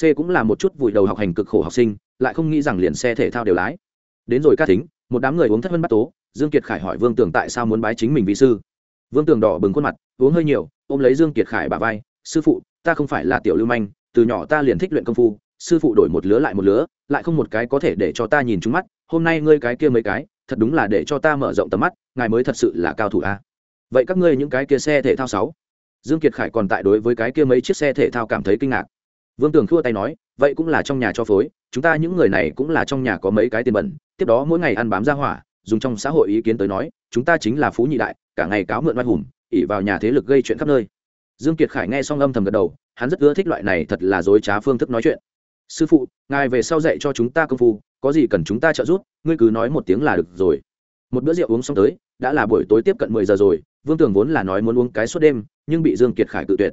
c cũng là một chút vùi đầu học hành cực khổ học sinh, lại không nghĩ rằng liền xe thể thao đều lái. Đến rồi ca thính, một đám người uống thất vân bắt tố, dương kiệt khải hỏi vương tường tại sao muốn bái chính mình vị sư. Vương tường đỏ bừng khuôn mặt, uống hơi nhiều, ôm lấy dương kiệt khải bà vai, sư phụ, ta không phải là tiểu lưu manh, từ nhỏ ta liền thích luyện công phu, sư phụ đổi một lứa lại một lứa, lại không một cái có thể để cho ta nhìn trúng mắt, hôm nay ngươi cái kia mấy cái, thật đúng là để cho ta mở rộng tầm mắt, ngài mới thật sự là cao thủ a. Vậy các ngươi những cái kia xe thể thao sáu? Dương kiệt khải còn tại đối với cái kia mấy chiếc xe thể thao cảm thấy kinh ngạc vương tường khua tay nói, vậy cũng là trong nhà cho phối, chúng ta những người này cũng là trong nhà có mấy cái tiền bẩn, tiếp đó mỗi ngày ăn bám ra hỏa, dùng trong xã hội ý kiến tới nói, chúng ta chính là phú nhị đại, cả ngày cáo mượn oai hùng ỉ vào nhà thế lực gây chuyện khắp nơi. Dương kiệt khải nghe xong âm thầm gật đầu, hắn rất ưa thích loại này thật là dối trá phương thức nói chuyện. Sư phụ, ngài về sau dạy cho chúng ta công phu, có gì cần chúng ta trợ giúp, ngươi cứ nói một tiếng là được rồi. Một bữa rượu uống xong tới, đã là buổi tối tiếp cận mười giờ rồi, vương tường vốn là nói muốn uống cái suốt đêm, nhưng bị dương kiệt khải cự tuyệt.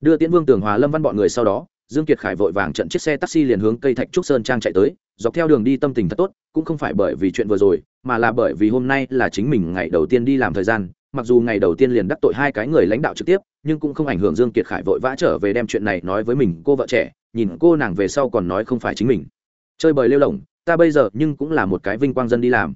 Đưa tiễn vương tường hòa lâm văn bọn người sau đó dương kiệt khải vội vàng trận chiếc xe taxi liền hướng cây thạch trúc sơn trang chạy tới, dọc theo đường đi tâm tình thật tốt, cũng không phải bởi vì chuyện vừa rồi, mà là bởi vì hôm nay là chính mình ngày đầu tiên đi làm thời gian, mặc dù ngày đầu tiên liền đắc tội hai cái người lãnh đạo trực tiếp, nhưng cũng không ảnh hưởng dương kiệt khải vội vã trở về đem chuyện này nói với mình, cô vợ trẻ, nhìn cô nàng về sau còn nói không phải chính mình. Chơi bời lêu lỏng, ta bây giờ nhưng cũng là một cái vinh quang dân đi làm.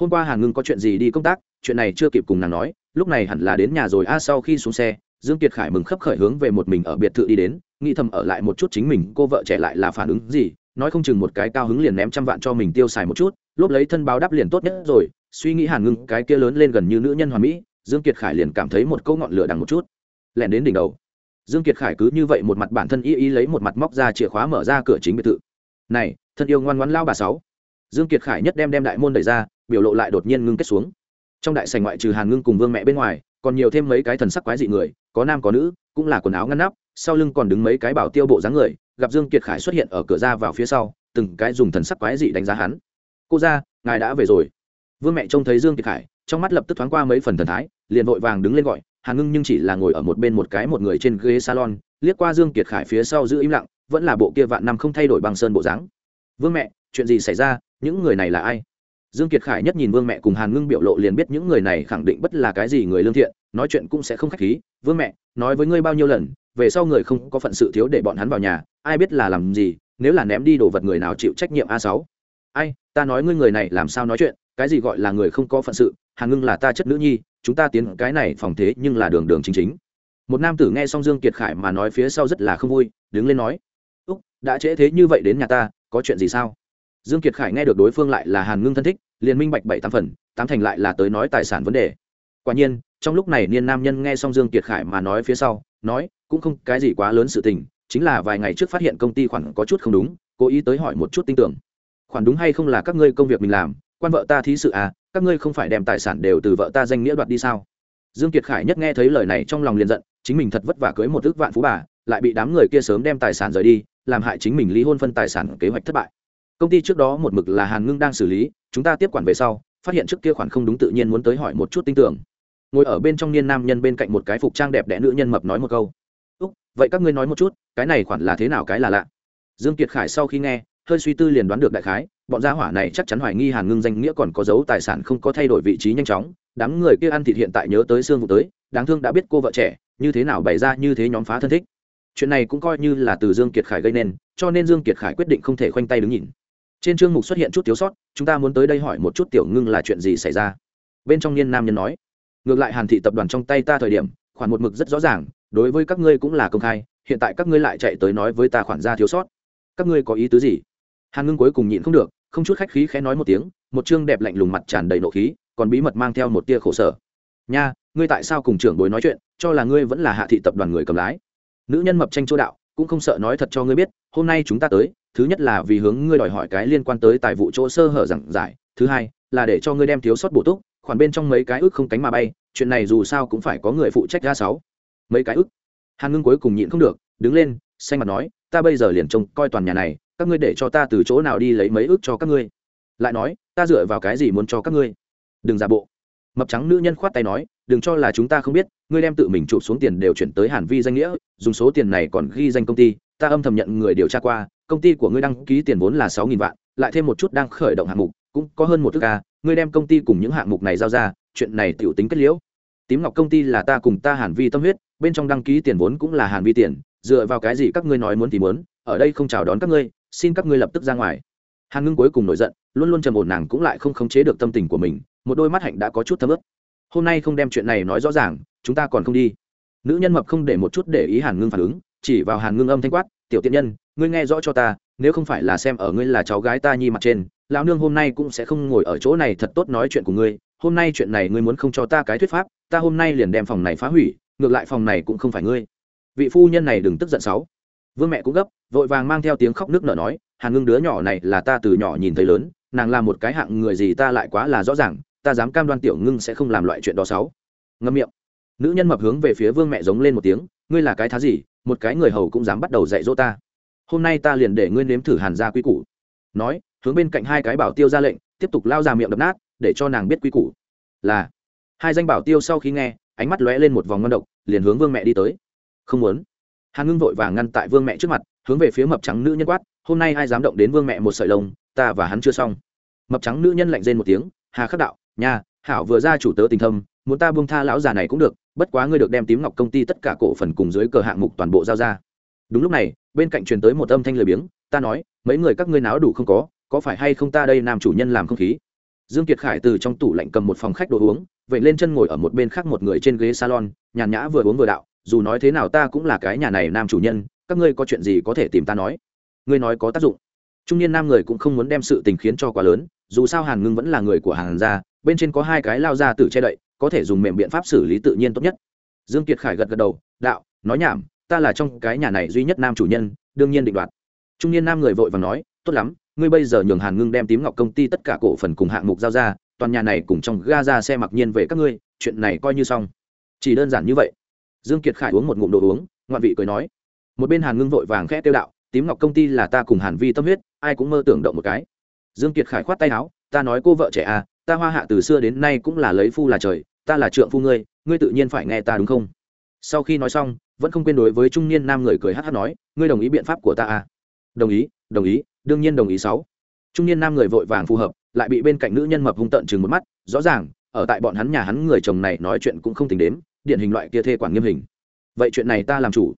Hôm qua hàn ngưng có chuyện gì đi công tác, chuyện này chưa kịp cùng nàng nói, lúc này hẳn là đến nhà rồi. A, sau khi xuống xe dương kiệt khải mừng khấp khởi hướng về một mình ở biệt thự đi đến, nghĩ thầm ở lại một chút chính mình, cô vợ trẻ lại là phản ứng gì, nói không chừng một cái cao hứng liền ném trăm vạn cho mình tiêu xài một chút lốp lấy thân báo đáp liền tốt nhất rồi, suy nghĩ hàn ngưng, cái kia lớn lên gần như nữ nhân hoàn mỹ, dương kiệt khải liền cảm thấy một câu ngọn lửa đằng một chút lẻn đến đỉnh đầu. Dương kiệt khải cứ như vậy một mặt bản thân y y lấy một mặt móc ra chìa khóa mở ra cửa chính biệt thự. Này, thân yêu ngoan ngoãn lao bà sáu. Dương kiệt khải nhất đem đem đại môn đẩy ra, biểu lộ lại đột nhiên ngưng kết xuống. Trong đại sảnh ngoại trừ hàn ngưng cùng vương mẹ bên ngoài, còn nhiều thêm mấy cái thần sắc quái dị người có nam có nữ, cũng là quần áo ngăn nắp, sau lưng còn đứng mấy cái bảo tiêu bộ dáng người, gặp dương kiệt khải xuất hiện ở cửa ra vào phía sau, từng cái dùng thần sắc quái dị đánh giá hắn. Cô ra ngài đã về rồi. Vương mẹ trông thấy dương kiệt khải, trong mắt lập tức thoáng qua mấy phần thần thái, liền vội vàng đứng lên gọi, hàn ngưng nhưng chỉ là ngồi ở một bên một cái một người trên ghế salon, liếc qua dương kiệt khải phía sau giữ im lặng, vẫn là bộ kia vạn năm không thay đổi bằng sơn bộ dáng. Vương mẹ, chuyện gì xảy ra? Những người này là ai? Dương kiệt khải nhất nhìn vương mẹ cùng hàn ngưng biểu lộ liền biết những người này khẳng định bất là cái gì người lương thiện nói chuyện cũng sẽ không khách khí, vương mẹ, nói với ngươi bao nhiêu lần, về sau người không có phận sự thiếu để bọn hắn vào nhà, ai biết là làm gì, nếu là ném đi đồ vật người nào chịu trách nhiệm a sáu. Ai, ta nói ngươi người này làm sao nói chuyện, cái gì gọi là người không có phận sự hàn ngưng là ta chất nữ nhi, chúng ta tiến cái này phòng thế nhưng là đường đường chính chính. Một nam tử nghe xong dương kiệt khải mà nói phía sau rất là không vui, đứng lên nói, úc, đã trễ thế như vậy đến nhà ta, có chuyện gì sao? Dương kiệt khải nghe được đối phương lại là hàn ngưng thân thích, liền minh bạch bảy tám phần, tám thành lại là tới nói tài sản vấn đề quả nhiên, trong lúc này niên nam nhân nghe xong dương kiệt khải mà nói phía sau, nói, cũng không cái gì quá lớn sự tình, chính là vài ngày trước phát hiện công ty khoản có chút không đúng, cố ý tới hỏi một chút tin tưởng. Khoản đúng hay không là các ngươi công việc mình làm? Quan vợ ta thí sự à các ngươi không phải đem tài sản đều từ vợ ta danh nghĩa đoạt đi sao? Dương kiệt khải nhất nghe thấy lời này trong lòng liền giận, chính mình thật vất vả cưới một ước vạn phú bà, lại bị đám người kia sớm đem tài sản rời đi, làm hại chính mình ly hôn phân tài sản kế hoạch thất bại. Công ty trước đó một mực là hàn ngưng đang xử lý, chúng ta tiếp quản về sau, phát hiện trước kia khoản không đúng tự nhiên muốn tới hỏi một chút tin tưởng ngồi ở bên trong niên nam nhân bên cạnh một cái phục trang đẹp đẽ nữ nhân mập nói một câu. Úc, vậy các ngươi nói một chút, cái này khoản là thế nào cái là lạ? Dương kiệt khải sau khi nghe, hơi suy tư liền đoán được đại khái, bọn gia hỏa này chắc chắn hoài nghi hàn ngưng danh nghĩa còn có dấu tài sản không có thay đổi vị trí nhanh chóng. Đám người kia ăn thịt hiện tại nhớ tới xương vụ tới, đáng thương đã biết cô vợ trẻ, như thế nào bày ra như thế nhóm phá thân thích. Chuyện này cũng coi như là từ dương kiệt khải gây nên, cho nên dương kiệt khải quyết định không thể khoanh tay đứng nhìn. Trên chương mục xuất hiện chút thiếu sót, chúng ta muốn tới đây hỏi một chút tiểu ngưng là chuyện gì xảy ra. Bên trong niên nam nhân nói ngược lại hàn thị tập đoàn trong tay ta thời điểm, khoản một mực rất rõ ràng, đối với các ngươi cũng là công khai, hiện tại các ngươi lại chạy tới nói với ta khoản ra thiếu sót. Các ngươi có ý tứ gì? Hàn ngưng cuối cùng nhịn không được, không chút khách khí khẽ nói một tiếng, một chương đẹp lạnh lùng mặt tràn đầy nộ khí, còn bí mật mang theo một tia khổ sở. Nha, ngươi tại sao cùng trưởng bối nói chuyện, cho là ngươi vẫn là hạ thị tập đoàn người cầm lái? Nữ nhân mập tranh chỗ đạo, cũng không sợ nói thật cho ngươi biết, hôm nay chúng ta tới, thứ nhất là vì hướng ngươi đòi hỏi cái liên quan tới tài vụ chỗ sơ hở giảng giải, thứ hai là để cho ngươi đem thiếu sót bổ túc khoản bên trong mấy cái ước không cánh mà bay, chuyện này dù sao cũng phải có người phụ trách ra sáu. Mấy cái ước? Hàn ngưng cuối cùng nhịn không được, đứng lên, xanh mặt nói, ta bây giờ liền trông coi toàn nhà này, các ngươi để cho ta từ chỗ nào đi lấy mấy ước cho các ngươi? Lại nói, ta dựa vào cái gì muốn cho các ngươi? Đừng giả bộ. Mập trắng nữ nhân khoát tay nói, đừng cho là chúng ta không biết, ngươi đem tự mình chụp xuống tiền đều chuyển tới hàn vi danh nghĩa, dùng số tiền này còn ghi danh công ty, ta âm thầm nhận người điều tra qua, công ty của ngươi đăng ký tiền vốn là sáu nghìn vạn, lại thêm một chút đang khởi động hạng mục cũng có hơn một thức ca, ngươi đem công ty cùng những hạng mục này giao ra, chuyện này tiểu tính kết liễu. Tím ngọc công ty là ta cùng ta hàn vi tâm huyết, bên trong đăng ký tiền vốn cũng là hàn vi tiền, dựa vào cái gì các ngươi nói muốn thì muốn, ở đây không chào đón các ngươi, xin các ngươi lập tức ra ngoài. Hàn ngưng cuối cùng nổi giận, luôn luôn trầm ổn nàng cũng lại không khống chế được tâm tình của mình, một đôi mắt hạnh đã có chút thấm ướt. Hôm nay không đem chuyện này nói rõ ràng, chúng ta còn không đi. Nữ nhân mập không để một chút để ý hàn ngưng phản ứng, chỉ vào hàn ngưng âm thanh quát, tiểu tiện nhân, ngươi nghe rõ cho ta, nếu không phải là xem ở ngươi là cháu gái ta nhi mặt trên lão nương hôm nay cũng sẽ không ngồi ở chỗ này thật tốt nói chuyện của ngươi, hôm nay chuyện này ngươi muốn không cho ta cái thuyết pháp, ta hôm nay liền đem phòng này phá hủy, ngược lại phòng này cũng không phải ngươi. Vị phu nhân này đừng tức giận sáu vương mẹ cũng gấp, vội vàng mang theo tiếng khóc nước nở nói, hàn ngưng đứa nhỏ này là ta từ nhỏ nhìn thấy lớn, nàng là một cái hạng người gì ta lại quá là rõ ràng, ta dám cam đoan tiểu ngưng sẽ không làm loại chuyện đó sáu ngâm miệng. Nữ nhân mập hướng về phía vương mẹ giống lên một tiếng, ngươi là cái thá gì, một cái người hầu cũng dám bắt đầu dạy dỗ ta. Hôm nay ta liền để ngươi nếm thử hàn gia quy củ. Nói hướng bên cạnh hai cái bảo tiêu ra lệnh, tiếp tục lao ra miệng đập nát, để cho nàng biết quy củ. Là, hai danh bảo tiêu sau khi nghe, ánh mắt lóe lên một vòng ngon độc, liền hướng vương mẹ đi tới. Không muốn. Hàn ngưng vội vàng ngăn tại vương mẹ trước mặt, hướng về phía mập trắng nữ nhân quát, hôm nay ai dám động đến vương mẹ một sợi lông, ta và hắn chưa xong. Mập trắng nữ nhân lạnh rên một tiếng, hà khắc đạo nhà hảo vừa ra chủ tớ tình thâm, muốn ta buông tha lão già này cũng được, bất quá ngươi được đem tím ngọc công ty tất cả cổ phần cùng dưới cờ hạng mục toàn bộ giao ra. Đúng lúc này, bên cạnh truyền tới một âm thanh lười biếng, ta nói, mấy người các ngươi náo đủ không có có phải hay không ta đây nam chủ nhân làm không khí? Dương kiệt khải từ trong tủ lạnh cầm một phòng khách đồ uống, vậy lên chân ngồi ở một bên khác một người trên ghế salon, nhàn nhã vừa uống vừa đạo, dù nói thế nào ta cũng là cái nhà này nam chủ nhân, các ngươi có chuyện gì có thể tìm ta nói? Ngươi nói có tác dụng. Trung niên nam người cũng không muốn đem sự tình khiến cho quá lớn, dù sao hàn ngưng vẫn là người của hàn gia, bên trên có hai cái lao ra tử che đậy, có thể dùng mềm biện pháp xử lý tự nhiên tốt nhất. Dương kiệt khải gật gật đầu, đạo, nói nhảm, ta là trong cái nhà này duy nhất nam chủ nhân, đương nhiên định đoạt. Trung niên nam người vội vàng nói tốt lắm, ngươi bây giờ nhường hàn ngưng đem tím ngọc công ty tất cả cổ phần cùng hạng mục giao ra, toàn nhà này cùng trong ga ra xe mặc nhiên về các ngươi, chuyện này coi như xong. Chỉ đơn giản như vậy. Dương kiệt khải uống một ngụm đồ uống, ngoạn vị cười nói. Một bên hàn ngưng vội vàng khẽ tiêu đạo, tím ngọc công ty là ta cùng hàn vi tâm huyết, ai cũng mơ tưởng động một cái. Dương kiệt khải khoát tay áo, ta nói cô vợ trẻ à ta hoa hạ từ xưa đến nay cũng là lấy phu là trời, ta là trượng phu ngươi ngươi tự nhiên phải nghe ta đúng không? Sau khi nói xong, vẫn không quên đối với trung niên nam người cười hát hát nói, ngươi đồng ý biện pháp của ta à? Đồng ý đồng ý đương nhiên đồng ý sáu. Trung niên nam người vội vàng phù hợp, lại bị bên cạnh nữ nhân mập hung tận chừng một mắt, rõ ràng, ở tại bọn hắn nhà hắn người chồng này nói chuyện cũng không tính đến điển hình loại kia thê quản nghiêm hình. Vậy chuyện này ta làm chủ.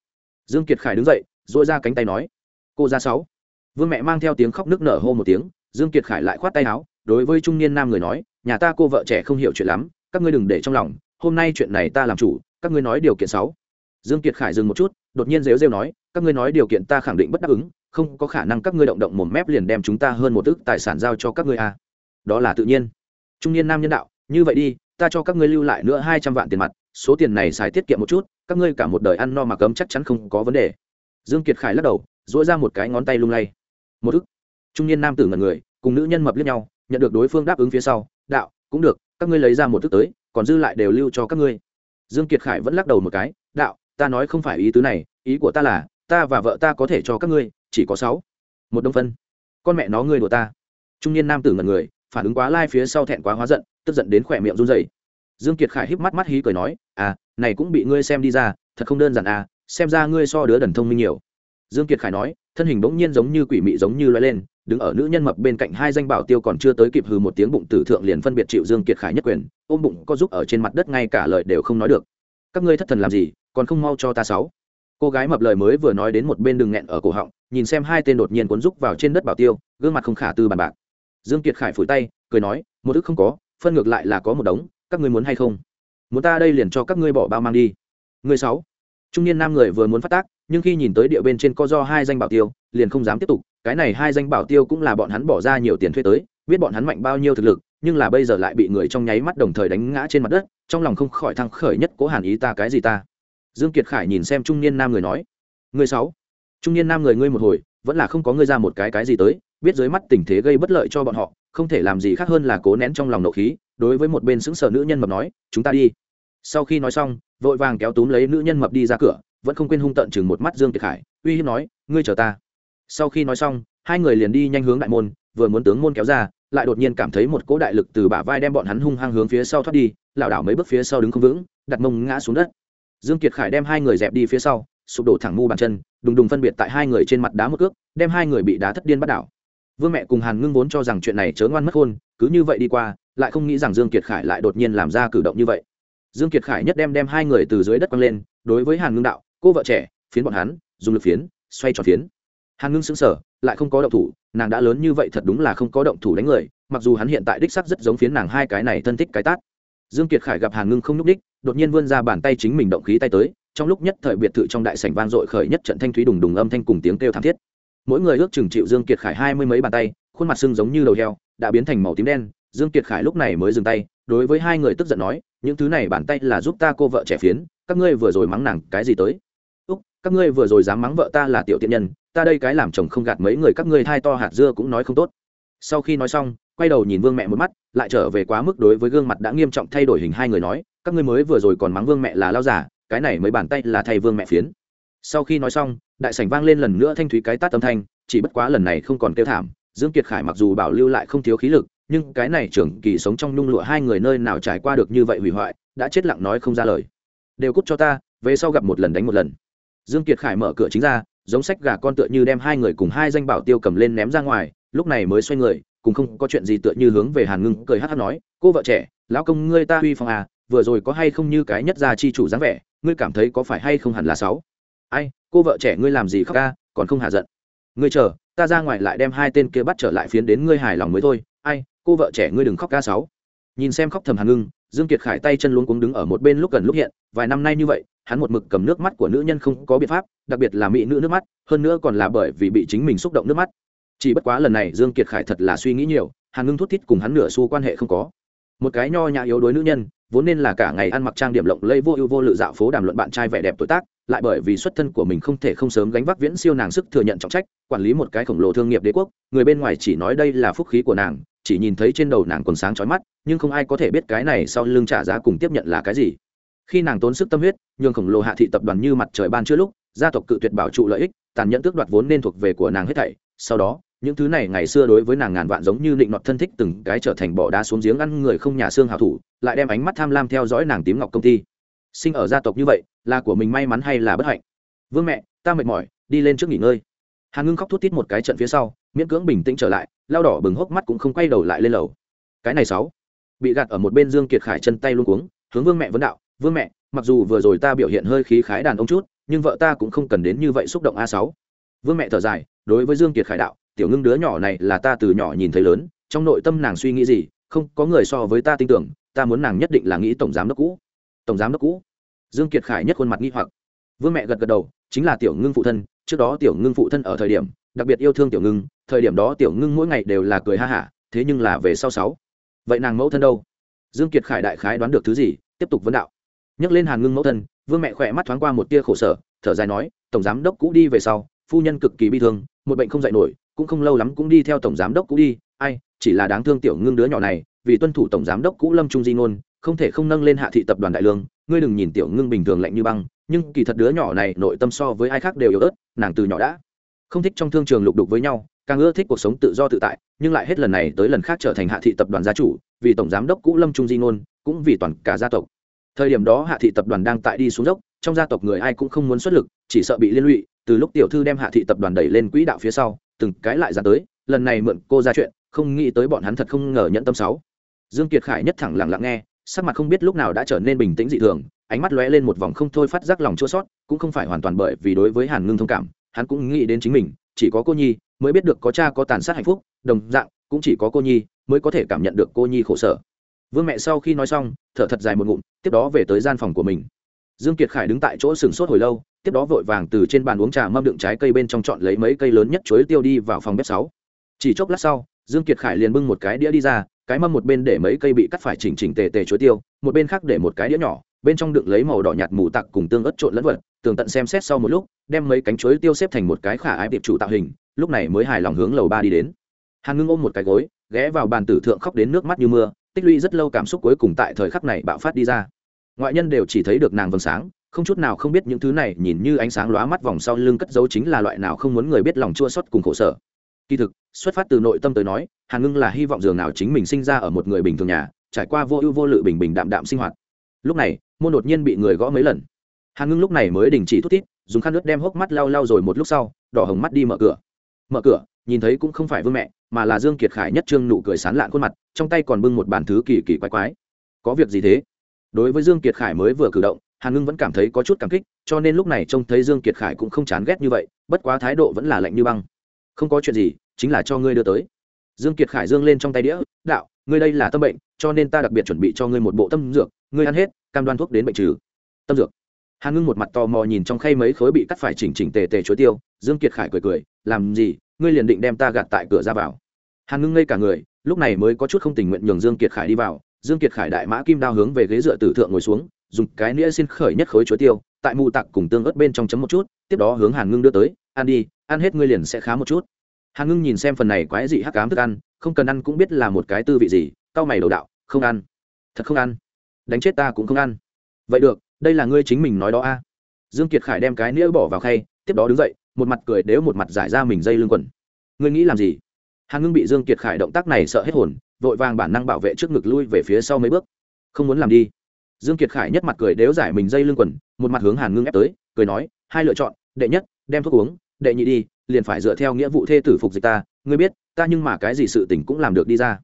Dương kiệt khải đứng dậy dội ra cánh tay nói. Cô ra sáu. Vương mẹ mang theo tiếng khóc nức nở hô một tiếng, dương kiệt khải lại khoát tay áo, đối với trung niên nam người nói, nhà ta cô vợ trẻ không hiểu chuyện lắm, các ngươi đừng để trong lòng, hôm nay chuyện này ta làm chủ, các ngươi nói điều kiện sáu. Dương kiệt khải dừng một chút, đột nhiên rêu rêu nói, các ngươi nói điều kiện ta khẳng định bất đáp ứng không có khả năng các ngươi động động một mép liền đem chúng ta hơn một ức tài sản giao cho các ngươi à. đó là tự nhiên. Trung niên nam nhân đạo, như vậy đi, ta cho các ngươi lưu lại nữa hai trăm vạn tiền mặt, số tiền này xài tiết kiệm một chút, các ngươi cả một đời ăn no mà cấm chắc chắn không có vấn đề. Dương kiệt khải lắc đầu dỗi ra một cái ngón tay lung lay. Một ức? Trung niên nam tử ngẩn người, cùng nữ nhân mập liếc nhau, nhận được đối phương đáp ứng phía sau, đạo, cũng được, các ngươi lấy ra một ức tới, còn dư lại đều lưu cho các ngươi. Dương kiệt khải vẫn lắc đầu một cái, đạo, ta nói không phải ý tứ này, ý của ta là, ta và vợ ta có thể cho các ngươi chỉ có sáu. Một đông phân. Con mẹ nó ngươi đùa ta. Trung niên nam tử ngẩn người, phản ứng quá lai phía sau thẹn quá hóa giận, tức giận đến khỏe miệng run rẩy. Dương kiệt khải híp mắt mắt hí cười nói à này cũng bị ngươi xem đi ra, thật không đơn giản à xem ra ngươi so đứa đần thông minh nhiều. Dương kiệt khải nói, thân hình bỗng nhiên giống như quỷ mị giống như loay lên, đứng ở nữ nhân mập bên cạnh hai danh bảo tiêu còn chưa tới kịp hừ một tiếng bụng tử thượng liền phân biệt chịu dương kiệt khải nhất quyền, ôm bụng có giúp ở trên mặt đất ngay cả lời đều không nói được. Các ngươi thất thần làm gì, còn không mau cho ta sáu. Cô gái mập lời mới vừa nói đến một bên đường nghẹn ở cổ họng nhìn xem hai tên đột nhiên cuốn rúc vào trên đất bảo tiêu, gương mặt không khả tư bàn bạc. Dương kiệt khải phủi tay, cười nói, một thứ không có, phân ngược lại là có một đống, các ngươi muốn hay không? Muốn ta đây liền cho các ngươi bỏ bao mang đi. Người sáu. Trung niên nam người vừa muốn phát tác, nhưng khi nhìn tới địa bên trên có do hai danh bảo tiêu, liền không dám tiếp tục, cái này hai danh bảo tiêu cũng là bọn hắn bỏ ra nhiều tiền thuê tới, biết bọn hắn mạnh bao nhiêu thực lực, nhưng là bây giờ lại bị người trong nháy mắt đồng thời đánh ngã trên mặt đất, trong lòng không khỏi thăng khởi nhất, cố hàn ý ta cái gì ta? Dương kiệt khải nhìn xem trung niên nam người nói người sáu trung niên nam người ngươi một hồi, vẫn là không có ngươi ra một cái cái gì tới, biết dưới mắt tình thế gây bất lợi cho bọn họ, không thể làm gì khác hơn là cố nén trong lòng nộ khí, đối với một bên xứng sở nữ nhân mập nói, chúng ta đi. Sau khi nói xong, vội vàng kéo túm lấy nữ nhân mập đi ra cửa, vẫn không quên hung tận chừng một mắt dương kiệt khải, uy hiếp nói, ngươi chờ ta. Sau khi nói xong, hai người liền đi nhanh hướng đại môn, vừa muốn tướng môn kéo ra, lại đột nhiên cảm thấy một cỗ đại lực từ bả vai đem bọn hắn hung hăng hướng phía sau thoát đi, lảo đảo mấy bước phía sau đứng không vững, đặt mông ngã xuống đất. Dương kiệt khải đem hai người dẹp đi phía sau sụp đổ thẳng mu bàn chân, đùng đùng phân biệt tại hai người trên mặt đá một cước, đem hai người bị đá thất điên bắt đảo. Vương mẹ cùng hàn ngưng vốn cho rằng chuyện này chớ ngoan mất khôn cứ như vậy đi qua, lại không nghĩ rằng dương kiệt khải lại đột nhiên làm ra cử động như vậy. Dương kiệt khải nhất đem đem hai người từ dưới đất quăng lên, đối với hàn ngưng đạo, cô vợ trẻ, phiến bọn hắn, dùng lực phiến, xoay tròn phiến. Hàn ngưng sững sờ, lại không có động thủ, nàng đã lớn như vậy thật đúng là không có động thủ đánh người, mặc dù hắn hiện tại đích sắc rất giống phiến nàng hai cái này thân thích cái tát. Dương kiệt khải gặp hàn ngưng không nhúc đích đột nhiên vươn ra bàn tay chính mình động khí tay tới trong lúc nhất thời biệt thự trong đại sảnh vang dội khởi nhất trận thanh thúy đùng đùng âm thanh cùng tiếng kêu thảm thiết. Mỗi người ước chừng chịu dương kiệt khải hai mươi mấy bàn tay, khuôn mặt sưng giống như đầu heo, đã biến thành màu tím đen. Dương kiệt khải lúc này mới dừng tay, đối với hai người tức giận nói, những thứ này bàn tay là giúp ta cô vợ trẻ phiến, các ngươi vừa rồi mắng nàng cái gì tới? Úc, các ngươi vừa rồi dám mắng vợ ta là tiểu tiện nhân, ta đây cái làm chồng không gạt mấy người các ngươi thai to hạt dưa cũng nói không tốt. Sau khi nói xong, quay đầu nhìn vương mẹ một mắt, lại trở về quá mức đối với gương mặt đã nghiêm trọng thay đổi hình hai người nói, các ngươi mới vừa rồi còn mắng vương mẹ là lao giả cái này mới bàn tay là thay vương mẹ phiến. Sau khi nói xong, đại sảnh vang lên lần nữa thanh thúy cái tát âm thanh, chỉ bất quá lần này không còn kêu thảm, dương kiệt khải mặc dù bảo lưu lại không thiếu khí lực, nhưng cái này trưởng kỳ sống trong nhung lụa hai người nơi nào trải qua được như vậy hủy hoại, đã chết lặng nói không ra lời. Đều cút cho ta, về sau gặp một lần đánh một lần. Dương kiệt khải mở cửa chính ra, giống sách gà con tựa như đem hai người cùng hai danh bảo tiêu cầm lên ném ra ngoài, lúc này mới xoay người, cùng không có chuyện gì tựa như hướng về hàn ngưng cười hát hát nói, cô vợ trẻ, lão công ngươi ta huy phong à vừa rồi có hay không như cái nhất gia chi chủ dáng vẻ ngươi cảm thấy có phải hay không hẳn là sáu? Ai, cô vợ trẻ ngươi làm gì khóc ca, còn không hạ giận? Ngươi chờ, ta ra ngoài lại đem hai tên kia bắt trở lại phiến đến ngươi hài lòng mới thôi. Ai, cô vợ trẻ ngươi đừng khóc ca sáu. Nhìn xem khóc thầm hàn ngưng, dương kiệt khải tay chân luôn cuống đứng ở một bên lúc gần lúc hiện, vài năm nay như vậy, hắn một mực cầm nước mắt của nữ nhân không có biện pháp, đặc biệt là mỹ nữ nước mắt, hơn nữa còn là bởi vì bị chính mình xúc động nước mắt. Chỉ bất quá lần này dương kiệt khải thật là suy nghĩ nhiều, hàn ngưng thút thít cùng hắn nửa xu quan hệ không có một cái nho nhã yếu đuối nữ nhân, vốn nên là cả ngày ăn mặc trang điểm lộng lẫy vô ưu vô lự dạo phố đàm luận bạn trai vẻ đẹp tuổi tác, lại bởi vì xuất thân của mình không thể không sớm gánh vác viễn siêu nàng sức thừa nhận trọng trách, quản lý một cái khổng lồ thương nghiệp đế quốc, người bên ngoài chỉ nói đây là phúc khí của nàng, chỉ nhìn thấy trên đầu nàng còn sáng chói mắt, nhưng không ai có thể biết cái này sau lưng trả giá cùng tiếp nhận là cái gì. Khi nàng tốn sức tâm huyết, nhường khổng lồ hạ thị tập đoàn như mặt trời ban chưa lúc, gia tộc cự tuyệt bảo trụ lợi ích, tàn nhẫn tước đoạt vốn nên thuộc về của nàng hết thảy, sau đó những thứ này ngày xưa đối với nàng ngàn vạn giống như định nọt thân thích từng cái trở thành bỏ đá xuống giếng ăn người không nhà xương hào thủ, lại đem ánh mắt tham lam theo dõi nàng tím ngọc công ty. Sinh ở gia tộc như vậy, là của mình may mắn hay là bất hạnh? Vương mẹ, ta mệt mỏi, đi lên trước nghỉ ngơi. Hàn ngưng khóc thút tít một cái trận phía sau, miễn cưỡng bình tĩnh trở lại lao đỏ bừng hốc mắt cũng không quay đầu lại lên lầu. Cái này sáu, bị gạt ở một bên dương kiệt khải chân tay luôn cuống, hướng vương mẹ vấn đạo, vương mẹ, mặc dù vừa rồi ta biểu hiện hơi khí khái đàn ông chút, nhưng vợ ta cũng không cần đến như vậy xúc động a sáu. Vương mẹ thở dài, đối với dương kiệt khải đạo tiểu ngưng đứa nhỏ này là ta từ nhỏ nhìn thấy lớn, trong nội tâm nàng suy nghĩ gì, không có người so với ta tin tưởng, ta muốn nàng nhất định là nghĩ tổng giám đốc cũ. Tổng giám đốc cũ? Dương kiệt khải nhất khuôn mặt nghi hoặc. Vương mẹ gật gật đầu, chính là tiểu ngưng phụ thân, trước đó tiểu ngưng phụ thân ở thời điểm, đặc biệt yêu thương tiểu ngưng, thời điểm đó tiểu ngưng mỗi ngày đều là cười ha hả, thế nhưng là về sau sáu. Vậy nàng mẫu thân đâu? Dương kiệt khải đại khái đoán được thứ gì, tiếp tục vấn đạo. Nhắc lên hàn ngưng mẫu thân, vương mẹ khỏe mắt thoáng qua một tia khổ sở, thở dài nói, tổng giám đốc cũ đi về sau, phu nhân cực kỳ bi thương, một bệnh không dạy nổi cũng không lâu lắm cũng đi theo tổng giám đốc cũ đi. Ai, chỉ là đáng thương tiểu ngưng đứa nhỏ này, vì tuân thủ tổng giám đốc cũ lâm trung di ngôn, không thể không nâng lên hạ thị tập đoàn đại lương. Ngươi đừng nhìn tiểu ngưng bình thường lạnh như băng, nhưng kỳ thật đứa nhỏ này nội tâm so với ai khác đều yếu ớt, nàng từ nhỏ đã không thích trong thương trường lục đục với nhau, càng ưa thích cuộc sống tự do tự tại, nhưng lại hết lần này tới lần khác trở thành hạ thị tập đoàn gia chủ, vì tổng giám đốc cũ lâm trung di ngôn, cũng vì toàn cả gia tộc. Thời điểm đó hạ thị tập đoàn đang tại đi xuống dốc, trong gia tộc người ai cũng không muốn xuất lực, chỉ sợ bị liên lụy, từ lúc tiểu thư đem hạ thị tập đoàn đẩy lên quỹ đạo phía sau từng cái lại ra tới, lần này mượn cô ra chuyện, không nghĩ tới bọn hắn thật không ngờ nhận tâm sáu. Dương kiệt khải nhất thẳng lặng lặng nghe, sắc mặt không biết lúc nào đã trở nên bình tĩnh dị thường, ánh mắt lóe lên một vòng không thôi phát giác lòng chua sót cũng không phải hoàn toàn bởi vì đối với hàn ngưng thông cảm, hắn cũng nghĩ đến chính mình, chỉ có cô nhi mới biết được có cha có tàn sát hạnh phúc, đồng dạng, cũng chỉ có cô nhi mới có thể cảm nhận được cô nhi khổ sở. Vương mẹ sau khi nói xong, thở thật dài một ngụm, tiếp đó về tới gian phòng của mình dương kiệt khải đứng tại chỗ sừng sốt hồi lâu, tiếp đó vội vàng từ trên bàn uống trà mâm đựng trái cây bên trong chọn lấy mấy cây lớn nhất chuối tiêu đi vào phòng bếp sáu. Chỉ chốc lát sau, dương kiệt khải liền bưng một cái đĩa đi ra, cái mâm một bên để mấy cây bị cắt phải chỉnh chỉnh tề tề chuối tiêu, một bên khác để một cái đĩa nhỏ, bên trong đựng lấy màu đỏ nhạt mù tặc cùng tương ớt trộn lẫn vật, tường tận xem xét sau một lúc, đem mấy cánh chuối tiêu xếp thành một cái khả ái điệp chủ tạo hình, lúc này mới hài lòng hướng lầu ba đi đến. Hàn ngưng ôm một cái gối, ghé vào bàn tử thượng khóc đến nước mắt như mưa, tích lũy rất lâu cảm xúc cuối cùng tại thời khắc này bạo phát đi ra ngoại nhân đều chỉ thấy được nàng vầng sáng, không chút nào không biết những thứ này nhìn như ánh sáng lóa mắt vòng sau lưng cất giấu chính là loại nào không muốn người biết lòng chua xót cùng khổ sở. Kỳ thực, xuất phát từ nội tâm tới nói, hàn ngưng là hy vọng dường nào chính mình sinh ra ở một người bình thường nhà, trải qua vô ưu vô lự bình bình đạm đạm sinh hoạt. Lúc này, môn đột nhiên bị người gõ mấy lần. Hàn ngưng lúc này mới đình chỉ thút thít, dùng khăn nước đem hốc mắt lau lau rồi một lúc sau, đỏ hồng mắt đi mở cửa. Mở cửa, nhìn thấy cũng không phải vương mẹ, mà là dương kiệt khải nhất trương nụ cười sán lạn khuôn mặt, trong tay còn bưng một bàn thứ kỳ kỳ quái quái. Có việc gì thế? Đối với dương kiệt khải mới vừa cử động, hàn ngưng vẫn cảm thấy có chút cảm kích, cho nên lúc này trông thấy dương kiệt khải cũng không chán ghét như vậy, bất quá thái độ vẫn là lạnh như băng. Không có chuyện gì, chính là cho ngươi đưa tới. Dương kiệt khải dương lên trong tay đĩa, đạo, ngươi đây là tâm bệnh, cho nên ta đặc biệt chuẩn bị cho ngươi một bộ tâm dược, ngươi ăn hết, cam đoan thuốc đến bệnh trừ. Tâm dược. Hàn ngưng một mặt tò mò nhìn trong khay mấy khối bị cắt phải chỉnh chỉnh tề tề chuối tiêu, dương kiệt khải cười cười, làm gì, ngươi liền định đem ta gạt tại cửa ra vào. Hàn ngưng ngây cả người, lúc này mới có chút không tình nguyện nhường dương kiệt khải đi vào dương kiệt khải đại mã kim đao hướng về ghế dựa tử thượng ngồi xuống, dùng cái nĩa xin khởi nhất khối chuối tiêu, tại mù tạc cùng tương ớt bên trong chấm một chút, tiếp đó hướng hàn ngưng đưa tới, ăn đi, ăn hết ngươi liền sẽ khá một chút. Hàn ngưng nhìn xem phần này quái dị hắc cám thức ăn, không cần ăn cũng biết là một cái tư vị gì, cau mày đầu đạo, không ăn, thật không ăn, đánh chết ta cũng không ăn. Vậy được, đây là ngươi chính mình nói đó a. Dương kiệt khải đem cái nĩa bỏ vào khay, tiếp đó đứng dậy, một mặt cười đếu một mặt giải ra mình dây lưng quần. Ngươi nghĩ làm gì? Hàn ngưng bị dương kiệt khải động tác này sợ hết hồn vội vàng bản năng bảo vệ trước ngực lui về phía sau mấy bước. Không muốn làm đi. Dương kiệt khải nhất mặt cười đếu giải mình dây lưng quần, một mặt hướng hàn ngưng ép tới, cười nói, hai lựa chọn, đệ nhất, đem thuốc uống, đệ nhị đi, liền phải dựa theo nghĩa vụ thê tử phục dịch ta, ngươi biết, ta nhưng mà cái gì sự tình cũng làm được đi ra.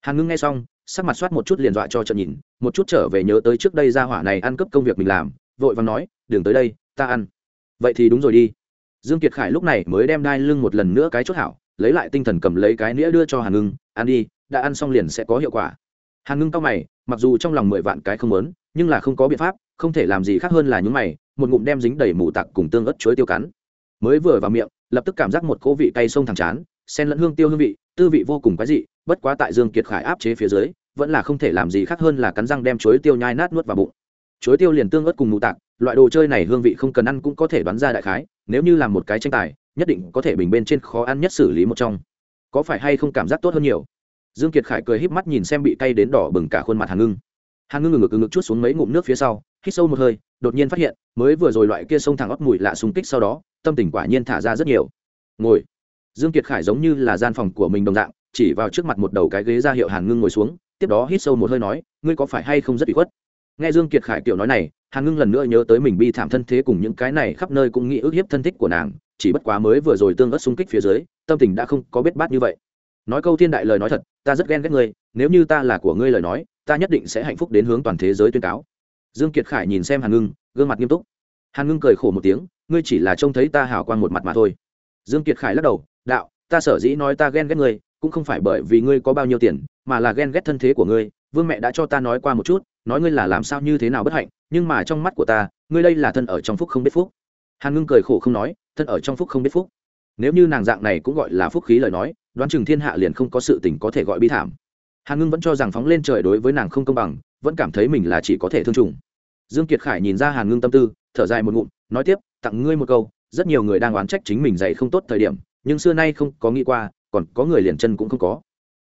Hàn ngưng nghe xong, sắc mặt soát một chút liền dọa cho trận nhìn, một chút trở về nhớ tới trước đây ra hỏa này ăn cướp công việc mình làm, vội vàng nói, đừng tới đây, ta ăn. Vậy thì đúng rồi đi. Dương kiệt khải lúc này mới đem đai lưng một lần nữa cái chốt hảo, lấy lại tinh thần cầm lấy cái nĩa đưa cho hàn ngưng, ăn đi đã ăn xong liền sẽ có hiệu quả. Hàn ngưng cao mày, mặc dù trong lòng mười vạn cái không muốn, nhưng là không có biện pháp, không thể làm gì khác hơn là những mày, một ngụm đem dính đầy mù tặc cùng tương ớt chuối tiêu cắn. Mới vừa vào miệng, lập tức cảm giác một cỗ vị cay sông thẳng chán sen lẫn hương tiêu hương vị, tư vị vô cùng quái dị, bất quá tại dương kiệt khải áp chế phía dưới, vẫn là không thể làm gì khác hơn là cắn răng đem chuối tiêu nhai nát nuốt vào bụng. Chuối tiêu liền tương ớt cùng mù tạc loại đồ chơi này hương vị không cần ăn cũng có thể đoán ra đại khái, nếu như làm một cái tranh tài, nhất định có thể bình bên trên khó ăn nhất xử lý một trong. Có phải hay không cảm giác tốt hơn nhiều? Dương kiệt khải cười híp mắt nhìn xem bị cay đến đỏ bừng cả khuôn mặt hàn ngưng. Hàn ngưng ngực ngực ngực chút xuống mấy ngụm nước phía sau, hít sâu một hơi, đột nhiên phát hiện, mới vừa rồi loại kia sông thẳng óc mùi lạ xung kích sau đó, tâm tình quả nhiên thả ra rất nhiều. Ngồi. Dương kiệt khải giống như là gian phòng của mình đồng dạng, chỉ vào trước mặt một đầu cái ghế ra hiệu hàn ngưng ngồi xuống, tiếp đó hít sâu một hơi nói, ngươi có phải hay không rất bị khuất? Nghe dương kiệt khải kiểu nói này hàn ngưng lần nữa nhớ tới mình bi thảm thân thế cùng những cái này khắp nơi cũng nghĩ ức hiếp thân thích của nàng, chỉ bất quá mới vừa rồi tương ớt xung kích phía dưới, tâm tình đã không có biết bát như vậy. Nói câu thiên đại lời nói thật ta rất ghen ghét ngươi, nếu như ta là của ngươi lời nói, ta nhất định sẽ hạnh phúc đến hướng toàn thế giới tuyên cáo. Dương kiệt khải nhìn xem hàn ngưng, gương mặt nghiêm túc. Hàn ngưng cười khổ một tiếng, ngươi chỉ là trông thấy ta hào quang một mặt mà thôi. Dương kiệt khải lắc đầu, đạo, ta sở dĩ nói ta ghen ghét ngươi, cũng không phải bởi vì ngươi có bao nhiêu tiền, mà là ghen ghét thân thế của ngươi. Vương mẹ đã cho ta nói qua một chút, nói ngươi là làm sao như thế nào bất hạnh, nhưng mà trong mắt của ta, ngươi đây là thân ở trong phúc không biết phúc. Hàn ngưng cười khổ không nói, thân ở trong phúc không biết phúc nếu như nàng dạng này cũng gọi là phúc khí lời nói, đoán chừng thiên hạ liền không có sự tình có thể gọi bi thảm. Hàn ngưng vẫn cho rằng phóng lên trời đối với nàng không công bằng, vẫn cảm thấy mình là chỉ có thể thương trùng dương kiệt khải nhìn ra hàn ngưng tâm tư, thở dài một ngụm, nói tiếp, tặng ngươi một câu, rất nhiều người đang oán trách chính mình dạy không tốt thời điểm, nhưng xưa nay không có nghĩ qua, còn có người liền chân cũng không có.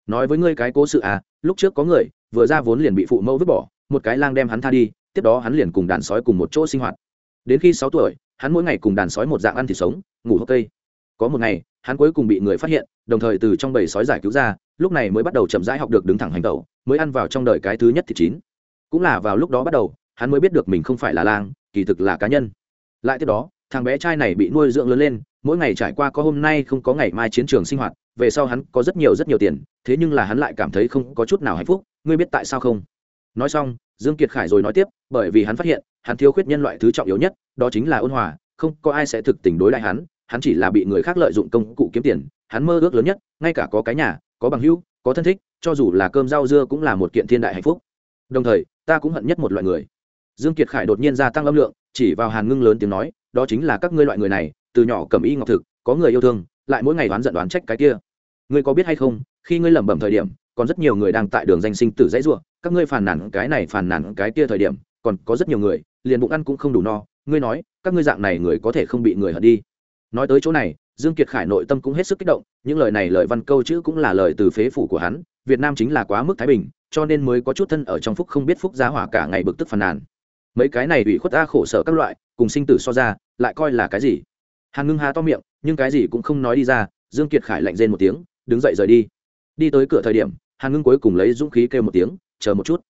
Nói với ngươi cái cố sự à lúc trước có người, vừa ra vốn liền bị phụ mẫu vứt bỏ, một cái lang đem hắn tha đi, tiếp đó hắn liền cùng đàn sói cùng một chỗ sinh hoạt. Đến khi sáu tuổi, hắn mỗi ngày cùng đàn sói một dạng ăn thịt sống, ngủ hốc cây có một ngày, hắn cuối cùng bị người phát hiện, đồng thời từ trong bầy sói giải cứu ra, lúc này mới bắt đầu chậm rãi học được đứng thẳng hành tẩu, mới ăn vào trong đời cái thứ nhất thịt chín. Cũng là vào lúc đó bắt đầu, hắn mới biết được mình không phải là lang, kỳ thực là cá nhân. Lại tiếp đó, thằng bé trai này bị nuôi dưỡng lớn lên, mỗi ngày trải qua có hôm nay không có ngày mai chiến trường sinh hoạt, về sau hắn có rất nhiều rất nhiều tiền, thế nhưng là hắn lại cảm thấy không có chút nào hạnh phúc, ngươi biết tại sao không? Nói xong, dương kiệt khải rồi nói tiếp, bởi vì hắn phát hiện, hắn thiếu khuyết nhân loại thứ trọng yếu nhất, đó chính là ôn hòa, không có ai sẽ thực tình đối lại hắn hắn chỉ là bị người khác lợi dụng công cụ kiếm tiền, hắn mơ ước lớn nhất, ngay cả có cái nhà, có bằng hữu, có thân thích, cho dù là cơm rau dưa cũng là một kiện thiên đại hạnh phúc. Đồng thời, ta cũng hận nhất một loại người. Dương kiệt khải đột nhiên gia tăng âm lượng, chỉ vào hàn ngưng lớn tiếng nói, đó chính là các ngươi loại người này, từ nhỏ cầm y ngọc thực, có người yêu thương, lại mỗi ngày đoán giận đoán trách cái kia. Ngươi có biết hay không, khi ngươi lẩm bẩm thời điểm, còn rất nhiều người đang tại đường danh sinh tử dãy ruộng các ngươi phàn nàn cái này phàn nàn cái kia thời điểm, còn có rất nhiều người, liền bụng ăn cũng không đủ no, ngươi nói, các ngươi dạng này người có thể không bị người hận đi? Nói tới chỗ này, dương kiệt khải nội tâm cũng hết sức kích động, những lời này lời văn câu chữ cũng là lời từ phế phủ của hắn, việt nam chính là quá mức thái bình, cho nên mới có chút thân ở trong phúc không biết phúc giá hỏa cả ngày bực tức phàn nàn. Mấy cái này ủy khuất ta khổ sở các loại, cùng sinh tử so ra, lại coi là cái gì? Hàn ngưng há to miệng, nhưng cái gì cũng không nói đi ra, dương kiệt khải lạnh rên một tiếng, đứng dậy rời đi. Đi tới cửa thời điểm, hàn ngưng cuối cùng lấy dũng khí kêu một tiếng, chờ một chút.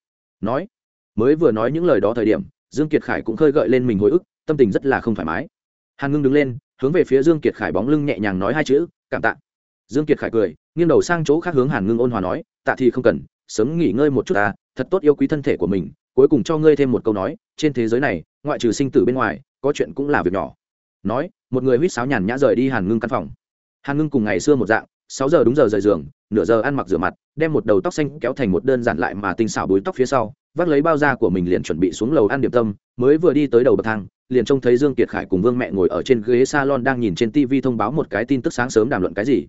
Nói, mới vừa nói những lời đó thời điểm, dương kiệt khải cũng khơi gợi lên mình hồi ức, tâm tình rất là không thoải mái. Hàn ngưng đứng lên hướng về phía dương kiệt khải bóng lưng nhẹ nhàng nói hai chữ, cảm tạ. Dương kiệt khải cười, nghiêng đầu sang chỗ khác hướng hàn ngưng ôn hòa nói, tạ thì không cần, sớm nghỉ ngơi một chút ta, thật tốt yêu quý thân thể của mình, cuối cùng cho ngươi thêm một câu nói, trên thế giới này, ngoại trừ sinh tử bên ngoài, có chuyện cũng là việc nhỏ. Nói, một người huýt sáo nhàn nhã rời đi hàn ngưng căn phòng. Hàn ngưng cùng ngày xưa một dạng, sáu giờ đúng giờ rời giường, nửa giờ ăn mặc rửa mặt đem một đầu tóc xanh kéo thành một đơn giản lại mà tinh xảo búi tóc phía sau, vác lấy bao da của mình liền chuẩn bị xuống lầu ăn điểm tâm, mới vừa đi tới đầu bậc thang, liền trông thấy dương kiệt khải cùng vương mẹ ngồi ở trên ghế salon đang nhìn trên tv thông báo một cái tin tức sáng sớm đàm luận cái gì.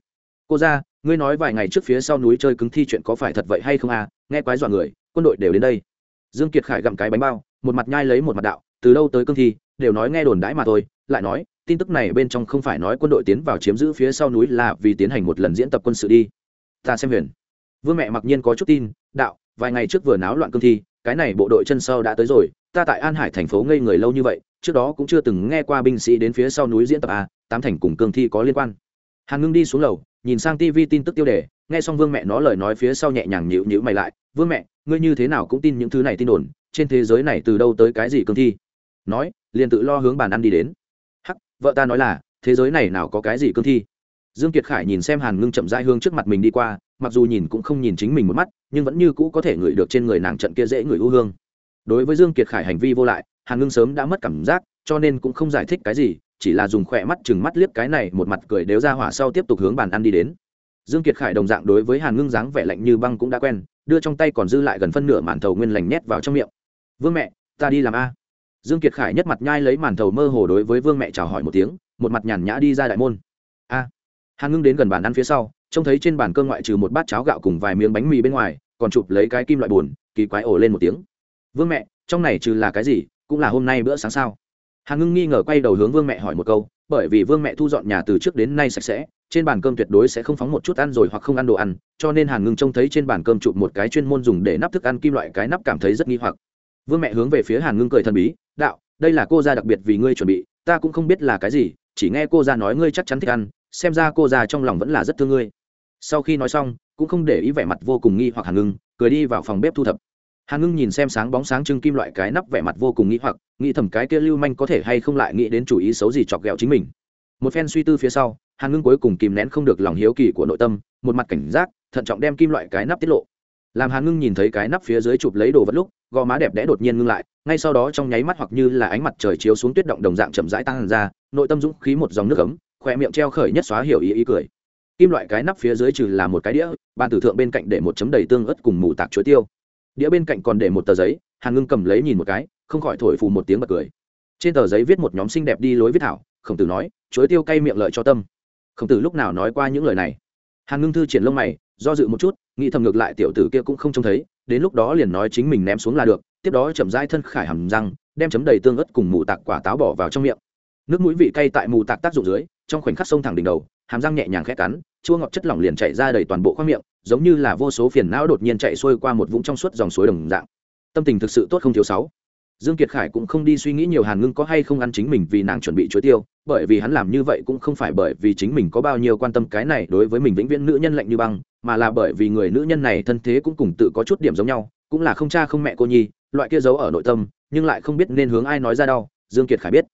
Cô ra ngươi nói vài ngày trước phía sau núi chơi cứng thi chuyện có phải thật vậy hay không à? Nghe quái dọa người, quân đội đều đến đây. Dương kiệt khải gặm cái bánh bao, một mặt nhai lấy một mặt đạo, từ đâu tới cương thi, đều nói nghe đồn đãi mà thôi. Lại nói, tin tức này bên trong không phải nói quân đội tiến vào chiếm giữ phía sau núi là vì tiến hành một lần diễn tập quân sự đi. Ta xem huyền vương mẹ mặc nhiên có chút tin, đạo, vài ngày trước vừa náo loạn cương thi, cái này bộ đội chân sau đã tới rồi, ta tại an hải thành phố ngây người lâu như vậy, trước đó cũng chưa từng nghe qua binh sĩ đến phía sau núi diễn tập a tám thành cùng cương thi có liên quan. Hàn ngưng đi xuống lầu, nhìn sang tv tin tức tiêu đề, nghe xong vương mẹ nó lời nói phía sau nhẹ nhàng nhịu nhịu mày lại, vương mẹ, ngươi như thế nào cũng tin những thứ này tin đồn, trên thế giới này từ đâu tới cái gì cương thi? Nói, liền tự lo hướng bàn ăn đi đến. Hắc, vợ ta nói là, thế giới này nào có cái gì cương thi? Dương kiệt khải nhìn xem hàn ngưng chậm rãi hương trước mặt mình đi qua, mặc dù nhìn cũng không nhìn chính mình một mắt, nhưng vẫn như cũ có thể ngửi được trên người nàng trận kia dễ người ưu hương. Đối với dương kiệt khải hành vi vô lại, hàn ngưng sớm đã mất cảm giác, cho nên cũng không giải thích cái gì, chỉ là dùng khỏe mắt chừng mắt liếc cái này, một mặt cười đếu ra hỏa sau tiếp tục hướng bàn ăn đi đến. Dương kiệt khải đồng dạng đối với hàn ngưng dáng vẻ lạnh như băng cũng đã quen, đưa trong tay còn dư lại gần phân nửa màn thầu nguyên lành nhét vào trong miệng. Vương mẹ, ta đi làm a. Dương kiệt khải nhất mặt nhai lấy màn thầu mơ hồ đối với vương mẹ chào hỏi một tiếng, một mặt nhàn nhã đi ra đại môn. A hàn ngưng đến gần bàn ăn phía sau, trông thấy trên bàn cơm ngoại trừ một bát cháo gạo cùng vài miếng bánh mì bên ngoài, còn chụp lấy cái kim loại buồn, kỳ quái ổ lên một tiếng. Vương mẹ, trong này trừ là cái gì, cũng là hôm nay bữa sáng sao? Hàn ngưng nghi ngờ quay đầu hướng vương mẹ hỏi một câu, bởi vì vương mẹ thu dọn nhà từ trước đến nay sạch sẽ, trên bàn cơm tuyệt đối sẽ không phóng một chút ăn rồi hoặc không ăn đồ ăn, cho nên hàn ngưng trông thấy trên bàn cơm chụp một cái chuyên môn dùng để nắp thức ăn kim loại cái nắp cảm thấy rất nghi hoặc. Vương mẹ hướng về phía hàn ngưng cười thần bí, đạo, đây là cô gia đặc biệt vì ngươi chuẩn bị, ta cũng không biết là cái gì, chỉ nghe cô gia nói ngươi chắc chắn thích ăn xem ra cô già trong lòng vẫn là rất thương ngươi. Sau khi nói xong, cũng không để ý vẻ mặt vô cùng nghi hoặc hàn ngưng, cười đi vào phòng bếp thu thập. Hàn ngưng nhìn xem sáng bóng sáng trưng kim loại cái nắp vẻ mặt vô cùng nghi hoặc, nghĩ thầm cái kia lưu manh có thể hay không lại nghĩ đến chủ ý xấu gì chọc ghẹo chính mình. Một phen suy tư phía sau hàn ngưng cuối cùng kìm nén không được lòng hiếu kỳ của nội tâm, một mặt cảnh giác, thận trọng đem kim loại cái nắp tiết lộ. Làm hàn ngưng nhìn thấy cái nắp phía dưới chụp lấy đồ vật lúc, gò má đẹp đẽ đột nhiên ngưng lại, ngay sau đó trong nháy mắt hoặc như là ánh mặt trời chiếu xuống tuyết động đồng dạng chậm rãi tăng ra, nội tâm dũng khí một dòng nước ấm khỏe miệng treo khởi nhất xóa hiểu ý ý cười. Kim loại cái nắp phía dưới trừ là một cái đĩa, bàn tử thượng bên cạnh để một chấm đầy tương ớt cùng mù tạc chuối tiêu. Đĩa bên cạnh còn để một tờ giấy, hàn ngưng cầm lấy nhìn một cái, không khỏi thổi phù một tiếng bật cười. Trên tờ giấy viết một nhóm xinh đẹp đi lối viết thảo, khổng tử nói, chuối tiêu cay miệng lợi cho tâm. Khổng tử lúc nào nói qua những lời này? Hàn ngưng thư triển lông mày, do dự một chút, nghĩ thầm ngược lại tiểu tử kia cũng không trông thấy, đến lúc đó liền nói chính mình ném xuống là được, tiếp đó chậm rãi thân khải hầm răng, đem chấm đầy tương ớt cùng mù tạc quả táo bỏ vào trong miệng. Nước mũi vị cay tại mù tạc tác dụng dưới trong khoảnh khắc sông thẳng đỉnh đầu, hàm răng nhẹ nhàng khẽ cắn, chua ngọt chất lỏng liền chạy ra đầy toàn bộ khoang miệng, giống như là vô số phiền não đột nhiên chạy xuôi qua một vũng trong suốt dòng suối đồng dạng. Tâm tình thực sự tốt không thiếu sáu. Dương kiệt khải cũng không đi suy nghĩ nhiều hàn ngưng có hay không ăn chính mình vì nàng chuẩn bị chuối tiêu, bởi vì hắn làm như vậy cũng không phải bởi vì chính mình có bao nhiêu quan tâm cái này đối với mình vĩnh viễn nữ nhân lạnh như băng, mà là bởi vì người nữ nhân này thân thế cũng cùng tự có chút điểm giống nhau, cũng là không cha không mẹ cô nhi, loại kia giấu ở nội tâm, nhưng lại không biết nên hướng ai nói ra đau dương kiệt khải biết.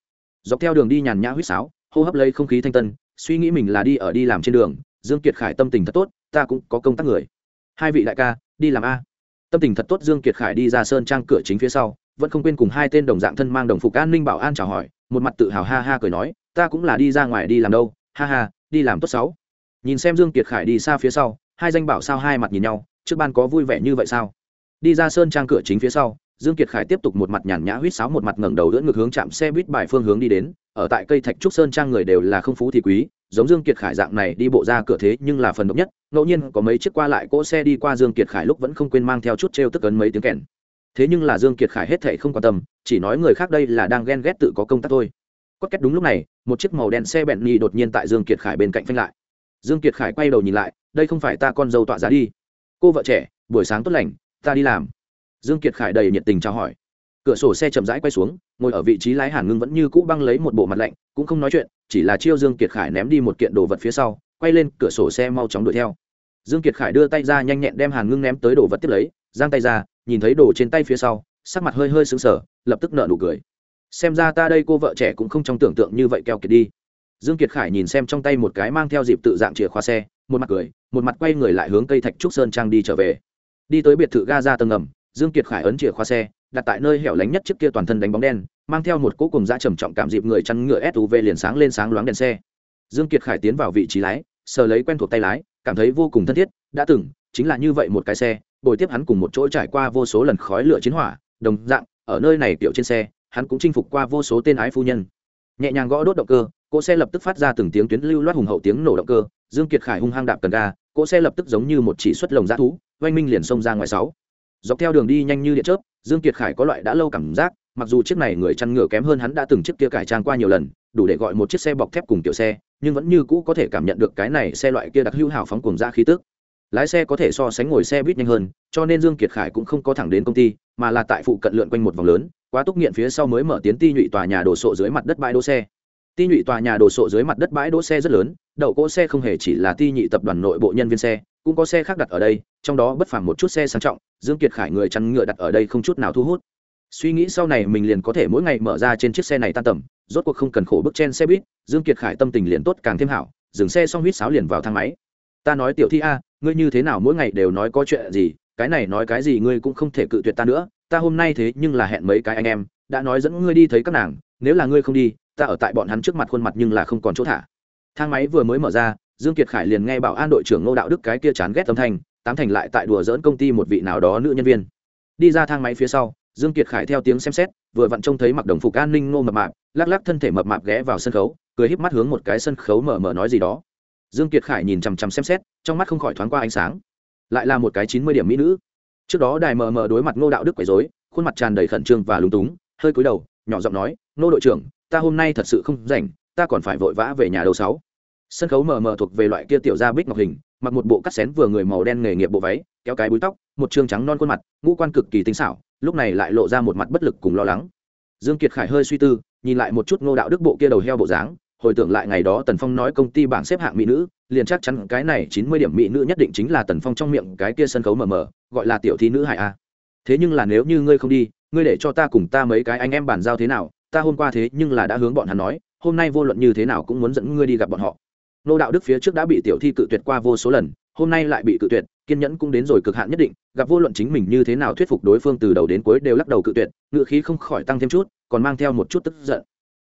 Dọc theo đường đi nhàn nhã huýt sáo hô hấp lấy không khí thanh tân, suy nghĩ mình là đi ở đi làm trên đường, dương kiệt khải tâm tình thật tốt, ta cũng có công tác người. Hai vị đại ca, đi làm a. Tâm tình thật tốt, dương kiệt khải đi ra sơn trang cửa chính phía sau, vẫn không quên cùng hai tên đồng dạng thân mang đồng phục an ninh bảo an chào hỏi, một mặt tự hào ha ha cười nói, ta cũng là đi ra ngoài đi làm đâu, ha ha, đi làm tốt sáu nhìn xem dương kiệt khải đi xa phía sau, hai danh bảo sao hai mặt nhìn nhau, trước ban có vui vẻ như vậy sao? Đi ra sơn trang cửa chính phía sau dương kiệt khải tiếp tục một mặt nhàn nhã huýt sáo, một mặt ngẩng đầu đỡ ngược hướng chạm xe buýt bài phương hướng đi đến. Ở tại cây thạch trúc sơn trang người đều là không phú thì quý, giống dương kiệt khải dạng này đi bộ ra cửa thế nhưng là phần độc nhất. Ngẫu nhiên có mấy chiếc qua lại cỗ xe đi qua, dương kiệt khải lúc vẫn không quên mang theo chút treo tức ấn mấy tiếng kèn. Thế nhưng là dương kiệt khải hết thảy không quan tâm, chỉ nói người khác đây là đang ghen ghét tự có công tác thôi. Có kết đúng lúc này, một chiếc màu đen xe bẹn nhì đột nhiên tại dương kiệt khải bên cạnh phanh lại. Dương kiệt khải quay đầu nhìn lại, đây không phải ta con dâu tọa giá đi. Cô vợ trẻ, buổi sáng tốt lành, ta đi làm dương kiệt khải đầy nhiệt tình chào hỏi. Cửa sổ xe chậm rãi quay xuống, ngồi ở vị trí lái hàn ngưng vẫn như cũ băng lấy một bộ mặt lạnh, cũng không nói chuyện, chỉ là chiêu dương kiệt khải ném đi một kiện đồ vật phía sau, quay lên cửa sổ xe mau chóng đuổi theo. Dương kiệt khải đưa tay ra nhanh nhẹn đem hàn ngưng ném tới đồ vật tiếp lấy, giang tay ra, nhìn thấy đồ trên tay phía sau, sắc mặt hơi hơi sững sờ, lập tức nở nụ cười. Xem ra ta đây cô vợ trẻ cũng không trong tưởng tượng như vậy keo kiệt đi. Dương kiệt khải nhìn xem trong tay một cái mang theo dịp tự dạng chìa khóa xe, một mặt cười, một mặt quay người lại hướng cây thạch trúc sơn trang đi trở về. Đi tới biệt thự ga ra tầng ngầm dương kiệt khải ấn chìa khóa xe, đặt tại nơi hẻo lánh nhất trước kia toàn thân đánh bóng đen, mang theo một cỗ cùng da trầm trọng cảm dịp người chăn ngựa suv liền sáng lên sáng loáng đèn xe. Dương kiệt khải tiến vào vị trí lái, sờ lấy quen thuộc tay lái, cảm thấy vô cùng thân thiết, đã từng, chính là như vậy một cái xe, bồi tiếp hắn cùng một chỗ trải qua vô số lần khói lửa chiến hỏa, đồng dạng, ở nơi này tiểu trên xe, hắn cũng chinh phục qua vô số tên ái phu nhân. Nhẹ nhàng gõ đốt động cơ, cỗ xe lập tức phát ra từng tiếng tuyến lưu loát hùng hậu tiếng nổ động cơ, dương kiệt khải hung hăng đạp cần ga, cỗ xe lập tức giống như một chỉ xuất lồng dã thú, oanh minh liền xông ra ngoài sáu dọc theo đường đi nhanh như điện chớp, dương kiệt khải có loại đã lâu cảm giác, mặc dù chiếc này người chăn ngựa kém hơn hắn đã từng chiếc kia cải trang qua nhiều lần, đủ để gọi một chiếc xe bọc thép cùng tiểu xe, nhưng vẫn như cũ có thể cảm nhận được cái này xe loại kia đặc hữu hào phóng cùng ra khí tức. Lái xe có thể so sánh ngồi xe buýt nhanh hơn, cho nên dương kiệt khải cũng không có thẳng đến công ty, mà là tại phụ cận lượn quanh một vòng lớn, quá túc nghiện phía sau mới mở tiến ti nhụy tòa nhà đổ sộ dưới mặt đất bãi đỗ xe ti nhụy tòa nhà đổ sộ dưới mặt đất bãi đỗ xe rất lớn, đậu cỗ xe không hề chỉ là ti nhị tập đoàn nội bộ nhân viên xe, cũng có xe khác đặt ở đây, trong đó bất phàm một chút xe sang trọng, dương kiệt khải người chăn ngựa đặt ở đây không chút nào thu hút. Suy nghĩ sau này mình liền có thể mỗi ngày mở ra trên chiếc xe này tan tầm, rốt cuộc không cần khổ bước trên xe buýt, dương kiệt khải tâm tình liền tốt càng thêm hảo, dừng xe xong huýt sáo liền vào thang máy. Ta nói tiểu thi a, ngươi như thế nào mỗi ngày đều nói có chuyện gì, cái này nói cái gì ngươi cũng không thể cự tuyệt ta nữa, ta hôm nay thế nhưng là hẹn mấy cái anh em, đã nói dẫn ngươi đi thấy các nàng, nếu là ngươi không đi ta ở tại bọn hắn trước mặt khuôn mặt nhưng là không còn chỗ thả. Thang máy vừa mới mở ra, dương kiệt khải liền nghe bảo an đội trưởng ngô đạo đức cái kia chán ghét âm thanh, tám thành lại tại đùa dỡn công ty một vị nào đó nữ nhân viên. Đi ra thang máy phía sau, dương kiệt khải theo tiếng xem xét, vừa vặn trông thấy mặc đồng phục an ninh ngô mập mạp, lắc lắc thân thể mập mạp ghé vào sân khấu, cười híp mắt hướng một cái sân khấu mở mở nói gì đó. Dương kiệt khải nhìn chằm chằm xem xét, trong mắt không khỏi thoáng qua ánh sáng. Lại là một cái chín mươi điểm mỹ nữ. Trước đó đài mờ mờ đối mặt ngô đạo đức quấy rối, khuôn mặt tràn đầy khẩn trương và lúng túng, hơi cúi đầu, nhỏ giọng nói, ngô đội trưởng ta hôm nay thật sự không rảnh, ta còn phải vội vã về nhà đầu sáu. Sân khấu mờ mờ thuộc về loại kia tiểu gia bích ngọc hình, mặc một bộ cắt xén vừa người màu đen nghề nghiệp bộ váy, kéo cái búi tóc, một trương trắng non khuôn mặt, ngũ quan cực kỳ tinh xảo, lúc này lại lộ ra một mặt bất lực cùng lo lắng. Dương kiệt khải hơi suy tư, nhìn lại một chút ngô đạo đức bộ kia đầu heo bộ dáng, hồi tưởng lại ngày đó tần phong nói công ty bảng xếp hạng mỹ nữ, liền chắc chắn cái này chín mươi điểm mỹ nữ nhất định chính là tần phong trong miệng cái kia sân khấu mờ mờ, gọi là tiểu thi nữ hải a. Thế nhưng là nếu như ngươi không đi, ngươi để cho ta cùng ta mấy cái anh em bàn giao thế nào ta hôm qua thế nhưng là đã hướng bọn hắn nói, hôm nay vô luận như thế nào cũng muốn dẫn ngươi đi gặp bọn họ. Nô đạo đức phía trước đã bị tiểu thi cự tuyệt qua vô số lần, hôm nay lại bị cự tuyệt, kiên nhẫn cũng đến rồi cực hạn nhất định, gặp vô luận chính mình như thế nào thuyết phục đối phương từ đầu đến cuối đều lắc đầu cự tuyệt ngự khí không khỏi tăng thêm chút, còn mang theo một chút tức giận.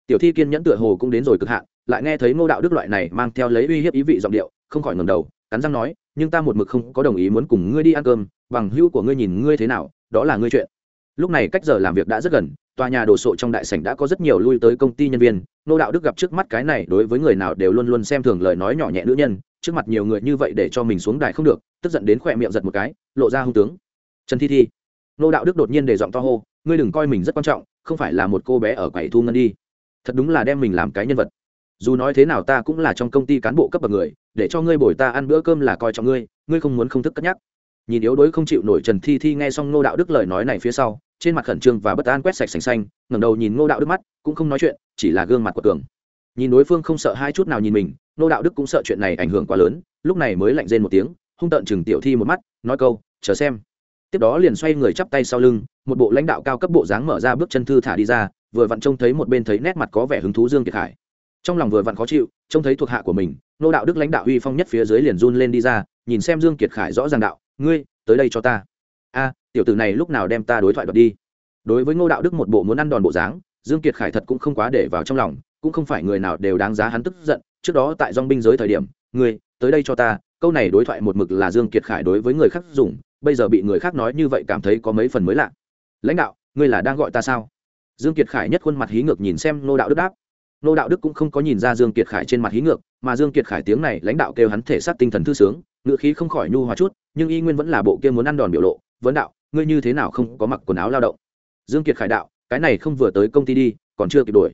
Tiểu thi kiên nhẫn tựa hồ cũng đến rồi cực hạn, lại nghe thấy ngô đạo đức loại này mang theo lấy uy hiếp ý vị giọng điệu, không khỏi ngầm đầu, cắn răng nói, nhưng ta một mực không có đồng ý muốn cùng ngươi đi ăn cơm, bằng hữu của ngươi nhìn ngươi thế nào, đó là ngươi chuyện lúc này cách giờ làm việc đã rất gần, tòa nhà đồ sộ trong đại sảnh đã có rất nhiều lui tới công ty nhân viên. Nô đạo đức gặp trước mắt cái này, đối với người nào đều luôn luôn xem thường lời nói nhỏ nhẹ nữ nhân, trước mặt nhiều người như vậy để cho mình xuống đài không được, tức giận đến khỏe miệng giật một cái, lộ ra hung tướng. Trần thi thi. Nô đạo đức đột nhiên để giọng to hô, ngươi đừng coi mình rất quan trọng, không phải là một cô bé ở quầy thu ngân đi. Thật đúng là đem mình làm cái nhân vật. Dù nói thế nào ta cũng là trong công ty cán bộ cấp bậc người, để cho ngươi bồi ta ăn bữa cơm là coi trọng ngươi ngươi không muốn không thức cất nhắc. Nhìn yếu đuối không chịu nổi trần thi thi nghe xong ngô đạo đức lời nói này phía sau trên mặt khẩn trương và bất an quét sạch sành xanh, ngẩng đầu nhìn ngô đạo đức mắt, cũng không nói chuyện, chỉ là gương mặt của cường. Nhìn đối phương không sợ hai chút nào nhìn mình, ngô đạo đức cũng sợ chuyện này ảnh hưởng quá lớn, lúc này mới lạnh rên một tiếng, hung tợn chừng tiểu thi một mắt, nói câu, chờ xem. Tiếp đó liền xoay người chắp tay sau lưng, một bộ lãnh đạo cao cấp bộ dáng mở ra bước chân thư thả đi ra, vừa vặn trông thấy một bên thấy nét mặt có vẻ hứng thú dương kiệt khải trong lòng vừa vặn khó chịu, trông thấy thuộc hạ của mình nô đạo đức lãnh đạo uy phong nhất phía dưới liền run lên đi ra, nhìn xem dương kiệt khải rõ ràng đạo, ngươi, tới đây cho ta. A tiểu tử này lúc nào đem ta đối thoại đoạt đi? Đối với ngô đạo đức một bộ muốn ăn đòn bộ dáng, dương kiệt khải thật cũng không quá để vào trong lòng, cũng không phải người nào đều đáng giá hắn tức giận. Trước đó tại dong binh giới thời điểm, ngươi, tới đây cho ta, câu này đối thoại một mực là dương kiệt khải đối với người khác dùng, bây giờ bị người khác nói như vậy cảm thấy có mấy phần mới lạ. Lãnh đạo, ngươi là đang gọi ta sao? Dương kiệt khải nhất khuôn mặt hí ngược nhìn xem ngô đạo đức đáp. Ngô đạo đức cũng không có nhìn ra dương kiệt khải trên mặt hí ngược, mà dương kiệt khải tiếng này lãnh đạo kêu hắn thể xác tinh thần thư sướng ngựa khí không khỏi nhu hòa chút, nhưng y nguyên vẫn là bộ kia muốn ăn đòn biểu lộ, vấn đạo ngươi như thế nào không có mặc quần áo lao động? Dương kiệt khải đạo, cái này không vừa tới công ty đi, còn chưa kịp đuổi.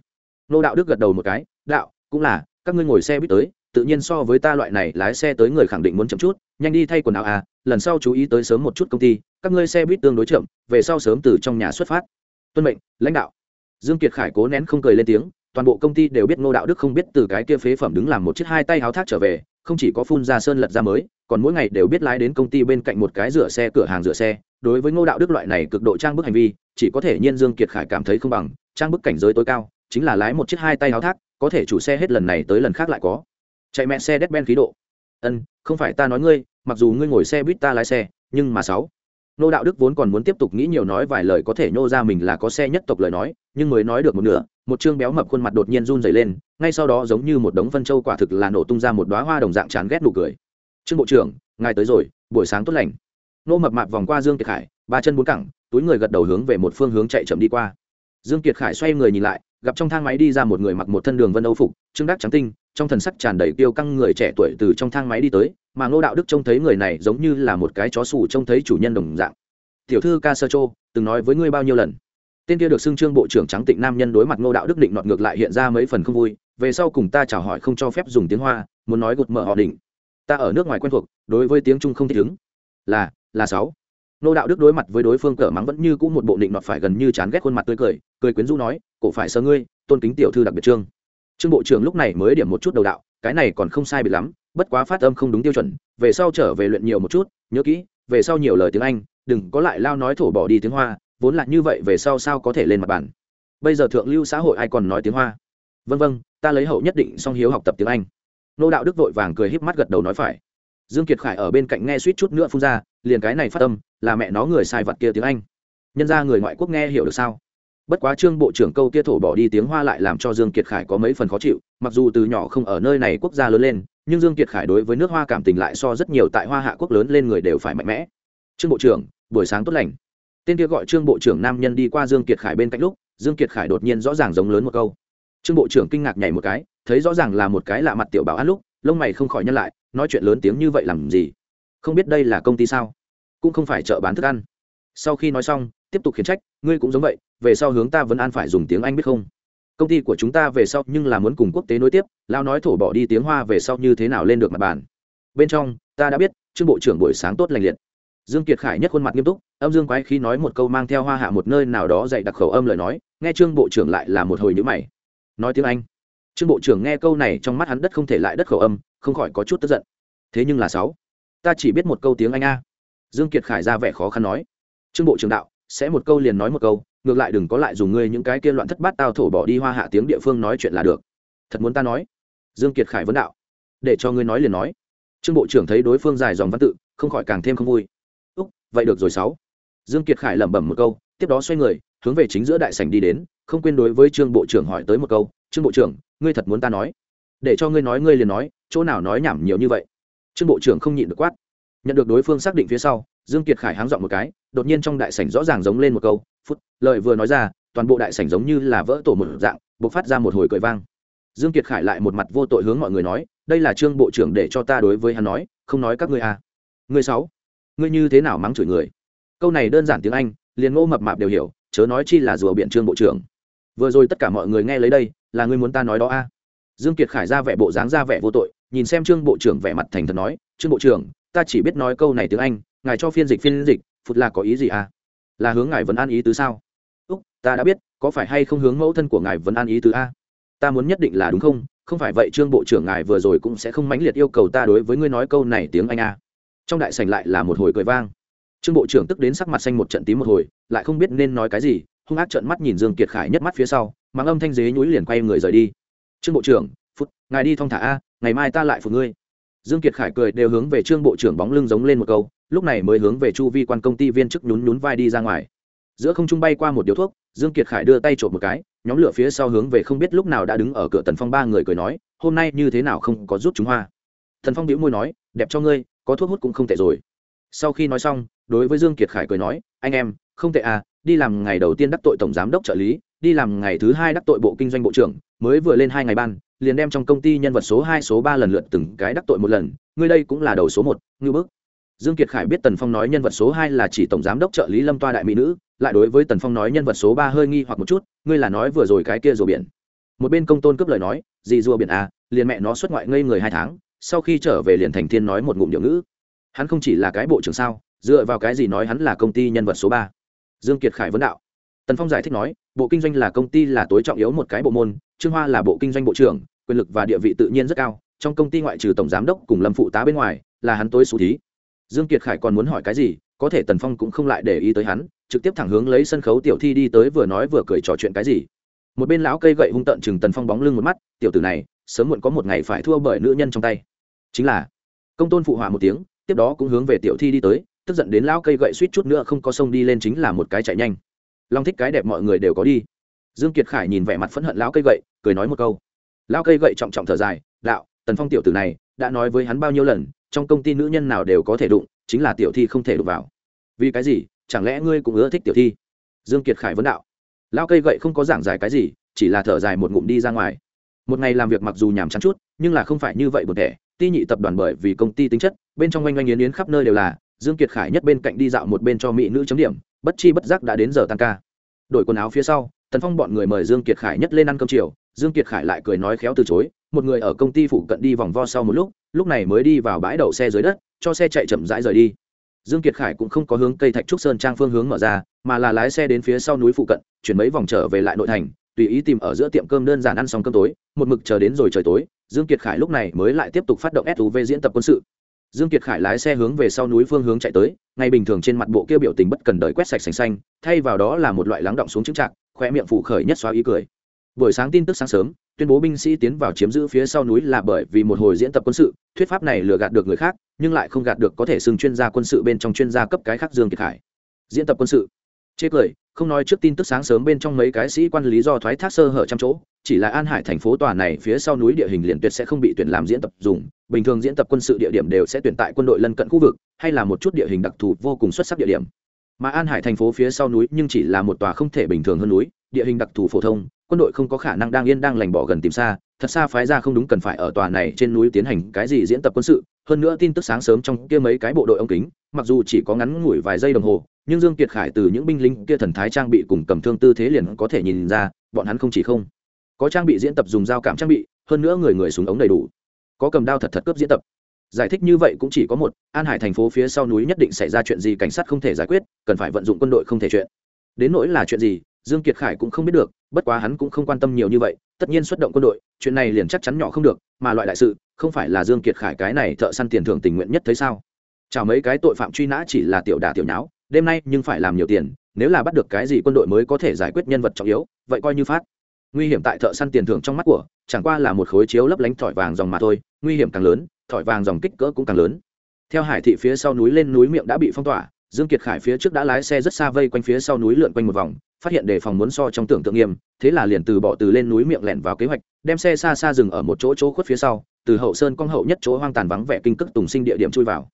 Nô đạo đức gật đầu một cái, đạo, cũng là, các ngươi ngồi xe buýt tới, tự nhiên so với ta loại này lái xe tới người khẳng định muốn chậm chút, nhanh đi thay quần áo à lần sau chú ý tới sớm một chút công ty, các ngươi xe buýt tương đối chậm, về sau sớm từ trong nhà xuất phát. Tuân mệnh, lãnh đạo. Dương kiệt khải cố nén không cười lên tiếng, toàn bộ công ty đều biết ngô đạo đức không biết từ cái kia phế phẩm đứng làm một chiếc hai tay háo thác trở về, không chỉ có phun ra sơn lật ra mới còn mỗi ngày đều biết lái đến công ty bên cạnh một cái rửa xe, cửa hàng rửa xe. Đối với ngô đạo đức loại này cực độ trang bức hành vi, chỉ có thể nhiên dương kiệt khải cảm thấy không bằng. Trang bức cảnh giới tối cao, chính là lái một chiếc hai tay háo thác, có thể chủ xe hết lần này tới lần khác lại có. Chạy mẹ xe đét ben khí độ. Ân, không phải ta nói ngươi, mặc dù ngươi ngồi xe buýt ta lái xe, nhưng mà sáu. Nô đạo đức vốn còn muốn tiếp tục nghĩ nhiều nói vài lời có thể nhô ra mình là có xe nhất tộc lời nói, nhưng mới nói được một nửa, một chương béo mập khuôn mặt đột nhiên run dày lên, ngay sau đó giống như một đống phân châu quả thực là nổ tung ra một đoá hoa đồng dạng chán ghét nụ cười trương bộ trưởng, ngài tới rồi, buổi sáng tốt lành. Nô mập mạp vòng qua dương kiệt khải, ba chân bốn cẳng, túi người gật đầu hướng về một phương hướng chạy chậm đi qua. Dương kiệt khải xoay người nhìn lại, gặp trong thang máy đi ra một người mặc một thân đường vân âu phục, trương đắc trắng tinh, trong thần sắc tràn đầy tiêu căng người trẻ tuổi từ trong thang máy đi tới, mà ngô đạo đức trông thấy người này giống như là một cái chó sủ trông thấy chủ nhân đồng dạng. Tiểu thư ca sơ chô, từng nói với ngươi bao nhiêu lần? Tên kia được xưng trương bộ trưởng trắng tịnh nam nhân đối mặt ngô đạo đức định nọt ngược lại hiện ra mấy phần không vui, về sau cùng ta chào hỏi không cho phép dùng tiếng hoa, muốn nói gột mở họ định ta ở nước ngoài quen thuộc, đối với tiếng trung không thích ứng. Là là sáu. Nô đạo đức đối mặt với đối phương cỡ mắng vẫn như cũ một bộ định nọt phải gần như chán ghét khuôn mặt tươi cười cười quyến rũ nói, cổ phải sơ ngươi, tôn kính tiểu thư đặc biệt trương. Trương bộ trưởng lúc này mới điểm một chút đầu đạo, cái này còn không sai biệt lắm, bất quá phát âm không đúng tiêu chuẩn, về sau trở về luyện nhiều một chút, nhớ kỹ, về sau nhiều lời tiếng anh, đừng có lại lao nói thổ bỏ đi tiếng hoa, vốn là như vậy về sau sao có thể lên mặt bản bây giờ thượng lưu xã hội ai còn nói tiếng hoa? Vân vân ta lấy hậu nhất định song hiếu học tập tiếng anh nô đạo đức vội vàng cười híp mắt gật đầu nói phải. Dương kiệt khải ở bên cạnh nghe suýt chút nữa phun ra, liền cái này phát âm, là mẹ nó người sai vật kia tiếng anh. Nhân ra người ngoại quốc nghe hiểu được sao? Bất quá trương bộ trưởng câu kia thổ bỏ đi tiếng hoa lại làm cho dương kiệt khải có mấy phần khó chịu, mặc dù từ nhỏ không ở nơi này quốc gia lớn lên, nhưng dương kiệt khải đối với nước hoa cảm tình lại so rất nhiều tại hoa hạ quốc lớn lên người đều phải mạnh mẽ. Trương bộ trưởng, buổi sáng tốt lành. Tên kia gọi trương bộ trưởng nam nhân đi qua dương kiệt khải bên cạnh lúc, dương kiệt khải đột nhiên rõ ràng giống lớn một câu trương bộ trưởng kinh ngạc nhảy một cái, thấy rõ ràng là một cái lạ mặt tiểu bảo an lúc, lông mày không khỏi nhăn lại, nói chuyện lớn tiếng như vậy làm gì? Không biết đây là công ty sao? Cũng không phải chợ bán thức ăn. Sau khi nói xong, tiếp tục khiển trách, ngươi cũng giống vậy, về sau hướng ta vẫn an phải dùng tiếng anh biết không? Công ty của chúng ta về sau nhưng là muốn cùng quốc tế nối tiếp lao nói thổ bỏ đi tiếng hoa về sau như thế nào lên được mặt bàn? Bên trong, ta đã biết, trương bộ trưởng buổi sáng tốt lành liệt. Dương kiệt khải nhất khuôn mặt nghiêm túc, âm dương quái khi nói một câu mang theo hoa hạ một nơi nào đó dạy đặc khẩu âm lời nói, nghe trương bộ trưởng lại là một hồi nhữ mày nói tiếng anh. Trương bộ trưởng nghe câu này trong mắt hắn đất không thể lại đất khẩu âm, không khỏi có chút tức giận. Thế nhưng là sáu, ta chỉ biết một câu tiếng anh a. Dương kiệt khải ra vẻ khó khăn nói. Trương bộ trưởng đạo, sẽ một câu liền nói một câu, ngược lại đừng có lại dùng ngươi những cái kia loạn thất bát tao thổ bỏ đi hoa hạ tiếng địa phương nói chuyện là được. Thật muốn ta nói? Dương kiệt khải vấn đạo. Để cho ngươi nói liền nói. Trương bộ trưởng thấy đối phương dài dòng văn tự, không khỏi càng thêm không vui. Úc, vậy được rồi sáu. Dương kiệt khải lẩm bẩm một câu, tiếp đó xoay người hướng về chính giữa đại sảnh đi đến, không quên đối với trương bộ trưởng hỏi tới một câu, trương bộ trưởng, ngươi thật muốn ta nói? Để cho ngươi nói ngươi liền nói, chỗ nào nói nhảm nhiều như vậy? Trương bộ trưởng không nhịn được quát. Nhận được đối phương xác định phía sau, dương kiệt khải háng dọn một cái, đột nhiên trong đại sảnh rõ ràng giống lên một câu, phút, lời vừa nói ra, toàn bộ đại sảnh giống như là vỡ tổ một dạng, bộc phát ra một hồi cười vang. Dương kiệt khải lại một mặt vô tội hướng mọi người nói, đây là trương bộ trưởng để cho ta đối với hắn nói, không nói các ngươi à. Ngươi sáu, ngươi như thế nào mắng chửi người? Câu này đơn giản tiếng anh, liền ngô mập mạp đều hiểu chớ nói chi là rùa biện trương bộ trưởng. Vừa rồi tất cả mọi người nghe lấy đây, là ngươi muốn ta nói đó a? À? dương kiệt khải ra vẻ bộ dáng ra vẻ vô tội, nhìn xem trương bộ trưởng vẻ mặt thành thật nói, trương bộ trưởng, ta chỉ biết nói câu này tiếng anh, ngài cho phiên dịch phiên dịch, phụt là có ý gì à là hướng ngài vẫn an ý tứ sao? Úc, ta đã biết, có phải hay không hướng mẫu thân của ngài vẫn an ý tứ a? Ta muốn nhất định là đúng không? Không phải vậy trương bộ trưởng ngài vừa rồi cũng sẽ không mãnh liệt yêu cầu ta đối với ngươi nói câu này tiếng anh a. Trong đại sảnh lại là một hồi cười vang trương bộ trưởng tức đến sắc mặt xanh một trận tím một hồi, lại không biết nên nói cái gì, hung ác trợn mắt nhìn dương kiệt khải nhất mắt phía sau mang âm thanh dế nhúi liền quay người rời đi. Trương bộ trưởng, phút, ngài đi thong thả a, ngày mai ta lại phụ ngươi. Dương kiệt khải cười đều hướng về trương bộ trưởng bóng lưng giống lên một câu, lúc này mới hướng về chu vi quan công ty viên chức nhún nhún vai đi ra ngoài. Giữa không trung bay qua một điếu thuốc, dương kiệt khải đưa tay trộm một cái, nhóm lửa phía sau hướng về không biết lúc nào đã đứng ở cửa tần phong ba người cười nói, hôm nay như thế nào không có rút chúng hoa? Thần phong bĩu môi nói, đẹp cho ngươi, có thuốc hút cũng không tệ rồi. Sau khi nói xong đối với dương kiệt khải cười nói, anh em, không tệ à đi làm ngày đầu tiên đắc tội tổng giám đốc trợ lý, đi làm ngày thứ hai đắc tội bộ kinh doanh bộ trưởng, mới vừa lên hai ngày ban, liền đem trong công ty nhân vật số hai, số ba lần lượt từng cái đắc tội một lần, ngươi đây cũng là đầu số một ngư bức. Dương kiệt khải biết tần phong nói nhân vật số hai là chỉ tổng giám đốc trợ lý lâm toa đại mỹ nữ, lại đối với tần phong nói nhân vật số ba hơi nghi hoặc một chút, ngươi là nói vừa rồi cái kia rùa biển. Một bên công tôn cướp lời nói, gì rùa biển à liền mẹ nó xuất ngoại ngây người hai tháng, sau khi trở về liền thành thiên nói một ngụm điệu ngữ. Hắn không chỉ là cái bộ trưởng sao dựa vào cái gì nói hắn là công ty nhân vật số ba? Dương kiệt khải vấn đạo. Tần phong giải thích nói, bộ kinh doanh là công ty là tối trọng yếu một cái bộ môn, trương hoa là bộ kinh doanh bộ trưởng, quyền lực và địa vị tự nhiên rất cao, trong công ty ngoại trừ tổng giám đốc cùng lâm phụ tá bên ngoài, là hắn tối xú thí. Dương kiệt khải còn muốn hỏi cái gì, có thể tần phong cũng không lại để ý tới hắn, trực tiếp thẳng hướng lấy sân khấu tiểu thi đi tới vừa nói vừa cười trò chuyện cái gì. Một bên lão cây gậy hung tợn chừng tần phong bóng lưng một mắt, tiểu tử này, sớm muộn có một ngày phải thua bởi nữ nhân trong tay. Chính là, công tôn phụ họa một tiếng, tiếp đó cũng hướng về tiểu thi đi tới tức giận đến lão cây gậy suýt chút nữa không có sông đi lên chính là một cái chạy nhanh. Long thích cái đẹp mọi người đều có đi. Dương kiệt khải nhìn vẻ mặt phẫn hận lão cây gậy, cười nói một câu. Lão cây gậy trọng trọng thở dài, đạo, tần phong tiểu tử này đã nói với hắn bao nhiêu lần, trong công ty nữ nhân nào đều có thể đụng, chính là tiểu thi không thể đụng vào. Vì cái gì, chẳng lẽ ngươi cũng ưa thích tiểu thi? Dương kiệt khải vấn đạo. Lão cây gậy không có giảng giải cái gì, chỉ là thở dài một ngụm đi ra ngoài. Một ngày làm việc mặc dù nhàm chán chút, nhưng là không phải như vậy một thể ti nhị tập đoàn bởi vì công ty tính chất, bên trong oanh oanh yến yến khắp nơi đều là dương kiệt khải nhất bên cạnh đi dạo một bên cho mỹ nữ chấm điểm, bất chi bất giác đã đến giờ tăng ca. Đổi quần áo phía sau, tần phong bọn người mời dương kiệt khải nhất lên ăn cơm chiều, dương kiệt khải lại cười nói khéo từ chối, một người ở công ty phụ cận đi vòng vo sau một lúc lúc này mới đi vào bãi đậu xe dưới đất, cho xe chạy chậm rãi rời đi. Dương kiệt khải cũng không có hướng cây thạch trúc sơn trang phương hướng mở ra, mà là lái xe đến phía sau núi phụ cận, chuyển mấy vòng trở về lại nội thành, tùy ý tìm ở giữa tiệm cơm đơn giản ăn xong cơm tối, một mực chờ đến rồi trời tối, dương kiệt khải lúc này mới lại tiếp tục phát động suv diễn tập quân sự dương kiệt khải lái xe hướng về sau núi phương hướng chạy tới ngày bình thường trên mặt bộ kia biểu tình bất cần đời quét sạch sành xanh, thay vào đó là một loại lắng động xuống chứng trạng khoe miệng phụ khởi nhất xóa ý cười. Buổi sáng tin tức sáng sớm, tuyên bố binh sĩ tiến vào chiếm giữ phía sau núi là bởi vì một hồi diễn tập quân sự, thuyết pháp này lừa gạt được người khác, nhưng lại không gạt được có thể xưng chuyên gia quân sự bên trong chuyên gia cấp cái khác dương kiệt khải. Diễn tập quân sự chê cười, không nói trước tin tức sáng sớm bên trong mấy cái sĩ quan lý do thoái thác sơ hở trăm chỗ, chỉ là an hải thành phố tòa này phía sau núi địa hình liền tuyệt sẽ không bị tuyển làm diễn tập dùng, bình thường diễn tập quân sự địa điểm đều sẽ tuyển tại quân đội lân cận khu vực, hay là một chút địa hình đặc thù vô cùng xuất sắc địa điểm. Mà an hải thành phố phía sau núi nhưng chỉ là một tòa không thể bình thường hơn núi, địa hình đặc thù phổ thông, quân đội không có khả năng đang yên đang lành bỏ gần tìm xa, thật xa phái ra không đúng cần phải ở tòa này trên núi tiến hành cái gì diễn tập quân sự, hơn nữa tin tức sáng sớm trong kia mấy cái bộ đội ống kính, mặc dù chỉ có ngắn ngủi vài giây đồng hồ nhưng dương kiệt khải từ những binh lính kia thần thái trang bị cùng cầm thương tư thế liền có thể nhìn ra, bọn hắn không chỉ không. Có trang bị diễn tập dùng dao cảm trang bị, hơn nữa người người súng ống đầy đủ. Có cầm đao thật thật cướp diễn tập. Giải thích như vậy cũng chỉ có một, an hải thành phố phía sau núi nhất định xảy ra chuyện gì cảnh sát không thể giải quyết, cần phải vận dụng quân đội không thể chuyện. Đến nỗi là chuyện gì, dương kiệt khải cũng không biết được, bất quá hắn cũng không quan tâm nhiều như vậy, tất nhiên xuất động quân đội, chuyện này liền chắc chắn nhỏ không được, mà loại đại sự, không phải là dương kiệt khải cái này thợ săn tiền thưởng tình nguyện nhất thấy sao? Chào mấy cái tội phạm truy nã chỉ là tiểu đả tiểu nháo đêm nay nhưng phải làm nhiều tiền, nếu là bắt được cái gì quân đội mới có thể giải quyết nhân vật trọng yếu, vậy coi như phát. Nguy hiểm tại thợ săn tiền thưởng trong mắt của, chẳng qua là một khối chiếu lấp lánh thỏi vàng dòng mà thôi, nguy hiểm càng lớn, thỏi vàng dòng kích cỡ cũng càng lớn. Theo hải thị phía sau núi lên núi miệng đã bị phong tỏa, dương kiệt khải phía trước đã lái xe rất xa vây quanh phía sau núi lượn quanh một vòng, phát hiện đề phòng muốn so trong tưởng tượng nghiêm, thế là liền từ bỏ từ lên núi miệng lẻn vào kế hoạch, đem xe xa xa dừng ở một chỗ chỗ khuất phía sau, từ hậu sơn cong hậu nhất chỗ hoang tàn vắng vẻ kinh cức tùng sinh địa điểm chui vào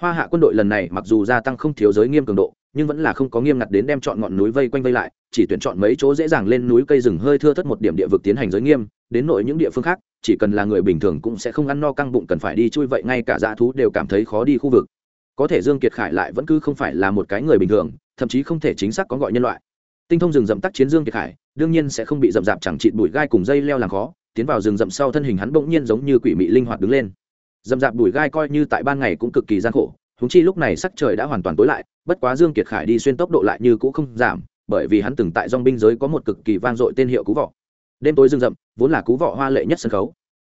hoa hạ quân đội lần này mặc dù gia tăng không thiếu giới nghiêm cường độ, nhưng vẫn là không có nghiêm ngặt đến đem chọn ngọn núi vây quanh vây lại, chỉ tuyển chọn mấy chỗ dễ dàng lên núi cây rừng hơi thưa thất một điểm địa vực tiến hành giới nghiêm, đến nội những địa phương khác, chỉ cần là người bình thường cũng sẽ không ăn no căng bụng cần phải đi chui vậy, ngay cả dã thú đều cảm thấy khó đi khu vực. Có thể dương kiệt khải lại vẫn cứ không phải là một cái người bình thường, thậm chí không thể chính xác có gọi nhân loại. Tinh thông rừng rậm tắc chiến dương kiệt khải, đương nhiên sẽ không bị rậm rạp chẳng chịt bụi gai cùng dây leo làm khó, tiến vào rừng rậm sau thân hình hắn bỗng nhiên giống như quỷ mị linh hoạt đứng lên dầm dạp bụi gai coi như tại ban ngày cũng cực kỳ gian khổ húng chi lúc này sắc trời đã hoàn toàn tối lại, bất quá dương kiệt khải đi xuyên tốc độ lại như cũ không giảm, bởi vì hắn từng tại dong binh giới có một cực kỳ vang dội tên hiệu cú vọ đêm tối rừng rậm, vốn là cú vọ hoa lệ nhất sân khấu.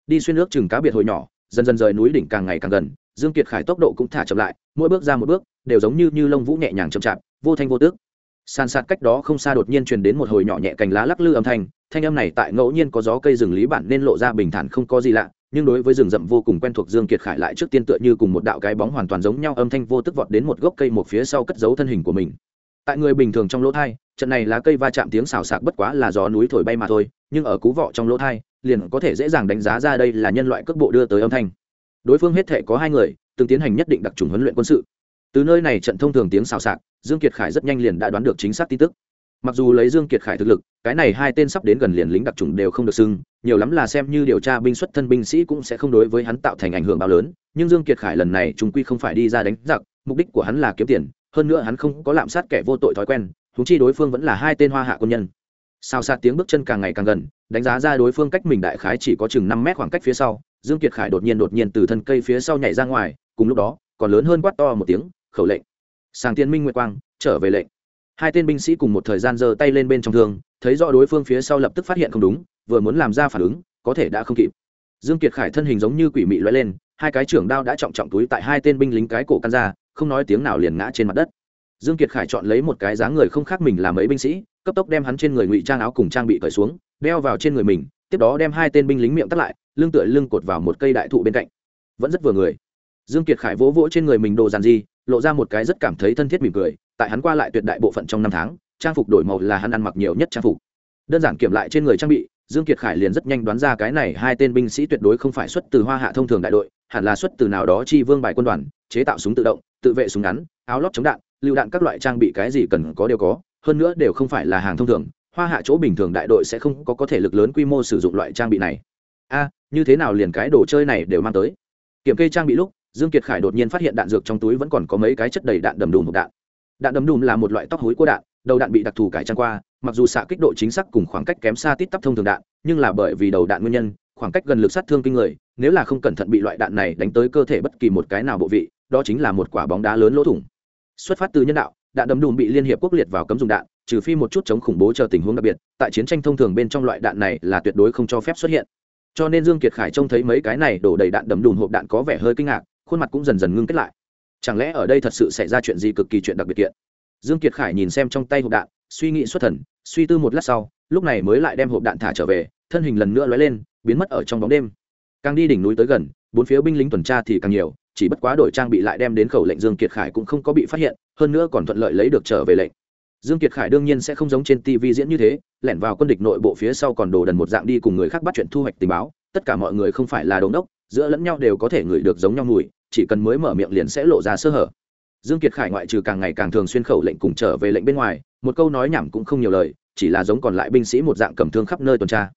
Đi xuyên nước chừng cá biệt hồi nhỏ, dần dần rời núi đỉnh càng ngày càng gần, dương kiệt khải tốc độ cũng thả chậm lại, mỗi bước ra một bước, đều giống như như lông vũ nhẹ nhàng chậm chạp, vô thanh vô tước. San sạt cách đó không xa đột nhiên truyền đến một hồi nhỏ nhẹ cành lá lắc lư âm thanh thanh âm này tại ngẫu nhiên có gió cây rừng lý bản nên lộ ra bình thản không có gì lạ nhưng đối với rừng rậm vô cùng quen thuộc dương kiệt khải lại trước tiên tựa như cùng một đạo cái bóng hoàn toàn giống nhau, âm thanh vô tức vọt đến một gốc cây một phía sau cất giấu thân hình của mình. Tại người bình thường trong lỗ thai, trận này lá cây va chạm tiếng xào xạc bất quá là gió núi thổi bay mà thôi, nhưng ở cú vọ trong lỗ thai, liền có thể dễ dàng đánh giá ra đây là nhân loại cước bộ đưa tới âm thanh. Đối phương hết thể có hai người, từng tiến hành nhất định đặc trùng huấn luyện quân sự. Từ nơi này trận thông thường tiếng xào xạc, dương kiệt khải rất nhanh liền đã đoán được chính xác tin tức mặc dù lấy dương kiệt khải thực lực, cái này hai tên sắp đến gần liền lính đặc trùng đều không được xưng, nhiều lắm là xem như điều tra binh xuất thân binh sĩ cũng sẽ không đối với hắn tạo thành ảnh hưởng bao lớn, nhưng dương kiệt khải lần này chúng quy không phải đi ra đánh giặc, mục đích của hắn là kiếm tiền, hơn nữa hắn không có lạm sát kẻ vô tội thói quen thú chi đối phương vẫn là hai tên hoa hạ quân nhân. Sao sát tiếng bước chân càng ngày càng gần, đánh giá ra đối phương cách mình đại khái chỉ có chừng năm mét khoảng cách phía sau, dương kiệt khải đột nhiên đột nhiên từ thân cây phía sau nhảy ra ngoài, cùng lúc đó, còn lớn hơn quát to một tiếng, khẩu lệnh. Sàng tiên minh nguyệt quang, trở về lệnh hai tên binh sĩ cùng một thời gian giơ tay lên bên trong thương, thấy rõ đối phương phía sau lập tức phát hiện không đúng, vừa muốn làm ra phản ứng, có thể đã không kịp. Dương kiệt khải thân hình giống như quỷ mị loay lên, hai cái trưởng đao đã trọng trọng túi tại hai tên binh lính cái cổ căn ra, không nói tiếng nào liền ngã trên mặt đất. Dương kiệt khải chọn lấy một cái dáng người không khác mình làm mấy binh sĩ, cấp tốc đem hắn trên người ngụy trang áo cùng trang bị cởi xuống, đeo vào trên người mình, tiếp đó đem hai tên binh lính miệng tắt lại, lưng tựa lưng cột vào một cây đại thụ bên cạnh. Vẫn rất vừa người. Dương kiệt khải vỗ vỗ trên người mình đồ dàn di lộ ra một cái rất cảm thấy thân thiết mỉm cười tại hắn qua lại tuyệt đại bộ phận trong năm tháng, trang phục đổi màu là hắn ăn mặc nhiều nhất trang phục. Đơn giản kiểm lại trên người trang bị, dương kiệt khải liền rất nhanh đoán ra cái này hai tên binh sĩ tuyệt đối không phải xuất từ hoa hạ thông thường đại đội, hẳn là xuất từ nào đó chi vương bài quân đoàn, chế tạo súng tự động, tự vệ súng ngắn, áo lót chống đạn lưu đạn các loại trang bị cái gì cần có đều có, hơn nữa đều không phải là hàng thông thường, hoa hạ chỗ bình thường đại đội sẽ không có có thể lực lớn quy mô sử dụng loại trang bị này. A à, như thế nào liền cái đồ chơi này đều mang tới? Kiểm kê trang bị lúc, dương kiệt khải đột nhiên phát hiện đạn dược trong túi vẫn còn có mấy cái chất đầy đạn đầm đùm hộp đạn đạn đấm đùm là một loại tóc hối của đạn, đầu đạn bị đặc thù cải trang qua, mặc dù xạ kích độ chính xác cùng khoảng cách kém xa tít tắp thông thường đạn, nhưng là bởi vì đầu đạn nguyên nhân, khoảng cách gần lực sát thương kinh người, nếu là không cẩn thận bị loại đạn này đánh tới cơ thể bất kỳ một cái nào bộ vị, đó chính là một quả bóng đá lớn lỗ thủng. Xuất phát từ nhân đạo, đạn đấm đùm bị liên hiệp quốc liệt vào cấm dùng đạn, trừ phi một chút chống khủng bố chờ tình huống đặc biệt, tại chiến tranh thông thường bên trong loại đạn này là tuyệt đối không cho phép xuất hiện. Cho nên dương kiệt khải trông thấy mấy cái này đổ đầy đạn đấm đùm hộp đạn có vẻ hơi kinh ngạc, khuôn mặt cũng dần dần ngưng kết lại chẳng lẽ ở đây thật sự xảy ra chuyện gì cực kỳ chuyện đặc biệt kiện? Dương kiệt khải nhìn xem trong tay hộp đạn, suy nghĩ xuất thần, suy tư một lát sau, lúc này mới lại đem hộp đạn thả trở về, thân hình lần nữa lóe lên, biến mất ở trong bóng đêm. Càng đi đỉnh núi tới gần, bốn phía binh lính tuần tra thì càng nhiều, chỉ bất quá đổi trang bị lại đem đến khẩu lệnh dương kiệt khải cũng không có bị phát hiện, hơn nữa còn thuận lợi lấy được trở về lệnh. Dương kiệt khải đương nhiên sẽ không giống trên tv diễn như thế, lẻn vào quân địch nội bộ phía sau còn đồ đần một dạng đi cùng người khác bắt chuyện thu hoạch tình báo, tất cả mọi người không phải là đống đốc, giữa lẫn nhau đều có thể ngửi được giống nhau mùi chỉ cần mới mở miệng liền sẽ lộ ra sơ hở. Dương kiệt khải ngoại trừ càng ngày càng thường xuyên khẩu lệnh cùng trở về lệnh bên ngoài, một câu nói nhảm cũng không nhiều lời, chỉ là giống còn lại binh sĩ một dạng cầm thương khắp nơi tuần tra.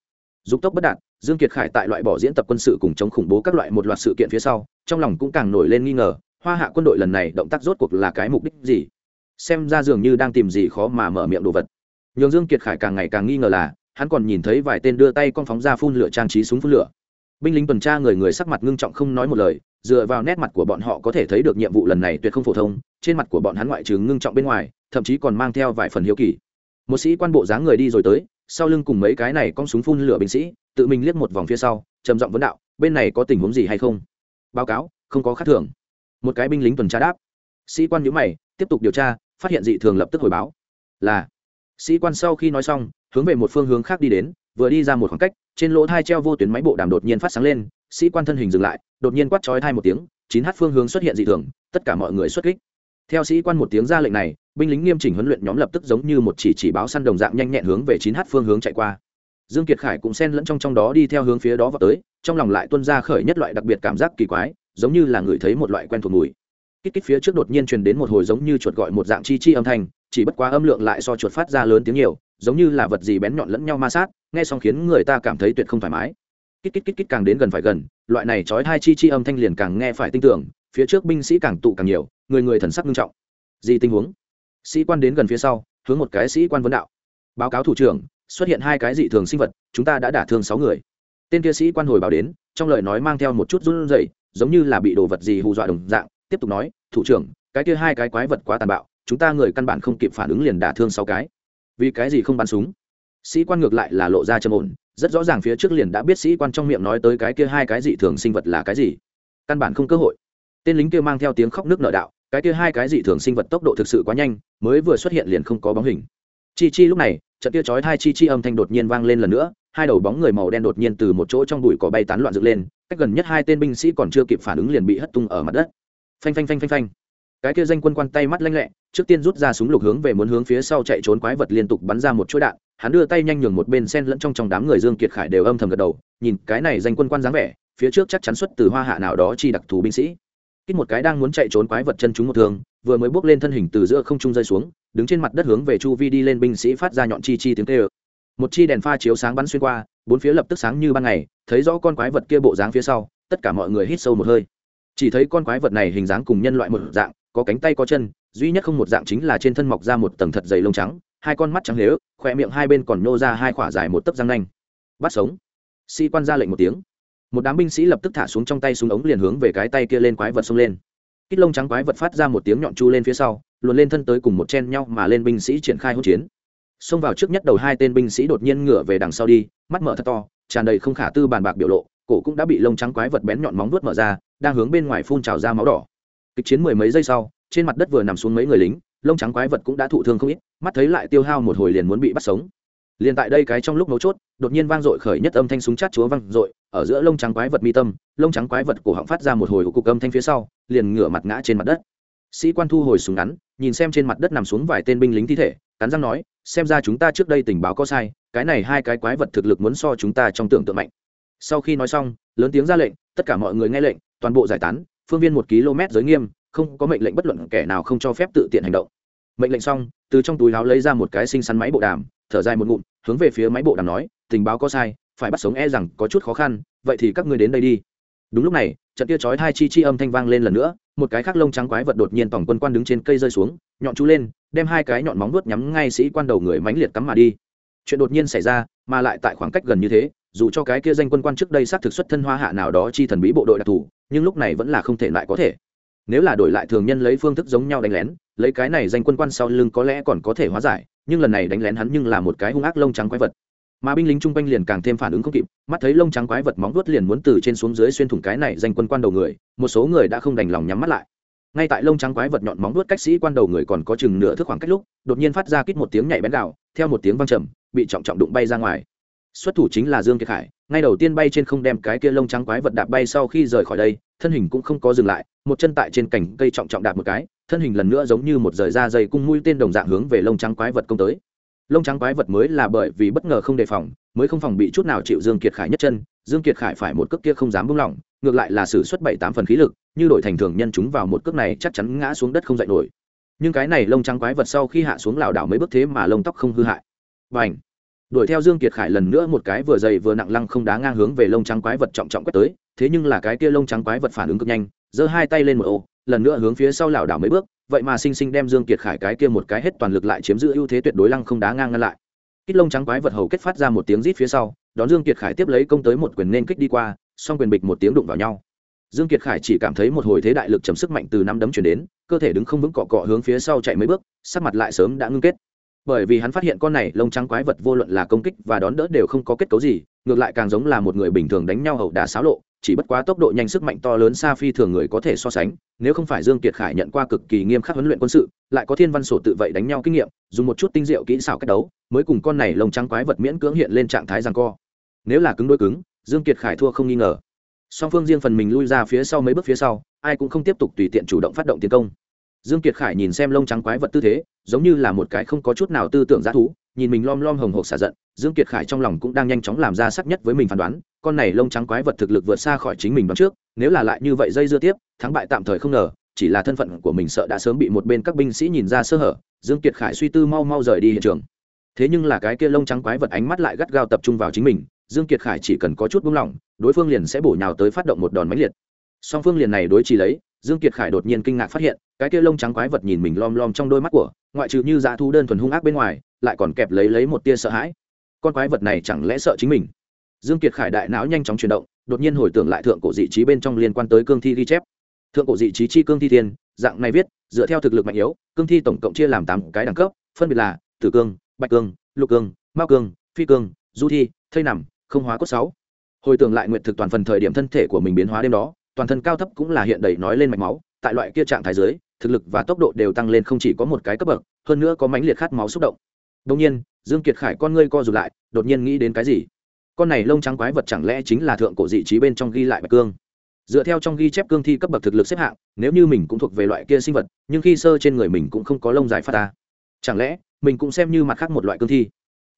Dục tốc bất đạt, dương kiệt khải tại loại bỏ diễn tập quân sự cùng chống khủng bố các loại một loạt sự kiện phía sau, trong lòng cũng càng nổi lên nghi ngờ, hoa hạ quân đội lần này động tác rốt cuộc là cái mục đích gì? Xem ra dường như đang tìm gì khó mà mở miệng đồ vật. Nhường dương kiệt khải càng ngày càng nghi ngờ là, hắn còn nhìn thấy vài tên đưa tay con phóng ra phun lửa trang trí súng phun lửa. Binh lính tuần tra người người sắc mặt ngưng trọng không nói một lời dựa vào nét mặt của bọn họ có thể thấy được nhiệm vụ lần này tuyệt không phổ thông, trên mặt của bọn hắn ngoại trừ ngưng trọng bên ngoài, thậm chí còn mang theo vài phần hiếu kỳ. Một sĩ quan bộ dáng người đi rồi tới, sau lưng cùng mấy cái này con súng phun lửa binh sĩ, tự mình liếc một vòng phía sau, trầm giọng vấn đạo, bên này có tình huống gì hay không? Báo cáo, không có khác thường. Một cái binh lính tuần tra đáp. Sĩ quan nhữ mày, tiếp tục điều tra, phát hiện dị thường lập tức hồi báo. Là. Sĩ quan sau khi nói xong, hướng về một phương hướng khác đi đến vừa đi ra một khoảng cách, trên lỗ thai treo vô tuyến máy bộ đàm đột nhiên phát sáng lên, sĩ quan thân hình dừng lại, đột nhiên quát chói thai một tiếng, chín h phương hướng xuất hiện dị thường, tất cả mọi người xuất kích. Theo sĩ quan một tiếng ra lệnh này, binh lính nghiêm chỉnh huấn luyện nhóm lập tức giống như một chỉ chỉ báo săn đồng dạng nhanh nhẹn hướng về chín h phương hướng chạy qua. Dương kiệt khải cũng xen lẫn trong trong đó đi theo hướng phía đó vào tới, trong lòng lại tuôn ra khởi nhất loại đặc biệt cảm giác kỳ quái, giống như là người thấy một loại quen thuộc mùi. Kích kích phía trước đột nhiên truyền đến một hồi giống như chuột gọi một dạng chi chi âm thanh, chỉ bất quá âm lượng lại so chuột phát ra lớn tiếng nhiều, giống như là vật gì bén nhọn lẫn nhau ma sát nghe xong khiến người ta cảm thấy tuyệt không thoải mái. Kít kít kít kít càng đến gần phải gần, loại này trói hai chi chi âm thanh liền càng nghe phải tin tưởng, phía trước binh sĩ càng tụ càng nhiều, người người thần sắc nghiêm trọng. Gì tình huống? Sĩ quan đến gần phía sau, hướng một cái sĩ quan vấn đạo. Báo cáo thủ trưởng, xuất hiện hai cái dị thường sinh vật, chúng ta đã đả thương sáu người. Tên kia sĩ quan hồi báo đến, trong lời nói mang theo một chút run rẩy, giống như là bị đồ vật gì hù dọa đồng dạng, tiếp tục nói, thủ trưởng, cái kia hai cái quái vật quá tàn bạo, chúng ta người căn bản không kịp phản ứng liền đả thương sáu cái. Vì cái gì không bắn súng? Sĩ quan ngược lại là lộ ra trầm ổn, rất rõ ràng phía trước liền đã biết sĩ quan trong miệng nói tới cái kia hai cái dị thường sinh vật là cái gì. Căn bản không cơ hội. Tên lính kia mang theo tiếng khóc nước nợ đạo, cái kia hai cái dị thường sinh vật tốc độ thực sự quá nhanh, mới vừa xuất hiện liền không có bóng hình. Chi chi lúc này, trận kia chói hai chi chi âm thanh đột nhiên vang lên lần nữa, hai đầu bóng người màu đen đột nhiên từ một chỗ trong bụi cỏ bay tán loạn dựng lên, cách gần nhất hai tên binh sĩ còn chưa kịp phản ứng liền bị hất tung ở mặt đất. Phanh phanh phanh phanh phanh. Cái kia danh quân quan tay mắt lanh lẹ, trước tiên rút ra súng lục hướng về muốn hướng phía sau chạy trốn quái vật liên tục bắn ra một chuỗi đạn hắn đưa tay nhanh nhường một bên sen lẫn trong trong đám người dương kiệt khải đều âm thầm gật đầu, nhìn cái này danh quân quan dáng vẻ, phía trước chắc chắn xuất từ hoa hạ nào đó chi đặc thù binh sĩ. Kích một cái đang muốn chạy trốn quái vật chân chúng một thương, vừa mới bước lên thân hình từ giữa không trung rơi xuống, đứng trên mặt đất hướng về chu vi đi lên binh sĩ phát ra nhọn chi chi tiếng kêu. Một chi đèn pha chiếu sáng bắn xuyên qua, bốn phía lập tức sáng như ban ngày, thấy rõ con quái vật kia bộ dáng phía sau, tất cả mọi người hít sâu một hơi. Chỉ thấy con quái vật này hình dáng cùng nhân loại một dạng, có cánh tay có chân, duy nhất không một dạng chính là trên thân mọc ra một tầng thật dày lông trắng, hai con mắt trắng lếu khoe miệng hai bên còn nhô ra hai khỏa dài một tấc răng nanh. Bắt sống. Sĩ quan ra lệnh một tiếng. Một đám binh sĩ lập tức thả xuống trong tay súng ống liền hướng về cái tay kia lên quái vật xông lên. Kích lông trắng quái vật phát ra một tiếng nhọn chu lên phía sau, luồn lên thân tới cùng một chen nhau mà lên binh sĩ triển khai hỗn chiến. Xông vào trước nhất đầu hai tên binh sĩ đột nhiên ngửa về đằng sau đi, mắt mở thật to, tràn đầy không khả tư bàn bạc biểu lộ, cổ cũng đã bị lông trắng quái vật bén nhọn móng vuốt mở ra, đang hướng bên ngoài phun trào ra máu đỏ. Kịch chiến mười mấy giây sau, trên mặt đất vừa nằm xuống mấy người lính lông trắng quái vật cũng đã thụ thương không ít, mắt thấy lại tiêu hao một hồi liền muốn bị bắt sống. Liền tại đây cái trong lúc mấu chốt, đột nhiên vang dội khởi nhất âm thanh súng chát chúa vang dội, ở giữa lông trắng quái vật mi tâm, lông trắng quái vật cổ họng phát ra một hồi cục âm thanh phía sau, liền ngửa mặt ngã trên mặt đất. Sĩ quan thu hồi súng ngắn, nhìn xem trên mặt đất nằm xuống vài tên binh lính thi thể, cắn răng nói, xem ra chúng ta trước đây tình báo có sai, cái này hai cái quái vật thực lực muốn so chúng ta trong tưởng tượng mạnh. Sau khi nói xong, lớn tiếng ra lệnh, tất cả mọi người nghe lệnh, toàn bộ giải tán, phương viên một km giới nghiêm không có mệnh lệnh bất luận kẻ nào không cho phép tự tiện hành động. Mệnh lệnh xong, từ trong túi áo lấy ra một cái xinh xắn máy bộ đàm, thở dài một ngụm, hướng về phía máy bộ đàm nói, tình báo có sai, phải bắt sống e rằng có chút khó khăn, vậy thì các ngươi đến đây đi. Đúng lúc này, trận kia chói hai chi chi âm thanh vang lên lần nữa, một cái khác lông trắng quái vật đột nhiên tổng quân quan đứng trên cây rơi xuống, nhọn chú lên, đem hai cái nhọn móng vuốt nhắm ngay sĩ quan đầu người mãnh liệt cắm mà đi. Chuyện đột nhiên xảy ra, mà lại tại khoảng cách gần như thế, dù cho cái kia danh quân quan trước đây xác thực xuất thân hoa hạ nào đó chi thần bí bộ đội đặc thù, nhưng lúc này vẫn là không thể lại có thể nếu là đổi lại thường nhân lấy phương thức giống nhau đánh lén, lấy cái này danh quân quan sau lưng có lẽ còn có thể hóa giải, nhưng lần này đánh lén hắn nhưng là một cái hung ác lông trắng quái vật. Mà binh lính chung quanh liền càng thêm phản ứng không kịp, mắt thấy lông trắng quái vật móng vuốt liền muốn từ trên xuống dưới xuyên thủng cái này danh quân quan đầu người, một số người đã không đành lòng nhắm mắt lại. Ngay tại lông trắng quái vật nhọn móng vuốt cách sĩ quan đầu người còn có chừng nửa thước khoảng cách lúc, đột nhiên phát ra kít một tiếng nhảy bén gạo theo một tiếng văng trầm, bị trọng trọng đụng bay ra ngoài. Xuất thủ chính là dương kiệt khải, ngay đầu tiên bay trên không đem cái kia lông trắng quái vật đạp bay sau khi rời khỏi đây thân hình cũng không có dừng lại, một chân tại trên cành cây trọng trọng đạp một cái, thân hình lần nữa giống như một rời da dây cung mũi tên đồng dạng hướng về lông trắng quái vật công tới. Lông trắng quái vật mới là bởi vì bất ngờ không đề phòng, mới không phòng bị chút nào chịu dương kiệt khải nhất chân, dương kiệt khải phải một cước kia không dám buông lỏng, ngược lại là sử xuất bảy tám phần khí lực, như đổi thành thường nhân chúng vào một cước này chắc chắn ngã xuống đất không dậy nổi. Nhưng cái này lông trắng quái vật sau khi hạ xuống lảo đảo mấy bước thế mà lông tóc không hư hại. Và ảnh đuổi theo dương kiệt khải lần nữa một cái vừa dày vừa nặng lăng không đá ngang hướng về lông trắng quái vật trọng trọng quét tới, thế nhưng là cái kia lông trắng quái vật phản ứng cực nhanh, giơ hai tay lên một ô, lần nữa hướng phía sau lảo đảo mấy bước, vậy mà sinh sinh đem dương kiệt khải cái kia một cái hết toàn lực lại chiếm giữ ưu thế tuyệt đối lăng không đá ngang ngăn lại. Kích lông trắng quái vật hầu kết phát ra một tiếng rít phía sau, đón dương kiệt khải tiếp lấy công tới một quyền nên kích đi qua, song quyền bịch một tiếng đụng vào nhau. Dương kiệt khải chỉ cảm thấy một hồi thế đại lực chấm sức mạnh từ năm đấm chuyển đến, cơ thể đứng không vững cọ cọ hướng phía sau chạy mấy bước, sắc mặt lại sớm đã ngưng kết bởi vì hắn phát hiện con này lông trắng quái vật vô luận là công kích và đón đỡ đều không có kết cấu gì, ngược lại càng giống là một người bình thường đánh nhau hậu đả xáo lộ, chỉ bất quá tốc độ nhanh sức mạnh to lớn xa phi thường người có thể so sánh, nếu không phải dương kiệt khải nhận qua cực kỳ nghiêm khắc huấn luyện quân sự, lại có thiên văn sổ tự vậy đánh nhau kinh nghiệm, dùng một chút tinh diệu kỹ xảo cách đấu, mới cùng con này lông trắng quái vật miễn cưỡng hiện lên trạng thái giằng co. Nếu là cứng đôi cứng, dương kiệt khải thua không nghi ngờ. Song phương riêng phần mình lui ra phía sau mấy bước phía sau, ai cũng không tiếp tục tùy tiện chủ động phát động tiến công. Dương kiệt khải nhìn xem lông trắng quái vật tư thế giống như là một cái không có chút nào tư tưởng giá thú, nhìn mình lom lom hồng hộc xả giận, dương kiệt khải trong lòng cũng đang nhanh chóng làm ra sắc nhất với mình phán đoán, con này lông trắng quái vật thực lực vượt xa khỏi chính mình đoán trước, nếu là lại như vậy dây dưa tiếp, thắng bại tạm thời không ngờ, chỉ là thân phận của mình sợ đã sớm bị một bên các binh sĩ nhìn ra sơ hở, dương kiệt khải suy tư mau mau rời đi hiện trường. Thế nhưng là cái kia lông trắng quái vật ánh mắt lại gắt gao tập trung vào chính mình, dương kiệt khải chỉ cần có chút buông lỏng, đối phương liền sẽ bổ nhào tới phát động một đòn mãnh liệt. Song phương liền này đối trì lấy, dương kiệt khải đột nhiên kinh ngạc phát hiện, cái kia lông trắng quái vật nhìn mình lom lom trong đôi mắt của ngoại trừ như dã thu đơn thuần hung ác bên ngoài, lại còn kẹp lấy lấy một tia sợ hãi. Con quái vật này chẳng lẽ sợ chính mình? Dương kiệt khải đại não nhanh chóng chuyển động, đột nhiên hồi tưởng lại thượng cổ dị trí bên trong liên quan tới cương thi ghi chép. Thượng cổ dị trí chi cương thi thiên, dạng này viết, dựa theo thực lực mạnh yếu, cương thi tổng cộng chia làm tám cái đẳng cấp, phân biệt là tử cương, bạch cương, lục cương, mao cương, phi cương, du thi, thây nằm, không hóa cốt sáu. Hồi tưởng lại nguyện thực toàn phần thời điểm thân thể của mình biến hóa đêm đó, toàn thân cao thấp cũng là hiện đầy nói lên mạch máu, tại loại kia trạng thái dưới thực lực và tốc độ đều tăng lên không chỉ có một cái cấp bậc, hơn nữa có mãnh liệt khát máu xúc động. Đông nhiên, dương kiệt khải con ngươi co rụt lại, đột nhiên nghĩ đến cái gì? Con này lông trắng quái vật chẳng lẽ chính là thượng cổ dị trí bên trong ghi lại bạch cương? Dựa theo trong ghi chép cương thi cấp bậc thực lực xếp hạng, nếu như mình cũng thuộc về loại kia sinh vật, nhưng khi sơ trên người mình cũng không có lông dài phát ta chẳng lẽ, mình cũng xem như mặt khác một loại cương thi?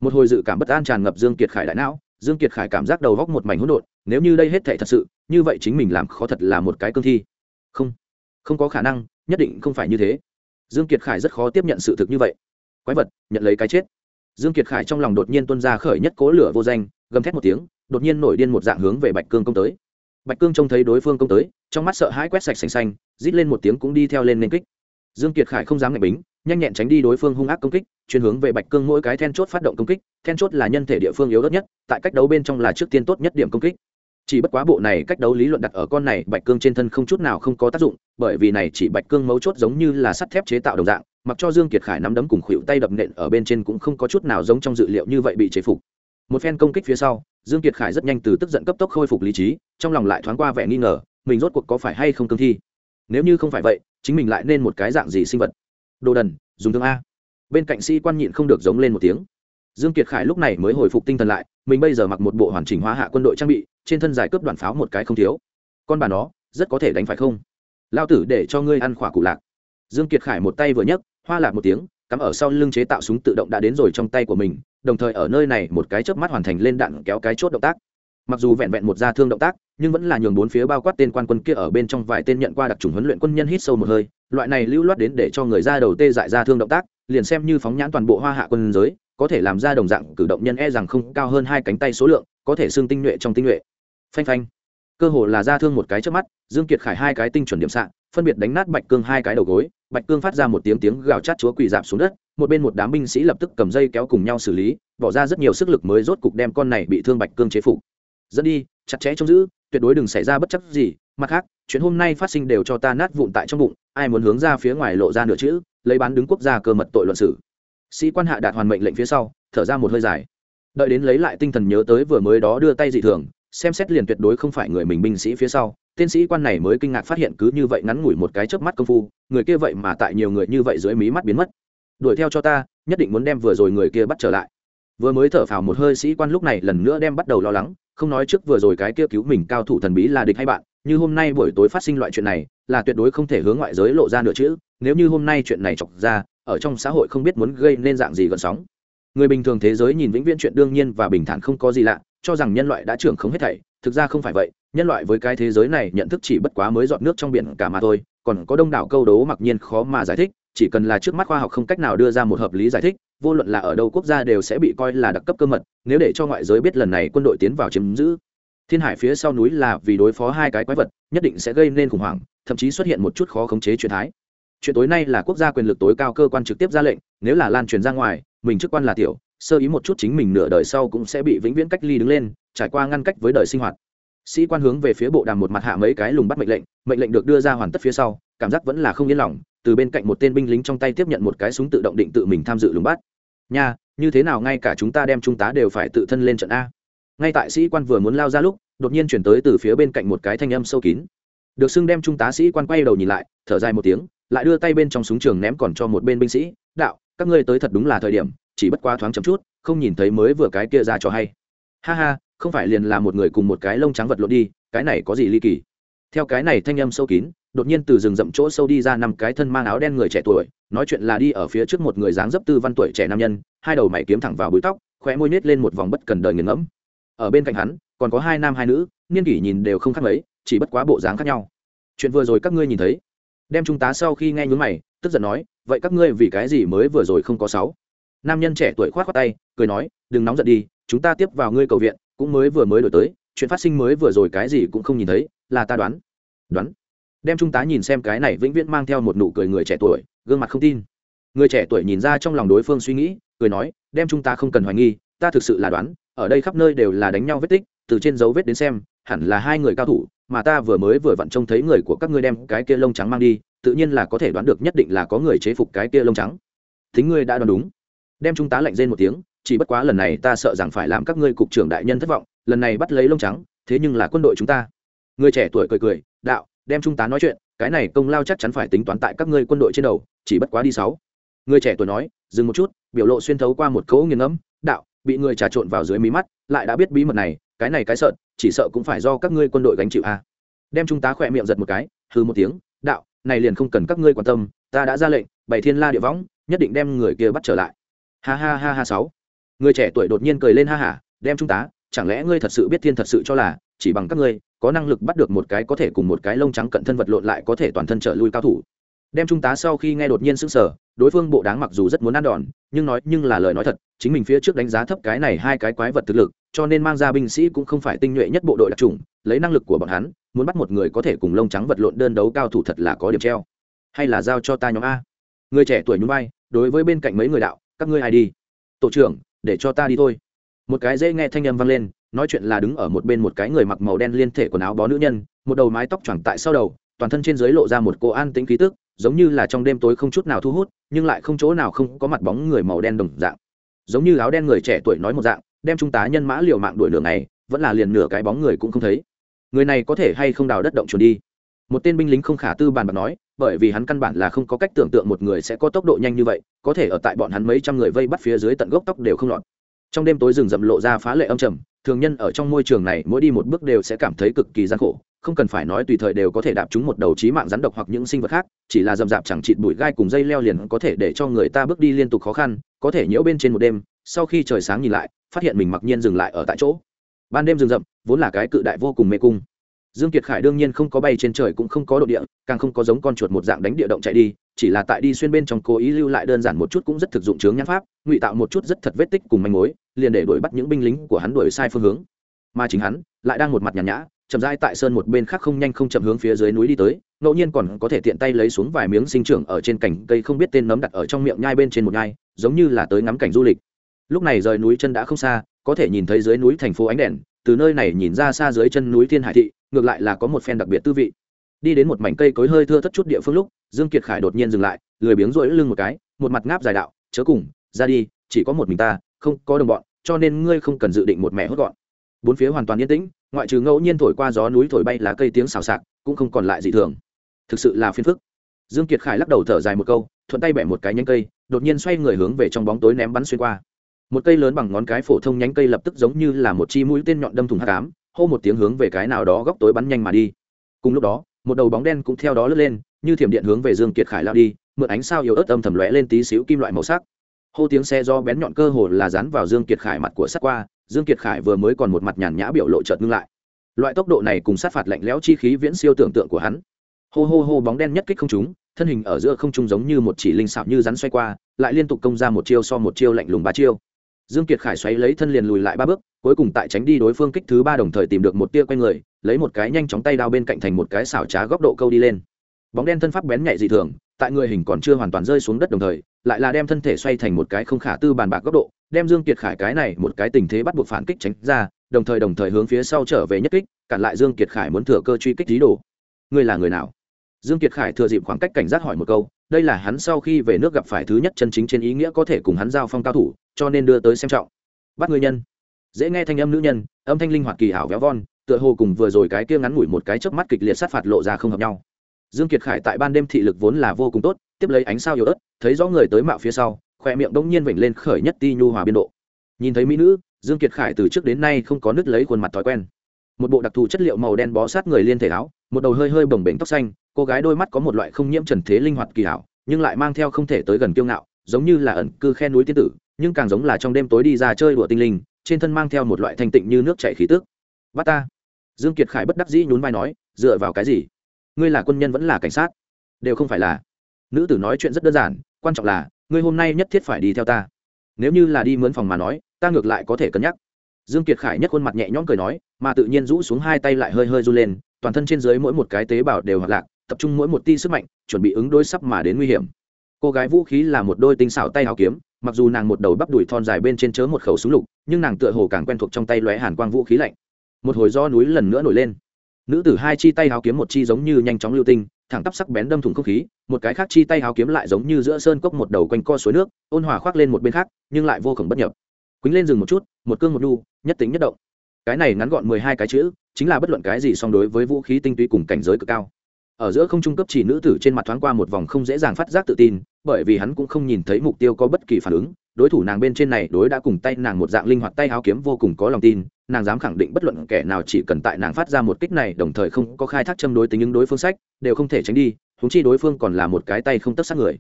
Một hồi dự cảm bất an tràn ngập dương kiệt khải đại não, dương kiệt khải cảm giác đầu góc một mảnh hỗn độn, nếu như đây hết thảy thật sự, như vậy chính mình làm khó thật là một cái cương thi. Không không có khả năng nhất định không phải như thế. Dương kiệt khải rất khó tiếp nhận sự thực như vậy. Quái vật, nhận lấy cái chết. Dương kiệt khải trong lòng đột nhiên tuôn ra khởi nhất cố lửa vô danh, gầm thét một tiếng, đột nhiên nổi điên một dạng hướng về bạch cương công tới. Bạch cương trông thấy đối phương công tới, trong mắt sợ hãi quét sạch sành xanh, rít lên một tiếng cũng đi theo lên nên kích. Dương kiệt khải không dám ngạch bính, nhanh nhẹn tránh đi đối phương hung ác công kích, chuyển hướng về bạch cương mỗi cái then chốt phát động công kích, then chốt là nhân thể địa phương yếu đất nhất, tại cách đấu bên trong là trước tiên tốt nhất điểm công kích chỉ bất quá bộ này cách đấu lý luận đặt ở con này bạch cương trên thân không chút nào không có tác dụng, bởi vì này chỉ bạch cương mấu chốt giống như là sắt thép chế tạo đồng dạng, mặc cho dương kiệt khải nắm đấm cùng khuỵu tay đập nện ở bên trên cũng không có chút nào giống trong dự liệu như vậy bị chế phục. Một phen công kích phía sau, dương kiệt khải rất nhanh từ tức giận cấp tốc khôi phục lý trí, trong lòng lại thoáng qua vẻ nghi ngờ, mình rốt cuộc có phải hay không cương thi? Nếu như không phải vậy, chính mình lại nên một cái dạng gì sinh vật? Đồ đần, dùng thương a. Bên cạnh sĩ quan nhịn không được giống lên một tiếng. Dương kiệt khải lúc này mới hồi phục tinh thần lại mình bây giờ mặc một bộ hoàn chỉnh hóa hạ quân đội trang bị, trên thân giải cướp đoàn pháo một cái không thiếu. Con bà nó, rất có thể đánh phải không? Lao tử để cho ngươi ăn khỏa cụ lạc. Dương kiệt khải một tay vừa nhấc, hoa lạc một tiếng, cắm ở sau lưng chế tạo súng tự động đã đến rồi trong tay của mình, đồng thời ở nơi này một cái chớp mắt hoàn thành lên đạn kéo cái chốt động tác. Mặc dù vẹn vẹn một gia thương động tác, nhưng vẫn là nhường bốn phía bao quát tên quan quân kia ở bên trong vài tên nhận qua đặc trùng huấn luyện quân nhân hít sâu một hơi, loại này lưu loát đến để cho người ra đầu tê dại ra thương động tác, liền xem như phóng nhãn toàn bộ hoa hạ quân giới có thể làm ra đồng dạng cử động nhân e rằng không cao hơn hai cánh tay số lượng, có thể xương tinh nhuệ trong tinh nhuệ. Phanh phanh. Cơ hồ là ra thương một cái trước mắt, dương kiệt khải hai cái tinh chuẩn điểm xạ phân biệt đánh nát bạch cương hai cái đầu gối, bạch cương phát ra một tiếng tiếng gào chát chúa quỳ dạp xuống đất, một bên một đám binh sĩ lập tức cầm dây kéo cùng nhau xử lý, bỏ ra rất nhiều sức lực mới rốt cục đem con này bị thương bạch cương chế phục. Dẫn đi, chặt chẽ trông giữ, tuyệt đối đừng xảy ra bất chấp gì, mặt khác, chuyện hôm nay phát sinh đều cho ta nát vụn tại trong bụng, ai muốn hướng ra phía ngoài lộ ra nửa chữ, lấy bán đứng quốc gia cơ mật tội luận xử sĩ quan hạ đạt hoàn mệnh lệnh phía sau, thở ra một hơi dài. Đợi đến lấy lại tinh thần nhớ tới vừa mới đó đưa tay dị thường, xem xét liền tuyệt đối không phải người mình binh sĩ phía sau, tên sĩ quan này mới kinh ngạc phát hiện cứ như vậy ngắn ngủi một cái chớp mắt công phu, người kia vậy mà tại nhiều người như vậy dưới mí mắt biến mất. Đuổi theo cho ta, nhất định muốn đem vừa rồi người kia bắt trở lại. Vừa mới thở phào một hơi sĩ quan lúc này lần nữa đem bắt đầu lo lắng, không nói trước vừa rồi cái kia cứu mình cao thủ thần bí là địch hay bạn, như hôm nay buổi tối phát sinh loại chuyện này, là tuyệt đối không thể hướng ngoại giới lộ ra nữa chứ nếu như hôm nay chuyện này chọc ra ở trong xã hội không biết muốn gây nên dạng gì gần sóng. Người bình thường thế giới nhìn vĩnh viễn chuyện đương nhiên và bình thản không có gì lạ, cho rằng nhân loại đã trưởng không hết thảy. Thực ra không phải vậy, nhân loại với cái thế giới này nhận thức chỉ bất quá mới dọn nước trong biển cả mà thôi, còn có đông đảo câu đố mặc nhiên khó mà giải thích, chỉ cần là trước mắt khoa học không cách nào đưa ra một hợp lý giải thích, vô luận là ở đâu quốc gia đều sẽ bị coi là đặc cấp cơ mật, nếu để cho ngoại giới biết lần này quân đội tiến vào chiếm giữ. Thiên hải phía sau núi là vì đối phó hai cái quái vật, nhất định sẽ gây nên khủng hoảng, thậm chí xuất hiện một chút khó khống chế truyền thái chuyện tối nay là quốc gia quyền lực tối cao cơ quan trực tiếp ra lệnh, nếu là lan truyền ra ngoài, mình chức quan là tiểu, sơ ý một chút chính mình nửa đời sau cũng sẽ bị vĩnh viễn cách ly đứng lên, trải qua ngăn cách với đời sinh hoạt. Sĩ quan hướng về phía bộ đàm một mặt hạ mấy cái lùng bắt mệnh lệnh mệnh lệnh được đưa ra hoàn tất phía sau, cảm giác vẫn là không yên lòng, từ bên cạnh một tên binh lính trong tay tiếp nhận một cái súng tự động định tự mình tham dự lùng bắt. Nha, như thế nào ngay cả chúng ta đem trung tá đều phải tự thân lên trận a. Ngay tại sĩ quan vừa muốn lao ra lúc, đột nhiên chuyển tới từ phía bên cạnh một cái thanh âm sâu kín. Được xưng đem trung tá sĩ quan quay đầu nhìn lại, thở dài một tiếng lại đưa tay bên trong súng trường ném còn cho một bên binh sĩ, đạo, các ngươi tới thật đúng là thời điểm, chỉ bất quá thoáng chậm chút, không nhìn thấy mới vừa cái kia ra cho hay. Ha ha, không phải liền là một người cùng một cái lông trắng vật lộn đi, cái này có gì ly kỳ? Theo cái này thanh âm sâu kín, đột nhiên từ rừng rậm chỗ sâu đi ra năm cái thân mang áo đen người trẻ tuổi, nói chuyện là đi ở phía trước một người dáng dấp tư văn tuổi trẻ nam nhân, hai đầu mày kiếm thẳng vào bụi tóc, khóe môi nết lên một vòng bất cần đời nghiền ngẫm. Ở bên cạnh hắn, còn có hai nam hai nữ, niên kỷ nhìn đều không khác mấy, chỉ bất quá bộ dáng khác nhau. Chuyện vừa rồi các ngươi nhìn thấy đem trung tá sau khi nghe nhún mày, tức giận nói, vậy các ngươi vì cái gì mới vừa rồi không có sáu? Nam nhân trẻ tuổi khoát khoát tay, cười nói, đừng nóng giận đi, chúng ta tiếp vào ngươi cầu viện, cũng mới vừa mới đổi tới, chuyện phát sinh mới vừa rồi cái gì cũng không nhìn thấy, là ta đoán. Đoán. Đem trung tá nhìn xem cái này vĩnh viễn mang theo một nụ cười người trẻ tuổi, gương mặt không tin. Người trẻ tuổi nhìn ra trong lòng đối phương suy nghĩ, cười nói, đem chúng ta không cần hoài nghi, ta thực sự là đoán, ở đây khắp nơi đều là đánh nhau vết tích, từ trên dấu vết đến xem, hẳn là hai người cao thủ mà ta vừa mới vừa vặn trông thấy người của các ngươi đem cái kia lông trắng mang đi, tự nhiên là có thể đoán được nhất định là có người chế phục cái kia lông trắng. Thính ngươi đã đoán đúng. Đem trung tá lạnh rên một tiếng, chỉ bất quá lần này ta sợ rằng phải làm các ngươi cục trưởng đại nhân thất vọng, lần này bắt lấy lông trắng, thế nhưng là quân đội chúng ta. Người trẻ tuổi cười cười, đạo, đem trung tá nói chuyện, cái này công lao chắc chắn phải tính toán tại các ngươi quân đội trên đầu, chỉ bất quá đi sáu. Người trẻ tuổi nói, dừng một chút, biểu lộ xuyên thấu qua một cấu nghiền ngẫm, đạo, bị người trà trộn vào dưới mí mắt, lại đã biết bí mật này cái này cái sợ chỉ sợ cũng phải do các ngươi quân đội gánh chịu a. Đem trung tá khỏe miệng giật một cái hư một tiếng, đạo, này liền không cần các ngươi quan tâm, ta đã ra lệnh bảy thiên la địa võng, nhất định đem người kia bắt trở lại. Ha ha ha ha sáu. Người trẻ tuổi đột nhiên cười lên ha hả đem trung tá chẳng lẽ ngươi thật sự biết thiên thật sự cho là, chỉ bằng các ngươi, có năng lực bắt được một cái có thể cùng một cái lông trắng cận thân vật lộn lại có thể toàn thân trở lui cao thủ? Đem trung tá sau khi nghe đột nhiên sững sờ, đối phương bộ đáng mặc dù rất muốn ăn đòn, nhưng nói, nhưng là lời nói thật, chính mình phía trước đánh giá thấp cái này hai cái quái vật thực lực cho nên mang ra binh sĩ cũng không phải tinh nhuệ nhất bộ đội đặc trùng lấy năng lực của bọn hắn, muốn bắt một người có thể cùng lông trắng vật lộn đơn đấu cao thủ thật là có điểm treo. Hay là giao cho ta nhóm a. Người trẻ tuổi nhún vai, đối với bên cạnh mấy người đạo, các ngươi ai đi? Tổ trưởng, để cho ta đi thôi. Một cái dễ nghe thanh âm vang lên, nói chuyện là đứng ở một bên một cái người mặc màu đen liên thể quần áo bó nữ nhân, một đầu mái tóc choàng tại sau đầu, toàn thân trên dưới lộ ra một cô an tĩnh khí tức, giống như là trong đêm tối không chút nào thu hút, nhưng lại không chỗ nào không có mặt bóng người màu đen đồng dạng. Giống như áo đen người trẻ tuổi nói một dạng đem trung tá nhân mã liều mạng đuổi nửa ngày, vẫn là liền nửa cái bóng người cũng không thấy. Người này có thể hay không đào đất động chuồn đi? Một tên binh lính không khả tư bàn bạc nói, bởi vì hắn căn bản là không có cách tưởng tượng một người sẽ có tốc độ nhanh như vậy, có thể ở tại bọn hắn mấy trăm người vây bắt phía dưới tận gốc tóc đều không lọt. Trong đêm tối rừng rậm lộ ra phá lệ âm trầm, thường nhân ở trong môi trường này mỗi đi một bước đều sẽ cảm thấy cực kỳ gian khổ, không cần phải nói tùy thời đều có thể đạp trúng một đầu trí mạng rắn độc hoặc những sinh vật khác, chỉ là rậm rạp chẳng chịt bụi gai cùng dây leo liền có thể để cho người ta bước đi liên tục khó khăn, có thể nhiễu bên trên một đêm, sau khi trời sáng nhìn lại phát hiện mình mặc nhiên dừng lại ở tại chỗ. Ban đêm rừng rậm, vốn là cái cự đại vô cùng mê cung. Dương kiệt khải đương nhiên không có bay trên trời cũng không có độ địa, càng không có giống con chuột một dạng đánh địa động chạy đi, chỉ là tại đi xuyên bên trong cố ý lưu lại đơn giản một chút cũng rất thực dụng chướng nhãn pháp, ngụy tạo một chút rất thật vết tích cùng manh mối, liền để đuổi bắt những binh lính của hắn đuổi sai phương hướng. Mà chính hắn, lại đang một mặt nhàn nhã, chậm rãi tại sơn một bên khác không nhanh không chậm hướng phía dưới núi đi tới, ngẫu nhiên còn có thể tiện tay lấy xuống vài miếng sinh trưởng ở trên cành cây không biết tên nấm đặt ở trong miệng nhai bên trên một nhai, giống như là tới ngắm cảnh du lịch lúc này rời núi chân đã không xa, có thể nhìn thấy dưới núi thành phố ánh đèn, từ nơi này nhìn ra xa dưới chân núi thiên hải thị, ngược lại là có một phen đặc biệt tư vị. Đi đến một mảnh cây cối hơi thưa thất chút địa phương lúc, dương kiệt khải đột nhiên dừng lại, lười biếng rỗi lưng một cái, một mặt ngáp dài đạo, chớ cùng, ra đi, chỉ có một mình ta, không có đồng bọn, cho nên ngươi không cần dự định một mẹ hốt gọn. Bốn phía hoàn toàn yên tĩnh, ngoại trừ ngẫu nhiên thổi qua gió núi thổi bay lá cây tiếng xào xạc, cũng không còn lại gì thường. Thực sự là phiền phức. Dương kiệt khải lắc đầu thở dài một câu, thuận tay bẻ một cái nhánh cây, đột nhiên xoay người hướng về trong bóng tối ném bắn xuyên qua một cây lớn bằng ngón cái phổ thông nhánh cây lập tức giống như là một chi mũi tên nhọn đâm thùng hạ cám hô một tiếng hướng về cái nào đó góc tối bắn nhanh mà đi. Cùng lúc đó, một đầu bóng đen cũng theo đó lướt lên, như thiểm điện hướng về dương kiệt khải lao đi, mượn ánh sao yếu ớt âm thầm lóe lên tí xíu kim loại màu sắc. Hô tiếng xe do bén nhọn cơ hồ là dán vào dương kiệt khải mặt của sắt qua, dương kiệt khải vừa mới còn một mặt nhàn nhã biểu lộ chợt ngưng lại. Loại tốc độ này cùng sát phạt lạnh lẽo chi khí viễn siêu tưởng tượng của hắn. Hô hô hô bóng đen nhất kích không trúng, thân hình ở giữa không trung giống như một chỉ linh xảo như rắn xoay qua, lại liên tục công ra một chiêu so một chiêu lạnh lùng ba chiêu dương kiệt khải xoáy lấy thân liền lùi lại ba bước, cuối cùng tại tránh đi đối phương kích thứ ba đồng thời tìm được một tia quay người, lấy một cái nhanh chóng tay đao bên cạnh thành một cái xảo trá góc độ câu đi lên. Bóng đen thân pháp bén nhạy dị thường, tại người hình còn chưa hoàn toàn rơi xuống đất đồng thời, lại là đem thân thể xoay thành một cái không khả tư bàn bạc góc độ, đem dương kiệt khải cái này một cái tình thế bắt buộc phản kích tránh ra, đồng thời đồng thời hướng phía sau trở về nhất kích, cản lại dương kiệt khải muốn thừa cơ truy kích tí đồ. Ngươi là người nào? Dương kiệt khải thừa dịp khoảng cách cảnh giác hỏi một câu, đây là hắn sau khi về nước gặp phải thứ nhất chân chính trên ý nghĩa có thể cùng hắn giao phong cao thủ cho nên đưa tới xem trọng. Bắt người nhân. Dễ nghe thanh âm nữ nhân, âm thanh linh hoạt kỳ hảo véo von, tựa hồ cùng vừa rồi cái kia ngắn ngủi một cái chớp mắt kịch liệt sát phạt lộ ra không hợp nhau. Dương kiệt khải tại ban đêm thị lực vốn là vô cùng tốt, tiếp lấy ánh sao yếu ớt, thấy rõ người tới mạo phía sau khoe miệng đông nhiên vểnh lên khởi nhất ti nhu hòa biên độ. Nhìn thấy mỹ nữ, dương kiệt khải từ trước đến nay không có nứt lấy khuôn mặt thói quen. Một bộ đặc thù chất liệu màu đen bó sát người liên thể áo, một đầu hơi hơi bồng bềnh tóc xanh, cô gái đôi mắt có một loại không nhiễm trần thế linh hoạt kỳ hảo, nhưng lại mang theo không thể tới gần kiêu ngạo, giống như là ẩn cư khe núi tiên tử nhưng càng giống là trong đêm tối đi ra chơi đùa tinh linh, trên thân mang theo một loại thanh tịnh như nước chảy khí tức. Bắt ta. Dương kiệt khải bất đắc dĩ nhún vai nói, dựa vào cái gì? Ngươi là quân nhân vẫn là cảnh sát? Đều không phải là. Nữ tử nói chuyện rất đơn giản, quan trọng là, ngươi hôm nay nhất thiết phải đi theo ta. Nếu như là đi mướn phòng mà nói, ta ngược lại có thể cân nhắc. Dương kiệt khải nhất khuôn mặt nhẹ nhõm cười nói, mà tự nhiên rũ xuống hai tay lại hơi hơi run lên, toàn thân trên dưới mỗi một cái tế bào đều hoạt lạc, tập trung mỗi một ti sức mạnh, chuẩn bị ứng đối sắp mà đến nguy hiểm. Cô gái vũ khí là một đôi tinh xảo tay hào kiếm mặc dù nàng một đầu bắp đùi thon dài bên trên chớ một khẩu súng lục, nhưng nàng tựa hồ càng quen thuộc trong tay lóe hàn quang vũ khí lạnh. Một hồi do núi lần nữa nổi lên. Nữ tử hai chi tay háo kiếm một chi giống như nhanh chóng lưu tinh, thẳng tắp sắc bén đâm thủng không khí, một cái khác chi tay háo kiếm lại giống như giữa sơn cốc một đầu quanh co suối nước, ôn hòa khoác lên một bên khác, nhưng lại vô khổng bất nhập. Quýnh lên rừng một chút, một cương một đu, nhất tính nhất động. Cái này ngắn gọn mười hai cái chữ, chính là bất luận cái gì song đối với vũ khí tinh túy cùng cảnh giới cực cao ở giữa không trung cấp chỉ nữ tử trên mặt thoáng qua một vòng không dễ dàng phát giác tự tin, bởi vì hắn cũng không nhìn thấy mục tiêu có bất kỳ phản ứng. Đối thủ nàng bên trên này đối đã cùng tay nàng một dạng linh hoạt tay áo kiếm vô cùng có lòng tin, nàng dám khẳng định bất luận kẻ nào chỉ cần tại nàng phát ra một kích này, đồng thời không có khai thác châm đối tính những đối phương sách, đều không thể tránh đi húng chi đối phương còn là một cái tay không tất sát người.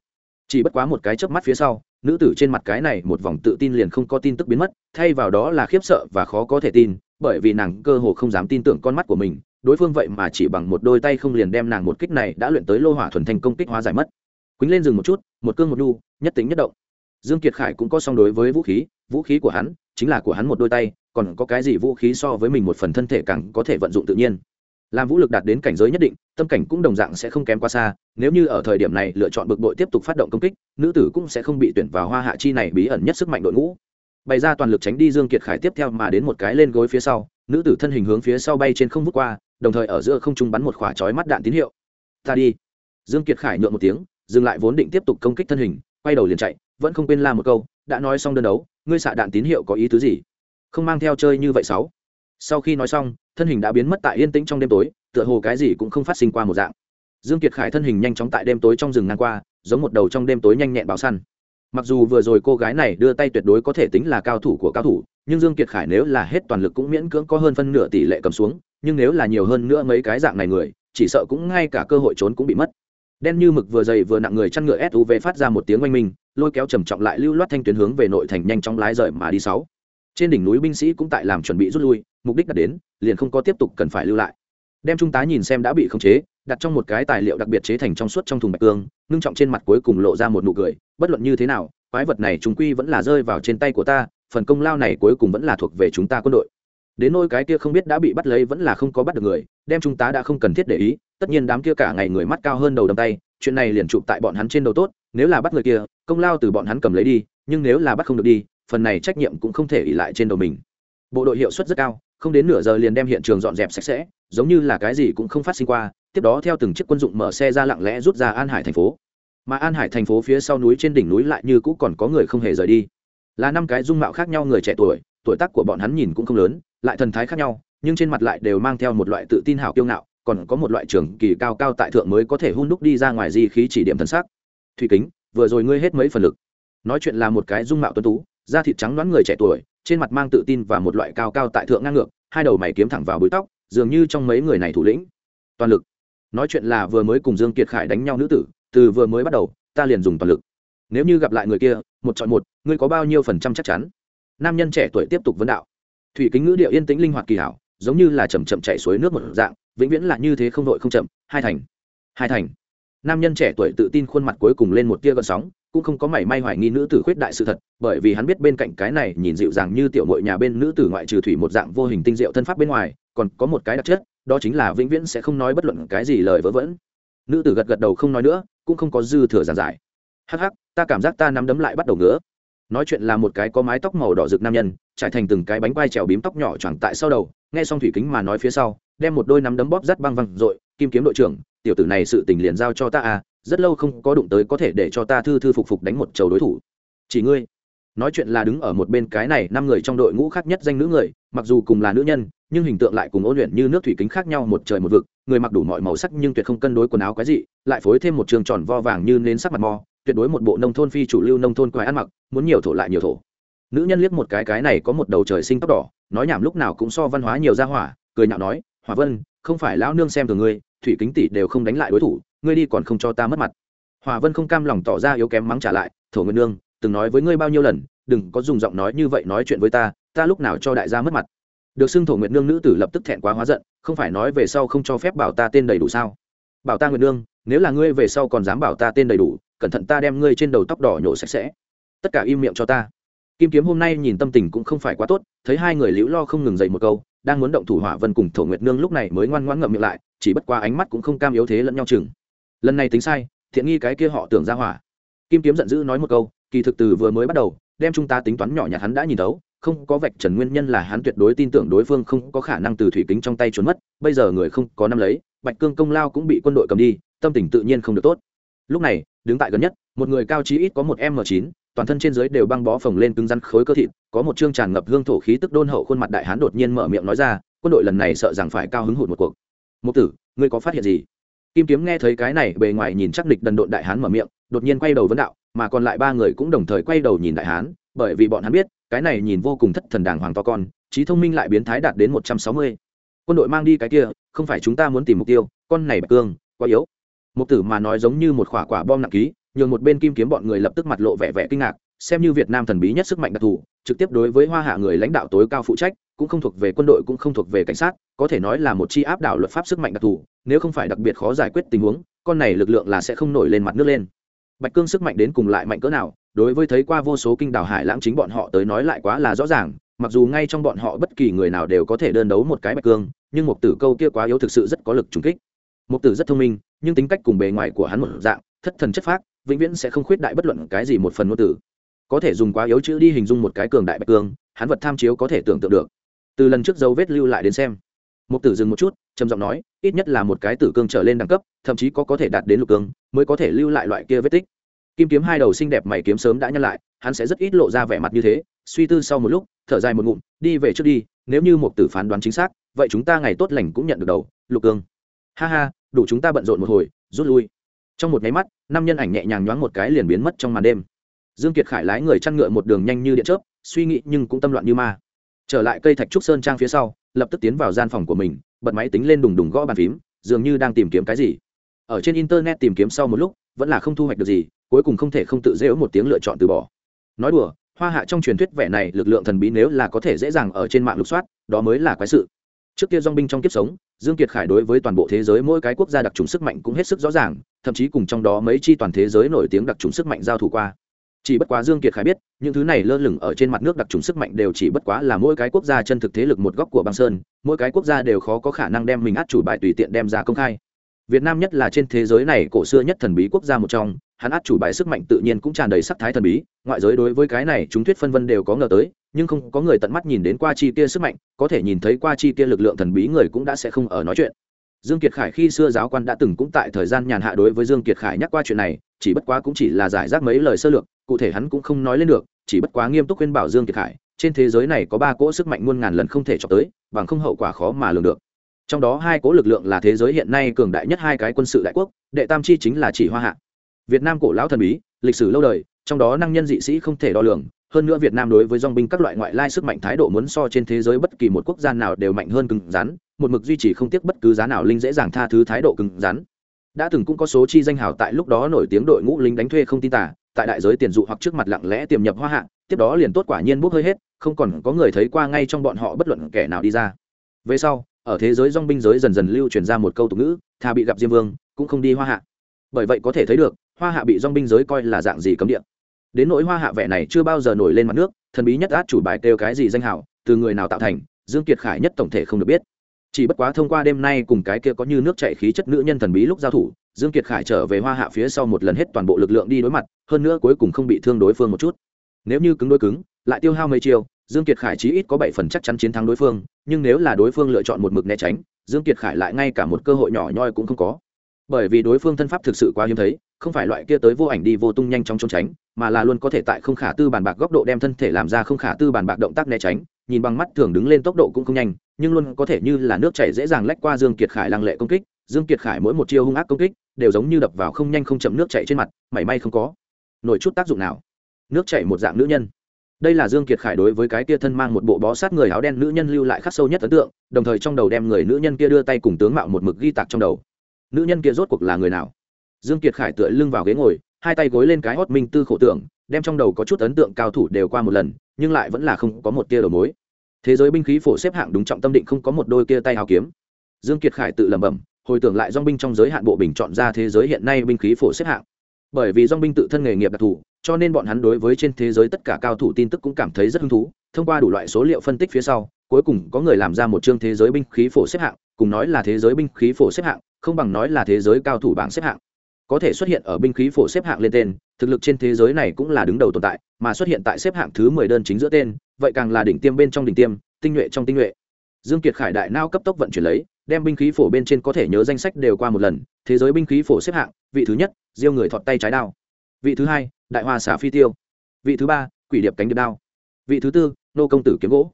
Chỉ bất quá một cái chớp mắt phía sau, nữ tử trên mặt cái này một vòng tự tin liền không có tin tức biến mất, thay vào đó là khiếp sợ và khó có thể tin bởi vì nàng cơ hồ không dám tin tưởng con mắt của mình, đối phương vậy mà chỉ bằng một đôi tay không liền đem nàng một kích này đã luyện tới lô hỏa thuần thành công kích hóa giải mất. Quýnh lên rừng một chút, một cương một đu, nhất tính nhất động. Dương kiệt khải cũng có song đối với vũ khí vũ khí của hắn chính là của hắn một đôi tay, còn có cái gì vũ khí so với mình một phần thân thể càng có thể vận dụng tự nhiên. Làm vũ lực đạt đến cảnh giới nhất định, tâm cảnh cũng đồng dạng sẽ không kém quá xa, nếu như ở thời điểm này lựa chọn bực bội tiếp tục phát động công kích, nữ tử cũng sẽ không bị tuyển vào hoa hạ chi này bí ẩn nhất sức mạnh đội ngũ bày ra toàn lực tránh đi dương kiệt khải tiếp theo mà đến một cái lên gối phía sau, nữ tử thân hình hướng phía sau bay trên không vút qua, đồng thời ở giữa không trung bắn một quả chói mắt đạn tín hiệu. Ta đi. Dương kiệt khải nhượng một tiếng, dừng lại vốn định tiếp tục công kích thân hình, quay đầu liền chạy, vẫn không quên la một câu, đã nói xong đơn đấu, ngươi xạ đạn tín hiệu có ý tứ gì? Không mang theo chơi như vậy sáu. Sau khi nói xong, thân hình đã biến mất tại yên tĩnh trong đêm tối, tựa hồ cái gì cũng không phát sinh qua một dạng. Dương kiệt khải thân hình nhanh chóng tại đêm tối trong rừng ngang qua, giống một đầu trong đêm tối nhanh nhẹn báo săn mặc dù vừa rồi cô gái này đưa tay tuyệt đối có thể tính là cao thủ của cao thủ, nhưng dương kiệt khải nếu là hết toàn lực cũng miễn cưỡng có hơn phân nửa tỷ lệ cầm xuống, nhưng nếu là nhiều hơn nữa mấy cái dạng này người, chỉ sợ cũng ngay cả cơ hội trốn cũng bị mất. Đen như mực vừa dày vừa nặng người chăn ngựa suv phát ra một tiếng oanh minh, lôi kéo trầm trọng lại lưu loát thanh tuyến hướng về nội thành nhanh chóng lái rời mà đi sáu. Trên đỉnh núi binh sĩ cũng tại làm chuẩn bị rút lui, mục đích đã đến, liền không có tiếp tục cần phải lưu lại đem trung tá nhìn xem đã bị khống chế, đặt trong một cái tài liệu đặc biệt chế thành trong suốt trong thùng bạch cương, ngưng trọng trên mặt cuối cùng lộ ra một nụ cười, bất luận như thế nào, quái vật này chúng quy vẫn là rơi vào trên tay của ta, phần công lao này cuối cùng vẫn là thuộc về chúng ta quân đội. Đến nôi cái kia không biết đã bị bắt lấy vẫn là không có bắt được người, đem chúng ta đã không cần thiết để ý, tất nhiên đám kia cả ngày người mắt cao hơn đầu đầm tay, chuyện này liền chụp tại bọn hắn trên đầu tốt, nếu là bắt người kia, công lao từ bọn hắn cầm lấy đi, nhưng nếu là bắt không được đi, phần này trách nhiệm cũng không thể ỉ lại trên đầu mình. Bộ đội hiệu suất rất cao không đến nửa giờ liền đem hiện trường dọn dẹp sạch sẽ, giống như là cái gì cũng không phát sinh qua, tiếp đó theo từng chiếc quân dụng mở xe ra lặng lẽ rút ra an hải thành phố. Mà an hải thành phố phía sau núi trên đỉnh núi lại như cũ còn có người không hề rời đi. Là năm cái dung mạo khác nhau người trẻ tuổi tuổi tác của bọn hắn nhìn cũng không lớn, lại thần thái khác nhau, nhưng trên mặt lại đều mang theo một loại tự tin hào kiêu ngạo, còn có một loại trường kỳ cao cao tại thượng mới có thể hun đúc đi ra ngoài di khí chỉ điểm thân xác thủy kính, vừa rồi ngươi hết mấy phần lực. Nói chuyện là một cái dung mạo tuấn tú, da thịt trắng đoán người trẻ tuổi trên mặt mang tự tin và một loại cao cao tại thượng ngang ngược, hai đầu mày kiếm thẳng vào búi tóc, dường như trong mấy người này thủ lĩnh. Toàn lực. Nói chuyện là vừa mới cùng dương kiệt khải đánh nhau nữ tử, từ vừa mới bắt đầu, ta liền dùng toàn lực. Nếu như gặp lại người kia, một chọn một, ngươi có bao nhiêu phần trăm chắc chắn? Nam nhân trẻ tuổi tiếp tục vấn đạo. Thủy kính ngữ điệu yên tĩnh linh hoạt kỳ hảo, giống như là chầm chậm chạy suối nước một dạng, vĩnh viễn là như thế không đội không chậm. Hai thành. Hai thành. Nam nhân trẻ tuổi tự tin khuôn mặt cuối cùng lên một tia gợn sóng cũng không có mảy may hoài nghi nữ tử khuyết đại sự thật, bởi vì hắn biết bên cạnh cái này nhìn dịu dàng như tiểu mội nhà bên nữ tử ngoại trừ thủy một dạng vô hình tinh diệu thân pháp bên ngoài, còn có một cái đặc chất, đó chính là vĩnh viễn sẽ không nói bất luận cái gì lời vớ vẩn. Nữ tử gật gật đầu không nói nữa, cũng không có dư thừa giản giải. Hắc hắc, ta cảm giác ta nắm đấm lại bắt đầu ngứa. Nói chuyện là một cái có mái tóc màu đỏ rực nam nhân, trải thành từng cái bánh quai trèo bím tóc nhỏ choàng tại sau đầu, nghe xong thủy kính mà nói phía sau, đem một đôi nắm đấm bóp rắt băng văng r kim kiếm đội trưởng, tiểu tử này sự tình liền giao cho ta à rất lâu không có đụng tới có thể để cho ta thư thư phục phục đánh một chầu đối thủ. Chỉ ngươi. Nói chuyện là đứng ở một bên cái này năm người trong đội ngũ khác nhất danh nữ người, mặc dù cùng là nữ nhân, nhưng hình tượng lại cùng ôn luyện như nước thủy kính khác nhau một trời một vực, người mặc đủ mọi màu sắc nhưng tuyệt không cân đối quần áo quái dị, lại phối thêm một trường tròn vo vàng như nến sắc mặt mò, tuyệt đối một bộ nông thôn phi chủ lưu nông thôn quái ăn mặc, muốn nhiều thổ lại nhiều thổ. Nữ nhân liếc một cái cái này có một đầu trời sinh tóc đỏ, nói nhảm lúc nào cũng so văn hóa nhiều ra hỏa, cười nhạo nói, hỏa vân, không phải lão nương xem từ ngươi, thủy kính tỷ đều không đánh lại đối thủ ngươi đi còn không cho ta mất mặt. Hòa vân không cam lòng tỏ ra yếu kém mắng trả lại, thổ nguyên nương, từng nói với ngươi bao nhiêu lần, đừng có dùng giọng nói như vậy nói chuyện với ta ta lúc nào cho đại gia mất mặt. Được xưng thổ nguyệt nương nữ tử lập tức thẹn quá hóa giận, không phải nói về sau không cho phép bảo ta tên đầy đủ sao? Bảo ta nguyệt nương, nếu là ngươi về sau còn dám bảo ta tên đầy đủ, cẩn thận ta đem ngươi trên đầu tóc đỏ nhổ sạch sẽ. Tất cả im miệng cho ta. Kim kiếm hôm nay nhìn tâm tình cũng không phải quá tốt, thấy hai người liễu lo không ngừng dậy một câu, đang muốn động thủ hỏa vân cùng thổ nguyệt nương lúc này mới ngoan ngoãn ngậm miệng lại, chỉ bất qua ánh mắt cũng không cam yếu thế lẫn nhau chừng lần này tính sai, thiện nghi cái kia họ tưởng ra hỏa. Kim kiếm giận dữ nói một câu, kỳ thực từ vừa mới bắt đầu, đem chúng ta tính toán nhỏ nhặt hắn đã nhìn thấu, không có vạch trần nguyên nhân là hắn tuyệt đối tin tưởng đối phương không có khả năng từ thủy kính trong tay trốn mất, bây giờ người không có năm lấy, bạch cương công lao cũng bị quân đội cầm đi, tâm tình tự nhiên không được tốt. Lúc này, đứng tại gần nhất, một người cao trí ít có một m chín, toàn thân trên dưới đều băng bó phồng lên cứng rắn khối cơ thịt, có một chương tràn ngập hương thổ khí tức đôn hậu khuôn mặt đại hán đột nhiên mở miệng nói ra, quân đội lần này sợ rằng phải cao hứng hụt một cuộc. Mục tử, ngươi có phát hiện gì? Kim kiếm nghe thấy cái này, bề ngoài nhìn chắc địch đần độn đại hán mở miệng, đột nhiên quay đầu vấn đạo, mà còn lại ba người cũng đồng thời quay đầu nhìn đại hán, bởi vì bọn hắn biết, cái này nhìn vô cùng thất thần đàng hoàng to con, trí thông minh lại biến thái đạt đến một trăm sáu mươi. Quân đội mang đi cái kia, không phải chúng ta muốn tìm mục tiêu, con này bạch cương, quá yếu. Mục tử mà nói giống như một quả quả bom nặng ký, nhường một bên kim kiếm bọn người lập tức mặt lộ vẻ vẻ kinh ngạc, xem như việt nam thần bí nhất sức mạnh đặc thù, trực tiếp đối với hoa hạ người lãnh đạo tối cao phụ trách cũng không thuộc về quân đội cũng không thuộc về cảnh sát, có thể nói là một chi áp đảo luật pháp sức mạnh đặc thù, nếu không phải đặc biệt khó giải quyết tình huống, con này lực lượng là sẽ không nổi lên mặt nước lên. Bạch cương sức mạnh đến cùng lại mạnh cỡ nào, đối với thấy qua vô số kinh đảo hải lãng chính bọn họ tới nói lại quá là rõ ràng, mặc dù ngay trong bọn họ bất kỳ người nào đều có thể đơn đấu một cái bạch cương, nhưng một tử câu kia quá yếu thực sự rất có lực trùng kích. Một tử rất thông minh, nhưng tính cách cùng bề ngoài của hắn một dạng, thất thần chất phác, vĩnh viễn sẽ không khuyết đại bất luận cái gì một phần ngôn tử có thể dùng quá yếu chữ đi hình dung một cái cường đại bạch cương, hắn vật tham chiếu có thể tưởng tượng được từ lần trước dấu vết lưu lại đến xem. Một tử dừng một chút, trầm giọng nói, ít nhất là một cái tử cương trở lên đẳng cấp, thậm chí có có thể đạt đến lục cương, mới có thể lưu lại loại kia vết tích. Kim kiếm hai đầu xinh đẹp mày kiếm sớm đã nhăn lại, hắn sẽ rất ít lộ ra vẻ mặt như thế, suy tư sau một lúc, thở dài một ngụm, đi về trước đi, nếu như một tử phán đoán chính xác, vậy chúng ta ngày tốt lành cũng nhận được đầu, lục cương. Ha ha, đủ chúng ta bận rộn một hồi, rút lui. Trong một nháy mắt năm nhân ảnh nhẹ nhàng nhoáng một cái liền biến mất trong màn đêm. Dương kiệt khải lái người chăn ngựa một đường nhanh như điện chớp, suy nghĩ nhưng cũng tâm loạn như ma trở lại cây thạch trúc sơn trang phía sau, lập tức tiến vào gian phòng của mình, bật máy tính lên đùng đùng gõ bàn phím, dường như đang tìm kiếm cái gì. Ở trên internet tìm kiếm sau một lúc, vẫn là không thu hoạch được gì, cuối cùng không thể không tự dễ một tiếng lựa chọn từ bỏ. Nói đùa, hoa hạ trong truyền thuyết vẻ này lực lượng thần bí nếu là có thể dễ dàng ở trên mạng lục soát, đó mới là quái sự. Trước kia dong binh trong kiếp sống, dương kiệt khải đối với toàn bộ thế giới mỗi cái quốc gia đặc trùng sức mạnh cũng hết sức rõ ràng, thậm chí cùng trong đó mấy chi toàn thế giới nổi tiếng đặc trùng sức mạnh giao thủ qua chỉ bất quá dương kiệt khải biết, những thứ này lơ lửng ở trên mặt nước đặc trùng sức mạnh đều chỉ bất quá là mỗi cái quốc gia chân thực thế lực một góc của băng sơn, mỗi cái quốc gia đều khó có khả năng đem mình át chủ bài tùy tiện đem ra công khai. Việt nam nhất là trên thế giới này cổ xưa nhất thần bí quốc gia một trong, hắn át chủ bài sức mạnh tự nhiên cũng tràn đầy sắc thái thần bí, ngoại giới đối với cái này chúng thuyết phân vân đều có ngờ tới, nhưng không có người tận mắt nhìn đến qua chi kia sức mạnh, có thể nhìn thấy qua chi kia lực lượng thần bí người cũng đã sẽ không ở nói chuyện dương kiệt khải khi xưa giáo quan đã từng cũng tại thời gian nhàn hạ đối với dương kiệt khải nhắc qua chuyện này, chỉ bất quá cũng chỉ là giải rác mấy lời sơ lược, cụ thể hắn cũng không nói lên được, chỉ bất quá nghiêm túc khuyên bảo dương kiệt khải, trên thế giới này có ba cỗ sức mạnh muôn ngàn lần không thể chọc tới, bằng không hậu quả khó mà lường được. Trong đó hai cỗ lực lượng là thế giới hiện nay cường đại nhất hai cái quân sự đại quốc, đệ tam chi chính là chỉ hoa hạ. Việt nam cổ lão thần bí, lịch sử lâu đời, trong đó năng nhân dị sĩ không thể đo lường hơn nữa việt nam đối với dong binh các loại ngoại lai sức mạnh thái độ muốn so trên thế giới bất kỳ một quốc gia nào đều mạnh hơn cứng rắn, một mực duy trì không tiếc bất cứ giá nào linh dễ dàng tha thứ thái độ cứng rắn. Đã từng cũng có số chi danh hào tại lúc đó nổi tiếng đội ngũ lính đánh thuê không tin tả, tại đại giới tiền dụ hoặc trước mặt lặng lẽ tiềm nhập hoa hạ, tiếp đó liền tốt quả nhiên bốc hơi hết, không còn có người thấy qua ngay trong bọn họ bất luận kẻ nào đi ra. Về sau, ở thế giới dong binh giới dần dần lưu truyền ra một câu tục ngữ thà bị gặp diêm vương, cũng không đi hoa hạ. Bởi vậy có thể thấy được, hoa hạ bị dong binh giới coi là dạng gì cấm địa đến nỗi hoa hạ vẻ này chưa bao giờ nổi lên mặt nước, thần bí nhất át chủ bài kêu cái gì danh hảo, từ người nào tạo thành, dương kiệt khải nhất tổng thể không được biết. Chỉ bất quá thông qua đêm nay cùng cái kia có như nước chảy khí chất nữ nhân thần bí lúc giao thủ, dương kiệt khải trở về hoa hạ phía sau một lần hết toàn bộ lực lượng đi đối mặt, hơn nữa cuối cùng không bị thương đối phương một chút. Nếu như cứng đối cứng, lại tiêu hao mấy chiêu, dương kiệt khải chí ít có bảy phần chắc chắn chiến thắng đối phương, nhưng nếu là đối phương lựa chọn một mực né tránh, dương kiệt khải lại ngay cả một cơ hội nhỏ nhoi cũng không có. Bởi vì đối phương thân pháp thực sự quá hiếm thấy, không phải loại kia tới vô ảnh đi vô tung nhanh chóng trốn tránh mà là luôn có thể tại không khả tư bàn bạc góc độ đem thân thể làm ra không khả tư bàn bạc động tác né tránh, nhìn bằng mắt thường đứng lên tốc độ cũng không nhanh, nhưng luôn có thể như là nước chảy dễ dàng lách qua dương kiệt khải lăng lệ công kích. Dương kiệt khải mỗi một chiêu hung ác công kích đều giống như đập vào không nhanh không chậm nước chảy trên mặt, mảy may không có nổi chút tác dụng nào. Nước chảy một dạng nữ nhân. Đây là dương kiệt khải đối với cái kia thân mang một bộ bó sát người áo đen nữ nhân lưu lại khắc sâu nhất ấn tượng, đồng thời trong đầu đem người nữ nhân kia đưa tay cùng tướng mạo một mực ghi tạc trong đầu. Nữ nhân kia rốt cuộc là người nào? Dương kiệt khải tựa lưng vào ghế ngồi hai tay gối lên cái hót minh tư khổ tưởng, đem trong đầu có chút ấn tượng cao thủ đều qua một lần, nhưng lại vẫn là không có một tia đầu mối. Thế giới binh khí phổ xếp hạng đúng trọng tâm định không có một đôi kia tay hào kiếm. Dương kiệt khải tự lẩm bẩm, hồi tưởng lại dong binh trong giới hạn bộ bình chọn ra thế giới hiện nay binh khí phổ xếp hạng. Bởi vì dong binh tự thân nghề nghiệp đặc thù, cho nên bọn hắn đối với trên thế giới tất cả cao thủ tin tức cũng cảm thấy rất hứng thú, thông qua đủ loại số liệu phân tích phía sau, cuối cùng có người làm ra một chương thế giới binh khí phổ xếp hạng, cùng nói là thế giới binh khí phổ xếp hạng, không bằng nói là thế giới cao thủ bảng xếp hạng có thể xuất hiện ở binh khí phổ xếp hạng lên tên, thực lực trên thế giới này cũng là đứng đầu tồn tại, mà xuất hiện tại xếp hạng thứ mười đơn chính giữa tên, vậy càng là đỉnh tiêm bên trong đỉnh tiêm, tinh nhuệ trong tinh nhuệ. Dương kiệt khải đại nao cấp tốc vận chuyển lấy, đem binh khí phổ bên trên có thể nhớ danh sách đều qua một lần, thế giới binh khí phổ xếp hạng, vị thứ nhất, diêu người thọt tay trái đao. Vị thứ hai, đại hoa xả phi tiêu. Vị thứ ba, quỷ điệp cánh điệp đao. Vị thứ tư, nô công tử kiếm gỗ.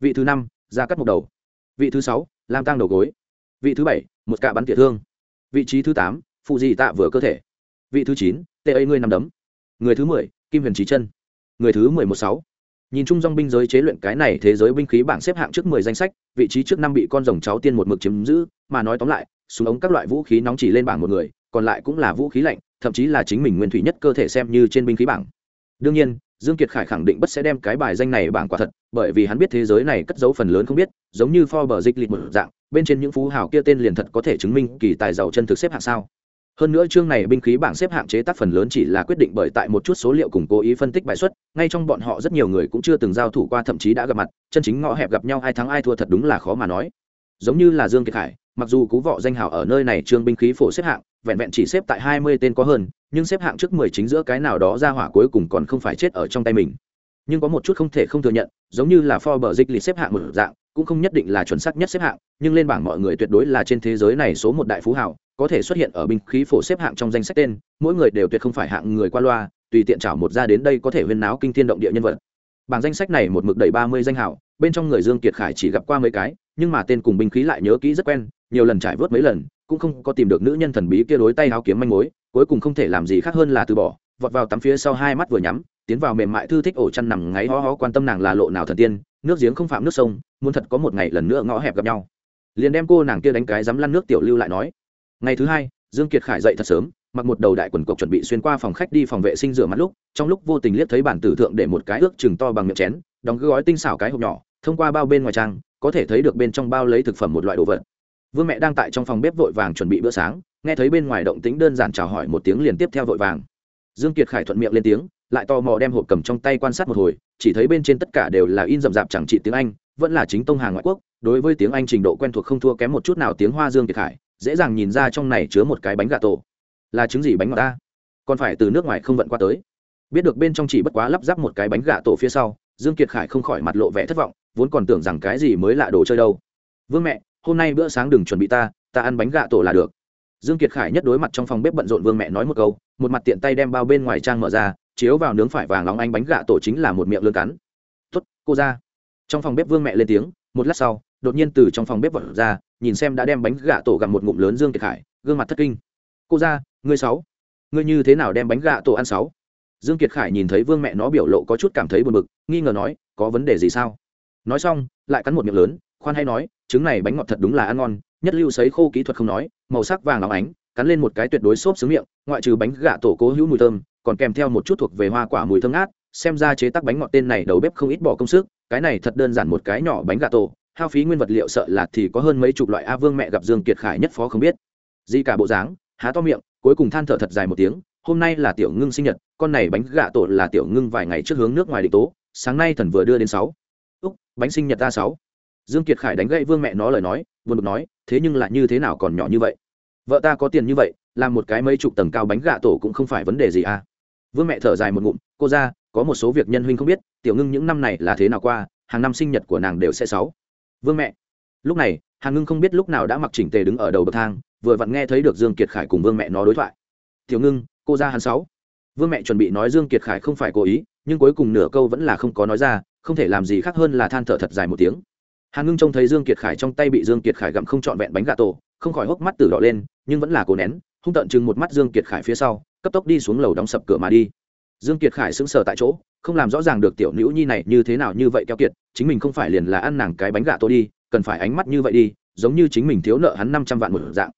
Vị thứ năm, gia cắt một đầu. Vị thứ sáu, lam tăng đầu gối. Vị thứ bảy, một cạ bắn tiệt thương. Vị trí thứ tám phụ dị tạ vừa cơ thể. Vị thứ chín, tê ấy ngươi nằm đấm. Người thứ mười, kim huyền trí chân. Người thứ mười một sáu. Nhìn chung dong binh giới chế luyện cái này thế giới binh khí bảng xếp hạng trước mười danh sách, vị trí trước năm bị con rồng cháu tiên một mực chiếm giữ, mà nói tóm lại, súng ống các loại vũ khí nóng chỉ lên bảng một người, còn lại cũng là vũ khí lạnh, thậm chí là chính mình nguyên thủy nhất cơ thể xem như trên binh khí bảng. Đương nhiên, dương kiệt khải khẳng định bất sẽ đem cái bài danh này bảng quả thật, bởi vì hắn biết thế giới này cất giấu phần lớn không biết, giống như Forbes dịch lịch một dạng, bên trên những phú hào kia tên liền thật có thể chứng minh kỳ tài giàu chân thực xếp hạng sao hơn nữa chương này binh khí bảng xếp hạng chế tác phần lớn chỉ là quyết định bởi tại một chút số liệu cùng cố ý phân tích bài xuất, ngay trong bọn họ rất nhiều người cũng chưa từng giao thủ qua, thậm chí đã gặp mặt, chân chính ngõ hẹp gặp nhau, ai thắng ai thua thật đúng là khó mà nói. Giống như là dương kiệt khải, mặc dù cú vọ danh hào ở nơi này trương binh khí phổ xếp hạng, vẹn vẹn chỉ xếp tại hai mươi tên có hơn, nhưng xếp hạng trước mười chính giữa cái nào đó ra hỏa cuối cùng còn không phải chết ở trong tay mình. Nhưng có một chút không thể không thừa nhận, giống như là Forbes dịch lịch xếp hạng một dạng cũng không nhất định là chuẩn xác nhất xếp hạng, nhưng lên bảng mọi người tuyệt đối là trên thế giới này số một đại phú hào, có thể xuất hiện ở binh khí phổ xếp hạng trong danh sách tên, mỗi người đều tuyệt không phải hạng người qua loa, tùy tiện chảo một ra đến đây có thể huyên náo kinh thiên động địa nhân vật. Bảng danh sách này một mực đầy ba mươi danh hảo bên trong người dương kiệt khải chỉ gặp qua mấy cái, nhưng mà tên cùng binh khí lại nhớ kỹ rất quen, nhiều lần trải vớt mấy lần, cũng không có tìm được nữ nhân thần bí kia đối tay áo kiếm manh mối, cuối cùng không thể làm gì khác hơn là từ bỏ, vọt vào tắm phía sau hai mắt vừa nhắm, tiến vào mềm mại thư thích ổ chăn nằm ngáy ho ho quan tâm nàng là lộ nào thần tiên nước giếng không phạm nước sông, muốn thật có một ngày lần nữa ngõ hẹp gặp nhau. Liền đem cô nàng kia đánh cái dám lăn nước tiểu lưu lại nói. Ngày thứ hai, dương kiệt khải dậy thật sớm, mặc một đầu đại quần cộc chuẩn bị xuyên qua phòng khách đi phòng vệ sinh rửa mặt lúc, trong lúc vô tình liếc thấy bản tử thượng để một cái ước chừng to bằng miệng chén, đóng gói tinh xảo cái hộp nhỏ, thông qua bao bên ngoài trang, có thể thấy được bên trong bao lấy thực phẩm một loại đồ vật. Vương mẹ đang tại trong phòng bếp vội vàng chuẩn bị bữa sáng, nghe thấy bên ngoài động tĩnh đơn giản chào hỏi một tiếng liền tiếp theo vội vàng. Dương kiệt khải thuận miệng lên tiếng, lại tò mò đem hộp cầm trong tay quan sát một hồi chỉ thấy bên trên tất cả đều là in rậm rạp chẳng trị tiếng anh, vẫn là chính tông hàng ngoại quốc, đối với tiếng anh trình độ quen thuộc không thua kém một chút nào tiếng hoa dương kiệt khải, dễ dàng nhìn ra trong này chứa một cái bánh gà tổ. Là trứng gì bánh ngọt ta? Còn phải từ nước ngoài không vận qua tới. Biết được bên trong chỉ bất quá lắp ráp một cái bánh gà tổ phía sau, dương kiệt khải không khỏi mặt lộ vẻ thất vọng, vốn còn tưởng rằng cái gì mới lạ đồ chơi đâu. Vương mẹ, hôm nay bữa sáng đừng chuẩn bị ta ta ăn bánh gà tổ là được. Dương kiệt khải nhất đối mặt trong phòng bếp bận rộn vương mẹ nói một câu, một mặt tiện tay đem bao bên ngoài trang mở ra chiếu vào nướng phải vàng óng ánh bánh gà tổ chính là một miệng lươn cắn. Tuất cô ra. Trong phòng bếp vương mẹ lên tiếng, một lát sau, đột nhiên từ trong phòng bếp vật ra, nhìn xem đã đem bánh gà tổ gặm một ngụm lớn dương kiệt khải, gương mặt thất kinh. Cô ra, ngươi sáu. Ngươi như thế nào đem bánh gà tổ ăn sáu? Dương kiệt khải nhìn thấy vương mẹ nó biểu lộ có chút cảm thấy buồn bực, nghi ngờ nói, có vấn đề gì sao? Nói xong, lại cắn một miệng lớn, khoan hay nói, trứng này bánh ngọt thật đúng là ăn ngon, nhất lưu sấy khô kỹ thuật không nói, màu sắc vàng óng ánh, cắn lên một cái tuyệt đối xốp xứ miệng, ngoại trừ bánh gạ tổ cố hữu mùi thơm còn kèm theo một chút thuộc về hoa quả mùi thơm ngát, xem ra chế tác bánh ngọt tên này đầu bếp không ít bỏ công sức, cái này thật đơn giản một cái nhỏ bánh gà tổ, hao phí nguyên vật liệu sợ là thì có hơn mấy chục loại a vương mẹ gặp dương kiệt khải nhất phó không biết. Gì cả bộ dáng, há to miệng, cuối cùng than thở thật dài một tiếng, hôm nay là tiểu ngưng sinh nhật, con này bánh gà tổ là tiểu ngưng vài ngày trước hướng nước ngoài định tố, sáng nay thần vừa đưa đến sáu. Úc, bánh sinh nhật ta sáu. Dương kiệt khải đánh gậy vương mẹ nó lời nói, buồn bực nói, thế nhưng lại như thế nào còn nhỏ như vậy? Vợ ta có tiền như vậy, làm một cái mấy chục tầng cao bánh gà tổ cũng không phải vấn đề gì à? Vương mẹ thở dài một ngụm, cô ra, có một số việc nhân huynh không biết, tiểu ngưng những năm này là thế nào qua, hàng năm sinh nhật của nàng đều sẽ sáu. Vương mẹ, lúc này hàn ngưng không biết lúc nào đã mặc chỉnh tề đứng ở đầu bậc thang, vừa vặn nghe thấy được dương kiệt khải cùng vương mẹ nó đối thoại. Tiểu ngưng, cô ra hắn sáu. Vương mẹ chuẩn bị nói dương kiệt khải không phải cố ý, nhưng cuối cùng nửa câu vẫn là không có nói ra, không thể làm gì khác hơn là than thở thật dài một tiếng. Hàn ngưng trông thấy dương kiệt khải trong tay bị dương kiệt khải gặm không trọn vẹn bánh gà tổ, không khỏi hốc mắt từ đỏ lên, nhưng vẫn là cố nén hung tận chừng một mắt dương kiệt khải phía sau, cấp tốc đi xuống lầu đóng sập cửa mà đi. Dương kiệt khải sững sờ tại chỗ, không làm rõ ràng được tiểu nữ nhi này như thế nào như vậy keo kiệt, chính mình không phải liền là ăn nàng cái bánh gà tổ đi, cần phải ánh mắt như vậy đi, giống như chính mình thiếu nợ hắn năm trăm vạn một dạng.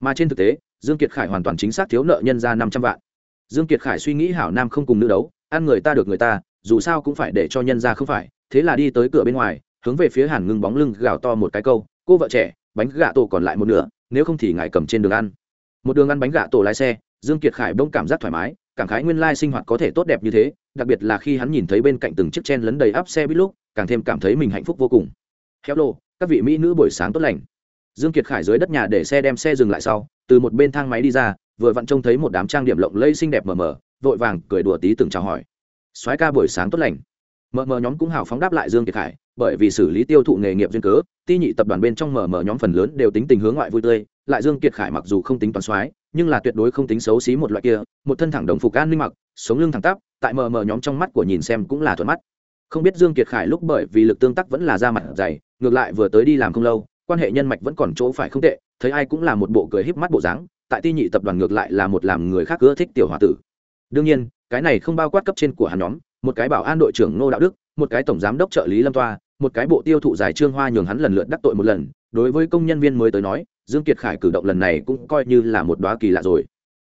Mà trên thực tế, dương kiệt khải hoàn toàn chính xác thiếu nợ nhân ra năm trăm vạn. Dương kiệt khải suy nghĩ hảo nam không cùng nữ đấu, ăn người ta được người ta, dù sao cũng phải để cho nhân ra không phải, thế là đi tới cửa bên ngoài, hướng về phía hàn ngưng bóng lưng gào to một cái câu, cô vợ trẻ, bánh gà tổ còn lại một nửa, nếu không thì ngài cầm trên đường ăn một đường ăn bánh gạ tổ lái xe, dương kiệt khải bỗng cảm giác thoải mái, cảm khái nguyên lai sinh hoạt có thể tốt đẹp như thế, đặc biệt là khi hắn nhìn thấy bên cạnh từng chiếc chen lấn đầy áp xe bít lúc, càng thêm cảm thấy mình hạnh phúc vô cùng. Héo lô các vị mỹ nữ buổi sáng tốt lành. Dương kiệt khải dưới đất nhà để xe đem xe dừng lại sau, từ một bên thang máy đi ra, vừa vặn trông thấy một đám trang điểm lộng lẫy xinh đẹp mờ mờ, vội vàng cười đùa tí từng chào hỏi. Soái ca buổi sáng tốt lành. Mờ mờ nhóm cũng hào phóng đáp lại dương kiệt khải, bởi vì xử lý tiêu thụ nghề nghiệp duyên cớ, ti nhị tập đoàn bên trong mờ mờ nhóm phần lớn đều tính tình hướng ngoại vui tươi lại dương kiệt khải mặc dù không tính toàn soái, nhưng là tuyệt đối không tính xấu xí một loại kia, một thân thẳng đồng phục an ninh mặc, sống lưng thẳng tắp, tại mờ mờ nhóm trong mắt của nhìn xem cũng là thuận mắt. Không biết dương kiệt khải lúc bởi vì lực tương tác vẫn là ra mặt dày, ngược lại vừa tới đi làm không lâu, quan hệ nhân mạch vẫn còn chỗ phải không tệ, thấy ai cũng là một bộ cười híp mắt bộ dáng, tại ti nhị tập đoàn ngược lại là một làm người khác ưa thích tiểu hòa tử. Đương nhiên, cái này không bao quát cấp trên của hắn nhóm, một cái bảo an đội trưởng ngô đạo đức, một cái tổng giám đốc trợ lý lâm toa, một cái bộ tiêu thụ giải trương hoa nhường hắn lần lượt đắc tội một lần, đối với công nhân viên mới tới nói dương kiệt khải cử động lần này cũng coi như là một đoá kỳ lạ rồi.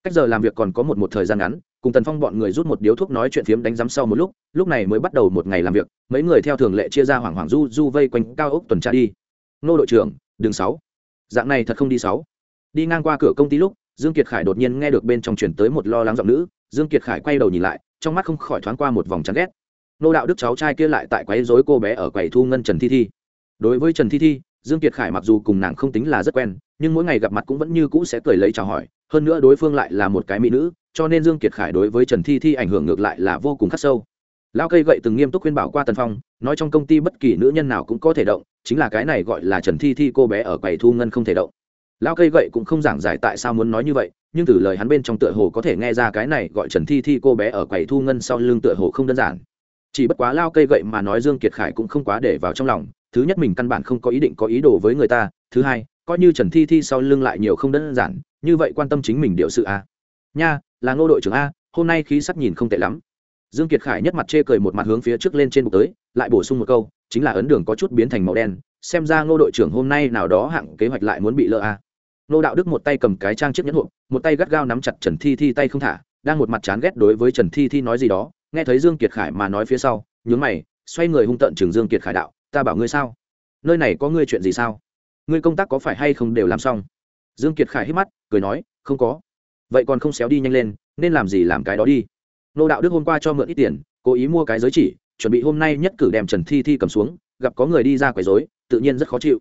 Cách giờ làm việc còn có một một thời gian ngắn, cùng tần phong bọn người rút một điếu thuốc nói chuyện phiếm đánh giám sau một lúc lúc này mới bắt đầu một ngày làm việc, mấy người theo thường lệ chia ra hoảng hoảng du du vây quanh cao ốc tuần tra đi. Nô đội trưởng đường sáu. Dạng này thật không đi sáu. Đi ngang qua cửa công ty lúc, dương kiệt khải đột nhiên nghe được bên trong chuyển tới một lo lắng giọng nữ. Dương kiệt khải quay đầu nhìn lại, trong mắt không khỏi thoáng qua một vòng chán ghét. Nô đạo đức cháu trai kia lại tại quấy rối cô bé ở quầy thu ngân trần thi thi. Đối với trần thi thi dương kiệt khải mặc dù cùng nàng không tính là rất quen, nhưng mỗi ngày gặp mặt cũng vẫn như cũ sẽ cười lấy chào hỏi, hơn nữa đối phương lại là một cái mỹ nữ, cho nên dương kiệt khải đối với trần thi thi ảnh hưởng ngược lại là vô cùng khắc sâu. Lão cây gậy từng nghiêm túc khuyên bảo qua tần phong, nói trong công ty bất kỳ nữ nhân nào cũng có thể động, chính là cái này gọi là trần thi thi cô bé ở quầy thu ngân không thể động. Lão cây gậy cũng không giảng giải tại sao muốn nói như vậy, nhưng từ lời hắn bên trong tựa hồ có thể nghe ra cái này gọi trần thi thi cô bé ở quầy thu ngân sau lưng tựa hồ không đơn giản. Chỉ bất quá lao cây gậy mà nói dương kiệt khải cũng không quá để vào trong lòng thứ nhất mình căn bản không có ý định có ý đồ với người ta, thứ hai, coi như trần thi thi sau lưng lại nhiều không đơn giản, như vậy quan tâm chính mình điệu sự a. Nha, là ngô đội trưởng a, hôm nay khí sắc nhìn không tệ lắm. Dương kiệt khải nhất mặt chê cười một mặt hướng phía trước lên trên bục tới, lại bổ sung một câu, chính là ấn đường có chút biến thành màu đen, xem ra ngô đội trưởng hôm nay nào đó hạng kế hoạch lại muốn bị lỡ a. Ngô đạo đức một tay cầm cái trang chiếc nhẫn hộp, một tay gắt gao nắm chặt trần thi thi tay không thả, đang một mặt chán ghét đối với trần thi thi nói gì đó, nghe thấy dương kiệt khải mà nói phía sau, nhướng mày, xoay người hung tợn trường dương kiệt khải đạo ta bảo ngươi sao? Nơi này có ngươi chuyện gì sao? Ngươi công tác có phải hay không đều làm xong? Dương kiệt khải hít mắt, cười nói, không có. Vậy còn không xéo đi nhanh lên, nên làm gì làm cái đó đi. Nô đạo đức hôm qua cho mượn ít tiền, cố ý mua cái giới chỉ, chuẩn bị hôm nay nhất cử đem trần thi thi cầm xuống, gặp có người đi ra quấy rối, tự nhiên rất khó chịu.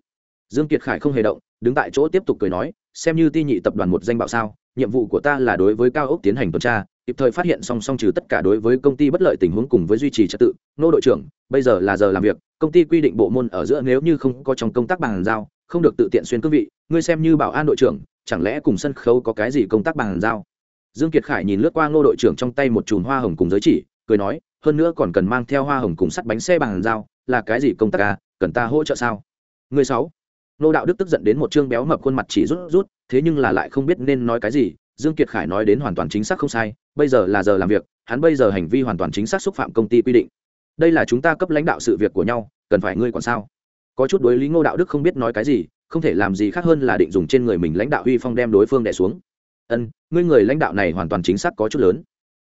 Dương kiệt khải không hề động, đứng tại chỗ tiếp tục cười nói xem như ti nhị tập đoàn một danh bạo sao, nhiệm vụ của ta là đối với cao ốc tiến hành tuần tra, kịp thời phát hiện song song trừ tất cả đối với công ty bất lợi tình huống cùng với duy trì trật tự, nô đội trưởng, bây giờ là giờ làm việc, công ty quy định bộ môn ở giữa nếu như không có trong công tác bàn giao, không được tự tiện xuyên cương vị, ngươi xem như bảo an đội trưởng, chẳng lẽ cùng sân khấu có cái gì công tác bàn giao? Dương kiệt khải nhìn lướt qua nô đội trưởng trong tay một chùm hoa hồng cùng giới chỉ, cười nói, hơn nữa còn cần mang theo hoa hồng cùng sắt bánh xe bàn giao, là cái gì công tác à cần ta hỗ trợ sao? Người sáu nô đạo đức tức giận đến một trương béo mập khuôn mặt chỉ rút rút, thế nhưng là lại không biết nên nói cái gì. Dương kiệt khải nói đến hoàn toàn chính xác không sai, bây giờ là giờ làm việc, hắn bây giờ hành vi hoàn toàn chính xác xúc phạm công ty quy định. Đây là chúng ta cấp lãnh đạo sự việc của nhau, cần phải ngươi còn sao? Có chút đối lý ngô đạo đức không biết nói cái gì, không thể làm gì khác hơn là định dùng trên người mình lãnh đạo huy phong đem đối phương đè xuống. Ân, ngươi người lãnh đạo này hoàn toàn chính xác có chút lớn.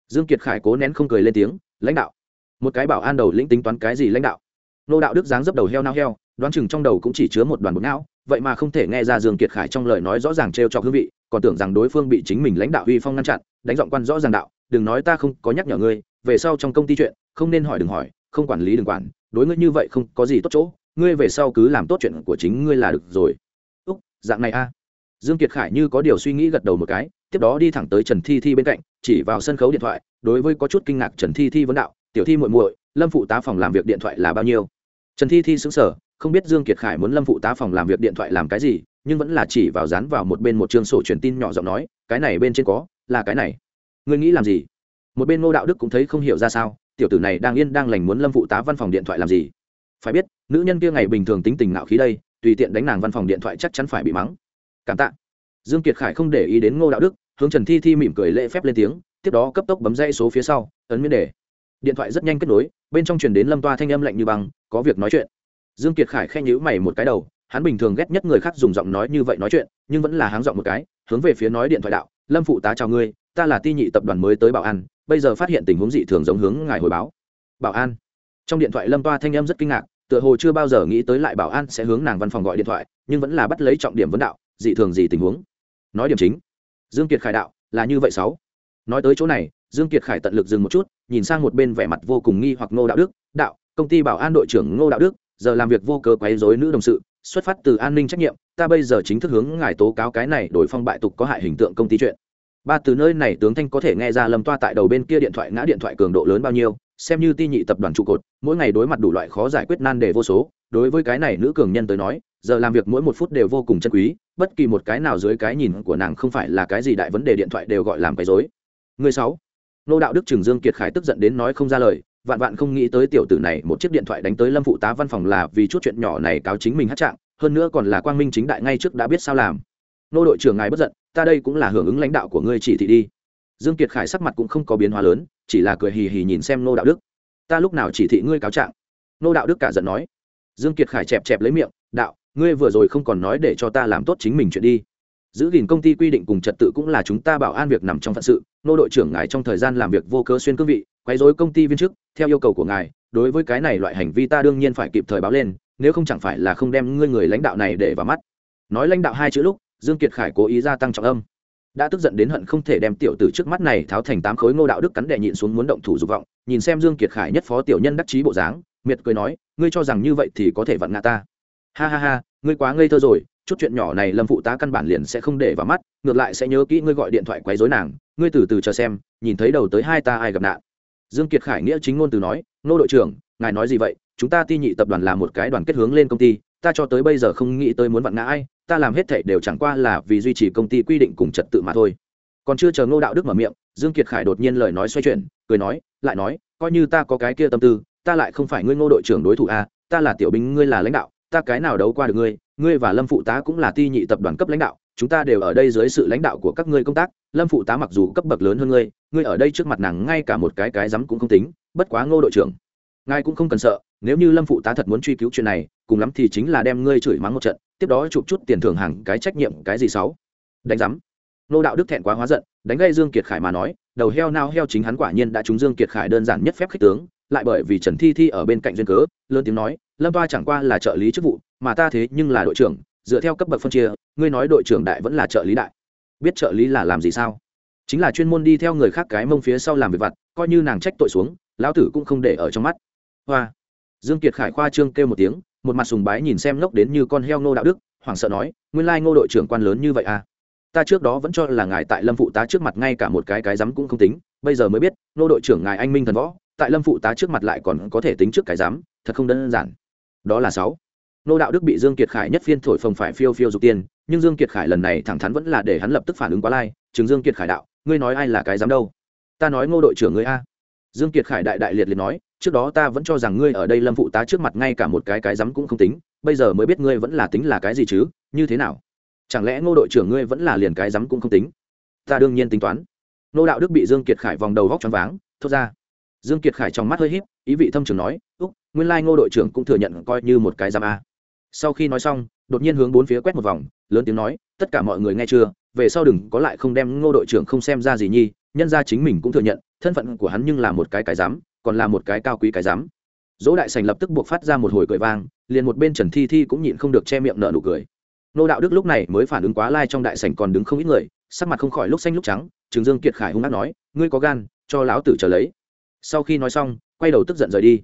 Dương kiệt khải cố nén không cười lên tiếng, lãnh đạo, một cái bảo an đầu lĩnh tính toán cái gì lãnh đạo? Nô đạo đức dáng dấp đầu heo nao heo đoán chừng trong đầu cũng chỉ chứa một đoàn bột não, vậy mà không thể nghe ra dương kiệt khải trong lời nói rõ ràng trêu cho hương vị, còn tưởng rằng đối phương bị chính mình lãnh đạo huy phong ngăn chặn, đánh giọng quan rõ ràng đạo, đừng nói ta không có nhắc nhở ngươi, về sau trong công ty chuyện, không nên hỏi đừng hỏi, không quản lý đừng quản, đối ngươi như vậy không có gì tốt chỗ, ngươi về sau cứ làm tốt chuyện của chính ngươi là được rồi. Úc, dạng này a. Dương kiệt khải như có điều suy nghĩ gật đầu một cái, tiếp đó đi thẳng tới trần thi thi bên cạnh, chỉ vào sân khấu điện thoại, đối với có chút kinh ngạc trần thi thi vấn đạo, tiểu thi muội muội, lâm phụ tá phòng làm việc điện thoại là bao nhiêu? Trần thi thi xứng sở không biết dương kiệt khải muốn lâm phụ tá phòng làm việc điện thoại làm cái gì, nhưng vẫn là chỉ vào dán vào một bên một chương sổ truyền tin nhỏ giọng nói, cái này bên trên có, là cái này. Ngươi nghĩ làm gì? Một bên ngô đạo đức cũng thấy không hiểu ra sao, tiểu tử này đang yên đang lành muốn lâm phụ tá văn phòng điện thoại làm gì? Phải biết, nữ nhân kia ngày bình thường tính tình ngạo khí đây, tùy tiện đánh nàng văn phòng điện thoại chắc chắn phải bị mắng. Cảm tạ. Dương kiệt khải không để ý đến ngô đạo đức, hướng trần thi thi mỉm cười lễ phép lên tiếng, tiếp đó cấp tốc bấm dây số phía sau, ấn miễn đề. Điện thoại rất nhanh kết nối, bên trong truyền đến lâm toa thanh âm lạnh như băng, có việc nói chuyện dương kiệt khải khen nhíu mày một cái đầu, hắn bình thường ghét nhất người khác dùng giọng nói như vậy nói chuyện, nhưng vẫn là háng giọng một cái, hướng về phía nói điện thoại đạo, lâm phụ tá chào ngươi, ta là ti nhị tập đoàn mới tới bảo an, bây giờ phát hiện tình huống dị thường giống hướng ngài hồi báo. Bảo an? Trong điện thoại lâm toa thanh âm rất kinh ngạc, tựa hồ chưa bao giờ nghĩ tới lại bảo an sẽ hướng nàng văn phòng gọi điện thoại, nhưng vẫn là bắt lấy trọng điểm vấn đạo, dị thường gì tình huống? Nói điểm chính. Dương kiệt khải đạo, là như vậy sáu. Nói tới chỗ này, dương kiệt khải tận lực dừng một chút, nhìn sang một bên vẻ mặt vô cùng nghi hoặc ngô đạo đức, đạo, công ty bảo an đội trưởng ngô đạo đức giờ làm việc vô cớ quấy rối nữ đồng sự, xuất phát từ an ninh trách nhiệm, ta bây giờ chính thức hướng ngài tố cáo cái này đổi phong bại tục có hại hình tượng công ty chuyện. Ba từ nơi này tướng thanh có thể nghe ra lâm toa tại đầu bên kia điện thoại ngã điện thoại cường độ lớn bao nhiêu, xem như ti nhị tập đoàn trụ cột, mỗi ngày đối mặt đủ loại khó giải quyết nan đề vô số, đối với cái này nữ cường nhân tới nói, giờ làm việc mỗi một phút đều vô cùng chân quý, bất kỳ một cái nào dưới cái nhìn của nàng không phải là cái gì đại vấn đề điện thoại đều gọi làm cái dối người sáu, nô đạo đức trường dương kiệt khải tức giận đến nói không ra lời vạn vạn không nghĩ tới tiểu tử này một chiếc điện thoại đánh tới lâm phụ tá văn phòng là vì chút chuyện nhỏ này cáo chính mình hát trạng, hơn nữa còn là quang minh chính đại ngay trước đã biết sao làm. Nô đội trưởng ngài bất giận, ta đây cũng là hưởng ứng lãnh đạo của ngươi chỉ thị đi. Dương kiệt khải sắc mặt cũng không có biến hóa lớn, chỉ là cười hì hì nhìn xem nô đạo đức. Ta lúc nào chỉ thị ngươi cáo trạng? Nô đạo đức cả giận nói. Dương kiệt khải chẹp chẹp lấy miệng, đạo, ngươi vừa rồi không còn nói để cho ta làm tốt chính mình chuyện đi. Giữ gìn công ty quy định cùng trật tự cũng là chúng ta bảo an việc nằm trong phận sự nô đội trưởng ngài trong thời gian làm việc vô cơ xuyên cương vị, quấy rối công ty viên chức, theo yêu cầu của ngài, đối với cái này loại hành vi ta đương nhiên phải kịp thời báo lên, nếu không chẳng phải là không đem ngươi người lãnh đạo này để vào mắt. Nói lãnh đạo hai chữ lúc, dương kiệt khải cố ý gia tăng trọng âm. Đã tức giận đến hận không thể đem tiểu tử trước mắt này tháo thành tám khối ngô đạo đức cắn đệ nhịn xuống muốn động thủ dục vọng, nhìn xem dương kiệt khải nhất phó tiểu nhân đắc chí bộ dáng, miệt cười nói, ngươi cho rằng như vậy thì có thể vặn ngã ta. Ha ha ha, ngươi quá ngây thơ rồi, chút chuyện nhỏ này lâm phụ tá căn bản liền sẽ không để vào mắt, ngược lại sẽ nhớ kỹ ngươi gọi điện thoại quấy rối nàng ngươi từ từ chờ xem nhìn thấy đầu tới hai ta ai gặp nạn. Dương kiệt khải nghĩa chính ngôn từ nói nô đội trưởng ngài nói gì vậy? Chúng ta ti nhị tập đoàn là một cái đoàn kết hướng lên công ty ta cho tới bây giờ không nghĩ tới muốn vặn ngã ai ta làm hết thảy đều chẳng qua là vì duy trì công ty quy định cùng trật tự mà thôi. Còn chưa chờ ngô đạo đức mở miệng dương kiệt khải đột nhiên lời nói xoay chuyển cười nói lại nói coi như ta có cái kia tâm tư ta lại không phải ngươi ngô đội trưởng đối thủ a à, ta là tiểu binh ngươi là lãnh đạo ta cái nào đấu qua được ngươi ngươi và lâm phụ tá cũng là ti nhị tập đoàn cấp lãnh đạo chúng ta đều ở đây dưới sự lãnh đạo của các ngươi công tác, lâm phụ tá mặc dù cấp bậc lớn hơn ngươi ngươi ở đây trước mặt nàng ngay cả một cái cái rắm cũng không tính, bất quá ngô đội trưởng, ngài cũng không cần sợ, nếu như lâm phụ tá thật muốn truy cứu chuyện này, cùng lắm thì chính là đem ngươi chửi mắng một trận, tiếp đó chụp chút tiền thưởng hàng cái trách nhiệm cái gì sáu? Đánh rắm nô đạo đức thẹn quá hóa giận, đánh gây dương kiệt khải mà nói, đầu heo nao heo chính hắn quả nhiên đã trúng dương kiệt khải đơn giản nhất phép khích tướng, lại bởi vì trần thi thi ở bên cạnh duyên cớ, lớn tiếng nói, lâm toa chẳng qua là trợ lý chức vụ, mà ta thế nhưng là đội trưởng dựa theo cấp bậc phân chia, ngươi nói đội trưởng đại vẫn là trợ lý đại. Biết trợ lý là làm gì sao? Chính là chuyên môn đi theo người khác cái mông phía sau làm việc vặt, coi như nàng trách tội xuống, lão tử cũng không để ở trong mắt. Hoa. Dương kiệt khải khoa trương kêu một tiếng, một mặt sùng bái nhìn xem ngốc đến như con heo ngô đạo đức, hoảng sợ nói, nguyên lai ngô đội trưởng quan lớn như vậy à? Ta trước đó vẫn cho là ngài tại lâm phụ tá trước mặt ngay cả một cái cái dám cũng không tính, bây giờ mới biết, ngô đội trưởng ngài anh minh thần võ, tại lâm phụ tá trước mặt lại còn có thể tính trước cái dám thật không đơn giản. Đó là sáu nô đạo đức bị dương kiệt khải nhất phiên thổi phồng phải phiêu phiêu dục tiền nhưng dương kiệt khải lần này thẳng thắn vẫn là để hắn lập tức phản ứng quá lai chứng dương kiệt khải đạo, ngươi nói ai là cái dám đâu ta nói ngô đội trưởng ngươi a. Dương kiệt khải đại đại liệt liệt nói, trước đó ta vẫn cho rằng ngươi ở đây lâm phụ tá trước mặt ngay cả một cái cái dám cũng không tính, bây giờ mới biết ngươi vẫn là tính là cái gì chứ, như thế nào? Chẳng lẽ ngô đội trưởng ngươi vẫn là liền cái dám cũng không tính? Ta đương nhiên tính toán. Nô đạo đức bị dương kiệt khải vòng đầu góc choáng váng, thốt ra. Dương kiệt khải trong mắt hơi híp, ý vị thâm trường nói, úc, nguyên lai ngô đội trưởng cũng thừa nhận coi như một cái giam a sau khi nói xong, đột nhiên hướng bốn phía quét một vòng, lớn tiếng nói, tất cả mọi người nghe chưa? Về sau đừng có lại không đem ngô đội trưởng không xem ra gì nhi, nhân ra chính mình cũng thừa nhận, thân phận của hắn nhưng là một cái cái dám còn là một cái cao quý cái dám dỗ đại sành lập tức buộc phát ra một hồi cười vang, liền một bên trần thi thi cũng nhịn không được che miệng nở nụ cười. Nô đạo đức lúc này mới phản ứng quá lai trong đại sành còn đứng không ít người, sắc mặt không khỏi lúc xanh lúc trắng, trường dương kiệt khải hung hát nói, ngươi có gan, cho lão tử trở lấy. Sau khi nói xong, quay đầu tức giận rời đi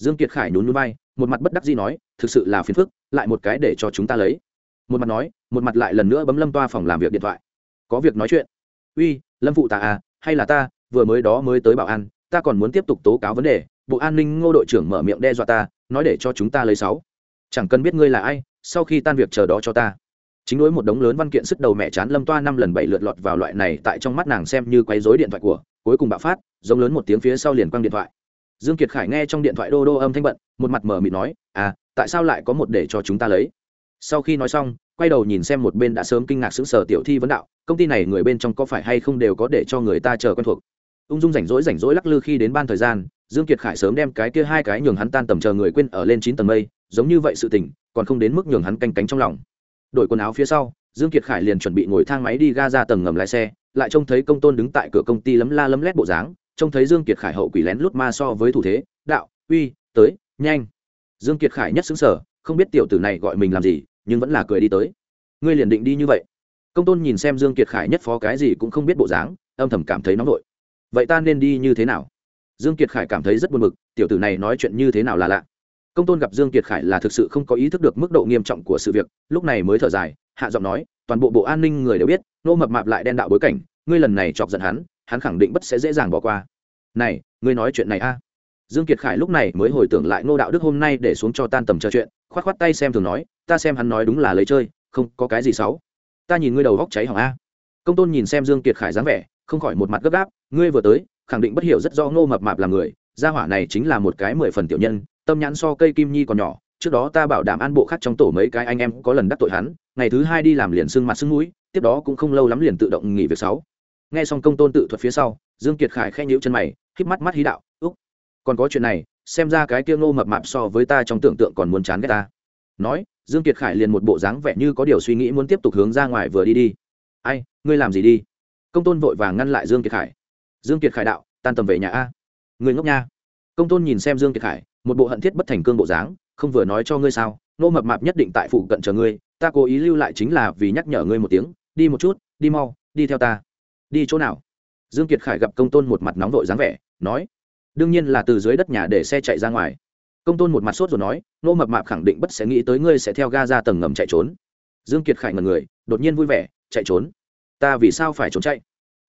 dương kiệt khải nhún núi bay một mặt bất đắc dĩ nói, thực sự là phiền phức, lại một cái để cho chúng ta lấy. Một mặt nói, một mặt lại lần nữa bấm lâm toa phòng làm việc điện thoại. Có việc nói chuyện. Uy, lâm phụ ta à hay là ta, vừa mới đó mới tới bảo an, ta còn muốn tiếp tục tố cáo vấn đề, bộ an ninh ngô đội trưởng mở miệng đe dọa ta, nói để cho chúng ta lấy sáu. Chẳng cần biết ngươi là ai, sau khi tan việc chờ đó cho ta. Chính đối một đống lớn văn kiện sức đầu mẹ chán lâm toa năm lần bảy lượt lọt vào loại này tại trong mắt nàng xem như quấy rối điện thoại của, cuối cùng bạo phát, giống lớn một tiếng phía sau liền quăng điện thoại dương kiệt khải nghe trong điện thoại đô đô âm thanh bận, một mặt mở mịt nói à tại sao lại có một để cho chúng ta lấy? Sau khi nói xong, quay đầu nhìn xem một bên đã sớm kinh ngạc sững sờ tiểu thi vấn đạo, công ty này người bên trong có phải hay không đều có để cho người ta chờ quen thuộc? Ung dung rảnh rỗi rảnh rỗi lắc lư khi đến ban thời gian, dương kiệt khải sớm đem cái kia hai cái nhường hắn tan tầm chờ người quên ở lên chín tầng mây, giống như vậy sự tình, còn không đến mức nhường hắn canh cánh trong lòng. Đổi quần áo phía sau, dương kiệt khải liền chuẩn bị ngồi thang máy đi ga ra tầng ngầm lái xe, lại trông thấy công tôn đứng tại cửa công ty lấm la lấm lét bộ dáng trông thấy dương kiệt khải hậu quỷ lén lút ma so với thủ thế, đạo, uy, tới, nhanh. Dương kiệt khải nhất xứng sở, không biết tiểu tử này gọi mình làm gì, nhưng vẫn là cười đi tới. Ngươi liền định đi như vậy. Công tôn nhìn xem dương kiệt khải nhất phó cái gì cũng không biết bộ dáng, âm thầm cảm thấy nóng vội vậy ta nên đi như thế nào? Dương kiệt khải cảm thấy rất buồn mực tiểu tử này nói chuyện như thế nào là lạ. Công tôn gặp dương kiệt khải là thực sự không có ý thức được mức độ nghiêm trọng của sự việc, lúc này mới thở dài, hạ giọng nói, toàn bộ bộ an ninh người đều biết, nô mập mạp lại đen đạo bối cảnh, ngươi lần này chọc giận hắn hắn khẳng định bất sẽ dễ dàng bỏ qua. Này, ngươi nói chuyện này a. Dương kiệt khải lúc này mới hồi tưởng lại ngô đạo đức hôm nay để xuống cho tan tầm trò chuyện, khoát khoát tay xem thường nói, ta xem hắn nói đúng là lấy chơi, không có cái gì xấu. Ta nhìn ngươi đầu góc cháy hỏng a. Công tôn nhìn xem dương kiệt khải dáng vẻ, không khỏi một mặt gấp gáp, ngươi vừa tới, khẳng định bất hiểu rất do ngô mập mạp là người, gia hỏa này chính là một cái mười phần tiểu nhân, tâm nhãn so cây kim nhi còn nhỏ, trước đó ta bảo đảm an bộ khác trong tổ mấy cái anh em có lần đắc tội hắn, ngày thứ hai đi làm liền sưng mặt sưng mũi, tiếp đó cũng không lâu lắm liền tự động nghỉ việc sáu nghe xong công tôn tự thuật phía sau, dương kiệt khải khen nhíu chân mày, híp mắt mắt hí đạo, úc, còn có chuyện này, xem ra cái kia ngô mập mạp so với ta trong tưởng tượng còn muốn chán ghét ta. Nói, dương kiệt khải liền một bộ dáng vẻ như có điều suy nghĩ muốn tiếp tục hướng ra ngoài vừa đi đi. Ai, ngươi làm gì đi? Công tôn vội vàng ngăn lại dương kiệt khải. Dương kiệt khải đạo, tan tầm về nhà a. Người ngốc nha. Công tôn nhìn xem dương kiệt khải, một bộ hận thiết bất thành cương bộ dáng, không vừa nói cho ngươi sao nô mập mạp nhất định tại phụ cận chờ ngươi, ta cố ý lưu lại chính là vì nhắc nhở ngươi một tiếng, đi một chút, đi mau, đi theo ta đi chỗ nào? Dương kiệt khải gặp công tôn một mặt nóng vội dáng vẻ, nói, đương nhiên là từ dưới đất nhà để xe chạy ra ngoài. Công tôn một mặt sốt rồi nói, nô mập mạp khẳng định bất sẽ nghĩ tới ngươi sẽ theo ga ra tầng ngầm chạy trốn. Dương kiệt khải ngần người, đột nhiên vui vẻ, chạy trốn? Ta vì sao phải trốn chạy?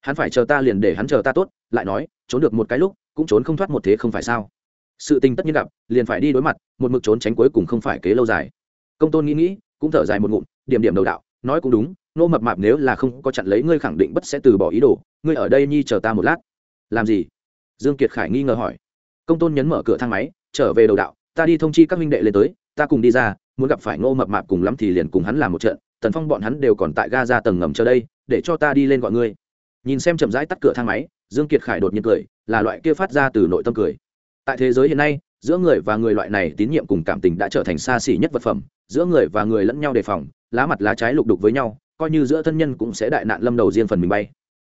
Hắn phải chờ ta liền để hắn chờ ta tốt. Lại nói, trốn được một cái lúc, cũng trốn không thoát một thế không phải sao? Sự tình tất nhiên gặp, liền phải đi đối mặt, một mực trốn tránh cuối cùng không phải kế lâu dài. Công tôn nghĩ nghĩ, cũng thở dài một ngụm, điểm điểm đầu đạo nói cũng đúng, nô mập mạp nếu là không có chặn lấy ngươi khẳng định bất sẽ từ bỏ ý đồ, ngươi ở đây nhi chờ ta một lát. Làm gì? Dương kiệt khải nghi ngờ hỏi. Công tôn nhấn mở cửa thang máy, trở về đầu đạo, ta đi thông chi các minh đệ lên tới, ta cùng đi ra, muốn gặp phải ngô mập mạp cùng lắm thì liền cùng hắn làm một trận, tần phong bọn hắn đều còn tại ga ra tầng ngầm chờ đây, để cho ta đi lên gọi ngươi. Nhìn xem chậm rãi tắt cửa thang máy, dương kiệt khải đột nhiên cười, là loại kia phát ra từ nội tâm cười. Tại thế giới hiện nay, giữa người và người loại này tín nhiệm cùng cảm tình đã trở thành xa xỉ nhất vật phẩm, giữa người và người lẫn nhau đề phòng lá mặt lá trái lục đục với nhau, coi như giữa thân nhân cũng sẽ đại nạn lâm đầu riêng phần mình bay.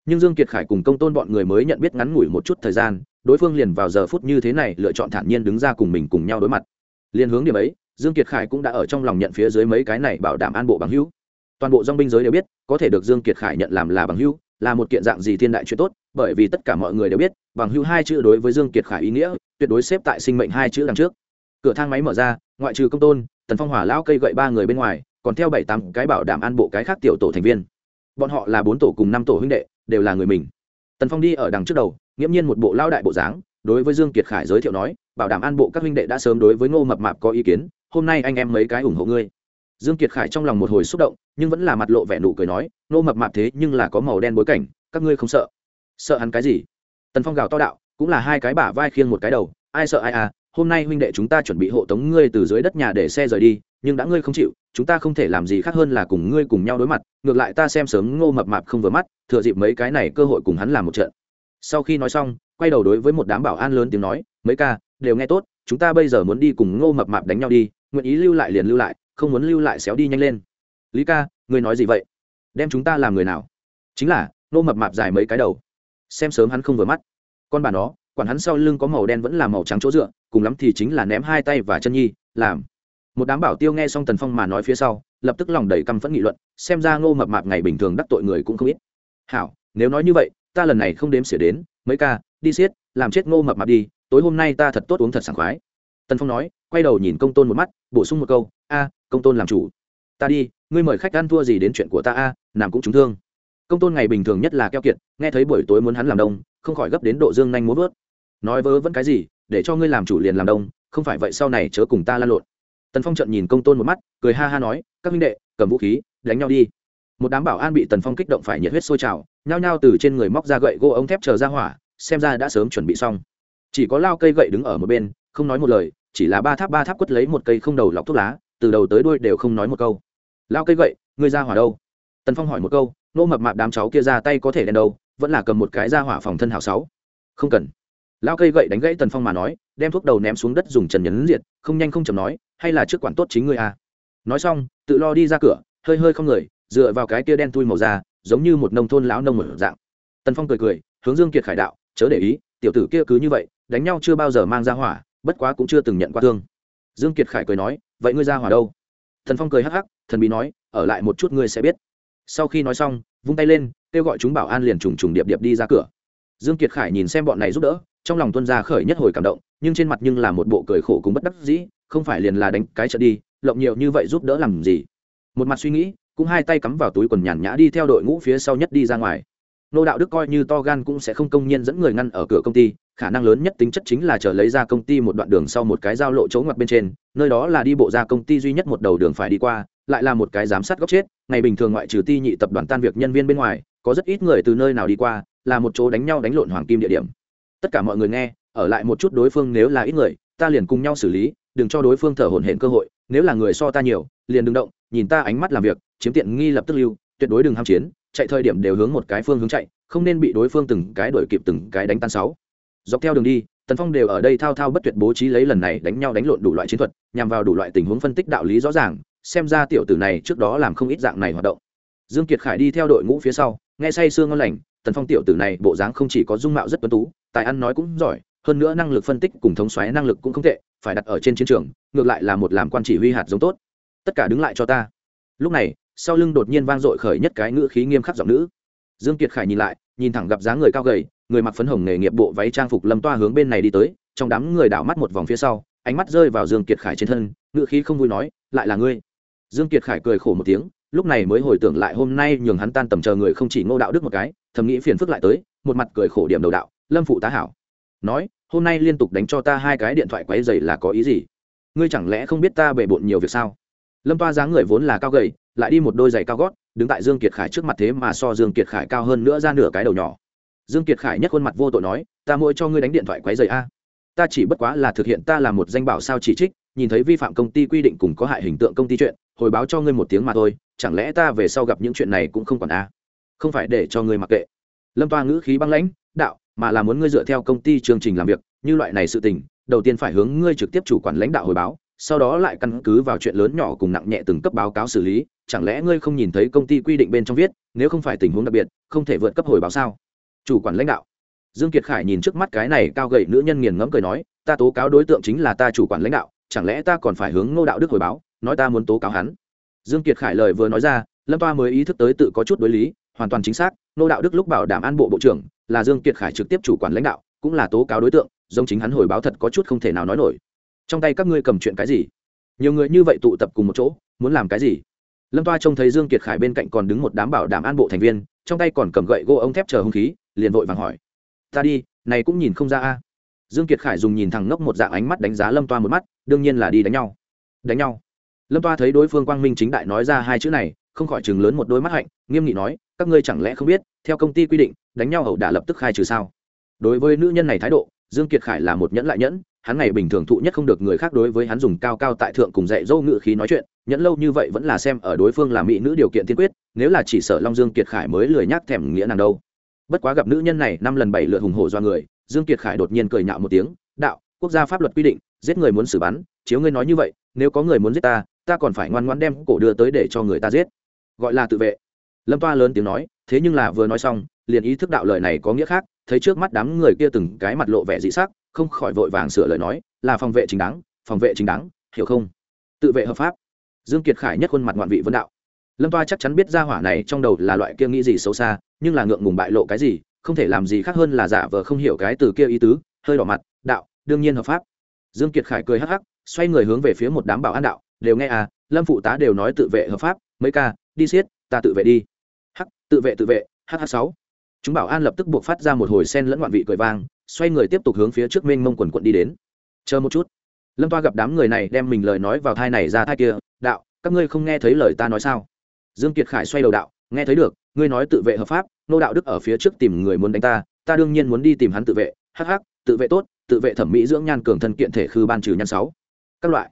Nhưng dương kiệt khải cùng công tôn bọn người mới nhận biết ngắn ngủi một chút thời gian, đối phương liền vào giờ phút như thế này lựa chọn thản nhiên đứng ra cùng mình cùng nhau đối mặt. Liền hướng điểm ấy, dương kiệt khải cũng đã ở trong lòng nhận phía dưới mấy cái này bảo đảm an bộ bằng hữu. Toàn bộ dòng binh giới đều biết, có thể được dương kiệt khải nhận làm là bằng hữu, là một kiện dạng gì thiên đại chuyện tốt, bởi vì tất cả mọi người đều biết, bằng hữu hai chữ đối với dương kiệt khải ý nghĩa, tuyệt đối xếp tại sinh mệnh hai chữ đằng trước. Cửa thang máy mở ra, ngoại trừ công tôn, tần phong hỏa lão cây gậy ba người bên ngoài còn theo bảy tám cái bảo đảm an bộ cái khác tiểu tổ thành viên. Bọn họ là bốn tổ cùng năm tổ huynh đệ, đều là người mình. Tần phong đi ở đằng trước đầu, nghiễm nhiên một bộ lao đại bộ dáng, đối với dương kiệt khải giới thiệu nói, bảo đảm an bộ các huynh đệ đã sớm đối với ngô mập mạp có ý kiến, hôm nay anh em mấy cái ủng hộ ngươi. Dương kiệt khải trong lòng một hồi xúc động, nhưng vẫn là mặt lộ vẻ nụ cười nói, ngô mập mạp thế nhưng là có màu đen bối cảnh, các ngươi không sợ. Sợ hắn cái gì? Tần phong gào to đạo, cũng là hai cái bả vai khiêng một cái đầu, ai sợ ai à hôm nay huynh đệ chúng ta chuẩn bị hộ tống ngươi từ dưới đất nhà để xe rời đi nhưng đã ngươi không chịu, chúng ta không thể làm gì khác hơn là cùng ngươi cùng nhau đối mặt, ngược lại ta xem sớm ngô mập mạp không vừa mắt, thừa dịp mấy cái này cơ hội cùng hắn làm một trận. Sau khi nói xong, quay đầu đối với một đám bảo an lớn tiếng nói, mấy ca, đều nghe tốt, chúng ta bây giờ muốn đi cùng ngô mập mạp đánh nhau đi, nguyện ý lưu lại liền lưu lại, không muốn lưu lại xéo đi nhanh lên. Lý ca, ngươi nói gì vậy? Đem chúng ta làm người nào? Chính là, ngô mập mạp dài mấy cái đầu. Xem sớm hắn không vừa mắt. Con bà nó, quản hắn sau lưng có màu đen vẫn là màu trắng chỗ dựa, cùng lắm thì chính là ném hai tay và chân nhi, làm một đám bảo tiêu nghe xong tần phong mà nói phía sau lập tức lòng đầy căm phẫn nghị luận xem ra ngô mập mạp ngày bình thường đắc tội người cũng không ít. Hảo nếu nói như vậy ta lần này không đếm xỉa đến mấy ca đi xiết làm chết ngô mập mạp đi tối hôm nay ta thật tốt uống thật sảng khoái. Tần phong nói quay đầu nhìn công tôn một mắt bổ sung một câu a công tôn làm chủ. Ta đi ngươi mời khách ăn thua gì đến chuyện của ta a à, làm cũng trúng thương. Công tôn ngày bình thường nhất là keo kiệt nghe thấy buổi tối muốn hắn làm đông không khỏi gấp đến độ dương nhanh muốn vớt. Nói vớ vẫn cái gì để cho ngươi làm chủ liền làm đông không phải vậy sau này chớ cùng ta lan lộn tần phong trận nhìn công tôn một mắt, cười ha ha nói, các minh đệ, cầm vũ khí, đánh nhau đi. Một đám bảo an bị tần phong kích động phải nhiệt huyết sôi trào, nhao nhao từ trên người móc ra gậy gỗ ống thép chờ ra hỏa, xem ra đã sớm chuẩn bị xong. Chỉ có lao cây gậy đứng ở một bên, không nói một lời, chỉ là ba tháp ba tháp quất lấy một cây không đầu lọc thuốc lá, từ đầu tới đuôi đều không nói một câu. Lao cây gậy, ngươi ra hỏa đâu? Tần phong hỏi một câu, nô mập mạp đám cháu kia ra tay có thể đen đâu, vẫn là cầm một cái ra hỏa phòng thân hảo sáu. Không cần. Lao cây gậy đánh gãy tần phong mà nói đem thuốc đầu ném xuống đất dùng trần nhấn diệt, không nhanh không chầm nói, hay là trước quản tốt chính ngươi à nói xong, tự lo đi ra cửa, hơi hơi không người, dựa vào cái kia đen tui màu da, giống như một nông thôn lão nông một dạng. Tần phong cười cười, hướng dương kiệt khải đạo, chớ để ý, tiểu tử kia cứ như vậy, đánh nhau chưa bao giờ mang ra hỏa, bất quá cũng chưa từng nhận qua thương. Dương kiệt khải cười nói, vậy ngươi ra hỏa đâu? Thần phong cười hắc hắc, thần bí nói, ở lại một chút ngươi sẽ biết. Sau khi nói xong, vung tay lên, kêu gọi chúng bảo an liền trùng trùng điệp điệp đi ra cửa dương kiệt khải nhìn xem bọn này giúp đỡ, trong lòng tuân ra khởi nhất hồi cảm động, nhưng trên mặt nhưng là một bộ cười khổ cùng bất đắc dĩ, không phải liền là đánh cái trận đi, lộng nhiều như vậy giúp đỡ làm gì? Một mặt suy nghĩ, cũng hai tay cắm vào túi quần nhàn nhã đi theo đội ngũ phía sau nhất đi ra ngoài. Nô đạo đức coi như to gan cũng sẽ không công nhiên dẫn người ngăn ở cửa công ty, khả năng lớn nhất tính chất chính là chờ lấy ra công ty một đoạn đường sau một cái giao lộ chỗ ngoặt bên trên, nơi đó là đi bộ ra công ty duy nhất một đầu đường phải đi qua, lại là một cái giám sát góc chết, ngày bình thường ngoại trừ ti nhị tập đoàn tan việc nhân viên bên ngoài, có rất ít người từ nơi nào đi qua là một chỗ đánh nhau đánh lộn hoàng kim địa điểm. Tất cả mọi người nghe, ở lại một chút đối phương nếu là ít người, ta liền cùng nhau xử lý, đừng cho đối phương thở hổn hển cơ hội, nếu là người so ta nhiều, liền đừng động, nhìn ta ánh mắt làm việc, chiếm tiện nghi lập tức lưu, tuyệt đối đừng ham chiến, chạy thời điểm đều hướng một cái phương hướng chạy, không nên bị đối phương từng cái đuổi kịp từng cái đánh tan sáu. Dọc theo đường đi, tần phong đều ở đây thao thao bất tuyệt bố trí lấy lần này đánh nhau đánh lộn đủ loại chiến thuật, nhằm vào đủ loại tình huống phân tích đạo lý rõ ràng, xem ra tiểu tử này trước đó làm không ít dạng này hoạt động. Dương kiệt khải đi theo đội ngũ phía sau, nghe say sương ngon lành tần phong tiểu tử này bộ dáng không chỉ có dung mạo rất tuấn tú, tài ăn nói cũng giỏi, hơn nữa năng lực phân tích cùng thống xoáy năng lực cũng không tệ, phải đặt ở trên chiến trường, ngược lại là một làm quan chỉ huy hạt giống tốt. Tất cả đứng lại cho ta. Lúc này, sau lưng đột nhiên vang dội khởi nhất cái ngữ khí nghiêm khắc giọng nữ. Dương kiệt khải nhìn lại, nhìn thẳng gặp dáng người cao gầy, người mặc phấn hồng nghề nghiệp bộ váy trang phục lâm toa hướng bên này đi tới, trong đám người đảo mắt một vòng phía sau, ánh mắt rơi vào dương kiệt khải trên thân, ngữ khí không vui nói, lại là ngươi. Dương kiệt khải cười khổ một tiếng lúc này mới hồi tưởng lại hôm nay nhường hắn tan tầm chờ người không chỉ ngô đạo đức một cái, thầm nghĩ phiền phức lại tới, một mặt cười khổ điểm đầu đạo, lâm phụ tá hảo. Nói, hôm nay liên tục đánh cho ta hai cái điện thoại quấy dày là có ý gì? Ngươi chẳng lẽ không biết ta bề bộn nhiều việc sao? Lâm toa dáng người vốn là cao gầy, lại đi một đôi giày cao gót, đứng tại dương kiệt khải trước mặt thế mà so dương kiệt khải cao hơn nữa ra nửa cái đầu nhỏ. Dương kiệt khải nhất khuôn mặt vô tội nói, ta mỗi cho ngươi đánh điện thoại quấy dày a. Ta chỉ bất quá là thực hiện ta là một danh bảo sao chỉ trích, nhìn thấy vi phạm công ty quy định cùng có hại hình tượng công ty chuyện hồi báo cho ngươi một tiếng mà thôi, chẳng lẽ ta về sau gặp những chuyện này cũng không còn a không phải để cho ngươi mặc kệ. Lâm toa ngữ khí băng lãnh, đạo, mà là muốn ngươi dựa theo công ty chương trình làm việc, như loại này sự tình, đầu tiên phải hướng ngươi trực tiếp chủ quản lãnh đạo hồi báo, sau đó lại căn cứ vào chuyện lớn nhỏ cùng nặng nhẹ từng cấp báo cáo xử lý, chẳng lẽ ngươi không nhìn thấy công ty quy định bên trong viết, nếu không phải tình huống đặc biệt, không thể vượt cấp hồi báo sao? Chủ quản lãnh đạo. Dương kiệt khải nhìn trước mắt cái này cao gầy nữ nhân nghiền ngẫm cười nói, ta tố cáo đối tượng chính là ta chủ quản lãnh đạo, chẳng lẽ ta còn phải hướng ngô đạo đức hồi báo? Nói ta muốn tố cáo hắn. Dương kiệt khải lời vừa nói ra, lâm toa mới ý thức tới tự có chút đối lý, hoàn toàn chính xác, Nô đạo đức lúc bảo đảm an bộ bộ trưởng, là dương kiệt khải trực tiếp chủ quản lãnh đạo, cũng là tố cáo đối tượng, giống chính hắn hồi báo thật có chút không thể nào nói nổi. Trong tay các ngươi cầm chuyện cái gì? Nhiều người như vậy tụ tập cùng một chỗ, muốn làm cái gì? Lâm toa trông thấy dương kiệt khải bên cạnh còn đứng một đám bảo đảm an bộ thành viên, trong tay còn cầm gậy gỗ ống thép chờ hung khí, liền vội vàng hỏi. Ta đi, này cũng nhìn không ra a. Dương kiệt khải dùng nhìn thẳng ngốc một dạng ánh mắt đánh giá lâm toa một mắt, đương nhiên là đi đánh nhau. Đánh nhau lâm toa thấy đối phương quang minh chính đại nói ra hai chữ này, không khỏi chừng lớn một đôi mắt hạnh, nghiêm nghị nói, các ngươi chẳng lẽ không biết, theo công ty quy định, đánh nhau ẩu đả lập tức khai trừ sao? Đối với nữ nhân này thái độ, dương kiệt khải là một nhẫn lại nhẫn, hắn ngày bình thường thụ nhất không được người khác đối với hắn dùng cao cao tại thượng cùng dạy dỗ ngự khí nói chuyện, nhẫn lâu như vậy vẫn là xem ở đối phương là mỹ nữ điều kiện tiên quyết, nếu là chỉ sợ long dương kiệt khải mới lười nhắc thèm nghĩa nàng đâu. Bất quá gặp nữ nhân này năm lần bảy lượt hùng hổ do người, dương kiệt khải đột nhiên cười nhạo một tiếng, đạo, quốc gia pháp luật quy định, giết người muốn xử bắn, chiếu ngươi nói như vậy, nếu có người muốn giết ta ta còn phải ngoan ngoãn đem cổ đưa tới để cho người ta giết. Gọi là tự vệ. Lâm toa lớn tiếng nói, thế nhưng là vừa nói xong, liền ý thức đạo lời này có nghĩa khác, thấy trước mắt đám người kia từng cái mặt lộ vẻ dị sắc, không khỏi vội vàng sửa lời nói, là phòng vệ chính đáng, phòng vệ chính đáng, hiểu không? Tự vệ hợp pháp. Dương kiệt khải nhất khuôn mặt ngoạn vị vấn đạo. Lâm toa chắc chắn biết ra hỏa này trong đầu là loại kia nghĩ gì xấu xa, nhưng là ngượng ngùng bại lộ cái gì, không thể làm gì khác hơn là giả vờ không hiểu cái từ kia ý tứ, hơi đỏ mặt, đạo, đương nhiên hợp pháp. Dương kiệt khải cười hắc hắc, xoay người hướng về phía một đám bảo an đạo đều nghe à lâm phụ tá đều nói tự vệ hợp pháp, mấy ca, đi xiết, ta tự vệ đi. Hắc tự vệ tự vệ hh sáu. Chúng bảo an lập tức buộc phát ra một hồi sen lẫn ngoạn vị cười vang, xoay người tiếp tục hướng phía trước mênh mông quần quận đi đến. Chờ một chút. Lâm toa gặp đám người này đem mình lời nói vào thai này ra thai kia, đạo, các ngươi không nghe thấy lời ta nói sao? Dương kiệt khải xoay đầu đạo, nghe thấy được, ngươi nói tự vệ hợp pháp, nô đạo đức ở phía trước tìm người muốn đánh ta ta đương nhiên muốn đi tìm hắn tự vệ. Hắc hắc, tự vệ tốt, tự vệ thẩm mỹ dưỡng nhan cường thân kiện thể khư ban trừ nhan sáu. Các loại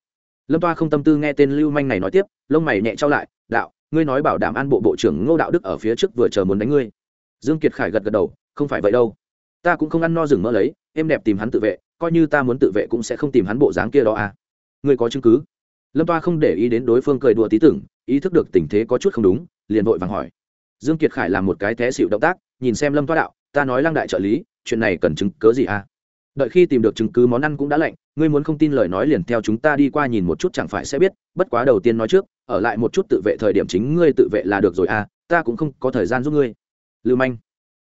lâm toa không tâm tư nghe tên lưu manh này nói tiếp, lông mày nhẹ trao lại, đạo, ngươi nói bảo đảm an bộ bộ trưởng ngô đạo đức ở phía trước vừa chờ muốn đánh ngươi. Dương kiệt khải gật gật đầu, không phải vậy đâu. Ta cũng không ăn no rừng mỡ lấy, em đẹp tìm hắn tự vệ, coi như ta muốn tự vệ cũng sẽ không tìm hắn bộ dáng kia đó à. Ngươi có chứng cứ? Lâm toa không để ý đến đối phương cười đùa tí tưởng, ý thức được tình thế có chút không đúng, liền vội vàng hỏi. Dương kiệt khải làm một cái té xịu động tác, nhìn xem lâm toa đạo, ta nói lăng đại trợ lý, chuyện này cần chứng cớ gì à? Đợi khi tìm được chứng cứ món ăn cũng đã lạnh, ngươi muốn không tin lời nói liền theo chúng ta đi qua nhìn một chút chẳng phải sẽ biết, bất quá đầu tiên nói trước, ở lại một chút tự vệ thời điểm chính ngươi tự vệ là được rồi à ta cũng không có thời gian giúp ngươi. Lưu manh.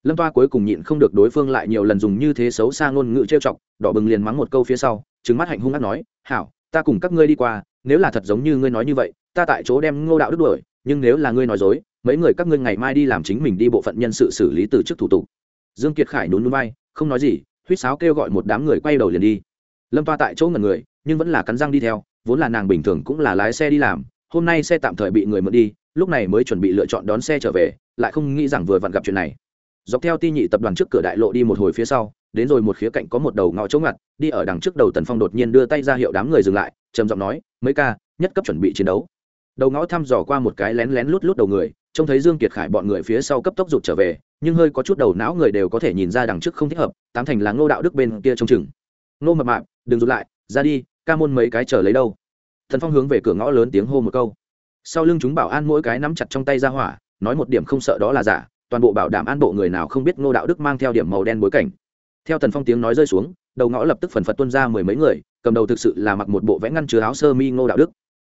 Lâm toa cuối cùng nhịn không được đối phương lại nhiều lần dùng như thế xấu xa ngôn ngữ trêu chọc, đỏ bừng liền mắng một câu phía sau trứng mắt hạnh hung hát nói, hảo, ta cùng các ngươi đi qua, nếu là thật giống như ngươi nói như vậy, ta tại chỗ đem ngô đạo đức đuổi, nhưng nếu là ngươi nói dối, mấy người các ngươi ngày mai đi làm chính mình đi bộ phận nhân sự xử lý từ chức thủ tục. Dương kiệt khải nhún núi bay không nói gì huýt sáo kêu gọi một đám người quay đầu liền đi. Lâm toa tại chỗ ngẩn người, nhưng vẫn là cắn răng đi theo, vốn là nàng bình thường cũng là lái xe đi làm, hôm nay xe tạm thời bị người mượn đi, lúc này mới chuẩn bị lựa chọn đón xe trở về, lại không nghĩ rằng vừa vặn gặp chuyện này. Dọc theo ti nhị tập đoàn trước cửa đại lộ đi một hồi phía sau, đến rồi một khía cạnh có một đầu ngõ chống ngặt, đi ở đằng trước đầu tần phong đột nhiên đưa tay ra hiệu đám người dừng lại, trầm giọng nói, mấy ca, nhất cấp chuẩn bị chiến đấu. Đầu ngõ thăm dò qua một cái lén lén lút lút đầu người, trông thấy dương kiệt khải bọn người phía sau cấp tốc rụt trở về nhưng hơi có chút đầu não người đều có thể nhìn ra đằng trước không thích hợp, tám thành là ngô đạo đức bên kia trông chừng. Ngô mập mạp, đừng rụt lại, ra đi, ca môn mấy cái chờ lấy đâu. Thần phong hướng về cửa ngõ lớn tiếng hô một câu. Sau lưng chúng bảo an mỗi cái nắm chặt trong tay ra hỏa, nói một điểm không sợ đó là giả, toàn bộ bảo đảm an bộ người nào không biết ngô đạo đức mang theo điểm màu đen bối cảnh. Theo thần phong tiếng nói rơi xuống, đầu ngõ lập tức phần phật tuân ra mười mấy người, cầm đầu thực sự là mặc một bộ vẽ ngăn chứa áo sơ mi ngô đạo đức.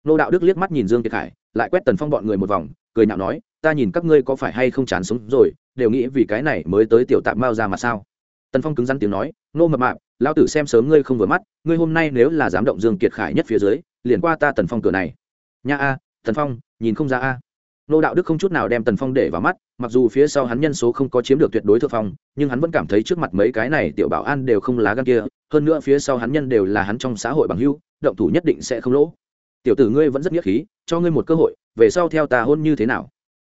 Ngô đạo đức liếc mắt nhìn dương kiệt khải lại quét tần phong bọn người một vòng, cười nhạo nói ta nhìn các ngươi có phải hay không chán sống rồi, đều nghĩ vì cái này mới tới tiểu tạm mao ra mà sao? Tần phong cứng rắn tiếng nói, nô mập mạp lao tử xem sớm ngươi không vừa mắt, ngươi hôm nay nếu là dám động dương kiệt khải nhất phía dưới, liền qua ta tần phong cửa này. Nha a, tần phong, nhìn không ra a. Nô đạo đức không chút nào đem tần phong để vào mắt, mặc dù phía sau hắn nhân số không có chiếm được tuyệt đối thượng phong, nhưng hắn vẫn cảm thấy trước mặt mấy cái này tiểu bảo an đều không lá gan kia, hơn nữa phía sau hắn nhân đều là hắn trong xã hội bằng hưu động thủ nhất định sẽ không lỗ. Tiểu tử ngươi vẫn rất nghĩa khí, cho ngươi một cơ hội, về sau theo ta hôn như thế nào?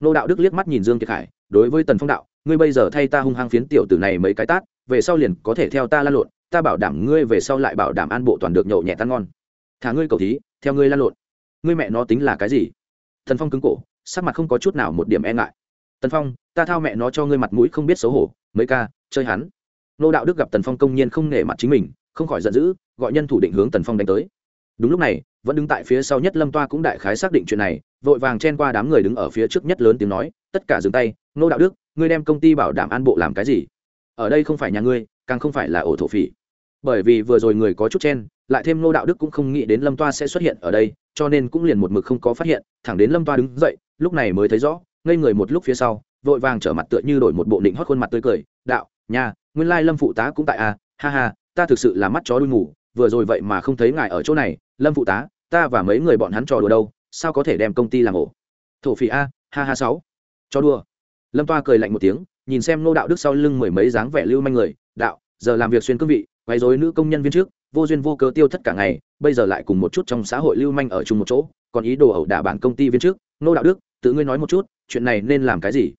Nô đạo đức liếc mắt nhìn dương kiệt khải, đối với tần phong đạo, ngươi bây giờ thay ta hung hăng phiến tiểu tử này mấy cái tát, về sau liền có thể theo ta lan lộn, ta bảo đảm ngươi về sau lại bảo đảm an bộ toàn được nhậu nhẹ tan ngon. Thả ngươi cầu thí, theo ngươi lan lộn. Ngươi mẹ nó tính là cái gì? Thần phong cứng cổ, sắc mặt không có chút nào một điểm e ngại. Tần phong, ta thao mẹ nó cho ngươi mặt mũi không biết xấu hổ, mấy ca, chơi hắn. Nô đạo đức gặp tần phong công nhiên không nể mặt chính mình, không khỏi giận dữ, gọi nhân thủ định hướng tần phong đánh tới. Đúng lúc này, vẫn đứng tại phía sau nhất lâm toa cũng đại khái xác định chuyện này vội vàng chen qua đám người đứng ở phía trước nhất lớn tiếng nói tất cả dừng tay nô đạo đức ngươi đem công ty bảo đảm an bộ làm cái gì? Ở đây không phải nhà ngươi càng không phải là ổ thổ phỉ. Bởi vì vừa rồi người có chút chen lại thêm nô đạo đức cũng không nghĩ đến lâm toa sẽ xuất hiện ở đây cho nên cũng liền một mực không có phát hiện thẳng đến lâm toa đứng dậy lúc này mới thấy rõ ngây người một lúc phía sau vội vàng trở mặt tựa như đổi một bộ định hót khuôn mặt tươi cười đạo nhà nguyên lai lâm phụ tá cũng tại a à, ha ha ta thực sự là mắt chó đuôi ngủ vừa rồi vậy mà không thấy ngài ở chỗ này lâm phụ tá ta và mấy người bọn hắn trò đùa đâu sao có thể đem công ty làm ổ? Thổ phỉ a, ha ha sáu. Cho đua. lâm toa cười lạnh một tiếng, nhìn xem nô đạo đức sau lưng mười mấy dáng vẻ lưu manh người, đạo, giờ làm việc xuyên cương vị, quấy rối nữ công nhân viên trước, vô duyên vô cớ tiêu thất cả ngày, bây giờ lại cùng một chút trong xã hội lưu manh ở chung một chỗ, còn ý đồ ẩu đả bản công ty viên trước. Nô đạo đức, tự ngươi nói một chút, chuyện này nên làm cái gì?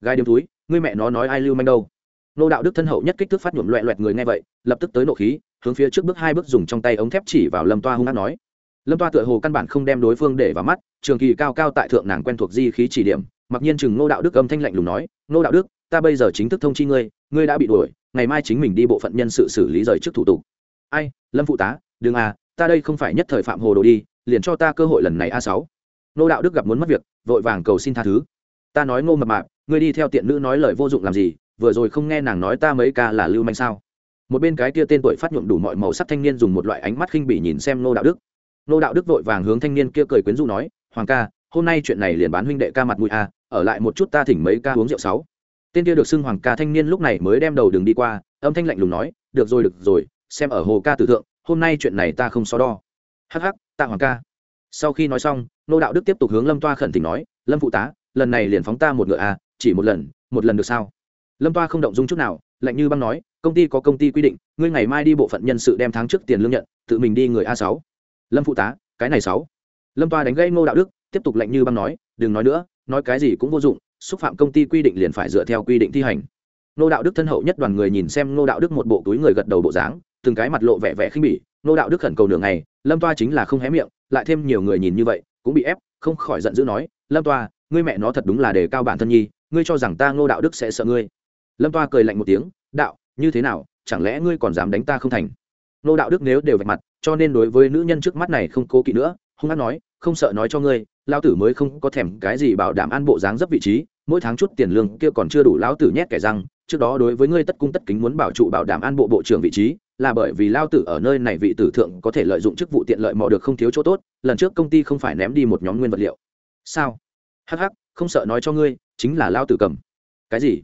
Gai điếm túi, ngươi mẹ nó nói ai lưu manh đâu? Nô đạo đức thân hậu nhất kích thước phát nhuộm loẹ loẹt người nghe vậy, lập tức tới nộ khí, hướng phía trước bước hai bước dùng trong tay ống thép chỉ vào lâm toa hung hát nói lâm toa tựa hồ căn bản không đem đối phương để vào mắt, trường kỳ cao cao tại thượng nàng quen thuộc di khí chỉ điểm, mặc nhiên chừng Ngô đạo đức âm thanh lạnh lùng nói, Ngô đạo đức, ta bây giờ chính thức thông chi ngươi ngươi đã bị đuổi, ngày mai chính mình đi bộ phận nhân sự xử lý rời trước thủ tục. Ai, lâm phụ tá, đừng à ta đây không phải nhất thời phạm hồ đồ đi, liền cho ta cơ hội lần này a sáu. Ngô đạo đức gặp muốn mất việc, vội vàng cầu xin tha thứ. Ta nói ngô mập mạp, ngươi đi theo tiện nữ nói lời vô dụng làm gì, vừa rồi không nghe nàng nói ta mấy ca là lưu manh sao? Một bên cái kia tên tuổi phát nhuộm đủ mọi màu sắc thanh niên dùng một loại ánh mắt khinh bỉ nhìn xem Ngô đạo đức nô đạo đức vội vàng hướng thanh niên kia cười quyến rũ nói, hoàng ca, hôm nay chuyện này liền bán huynh đệ ca mặt mũi a ở lại một chút ta thỉnh mấy ca uống rượu sáu. Tên kia được xưng hoàng ca thanh niên lúc này mới đem đầu đường đi qua, âm thanh lạnh lùng nói, được rồi được rồi, xem ở hồ ca tử thượng, hôm nay chuyện này ta không so đo. Hắc hắc tạ hoàng ca. Sau khi nói xong, nô đạo đức tiếp tục hướng lâm toa khẩn tình nói, lâm phụ tá, lần này liền phóng ta một ngựa a chỉ một lần một lần được sao? Lâm toa không động dung chút nào, lạnh như băng nói, công ty có công ty quy định, ngươi ngày mai đi bộ phận nhân sự đem tháng trước tiền lương nhận, tự mình đi người a sáu lâm phụ tá, cái này sáu. Lâm toa đánh gây ngô đạo đức, tiếp tục lệnh như băng nói, đừng nói nữa, nói cái gì cũng vô dụng, xúc phạm công ty quy định liền phải dựa theo quy định thi hành. Ngô đạo đức thân hậu nhất đoàn người nhìn xem ngô đạo đức một bộ túi người gật đầu bộ dáng, từng cái mặt lộ vẻ vẻ khinh bỉ, ngô đạo đức khẩn cầu nửa ngày, lâm toa chính là không hé miệng, lại thêm nhiều người nhìn như vậy, cũng bị ép, không khỏi giận dữ nói, lâm toa, ngươi mẹ nó thật đúng là đề cao bản thân nhi, ngươi cho rằng ta ngô đạo đức sẽ sợ ngươi. Lâm toa cười lạnh một tiếng, đạo, như thế nào, chẳng lẽ ngươi còn dám đánh ta không thành? Ngô đạo đức nếu đều vạch mặt cho nên đối với nữ nhân trước mắt này không cố kỵ nữa, hung hát nói, không sợ nói cho ngươi lao tử mới không có thèm cái gì bảo đảm an bộ dáng dấp vị trí, mỗi tháng chút tiền lương kia còn chưa đủ lão tử nhét kẻ răng, trước đó đối với ngươi tất cung tất kính muốn bảo trụ bảo đảm an bộ bộ trưởng vị trí, là bởi vì lao tử ở nơi này vị tử thượng có thể lợi dụng chức vụ tiện lợi mò được không thiếu chỗ tốt, lần trước công ty không phải ném đi một nhóm nguyên vật liệu. Sao? Hắc hắc, không sợ nói cho ngươi, chính là lao tử cầm. Cái gì?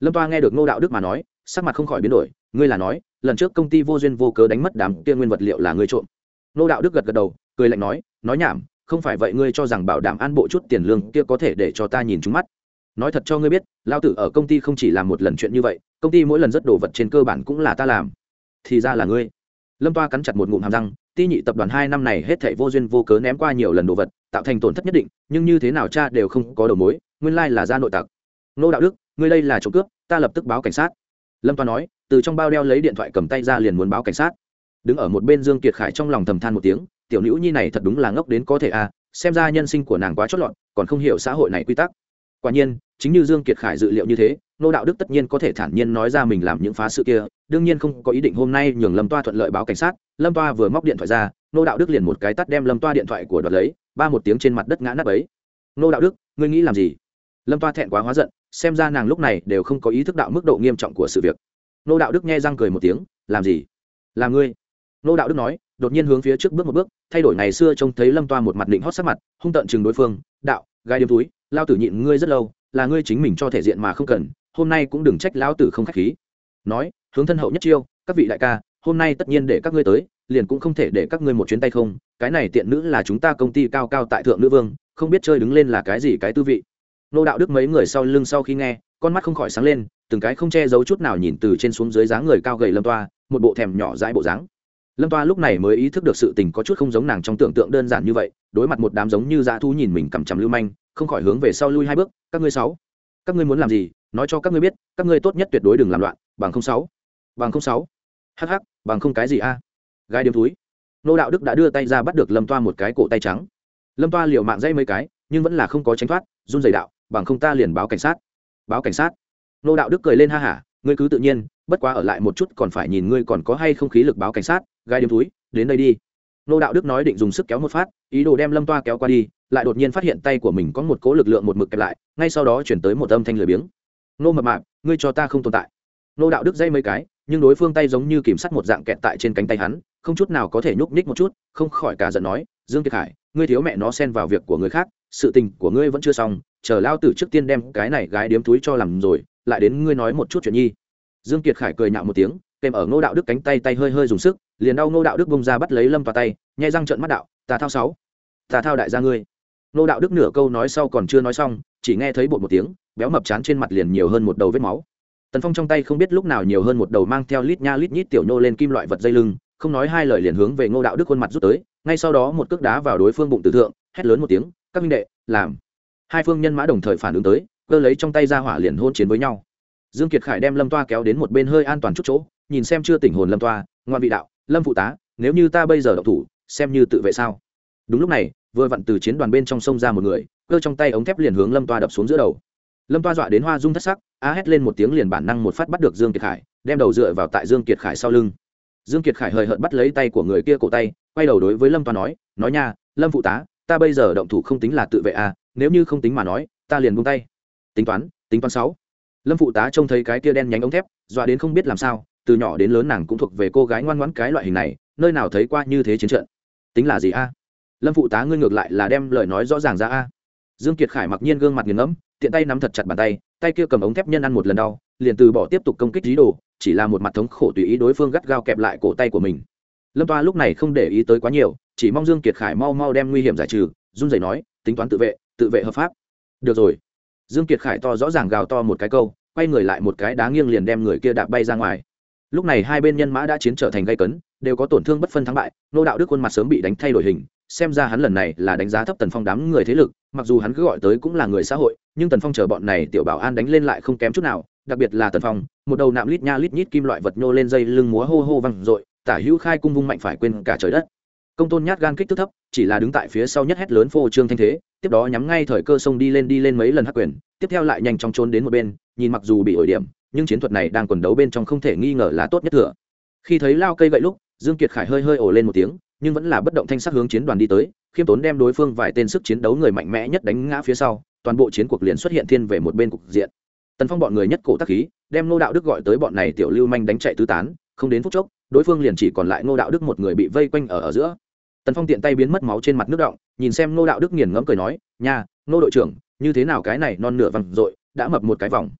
Lâm toa nghe được ngô đạo đức mà nói, sắc mặt không khỏi biến đổi ngươi là nói, lần trước công ty vô duyên vô cớ đánh mất đám kia nguyên vật liệu là ngươi trộm. Nô đạo đức gật gật đầu, cười lạnh nói nói nhảm, không phải vậy ngươi cho rằng bảo đảm an bộ chút tiền lương kia có thể để cho ta nhìn trúng mắt. Nói thật cho ngươi biết, lao tử ở công ty không chỉ làm một lần chuyện như vậy, công ty mỗi lần rất đồ vật trên cơ bản cũng là ta làm. Thì ra là ngươi. Lâm toa cắn chặt một ngụm hàm răng, ti nhị tập đoàn hai năm này hết thảy vô duyên vô cớ ném qua nhiều lần đồ vật, tạo thành tổn thất nhất định, nhưng như thế nào cha đều không có đầu mối, nguyên lai là ra nội tặc. Nô đạo đức, ngươi đây là trộm cướp, ta lập tức báo cảnh sát. Lâm toa nói từ trong bao đeo lấy điện thoại cầm tay ra liền muốn báo cảnh sát. Đứng ở một bên dương kiệt khải trong lòng thầm than một tiếng, tiểu nữ nhi này thật đúng là ngốc đến có thể à xem ra nhân sinh của nàng quá chót lọt, còn không hiểu xã hội này quy tắc. Quả nhiên, chính như dương kiệt khải dự liệu như thế, nô đạo đức tất nhiên có thể thản nhiên nói ra mình làm những phá sự kia, đương nhiên không có ý định hôm nay nhường lâm toa thuận lợi báo cảnh sát. Lâm toa vừa móc điện thoại ra, nô đạo đức liền một cái tắt đem lâm toa điện thoại của đoạt lấy, ba một tiếng trên mặt đất ngã nắp ấy. Nô đạo đức, ngươi nghĩ làm gì? Lâm toa thẹn quá hóa giận, xem ra nàng lúc này đều không có ý thức đạo mức độ nghiêm trọng của sự việc nô đạo đức nghe răng cười một tiếng, làm gì? Là ngươi? Nô đạo đức nói, đột nhiên hướng phía trước bước một bước, thay đổi ngày xưa trông thấy lâm toa một mặt định hót sắc mặt, hung tận chừng đối phương, đạo gai điếm túi, lao tử nhịn ngươi rất lâu, là ngươi chính mình cho thể diện mà không cần, hôm nay cũng đừng trách lão tử không khách khí. Nói, hướng thân hậu nhất chiêu, các vị đại ca, hôm nay tất nhiên để các ngươi tới, liền cũng không thể để các ngươi một chuyến tay không, cái này tiện nữ là chúng ta công ty cao cao tại thượng nữ vương, không biết chơi đứng lên là cái gì cái tư vị. Nô đạo đức mấy người sau lưng sau khi nghe, con mắt không khỏi sáng lên từng cái không che giấu chút nào nhìn từ trên xuống dưới dáng người cao gầy lâm toa, một bộ thèm nhỏ dãi bộ dáng. Lâm toa lúc này mới ý thức được sự tình có chút không giống nàng trong tưởng tượng đơn giản như vậy, đối mặt một đám giống như dã thú nhìn mình cằm chằm lưu manh, không khỏi hướng về sau lui hai bước, các ngươi sáu, các ngươi muốn làm gì? Nói cho các ngươi biết, các ngươi tốt nhất tuyệt đối đừng làm loạn, bằng không sáu, bằng không sáu. Hh bằng không cái gì a? À? Gai điếm túi. Nô đạo đức đã đưa tay ra bắt được lâm toa một cái cổ tay trắng. Lâm toa liều mạng dây mấy cái, nhưng vẫn là không có tránh thoát, run dày đạo, bằng không ta liền báo cảnh sát, báo cảnh sát nô đạo đức cười lên ha hả ngươi cứ tự nhiên bất quá ở lại một chút còn phải nhìn ngươi còn có hay không khí lực báo cảnh sát gai điếm túi đến đây đi. Nô đạo đức nói định dùng sức kéo một phát ý đồ đem lâm toa kéo qua đi lại đột nhiên phát hiện tay của mình có một cố lực lượng một mực kẹp lại ngay sau đó chuyển tới một âm thanh lười biếng. Nô mập mạp ngươi cho ta không tồn tại. Nô đạo đức dây mấy cái nhưng đối phương tay giống như kìm sắt một dạng kẹt tại trên cánh tay hắn không chút nào có thể nhúc nhích một chút không khỏi cả giận nói dương kiệt Hải, ngươi thiếu mẹ nó xen vào việc của người khác sự tình của ngươi vẫn chưa xong chờ lao tử trước tiên đem cái này gái điếm túi cho làm rồi lại đến ngươi nói một chút chuyện nhi. Dương kiệt khải cười nhạo một tiếng, kèm ở ngô đạo đức cánh tay tay hơi hơi dùng sức, liền đau ngô đạo đức bông ra bắt lấy lâm toa tay, nhai răng trợn mắt đạo, ta thao sáu, ta thao đại gia ngươi. Ngô đạo đức nửa câu nói sau còn chưa nói xong, chỉ nghe thấy bột một tiếng, béo mập chán trên mặt liền nhiều hơn một đầu vết máu. Tần phong trong tay không biết lúc nào nhiều hơn một đầu mang theo lít nha lít nhít tiểu nô lên kim loại vật dây lưng, không nói hai lời liền hướng về ngô đạo đức khuôn mặt rút tới, ngay sau đó một cước đá vào đối phương bụng tử thượng, hét lớn một tiếng, các minh đệ, làm. Hai phương nhân mã đồng thời phản ứng tới cơ lấy trong tay ra hỏa liền hôn chiến với nhau. Dương kiệt khải đem lâm toa kéo đến một bên hơi an toàn chút chỗ, nhìn xem chưa tỉnh hồn lâm toa, ngoan vị đạo, lâm phụ tá, nếu như ta bây giờ độc thủ, xem như tự vệ sao? Đúng lúc này, vừa vặn từ chiến đoàn bên trong sông ra một người, cơ trong tay ống thép liền hướng lâm toa đập xuống giữa đầu. Lâm toa dọa đến hoa rung thất sắc, a hét lên một tiếng liền bản năng một phát bắt được dương kiệt khải, đem đầu dựa vào tại dương kiệt khải sau lưng. Dương kiệt khải hời hợt bắt lấy tay của người kia cổ tay, quay đầu đối với lâm toa nói nói nha, lâm phụ tá, ta bây giờ động thủ không tính là tự vệ à nếu như không tính mà nói, ta liền buông tay tính toán tính toán sáu. Lâm phụ tá trông thấy cái kia đen nhánh ống thép, dọa đến không biết làm sao, từ nhỏ đến lớn nàng cũng thuộc về cô gái ngoan ngoãn cái loại hình này, nơi nào thấy qua như thế chiến trận. Tính là gì a? Lâm phụ tá ngươi ngược lại là đem lời nói rõ ràng ra a. Dương kiệt khải mặc nhiên gương mặt nghiền ngẫm, tiện tay nắm thật chặt bàn tay tay kia cầm ống thép nhân ăn một lần đau, liền từ bỏ tiếp tục công kích dí đồ, chỉ là một mặt thống khổ tùy ý đối phương gắt gao kẹp lại cổ tay của mình. Lâm toa lúc này không để ý tới quá nhiều, chỉ mong dương kiệt khải mau mau đem nguy hiểm giải trừ, run rẩy nói, tính toán tự vệ tự vệ hợp pháp. Được rồi dương kiệt khải to rõ ràng gào to một cái câu, quay người lại một cái đá nghiêng liền đem người kia đạp bay ra ngoài. Lúc này hai bên nhân mã đã chiến trở thành gây cấn, đều có tổn thương bất phân thắng bại, nô đạo đức khuôn mặt sớm bị đánh thay đổi hình, xem ra hắn lần này là đánh giá thấp tần phong đám người thế lực, mặc dù hắn cứ gọi tới cũng là người xã hội, nhưng tần phong chờ bọn này tiểu bảo an đánh lên lại không kém chút nào, đặc biệt là tần phong, một đầu nạm lít nha lít nhít kim loại vật nhô lên dây lưng múa hô hô văng r tả hữu khai cung vung mạnh phải quên cả trời đất công tôn nhát gan kích thước thấp, chỉ là đứng tại phía sau nhất hét lớn phô trương thanh thế, tiếp đó nhắm ngay thời cơ sông đi lên đi lên mấy lần hắc quyền, tiếp theo lại nhanh chóng trốn đến một bên, nhìn mặc dù bị ổi điểm, nhưng chiến thuật này đang quần đấu bên trong không thể nghi ngờ là tốt nhất thừa. Khi thấy lao cây gậy lúc, dương kiệt khải hơi hơi ổ lên một tiếng, nhưng vẫn là bất động thanh sắc hướng chiến đoàn đi tới, khiêm tốn đem đối phương vài tên sức chiến đấu người mạnh mẽ nhất đánh ngã phía sau, toàn bộ chiến cuộc liền xuất hiện thiên về một bên cục diện. Tần phong bọn người nhất cổ tác khí, đem nô đạo đức gọi tới bọn này tiểu lưu manh đánh chạy tứ tán, không đến phút chốc, đối phương liền chỉ còn lại nô đạo đức một người bị vây quanh ở ở giữa tần phong tiện tay biến mất máu trên mặt nước động, nhìn xem nô đạo đức nghiền ngẫm cười nói, nha nô đội trưởng, như thế nào cái này non nửa vằn r đã mập một cái vòng.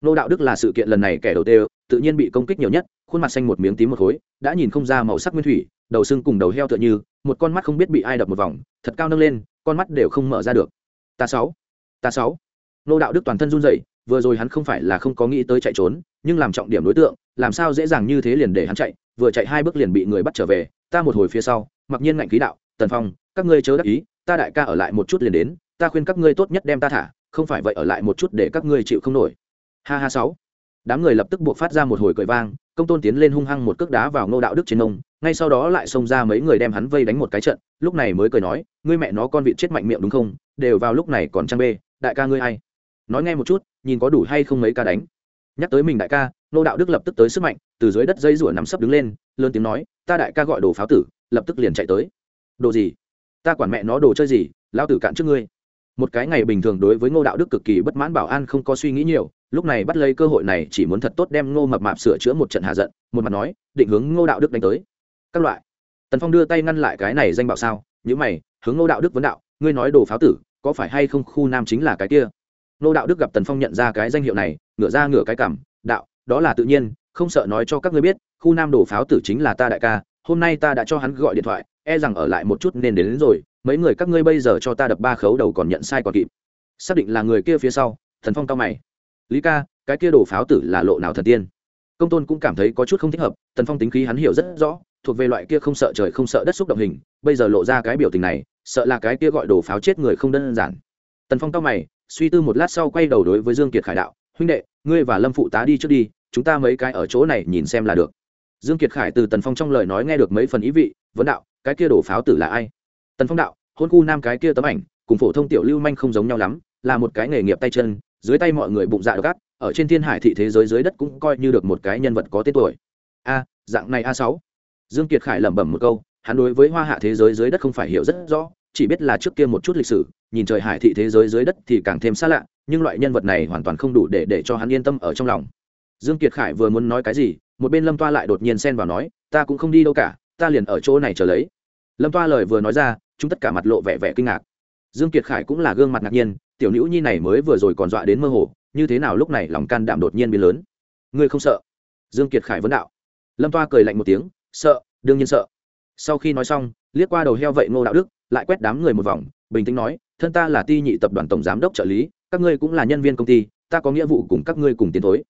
Nô đạo đức là sự kiện lần này kẻ đầu tiên tự nhiên bị công kích nhiều nhất, khuôn mặt xanh một miếng tím một khối, đã nhìn không ra màu sắc nguyên thủy, đầu xương cùng đầu heo tựa như, một con mắt không biết bị ai đập một vòng, thật cao nâng lên, con mắt đều không mở ra được. Ta sáu ta sáu. Nô đạo đức toàn thân run rẩy, vừa rồi hắn không phải là không có nghĩ tới chạy trốn, nhưng làm trọng điểm đối tượng, làm sao dễ dàng như thế liền để hắn chạy, vừa chạy hai bước liền bị người bắt trở về ta một hồi phía sau mặc nhiên ngạnh khí đạo tần phong các ngươi chớ đắc ý ta đại ca ở lại một chút liền đến ta khuyên các ngươi tốt nhất đem ta thả không phải vậy ở lại một chút để các ngươi chịu không nổi. Ha ha sáu. Đám người lập tức buộc phát ra một hồi cười vang công tôn tiến lên hung hăng một cước đá vào ngô đạo đức trên ông, ngay sau đó lại xông ra mấy người đem hắn vây đánh một cái trận lúc này mới cười nói ngươi mẹ nó con vịt chết mạnh miệng đúng không? Đều vào lúc này còn trang bê đại ca ngươi hay nói nghe một chút nhìn có đủ hay không mấy ca đánh. Nhắc tới mình đại ca ngô đạo đức lập tức tới sức mạnh, từ dưới đất dây rủa nắm sấp đứng lên, lớn tiếng nói, ta đại ca gọi đồ pháo tử, lập tức liền chạy tới. Đồ gì? Ta quản mẹ nó đồ chơi gì lao tử cạn trước ngươi. Một cái ngày bình thường đối với ngô đạo đức cực kỳ bất mãn bảo an không có suy nghĩ nhiều, lúc này bắt lấy cơ hội này chỉ muốn thật tốt đem ngô mập mạp sửa chữa một trận hạ giận, một mặt nói, định hướng ngô đạo đức đánh tới. Các loại. Tần phong đưa tay ngăn lại cái này danh bảo sao? Nhữ mày, hướng ngô đạo đức vấn đạo, ngươi nói đồ pháo tử, có phải hay không khu nam chính là cái kia? Ngô đạo đức gặp tần phong nhận ra cái danh hiệu này, ngửa ra ngửa cái cảm đó là tự nhiên không sợ nói cho các ngươi biết khu nam đổ pháo tử chính là ta đại ca hôm nay ta đã cho hắn gọi điện thoại e rằng ở lại một chút nên đến, đến rồi mấy người các ngươi bây giờ cho ta đập ba khấu đầu còn nhận sai còn kịp. Xác định là người kia phía sau thần phong cao mày. Lý ca cái kia đổ pháo tử là lộ nào thần tiên? Công tôn cũng cảm thấy có chút không thích hợp tần phong tính khí hắn hiểu rất rõ thuộc về loại kia không sợ trời không sợ đất xúc động hình bây giờ lộ ra cái biểu tình này sợ là cái kia gọi đổ pháo chết người không đơn giản. Tần phong cao mày suy tư một lát sau quay đầu đối với dương kiệt khải đạo huynh đệ ngươi và lâm phụ tá đi trước đi chúng ta mấy cái ở chỗ này nhìn xem là được. Dương kiệt khải từ tần phong trong lời nói nghe được mấy phần ý vị, vấn đạo, cái kia đổ pháo tử là ai? Tần phong đạo, hôn khu nam cái kia tấm ảnh, cùng phổ thông tiểu lưu manh không giống nhau lắm, là một cái nghề nghiệp tay chân, dưới tay mọi người bụng dạ độc ác, ở trên thiên hải thị thế giới dưới đất cũng coi như được một cái nhân vật có tên tuổi. A, dạng này a sáu. Dương kiệt khải lẩm bẩm một câu, hắn đối với hoa hạ thế giới dưới đất không phải hiểu rất rõ, chỉ biết là trước kia một chút lịch sử, nhìn trời hải thị thế giới dưới đất thì càng thêm xa lạ, nhưng loại nhân vật này hoàn toàn không đủ để để cho hắn yên tâm ở trong lòng dương kiệt khải vừa muốn nói cái gì, một bên lâm toa lại đột nhiên xen vào nói, ta cũng không đi đâu cả, ta liền ở chỗ này chờ lấy. Lâm toa lời vừa nói ra, chúng tất cả mặt lộ vẻ vẻ kinh ngạc. Dương kiệt khải cũng là gương mặt ngạc nhiên, tiểu nữ nhi này mới vừa rồi còn dọa đến mơ hồ, như thế nào lúc này lòng can đảm đột nhiên biến lớn. Ngươi không sợ? Dương kiệt khải vấn đạo. Lâm toa cười lạnh một tiếng, sợ, đương nhiên sợ. Sau khi nói xong, liếc qua đầu heo vậy ngô đạo đức, lại quét đám người một vòng, bình tĩnh nói, thân ta là ti nhị tập đoàn tổng giám đốc trợ lý, các ngươi cũng là nhân viên công ty, ta có nghĩa vụ cùng các ngươi cùng tiến thối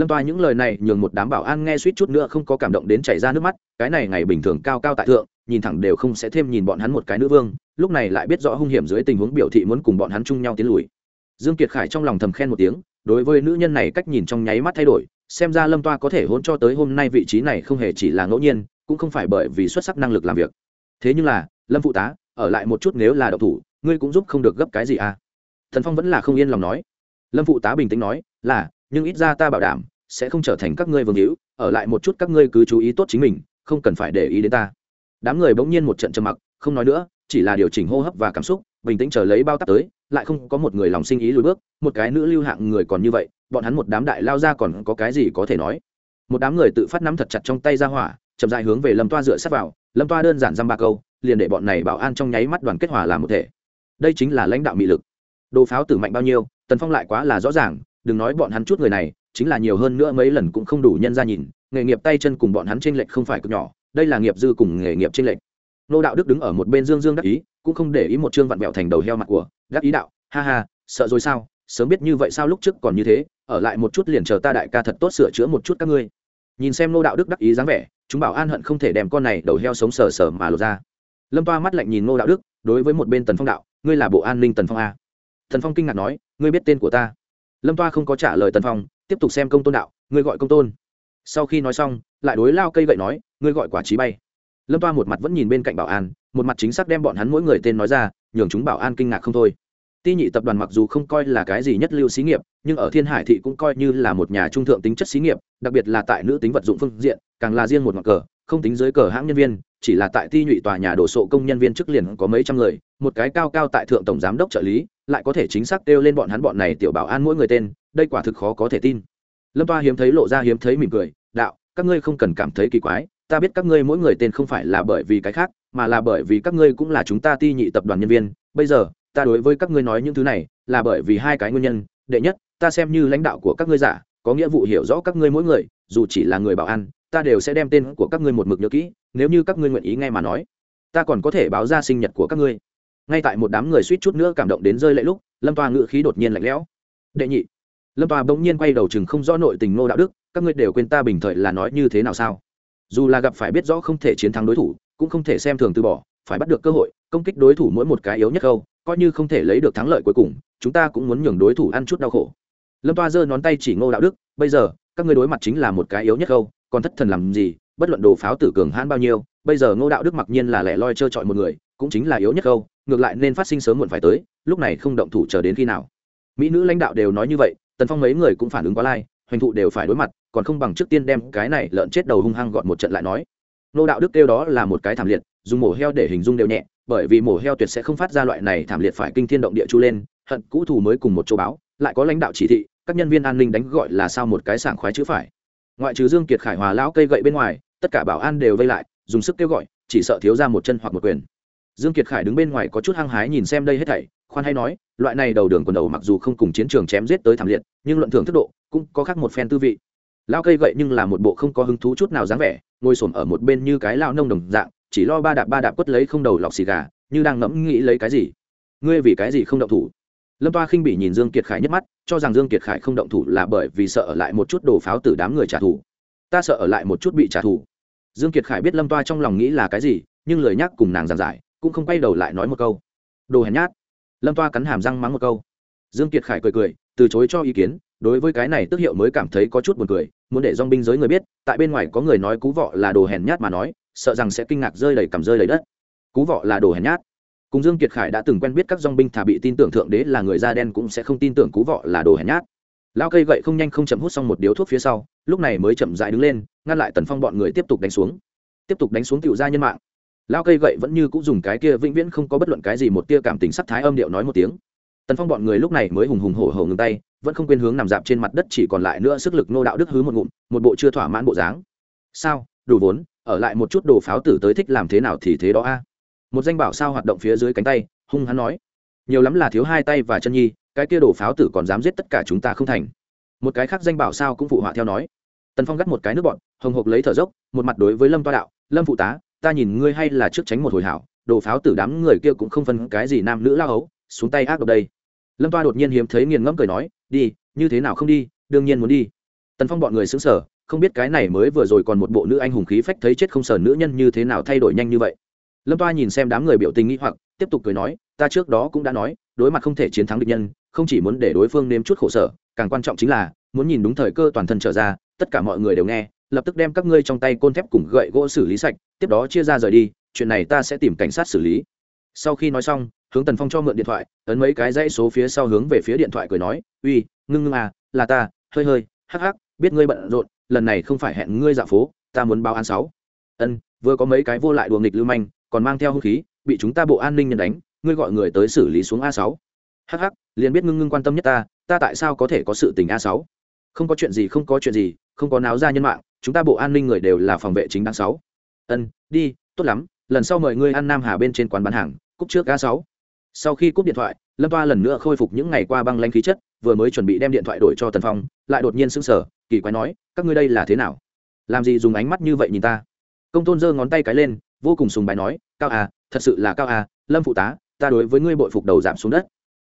lâm toa những lời này nhường một đám bảo an nghe suýt chút nữa không có cảm động đến chảy ra nước mắt, cái này ngày bình thường cao cao tại thượng, nhìn thẳng đều không sẽ thêm nhìn bọn hắn một cái nữ vương, lúc này lại biết rõ hung hiểm dưới tình huống biểu thị muốn cùng bọn hắn chung nhau tiến lùi. Dương kiệt khải trong lòng thầm khen một tiếng, đối với nữ nhân này cách nhìn trong nháy mắt thay đổi, xem ra lâm toa có thể hôn cho tới hôm nay vị trí này không hề chỉ là ngẫu nhiên, cũng không phải bởi vì xuất sắc năng lực làm việc. Thế nhưng là, lâm phụ tá, ở lại một chút nếu là độc thủ, ngươi cũng giúp không được gấp cái gì à? Thần phong vẫn là không yên lòng nói. Lâm phụ tá bình tĩnh nói, là nhưng ít ra ta bảo đảm, sẽ không trở thành các ngươi vương hữu, ở lại một chút các ngươi cứ chú ý tốt chính mình, không cần phải để ý đến ta. Đám người bỗng nhiên một trận trầm mặc, không nói nữa, chỉ là điều chỉnh hô hấp và cảm xúc, bình tĩnh chờ lấy bao tắp tới, lại không có một người lòng sinh ý lùi bước, một cái nữ lưu hạng người còn như vậy, bọn hắn một đám đại lao ra còn có cái gì có thể nói. Một đám người tự phát nắm thật chặt trong tay ra hỏa, chậm dài hướng về lâm toa dựa sát vào, lâm toa đơn giản dăm ba câu, liền để bọn này bảo an trong nháy mắt đoàn kết hòa làm một thể. Đây chính là lãnh đạo mị lực. Đồ pháo tử mạnh bao nhiêu, tần phong lại quá là rõ ràng đừng nói bọn hắn chút người này, chính là nhiều hơn nữa mấy lần cũng không đủ nhân ra nhìn, nghề nghiệp tay chân cùng bọn hắn trên lệch không phải cực nhỏ, đây là nghiệp dư cùng nghề nghiệp trên lệch. Nô đạo đức đứng ở một bên dương dương đắc ý, cũng không để ý một chương vặn vẹo thành đầu heo mặt của đắc ý đạo, ha ha, sợ rồi sao, sớm biết như vậy sao lúc trước còn như thế, ở lại một chút liền chờ ta đại ca thật tốt sửa chữa một chút các ngươi. Nhìn xem nô đạo đức đắc ý dáng vẻ, chúng bảo an hận không thể đem con này đầu heo sống sờ sờ mà lột ra. Lâm toa mắt lạnh nhìn nô đạo đức, đối với một bên tần phong đạo, ngươi là bộ an ninh tần phong a. Tần phong kinh ngạc nói, ngươi biết tên của ta lâm toa không có trả lời tần phong, tiếp tục xem công tôn đạo, ngươi gọi công tôn. Sau khi nói xong, lại đối lao cây gậy nói, ngươi gọi quả trí bay. Lâm toa một mặt vẫn nhìn bên cạnh bảo an, một mặt chính xác đem bọn hắn mỗi người tên nói ra, nhường chúng bảo an kinh ngạc không thôi. Ti nhị tập đoàn mặc dù không coi là cái gì nhất lưu xí nghiệp, nhưng ở thiên hải thị cũng coi như là một nhà trung thượng tính chất xí nghiệp, đặc biệt là tại nữ tính vật dụng phương diện, càng là riêng một ngọn cờ, không tính dưới cờ hãng nhân viên, chỉ là tại ti nhụy tòa nhà đổ sộ công nhân viên trước liền có mấy trăm người, một cái cao cao tại thượng tổng giám đốc trợ lý lại có thể chính xác kêu lên bọn hắn bọn này tiểu bảo an mỗi người tên, đây quả thực khó có thể tin. Lâm toa hiếm thấy lộ ra hiếm thấy mỉm cười, đạo, các ngươi không cần cảm thấy kỳ quái, ta biết các ngươi mỗi người tên không phải là bởi vì cái khác, mà là bởi vì các ngươi cũng là chúng ta ti nhị tập đoàn nhân viên. Bây giờ, ta đối với các ngươi nói những thứ này là bởi vì hai cái nguyên nhân. Đệ nhất, ta xem như lãnh đạo của các ngươi giả, có nghĩa vụ hiểu rõ các ngươi mỗi người, dù chỉ là người bảo an, ta đều sẽ đem tên của các ngươi một mực nhớ kỹ, nếu như các ngươi nguyện ý nghe mà nói, ta còn có thể báo ra sinh nhật của các ngươi ngay tại một đám người suýt chút nữa cảm động đến rơi lệ lúc, lâm toa ngự khí đột nhiên lạnh lẽo. Đệ nhị. Lâm toa bỗng nhiên quay đầu chừng không rõ nội tình nô đạo đức, các ngươi đều quên ta bình thời là nói như thế nào sao? Dù là gặp phải biết rõ không thể chiến thắng đối thủ, cũng không thể xem thường từ bỏ, phải bắt được cơ hội, công kích đối thủ mỗi một cái yếu nhất câu, coi như không thể lấy được thắng lợi cuối cùng, chúng ta cũng muốn nhường đối thủ ăn chút đau khổ. Lâm toa giơ ngón tay chỉ ngô đạo đức, bây giờ, các ngươi đối mặt chính là một cái yếu nhất câu, còn thất thần làm gì, bất luận đồ pháo tử cường hãn bao nhiêu, bây giờ ngô đạo đức mặc nhiên là lẻ loi trơ trọi một người, cũng chính là yếu nhất câu ngược lại nên phát sinh sớm muộn phải tới, lúc này không động thủ chờ đến khi nào. Mỹ nữ lãnh đạo đều nói như vậy, tần phong mấy người cũng phản ứng quá lai, hoành thụ đều phải đối mặt, còn không bằng trước tiên đem cái này lợn chết đầu hung hăng gọn một trận lại nói. Nô đạo đức kêu đó là một cái thảm liệt, dùng mổ heo để hình dung đều nhẹ, bởi vì mổ heo tuyệt sẽ không phát ra loại này thảm liệt phải kinh thiên động địa chu lên, hận cũ thù mới cùng một chỗ báo, lại có lãnh đạo chỉ thị, các nhân viên an ninh đánh gọi là sao một cái sảng khoái chữ phải. Ngoại trừ dương kiệt khải hòa lão cây gậy bên ngoài, tất cả bảo an đều vây lại, dùng sức kêu gọi, chỉ sợ thiếu ra một chân hoặc một quyền dương kiệt khải đứng bên ngoài có chút hăng hái nhìn xem đây hết thảy, khoan hay nói, loại này đầu đường quần đầu mặc dù không cùng chiến trường chém giết tới thảm liệt, nhưng luận thưởng thức độ, cũng có khác một phen tư vị. Lao cây gậy nhưng là một bộ không có hứng thú chút nào dáng vẻ, ngồi xổm ở một bên như cái lao nông đồng dạng, chỉ lo ba đạp ba đạp quất lấy không đầu lọc xì gà, như đang ngẫm nghĩ lấy cái gì. Ngươi vì cái gì không động thủ? Lâm toa khinh bị nhìn dương kiệt khải nhất mắt, cho rằng dương kiệt khải không động thủ là bởi vì sợ ở lại một chút đồ pháo từ đám người trả thù. Ta sợ ở lại một chút bị trả thù. Dương kiệt khải biết lâm toa trong lòng nghĩ là cái gì, nhưng lời nhắc cùng nàng giảng giải cũng không quay đầu lại nói một câu. Đồ hèn nhát. Lâm toa cắn hàm răng mắng một câu. Dương kiệt khải cười cười, từ chối cho ý kiến, đối với cái này tức hiệu mới cảm thấy có chút buồn cười, muốn để dong binh giới người biết, tại bên ngoài có người nói cú vọ là đồ hèn nhát mà nói, sợ rằng sẽ kinh ngạc rơi đầy cầm rơi đầy đất. Cú vọ là đồ hèn nhát. Cùng dương kiệt khải đã từng quen biết các dong binh thả bị tin tưởng thượng đế là người da đen cũng sẽ không tin tưởng cú vọ là đồ hèn nhát. Lao cây gậy không nhanh không chậm hút xong một điếu thuốc phía sau, lúc này mới chậm dại đứng lên, ngăn lại tần phong bọn người tiếp tục đánh xuống. Tiếp tục đánh xuống tiểu gia nhân mạng lao cây gậy vẫn như cũng dùng cái kia vĩnh viễn không có bất luận cái gì một tia cảm tình sắc thái âm điệu nói một tiếng. Tần phong bọn người lúc này mới hùng hùng hổ hổ ngừng tay, vẫn không quên hướng nằm dạp trên mặt đất chỉ còn lại nữa sức lực nô đạo đức hứ một ngụm, một bộ chưa thỏa mãn bộ dáng. Sao? Đủ vốn, ở lại một chút đồ pháo tử tới thích làm thế nào thì thế đó a. Một danh bảo sao hoạt động phía dưới cánh tay, hung hắn nói. Nhiều lắm là thiếu hai tay và chân nhi, cái kia đồ pháo tử còn dám giết tất cả chúng ta không thành. Một cái khác danh bảo sao cũng phụ họa theo nói. Tần phong gắt một cái nước bọn, hồng hộc lấy thở dốc, một mặt đối với lâm toa đạo, lâm phụ tá ta nhìn ngươi hay là trước tránh một hồi hảo, đồ pháo tử đám người kia cũng không phân cái gì nam nữ lao hấu, xuống tay ác độc đây. Lâm toa đột nhiên hiếm thấy nghiền ngẫm cười nói, đi, như thế nào không đi, đương nhiên muốn đi. Tần phong bọn người xứng sở không biết cái này mới vừa rồi còn một bộ nữ anh hùng khí phách thấy chết không sờ nữ nhân như thế nào thay đổi nhanh như vậy. Lâm toa nhìn xem đám người biểu tình nghĩ hoặc, tiếp tục cười nói, ta trước đó cũng đã nói, đối mặt không thể chiến thắng địch nhân, không chỉ muốn để đối phương nếm chút khổ sở, càng quan trọng chính là, muốn nhìn đúng thời cơ toàn thân trở ra, tất cả mọi người đều nghe lập tức đem các ngươi trong tay côn thép cùng gậy gỗ xử lý sạch, tiếp đó chia ra rời đi, chuyện này ta sẽ tìm cảnh sát xử lý. Sau khi nói xong, hướng tần phong cho mượn điện thoại, ấn mấy cái dãy số phía sau hướng về phía điện thoại cười nói, uy, ngưng ngưng à là ta, hơi hơi, hắc hắc, biết ngươi bận rộn, lần này không phải hẹn ngươi dạo phố, ta muốn báo án sáu. Ân, vừa có mấy cái vô lại đùa nghịch lưu manh, còn mang theo hung khí, bị chúng ta bộ an ninh nhận đánh, ngươi gọi người tới xử lý xuống a sáu. Hắc, liền biết ngưng ngưng quan tâm nhất ta ta tại sao có thể có sự tình a sáu? Không có chuyện gì, không có chuyện gì, không có náo ra nhân mạng chúng ta bộ an ninh người đều là phòng vệ chính đáng sáu. Ân, đi, tốt lắm, lần sau mời ngươi ăn nam hà bên trên quán bán hàng, cúp trước ga sáu. Sau khi cúp điện thoại, lâm toa lần nữa khôi phục những ngày qua băng lanh khí chất, vừa mới chuẩn bị đem điện thoại đổi cho tần phong, lại đột nhiên sững sờ, kỳ quái nói, các ngươi đây là thế nào? Làm gì dùng ánh mắt như vậy nhìn ta? Công tôn giơ ngón tay cái lên, vô cùng sùng bài nói, cao à thật sự là cao à lâm phụ tá, ta đối với ngươi bội phục đầu giảm xuống đất.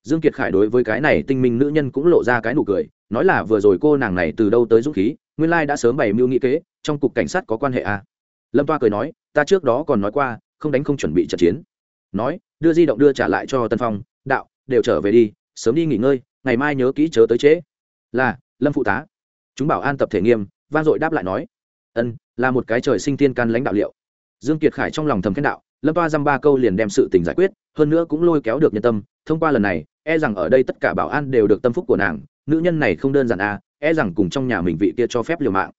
Dương kiệt khải đối với cái này tinh minh nữ nhân cũng lộ ra cái nụ cười, nói là vừa rồi cô nàng này từ đâu tới dũng khí nguyên lai đã sớm bày mưu nghĩ kế, trong cục cảnh sát có quan hệ à? Lâm toa cười nói, ta trước đó còn nói qua, không đánh không chuẩn bị trận chiến. Nói, đưa di động đưa trả lại cho tân phong, đạo, đều trở về đi, sớm đi nghỉ ngơi, ngày mai nhớ kỹ chớ tới trễ. Là, lâm phụ tá. Chúng bảo an tập thể nghiêm Van dội đáp lại nói. Ân, là một cái trời sinh tiên can lãnh đạo liệu. Dương kiệt khải trong lòng thầm khen đạo, lâm toa dăm ba câu liền đem sự tình giải quyết, hơn nữa cũng lôi kéo được nhân tâm. Thông qua lần này e rằng ở đây tất cả bảo an đều được tâm phúc của nàng. Nữ nhân này không đơn giản à e rằng cùng trong nhà mình vị kia cho phép liều mạng.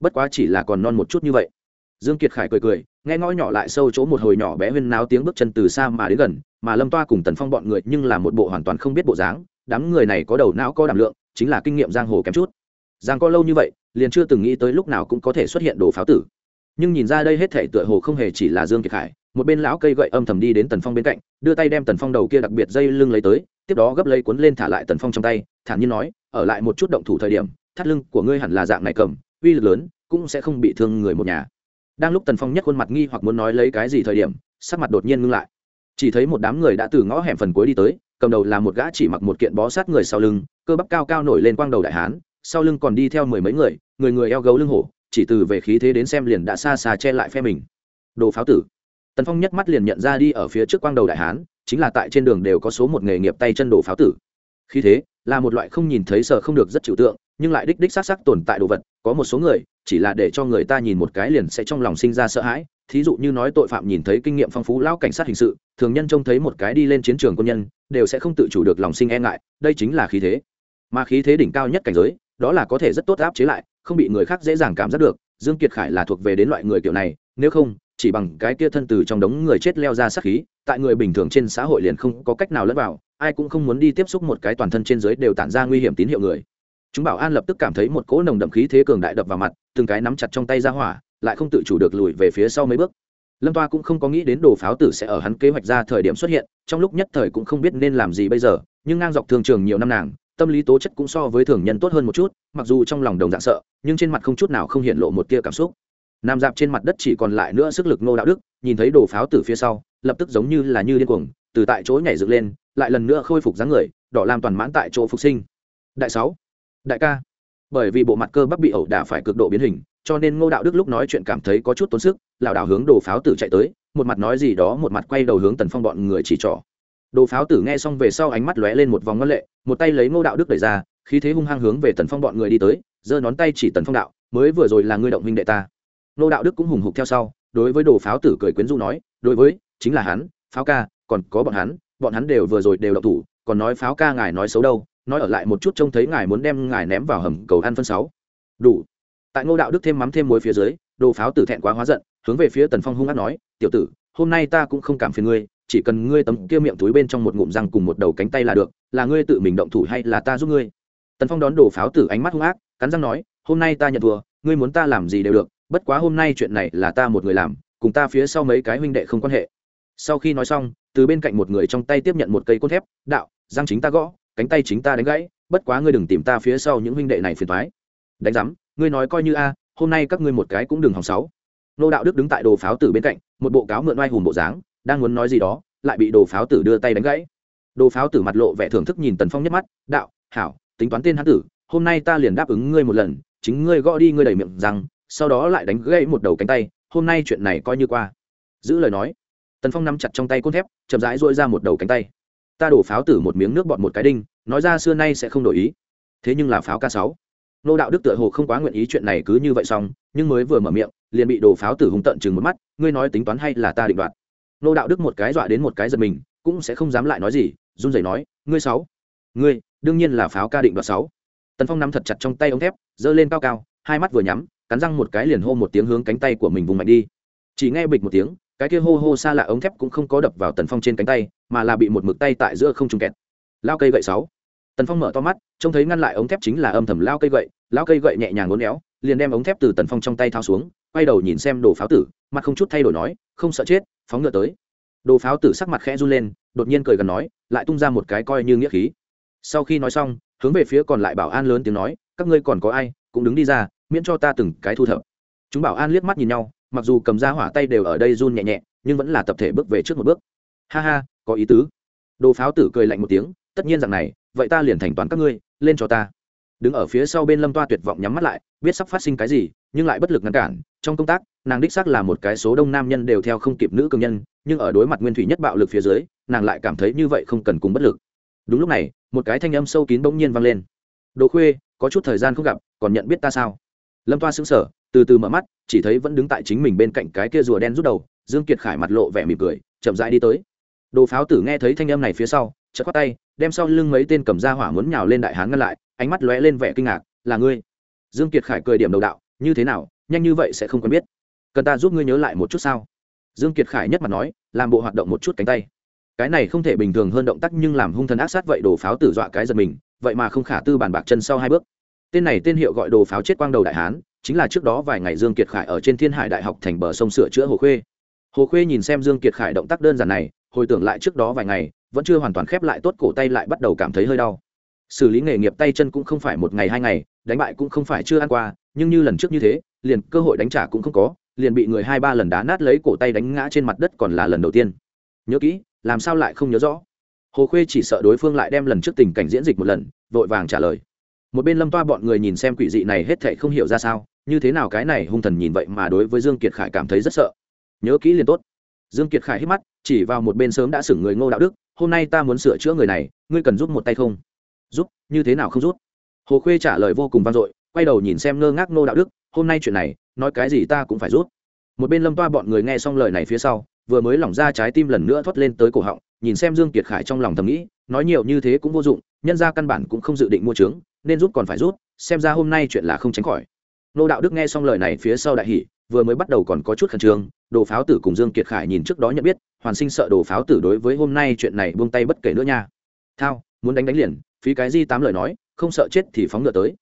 Bất quá chỉ là còn non một chút như vậy. Dương kiệt khải cười cười, nghe ngõ nhỏ lại sâu chỗ một hồi nhỏ bé huyên náo tiếng bước chân từ xa mà đến gần, mà lâm toa cùng tần phong bọn người nhưng là một bộ hoàn toàn không biết bộ dáng, đám người này có đầu não có đảm lượng, chính là kinh nghiệm giang hồ kém chút. Giang có lâu như vậy, liền chưa từng nghĩ tới lúc nào cũng có thể xuất hiện đồ pháo tử. Nhưng nhìn ra đây hết thể tựa hồ không hề chỉ là dương kiệt khải một bên lão cây gậy âm thầm đi đến tần phong bên cạnh, đưa tay đem tần phong đầu kia đặc biệt dây lưng lấy tới, tiếp đó gấp lấy cuốn lên thả lại tần phong trong tay, thản nhiên nói, ở lại một chút động thủ thời điểm, thắt lưng của ngươi hẳn là dạng này cầm, uy lực lớn, cũng sẽ không bị thương người một nhà. Đang lúc tần phong nhắc khuôn mặt nghi hoặc muốn nói lấy cái gì thời điểm, sắc mặt đột nhiên ngưng lại. Chỉ thấy một đám người đã từ ngõ hẻm phần cuối đi tới, cầm đầu là một gã chỉ mặc một kiện bó sát người sau lưng, cơ bắp cao cao nổi lên quang đầu đại hán, sau lưng còn đi theo mười mấy người người người eo gấu lưng hổ, chỉ từ về khí thế đến xem liền đã xa xa che lại phe mình. Đồ pháo tử! Tần phong nhất mắt liền nhận ra đi ở phía trước quang đầu đại hán, chính là tại trên đường đều có số một nghề nghiệp tay chân đồ pháo tử. Khí thế, là một loại không nhìn thấy sợ không được rất chịu tượng, nhưng lại đích đích xác xác tồn tại đồ vật, có một số người, chỉ là để cho người ta nhìn một cái liền sẽ trong lòng sinh ra sợ hãi. Thí dụ như nói tội phạm nhìn thấy kinh nghiệm phong phú lão cảnh sát hình sự, thường nhân trông thấy một cái đi lên chiến trường quân nhân, đều sẽ không tự chủ được lòng sinh e ngại, đây chính là khí thế. Mà khí thế đỉnh cao nhất cảnh giới, đó là có thể rất tốt áp chế lại, không bị người khác dễ dàng cảm giác được. Dương kiệt khải là thuộc về đến loại người kiểu này, nếu không chỉ bằng cái kia thân từ trong đống người chết leo ra sát khí, tại người bình thường trên xã hội liền không có cách nào lẫn vào, ai cũng không muốn đi tiếp xúc một cái toàn thân trên dưới đều tản ra nguy hiểm tín hiệu người. Chúng bảo an lập tức cảm thấy một cỗ nồng đậm khí thế cường đại đập vào mặt, từng cái nắm chặt trong tay ra hỏa, lại không tự chủ được lùi về phía sau mấy bước. Lâm toa cũng không có nghĩ đến đồ pháo tử sẽ ở hắn kế hoạch ra thời điểm xuất hiện, trong lúc nhất thời cũng không biết nên làm gì bây giờ, nhưng ngang dọc thường trường nhiều năm nàng, tâm lý tố chất cũng so với thường nhân tốt hơn một chút, mặc dù trong lòng đồng dạng sợ, nhưng trên mặt không chút nào không hiện lộ một tia cảm xúc. Nam dạp trên mặt đất chỉ còn lại nữa sức lực nô đạo đức, nhìn thấy đồ pháo từ phía sau, lập tức giống như là như điên cuồng, từ tại chỗ nhảy dựng lên, lại lần nữa khôi phục dáng người, đỏ làm toàn mãn tại chỗ phục sinh. Đại sáu, đại ca. Bởi vì bộ mặt cơ bắp bị ẩu đả phải cực độ biến hình, cho nên ngô đạo đức lúc nói chuyện cảm thấy có chút tốn sức, lảo đảo hướng đồ pháo tử chạy tới, một mặt nói gì đó, một mặt quay đầu hướng tần phong bọn người chỉ trỏ. Đồ pháo tử nghe xong về sau ánh mắt lóe lên một vòng ngân lệ, một tay lấy ngô đạo đức đẩy ra, khí thế hung hăng hướng về tần phong bọn người đi tới, giơ nón tay chỉ tần phong đạo, mới vừa rồi là ngươi động huynh đệ ta ngô đạo đức cũng hùng hục theo sau, đối với đồ pháo tử cười quyến rũ nói, đối với, chính là hắn, pháo ca, còn có bọn hắn bọn hắn đều vừa rồi đều độc thủ, còn nói pháo ca ngài nói xấu đâu, nói ở lại một chút trông thấy ngài muốn đem ngài ném vào hầm cầu ăn phân sáu. Đủ. Tại ngô đạo đức thêm mắm thêm muối phía dưới, đồ pháo tử thẹn quá hóa giận, hướng về phía tần phong hung hát nói, tiểu tử, hôm nay ta cũng không cảm phiền ngươi, chỉ cần ngươi tấm kia miệng túi bên trong một ngụm răng cùng một đầu cánh tay là được, là ngươi tự mình động thủ hay là ta giúp ngươi? Tần phong đón đồ pháo tử ánh mắt hung ác, cắn răng nói, hôm nay ta nhận thua, ngươi muốn ta làm gì đều được bất quá hôm nay chuyện này là ta một người làm, cùng ta phía sau mấy cái huynh đệ không quan hệ. Sau khi nói xong, từ bên cạnh một người trong tay tiếp nhận một cây cốt thép, đạo, răng chính ta gõ, cánh tay chính ta đánh gãy, bất quá ngươi đừng tìm ta phía sau những huynh đệ này phiền thoái đánh giám, ngươi nói coi như a, hôm nay các ngươi một cái cũng đừng hòng sáu. Nô đạo đức đứng tại đồ pháo tử bên cạnh, một bộ cáo mượn oai hùng bộ dáng, đang muốn nói gì đó, lại bị đồ pháo tử đưa tay đánh gãy. Đồ pháo tử mặt lộ vẻ thưởng thức nhìn tần phong nhất mắt, đạo, hảo, tính toán tên hán tử, hôm nay ta liền đáp ứng ngươi một lần, chính ngươi gõ đi ngươi đầy miệng rằng sau đó lại đánh gãy một đầu cánh tay, hôm nay chuyện này coi như qua. Giữ lời nói. Tần phong nắm chặt trong tay cốt thép, chậm rãi dội ra một đầu cánh tay. Ta đổ pháo tử một miếng nước bọt một cái đinh, nói ra xưa nay sẽ không đổi ý. Thế nhưng là pháo ca sáu. Nô đạo đức tựa hồ không quá nguyện ý chuyện này cứ như vậy xong, nhưng mới vừa mở miệng, liền bị đồ pháo tử hùng tận chừng một mắt, ngươi nói tính toán hay là ta định đoạt. Nô đạo đức một cái dọa đến một cái giật mình, cũng sẽ không dám lại nói gì, run rẩy nói, ngươi sáu. Ngươi, đương nhiên là pháo ca định đoạt sáu. Tần phong nắm thật chặt trong tay ống thép, giơ lên cao cao hai mắt vừa nhắm, cắn răng một cái liền hô một tiếng hướng cánh tay của mình vùng mạnh đi. Chỉ nghe bịch một tiếng, cái kia hô hô xa lạ ống thép cũng không có đập vào tần phong trên cánh tay, mà là bị một mực tay tại giữa không trùng kẹt. Lao cây gậy sáu. Tần phong mở to mắt, trông thấy ngăn lại ống thép chính là âm thầm lao cây gậy, lao cây gậy nhẹ nhàng ngốn éo, liền đem ống thép từ tần phong trong tay thao xuống, quay đầu nhìn xem đồ pháo tử, mặt không chút thay đổi nói, không sợ chết, phóng ngựa tới. Đồ pháo tử sắc mặt khẽ run lên, đột nhiên cười gần nói, lại tung ra một cái coi như nghĩa khí. Sau khi nói xong, hướng về phía còn lại bảo an lớn tiếng nói, các ngươi còn có ai, cũng đứng đi ra miễn cho ta từng cái thu thập. Chúng bảo an liếc mắt nhìn nhau, mặc dù cầm ra hỏa tay đều ở đây run nhẹ nhẹ, nhưng vẫn là tập thể bước về trước một bước. Ha ha, có ý tứ. Đồ pháo tử cười lạnh một tiếng, tất nhiên rằng này, vậy ta liền thành toán các ngươi, lên cho ta. Đứng ở phía sau bên lâm toa tuyệt vọng nhắm mắt lại, biết sắp phát sinh cái gì, nhưng lại bất lực ngăn cản. Trong công tác, nàng đích xác là một cái số đông nam nhân đều theo không kịp nữ cường nhân, nhưng ở đối mặt nguyên thủy nhất bạo lực phía dưới, nàng lại cảm thấy như vậy không cần cùng bất lực. Đúng lúc này, một cái thanh âm sâu kín bỗng nhiên vang lên. Đồ khuê, có chút thời gian không gặp, còn nhận biết ta sao? Lâm toa xứng sở từ từ mở mắt, chỉ thấy vẫn đứng tại chính mình bên cạnh cái kia rùa đen rút đầu, dương kiệt khải mặt lộ vẻ mỉm cười, chậm rãi đi tới. Đồ pháo tử nghe thấy thanh âm này phía sau, chợt quát tay, đem sau lưng mấy tên cầm ra hỏa muốn nhào lên đại hán ngăn lại, ánh mắt lóe lên vẻ kinh ngạc, là ngươi? Dương kiệt khải cười điểm đầu đạo, như thế nào, nhanh như vậy sẽ không quen biết? Cần ta giúp ngươi nhớ lại một chút sao? Dương kiệt khải nhất mặt nói, làm bộ hoạt động một chút cánh tay. Cái này không thể bình thường hơn động tác nhưng làm hung thần ác sát vậy đồ pháo tử dọa cái giật mình, vậy mà không khả tư bàn bạc chân sau hai bước tên này tên hiệu gọi đồ pháo chết quang đầu đại hán, chính là trước đó vài ngày dương kiệt khải ở trên thiên hải đại học thành bờ sông sửa chữa hồ khuê. Hồ khuê nhìn xem dương kiệt khải động tác đơn giản này, hồi tưởng lại trước đó vài ngày, vẫn chưa hoàn toàn khép lại tốt cổ tay lại bắt đầu cảm thấy hơi đau. Xử lý nghề nghiệp tay chân cũng không phải một ngày hai ngày, đánh bại cũng không phải chưa ăn qua, nhưng như lần trước như thế, liền cơ hội đánh trả cũng không có, liền bị người hai ba lần đá nát lấy cổ tay đánh ngã trên mặt đất còn là lần đầu tiên. Nhớ kỹ, làm sao lại không nhớ rõ? Hồ khuê chỉ sợ đối phương lại đem lần trước tình cảnh diễn dịch một lần, vội vàng trả lời một bên lâm toa bọn người nhìn xem quỷ dị này hết thệ không hiểu ra sao, như thế nào cái này hung thần nhìn vậy mà đối với dương kiệt khải cảm thấy rất sợ. Nhớ kỹ liền tốt. Dương kiệt khải hít mắt, chỉ vào một bên sớm đã xử người ngô đạo đức, hôm nay ta muốn sửa chữa người này, ngươi cần giúp một tay không? Giúp, như thế nào không giúp? Hồ khuê trả lời vô cùng vang dội, quay đầu nhìn xem ngơ ngác ngô đạo đức, hôm nay chuyện này, nói cái gì ta cũng phải giúp. Một bên lâm toa bọn người nghe xong lời này phía sau, vừa mới lỏng ra trái tim lần nữa thoát lên tới cổ họng, nhìn xem dương kiệt khải trong lòng thầm nghĩ, nói nhiều như thế cũng vô dụng, nhân ra căn bản cũng không dự định mua trướng nên rút còn phải rút, xem ra hôm nay chuyện là không tránh khỏi. Nô đạo đức nghe xong lời này phía sau đại hỷ vừa mới bắt đầu còn có chút khẩn trương, đồ pháo tử cùng dương kiệt khải nhìn trước đó nhận biết, hoàn sinh sợ đồ pháo tử đối với hôm nay chuyện này buông tay bất kể nữa nha. Thao, muốn đánh đánh liền, phí cái di tám lời nói, không sợ chết thì phóng ngựa tới.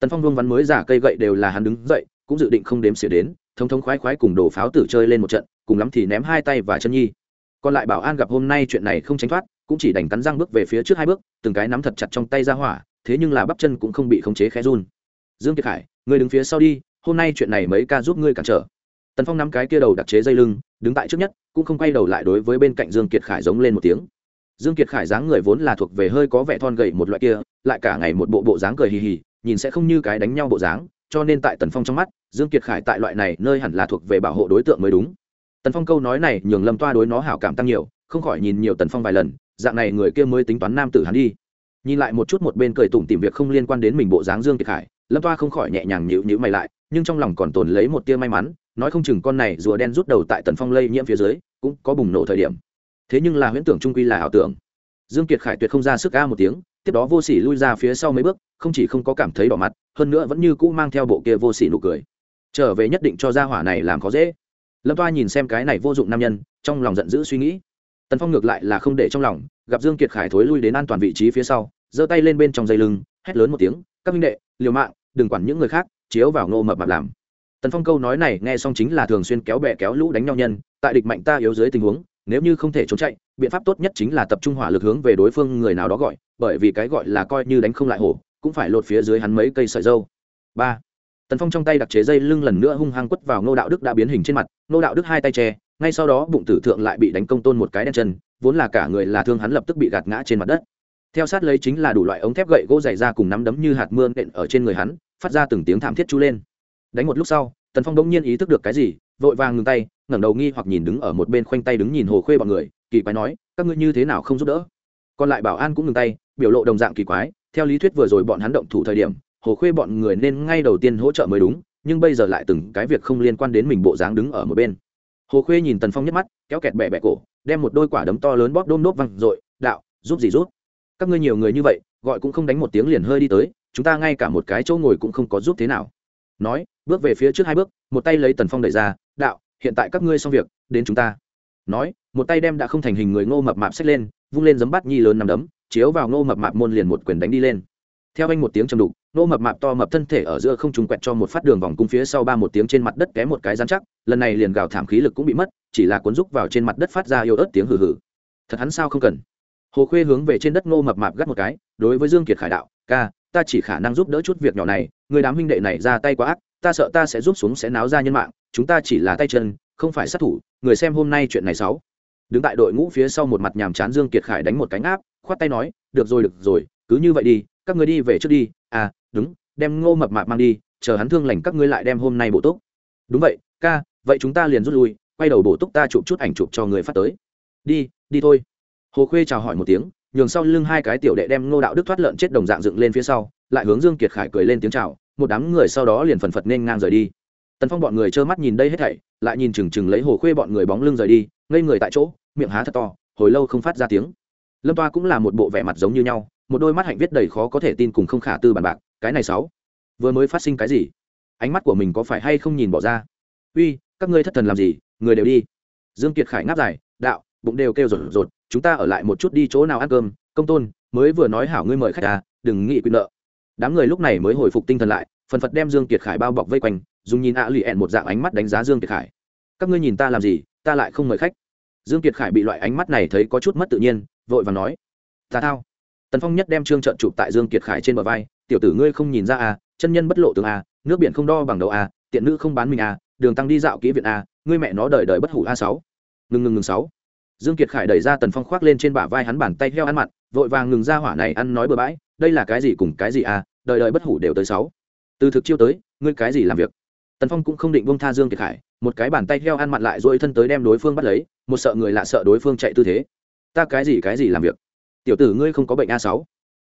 Tần phong vương văn mới giả cây gậy đều là hắn đứng dậy, cũng dự định không đếm xỉa đến, thống thống khoái khoái cùng đồ pháo tử chơi lên một trận, cùng lắm thì ném hai tay và chân nhi. Còn lại bảo an gặp hôm nay chuyện này không tránh thoát, cũng chỉ đành cắn răng bước về phía trước hai bước, từng cái nắm thật chặt trong tay ra hỏa thế nhưng là bắp chân cũng không bị khống chế khẽ run. Dương kiệt khải người đứng phía sau đi, hôm nay chuyện này mấy ca giúp ngươi cản trở. Tần phong nắm cái kia đầu đặc chế dây lưng, đứng tại trước nhất, cũng không quay đầu lại đối với bên cạnh dương kiệt khải giống lên một tiếng. Dương kiệt khải dáng người vốn là thuộc về hơi có vẻ thon gầy một loại kia, lại cả ngày một bộ bộ dáng cười hì hì, nhìn sẽ không như cái đánh nhau bộ dáng, cho nên tại tần phong trong mắt, dương kiệt khải tại loại này nơi hẳn là thuộc về bảo hộ đối tượng mới đúng. Tần phong câu nói này nhường lâm toa đối nó hảo cảm tăng nhiều, không khỏi nhìn nhiều tần phong vài lần, dạng này người kia mới tính toán nam tử hắn đi nhìn lại một chút một bên cười tủm tìm việc không liên quan đến mình bộ dáng dương kiệt khải, lâm toa không khỏi nhẹ nhàng nhịu nhịu mày lại, nhưng trong lòng còn tồn lấy một tia may mắn, nói không chừng con này rùa đen rút đầu tại tần phong lây nhiễm phía dưới, cũng có bùng nổ thời điểm. Thế nhưng là huyễn tưởng trung quy là ảo tưởng. Dương kiệt khải tuyệt không ra sức ga một tiếng, tiếp đó vô sỉ lui ra phía sau mấy bước, không chỉ không có cảm thấy đỏ mặt, hơn nữa vẫn như cũ mang theo bộ kia vô sỉ nụ cười. Trở về nhất định cho gia hỏa này làm khó dễ. Lâm toa nhìn xem cái này vô dụng nam nhân, trong lòng giận dữ suy nghĩ tần phong ngược lại là không để trong lòng, gặp dương kiệt khải thối lui đến an toàn vị trí phía sau, giơ tay lên bên trong dây lưng, hét lớn một tiếng, các minh đệ, liều mạng, đừng quản những người khác, chiếu vào ngô mập mạp làm. Tần phong câu nói này nghe xong chính là thường xuyên kéo bè kéo lũ đánh nhau nhân, tại địch mạnh ta yếu dưới tình huống, nếu như không thể trốn chạy, biện pháp tốt nhất chính là tập trung hỏa lực hướng về đối phương người nào đó gọi, bởi vì cái gọi là coi như đánh không lại hổ, cũng phải lột phía dưới hắn mấy cây sợi dâu. Ba. Tần phong trong tay đặc chế dây lưng lần nữa hung hăng quất vào ngô đạo đức đã biến hình trên mặt, ngô đạo đức hai tay che ngay sau đó bụng tử thượng lại bị đánh công tôn một cái đen chân, vốn là cả người là thương hắn lập tức bị gạt ngã trên mặt đất. Theo sát lấy chính là đủ loại ống thép gậy gỗ dày ra cùng nắm đấm như hạt mưa nện ở trên người hắn, phát ra từng tiếng thảm thiết chú lên. Đánh một lúc sau, tần phong đ ỗ n g nhiên ý thức được cái gì, vội vàng ngừng tay, ngẩng đầu nghi hoặc nhìn đứng ở một bên khoanh tay đứng nhìn hồ khuê bọn người, kỳ quái nói, các ngươi như thế nào không giúp đỡ? Còn lại bảo an cũng ngừng tay, biểu lộ đồng dạng kỳ quái, theo lý thuyết vừa rồi bọn hắn động thủ thời điểm, hồ khuê bọn người nên ngay đầu tiên hỗ trợ mới đúng, nhưng bây giờ lại từng cái việc không liên quan đến mình bộ dáng đứng ở một bên hồ khuê nhìn tần phong nhấc mắt, kéo kẹt bẹ bẹ cổ, đem một đôi quả đấm to lớn bóp đôm nốt văng r ộ i đạo, giúp gì rút các ngươi nhiều người như vậy, gọi cũng không đánh một tiếng liền hơi đi tới, chúng ta ngay cả một cái chỗ ngồi cũng không có giúp thế nào. Nói, bước về phía trước hai bước, một tay lấy tần phong đẩy ra, đạo, hiện tại các ngươi xong việc, đến chúng ta. Nói, một tay đem đã không thành hình người ngô mập mạp xách lên, vung lên giấm bắt nhi lớn nằm đấm, chiếu vào ngô mập mạp môn liền một quyền đánh đi lên theo anh một tiếng chầm đục, nô mập mạp to mập thân thể ở giữa không trùng quẹt cho một phát đường vòng cung phía sau ba một tiếng trên mặt đất kém một cái dán chắc, lần này liền gào thảm khí lực cũng bị mất, chỉ là cuốn rúc vào trên mặt đất phát ra yêu ớt tiếng hừ hừ. Thật hắn sao không cần? Hồ khuê hướng về trên đất nô mập mạp gắt một cái, đối với dương kiệt khải đạo, ca, ta chỉ khả năng giúp đỡ chút việc nhỏ này, người đám huynh đệ này ra tay quá ác, ta sợ ta sẽ giúp xuống sẽ náo ra nhân mạng, chúng ta chỉ là tay chân, không phải sát thủ, người xem hôm nay chuyện này xấu. Đứng tại đội ngũ phía sau một mặt nhàm chán dương kiệt khải đánh một cánh áp, khoát tay nói, được rồi được rồi, cứ như vậy đi các người đi về trước đi à đúng, đem ngô mập mạp mang đi, chờ hắn thương lành các ngươi lại đem hôm nay bổ túc. Đúng vậy, ca, vậy chúng ta liền rút lui, quay đầu bổ túc ta chụp chút ảnh chụp cho người phát tới. Đi đi thôi. Hồ khuê chào hỏi một tiếng, nhường sau lưng hai cái tiểu đệ đem ngô đạo đức thoát lợn chết đồng dạng dựng lên phía sau, lại hướng dương kiệt khải cười lên tiếng chào, một đám người sau đó liền phần phật nên ngang rời đi. Tần phong bọn người trơ mắt nhìn đây hết thảy, lại nhìn chừng chừng lấy hồ khuê bọn người bóng lưng rời đi, ngây người tại chỗ, miệng há thật to, hồi lâu không phát ra tiếng. Lâm toa cũng là một bộ vẻ mặt giống như nhau một đôi mắt hạnh viết đầy khó có thể tin cùng không khả tư bàn bạc, cái này sáu, vừa mới phát sinh cái gì? Ánh mắt của mình có phải hay không nhìn bỏ ra? Uy, các ngươi thất thần làm gì? Người đều đi. Dương kiệt khải ngáp dài, đạo, bụng đều kêu rột rột, chúng ta ở lại một chút đi chỗ nào ăn cơm? Công tôn, mới vừa nói hảo ngươi mời khách à đừng nghĩ quyền nợ. Đám người lúc này mới hồi phục tinh thần lại, phần phật đem dương kiệt khải bao bọc vây quanh, dùng nhìn ạ lì ẹn một dạng ánh mắt đánh giá dương kiệt khải. Các ngươi nhìn ta làm gì? Ta lại không mời khách. Dương kiệt khải bị loại ánh mắt này thấy có chút mất tự nhiên, vội và nói, ta thao tần phong nhất đem trương trận chụp tại dương kiệt khải trên bờ vai, tiểu tử ngươi không nhìn ra à chân nhân bất lộ tường à nước biển không đo bằng đầu à tiện nữ không bán mình à đường tăng đi dạo kỹ viện à ngươi mẹ nó đời đời bất hủ a sáu. Ngừng ngừng ngừng, sáu. Dương kiệt khải đẩy ra tần phong khoác lên trên bả vai hắn bàn tay heo ăn mặn, vội vàng ngừng ra hỏa này ăn nói bừa bãi, đây là cái gì cùng cái gì à đời đời bất hủ đều tới sáu. Từ thực chiêu tới, ngươi cái gì làm việc? Tần phong cũng không định bông tha dương kiệt khải, một cái bàn tay heo ăn mặn lại duỗi thân tới đem đối phương bắt lấy, một sợ người lạ sợ đối phương chạy tư thế. Ta cái gì cái gì làm việc? Tiểu tử ngươi không có bệnh a sáu.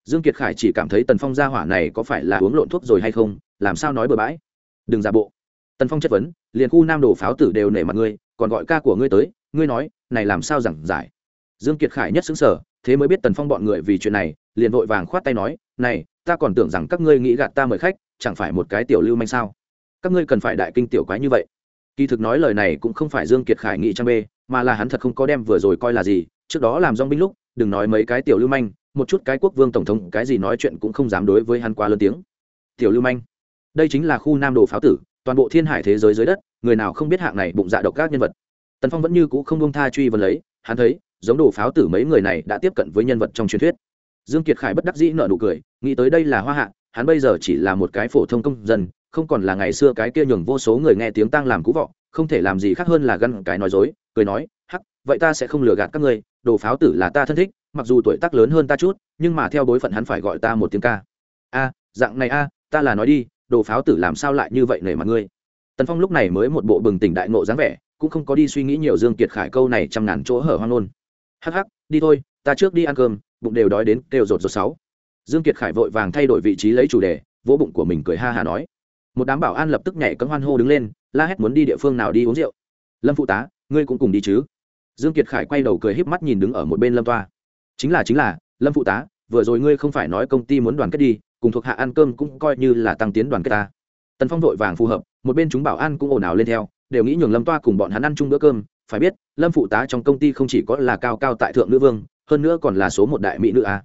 Dương kiệt khải chỉ cảm thấy tần phong gia hỏa này có phải là uống lộn thuốc rồi hay không, làm sao nói bừa bãi. Đừng giả bộ. Tần phong chất vấn, liền khu nam đồ pháo tử đều nể mặt ngươi, còn gọi ca của ngươi tới, ngươi nói, này làm sao giảng giải. Dương kiệt khải nhất xứng sở thế mới biết tần phong bọn người vì chuyện này, liền vội vàng khoát tay nói, này, ta còn tưởng rằng các ngươi nghĩ gạt ta mời khách, chẳng phải một cái tiểu lưu manh sao? Các ngươi cần phải đại kinh tiểu quái như vậy. Kỳ thực nói lời này cũng không phải dương kiệt khải nghĩ trang bê, mà là hắn thật không có đem vừa rồi coi là gì, trước đó làm dong binh lúc đừng nói mấy cái tiểu lưu manh, một chút cái quốc vương tổng thống, cái gì nói chuyện cũng không dám đối với hắn quá lớn tiếng. Tiểu lưu manh, đây chính là khu nam đồ pháo tử, toàn bộ thiên hải thế giới dưới đất, người nào không biết hạng này bụng dạ độc các nhân vật. Tần phong vẫn như cũ không bông tha truy vấn lấy, hắn thấy, giống đồ pháo tử mấy người này đã tiếp cận với nhân vật trong truyền thuyết. Dương kiệt khải bất đắc dĩ nợ nụ cười, nghĩ tới đây là hoa hạ, hắn bây giờ chỉ là một cái phổ thông công dân, không còn là ngày xưa cái kia nhường vô số người nghe tiếng tang làm cũ vọ, không thể làm gì khác hơn là gân cái nói dối, cười nói, hắc vậy ta sẽ không lừa gạt các ngươi, đồ pháo tử là ta thân thích, mặc dù tuổi tác lớn hơn ta chút, nhưng mà theo bối phận hắn phải gọi ta một tiếng ca. A, dạng này a, ta là nói đi, đồ pháo tử làm sao lại như vậy nể mặt ngươi? Tần phong lúc này mới một bộ bừng tỉnh đại ngộ dáng vẻ, cũng không có đi suy nghĩ nhiều dương kiệt khải câu này trăm ngàn chỗ hở hoang nôn hắc hắc, đi thôi, ta trước đi ăn cơm, bụng đều đói đến kêu rột rột sáu. Dương kiệt khải vội vàng thay đổi vị trí lấy chủ đề, vỗ bụng của mình cười ha hà nói. Một đám bảo an lập tức nhảy cấm hoan hô đứng lên, la hét muốn đi địa phương nào đi uống rượu. Lâm phụ tá, ngươi cũng cùng đi chứ? Dương kiệt khải quay đầu cười híp mắt nhìn đứng ở một bên lâm toa. Chính là chính là, lâm phụ tá, vừa rồi ngươi không phải nói công ty muốn đoàn kết đi, cùng thuộc hạ ăn cơm cũng coi như là tăng tiến đoàn kết ta. Tần phong vội vàng phù hợp, một bên chúng bảo an cũng ồn ào lên theo, đều nghĩ nhường lâm toa cùng bọn hắn ăn chung bữa cơm. Phải biết, lâm phụ tá trong công ty không chỉ có là cao cao tại thượng nữ vương, hơn nữa còn là số một đại mỹ nữ a.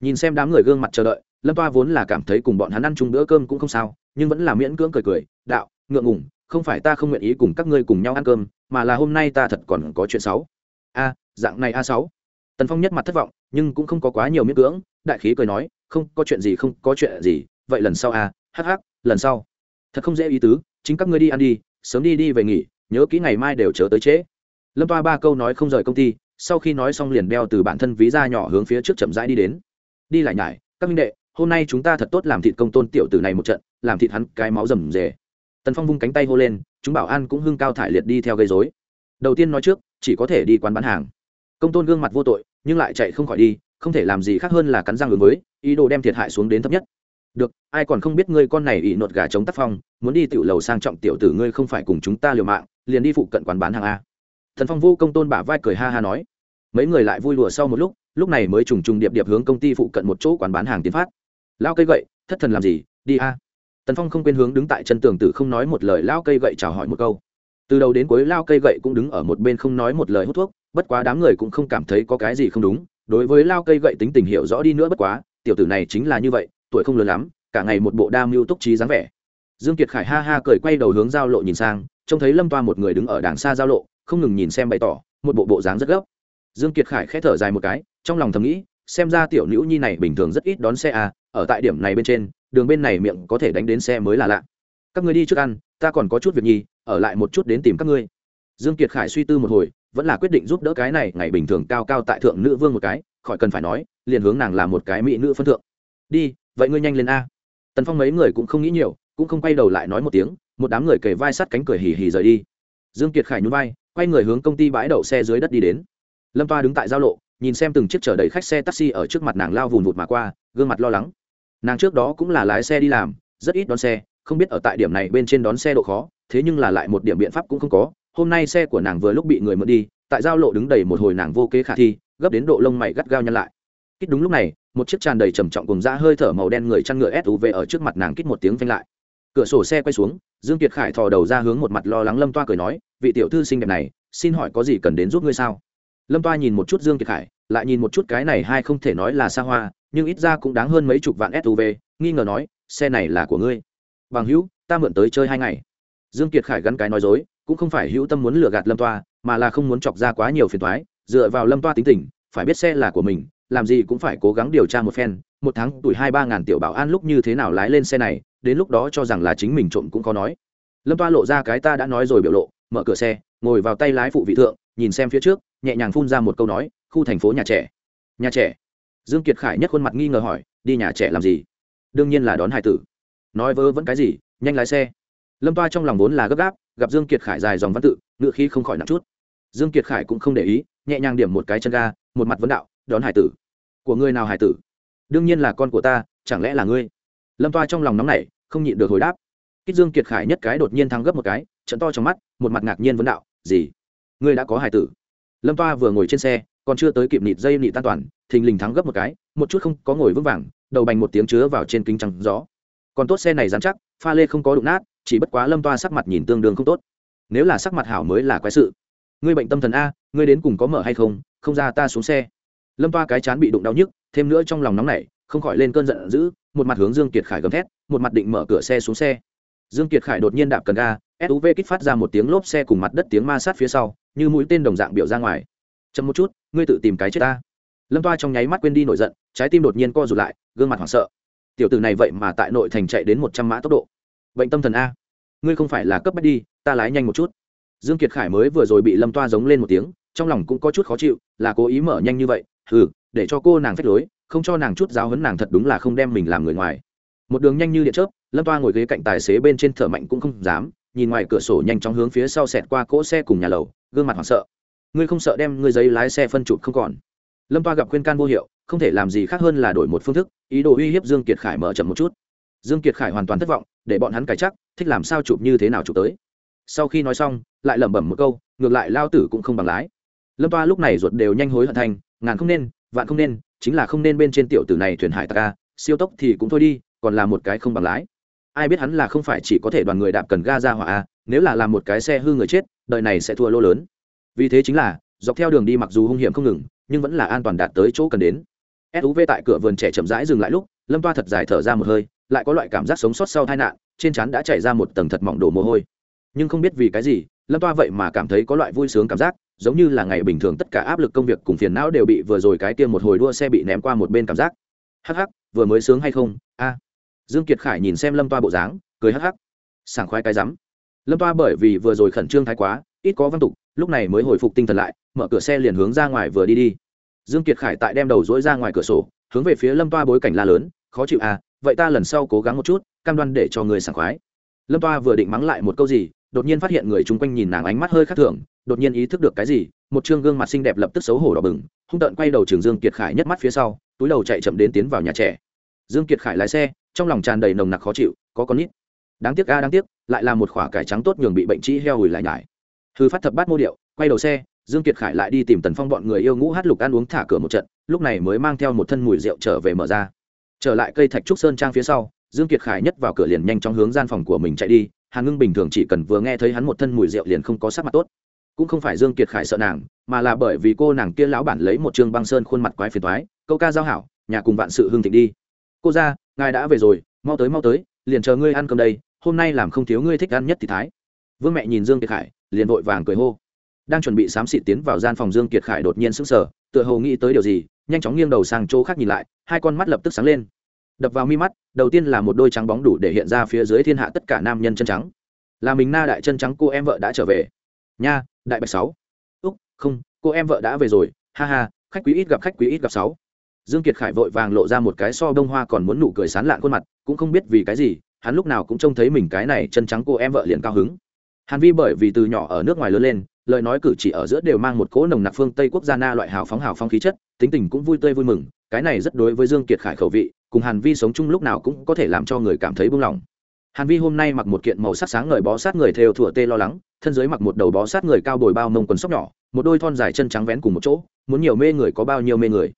Nhìn xem đám người gương mặt chờ đợi, lâm toa vốn là cảm thấy cùng bọn hắn ăn chung bữa cơm cũng không sao, nhưng vẫn là miễn cưỡng cười cười, đạo, ngượng ngùng không phải ta không nguyện ý cùng các ngươi cùng nhau ăn cơm, mà là hôm nay ta thật còn có chuyện xấu. A, dạng này a sáu. Tần phong nhất mặt thất vọng, nhưng cũng không có quá nhiều miễn cưỡng, đại khí cười nói, không, có chuyện gì, không, có chuyện gì, vậy lần sau a, hắc hắc, lần sau. Thật không dễ ý tứ, chính các ngươi đi ăn đi, sớm đi đi về nghỉ, nhớ kỹ ngày mai đều chờ tới trễ. Lâm toa ba câu nói không rời công ty, sau khi nói xong liền đeo từ bản thân ví ra nhỏ hướng phía trước chậm rãi đi đến. Đi lại nhải, các minh đệ, hôm nay chúng ta thật tốt làm thịt công tôn tiểu tử này một trận, làm thịt hắn cái máu rầm rề tần phong vung cánh tay hô lên chúng bảo an cũng hưng cao thải liệt đi theo gây dối đầu tiên nói trước chỉ có thể đi quán bán hàng công tôn gương mặt vô tội nhưng lại chạy không khỏi đi không thể làm gì khác hơn là cắn răng ứng với ý đồ đem thiệt hại xuống đến thấp nhất được ai còn không biết ngươi con này ỷ nột gà chống tác phong muốn đi tiểu lầu sang trọng tiểu tử ngươi không phải cùng chúng ta liều mạng liền đi phụ cận quán bán hàng a thần phong vô công tôn bả vai cười ha ha nói mấy người lại vui lùa sau một lúc lúc này mới trùng trùng điệp điệp hướng công ty phụ cận một chỗ quán bán hàng tiến phát lao cây gậy, thất thần làm gì? đi a tần phong không quên hướng đứng tại chân tường tử không nói một lời lao cây gậy chào hỏi một câu. Từ đầu đến cuối lao cây gậy cũng đứng ở một bên không nói một lời hút thuốc, bất quá đám người cũng không cảm thấy có cái gì không đúng, đối với lao cây gậy tính tình hiểu rõ đi nữa bất quá, tiểu tử này chính là như vậy, tuổi không lớn lắm, cả ngày một bộ đa mưu túc trí dáng vẻ. Dương kiệt khải ha ha cười quay đầu hướng giao lộ nhìn sang, trông thấy lâm toa một người đứng ở đàng xa giao lộ, không ngừng nhìn xem bày tỏ, một bộ bộ dáng rất gấp. Dương kiệt khải khẽ thở dài một cái, trong lòng thầm nghĩ, xem ra tiểu nữ nhi này bình thường rất ít đón xe à ở tại điểm này bên trên đường bên này miệng có thể đánh đến xe mới là lạ. Các ngươi đi trước ăn, ta còn có chút việc nhi ở lại một chút đến tìm các ngươi. Dương kiệt khải suy tư một hồi, vẫn là quyết định giúp đỡ cái này, ngày bình thường cao cao tại thượng nữ vương một cái, khỏi cần phải nói, liền hướng nàng làm một cái mỹ nữ phân thượng. Đi, vậy ngươi nhanh lên a. Tần phong mấy người cũng không nghĩ nhiều, cũng không quay đầu lại nói một tiếng, một đám người kề vai sát cánh cười hì hì rời đi. Dương kiệt khải nhún vai, quay người hướng công ty bãi đậu xe dưới đất đi đến. Lâm toa đứng tại giao lộ, nhìn xem từng chiếc chở đầy khách xe taxi ở trước mặt nàng lao vùn vụt mà qua, gương mặt lo lắng nàng trước đó cũng là lái xe đi làm, rất ít đón xe, không biết ở tại điểm này bên trên đón xe độ khó, thế nhưng là lại một điểm biện pháp cũng không có. Hôm nay xe của nàng vừa lúc bị người mượn đi, tại giao lộ đứng đầy một hồi nàng vô kế khả thi, gấp đến độ lông mày gắt gao nhăn lại. Kích đúng lúc này, một chiếc tràn đầy trầm trọng cùng da hơi thở màu đen người chăn ngựa suv ở trước mặt nàng kích một tiếng phanh lại. Cửa sổ xe quay xuống, dương kiệt khải thò đầu ra hướng một mặt lo lắng lâm toa cười nói, vị tiểu thư xinh đẹp này, xin hỏi có gì cần đến giúp ngươi sao? Lâm toa nhìn một chút dương kiệt khải, lại nhìn một chút cái này hai không thể nói là xa hoa, nhưng ít ra cũng đáng hơn mấy chục vạn suv nghi ngờ nói, xe này là của ngươi. Bằng hữu, ta mượn tới chơi hai ngày. Dương kiệt khải gắn cái nói dối, cũng không phải hữu tâm muốn lừa gạt lâm toa, mà là không muốn chọc ra quá nhiều phiền toái, dựa vào lâm toa tính tình, phải biết xe là của mình, làm gì cũng phải cố gắng điều tra một phen, một tháng tuổi hai ba ngàn tiểu bảo an lúc như thế nào lái lên xe này, đến lúc đó cho rằng là chính mình trộm cũng có nói. Lâm toa lộ ra cái ta đã nói rồi biểu lộ, mở cửa xe, ngồi vào tay lái phụ vị thượng, nhìn xem phía trước nhẹ nhàng phun ra một câu nói, khu thành phố nhà trẻ. Nhà trẻ? Dương kiệt khải nhất khuôn mặt nghi ngờ hỏi, đi nhà trẻ làm gì? Đương nhiên là đón hải tử. Nói vớ vẫn cái gì, nhanh lái xe. Lâm toa trong lòng vốn là gấp gáp, gặp dương kiệt khải dài dòng văn tự ngựa khí không khỏi nặng chút. Dương kiệt khải cũng không để ý, nhẹ nhàng điểm một cái chân ga, một mặt vấn đạo, đón hải tử. Của ngươi nào hải tử? Đương nhiên là con của ta, chẳng lẽ là ngươi? Lâm toa trong lòng nóng nảy, không nhịn được hồi đáp. Kích dương kiệt khải nhất cái đột nhiên thắng gấp một cái, trận to trong mắt, một mặt ngạc nhiên vấn đạo, gì? Ngươi đã có hải tử? Lâm toa vừa ngồi trên xe, còn chưa tới kịp nịt dây nịt tan toàn, thình lình thắng gấp một cái, một chút không có ngồi vững vàng, đầu bành một tiếng chứa vào trên kính trắng gió. Còn tốt xe này dán chắc, pha lê không có đụng nát, chỉ bất quá lâm toa sắc mặt nhìn tương đương không tốt. Nếu là sắc mặt hảo mới là quái sự. Ngươi bệnh tâm thần a, ngươi đến cùng có mở hay không không ra ta xuống xe. Lâm toa cái chán bị đụng đau nhức, thêm nữa trong lòng nóng nảy, không khỏi lên cơn giận dữ, một mặt hướng dương kiệt khải gầm thét, một mặt định mở cửa xe xuống xe. Dương kiệt khải đột nhiên đạp cần ga suv kích phát ra một tiếng lốp xe cùng mặt đất tiếng ma sát phía sau, như mũi tên đồng dạng biểu ra ngoài. Chậm một chút, ngươi tự tìm cái chết ta. Lâm toa trong nháy mắt quên đi nổi giận, trái tim đột nhiên co rụt lại, gương mặt hoảng sợ. Tiểu tử này vậy mà tại nội thành chạy đến một trăm mã tốc độ. Bệnh tâm thần a. Ngươi không phải là cấp bách đi, ta lái nhanh một chút. Dương kiệt khải mới vừa rồi bị lâm toa giống lên một tiếng, trong lòng cũng có chút khó chịu, là cố ý mở nhanh như vậy ừ để cho cô nàng phết lối, không cho nàng chút giáo hấn nàng thật đúng là không đem mình làm người ngoài. Một đường nhanh như điện chớp, lâm toa ngồi ghế cạnh tài xế bên trên thở mạnh cũng không dám nhìn ngoài cửa sổ nhanh chóng hướng phía sau xẹt qua cỗ xe cùng nhà lầu, gương mặt hoảng sợ. Ngươi không sợ đem ngươi giấy lái xe phân chụp không còn? Lâm toa gặp khuyên can vô hiệu, không thể làm gì khác hơn là đổi một phương thức, ý đồ uy hiếp dương kiệt khải mở chậm một chút. Dương kiệt khải hoàn toàn thất vọng, để bọn hắn cải chắc thích làm sao chụp như thế nào chụp tới. Sau khi nói xong, lại lẩm bẩm một câu, ngược lại lao tử cũng không bằng lái. Lâm toa lúc này ruột đều nhanh hối hận thành, ngàn không nên, vạn không nên, chính là không nên bên trên tiểu tử này thuyền hải tặc siêu tốc thì cũng thôi đi, còn là một cái không bằng lái ai biết hắn là không phải chỉ có thể đoàn người đạp cần ga ra hỏa a, nếu là làm một cái xe hư người chết, đời này sẽ thua lô lớn. Vì thế chính là, dọc theo đường đi mặc dù hung hiểm không ngừng, nhưng vẫn là an toàn đạt tới chỗ cần đến. Suv tại cửa vườn trẻ chậm rãi dừng lại lúc, lâm toa thật dài thở ra một hơi, lại có loại cảm giác sống sót sau tai nạn, trên trán đã chảy ra một tầng thật mỏng đổ mồ hôi. Nhưng không biết vì cái gì, lâm toa vậy mà cảm thấy có loại vui sướng cảm giác, giống như là ngày bình thường tất cả áp lực công việc cùng phiền não đều bị vừa rồi cái tiêm một hồi đua xe bị ném qua một bên cảm giác. Hắc hắc, vừa mới sướng hay không? A dương kiệt khải nhìn xem lâm toa bộ dáng, cười hắc hắc. Sảng khoái cái rắm. Lâm toa bởi vì vừa rồi khẩn trương thái quá, ít có văn tục, lúc này mới hồi phục tinh thần lại, mở cửa xe liền hướng ra ngoài vừa đi đi. Dương kiệt khải tại đem đầu dối ra ngoài cửa sổ, hướng về phía lâm toa bối cảnh la lớn, khó chịu à vậy ta lần sau cố gắng một chút, cam đoan để cho người sảng khoái. Lâm toa vừa định mắng lại một câu gì, đột nhiên phát hiện người chung quanh nhìn nàng ánh mắt hơi khác thường, đột nhiên ý thức được cái gì, một chương gương mặt xinh đẹp lập tức xấu hổ đỏ bừng, hung tợn quay đầu trường dương kiệt khải nhất mắt phía sau, túi đầu chạy chậm đến tiến vào nhà trẻ dương kiệt khải lái xe, trong lòng tràn đầy nồng nặc khó chịu, có con nít. Đáng tiếc a đáng tiếc, lại là một khỏa cải trắng tốt nhường bị bệnh trĩ heo hùi lại nhải. Hư phát thập bát mô điệu, quay đầu xe, dương kiệt khải lại đi tìm tần phong bọn người yêu ngũ hát lục ăn uống thả cửa một trận, lúc này mới mang theo một thân mùi rượu trở về mở ra. Trở lại cây thạch trúc sơn trang phía sau, dương kiệt khải nhất vào cửa liền nhanh chóng hướng gian phòng của mình chạy đi hàn ngưng bình thường chỉ cần vừa nghe thấy hắn một thân mùi rượu liền không có sắc mặt tốt. Cũng không phải dương kiệt khải sợ nàng, mà là bởi vì cô nàng kia lão bản lấy một trương băng sơn khuôn mặt quái phiền toái, câu ca giao hảo, nhà cùng vạn sự hương thịnh đi cô ra, ngài đã về rồi, mau tới mau tới, liền chờ ngươi ăn cơm đây, hôm nay làm không thiếu ngươi thích ăn nhất thì thái. Vương mẹ nhìn dương kiệt khải, liền vội vàng cười hô. Đang chuẩn bị xám xịt tiến vào gian phòng dương kiệt khải đột nhiên sững sờ, tựa hồ nghĩ tới điều gì, nhanh chóng nghiêng đầu sang chỗ khác nhìn lại, hai con mắt lập tức sáng lên. Đập vào mi mắt, đầu tiên là một đôi trắng bóng đủ để hiện ra phía dưới thiên hạ tất cả nam nhân chân trắng. Là mình na đại chân trắng, cô em vợ đã trở về. Nha, đại bạch sáu. Úc, không, cô em vợ đã về rồi, ha ha, khách quý ít gặp khách quý ít gặp sáu dương kiệt khải vội vàng lộ ra một cái so bông hoa còn muốn nụ cười sán lạn khuôn mặt, cũng không biết vì cái gì, hắn lúc nào cũng trông thấy mình cái này chân trắng cô em vợ liền cao hứng. Hàn vi bởi vì từ nhỏ ở nước ngoài lớn lên, lời nói cử chỉ ở giữa đều mang một cỗ nồng nặc phương tây quốc gia na loại hào phóng hào phóng khí chất, tính tình cũng vui tươi vui mừng, cái này rất đối với dương kiệt khải khẩu vị, cùng hàn vi sống chung lúc nào cũng có thể làm cho người cảm thấy buông lỏng. Hàn vi hôm nay mặc một kiện màu sắc sáng ngời bó sát người theo thủa tê lo lắng, thân dưới mặc một đầu bó sát người cao bồi bao mông quần sóc nhỏ, một đôi thon dài chân trắng vén cùng một chỗ, muốn nhiều mê người có bao nhiêu mê người.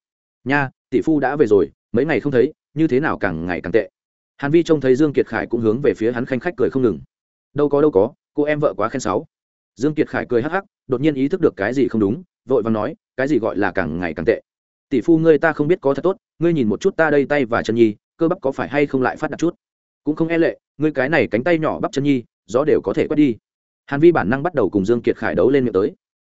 Nha tỷ phu đã về rồi, mấy ngày không thấy, như thế nào càng ngày càng tệ. Hàn vi trông thấy dương kiệt khải cũng hướng về phía hắn khanh khách cười không ngừng. Đâu có đâu có, cô em vợ quá khen sáu. Dương kiệt khải cười hắc hắc, đột nhiên ý thức được cái gì không đúng, vội vàng nói, cái gì gọi là càng ngày càng tệ. Tỷ phu ngươi ta không biết có thật tốt, ngươi nhìn một chút ta đây tay và chân nhi, cơ bắp có phải hay không lại phát đạt chút? Cũng không e lệ, ngươi cái này cánh tay nhỏ bắp chân nhi, gió đều có thể quét đi. Hàn vi bản năng bắt đầu cùng dương kiệt khải đấu lên miệng tới.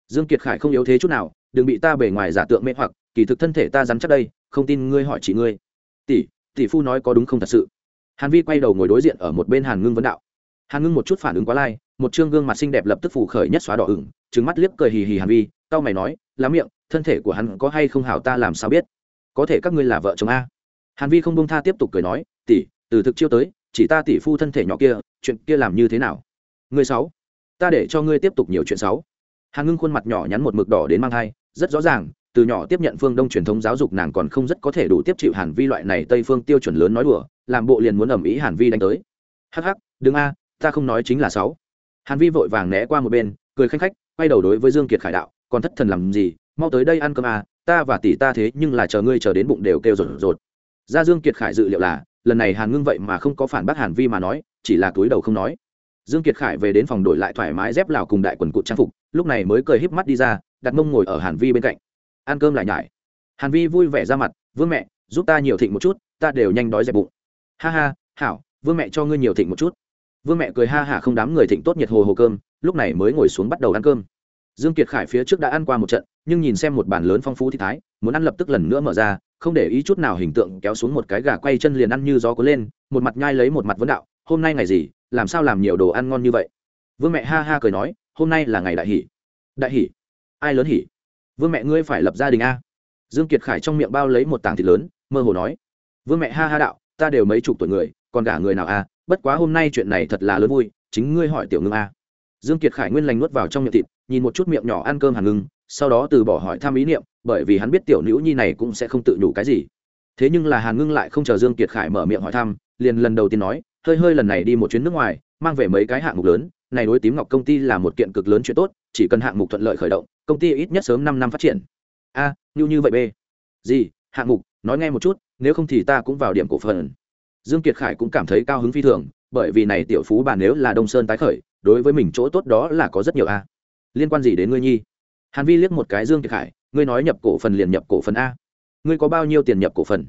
Dương kiệt khải không yếu thế chút nào, đừng bị ta bề ngoài giả tượng mê hoặc, kỳ thực thân thể ta rắn chắc đây không tin ngươi hỏi chị ngươi. Tỷ tỷ phu nói có đúng không thật sự? Hàn vi quay đầu ngồi đối diện ở một bên hàn ngưng vấn đạo. Hàn ngưng một chút phản ứng quá lai, một chương gương mặt xinh đẹp lập tức phủ khởi nhất xóa đỏ ửng trứng mắt liếc cười hì hì hàn vi tao mày nói, lá miệng, thân thể của hắn có hay không hảo ta làm sao biết? Có thể các ngươi là vợ chồng a. Hàn vi không bông tha tiếp tục cười nói, tỷ, từ thực chiêu tới, chỉ ta tỷ phu thân thể nhỏ kia, chuyện kia làm như thế nào? Người sáu, ta để cho ngươi tiếp tục nhiều chuyện sáu. Hàn ngưng khuôn mặt nhỏ nhắn một mực đỏ đến mang thai, rất rõ ràng từ nhỏ tiếp nhận phương đông truyền thống giáo dục nàng còn không rất có thể đủ tiếp chịu hàn vi loại này tây phương tiêu chuẩn lớn nói đùa, làm bộ liền muốn ẩm ý hàn vi đánh tới. Hắc hắc, đừng a, ta không nói chính là sáu. Hàn vi vội vàng né qua một bên, cười khanh khách, quay đầu đối với dương kiệt khải đạo, còn thất thần làm gì, mau tới đây ăn cơm à ta và tỷ ta thế nhưng là chờ ngươi chờ đến bụng đều kêu rột rột. Ra dương kiệt khải dự liệu là, lần này hàn ngưng vậy mà không có phản bác hàn vi mà nói, chỉ là túi đầu không nói. Dương kiệt khải về đến phòng đổi lại thoải mái dép lào cùng đại quần cụt trang phục, lúc này mới cười híp mắt đi ra, đặt mông ngồi ở hàn vi bên cạnh ăn cơm lại nhải. Hàn vi vui vẻ ra mặt, vương mẹ, giúp ta nhiều thịnh một chút, ta đều nhanh đói dẹp bụng. Ha ha, hảo, vương mẹ cho ngươi nhiều thịnh một chút. Vương mẹ cười ha hả không đám người thịnh tốt nhiệt hồ hồ cơm, lúc này mới ngồi xuống bắt đầu ăn cơm. Dương kiệt khải phía trước đã ăn qua một trận, nhưng nhìn xem một bàn lớn phong phú thì thái, muốn ăn lập tức lần nữa mở ra, không để ý chút nào hình tượng kéo xuống một cái gà quay chân liền ăn như gió cuốn lên, một mặt nhai lấy một mặt vấn đạo, hôm nay ngày gì, làm sao làm nhiều đồ ăn ngon như vậy? Vương mẹ ha ha cười nói, hôm nay là ngày đại hỷ. Đại hỷ? Ai lớn hỉ? Vương mẹ ngươi phải lập gia đình a. Dương kiệt khải trong miệng bao lấy một tảng thịt lớn, mơ hồ nói. Vương mẹ ha ha đạo, ta đều mấy chục tuổi người, còn cả người nào a? Bất quá hôm nay chuyện này thật là lớn vui, chính ngươi hỏi tiểu ngưng a. Dương kiệt khải nguyên lành nuốt vào trong miệng thịt, nhìn một chút miệng nhỏ ăn cơm hàn ngưng, sau đó từ bỏ hỏi thăm ý niệm, bởi vì hắn biết tiểu nữ nhi này cũng sẽ không tự nhủ cái gì. Thế nhưng là hàn ngưng lại không chờ dương kiệt khải mở miệng hỏi thăm, liền lần đầu tiên nói, hơi hơi lần này đi một chuyến nước ngoài, mang về mấy cái hạng mục lớn này đối tím ngọc công ty là một kiện cực lớn chuyện tốt, chỉ cần hạng mục thuận lợi khởi động, công ty ít nhất sớm năm năm phát triển. A như như vậy b gì, hạng mục, nói nghe một chút, nếu không thì ta cũng vào điểm cổ phần. Dương kiệt khải cũng cảm thấy cao hứng phi thường, bởi vì này tiểu phú bà nếu là đông sơn tái khởi, đối với mình chỗ tốt đó là có rất nhiều a. Liên quan gì đến ngươi nhi? Hàn vi liếc một cái dương kiệt khải, ngươi nói nhập cổ phần liền nhập cổ phần a. Ngươi có bao nhiêu tiền nhập cổ phần?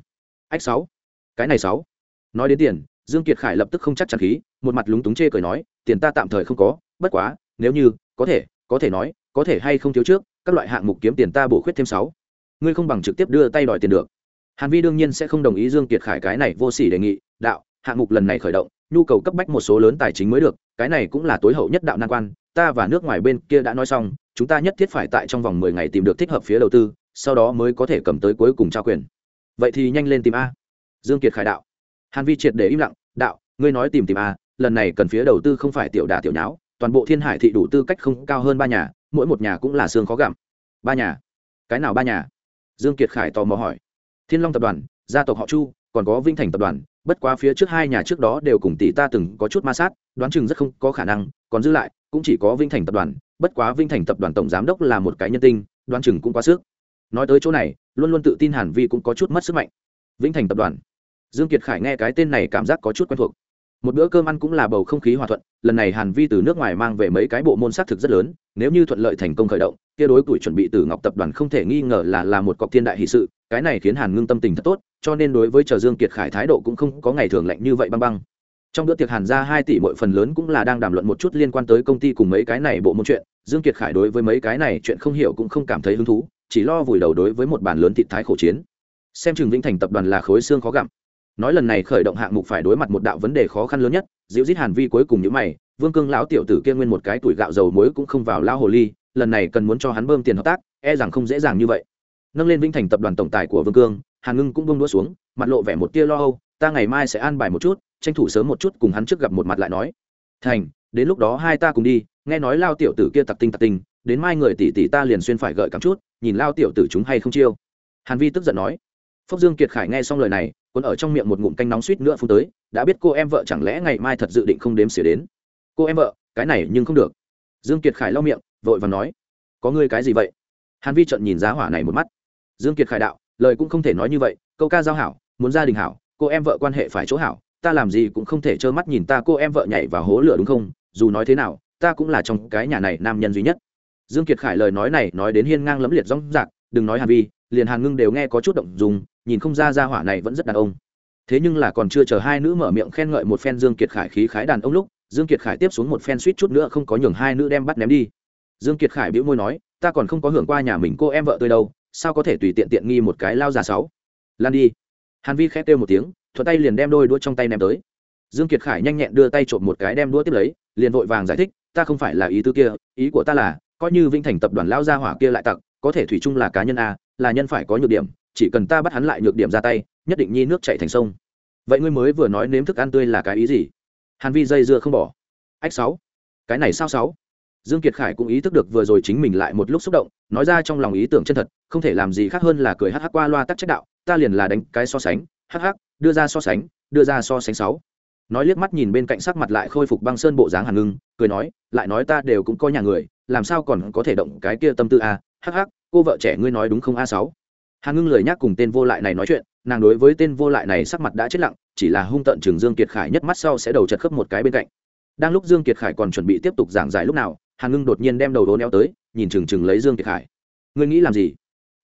Ách sáu. Cái này sáu. Nói đến tiền, dương kiệt khải lập tức không chắc chắn khí một mặt lúng túng chê cười nói, tiền ta tạm thời không có, bất quá, nếu như, có thể có thể nói, có thể hay không thiếu trước, các loại hạng mục kiếm tiền ta bổ khuyết thêm sáu. Ngươi không bằng trực tiếp đưa tay đòi tiền được. Hàn vi đương nhiên sẽ không đồng ý dương kiệt khải cái này vô sỉ đề nghị, đạo, hạng mục lần này khởi động, nhu cầu cấp bách một số lớn tài chính mới được, cái này cũng là tối hậu nhất đạo nan quan, ta và nước ngoài bên kia đã nói xong, chúng ta nhất thiết phải tại trong vòng mười ngày tìm được thích hợp phía đầu tư, sau đó mới có thể cầm tới cuối cùng trao quyền. Vậy thì nhanh lên tìm a. Dương kiệt khải đạo. Hàn vi triệt để im lặng, đạo, ngươi nói tìm tìm a lần này cần phía đầu tư không phải tiểu đà tiểu nháo, toàn bộ thiên hải thị đủ tư cách không cao hơn ba nhà, mỗi một nhà cũng là xương khó gặm. Ba nhà? Cái nào ba nhà? Dương kiệt khải tò mò hỏi. Thiên long tập đoàn, gia tộc họ chu, còn có vinh thành tập đoàn, bất quá phía trước hai nhà trước đó đều cùng tỷ ta từng có chút ma sát, đoán chừng rất không có khả năng, còn giữ lại, cũng chỉ có vinh thành tập đoàn, bất quá vinh thành tập đoàn tổng giám đốc là một cái nhân tinh, đoán chừng cũng quá sức. Nói tới chỗ này, luôn luôn tự tin hàn vi cũng có chút mất sức mạnh. Vĩnh thành tập đoàn. Dương kiệt khải nghe cái tên này cảm giác có chút quen thuộc một bữa cơm ăn cũng là bầu không khí hòa thuận, lần này hàn vi từ nước ngoài mang về mấy cái bộ môn xác thực rất lớn, nếu như thuận lợi thành công khởi động, kia đối tuổi chuẩn bị từ ngọc tập đoàn không thể nghi ngờ là là một cọc thiên đại hì sự, cái này khiến hàn ngưng tâm tình thật tốt, cho nên đối với chờ dương kiệt khải thái độ cũng không có ngày thường lạnh như vậy băng băng. Trong bữa tiệc hàn ra hai tỷ mỗi phần lớn cũng là đang đàm luận một chút liên quan tới công ty cùng mấy cái này bộ môn chuyện, dương kiệt khải đối với mấy cái này chuyện không hiểu cũng không cảm thấy hứng thú, chỉ lo vùi đầu đối với một bàn lớn thị thái khổ chiến. Xem chừng vĩnh thành tập đoàn là khối xương khó gặm nói lần này khởi động hạng mục phải đối mặt một đạo vấn đề khó khăn lớn nhất dịu dít hàn vi cuối cùng những mày, vương cương lão tiểu tử kia nguyên một cái tuổi gạo dầu muối cũng không vào lao hồ ly, lần này cần muốn cho hắn bơm tiền hợp tác e rằng không dễ dàng như vậy. Nâng lên vinh thành tập đoàn tổng tài của vương cương, hàn ngưng cũng bông đũa xuống, mặt lộ vẻ một tia lo âu, ta ngày mai sẽ an bài một chút, tranh thủ sớm một chút cùng hắn trước gặp một mặt lại nói. Thành, đến lúc đó hai ta cùng đi, nghe nói lao tiểu tử kia tặc tinh tặc tinh, đến mai người tỷ tỷ ta liền xuyên phải gợi cắm chút, nhìn lao tiểu tử chúng hay không chiêu. Hàn vi tức giận nói phúc dương kiệt khải nghe xong lời này còn ở trong miệng một ngụm canh nóng suýt nữa phun tới, đã biết cô em vợ chẳng lẽ ngày mai thật dự định không đếm xỉa đến. Cô em vợ, cái này nhưng không được. Dương kiệt khải lau miệng, vội và nói, có ngươi cái gì vậy? Hàn vi trận nhìn giá hỏa này một mắt. Dương kiệt khải đạo, lời cũng không thể nói như vậy, câu ca giao hảo, muốn gia đình hảo, cô em vợ quan hệ phải chỗ hảo, ta làm gì cũng không thể trơ mắt nhìn ta cô em vợ nhảy vào hố lửa đúng không? Dù nói thế nào, ta cũng là trong cái nhà này nam nhân duy nhất. Dương kiệt khải lời nói này nói đến hiên ngang lẫm liệt rong rạc, đừng nói hàn vi liền hàn ngưng đều nghe có chút động dùng nhìn không ra ra hỏa này vẫn rất đàn ông. Thế nhưng là còn chưa chờ hai nữ mở miệng khen ngợi một phen dương kiệt khải khí khái đàn ông lúc, dương kiệt khải tiếp xuống một phen suýt chút nữa không có nhường hai nữ đem bắt ném đi. Dương kiệt khải bĩu môi nói, ta còn không có hưởng qua nhà mình cô em vợ tôi đâu, sao có thể tùy tiện tiện nghi một cái lao già sáu? Lan đi. Hàn vi khẽ kêu một tiếng, thuận tay liền đem đôi đũa trong tay ném tới. Dương kiệt khải nhanh nhẹn đưa tay trộm một cái đem đũa tiếp lấy, liền vội vàng giải thích, ta không phải là ý tư kia, ý của ta là, coi như vinh thành tập đoàn lao gia hỏa kia lại tặc, có thể thủy chung là cá nhân a là nhân phải có nhược điểm, chỉ cần ta bắt hắn lại nhược điểm ra tay, nhất định nhi nước chạy thành sông. Vậy ngươi mới vừa nói nếm thức ăn tươi là cái ý gì? Hàn vi dây dưa không bỏ. Ách sáu. Cái này sao sáu? Dương kiệt khải cũng ý thức được vừa rồi chính mình lại một lúc xúc động, nói ra trong lòng ý tưởng chân thật, không thể làm gì khác hơn là cười hắc hắc qua loa tắc trách đạo, ta liền là đánh cái so sánh, hắc hắc, đưa ra so sánh, đưa ra so sánh sáu. Nói liếc mắt nhìn bên cạnh sắc mặt lại khôi phục băng sơn bộ dáng hàn ngưng, cười nói, lại nói ta đều cũng có nhà người, làm sao còn có thể động cái kia tâm tư a hắc hắc cô vợ trẻ ngươi nói đúng không, a sáu? Hàn ngưng lời nhắc cùng tên vô lại này nói chuyện, nàng đối với tên vô lại này sắc mặt đã chết lặng, chỉ là hung tận Trường dương kiệt khải nhất mắt sau sẽ đầu chật khớp một cái bên cạnh. Đang lúc dương kiệt khải còn chuẩn bị tiếp tục giảng giải lúc nào hàn ngưng đột nhiên đem đầu đố neo tới, nhìn chừng chừng lấy dương kiệt khải. Ngươi nghĩ làm gì?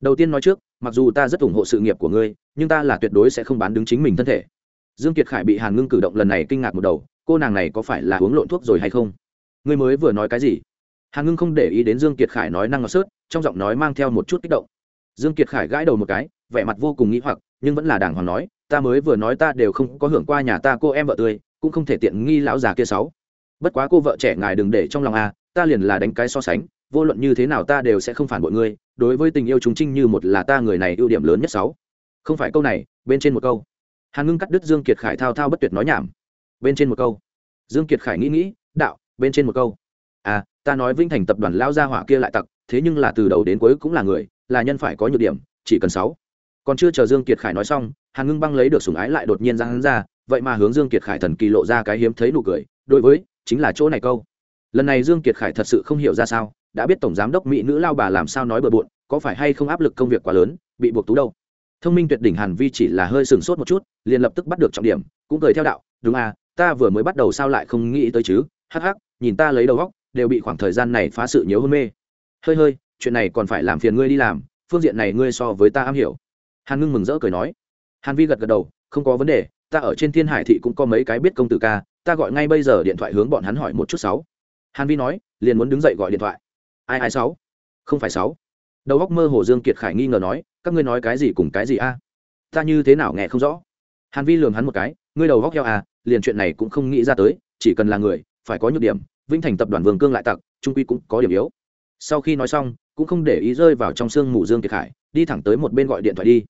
Đầu tiên nói trước, mặc dù ta rất ủng hộ sự nghiệp của ngươi, nhưng ta là tuyệt đối sẽ không bán đứng chính mình thân thể. Dương kiệt khải bị hàn ngưng cử động lần này kinh ngạc một đầu, cô nàng này có phải là uống lộn thuốc rồi hay không? Ngươi mới vừa nói cái gì? Hàn ngưng không để ý đến dương kiệt khải nói năng ngọt sớt, trong giọng nói mang theo một chút kích động. Dương kiệt khải gãi đầu một cái, vẻ mặt vô cùng nghĩ hoặc, nhưng vẫn là đàng hoàng nói, ta mới vừa nói ta đều không có hưởng qua nhà ta cô em vợ tươi, cũng không thể tiện nghi lão già kia sáu. Bất quá cô vợ trẻ ngài đừng để trong lòng a ta liền là đánh cái so sánh, vô luận như thế nào ta đều sẽ không phản bội ngươi, đối với tình yêu chúng trinh như một là ta người này ưu điểm lớn nhất sáu. Không phải câu này, bên trên một câu. Hàn ngưng cắt đứt dương kiệt khải thao thao bất tuyệt nói nhảm. Bên trên một câu. Dương kiệt khải nghĩ nghĩ, đạo, bên trên một câu. À ta nói vinh thành tập đoàn lao gia hỏa kia lại tặc, thế nhưng là từ đầu đến cuối cũng là người, là nhân phải có nhược điểm, chỉ cần sáu. Còn chưa chờ dương kiệt khải nói xong, hàn ngưng băng lấy được sủng ái lại đột nhiên ra hắn ra, vậy mà hướng dương kiệt khải thần kỳ lộ ra cái hiếm thấy nụ cười, đối với, chính là chỗ này câu. Lần này dương kiệt khải thật sự không hiểu ra sao, đã biết tổng giám đốc mỹ nữ lao bà làm sao nói bừa bộn, có phải hay không áp lực công việc quá lớn, bị buộc tú đâu. Thông minh tuyệt đỉnh hàn vi chỉ là hơi sừng sốt một chút, liền lập tức bắt được trọng điểm, cũng cười theo đạo, đúng à ta vừa mới bắt đầu sao lại không nghĩ tới chứ? Hắc hắc, nhìn ta lấy đầu góc đều bị khoảng thời gian này phá sự nhớ hôn mê. Hơi hơi, chuyện này còn phải làm phiền ngươi đi làm, phương diện này ngươi so với ta am hiểu. Hàn ngưng mừng rỡ cười nói. Hàn vi gật gật đầu, không có vấn đề, ta ở trên thiên hải thị cũng có mấy cái biết công tử ca, ta gọi ngay bây giờ điện thoại hướng bọn hắn hỏi một chút sáu. Hàn vi nói, liền muốn đứng dậy gọi điện thoại. Ai ai sáu? Không phải sáu. Đầu góc mơ hồ dương kiệt khải nghi ngờ nói, các ngươi nói cái gì cùng cái gì a? Ta như thế nào nghe không rõ? Hàn vi lường hắn một cái, ngươi đầu góc heo à liền chuyện này cũng không nghĩ ra tới, chỉ cần là người, phải có nhược điểm vinh thành tập đoàn vương cương lại tặc, trung quy cũng có điểm yếu. Sau khi nói xong, cũng không để ý rơi vào trong sương mù dương kiệt khải, đi thẳng tới một bên gọi điện thoại đi.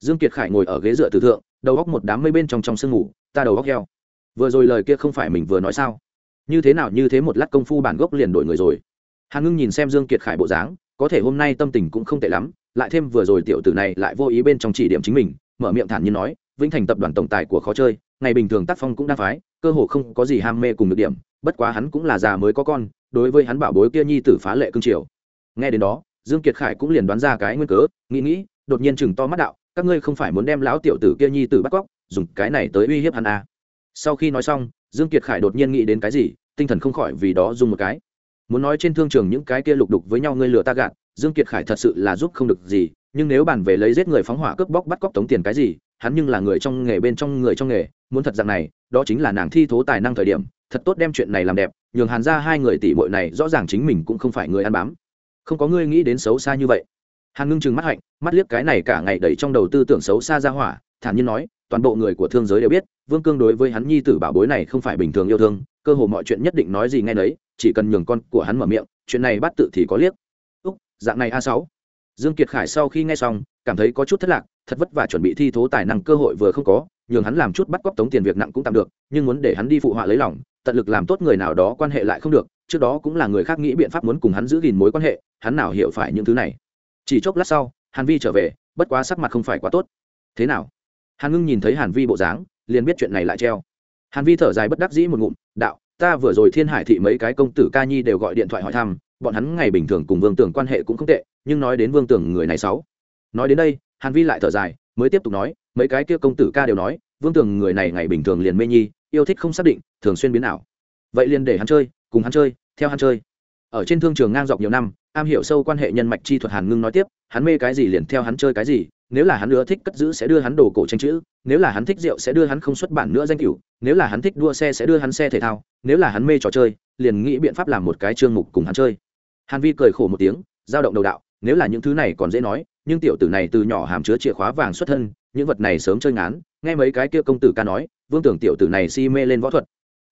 Dương kiệt khải ngồi ở ghế dựa từ thượng, đầu góc một đám mây bên trong trong sương mù, ta đầu góc heo. Vừa rồi lời kia không phải mình vừa nói sao? Như thế nào như thế một lát công phu bản gốc liền đổi người rồi. Hàn ngưng nhìn xem dương kiệt khải bộ dáng, có thể hôm nay tâm tình cũng không tệ lắm, lại thêm vừa rồi tiểu tử này lại vô ý bên trong chỉ điểm chính mình, mở miệng thản nhiên nói, vĩnh thành tập đoàn tổng tài của khó chơi, ngày bình thường tác phong cũng đa phái cơ hồ không có gì ham mê cùng được điểm, bất quá hắn cũng là già mới có con, đối với hắn bảo bối kia nhi tử phá lệ cương triều nghe đến đó, dương kiệt khải cũng liền đoán ra cái nguyên cớ, nghĩ nghĩ, đột nhiên chừng to mắt đạo, các ngươi không phải muốn đem lão tiểu tử kia nhi tử bắt cóc, dùng cái này tới uy hiếp hắn à. sau khi nói xong, dương kiệt khải đột nhiên nghĩ đến cái gì, tinh thần không khỏi vì đó dùng một cái muốn nói trên thương trường những cái kia lục đục với nhau ngươi lừa ta gạt, dương kiệt khải thật sự là giúp không được gì, nhưng nếu bàn về lấy giết người phóng hỏa cướp bóc bắt cóc tống tiền cái gì hắn nhưng là người trong nghề bên trong người trong nghề muốn thật dạng này đó chính là nàng thi thố tài năng thời điểm thật tốt đem chuyện này làm đẹp nhường hàn ra hai người tỷ muội này rõ ràng chính mình cũng không phải người ăn bám. Không có ngươi nghĩ đến xấu xa như vậy. Hàn ngưng chừng mắt hạnh mắt liếc cái này cả ngày đẩy trong đầu tư tưởng xấu xa ra hỏa thản nhiên nói toàn bộ người của thương giới đều biết vương cương đối với hắn nhi tử bảo bối này không phải bình thường yêu thương cơ hồ mọi chuyện nhất định nói gì ngay đấy, chỉ cần nhường con của hắn mở miệng chuyện này bắt tự thì có liếc. Úc dạng này a sáu. Dương kiệt khải sau khi nghe xong cảm thấy có chút thất lạc, thật vất vả chuẩn bị thi thố tài năng cơ hội vừa không có, nhường hắn làm chút bắt cóc tống tiền việc nặng cũng tạm được, nhưng muốn để hắn đi phụ họa lấy lòng, tận lực làm tốt người nào đó quan hệ lại không được, trước đó cũng là người khác nghĩ biện pháp muốn cùng hắn giữ gìn mối quan hệ, hắn nào hiểu phải những thứ này. Chỉ chốc lát sau, hàn vi trở về, bất quá sắc mặt không phải quá tốt. Thế nào? Hàn ngưng nhìn thấy hàn vi bộ dáng, liền biết chuyện này lại treo. Hàn vi thở dài bất đắc dĩ một ngụm, đạo, ta vừa rồi thiên hải thị mấy cái công tử ca nhi đều gọi điện thoại hỏi thăm, bọn hắn ngày bình thường cùng vương tưởng quan hệ cũng không tệ, nhưng nói đến vương tưởng người này xấu nói đến đây, hàn vi lại thở dài, mới tiếp tục nói, mấy cái kia công tử ca đều nói, vương tường người này ngày bình thường liền mê nhi, yêu thích không xác định, thường xuyên biến ảo. Vậy liền để hắn chơi, cùng hắn chơi, theo hắn chơi. Ở trên thương trường ngang dọc nhiều năm, am hiểu sâu quan hệ nhân mạch chi thuật hàn ngưng nói tiếp, hắn mê cái gì liền theo hắn chơi cái gì, nếu là hắn nữa thích cất giữ sẽ đưa hắn đồ cổ tranh chữ, nếu là hắn thích rượu sẽ đưa hắn không xuất bản nữa danh cửu, nếu là hắn thích đua xe sẽ đưa hắn xe thể thao, nếu là hắn mê trò chơi, liền nghĩ biện pháp làm một cái chương mục cùng hắn chơi. Hàn vi cười khổ một tiếng, giao động đầu đạo, nếu là những thứ này còn dễ nói nhưng tiểu tử này từ nhỏ hàm chứa chìa khóa vàng xuất thân, những vật này sớm chơi ngán. Nghe mấy cái kia công tử ca nói, vương tưởng tiểu tử này si mê lên võ thuật.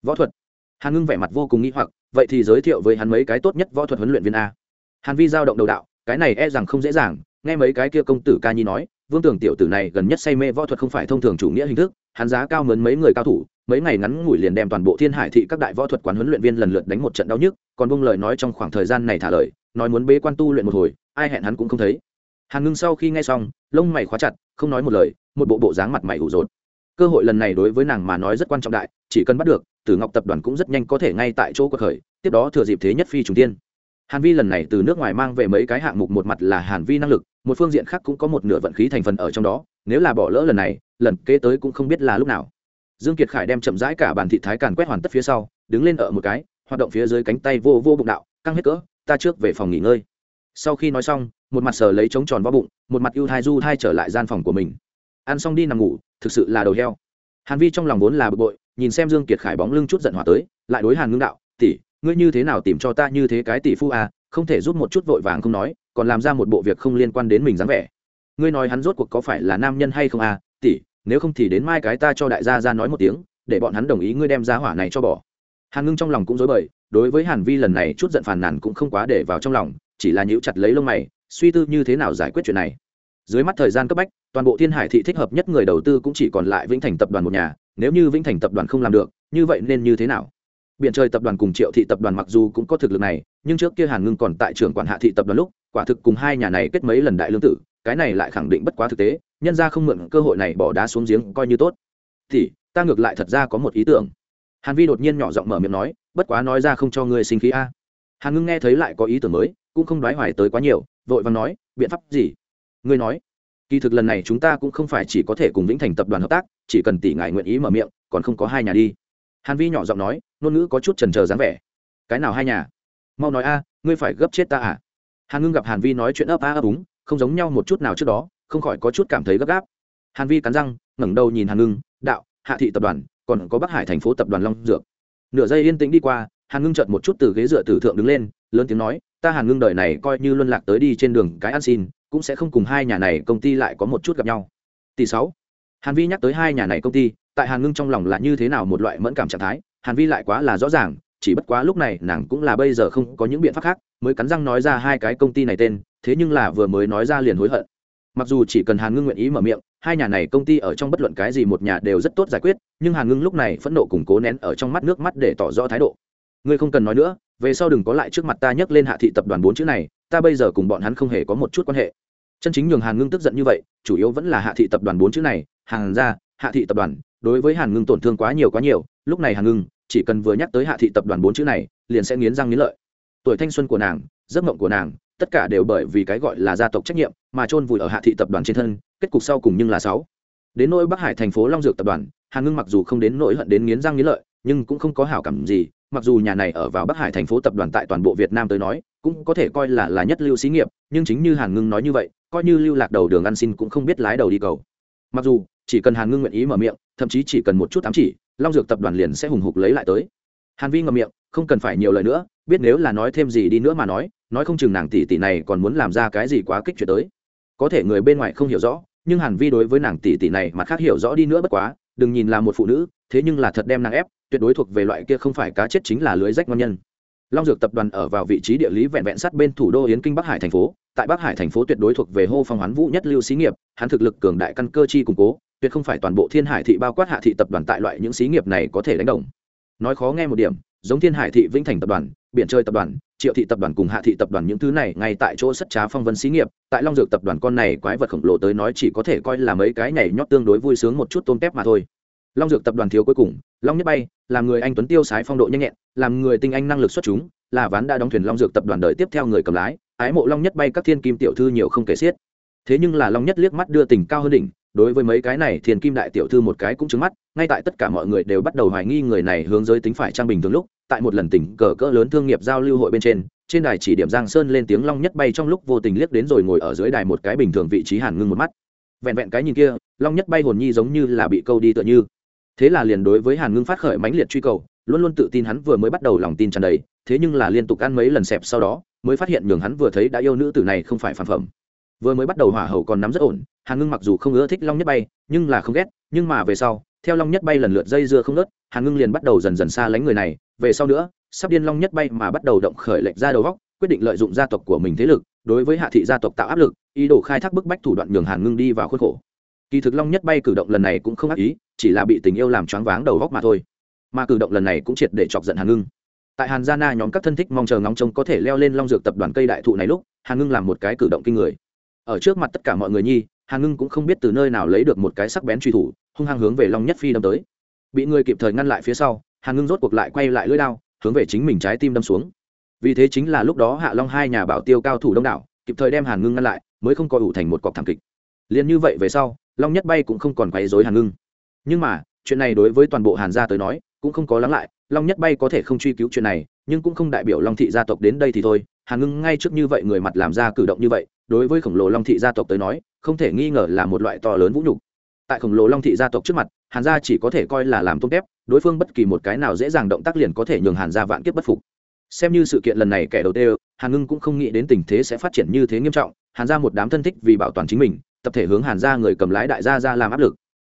Võ thuật? Hàn ngưng vẻ mặt vô cùng nghĩ hoặc, vậy thì giới thiệu với hắn mấy cái tốt nhất võ thuật huấn luyện viên a. Hàn vi giao động đầu đạo, cái này e rằng không dễ dàng. Nghe mấy cái kia công tử ca nhi nói, vương tưởng tiểu tử này gần nhất say mê võ thuật không phải thông thường chủ nghĩa hình thức, hắn giá cao mướn mấy người cao thủ, mấy ngày ngắn ngủi liền đem toàn bộ thiên hải thị các đại võ thuật quán huấn luyện viên lần lượt đánh một trận đau nhức, còn bông lời nói trong khoảng thời gian này thả lời, nói muốn bế quan tu luyện một hồi, ai hẹn hắn cũng không thấy hàn ngưng sau khi nghe xong, lông mày khóa chặt, không nói một lời, một bộ bộ dáng mặt mày ủ rột. Cơ hội lần này đối với nàng mà nói rất quan trọng đại, chỉ cần bắt được, tử ngọc tập đoàn cũng rất nhanh có thể ngay tại chỗ cuộc khởi, tiếp đó thừa dịp thế nhất phi trùng tiên. Hàn vi lần này từ nước ngoài mang về mấy cái hạng mục, một mặt là hàn vi năng lực, một phương diện khác cũng có một nửa vận khí thành phần ở trong đó, nếu là bỏ lỡ lần này, lần kế tới cũng không biết là lúc nào. Dương kiệt khải đem chậm rãi cả bàn thị thái càn quét hoàn tất phía sau, đứng lên ở một cái, hoạt động phía dưới cánh tay vô vô bụng đạo, căng hết cỡ, ta trước về phòng nghỉ ngơi sau khi nói xong, một mặt sờ lấy trống tròn vào bụng, một mặt ưu thai du thai trở lại gian phòng của mình. Ăn xong đi nằm ngủ, thực sự là đầu heo. Hàn vi trong lòng vốn là bực bội, nhìn xem dương kiệt khải bóng lưng chút giận hỏa tới, lại đối hàn ngưng đạo, tỷ, ngươi như thế nào tìm cho ta như thế cái tỷ phu à không thể giúp một chút vội vàng không nói, còn làm ra một bộ việc không liên quan đến mình dáng vẻ. Ngươi nói hắn rốt cuộc có phải là nam nhân hay không à tỷ, nếu không thì đến mai cái ta cho đại gia ra nói một tiếng, để bọn hắn đồng ý ngươi đem giá hỏa này cho bỏ. Hàn ngưng trong lòng cũng dối bời, đối với hàn vi lần này chút giận phàn nàn cũng không quá để vào trong lòng chỉ là nhíu chặt lấy lông mày, suy tư như thế nào giải quyết chuyện này. Dưới mắt thời gian cấp bách, toàn bộ thiên hải thị thích hợp nhất người đầu tư cũng chỉ còn lại vĩnh thành tập đoàn một nhà, nếu như vĩnh thành tập đoàn không làm được, như vậy nên như thế nào? Biện trời tập đoàn cùng triệu thị tập đoàn mặc dù cũng có thực lực này, nhưng trước kia hàn ngưng còn tại trưởng quản hạ thị tập đoàn lúc, quả thực cùng hai nhà này kết mấy lần đại lương tử, cái này lại khẳng định bất quá thực tế, nhân ra không mượn cơ hội này bỏ đá xuống giếng coi như tốt. Thì, ta ngược lại thật ra có một ý tưởng. Hàn vi đột nhiên nhỏ giọng mở miệng nói, bất quá nói ra không cho ngươi sinh khí a hàn ngưng nghe thấy lại có ý tưởng mới, cũng không đoái hoài tới quá nhiều, vội vàng nói, biện pháp gì? Ngươi nói. Kỳ thực lần này chúng ta cũng không phải chỉ có thể cùng vĩnh thành tập đoàn hợp tác, chỉ cần tỷ ngài nguyện ý mở miệng, còn không có hai nhà đi. Hàn vi nhỏ giọng nói, ngôn ngữ có chút trần trờ dáng vẻ. Cái nào hai nhà? Mau nói a, ngươi phải gấp chết ta à? Hàn ngưng gặp hàn vi nói chuyện ấp a ấp úng, không giống nhau một chút nào trước đó, không khỏi có chút cảm thấy gấp gáp. Hàn vi cắn răng, ngẩng đầu nhìn hàn ngưng, đạo, hạ thị tập đoàn, còn có bắc hải thành phố tập đoàn long dược. Nửa giây yên tĩnh đi qua hàn ngưng chợt một chút từ ghế dựa tử thượng đứng lên, lớn tiếng nói, ta hàn ngưng đời này coi như luân lạc tới đi trên đường cái ăn xin, cũng sẽ không cùng hai nhà này công ty lại có một chút gặp nhau. Tỷ sáu, hàn vi nhắc tới hai nhà này công ty, tại hàn ngưng trong lòng là như thế nào một loại mẫn cảm trạng thái, hàn vi lại quá là rõ ràng, chỉ bất quá lúc này nàng cũng là bây giờ không có những biện pháp khác, mới cắn răng nói ra hai cái công ty này tên, thế nhưng là vừa mới nói ra liền hối hận. Mặc dù chỉ cần hàn ngưng nguyện ý mở miệng, hai nhà này công ty ở trong bất luận cái gì một nhà đều rất tốt giải quyết, nhưng hàn ngưng lúc này phẫn nộ củng cố nén ở trong mắt nước mắt để tỏ rõ thái độ ngươi không cần nói nữa, về sau đừng có lại trước mặt ta nhắc lên hạ thị tập đoàn bốn chữ này, ta bây giờ cùng bọn hắn không hề có một chút quan hệ. Chân chính nhường hàn ngưng tức giận như vậy, chủ yếu vẫn là hạ thị tập đoàn bốn chữ này, hàn ra hạ thị tập đoàn, đối với hàn ngưng tổn thương quá nhiều quá nhiều, lúc này hàn ngưng chỉ cần vừa nhắc tới hạ thị tập đoàn bốn chữ này, liền sẽ nghiến răng nghiến lợi. Tuổi thanh xuân của nàng, giấc mộng của nàng, tất cả đều bởi vì cái gọi là gia tộc trách nhiệm mà chôn vùi ở hạ thị tập đoàn trên thân, kết cục sau cùng nhưng là sáu. Đến nỗi bắc hải thành phố long dược tập đoàn, hàn ngưng mặc dù không đến nỗi hận đến nghiến răng nghiến lợi, nhưng cũng không có hảo cảm gì mặc dù nhà này ở vào bắc hải thành phố tập đoàn tại toàn bộ việt nam tới nói, cũng có thể coi là là nhất lưu xí nghiệp, nhưng chính như hàn ngưng nói như vậy, coi như lưu lạc đầu đường ăn xin cũng không biết lái đầu đi cầu. Mặc dù, chỉ cần hàn ngưng nguyện ý mở miệng, thậm chí chỉ cần một chút ám chỉ, long dược tập đoàn liền sẽ hùng hục lấy lại tới. Hàn vi ngậm miệng, không cần phải nhiều lời nữa, biết nếu là nói thêm gì đi nữa mà nói nói không chừng nàng tỷ tỷ này còn muốn làm ra cái gì quá kích chuyện tới. Có thể người bên ngoài không hiểu rõ, nhưng hàn vi đối với nàng tỷ tỷ này mà khác hiểu rõ đi nữa bất quá, đừng nhìn là một phụ nữ, thế nhưng là thật đem nàng ép tuyệt đối thuộc về loại kia không phải cá chết chính là lưới rách ngon nhân. Long dược tập đoàn ở vào vị trí địa lý vẹn vẹn sát bên thủ đô yến kinh bắc hải thành phố, tại bắc hải thành phố tuyệt đối thuộc về hô phong hoán vũ nhất lưu xí nghiệp, hắn thực lực cường đại căn cơ chi củng cố, tuyệt không phải toàn bộ thiên hải thị bao quát hạ thị tập đoàn tại loại những xí nghiệp này có thể đánh đồng. Nói khó nghe một điểm, giống thiên hải thị vĩnh thành tập đoàn, biển chơi tập đoàn, triệu thị tập đoàn cùng hạ thị tập đoàn những thứ này ngay tại chỗ sất trá phong vân xí nghiệp, tại long dược tập đoàn con này quái vật khổng lồ tới nói chỉ có thể coi là mấy cái nhảy nhót tương đối vui sướng một chút tôm tép mà thôi long dược tập đoàn thiếu cuối cùng, long nhất bay, làm người anh tuấn tiêu sái phong độ nhanh nhẹn, làm người tinh anh năng lực xuất chúng, là ván đã đóng thuyền long dược tập đoàn đời tiếp theo người cầm lái, ái mộ long nhất bay các thiên kim tiểu thư nhiều không kể xiết. Thế nhưng là long nhất liếc mắt đưa tình cao hơn đỉnh, đối với mấy cái này thiên kim đại tiểu thư một cái cũng trứng mắt, ngay tại tất cả mọi người đều bắt đầu hoài nghi người này hướng giới tính phải trang bình thường lúc, tại một lần tỉnh cờ cỡ lớn thương nghiệp giao lưu hội bên trên trên đài chỉ điểm giang sơn lên tiếng long nhất bay trong lúc vô tình liếc đến rồi ngồi ở dưới đài một cái bình thường vị trí hàn ngưng một mắt. Vẹn vẹn cái nhìn kia, long nhất bay hồn nhi giống như là bị câu đi tựa như thế là liền đối với hàn ngưng phát khởi mãnh liệt truy cầu, luôn luôn tự tin hắn vừa mới bắt đầu lòng tin tràn đầy, thế nhưng là liên tục ăn mấy lần xẹp sau đó, mới phát hiện nhường hắn vừa thấy đã yêu nữ tử này không phải phản phẩm. Vừa mới bắt đầu hỏa hậu còn nắm rất ổn, hàn ngưng mặc dù không ưa thích long nhất bay, nhưng là không ghét, nhưng mà về sau, theo long nhất bay lần lượt dây dưa không nớt hàn ngưng liền bắt đầu dần dần xa lánh người này, về sau nữa, sắp điên long nhất bay mà bắt đầu động khởi lệnh ra đầu góc, quyết định lợi dụng gia tộc của mình thế lực, đối với hạ thị gia tộc tạo áp lực, ý đồ khai thác bức bách thủ đoạn nhường hàn ngưng đi vào khuôn khổ. Kỳ thực long nhất bay cử động lần này cũng không ác ý chỉ là bị tình yêu làm choáng váng đầu góc mà thôi. Mà cử động lần này cũng triệt để chọc giận hàn ngưng. Tại hàn gia na nhóm các thân thích mong chờ ngóng trông có thể leo lên long dược tập đoàn cây đại thụ này lúc, hàn ngưng làm một cái cử động kinh người. Ở trước mặt tất cả mọi người nhi, hàn ngưng cũng không biết từ nơi nào lấy được một cái sắc bén truy thủ, hung hăng hướng về long nhất phi đâm tới. Bị người kịp thời ngăn lại phía sau, hàn ngưng rốt cuộc lại quay lại lưỡi đao, hướng về chính mình trái tim đâm xuống. Vì thế chính là lúc đó hạ long hai nhà bảo tiêu cao thủ đông đảo, kịp thời đem hàn ngưng ngăn lại, mới không coi ủ thành một cọc thảm kịch. Liền như vậy về sau, long nhất bay cũng không còn quấy dối hàn ngưng nhưng mà, chuyện này đối với toàn bộ hàn gia tới nói, cũng không có lắng lại, long nhất bay có thể không truy cứu chuyện này, nhưng cũng không đại biểu long thị gia tộc đến đây thì thôi. Hàn ngưng ngay trước như vậy người mặt làm ra cử động như vậy, đối với khổng lồ long thị gia tộc tới nói, không thể nghi ngờ là một loại to lớn vũ nhục. Tại khổng lồ long thị gia tộc trước mặt, hàn gia chỉ có thể coi là làm tôm tép, đối phương bất kỳ một cái nào dễ dàng động tác liền có thể nhường hàn gia vạn kiếp bất phục. Xem như sự kiện lần này kẻ đầu tiên, hàn ngưng cũng không nghĩ đến tình thế sẽ phát triển như thế nghiêm trọng, hàn gia một đám thân thích vì bảo toàn chính mình, tập thể hướng hàn gia người cầm lái đại gia ra làm áp lực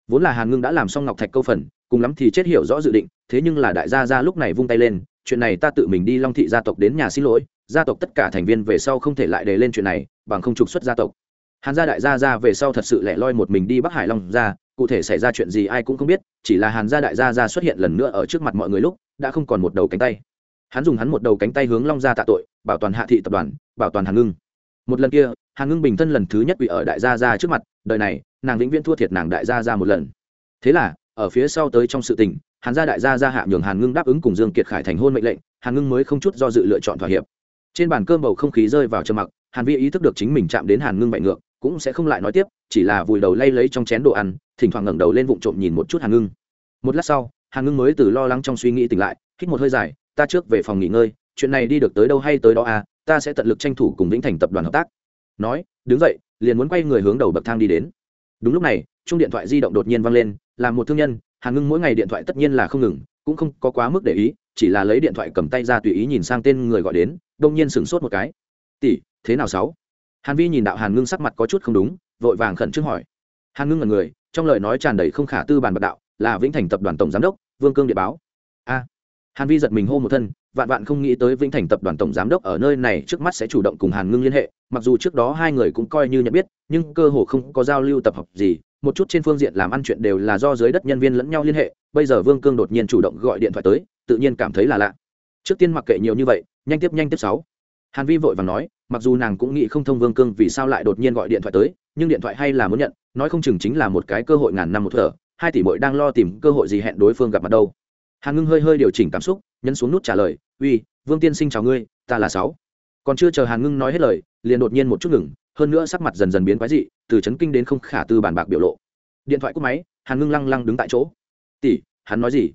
vốn là hàn ngưng đã làm xong ngọc thạch câu phần, cùng lắm thì chết hiểu rõ dự định, thế nhưng là đại gia ra lúc này vung tay lên, chuyện này ta tự mình đi long thị gia tộc đến nhà xin lỗi, gia tộc tất cả thành viên về sau không thể lại đề lên chuyện này, bằng không trục xuất gia tộc. Hàn gia đại gia ra về sau thật sự lẻ loi một mình đi bắc hải long ra cụ thể xảy ra chuyện gì ai cũng không biết, chỉ là hàn gia đại gia ra xuất hiện lần nữa ở trước mặt mọi người lúc, đã không còn một đầu cánh tay. Hắn dùng hắn một đầu cánh tay hướng long gia tạ tội, bảo toàn hạ thị tập đoàn, bảo toàn hàn ngưng. Một lần kia hàn ngưng bình thân lần thứ nhất bị ở đại gia ra trước mặt, đời này, nàng vĩnh viễn thua thiệt nàng đại gia ra một lần. Thế là, ở phía sau tới trong sự tình, hàn gia đại gia gia hạ nhường hàn ngưng đáp ứng cùng dương kiệt khải thành hôn mệnh lệnh, hàn ngưng mới không chút do dự lựa chọn thỏa hiệp. Trên bàn cơm bầu không khí rơi vào trầm mặc, hàn vi ý thức được chính mình chạm đến hàn ngưng bại ngược, cũng sẽ không lại nói tiếp, chỉ là vùi đầu lay lấy trong chén đồ ăn, thỉnh thoảng ngẩng đầu lên vụng trộm nhìn một chút hàn ngưng. Một lát sau, hàn ngưng mới từ lo lắng trong suy nghĩ tỉnh lại, hít một hơi dài, ta trước về phòng nghỉ ngơi, chuyện này đi được tới đâu hay tới đó à ta sẽ tận lực tranh thủ cùng vĩnh thành tập đoàn hợp tác nói, đứng dậy, liền muốn quay người hướng đầu bậc thang đi đến. Đúng lúc này chung điện thoại di động đột nhiên vang lên, là một thương nhân hàn ngưng mỗi ngày điện thoại tất nhiên là không ngừng, cũng không có quá mức để ý, chỉ là lấy điện thoại cầm tay ra tùy ý nhìn sang tên người gọi đến, đông nhiên sửng sốt một cái. Tỷ, thế nào sáu? Hàn vi nhìn đạo hàn ngưng sắc mặt có chút không đúng, vội vàng khẩn trương hỏi. Hàn ngưng là người, trong lời nói tràn đầy không khả tư bàn bạc đạo, là vĩnh thành tập đoàn tổng giám đốc, vương cương địa báo hàn vi giật mình hô một thân, vạn vạn không nghĩ tới vĩnh thành tập đoàn tổng giám đốc ở nơi này trước mắt sẽ chủ động cùng hàn ngưng liên hệ, mặc dù trước đó hai người cũng coi như nhận biết, nhưng cơ hồ không có giao lưu tập hợp gì, một chút trên phương diện làm ăn chuyện đều là do dưới đất nhân viên lẫn nhau liên hệ, bây giờ vương cương đột nhiên chủ động gọi điện thoại tới, tự nhiên cảm thấy là lạ. Trước tiên mặc kệ nhiều như vậy, nhanh tiếp nhanh tiếp sáu. Hàn vi vội vàng nói, mặc dù nàng cũng nghĩ không thông vương cương vì sao lại đột nhiên gọi điện thoại tới, nhưng điện thoại hay là muốn nhận, nói không chừng chính là một cái cơ hội ngàn năm một thở, hai tỷ bội đang lo tìm cơ hội gì hẹn đối phương gặp mặt đâu hàn ngưng hơi hơi điều chỉnh cảm xúc, nhấn xuống nút trả lời, uy, vương tiên sinh chào ngươi, ta là sáu. Còn chưa chờ hàn ngưng nói hết lời, liền đột nhiên một chút ngừng, hơn nữa sắc mặt dần dần biến quái dị, từ chấn kinh đến không khả tư bản bạc biểu lộ. Điện thoại cúp máy, hàn ngưng lăng lăng đứng tại chỗ. Tỷ, hắn nói gì?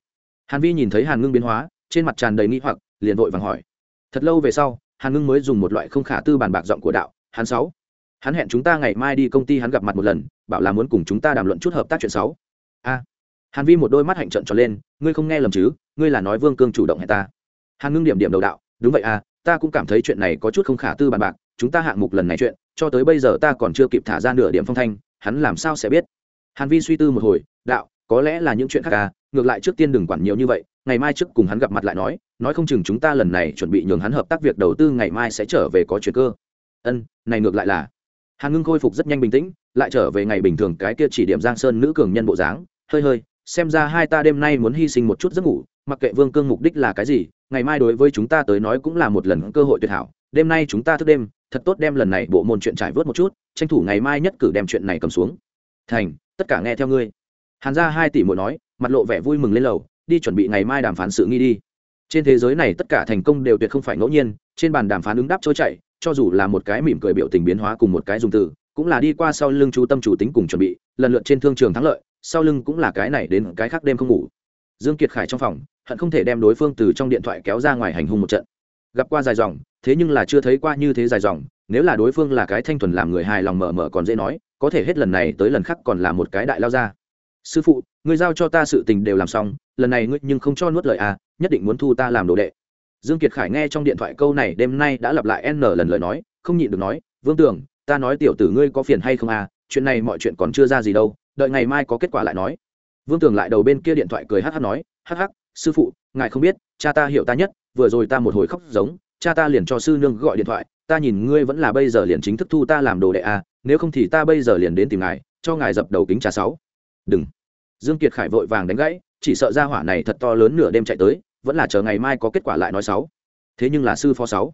Hàn vi nhìn thấy hàn ngưng biến hóa, trên mặt tràn đầy nghi hoặc, liền vội vàng hỏi. Thật lâu về sau, hàn ngưng mới dùng một loại không khả tư bản bạc giọng của đạo, hắn sáu. Hắn hẹn chúng ta ngày mai đi công ty hắn gặp mặt một lần, bảo là muốn cùng chúng ta đàm luận chút hợp tác chuyện sáu. A hàn vi một đôi mắt hạnh trận tròn lên, ngươi không nghe lầm chứ? Ngươi là nói vương cương chủ động hẹn ta. Hàn ngưng điểm điểm đầu đạo, đúng vậy à ta cũng cảm thấy chuyện này có chút không khả tư bản bạc, chúng ta hạng mục lần này chuyện, cho tới bây giờ ta còn chưa kịp thả ra nửa điểm phong thanh, hắn làm sao sẽ biết? Hàn vi suy tư một hồi, đạo, có lẽ là những chuyện khác à ngược lại trước tiên đừng quản nhiều như vậy, ngày mai trước cùng hắn gặp mặt lại nói nói không chừng chúng ta lần này chuẩn bị nhường hắn hợp tác việc đầu tư ngày mai sẽ trở về có chuyện cơ. Ân, này ngược lại là. Hàn ngưng khôi phục rất nhanh bình tĩnh, lại trở về ngày bình thường cái kia chỉ điểm giang sơn nữ cường nhân bộ dáng, hơi hơi xem ra hai ta đêm nay muốn hy sinh một chút giấc ngủ, mặc kệ vương cương mục đích là cái gì, ngày mai đối với chúng ta tới nói cũng là một lần cơ hội tuyệt hảo. Đêm nay chúng ta thức đêm, thật tốt đem lần này bộ môn chuyện trải vớt một chút, tranh thủ ngày mai nhất cử đem chuyện này cầm xuống. Thành, tất cả nghe theo ngươi. Hàn ra hai tỷ mỗi nói, mặt lộ vẻ vui mừng lên lầu, đi chuẩn bị ngày mai đàm phán sự nghi đi. Trên thế giới này tất cả thành công đều tuyệt không phải ngẫu nhiên, trên bàn đàm phán ứng đáp trôi chảy, cho dù là một cái mỉm cười biểu tình biến hóa cùng một cái dùng từ, cũng là đi qua sau lưng chú tâm chủ tính cùng chuẩn bị, lần lượt trên thương trường thắng lợi sau lưng cũng là cái này đến cái khác đêm không ngủ. Dương kiệt khải trong phòng, hận không thể đem đối phương từ trong điện thoại kéo ra ngoài hành hung một trận. Gặp qua dài dòng, thế nhưng là chưa thấy qua như thế dài dòng, nếu là đối phương là cái thanh thuần làm người hài lòng mở mở còn dễ nói, có thể hết lần này tới lần khác còn là một cái đại lao ra. Sư phụ người giao cho ta sự tình đều làm xong, lần này ngươi nhưng không cho nuốt lời à nhất định muốn thu ta làm đồ đệ. Dương kiệt khải nghe trong điện thoại câu này đêm nay đã lặp lại n lần lời nói, không nhịn được nói, vương tưởng ta nói tiểu tử ngươi có phiền hay không à chuyện này mọi chuyện còn chưa ra gì đâu đợi ngày mai có kết quả lại nói. Vương Tường lại đầu bên kia điện thoại cười hh nói hh sư phụ, ngài không biết, cha ta hiểu ta nhất, vừa rồi ta một hồi khóc giống, cha ta liền cho sư nương gọi điện thoại, ta nhìn ngươi vẫn là bây giờ liền chính thức thu ta làm đồ đệ à nếu không thì ta bây giờ liền đến tìm ngài, cho ngài dập đầu kính trà sáu. Đừng. Dương kiệt khải vội vàng đánh gãy, chỉ sợ ra hỏa này thật to lớn nửa đêm chạy tới, vẫn là chờ ngày mai có kết quả lại nói sáu. Thế nhưng là sư phó sáu.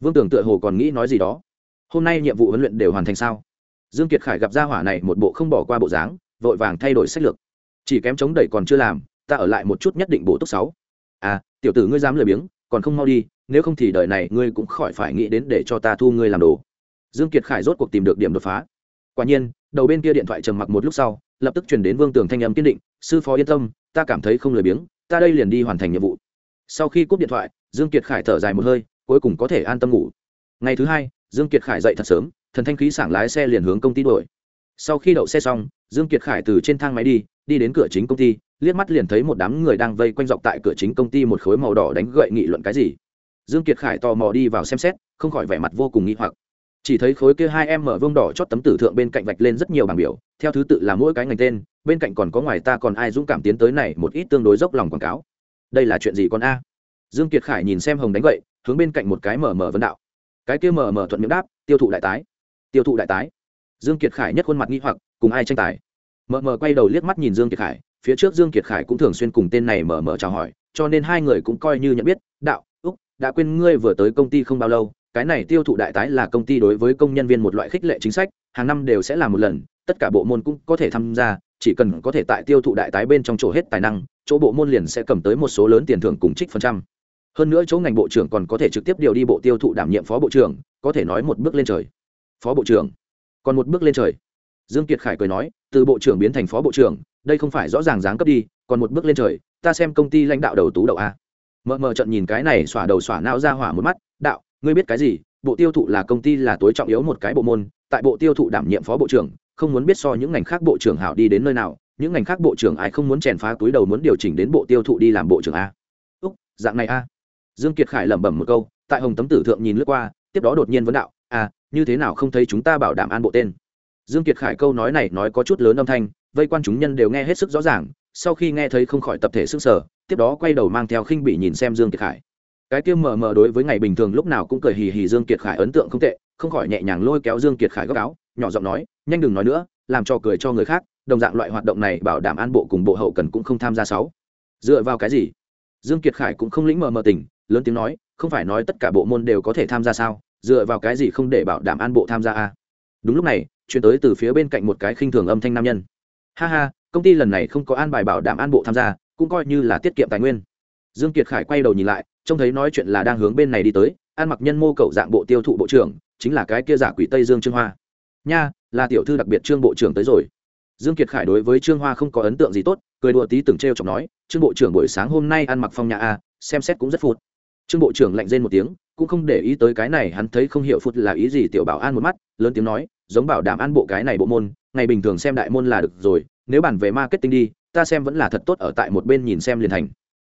Vương tưởng tựa hồ còn nghĩ nói gì đó. Hôm nay nhiệm vụ huấn luyện đều hoàn thành sao? Dương kiệt khải gặp ra hỏa này một bộ không bỏ qua bộ dáng vội vàng thay đổi sách lược. Chỉ kém chống đẩy còn chưa làm, ta ở lại một chút nhất định bổ túc sáu. À tiểu tử ngươi dám lười biếng, còn không mau đi, nếu không thì đời này ngươi cũng khỏi phải nghĩ đến để cho ta thu ngươi làm đồ. Dương kiệt khải rốt cuộc tìm được điểm đột phá. Quả nhiên, đầu bên kia điện thoại trầm mặc một lúc sau, lập tức truyền đến vương tường thanh âm kiên định, sư phó yên tâm, ta cảm thấy không lười biếng, ta đây liền đi hoàn thành nhiệm vụ. Sau khi cúp điện thoại, dương kiệt khải thở dài một hơi, cuối cùng có thể an tâm ngủ. Ngày thứ hai, dương kiệt khải dậy thật sớm, thần thanh khí sảng lái xe liền hướng công ty đuổi. Sau khi đậu xe xong dương kiệt khải từ trên thang máy đi đi đến cửa chính công ty, liếc mắt liền thấy một đám người đang vây quanh dọc tại cửa chính công ty một khối màu đỏ đánh gậy nghị luận cái gì. Dương kiệt khải tò mò đi vào xem xét, không khỏi vẻ mặt vô cùng nghi hoặc. Chỉ thấy khối kia hai em mở vương đỏ chót tấm tử thượng bên cạnh vạch lên rất nhiều bảng biểu, theo thứ tự là mỗi cái ngành tên, bên cạnh còn có ngoài ta còn ai dũng cảm tiến tới này một ít tương đối dốc lòng quảng cáo. Đây là chuyện gì con a? Dương kiệt khải nhìn xem hồng đánh vậy hướng bên cạnh một cái mở mở vấn đạo. Cái kia mở mở thuận miệng đáp, tiêu thụ đại tái, tiêu thụ đại tái dương kiệt khải nhất khuôn mặt nghi hoặc, cùng ai tranh tài? Mờ mờ quay đầu liếc mắt nhìn dương kiệt khải, phía trước dương kiệt khải cũng thường xuyên cùng tên này mờ mờ chào hỏi, cho nên hai người cũng coi như nhận biết, đạo, úc, đã quên ngươi vừa tới công ty không bao lâu, cái này tiêu thụ đại tái là công ty đối với công nhân viên một loại khích lệ chính sách, hàng năm đều sẽ làm một lần, tất cả bộ môn cũng có thể tham gia, chỉ cần có thể tại tiêu thụ đại tái bên trong chỗ hết tài năng, chỗ bộ môn liền sẽ cầm tới một số lớn tiền thưởng cùng trích phần trăm. Hơn nữa chỗ ngành bộ trưởng còn có thể trực tiếp điều đi bộ tiêu thụ đảm nhiệm phó bộ trưởng, có thể nói một bước lên trời. Phó bộ trưởng? Còn một bước lên trời. Dương kiệt khải cười nói, từ bộ trưởng biến thành phó bộ trưởng, đây không phải rõ ràng dáng cấp đi, còn một bước lên trời, ta xem công ty lãnh đạo đầu tú đầu a. Mờ mờ trận nhìn cái này xỏa đầu xỏa não ra hỏa một mắt, đạo, ngươi biết cái gì? Bộ tiêu thụ là công ty là tối trọng yếu một cái bộ môn, tại bộ tiêu thụ đảm nhiệm phó bộ trưởng, không muốn biết so những ngành khác bộ trưởng hảo đi đến nơi nào, những ngành khác bộ trưởng ai không muốn chèn phá túi đầu muốn điều chỉnh đến bộ tiêu thụ đi làm bộ trưởng a. Úc, dạng này a. Dương kiệt khải lẩm bẩm một câu, tại hồng tấm tử thượng nhìn lướt qua, tiếp đó đột nhiên vấn đạo À, như thế nào không thấy chúng ta bảo đảm an bộ tên? Dương kiệt khải câu nói này nói có chút lớn âm thanh vây quan chúng nhân đều nghe hết sức rõ ràng sau khi nghe thấy không khỏi tập thể sức sở tiếp đó quay đầu mang theo khinh bị nhìn xem dương kiệt khải. Cái kia mờ mờ đối với ngày bình thường lúc nào cũng cười hì hì dương kiệt khải ấn tượng không tệ không khỏi nhẹ nhàng lôi kéo dương kiệt khải góc áo nhỏ giọng nói nhanh đừng nói nữa làm cho cười cho người khác đồng dạng loại hoạt động này bảo đảm an bộ cùng bộ hậu cần cũng không tham gia sáu. Dựa vào cái gì? Dương kiệt khải cũng không lĩnh mờ mờ tình lớn tiếng nói không phải nói tất cả bộ môn đều có thể tham gia sao? Dựa vào cái gì không để bảo đảm an bộ tham gia a? Đúng lúc này, chuyển tới từ phía bên cạnh một cái khinh thường âm thanh nam nhân. Ha ha, công ty lần này không có an bài bảo đảm an bộ tham gia, cũng coi như là tiết kiệm tài nguyên. Dương kiệt khải quay đầu nhìn lại, trông thấy nói chuyện là đang hướng bên này đi tới An mặc nhân mô cầu dạng bộ tiêu thụ bộ trưởng, chính là cái kia giả quỷ tây dương trương hoa. Nha, là tiểu thư đặc biệt trương bộ trưởng tới rồi. Dương kiệt khải đối với trương hoa không có ấn tượng gì tốt, cười đùa tí từng treo chọc nói, trương bộ trưởng buổi sáng hôm nay ăn mặc phong nhà a, xem xét cũng rất phụt trương bộ trưởng lạnh rên một tiếng, cũng không để ý tới cái này, hắn thấy không hiểu phút là ý gì, tiểu bảo an một mắt, lớn tiếng nói, giống bảo đảm an bộ cái này bộ môn, ngày bình thường xem đại môn là được rồi, nếu bàn về marketing đi, ta xem vẫn là thật tốt ở tại một bên nhìn xem liền thành.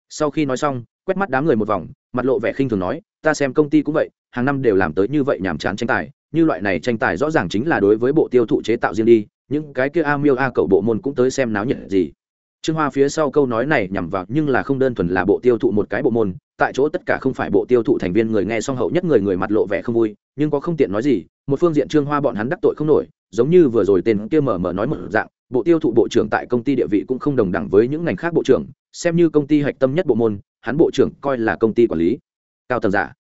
Sau khi nói xong, quét mắt đám người một vòng, mặt lộ vẻ khinh thường nói, ta xem công ty cũng vậy, hàng năm đều làm tới như vậy nhàm chán tranh tài, như loại này tranh tài rõ ràng chính là đối với bộ tiêu thụ chế tạo riêng đi, những cái kia a miêu a cậu bộ môn cũng tới xem náo nhiệt gì trương hoa phía sau câu nói này nhằm vào nhưng là không đơn thuần là bộ tiêu thụ một cái bộ môn, tại chỗ tất cả không phải bộ tiêu thụ thành viên người nghe song hậu nhất người người mặt lộ vẻ không vui, nhưng có không tiện nói gì, một phương diện trương hoa bọn hắn đắc tội không nổi, giống như vừa rồi tên kia mở mở nói một dạng, bộ tiêu thụ bộ trưởng tại công ty địa vị cũng không đồng đẳng với những ngành khác bộ trưởng, xem như công ty hạch tâm nhất bộ môn, hắn bộ trưởng coi là công ty quản lý. Cao tầng giả.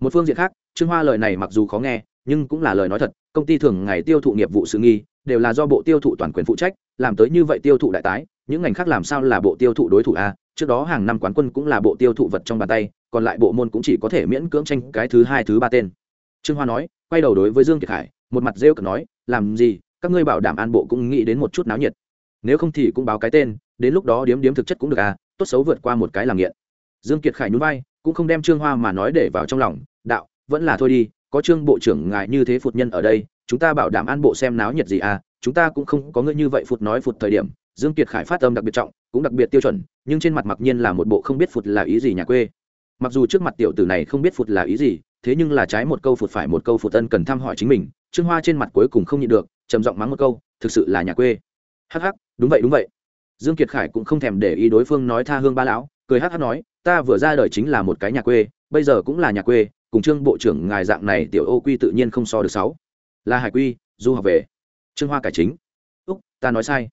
Một phương diện khác, trương hoa lời này mặc dù khó nghe, nhưng cũng là lời nói thật, công ty thường ngày tiêu thụ nghiệp vụ sự nghi, đều là do bộ tiêu thụ toàn quyền phụ trách, làm tới như vậy tiêu thụ đại tái những ngành khác làm sao là bộ tiêu thụ đối thủ a? Trước đó hàng năm quán quân cũng là bộ tiêu thụ vật trong bàn tay, còn lại bộ môn cũng chỉ có thể miễn cưỡng tranh cái thứ hai, thứ ba tên. Trương hoa nói, quay đầu đối với dương kiệt khải, một mặt rêu cực nói, làm gì? Các ngươi bảo đảm an bộ cũng nghĩ đến một chút náo nhiệt. Nếu không thì cũng báo cái tên, đến lúc đó điếm điếm thực chất cũng được à tốt xấu vượt qua một cái làm nghiện. Dương kiệt khải nhún vai, cũng không đem trương hoa mà nói để vào trong lòng, đạo, vẫn là thôi đi, có trương bộ trưởng ngài như thế phụt nhân ở đây, chúng ta bảo đảm an bộ xem náo nhiệt gì à chúng ta cũng không có ngươi như vậy phụt nói phụt thời điểm dương kiệt khải phát âm đặc biệt trọng, cũng đặc biệt tiêu chuẩn, nhưng trên mặt mặc nhiên là một bộ không biết phụt là ý gì nhà quê. Mặc dù trước mặt tiểu tử này không biết phụt là ý gì, thế nhưng là trái một câu phụt phải một câu phụt ân cần thăm hỏi chính mình, trương hoa trên mặt cuối cùng không nhịn được, trầm giọng mắng một câu, thực sự là nhà quê. Hắc hắc, đúng vậy đúng vậy. Dương kiệt khải cũng không thèm để ý đối phương nói tha hương ba lão, cười hắc hắc nói, ta vừa ra đời chính là một cái nhà quê, bây giờ cũng là nhà quê, cùng trương bộ trưởng ngài dạng này tiểu ô quy tự nhiên không so được sáu. Là hải quy, du học về. Trương hoa cải chính. Úc, ta nói sai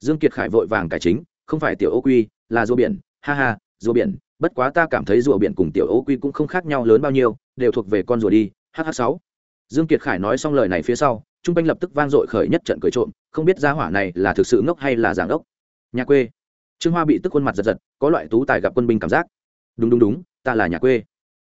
dương kiệt khải vội vàng cải chính, không phải tiểu ô quy, là rùa biển. Ha ha, rùa biển. Bất quá ta cảm thấy rùa biển cùng tiểu ô quy cũng không khác nhau lớn bao nhiêu, đều thuộc về con rùa đi. Hh sáu. Dương kiệt khải nói xong lời này phía sau, trung quanh lập tức vang dội khởi nhất trận cười trộm, không biết gia hỏa này là thực sự ngốc hay là giảng ốc nhà quê. Trương hoa bị tức khuôn mặt giật giật, có loại tú tài gặp quân binh cảm giác. Đúng đúng đúng, ta là nhà quê.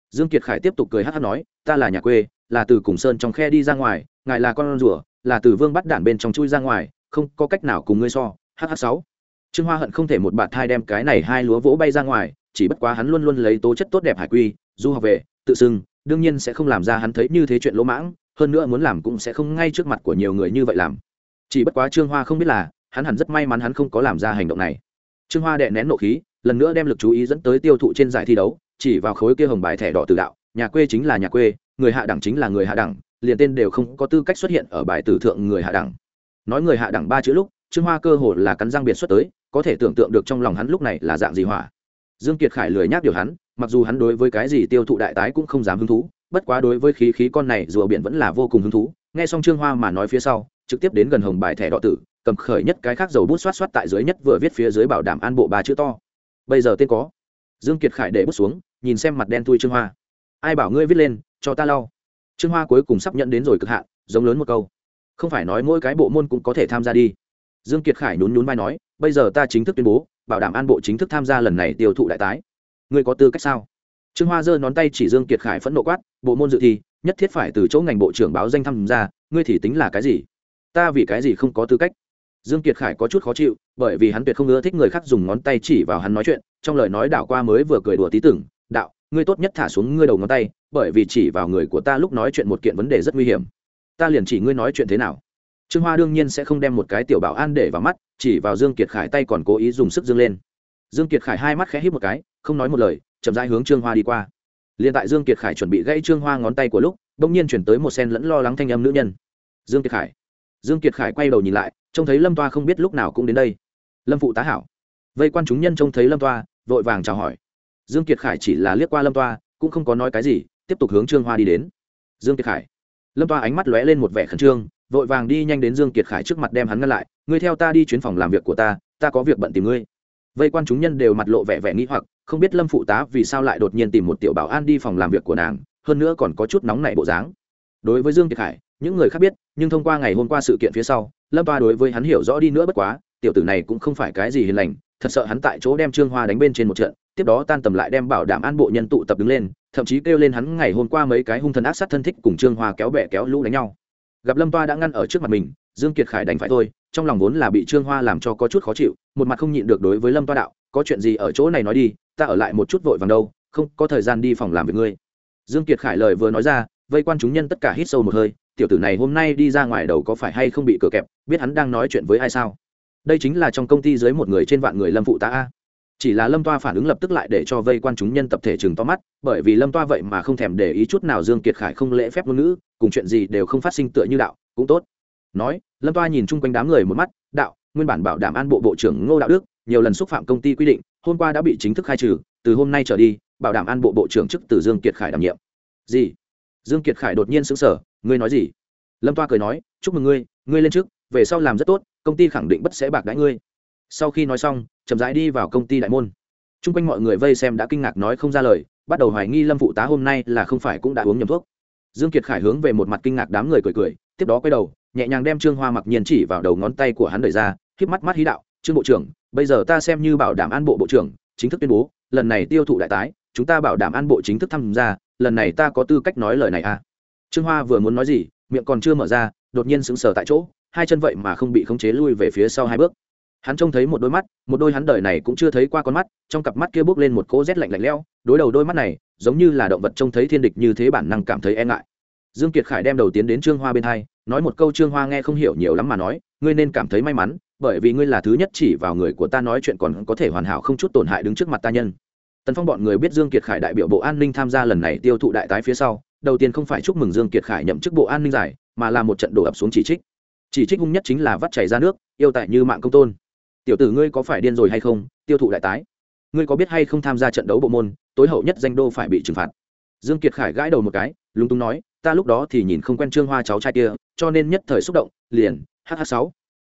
Dương kiệt khải tiếp tục cười hát hát nói, ta là nhà quê, là từ cùng sơn trong khe đi ra ngoài, ngài là con rùa, là từ vương bắt đản bên trong chui ra ngoài, không có cách nào cùng ngươi so hh sáu. Trương hoa hận không thể một bạt thai đem cái này hai lúa vỗ bay ra ngoài, chỉ bất quá hắn luôn luôn lấy tố chất tốt đẹp hải quy, du học về, tự xưng, đương nhiên sẽ không làm ra hắn thấy như thế chuyện lỗ mãng, hơn nữa muốn làm cũng sẽ không ngay trước mặt của nhiều người như vậy làm. Chỉ bất quá trương hoa không biết là, hắn hẳn rất may mắn hắn không có làm ra hành động này. Trương hoa đệ nén nộ khí, lần nữa đem lực chú ý dẫn tới tiêu thụ trên giải thi đấu, chỉ vào khối kia hồng bài thẻ đỏ từ đạo, nhà quê chính là nhà quê, người hạ đẳng chính là người hạ đẳng, liền tên đều không có tư cách xuất hiện ở bài tử thượng người hạ đẳng. Nói người hạ đẳng ba chữ lúc trương hoa cơ hồ là cắn răng biệt xuất tới, có thể tưởng tượng được trong lòng hắn lúc này là dạng gì hỏa. Dương kiệt khải lười nhác điều hắn, mặc dù hắn đối với cái gì tiêu thụ đại tái cũng không dám hứng thú, bất quá đối với khí khí con này rùa biển vẫn là vô cùng hứng thú. Nghe xong trương hoa mà nói phía sau, trực tiếp đến gần hồng bài thẻ đỏ tử, cầm khởi nhất cái khác dầu bút xoát xoát tại dưới nhất vừa viết phía dưới bảo đảm an bộ ba chữ to. Bây giờ tên có dương kiệt khải để bút xuống, nhìn xem mặt đen thui trương hoa. Ai bảo ngươi viết lên, cho ta lau. Trương hoa cuối cùng sắp nhận đến rồi cực hạn, giống lớn một câu. Không phải nói mỗi cái bộ môn cũng có thể tham gia đi dương kiệt khải nhún nhún vai nói, bây giờ ta chính thức tuyên bố, bảo đảm an bộ chính thức tham gia lần này tiêu thụ đại tái. Ngươi có tư cách sao? Trương hoa giơ nón tay chỉ dương kiệt khải phẫn nộ quát, bộ môn dự thi, nhất thiết phải từ chỗ ngành bộ trưởng báo danh tham gia, ngươi thì tính là cái gì? Ta vì cái gì không có tư cách? Dương kiệt khải có chút khó chịu, bởi vì hắn tuyệt không ưa thích người khác dùng ngón tay chỉ vào hắn nói chuyện, trong lời nói đảo qua mới vừa cười đùa tí tưởng đạo, ngươi tốt nhất thả xuống ngươi đầu ngón tay, bởi vì chỉ vào người của ta lúc nói chuyện một kiện vấn đề rất nguy hiểm. Ta liền chỉ ngươi nói chuyện thế nào trương hoa đương nhiên sẽ không đem một cái tiểu bảo an để vào mắt, chỉ vào dương kiệt khải tay còn cố ý dùng sức dương lên. Dương kiệt khải hai mắt khẽ hít một cái, không nói một lời, chậm rãi hướng trương hoa đi qua. Liền tại dương kiệt khải chuẩn bị gãy trương hoa ngón tay của lúc bỗng nhiên chuyển tới một sen lẫn lo lắng thanh âm nữ nhân. Dương kiệt khải. Dương kiệt khải quay đầu nhìn lại, trông thấy lâm toa không biết lúc nào cũng đến đây. Lâm phụ tá hảo. Vây quan chúng nhân trông thấy lâm toa, vội vàng chào hỏi. Dương kiệt khải chỉ là liếc qua lâm toa, cũng không có nói cái gì, tiếp tục hướng trương hoa đi đến. Dương kiệt khải. Lâm toa ánh mắt lóe lên một vẻ khẩn trương vội vàng đi nhanh đến dương kiệt khải trước mặt đem hắn ngăn lại, ngươi theo ta đi chuyến phòng làm việc của ta ta có việc bận tìm ngươi. Vây quan chúng nhân đều mặt lộ vẻ vẻ nghĩ hoặc, không biết lâm phụ tá vì sao lại đột nhiên tìm một tiểu bảo an đi phòng làm việc của nàng, hơn nữa còn có chút nóng nảy bộ dáng. Đối với dương kiệt khải, những người khác biết, nhưng thông qua ngày hôm qua sự kiện phía sau, lâm Ba đối với hắn hiểu rõ đi nữa bất quá, tiểu tử này cũng không phải cái gì hiền lành, thật sợ hắn tại chỗ đem trương hoa đánh bên trên một trận, tiếp đó tan tầm lại đem bảo đảm an bộ nhân tụ tập đứng lên, thậm chí kêu lên hắn ngày hôm qua mấy cái hung thần ác sát thân thích cùng trương hoa kéo bè kéo lũ đánh nhau gặp lâm toa đã ngăn ở trước mặt mình dương kiệt khải đành phải thôi trong lòng vốn là bị trương hoa làm cho có chút khó chịu một mặt không nhịn được đối với lâm toa đạo có chuyện gì ở chỗ này nói đi ta ở lại một chút vội vàng đâu không có thời gian đi phòng làm việc ngươi dương kiệt khải lời vừa nói ra vây quan chúng nhân tất cả hít sâu một hơi tiểu tử này hôm nay đi ra ngoài đầu có phải hay không bị cửa kẹp biết hắn đang nói chuyện với ai sao đây chính là trong công ty dưới một người trên vạn người lâm phụ tá a chỉ là lâm toa phản ứng lập tức lại để cho vây quan chúng nhân tập thể chừng to mắt bởi vì lâm toa vậy mà không thèm để ý chút nào dương kiệt khải không lễ phép ngôn ngữ cùng chuyện gì đều không phát sinh tựa như đạo, cũng tốt. Nói, lâm toa nhìn chung quanh đám người một mắt, đạo, nguyên bản bảo đảm an bộ bộ trưởng ngô đạo đức, nhiều lần xúc phạm công ty quy định, hôm qua đã bị chính thức khai trừ, từ hôm nay trở đi, bảo đảm an bộ bộ trưởng chức từ dương kiệt khải đảm nhiệm. Gì? Dương kiệt khải đột nhiên sững sờ, ngươi nói gì? Lâm toa cười nói, chúc mừng ngươi ngươi lên trước về sau làm rất tốt, công ty khẳng định bất sẽ bạc đãi ngươi. Sau khi nói xong, chậm rãi đi vào công ty đại môn. Chung quanh mọi người vây xem đã kinh ngạc nói không ra lời, bắt đầu hoài nghi lâm phụ tá hôm nay là không phải cũng đã uống nhầm thuốc dương kiệt khải hướng về một mặt kinh ngạc đám người cười cười, tiếp đó quay đầu, nhẹ nhàng đem trương hoa mặc nhiên chỉ vào đầu ngón tay của hắn đẩy ra khép mắt mắt hí đạo, trương bộ trưởng, bây giờ ta xem như bảo đảm an bộ bộ trưởng, chính thức tuyên bố, lần này tiêu thụ đại tái, chúng ta bảo đảm an bộ chính thức tham gia, lần này ta có tư cách nói lời này à? Trương hoa vừa muốn nói gì, miệng còn chưa mở ra, đột nhiên sững sờ tại chỗ, hai chân vậy mà không bị khống chế lui về phía sau hai bước. Hắn trông thấy một đôi mắt, một đôi hắn đời này cũng chưa thấy qua con mắt, trong cặp mắt kia bước lên một cỗ rét lạnh lạnh lẽo, đối đầu đôi mắt này giống như là động vật trông thấy thiên địch như thế bản năng cảm thấy e ngại. Dương kiệt khải đem đầu tiến đến trương hoa bên hai, nói một câu trương hoa nghe không hiểu nhiều lắm mà nói, ngươi nên cảm thấy may mắn, bởi vì ngươi là thứ nhất chỉ vào người của ta nói chuyện còn có thể hoàn hảo không chút tổn hại đứng trước mặt ta nhân. Tần phong bọn người biết dương kiệt khải đại biểu bộ an ninh tham gia lần này tiêu thụ đại tái phía sau, đầu tiên không phải chúc mừng dương kiệt khải nhậm chức bộ an ninh giải, mà là một trận đổ ập xuống chỉ trích. Chỉ trích hung nhất chính là vắt chảy ra nước, yêu tại như mạng công tôn. Tiểu tử ngươi có phải điên rồi hay không, tiêu thụ đại tái? Ngươi có biết hay không tham gia trận đấu bộ môn, tối hậu nhất danh đô phải bị trừng phạt. Dương kiệt khải gãi đầu một cái, lúng túng nói, ta lúc đó thì nhìn không quen trương hoa cháu trai kia, cho nên nhất thời xúc động, liền hh sáu.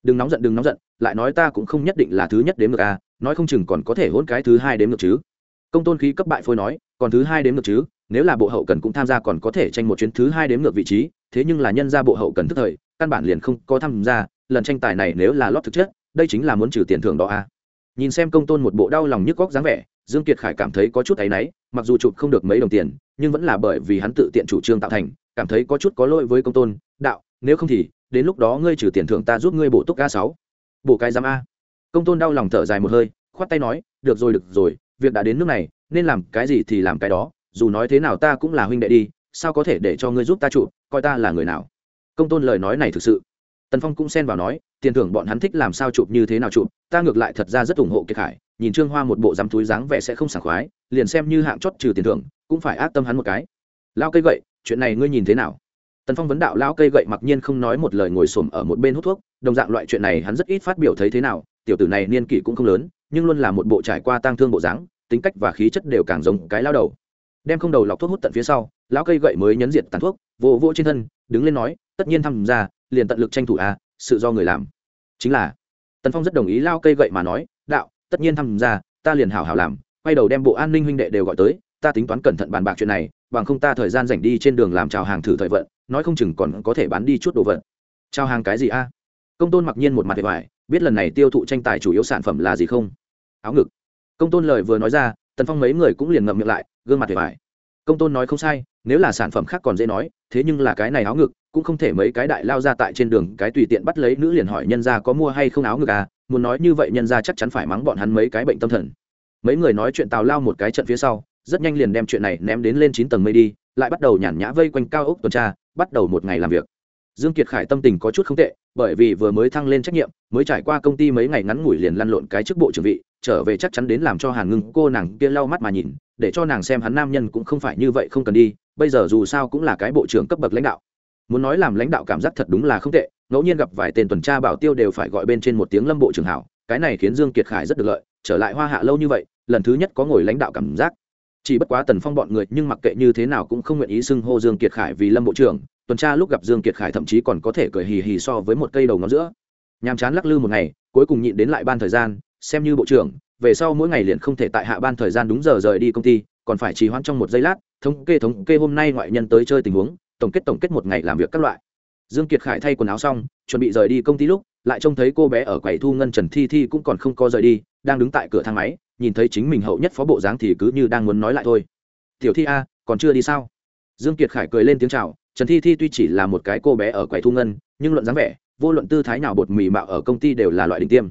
Đừng nóng giận, đừng nóng giận, lại nói ta cũng không nhất định là thứ nhất đếm ngược a nói không chừng còn có thể hôn cái thứ hai đếm ngược chứ. Công tôn khí cấp bại phôi nói, còn thứ hai đếm ngược chứ, nếu là bộ hậu cần cũng tham gia còn có thể tranh một chuyến thứ hai đếm ngược vị trí, thế nhưng là nhân ra bộ hậu cần tức thời, căn bản liền không có tham gia, lần tranh tài này nếu là lót thực chất, đây chính là muốn trừ tiền thưởng đó a à nhìn xem công tôn một bộ đau lòng nhức góc dáng vẻ, dương kiệt khải cảm thấy có chút áy náy, mặc dù chụp không được mấy đồng tiền, nhưng vẫn là bởi vì hắn tự tiện chủ trương tạo thành, cảm thấy có chút có lỗi với công tôn, đạo, nếu không thì, đến lúc đó ngươi trừ tiền thưởng ta giúp ngươi bổ túc a sáu. Bổ cái giám a. Công tôn đau lòng thở dài một hơi, khoát tay nói, được rồi được rồi, việc đã đến nước này, nên làm cái gì thì làm cái đó, dù nói thế nào ta cũng là huynh đệ đi, sao có thể để cho ngươi giúp ta chụp, coi ta là người nào? Công tôn lời nói này thực sự tần phong cũng xen vào nói, tiền thưởng bọn hắn thích làm sao chụp như thế nào chụp, ta ngược lại thật ra rất ủng hộ kiệt khải, nhìn trương hoa một bộ dám túi dáng vẻ sẽ không sảng khoái, liền xem như hạng chót trừ tiền thưởng, cũng phải ác tâm hắn một cái. Lao cây gậy, chuyện này ngươi nhìn thế nào? Tần phong vấn đạo lao cây gậy mặc nhiên không nói một lời ngồi xổm ở một bên hút thuốc, đồng dạng loại chuyện này hắn rất ít phát biểu thấy thế nào, tiểu tử này niên kỷ cũng không lớn, nhưng luôn là một bộ trải qua tang thương bộ dáng, tính cách và khí chất đều càng giống cái lao đầu. Đem không đầu lọc thuốc hút tận phía sau, lão cây gậy mới nhấn diệt tàn thuốc vô vô trên thân, đứng lên nói, tất nhiên tham gia liền tận lực tranh thủ à sự do người làm. Chính là, tần phong rất đồng ý lao cây gậy mà nói, đạo, tất nhiên tham gia, ta liền hảo hảo làm, quay đầu đem bộ an ninh huynh đệ đều gọi tới, ta tính toán cẩn thận bàn bạc chuyện này, bằng không ta thời gian dành đi trên đường làm chào hàng thử thời vận, nói không chừng còn có thể bán đi chút đồ vật. Chào hàng cái gì a? Công tôn mặc nhiên một mặt vẻ vải biết lần này tiêu thụ tranh tài chủ yếu sản phẩm là gì không? Áo ngực. Công tôn lời vừa nói ra, tần phong mấy người cũng liền ngậm miệng lại, gương mặt vẻ vải công tôn nói không sai, nếu là sản phẩm khác còn dễ nói, thế nhưng là cái này áo ngực cũng không thể mấy cái đại lao ra tại trên đường, cái tùy tiện bắt lấy nữ liền hỏi nhân ra có mua hay không áo ngực à muốn nói như vậy nhân ra chắc chắn phải mắng bọn hắn mấy cái bệnh tâm thần. Mấy người nói chuyện tào lao một cái trận phía sau, rất nhanh liền đem chuyện này ném đến lên chín tầng mây đi, lại bắt đầu nhàn nhã vây quanh cao ốc tuần tra, bắt đầu một ngày làm việc. Dương kiệt khải tâm tình có chút không tệ, bởi vì vừa mới thăng lên trách nhiệm, mới trải qua công ty mấy ngày ngắn ngủi liền lăn lộn cái chức bộ trưởng vị, trở về chắc chắn đến làm cho hàn ngưng cô nàng kia lau mắt mà nhìn, để cho nàng xem hắn nam nhân cũng không phải như vậy không cần đi, bây giờ dù sao cũng là cái bộ trưởng cấp bậc lãnh đạo muốn nói làm lãnh đạo cảm giác thật đúng là không tệ, ngẫu nhiên gặp vài tên tuần tra bảo tiêu đều phải gọi bên trên một tiếng lâm bộ trưởng hảo, cái này khiến dương kiệt khải rất được lợi, trở lại hoa hạ lâu như vậy, lần thứ nhất có ngồi lãnh đạo cảm giác. Chỉ bất quá tần phong bọn người nhưng mặc kệ như thế nào cũng không nguyện ý xưng hô dương kiệt khải vì lâm bộ trưởng, tuần tra lúc gặp dương kiệt khải thậm chí còn có thể cười hì hì so với một cây đầu ngón giữa. Nhàm chán lắc lư một ngày, cuối cùng nhịn đến lại ban thời gian, xem như bộ trưởng, về sau mỗi ngày liền không thể tại hạ ban thời gian đúng giờ rời đi công ty, còn phải trì hoãn trong một giây lát, thống kê thống kê hôm nay ngoại nhân tới chơi tình huống tổng kết tổng kết một ngày làm việc các loại. Dương kiệt khải thay quần áo xong, chuẩn bị rời đi công ty lúc, lại trông thấy cô bé ở quầy thu ngân trần thi thi cũng còn không có rời đi, đang đứng tại cửa thang máy, nhìn thấy chính mình hậu nhất phó bộ dáng thì cứ như đang muốn nói lại thôi. Tiểu thi a, còn chưa đi sao? Dương kiệt khải cười lên tiếng chào, trần thi thi tuy chỉ là một cái cô bé ở quầy thu ngân, nhưng luận dáng vẻ, vô luận tư thái nào bột mì mạo ở công ty đều là loại đỉnh tiêm.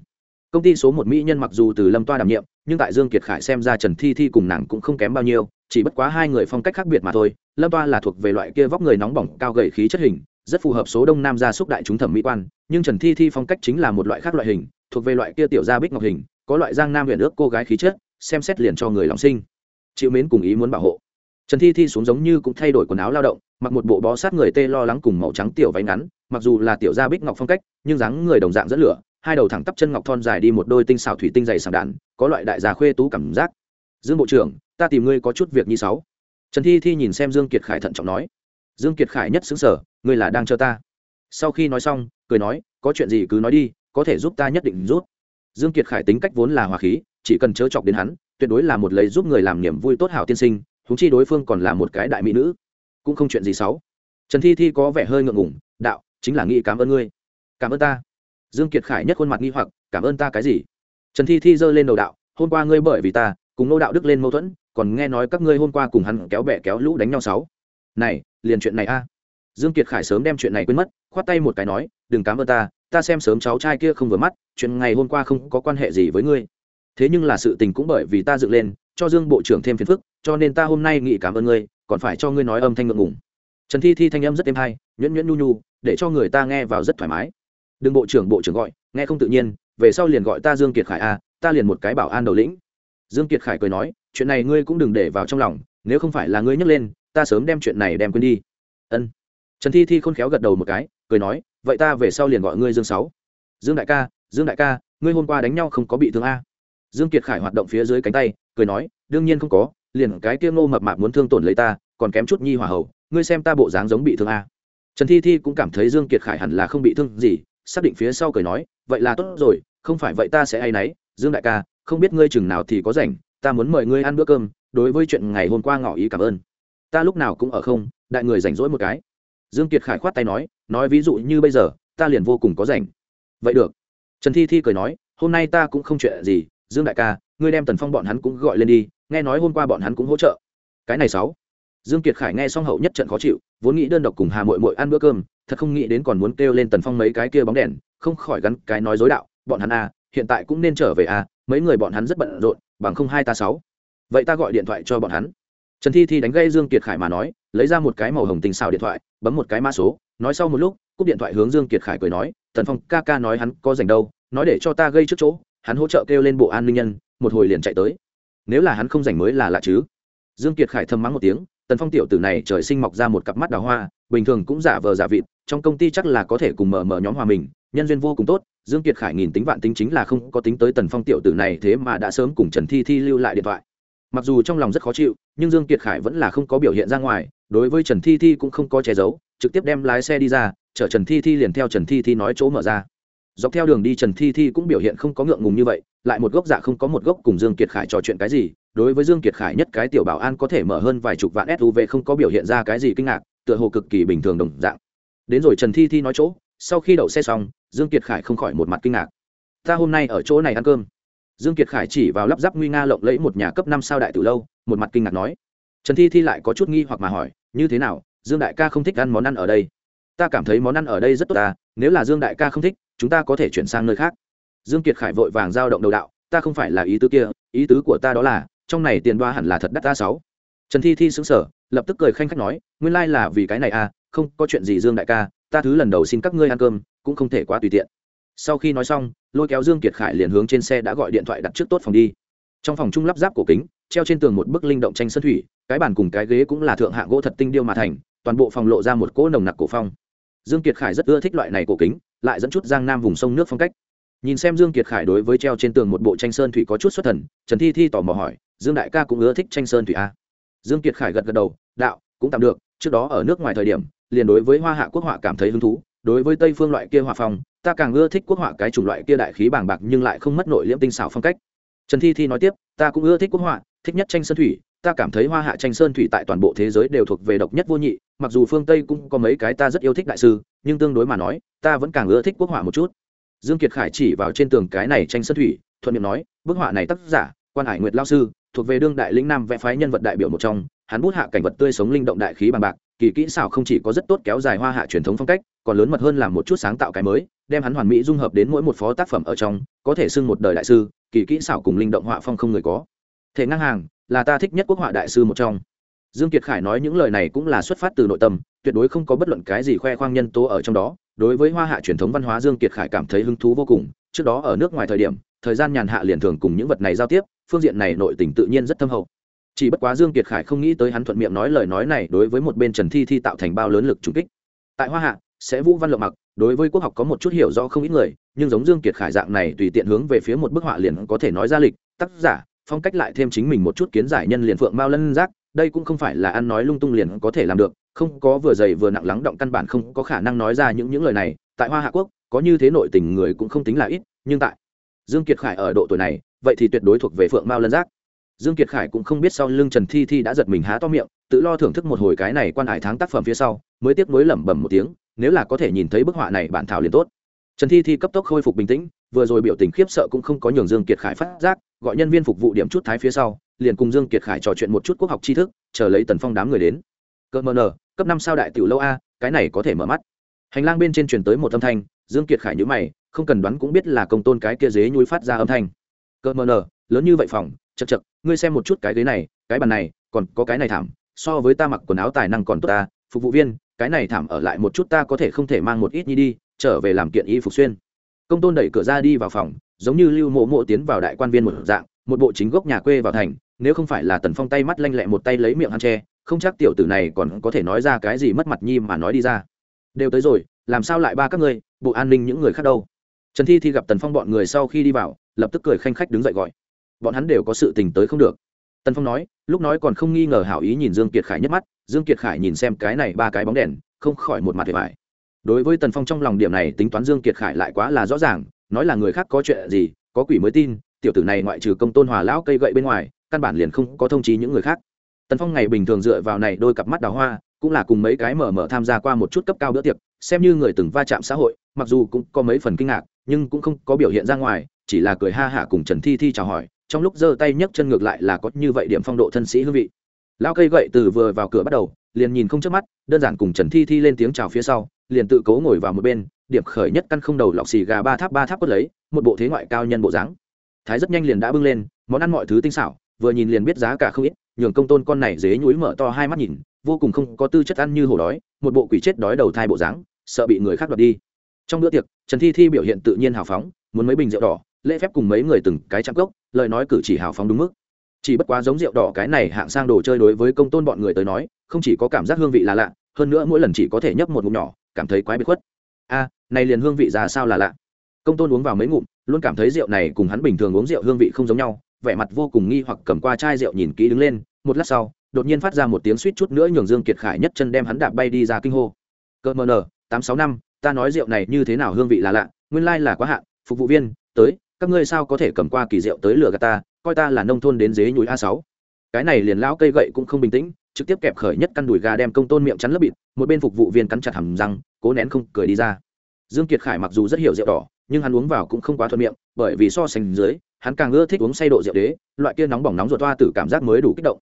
Công ty số một mỹ nhân mặc dù từ lâm toa đảm nhiệm, nhưng tại dương kiệt khải xem ra trần thi thi cùng nàng cũng không kém bao nhiêu, chỉ bất quá hai người phong cách khác biệt mà thôi lâm toa là thuộc về loại kia vóc người nóng bỏng, cao gầy khí chất hình, rất phù hợp số đông nam gia súc đại chúng thẩm mỹ quan, nhưng trần thi thi phong cách chính là một loại khác loại hình, thuộc về loại kia tiểu gia bích ngọc hình, có loại giang nam huyện ước cô gái khí chất, xem xét liền cho người lòng sinh. Chịu mến cùng ý muốn bảo hộ. Trần thi thi xuống giống như cũng thay đổi quần áo lao động, mặc một bộ bó sát người tê lo lắng cùng màu trắng tiểu váy ngắn, mặc dù là tiểu gia bích ngọc phong cách, nhưng dáng người đồng dạng dẫn lửa, hai đầu thẳng tắp chân ngọc thon dài đi một đôi tinh xảo thủy tinh dày sàng đạn, có loại đại gia khuê tú cảm giác. Dương bộ trưởng, ta tìm ngươi có chút việc như sáu trần thi thi nhìn xem dương kiệt khải thận trọng nói. Dương kiệt khải nhất xứng sở, ngươi là đang chờ ta. Sau khi nói xong, cười nói, có chuyện gì cứ nói đi, có thể giúp ta nhất định rút dương kiệt khải tính cách vốn là hòa khí, chỉ cần chớ chọc đến hắn, tuyệt đối là một lấy giúp người làm niềm vui tốt hảo tiên sinh húng chi đối phương còn là một cái đại mỹ nữ. Cũng không chuyện gì xấu. Trần thi thi có vẻ hơi ngượng ngùng, đạo, chính là nghĩ cảm ơn ngươi. Cảm ơn ta. Dương kiệt khải nhất khuôn mặt nghi hoặc, cảm ơn ta cái gì? Trần thi thi giơ lên đầu đạo, hôm qua ngươi bởi vì ta, cùng nô đạo đức lên mâu thuẫn còn nghe nói các ngươi hôm qua cùng hắn kéo bè kéo lũ đánh nhau sáu. Này, liền chuyện này a. Dương kiệt khải sớm đem chuyện này quên mất, khoát tay một cái nói, đừng cảm ơn ta ta xem sớm cháu trai kia không vừa mắt, chuyện ngày hôm qua không có quan hệ gì với ngươi. Thế nhưng là sự tình cũng bởi vì ta dựng lên, cho dương bộ trưởng thêm phiền phức, cho nên ta hôm nay nghĩ cảm ơn ngươi, còn phải cho ngươi nói âm thanh ngượng ngùng. Trần thi thi thanh âm rất êm hay, nhuyễn nhuyễn nhu nhu, để cho người ta nghe vào rất thoải mái. Đừng bộ trưởng bộ trưởng gọi, nghe không tự nhiên, về sau liền gọi ta dương kiệt khải a, ta liền một cái bảo an đầu lĩnh dương kiệt khải cười nói, chuyện này ngươi cũng đừng để vào trong lòng, nếu không phải là ngươi nhắc lên, ta sớm đem chuyện này đem quên đi. Ân. Trần thi thi khôn khéo gật đầu một cái, cười nói, vậy ta về sau liền gọi ngươi dương sáu. Dương đại ca, dương đại ca, ngươi hôm qua đánh nhau không có bị thương a? Dương kiệt khải hoạt động phía dưới cánh tay, cười nói, đương nhiên không có, liền cái kia ngô mập mạp muốn thương tổn lấy ta, còn kém chút nhi hỏa hậu, ngươi xem ta bộ dáng giống bị thương a. Trần thi thi cũng cảm thấy dương kiệt khải hẳn là không bị thương gì, xác định phía sau cười nói, vậy là tốt rồi, không phải vậy ta sẽ hay náy, dương đại ca không biết ngươi chừng nào thì có rảnh ta muốn mời ngươi ăn bữa cơm đối với chuyện ngày hôm qua ngỏ ý cảm ơn. Ta lúc nào cũng ở không đại người rảnh rỗi một cái. Dương kiệt khải khoát tay nói nói ví dụ như bây giờ ta liền vô cùng có rảnh. Vậy được. Trần thi thi cười nói hôm nay ta cũng không chuyện gì dương đại ca ngươi đem tần phong bọn hắn cũng gọi lên đi nghe nói hôm qua bọn hắn cũng hỗ trợ. Cái này sáu. Dương kiệt khải nghe xong hậu nhất trận khó chịu vốn nghĩ đơn độc cùng hà mội mội ăn bữa cơm thật không nghĩ đến còn muốn kêu lên tần phong mấy cái kia bóng đèn không khỏi gắn cái nói dối đạo bọn hắn à, hiện tại cũng nên trở về a à, mấy người bọn hắn rất bận rộn bằng không hai ta sáu. Vậy ta gọi điện thoại cho bọn hắn. Trần thi thi đánh gây dương kiệt khải mà nói lấy ra một cái màu hồng tình xào điện thoại bấm một cái mã số nói sau một lúc cúp điện thoại hướng dương kiệt khải cười nói tần phong ca ca nói hắn có dành đâu nói để cho ta gây trước chỗ hắn hỗ trợ kêu lên bộ an ninh nhân một hồi liền chạy tới. Nếu là hắn không dành mới là lạ chứ. Dương kiệt khải thầm mắng một tiếng tần phong tiểu tử này trời sinh mọc ra một cặp mắt đào hoa, bình thường cũng giả vờ giả vịt, trong công ty chắc là có thể cùng mở mở nhóm hòa mình, nhân duyên vô cùng tốt, dương kiệt khải nghìn tính vạn tính chính là không có tính tới tần phong tiểu tử này thế mà đã sớm cùng trần thi thi lưu lại điện thoại. Mặc dù trong lòng rất khó chịu, nhưng dương kiệt khải vẫn là không có biểu hiện ra ngoài, đối với trần thi thi cũng không có che giấu, trực tiếp đem lái xe đi ra, chở trần thi thi liền theo trần thi thi nói chỗ mở ra. Dọc theo đường đi trần thi thi cũng biểu hiện không có ngượng ngùng như vậy lại một gốc dạ không có một gốc cùng dương kiệt khải trò chuyện cái gì, đối với dương kiệt khải nhất cái tiểu bảo an có thể mở hơn vài chục vạn suv không có biểu hiện ra cái gì kinh ngạc, tựa hồ cực kỳ bình thường đồng dạng. Đến rồi trần thi thi nói chỗ, sau khi đậu xe xong, dương kiệt khải không khỏi một mặt kinh ngạc. Ta hôm nay ở chỗ này ăn cơm. Dương kiệt khải chỉ vào lắp ráp nguy nga lộng lẫy một nhà cấp năm sao đại tử lâu, một mặt kinh ngạc nói. Trần thi thi lại có chút nghi hoặc mà hỏi, như thế nào, dương đại ca không thích ăn món ăn ở đây? Ta cảm thấy món ăn ở đây rất tốt ta nếu là dương đại ca không thích, chúng ta có thể chuyển sang nơi khác dương kiệt khải vội vàng giao động đầu đạo, ta không phải là ý tứ kia, ý tứ của ta đó là, trong này tiền đoa hẳn là thật đắt ta sáu. Trần thi thi sững sờ, lập tức cười khanh khách nói, nguyên lai là vì cái này à không có chuyện gì dương đại ca, ta thứ lần đầu xin các ngươi ăn cơm, cũng không thể quá tùy tiện. Sau khi nói xong, lôi kéo dương kiệt khải liền hướng trên xe đã gọi điện thoại đặt trước tốt phòng đi. Trong phòng trung lắp ráp cổ kính, treo trên tường một bức linh động tranh sơn thủy, cái bàn cùng cái ghế cũng là thượng hạng gỗ thật tinh điêu mà thành, toàn bộ phòng lộ ra một cỗ nồng nặc cổ phong. Dương kiệt khải rất ưa thích loại này cổ kính, lại dẫn chút giang nam vùng sông nước phong cách nhìn xem dương kiệt khải đối với treo trên tường một bộ tranh sơn thủy có chút xuất thần, trần thi thi tò mò hỏi, dương đại ca cũng ưa thích tranh sơn thủy a à? dương kiệt khải gật gật đầu, đạo, cũng tạm được, trước đó ở nước ngoài thời điểm, liền đối với hoa hạ quốc họa cảm thấy hứng thú, đối với tây phương loại kia họa phong, ta càng ưa thích quốc họa cái chủng loại kia đại khí bàng bạc nhưng lại không mất nội liễm tinh xảo phong cách trần thi thi nói tiếp, ta cũng ưa thích quốc họa, thích nhất tranh sơn thủy, ta cảm thấy hoa hạ tranh sơn thủy tại toàn bộ thế giới đều thuộc về độc nhất vô nhị, mặc dù phương tây cũng có mấy cái ta rất yêu thích đại sư, nhưng tương đối mà nói, ta vẫn càng ưa thích quốc họa một chút dương kiệt khải chỉ vào trên tường cái này tranh sơn thủy, thuận miệng nói, bức họa này tác giả, quan hải nguyệt lao sư, thuộc về đương đại lĩnh nam vẽ phái nhân vật đại biểu một trong, hắn bút hạ cảnh vật tươi sống linh động đại khí bằng bạc, kỳ kỹ xảo không chỉ có rất tốt kéo dài hoa hạ truyền thống phong cách, còn lớn mật hơn là một chút sáng tạo cái mới, đem hắn hoàn mỹ dung hợp đến mỗi một phó tác phẩm ở trong, có thể xưng một đời đại sư, kỳ kỹ xảo cùng linh động họa phong không người có. Thể ngang hàng, là ta thích nhất quốc họa đại sư một trong. Dương kiệt khải nói những lời này cũng là xuất phát từ nội tâm, tuyệt đối không có bất luận cái gì khoe khoang nhân tố ở trong đó đối với hoa hạ truyền thống văn hóa dương kiệt khải cảm thấy hứng thú vô cùng, trước đó ở nước ngoài thời điểm, thời gian nhàn hạ liền thường cùng những vật này giao tiếp, phương diện này nội tình tự nhiên rất thâm hậu. Chỉ bất quá dương kiệt khải không nghĩ tới hắn thuận miệng nói lời nói này đối với một bên trần thi thi tạo thành bao lớn lực trung kích. Tại hoa hạ, sẽ vũ văn lộng mặc, đối với quốc học có một chút hiểu rõ không ít người, nhưng giống dương kiệt khải dạng này tùy tiện hướng về phía một bức họa liền có thể nói ra lịch, tác giả, phong cách lại thêm chính mình một chút kiến giải nhân liền phượng mao lân giác, đây cũng không phải là ăn nói lung tung liền có thể làm được không có vừa dày vừa nặng lắng động căn bản không có khả năng nói ra những những lời này, tại hoa hạ quốc, có như thế nội tình người cũng không tính là ít, nhưng tại dương kiệt khải ở độ tuổi này, vậy thì tuyệt đối thuộc về phượng mao lân giác. Dương kiệt khải cũng không biết sau lưng trần thi thi đã giật mình há to miệng, tự lo thưởng thức một hồi cái này quan hải tháng tác phẩm phía sau, mới tiếp nối lẩm bẩm một tiếng, nếu là có thể nhìn thấy bức họa này bản thảo liền tốt. Trần thi thi cấp tốc khôi phục bình tĩnh, vừa rồi biểu tình khiếp sợ cũng không có nhường dương kiệt khải phát giác, gọi nhân viên phục vụ điểm chút thái phía sau, liền cùng dương kiệt khải trò chuyện một chút quốc học tri thức, chờ lấy tần phong đám người đến. Cơ mờ nờ cấp năm sao đại tiểu lâu a, cái này có thể mở mắt. Hành lang bên trên truyền tới một âm thanh, dương kiệt khải nhíu mày, không cần đoán cũng biết là công tôn cái kia dế nhúi phát ra âm thanh. Cơ mờ nờ lớn như vậy phòng, chật chật, ngươi xem một chút cái ghế này, cái bàn này, còn có cái này thảm, so với ta mặc quần áo tài năng còn tốt ta, phục vụ viên, cái này thảm ở lại một chút ta có thể không thể mang một ít nhi đi, trở về làm kiện y phục xuyên. Công tôn đẩy cửa ra đi vào phòng, giống như lưu mộ mộ tiến vào đại quan viên một dạng, một bộ chính gốc nhà quê vào thành, nếu không phải là tần phong tay mắt lanh lẹ một tay lấy miệng ăn tre không chắc tiểu tử này còn có thể nói ra cái gì mất mặt nhi mà nói đi ra. Đều tới rồi, làm sao lại ba các ngươi, bộ an ninh những người khác đâu? Trần thi thi gặp tần phong bọn người sau khi đi vào, lập tức cười khanh khách đứng dậy gọi. Bọn hắn đều có sự tình tới không được. Tần phong nói, lúc nói còn không nghi ngờ hảo ý nhìn dương kiệt khải nhất mắt, dương kiệt khải nhìn xem cái này ba cái bóng đèn, không khỏi một mặt thiệt hại đối với tần phong trong lòng điểm này tính toán dương kiệt khải lại quá là rõ ràng, nói là người khác có chuyện gì, có quỷ mới tin, tiểu tử này ngoại trừ công tôn hòa lão cây gậy bên ngoài, căn bản liền không có thông chí những người khác tần phong ngày bình thường dựa vào này đôi cặp mắt đào hoa, cũng là cùng mấy cái mở mở tham gia qua một chút cấp cao bữa tiệc, xem như người từng va chạm xã hội, mặc dù cũng có mấy phần kinh ngạc, nhưng cũng không có biểu hiện ra ngoài, chỉ là cười ha hả cùng trần thi thi chào hỏi, trong lúc giơ tay nhấc chân ngược lại là có như vậy điểm phong độ thân sĩ hương vị. Lao cây gậy từ vừa vào cửa bắt đầu, liền nhìn không chớp mắt, đơn giản cùng trần thi thi lên tiếng chào phía sau, liền tự cố ngồi vào một bên, điểm khởi nhất căn không đầu lọc xì gà ba tháp ba tháp quất lấy, một bộ thế ngoại cao nhân bộ dáng. Thái rất nhanh liền đã bưng lên, món ăn mọi thứ tinh xảo, vừa nhìn liền biết giá cả không ít nhường công tôn con này dế nhúi mở to hai mắt nhìn, vô cùng không có tư chất ăn như hổ đói, một bộ quỷ chết đói đầu thai bộ dáng, sợ bị người khác đoạt đi. Trong bữa tiệc, trần thi thi biểu hiện tự nhiên hào phóng, muốn mấy bình rượu đỏ, lễ phép cùng mấy người từng cái chạm gốc lời nói cử chỉ hào phóng đúng mức. Chỉ bất quá giống rượu đỏ cái này hạng sang đồ chơi đối với công tôn bọn người tới nói, không chỉ có cảm giác hương vị là lạ, hơn nữa mỗi lần chỉ có thể nhấp một ngụm nhỏ, cảm thấy quái bị khuất. A, này liền hương vị ra sao là lạ. Công tôn uống vào mấy ngụm, luôn cảm thấy rượu này cùng hắn bình thường uống rượu hương vị không giống nhau vẻ mặt vô cùng nghi hoặc cầm qua chai rượu nhìn kỹ đứng lên, một lát sau, đột nhiên phát ra một tiếng suýt chút nữa nhường dương kiệt khải nhất chân đem hắn đạp bay đi ra kinh hô. Cơ mờ nờ tám sáu năm, ta nói rượu này như thế nào hương vị là lạ, nguyên lai là quá hạn, phục vụ viên, tới, các ngươi sao có thể cầm qua kỳ rượu tới lừa gạt ta, coi ta là nông thôn đến dế nhúi a sáu. Cái này liền lão cây gậy cũng không bình tĩnh, trực tiếp kẹp khởi nhất căn đùi gà đem công tôn miệng chắn lấp bịt, một bên phục vụ viên cắn chặt hầm răng, cố nén không cười đi ra. Dương kiệt khải mặc dù rất hiểu rượu đỏ, nhưng hắn uống vào cũng không quá thuận miệng, bởi vì so sánh dưới hắn càng ưa thích uống say độ rượu đế, loại kia nóng bỏng nóng ruột toa tử cảm giác mới đủ kích động.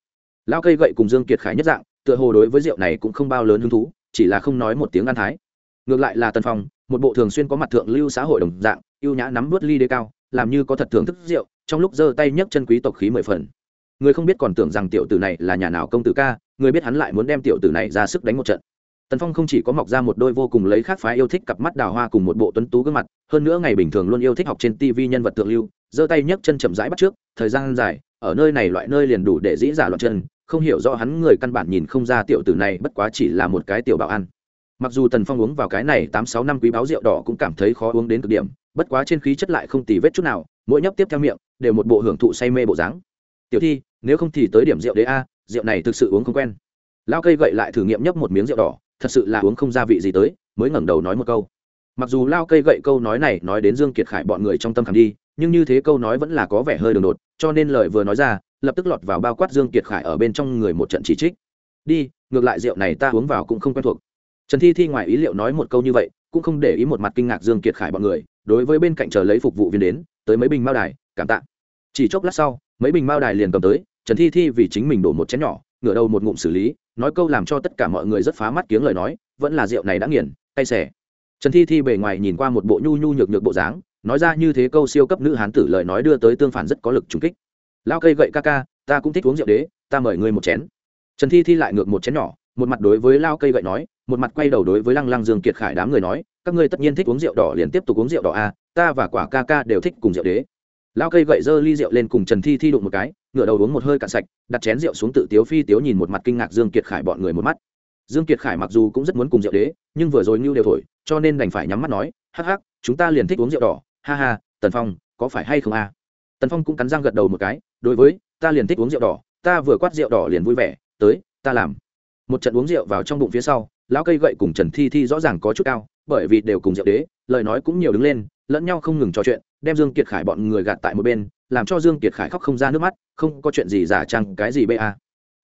Lao cây gậy cùng dương kiệt khải nhất dạng, tựa hồ đối với rượu này cũng không bao lớn hứng thú, chỉ là không nói một tiếng ăn thái. Ngược lại là tần phong, một bộ thường xuyên có mặt thượng lưu xã hội đồng dạng, ưu nhã nắm vớt ly đế cao, làm như có thật thưởng thức rượu, trong lúc giơ tay nhấc chân quý tộc khí mười phần. Người không biết còn tưởng rằng tiểu tử này là nhà nào công tử ca, người biết hắn lại muốn đem tiểu tử này ra sức đánh một trận. Tần phong không chỉ có mọc ra một đôi vô cùng lấy khác phái yêu thích cặp mắt đào hoa cùng một bộ tuấn tú gương mặt hơn nữa ngày bình thường luôn yêu thích học trên tv nhân vật tượng lưu, giơ tay nhấc chân chậm rãi bắt trước, thời gian dài, ở nơi này loại nơi liền đủ để dĩ giả loạn chân, không hiểu rõ hắn người căn bản nhìn không ra tiểu tử này bất quá chỉ là một cái tiểu bảo ăn. Mặc dù tần phong uống vào cái này tám sáu năm quý báo rượu đỏ cũng cảm thấy khó uống đến cực điểm, bất quá trên khí chất lại không tì vết chút nào, mỗi nhấp tiếp theo miệng, đều một bộ hưởng thụ say mê bộ dáng. Tiểu thi, nếu không thì tới điểm rượu đế a, rượu này thực sự uống không quen. Lao cây gậy lại thử nghiệm nhấp một miếng rượu đỏ, thật sự là uống không gia vị gì tới, mới ngẩng đầu nói một câu mặc dù lao cây gậy câu nói này nói đến dương kiệt khải bọn người trong tâm khảm đi, nhưng như thế câu nói vẫn là có vẻ hơi đường đột, cho nên lời vừa nói ra, lập tức lọt vào bao quát dương kiệt khải ở bên trong người một trận chỉ trích. Đi, ngược lại rượu này ta uống vào cũng không quen thuộc. Trần thi thi ngoài ý liệu nói một câu như vậy, cũng không để ý một mặt kinh ngạc dương kiệt khải bọn người, đối với bên cạnh chờ lấy phục vụ viên đến, tới mấy bình mao đài, cảm tạ. Chỉ chốc lát sau, mấy bình mao đài liền cầm tới, trần thi thi vì chính mình đổ một chén nhỏ, ngửa đầu một ngụm xử lý, nói câu làm cho tất cả mọi người rất phá mắt tiếng lời nói, vẫn là rượu này đã nghiền tay xẻ trần thi thi bề ngoài nhìn qua một bộ nhu nhu nhược nhược bộ dáng, nói ra như thế câu siêu cấp nữ hán tử lời nói đưa tới tương phản rất có lực trùng kích. Lao cây gậy ca ca, ta cũng thích uống rượu đế, ta mời ngươi một chén. Trần thi thi lại ngược một chén nhỏ, một mặt đối với lao cây gậy nói, một mặt quay đầu đối với lăng lăng dương kiệt khải đám người nói, các ngươi tất nhiên thích uống rượu đỏ, liền tiếp tục uống rượu đỏ a ta và quả ca ca đều thích cùng rượu đế. Lao cây gậy giơ ly rượu lên cùng trần thi thi đụng một cái, ngửa đầu uống một hơi cạn sạch, đặt chén rượu xuống tự tiếu phi tiếu nhìn một mặt kinh ngạc dương kiệt khải bọn người một mắt. Dương kiệt khải mặc dù cũng rất muốn cùng rượu đế, nhưng vừa rồi ngưu đều thổi cho nên đành phải nhắm mắt nói, hắc hắc, chúng ta liền thích uống rượu đỏ. Ha ha, tần phong, có phải hay không a? Tần phong cũng cắn răng gật đầu một cái, đối với, ta liền thích uống rượu đỏ. Ta vừa quát rượu đỏ liền vui vẻ. Tới, ta làm. Một trận uống rượu vào trong bụng phía sau, lão cây gậy cùng trần thi thi rõ ràng có chút cao, bởi vì đều cùng rượu đế, lời nói cũng nhiều đứng lên, lẫn nhau không ngừng trò chuyện, đem dương kiệt khải bọn người gạt tại một bên, làm cho dương kiệt khải khóc không ra nước mắt, không có chuyện gì giả trang cái gì ba à.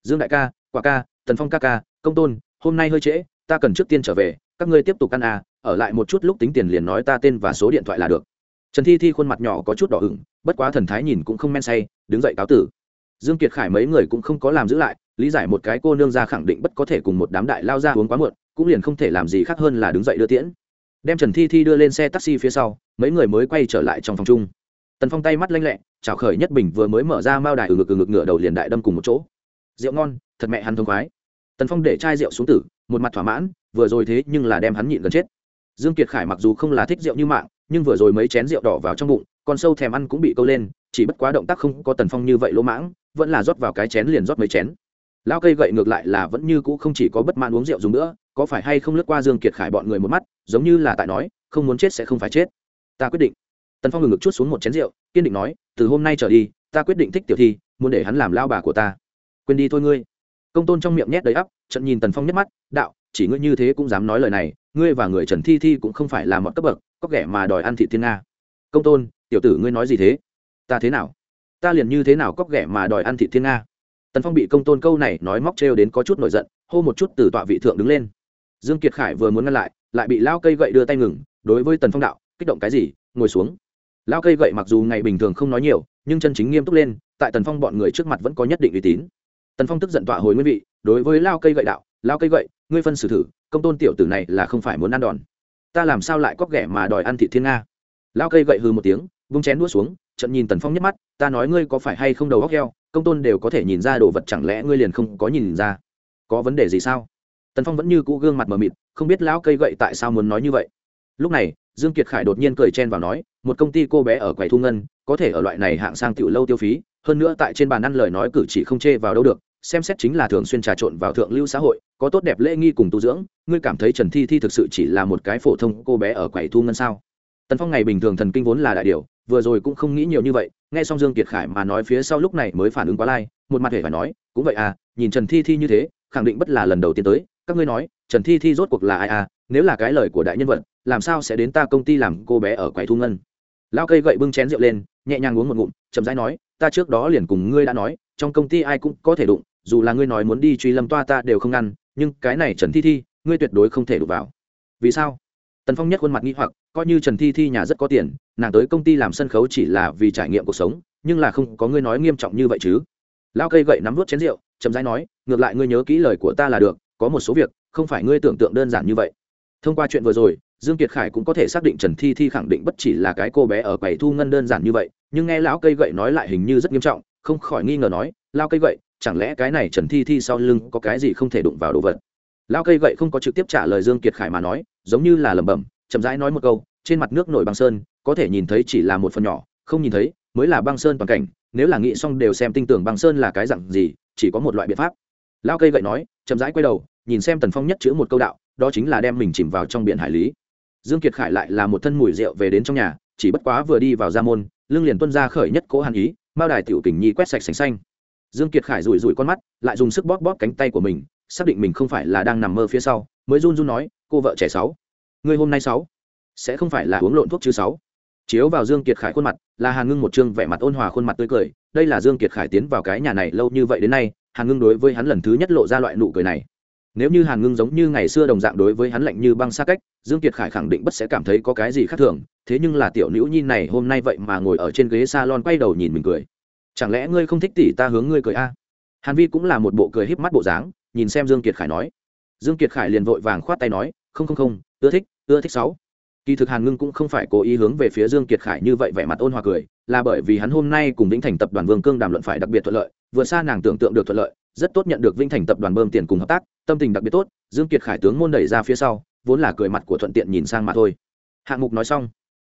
dương đại ca, quả ca, tần phong ca ca, công tôn, hôm nay hơi trễ, ta cần trước tiên trở về, các ngươi tiếp tục ăn à ở lại một chút lúc tính tiền liền nói ta tên và số điện thoại là được. Trần thi thi khuôn mặt nhỏ có chút đỏ ửng, bất quá thần thái nhìn cũng không men say, đứng dậy cáo tử. Dương kiệt khải mấy người cũng không có làm giữ lại, lý giải một cái cô nương ra khẳng định bất có thể cùng một đám đại lao ra uống quá muộn, cũng liền không thể làm gì khác hơn là đứng dậy đưa tiễn. Đem trần thi thi đưa lên xe taxi phía sau, mấy người mới quay trở lại trong phòng chung. Tần phong tay mắt lanh lẹ, chào khởi nhất bình vừa mới mở ra mao đài ừ ngực ừ ngực ngửa đầu liền đại đâm cùng một chỗ. Rượu ngon, thật mẹ hắn thông khoái. Tần phong để chai rượu xuống tử, một mặt thỏa mãn, vừa rồi thế nhưng là đem hắn nhịn gần chết dương kiệt khải mặc dù không là thích rượu như mạng, nhưng vừa rồi mấy chén rượu đỏ vào trong bụng con sâu thèm ăn cũng bị câu lên, chỉ bất quá động tác không có tần phong như vậy lỗ mãng, vẫn là rót vào cái chén liền rót mấy chén. Lão cây gậy ngược lại là vẫn như cũ không chỉ có bất mãn uống rượu dùng nữa, có phải hay không lướt qua dương kiệt khải bọn người một mắt, giống như là tại nói, không muốn chết sẽ không phải chết. Ta quyết định. Tần phong ngừng ngực chút xuống một chén rượu, kiên định nói, từ hôm nay trở đi, ta quyết định thích tiểu thi, muốn để hắn làm lao bà của ta. Quên đi thôi ngươi. Công tôn trong miệng nhét đầy ắp, trận nhìn tần phong nhếch mắt, đạo, chỉ ngươi như thế cũng dám nói lời này ngươi và người trần thi thi cũng không phải là một cấp bậc cóc ghẻ mà đòi ăn thị thiên nga. Công tôn, tiểu tử ngươi nói gì thế? Ta thế nào? Ta liền như thế nào cóc ghẻ mà đòi ăn thị thiên nga? Tần phong bị công tôn câu này nói móc trêu đến có chút nổi giận, hô một chút từ tọa vị thượng đứng lên. Dương kiệt khải vừa muốn ngăn lại lại bị lao cây gậy đưa tay ngừng, đối với tần phong đạo, kích động cái gì? Ngồi xuống. Lao cây gậy mặc dù ngày bình thường không nói nhiều, nhưng chân chính nghiêm túc lên, tại tần phong bọn người trước mặt vẫn có nhất định uy tín tần phong tức giận tọa hồi nguyên vị, đối với lao cây gậy đạo, lao cây gậy, ngươi phân xử thử, công tôn tiểu tử này là không phải muốn ăn đòn. Ta làm sao lại cóc ghẻ mà đòi ăn thị thiên nga? Lao cây gậy hư một tiếng, vung chén đua xuống, trận nhìn tần phong nhấc mắt, ta nói ngươi có phải hay không đầu góc heo, công tôn đều có thể nhìn ra đồ vật chẳng lẽ ngươi liền không có nhìn ra? Có vấn đề gì sao? Tần phong vẫn như cũ gương mặt mờ mịt, không biết lão cây gậy tại sao muốn nói như vậy. Lúc này, dương kiệt khải đột nhiên cười chen vào nói, một công ty cô bé ở quầy thu ngân, có thể ở loại này hạng sang tiểu lâu tiêu phí, hơn nữa tại trên bàn ăn lời nói cử chỉ không chê vào đâu được xem xét chính là thường xuyên trà trộn vào thượng lưu xã hội, có tốt đẹp lễ nghi cùng tu dưỡng, ngươi cảm thấy trần thi thi thực sự chỉ là một cái phổ thông cô bé ở quầy thu ngân sao? Tần phong ngày bình thường thần kinh vốn là đại điều, vừa rồi cũng không nghĩ nhiều như vậy, nghe xong dương kiệt khải mà nói phía sau lúc này mới phản ứng quá lai, một mặt hề phải nói, cũng vậy à nhìn trần thi thi như thế, khẳng định bất là lần đầu tiên tới, các ngươi nói, trần thi thi rốt cuộc là ai à nếu là cái lời của đại nhân vật, làm sao sẽ đến ta công ty làm cô bé ở quầy thu ngân? Lao cây gậy bưng chén rượu lên, nhẹ nhàng uống một ngụm, chậm rãi nói, ta trước đó liền cùng ngươi đã nói, trong công ty ai cũng có thể đụng dù là ngươi nói muốn đi truy lâm toa ta đều không ngăn, nhưng cái này trần thi thi, ngươi tuyệt đối không thể đụng vào. Vì sao? Tần phong nhất khuôn mặt nghi hoặc, coi như trần thi thi nhà rất có tiền, nàng tới công ty làm sân khấu chỉ là vì trải nghiệm cuộc sống, nhưng là không có ngươi nói nghiêm trọng như vậy chứ. Lao cây gậy nắm vút chén rượu, chậm rãi nói, ngược lại ngươi nhớ kỹ lời của ta là được, có một số việc, không phải ngươi tưởng tượng đơn giản như vậy. Thông qua chuyện vừa rồi, dương kiệt khải cũng có thể xác định trần thi thi khẳng định bất chỉ là cái cô bé ở quầy thu ngân đơn giản như vậy, nhưng nghe lão cây gậy nói lại hình như rất nghiêm trọng, không khỏi nghi ngờ nói lao cây gậy chẳng lẽ cái này trần thi thi sau lưng có cái gì không thể đụng vào đồ vật? Lao cây gậy không có trực tiếp trả lời dương kiệt khải mà nói, giống như là lẩm bẩm, chậm rãi nói một câu, trên mặt nước nổi băng sơn, có thể nhìn thấy chỉ là một phần nhỏ, không nhìn thấy, mới là băng sơn toàn cảnh, nếu là nghĩ xong đều xem tinh tưởng băng sơn là cái dặn gì, chỉ có một loại biện pháp. Lao cây gậy nói, chậm rãi quay đầu, nhìn xem tần phong nhất chữ một câu đạo, đó chính là đem mình chìm vào trong biển hải lý. Dương kiệt khải lại là một thân mùi rượu về đến trong nhà, chỉ bất quá vừa đi vào gia môn, lưng liền tuân ra khởi nhất cố hàn ý, mao đài tiểu kình nhi quét sạch sành xanh dương kiệt khải rủi rủi con mắt, lại dùng sức bóp bóp cánh tay của mình, xác định mình không phải là đang nằm mơ phía sau, mới run run nói, cô vợ trẻ sáu người hôm nay sáu, sẽ không phải là uống lộn thuốc chứ sáu? Chiếu vào dương kiệt khải khuôn mặt là hàn ngưng một trương vẻ mặt ôn hòa khuôn mặt tươi cười, đây là dương kiệt khải tiến vào cái nhà này lâu như vậy đến nay, hàn ngưng đối với hắn lần thứ nhất lộ ra loại nụ cười này. Nếu như hàn ngưng giống như ngày xưa đồng dạng đối với hắn lạnh như băng xa cách, dương kiệt khải khẳng định bất sẽ cảm thấy có cái gì khác thường, thế nhưng là tiểu nữ nhi này hôm nay vậy mà ngồi ở trên ghế salon quay đầu nhìn mình cười chẳng lẽ ngươi không thích tỷ ta hướng ngươi cười a? Hàn vi cũng là một bộ cười híp mắt bộ dáng, nhìn xem dương kiệt khải nói. Dương kiệt khải liền vội vàng khoát tay nói, không không không, ưa thích ưa thích sáu. Kỳ thực hàn ngưng cũng không phải cố ý hướng về phía dương kiệt khải như vậy vẻ mặt ôn hòa cười, là bởi vì hắn hôm nay cùng vĩnh thành tập đoàn vương cương đàm luận phải đặc biệt thuận lợi, vừa xa nàng tưởng tượng được thuận lợi, rất tốt nhận được vĩnh thành tập đoàn bơm tiền cùng hợp tác, tâm tình đặc biệt tốt, dương kiệt khải tướng môn đẩy ra phía sau, vốn là cười mặt của thuận tiện nhìn sang mà thôi. Hạng mục nói xong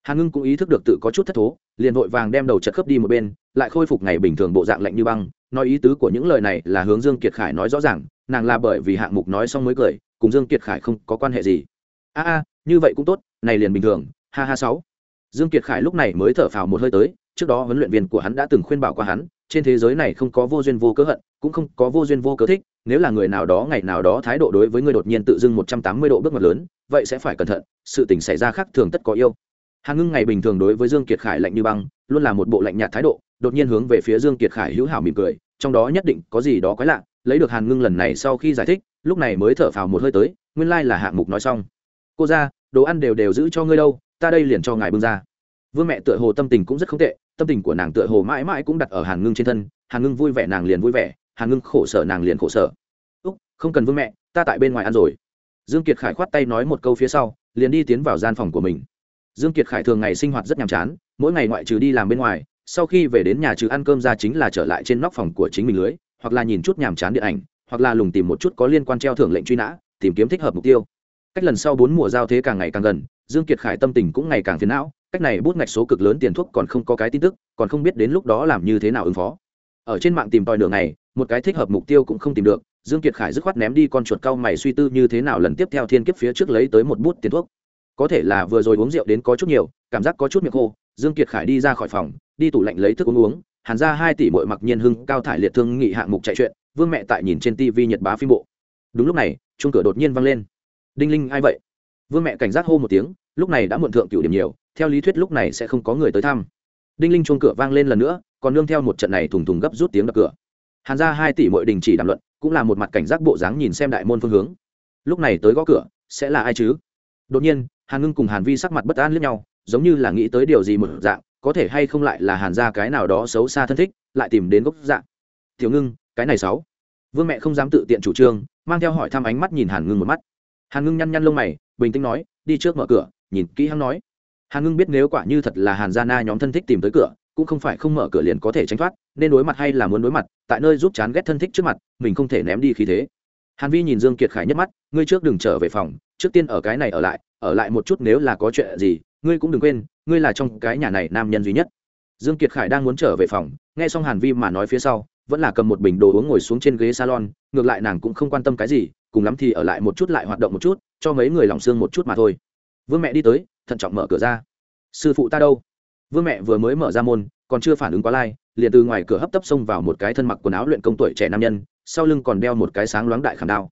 hàn ngưng cũng ý thức được tự có chút thất thố, liền vội vàng đem đầu chật khớp đi một bên, lại khôi phục ngày bình thường bộ dạng lạnh như băng, nói ý tứ của những lời này là hướng dương kiệt khải nói rõ ràng, nàng là bởi vì hạng mục nói xong mới cười, cùng dương kiệt khải không có quan hệ gì. A a, như vậy cũng tốt, này liền bình thường, ha ha sáu. Dương kiệt khải lúc này mới thở phào một hơi tới, trước đó huấn luyện viên của hắn đã từng khuyên bảo qua hắn, trên thế giới này không có vô duyên vô cớ hận, cũng không có vô duyên vô cớ thích, nếu là người nào đó ngày nào đó thái độ đối với người đột nhiên tự dưng một trăm tám mươi độ bước ngoặt lớn, vậy sẽ phải cẩn thận, sự tình xảy ra khác thường tất có yêu hàn ngưng ngày bình thường đối với dương kiệt khải lạnh như băng, luôn là một bộ lạnh nhạt thái độ, đột nhiên hướng về phía dương kiệt khải hữu hảo mỉm cười, trong đó nhất định có gì đó quái lạ, lấy được hàn ngưng lần này sau khi giải thích, lúc này mới thở phào một hơi tới, nguyên lai là hạng mục nói xong. Cô ra đồ ăn đều đều giữ cho ngươi đâu, ta đây liền cho ngài bưng ra. Vương mẹ tựa hồ tâm tình cũng rất không tệ, tâm tình của nàng tựa hồ mãi mãi cũng đặt ở hàn ngưng trên thân hàn ngưng vui vẻ nàng liền vui vẻ hàn ngưng khổ sở nàng liền khổ sở. Úc, không cần vương mẹ, ta tại bên ngoài ăn rồi. Dương kiệt khải khoát tay nói một câu phía sau, liền đi tiến vào gian phòng của mình dương kiệt khải thường ngày sinh hoạt rất nhàm chán, mỗi ngày ngoại trừ đi làm bên ngoài, sau khi về đến nhà trừ ăn cơm ra chính là trở lại trên nóc phòng của chính mình lưới, hoặc là nhìn chút nhàm chán điện ảnh, hoặc là lùng tìm một chút có liên quan treo thưởng lệnh truy nã, tìm kiếm thích hợp mục tiêu. Cách lần sau bốn mùa giao thế càng ngày càng gần, dương kiệt khải tâm tình cũng ngày càng phiền não, cách này bút ngạch số cực lớn tiền thuốc còn không có cái tin tức, còn không biết đến lúc đó làm như thế nào ứng phó. Ở trên mạng tìm tòi đường này một cái thích hợp mục tiêu cũng không tìm được, dương kiệt khải dứt khoát ném đi con chuột cao mày suy tư như thế nào lần tiếp theo thiên kiếp phía trước lấy tới một bút tiền thuốc có thể là vừa rồi uống rượu đến có chút nhiều, cảm giác có chút miệng khô, dương kiệt khải đi ra khỏi phòng, đi tủ lạnh lấy thức uống uống, hàn ra hai tỷ muội mặc nhiên hưng, cao thải liệt thương nghị hạng mục chạy chuyện, vương mẹ tại nhìn trên tivi nhật bá phim bộ. Đúng lúc này, chuông cửa đột nhiên vang lên. Đinh linh, ai vậy? Vương mẹ cảnh giác hô một tiếng, lúc này đã muộn thượng cửu điểm nhiều, theo lý thuyết lúc này sẽ không có người tới thăm. Đinh linh chuông cửa vang lên lần nữa, còn nương theo một trận này thùng thùng gấp rút tiếng đập cửa. Hàn ra hai tỷ muội đình chỉ đàm luận, cũng là một mặt cảnh giác bộ dáng nhìn xem đại môn phương hướng. Lúc này tới gõ cửa, sẽ là ai chứ? Đột nhiên hàn ngưng cùng hàn vi sắc mặt bất an lẫn nhau, giống như là nghĩ tới điều gì một dạng, có thể hay không lại là hàn ra cái nào đó xấu xa thân thích, lại tìm đến gốc dạng. Tiểu ngưng, cái này sáu. Vương mẹ không dám tự tiện chủ trương, mang theo hỏi thăm ánh mắt nhìn hàn ngưng một mắt. Hàn ngưng nhăn nhăn lông mày, bình tĩnh nói, đi trước mở cửa, nhìn kỹ hắn nói. Hàn ngưng biết nếu quả như thật là hàn gia na nhóm thân thích tìm tới cửa, cũng không phải không mở cửa liền có thể tránh thoát, nên đối mặt hay là muốn đối mặt, tại nơi giúp chán ghét thân thích trước mặt, mình không thể ném đi khí thế hàn vi nhìn dương kiệt khải nhất mắt, ngươi trước đừng trở về phòng, trước tiên ở cái này ở lại ở lại một chút nếu là có chuyện gì, ngươi cũng đừng quên, ngươi là trong cái nhà này nam nhân duy nhất. Dương kiệt khải đang muốn trở về phòng, nghe xong hàn vi mà nói phía sau, vẫn là cầm một bình đồ uống ngồi xuống trên ghế salon, ngược lại nàng cũng không quan tâm cái gì, cùng lắm thì ở lại một chút lại hoạt động một chút, cho mấy người lòng xương một chút mà thôi. Vương mẹ đi tới, thận trọng mở cửa ra. Sư phụ ta đâu? Vương mẹ vừa mới mở ra môn, còn chưa phản ứng quá lai, liền từ ngoài cửa hấp tấp xông vào một cái thân mặc quần áo luyện công tuổi trẻ nam nhân sau lưng còn đeo một cái sáng loáng đại khảm đao.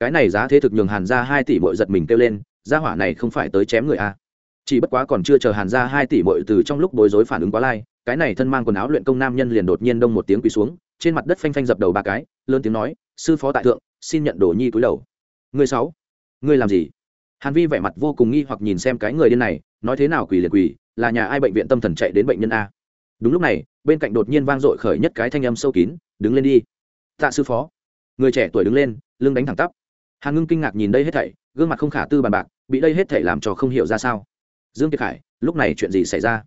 Cái này giá thế thực nhường hàn ra hai tỷ bội giật mình kêu lên, gia hỏa này không phải tới chém người a chỉ bất quá còn chưa chờ hàn ra hai tỷ bội từ trong lúc bối rối phản ứng quá lai, cái này thân mang quần áo luyện công nam nhân liền đột nhiên đông một tiếng quỳ xuống, trên mặt đất phanh phanh dập đầu ba cái, lớn tiếng nói, sư phó tại thượng, xin nhận đồ nhi cúi đầu. Người sáu người làm gì? Hàn vi vẻ mặt vô cùng nghi hoặc nhìn xem cái người điên này, nói thế nào quỳ liền quỳ, là nhà ai bệnh viện tâm thần chạy đến bệnh nhân a? Đúng lúc này, bên cạnh đột nhiên vang dội khởi nhất cái thanh âm sâu kín, đứng lên đi tạ sư phó. Người trẻ tuổi đứng lên, lưng đánh thẳng tắp. Hàn ngưng kinh ngạc nhìn đây hết thảy, gương mặt không khả tư bàn bạc, bị đây hết thảy làm cho không hiểu ra sao. Dương kiệt khải, lúc này chuyện gì xảy ra?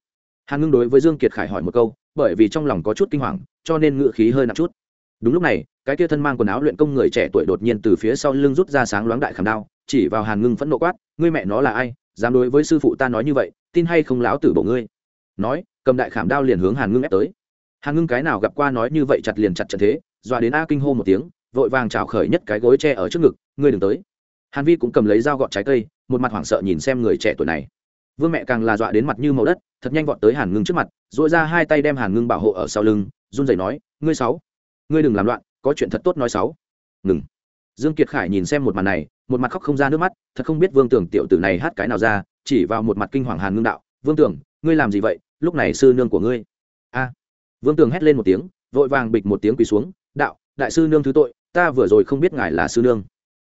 Hàn ngưng đối với dương kiệt khải hỏi một câu, bởi vì trong lòng có chút kinh hoàng, cho nên ngựa khí hơi nặng chút. Đúng lúc này, cái kia thân mang quần áo luyện công người trẻ tuổi đột nhiên từ phía sau lưng rút ra sáng loáng đại khảm đao, chỉ vào hàn ngưng phẫn nộ quát, ngươi mẹ nó là ai? Dám đối với sư phụ ta nói như vậy, tin hay không láo tử bộ ngươi? Nói, cầm đại khảm đao liền hướng hàn ngưng ép tới. Hàn ngưng cái nào gặp qua nói như vậy chặt liền chặt trận thế dọa đến a kinh hô một tiếng, vội vàng trào khởi nhất cái gối tre ở trước ngực, ngươi đừng tới. Hàn vi cũng cầm lấy dao gọt trái cây, một mặt hoảng sợ nhìn xem người trẻ tuổi này. Vương mẹ càng là dọa đến mặt như màu đất, thật nhanh vọt tới hàn ngưng trước mặt dội ra hai tay đem hàn ngưng bảo hộ ở sau lưng, run rẩy nói, ngươi sáu ngươi đừng làm loạn, có chuyện thật tốt nói sáu ngừng. Dương kiệt khải nhìn xem một màn này, một mặt khóc không ra nước mắt, thật không biết vương tưởng tiểu tử này hát cái nào ra, chỉ vào một mặt kinh hoàng hàn ngưng đạo, vương tưởng, ngươi làm gì vậy? Lúc này sư nương của ngươi. A. Vương tưởng hét lên một tiếng, vội vàng bịch một tiếng quỳ xuống đạo, đại sư nương thứ tội, ta vừa rồi không biết ngài là sư nương.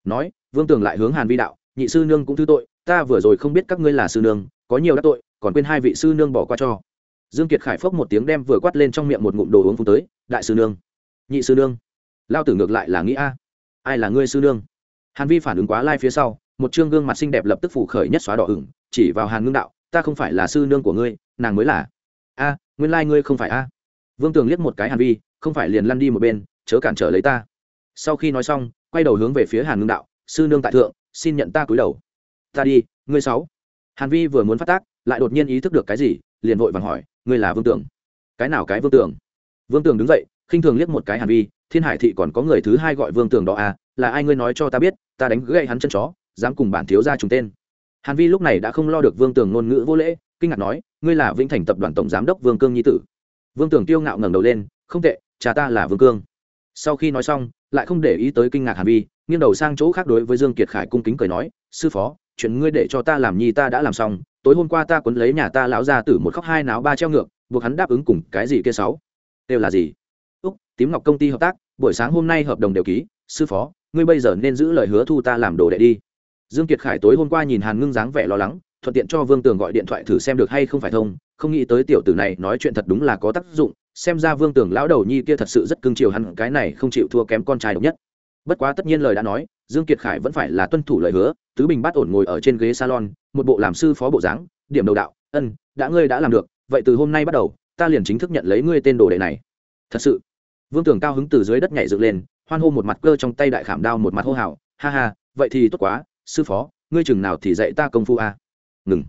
Nói, vương tường lại hướng hàn vi đạo, nhị sư nương cũng thứ tội, ta vừa rồi không biết các ngươi là sư nương, có nhiều đắc tội, còn quên hai vị sư nương bỏ qua cho. Dương kiệt khải phốc một tiếng đem vừa quát lên trong miệng một ngụm đồ uống phun tới, đại sư nương. Nhị sư nương. Lao tử ngược lại là nghĩ a. Ai là ngươi sư nương? Hàn vi phản ứng quá lai phía sau, một chương gương mặt xinh đẹp lập tức phủ khởi nhất xóa đỏ ửng chỉ vào hàn ngưng đạo, ta không phải là sư nương của ngươi, nàng mới là. A, nguyên lai ngươi không phải a. Vương tường liếc một cái hàn vi, không phải liền lăn đi một bên chớ cản trở lấy ta. Sau khi nói xong, quay đầu hướng về phía hàn ngưng đạo, sư nương tại thượng, xin nhận ta cúi đầu. Ta đi, ngươi sáu. Hàn vi vừa muốn phát tác, lại đột nhiên ý thức được cái gì, liền vội vàng hỏi, ngươi là vương tưởng? Cái nào cái vương tưởng? Vương tưởng đứng dậy, khinh thường liếc một cái hàn vi, thiên hải thị còn có người thứ hai gọi vương tưởng đó à là ai ngươi nói cho ta biết, ta đánh gậy hắn chân chó, dám cùng bản thiếu ra trùng tên. Hàn vi lúc này đã không lo được vương tưởng ngôn ngữ vô lễ, kinh ngạc nói, ngươi là vĩnh thành tập đoàn tổng giám đốc vương cương nhi tử. Vương tưởng tiêu ngạo ngẩng đầu lên, không tệ, cha ta là vương cương sau khi nói xong, lại không để ý tới kinh ngạc hàn vi, nghiêng đầu sang chỗ khác đối với dương kiệt khải cung kính cười nói, sư phó, chuyện ngươi để cho ta làm nhi ta đã làm xong, tối hôm qua ta quấn lấy nhà ta lão ra tử một khóc hai náo ba treo ngược, buộc hắn đáp ứng cùng cái gì kia sáu? Đều là gì? Úc, tím ngọc công ty hợp tác, buổi sáng hôm nay hợp đồng đều ký, sư phó, ngươi bây giờ nên giữ lời hứa thu ta làm đồ đệ đi. Dương kiệt khải tối hôm qua nhìn hàn ngưng dáng vẻ lo lắng, thuận tiện cho vương tường gọi điện thoại thử xem được hay không phải thông, không nghĩ tới tiểu tử này nói chuyện thật đúng là có tác dụng xem ra vương tường lão đầu nhi kia thật sự rất cưng chiều hắn, cái này không chịu thua kém con trai độc nhất. Bất quá tất nhiên lời đã nói, dương kiệt khải vẫn phải là tuân thủ lời hứa, tứ bình bát ổn ngồi ở trên ghế salon, một bộ làm sư phó bộ dáng, điểm đầu đạo, ân, đã ngươi đã làm được, vậy từ hôm nay bắt đầu, ta liền chính thức nhận lấy ngươi tên đồ đệ này. Thật sự? Vương tưởng cao hứng từ dưới đất nhảy dựng lên, hoan hô một mặt cơ trong tay đại khảm đao một mặt hô hào, ha ha, vậy thì tốt quá, sư phó, ngươi chừng nào thì dạy ta công phu a? À? ngừng.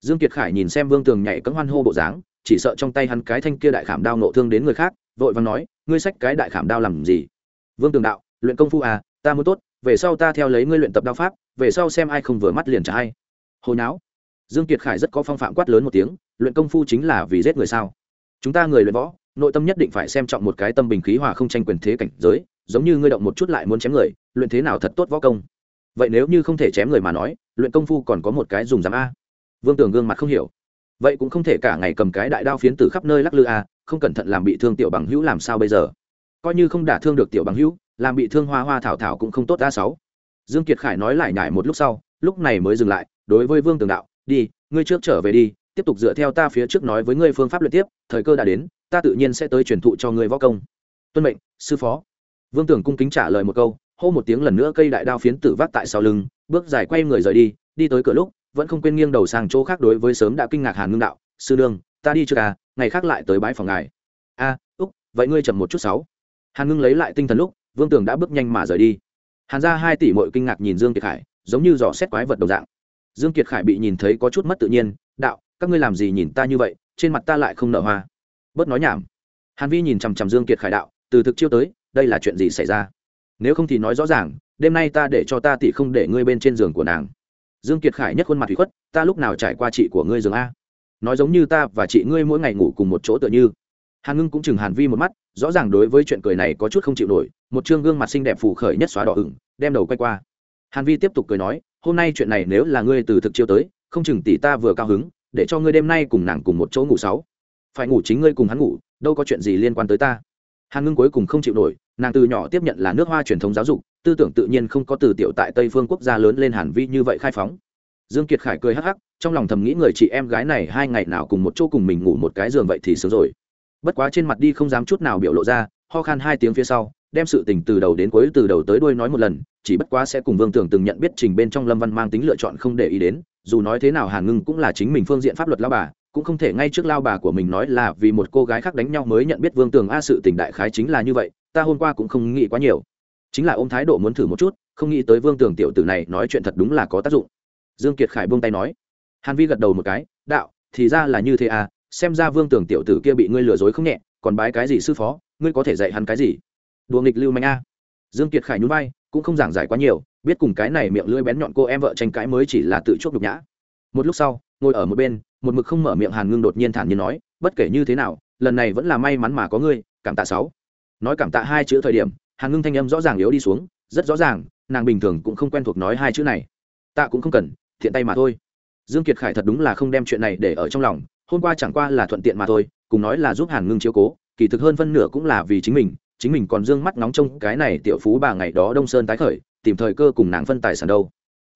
Dương kiệt khải nhìn xem vương tường nhảy cấm hoan hô bộ dáng chỉ sợ trong tay hắn cái thanh kia đại khảm đao nộ thương đến người khác, vội vàng nói, ngươi sách cái đại khảm đao làm gì? Vương tường đạo, luyện công phu à ta muốn tốt, về sau ta theo lấy ngươi luyện tập đao pháp, về sau xem ai không vừa mắt liền trả ai. Hồi não dương kiệt khải rất có phong phạm quát lớn một tiếng, luyện công phu chính là vì giết người sao? Chúng ta người luyện võ, nội tâm nhất định phải xem trọng một cái tâm bình khí hòa không tranh quyền thế cảnh giới, giống như ngươi động một chút lại muốn chém người, luyện thế nào thật tốt võ công. Vậy nếu như không thể chém người mà nói, luyện công phu còn có một cái dùng dám a? Vương tường gương mặt không hiểu vậy cũng không thể cả ngày cầm cái đại đao phiến từ khắp nơi lắc lư a không cẩn thận làm bị thương tiểu bằng hữu làm sao bây giờ? Coi như không đả thương được tiểu bằng hữu, làm bị thương hoa hoa thảo thảo cũng không tốt a sáu. Dương kiệt khải nói lại nhải một lúc sau, lúc này mới dừng lại, đối với vương tường đạo, đi, ngươi trước trở về đi, tiếp tục dựa theo ta phía trước nói với ngươi phương pháp luyện tiếp, thời cơ đã đến, ta tự nhiên sẽ tới truyền thụ cho ngươi võ công. Tuân mệnh, sư phó. Vương tường cung kính trả lời một câu, hô một tiếng lần nữa cây đại đao phiến tử vác tại sau lưng, bước dài quay người rời đi đi tới cửa lúc vẫn không quên nghiêng đầu sang chỗ khác đối với sớm đã kinh ngạc hàn ngưng đạo, sư đương ta đi chưa à ngày khác lại tới bãi phòng ngài. A, úc, vậy ngươi chậm một chút sáu. Hàn ngưng lấy lại tinh thần lúc, vương tường đã bước nhanh mà rời đi. Hàn ra hai tỷ mội kinh ngạc nhìn dương kiệt khải, giống như dò xét quái vật đồng dạng. Dương kiệt khải bị nhìn thấy có chút mất tự nhiên, đạo, các ngươi làm gì nhìn ta như vậy, trên mặt ta lại không nở hoa. Bớt nói nhảm. Hàn vi nhìn chằm chằm dương kiệt khải đạo, từ thực chiêu tới, đây là chuyện gì xảy ra? Nếu không thì nói rõ ràng, đêm nay ta để cho ta tỷ không để ngươi bên trên giường của nàng dương kiệt khải nhất khuôn mặt thủy khuất, ta lúc nào trải qua chị của ngươi giường a? Nói giống như ta và chị ngươi mỗi ngày ngủ cùng một chỗ tựa như. Hàn ngưng cũng chừng hàn vi một mắt, rõ ràng đối với chuyện cười này có chút không chịu nổi, một chương gương mặt xinh đẹp phù khởi nhất xóa đỏ ửng, đem đầu quay qua. Hàn vi tiếp tục cười nói, hôm nay chuyện này nếu là ngươi từ thực chiêu tới, không chừng tỷ ta vừa cao hứng, để cho ngươi đêm nay cùng nàng cùng một chỗ ngủ sáu. Phải ngủ chính ngươi cùng hắn ngủ, đâu có chuyện gì liên quan tới ta. Hàn ngưng cuối cùng không chịu nổi, nàng từ nhỏ tiếp nhận là nước hoa truyền thống giáo dục tư tưởng tự nhiên không có từ tiểu tại tây phương quốc gia lớn lên hàn vi như vậy khai phóng. Dương kiệt khải cười hắc hắc, trong lòng thầm nghĩ người chị em gái này hai ngày nào cùng một chỗ cùng mình ngủ một cái giường vậy thì sướng rồi. Bất quá trên mặt đi không dám chút nào biểu lộ ra, ho khan hai tiếng phía sau, đem sự tình từ đầu đến cuối từ đầu tới đuôi nói một lần, chỉ bất quá sẽ cùng vương tưởng từng nhận biết trình bên trong lâm văn mang tính lựa chọn không để ý đến, dù nói thế nào hàn ngưng cũng là chính mình phương diện pháp luật lao bà, cũng không thể ngay trước lao bà của mình nói là vì một cô gái khác đánh nhau mới nhận biết vương tường a sự tình đại khái chính là như vậy, ta hôm qua cũng không nghĩ quá nhiều chính là ôm thái độ muốn thử một chút, không nghĩ tới vương tường tiểu tử này nói chuyện thật đúng là có tác dụng. Dương kiệt khải buông tay nói. Hàn vi gật đầu một cái, đạo, thì ra là như thế à xem ra vương tường tiểu tử kia bị ngươi lừa dối không nhẹ, còn bái cái gì sư phó, ngươi có thể dạy hắn cái gì? Đùa nghịch lưu mạnh a. Dương kiệt khải nhún vai, cũng không giảng giải quá nhiều, biết cùng cái này miệng lưỡi bén nhọn cô em vợ tranh cãi mới chỉ là tự chuốc nhục nhã. Một lúc sau, ngồi ở một bên, một mực không mở miệng hàn ngưng đột nhiên thản nhiên nói, bất kể như thế nào, lần này vẫn là may mắn mà có ngươi, cảm tạ sáu. Nói cảm tạ hai chữ thời điểm hàn ngưng thanh âm rõ ràng yếu đi xuống, rất rõ ràng, nàng bình thường cũng không quen thuộc nói hai chữ này. Tạ cũng không cần, thiện tay mà thôi. Dương kiệt khải thật đúng là không đem chuyện này để ở trong lòng, hôm qua chẳng qua là thuận tiện mà thôi, cùng nói là giúp hàn ngưng chiếu cố, kỳ thực hơn phân nửa cũng là vì chính mình chính mình còn dương mắt nóng trông cái này tiểu phú bà ngày đó đông sơn tái khởi, tìm thời cơ cùng nàng phân tài sản đâu.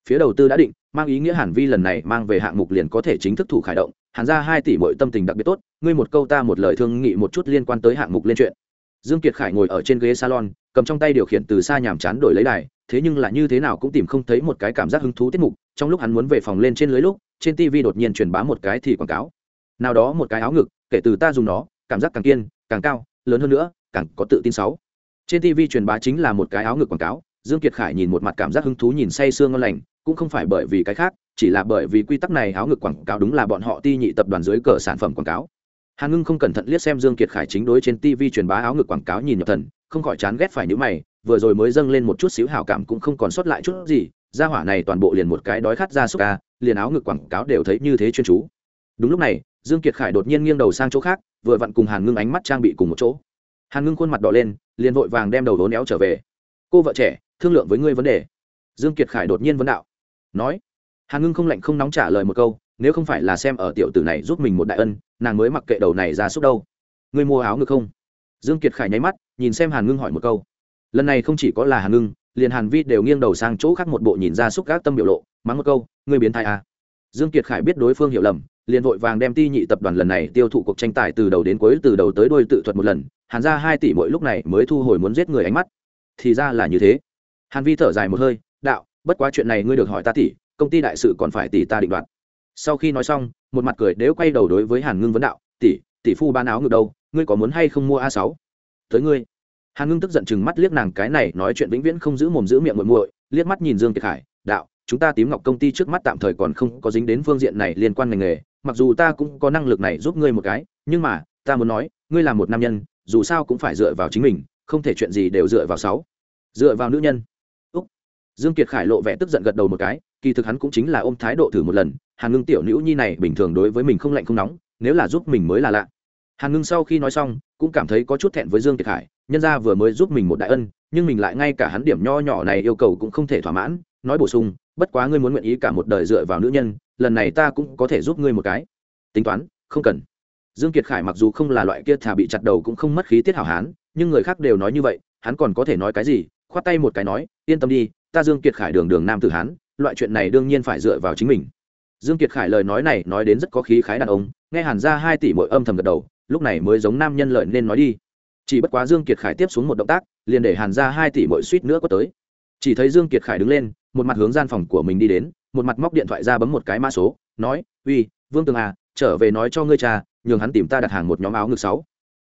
Phía đầu tư đã định, mang ý nghĩa hàn vi lần này mang về hạng mục liền có thể chính thức thủ khởi động, hàn ra hai tỷ mỗi tâm tình đặc biệt tốt, ngươi một câu ta một lời thương nghị một chút liên quan tới hạng mục lên chuyện dương kiệt khải ngồi ở trên ghế salon, cầm trong tay điều khiển từ xa nhàm chán đổi lấy đài, thế nhưng là như thế nào cũng tìm không thấy một cái cảm giác hứng thú tiết mục, trong lúc hắn muốn về phòng lên trên lưới lúc, trên tv đột nhiên truyền bá một cái thì quảng cáo. Nào đó một cái áo ngực, kể từ ta dùng nó, cảm giác càng kiên, càng cao, lớn hơn nữa, càng có tự tin sáu trên tv truyền bá chính là một cái áo ngực quảng cáo, dương kiệt khải nhìn một mặt cảm giác hứng thú nhìn say sương ngon lành, cũng không phải bởi vì cái khác, chỉ là bởi vì quy tắc này áo ngực quảng cáo đúng là bọn họ ti nhị tập đoàn dưới cờ sản phẩm quảng cáo hàn ngưng không cẩn thận liếc xem dương kiệt khải chính đối trên tv truyền bá áo ngực quảng cáo nhìn nhập thần, không khỏi chán ghét phải những mày, vừa rồi mới dâng lên một chút xíu hảo cảm cũng không còn sót lại chút gì, gia hỏa này toàn bộ liền một cái đói khát ra súc ca liền áo ngực quảng cáo đều thấy như thế chuyên chú. Đúng lúc này, dương kiệt khải đột nhiên nghiêng đầu sang chỗ khác, vừa vặn cùng hàn ngưng ánh mắt trang bị cùng một chỗ. Hàn ngưng khuôn mặt đỏ lên, liền vội vàng đem đầu đố néo trở về. Cô vợ trẻ, thương lượng với ngươi vấn đề. Dương kiệt khải đột nhiên vấn đạo. Nói. Hàn ngưng không lạnh không nóng trả lời một câu nếu không phải là xem ở tiểu tử này giúp mình một đại ân, nàng mới mặc kệ đầu này ra xúc đâu. Ngươi mua áo ngực không? Dương kiệt khải nháy mắt, nhìn xem hàn ngưng hỏi một câu. Lần này không chỉ có là hàn ngưng, liền hàn vi đều nghiêng đầu sang chỗ khác một bộ nhìn ra xúc gác tâm biểu lộ, mắng một câu, ngươi biến thai à. dương kiệt khải biết đối phương hiểu lầm, liền vội vàng đem ti nhị tập đoàn lần này tiêu thụ cuộc tranh tài từ đầu đến cuối, từ đầu tới đuôi tự thuật một lần, hàn ra hai tỷ mỗi lúc này mới thu hồi muốn giết người ánh mắt. Thì ra là như thế. Hàn vi thở dài một hơi, đạo, bất quá chuyện này ngươi được hỏi ta tỷ, công ty đại sự còn phải tỷ ta định đoạt sau khi nói xong, một mặt cười đếu quay đầu đối với hàn ngưng vấn đạo, tỷ tỷ phu bán áo ngược đâu? Ngươi có muốn hay không mua a sáu? Tới ngươi. Hàn ngưng tức giận chừng mắt liếc nàng cái này, nói chuyện vĩnh viễn không giữ mồm giữ miệng muội muội, liếc mắt nhìn dương kiệt khải đạo, chúng ta tím ngọc công ty trước mắt tạm thời còn không có dính đến phương diện này liên quan ngành nghề, mặc dù ta cũng có năng lực này giúp ngươi một cái, nhưng mà, ta muốn nói, ngươi là một nam nhân, dù sao cũng phải dựa vào chính mình, không thể chuyện gì đều dựa vào sáu. Dựa vào nữ nhân? Dương kiệt khải lộ vẻ tức giận gật đầu một cái, kỳ thực hắn cũng chính là ôm thái độ thử một lần, hàn ngưng tiểu nữ nhi này bình thường đối với mình không lạnh không nóng, nếu là giúp mình mới là lạ. Hàn ngưng sau khi nói xong, cũng cảm thấy có chút thẹn với dương kiệt khải, nhân ra vừa mới giúp mình một đại ân, nhưng mình lại ngay cả hắn điểm nho nhỏ này yêu cầu cũng không thể thỏa mãn, nói bổ sung, bất quá ngươi muốn nguyện ý cả một đời dựa vào nữ nhân, lần này ta cũng có thể giúp ngươi một cái. Tính toán, không cần. Dương kiệt khải mặc dù không là loại kia thà bị chặt đầu cũng không mất khí tiết hảo hán, nhưng người khác đều nói như vậy, hắn còn có thể nói cái gì khoát tay một cái nói, yên tâm đi, ta dương kiệt khải đường đường nam tử hán, loại chuyện này đương nhiên phải dựa vào chính mình. Dương kiệt khải lời nói này nói đến rất có khí khái đàn ông, nghe hàn ra hai tỷ mỗi âm thầm gật đầu, lúc này mới giống nam nhân lợi nên nói đi. Chỉ bất quá dương kiệt khải tiếp xuống một động tác, liền để hàn ra hai tỷ mỗi suýt nữa có tới. Chỉ thấy dương kiệt khải đứng lên, một mặt hướng gian phòng của mình đi đến, một mặt móc điện thoại ra bấm một cái mã số, nói, uy, vương tường à trở về nói cho ngươi cha, nhường hắn tìm ta đặt hàng một nhóm áo ngực sáu.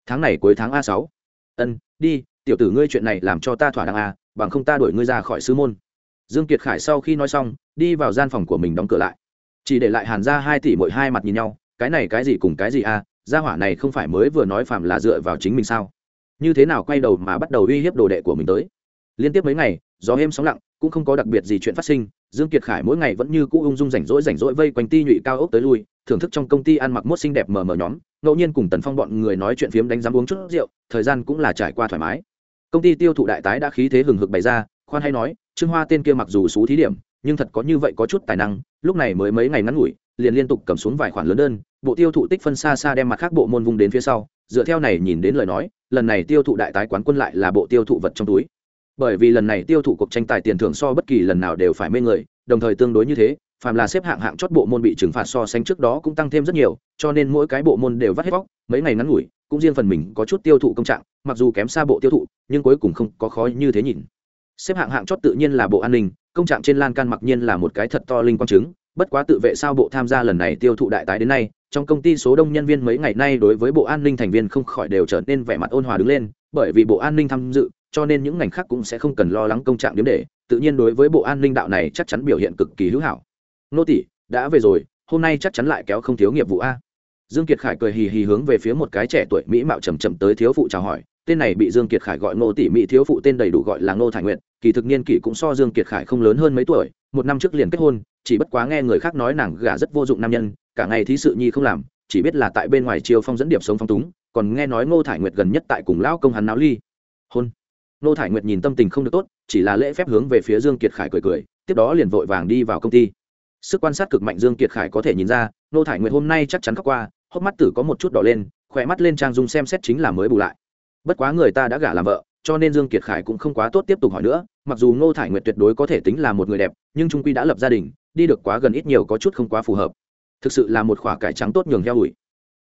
Tháng này cuối tháng a sáu. Ân, đi tiểu tử ngươi chuyện này làm cho ta thỏa đáng à? bằng không ta đuổi ngươi ra khỏi sư môn. Dương kiệt khải sau khi nói xong, đi vào gian phòng của mình đóng cửa lại. Chỉ để lại hàn ra hai tỷ mỗi hai mặt nhìn nhau, cái này cái gì cùng cái gì a gia hỏa này không phải mới vừa nói phàm là dựa vào chính mình sao? Như thế nào quay đầu mà bắt đầu uy hiếp đồ đệ của mình tới? Liên tiếp mấy ngày, gió êm sóng lặng, cũng không có đặc biệt gì chuyện phát sinh, dương kiệt khải mỗi ngày vẫn như cũ ung dung rảnh rỗi rảnh rỗi vây quanh ti nhụy cao ốc tới lui, thưởng thức trong công ty ăn mặc mốt xinh đẹp mờ mờ nhóm, ngẫu nhiên cùng tần phong bọn người nói chuyện phiếm đánh giám uống chút rượu, thời gian cũng là trải qua thoải mái công ty tiêu thụ đại tái đã khí thế hừng hực bày ra, khoan hay nói, trương hoa tên kia mặc dù xú thí điểm, nhưng thật có như vậy có chút tài năng, lúc này mới mấy ngày ngắn ngủi, liền liên tục cầm xuống vài khoản lớn đơn, bộ tiêu thụ tích phân xa xa đem mặt khác bộ môn vung đến phía sau, dựa theo này nhìn đến lời nói, lần này tiêu thụ đại tái quán quân lại là bộ tiêu thụ vật trong túi. Bởi vì lần này tiêu thụ cuộc tranh tài tiền thưởng so bất kỳ lần nào đều phải mê người, đồng thời tương đối như thế phàm là xếp hạng hạng chót bộ môn bị trừng phạt so sánh trước đó cũng tăng thêm rất nhiều, cho nên mỗi cái bộ môn đều vắt hết vóc, mấy ngày ngắn ngủi, cũng riêng phần mình có chút tiêu thụ công trạng, mặc dù kém xa bộ tiêu thụ, nhưng cuối cùng không có khó như thế nhìn. Xếp hạng hạng chót tự nhiên là bộ an ninh, công trạng trên lan can mặc nhiên là một cái thật to linh quang chứng, bất quá tự vệ sao bộ tham gia lần này tiêu thụ đại tái đến nay, trong công ty số đông nhân viên mấy ngày nay đối với bộ an ninh thành viên không khỏi đều trở nên vẻ mặt ôn hòa đứng lên, bởi vì bộ an ninh tham dự, cho nên những ngành khác cũng sẽ không cần lo lắng công trạng điểm để, tự nhiên đối với bộ an ninh đạo này chắc chắn biểu hiện cực kỳ hữu hảo nô tỷ đã về rồi, hôm nay chắc chắn lại kéo không thiếu nghiệp vụ a. Dương kiệt khải cười hì hì hướng về phía một cái trẻ tuổi mỹ mạo chầm chậm tới thiếu phụ chào hỏi, tên này bị dương kiệt khải gọi ngô tỷ mỹ thiếu phụ tên đầy đủ gọi là ngô thải nguyện kỳ thực niên kỷ cũng so dương kiệt khải không lớn hơn mấy tuổi, một năm trước liền kết hôn, chỉ bất quá nghe người khác nói nàng gả rất vô dụng nam nhân, cả ngày thí sự nhi không làm, chỉ biết là tại bên ngoài chiêu phong dẫn điểm sống phong túng, còn nghe nói ngô thải nguyệt gần nhất tại cùng lão công hắn náo ly. Hôn. Ngô thải nguyệt nhìn tâm tình không được tốt, chỉ là lễ phép hướng về phía dương kiệt khải cười cười, tiếp đó liền vội vàng đi vào công ty sức quan sát cực mạnh dương kiệt khải có thể nhìn ra ngô thải nguyệt hôm nay chắc chắn khóc qua, hốc mắt tử có một chút đỏ lên, khỏe mắt lên trang dung xem xét chính là mới bù lại. Bất quá người ta đã gả làm vợ, cho nên dương kiệt khải cũng không quá tốt tiếp tục hỏi nữa, mặc dù ngô thải nguyệt tuyệt đối có thể tính là một người đẹp, nhưng trung quy đã lập gia đình, đi được quá gần ít nhiều có chút không quá phù hợp. Thực sự là một khỏa cải trắng tốt nhường heo ủi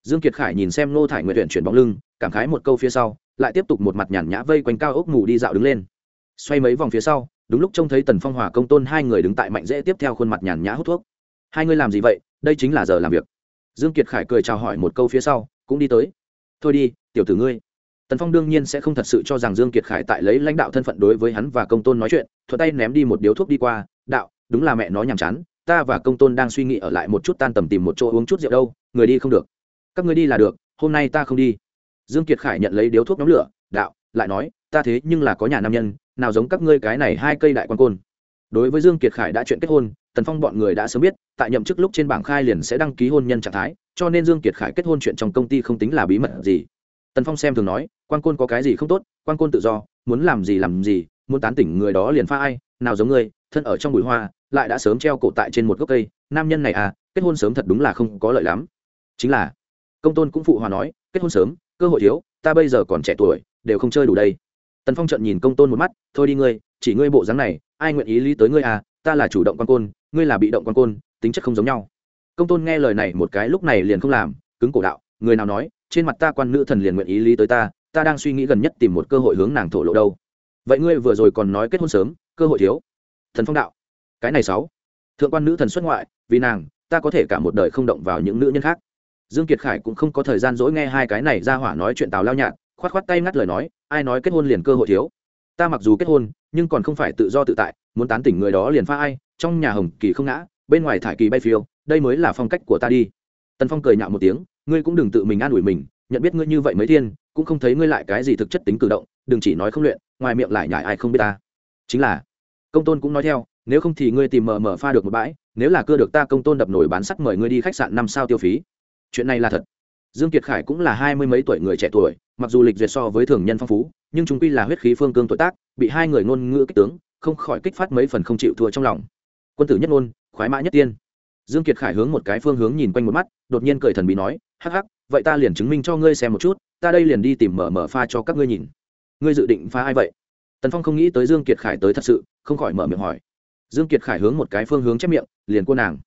dương kiệt khải nhìn xem ngô thải nguyệt tuyển chuyển bóng lưng, cảm khái một câu phía sau, lại tiếp tục một mặt nhàn nhã vây quanh cao ốc mù đi dạo đứng lên. Xoay mấy vòng phía sau đúng lúc trông thấy tần phong hòa công tôn hai người đứng tại mạnh dễ tiếp theo khuôn mặt nhàn nhã hút thuốc. Hai người làm gì vậy? Đây chính là giờ làm việc. Dương kiệt khải cười chào hỏi một câu phía sau, cũng đi tới. Thôi đi, tiểu tử ngươi. Tần phong đương nhiên sẽ không thật sự cho rằng dương kiệt khải tại lấy lãnh đạo thân phận đối với hắn và công tôn nói chuyện thuật tay ném đi một điếu thuốc đi qua, đạo, đúng là mẹ nói nhàm chán, ta và công tôn đang suy nghĩ ở lại một chút tan tầm tìm một chỗ uống chút rượu đâu, người đi không được. Các người đi là được, hôm nay ta không đi. Dương kiệt khải nhận lấy điếu thuốc nhóm lửa, đạo, lại nói, ta thế nhưng là có nhà nam nhân nào giống các ngươi cái này hai cây đại quan côn. Đối với dương kiệt khải đã chuyện kết hôn, tần phong bọn người đã sớm biết, tại nhậm chức lúc trên bảng khai liền sẽ đăng ký hôn nhân trạng thái, cho nên dương kiệt khải kết hôn chuyện trong công ty không tính là bí mật gì. Tần phong xem thường nói, quan côn có cái gì không tốt, quan côn tự do, muốn làm gì làm gì, muốn tán tỉnh người đó liền pha ai, nào giống ngươi, thân ở trong bụi hoa, lại đã sớm treo cổ tại trên một gốc cây, nam nhân này à kết hôn sớm thật đúng là không có lợi lắm. Chính là, công tôn cũng phụ hòa nói, kết hôn sớm, cơ hội thiếu, ta bây giờ còn trẻ tuổi, đều không chơi đủ đây tần phong trận nhìn công tôn một mắt, thôi đi ngươi, chỉ ngươi bộ dáng này, ai nguyện ý lý tới ngươi à? Ta là chủ động quan côn, ngươi là bị động quan côn, tính chất không giống nhau. Công tôn nghe lời này một cái lúc này liền không làm, cứng cổ đạo, người nào nói, trên mặt ta quan nữ thần liền nguyện ý lý tới ta ta đang suy nghĩ gần nhất tìm một cơ hội hướng nàng thổ lộ đâu. Vậy ngươi vừa rồi còn nói kết hôn sớm, cơ hội thiếu. Thần phong đạo, cái này sáu, thượng quan nữ thần xuất ngoại, vì nàng, ta có thể cả một đời không động vào những nữ nhân khác. Dương kiệt khải cũng không có thời gian dỗi nghe hai cái này ra hỏa nói chuyện tào lao nhạt khoát khoát tay ngắt lời nói, ai nói kết hôn liền cơ hội thiếu? Ta mặc dù kết hôn, nhưng còn không phải tự do tự tại, muốn tán tỉnh người đó liền pha ai, trong nhà hồng kỳ không ngã, bên ngoài thải kỳ bay phiêu, đây mới là phong cách của ta đi. Tần phong cười nhạo một tiếng, ngươi cũng đừng tự mình an ủi mình, nhận biết ngươi như vậy mấy thiên, cũng không thấy ngươi lại cái gì thực chất tính cử động, đừng chỉ nói không luyện, ngoài miệng lại nhải ai không biết ta. Chính là, công tôn cũng nói theo, nếu không thì ngươi tìm mờ mờ pha được một bãi, nếu là cưa được ta công tôn đập nổi bán sắt mời ngươi đi khách sạn năm sao tiêu phí. Chuyện này là thật dương kiệt khải cũng là hai mươi mấy tuổi người trẻ tuổi, mặc dù lịch duyệt so với thường nhân phong phú, nhưng chúng quy là huyết khí phương cương tuổi tác, bị hai người ngôn ngữ kích tướng, không khỏi kích phát mấy phần không chịu thua trong lòng. Quân tử nhất ngôn, khoái mã nhất tiên. Dương kiệt khải hướng một cái phương hướng nhìn quanh một mắt, đột nhiên cười thần bí nói, hắc hắc, vậy ta liền chứng minh cho ngươi xem một chút, ta đây liền đi tìm mở mở pha cho các ngươi nhìn. Ngươi dự định pha ai vậy? Tần phong không nghĩ tới dương kiệt khải tới thật sự, không khỏi mở miệng hỏi. Dương kiệt khải hướng một cái phương hướng chép miệng, liền cô nàng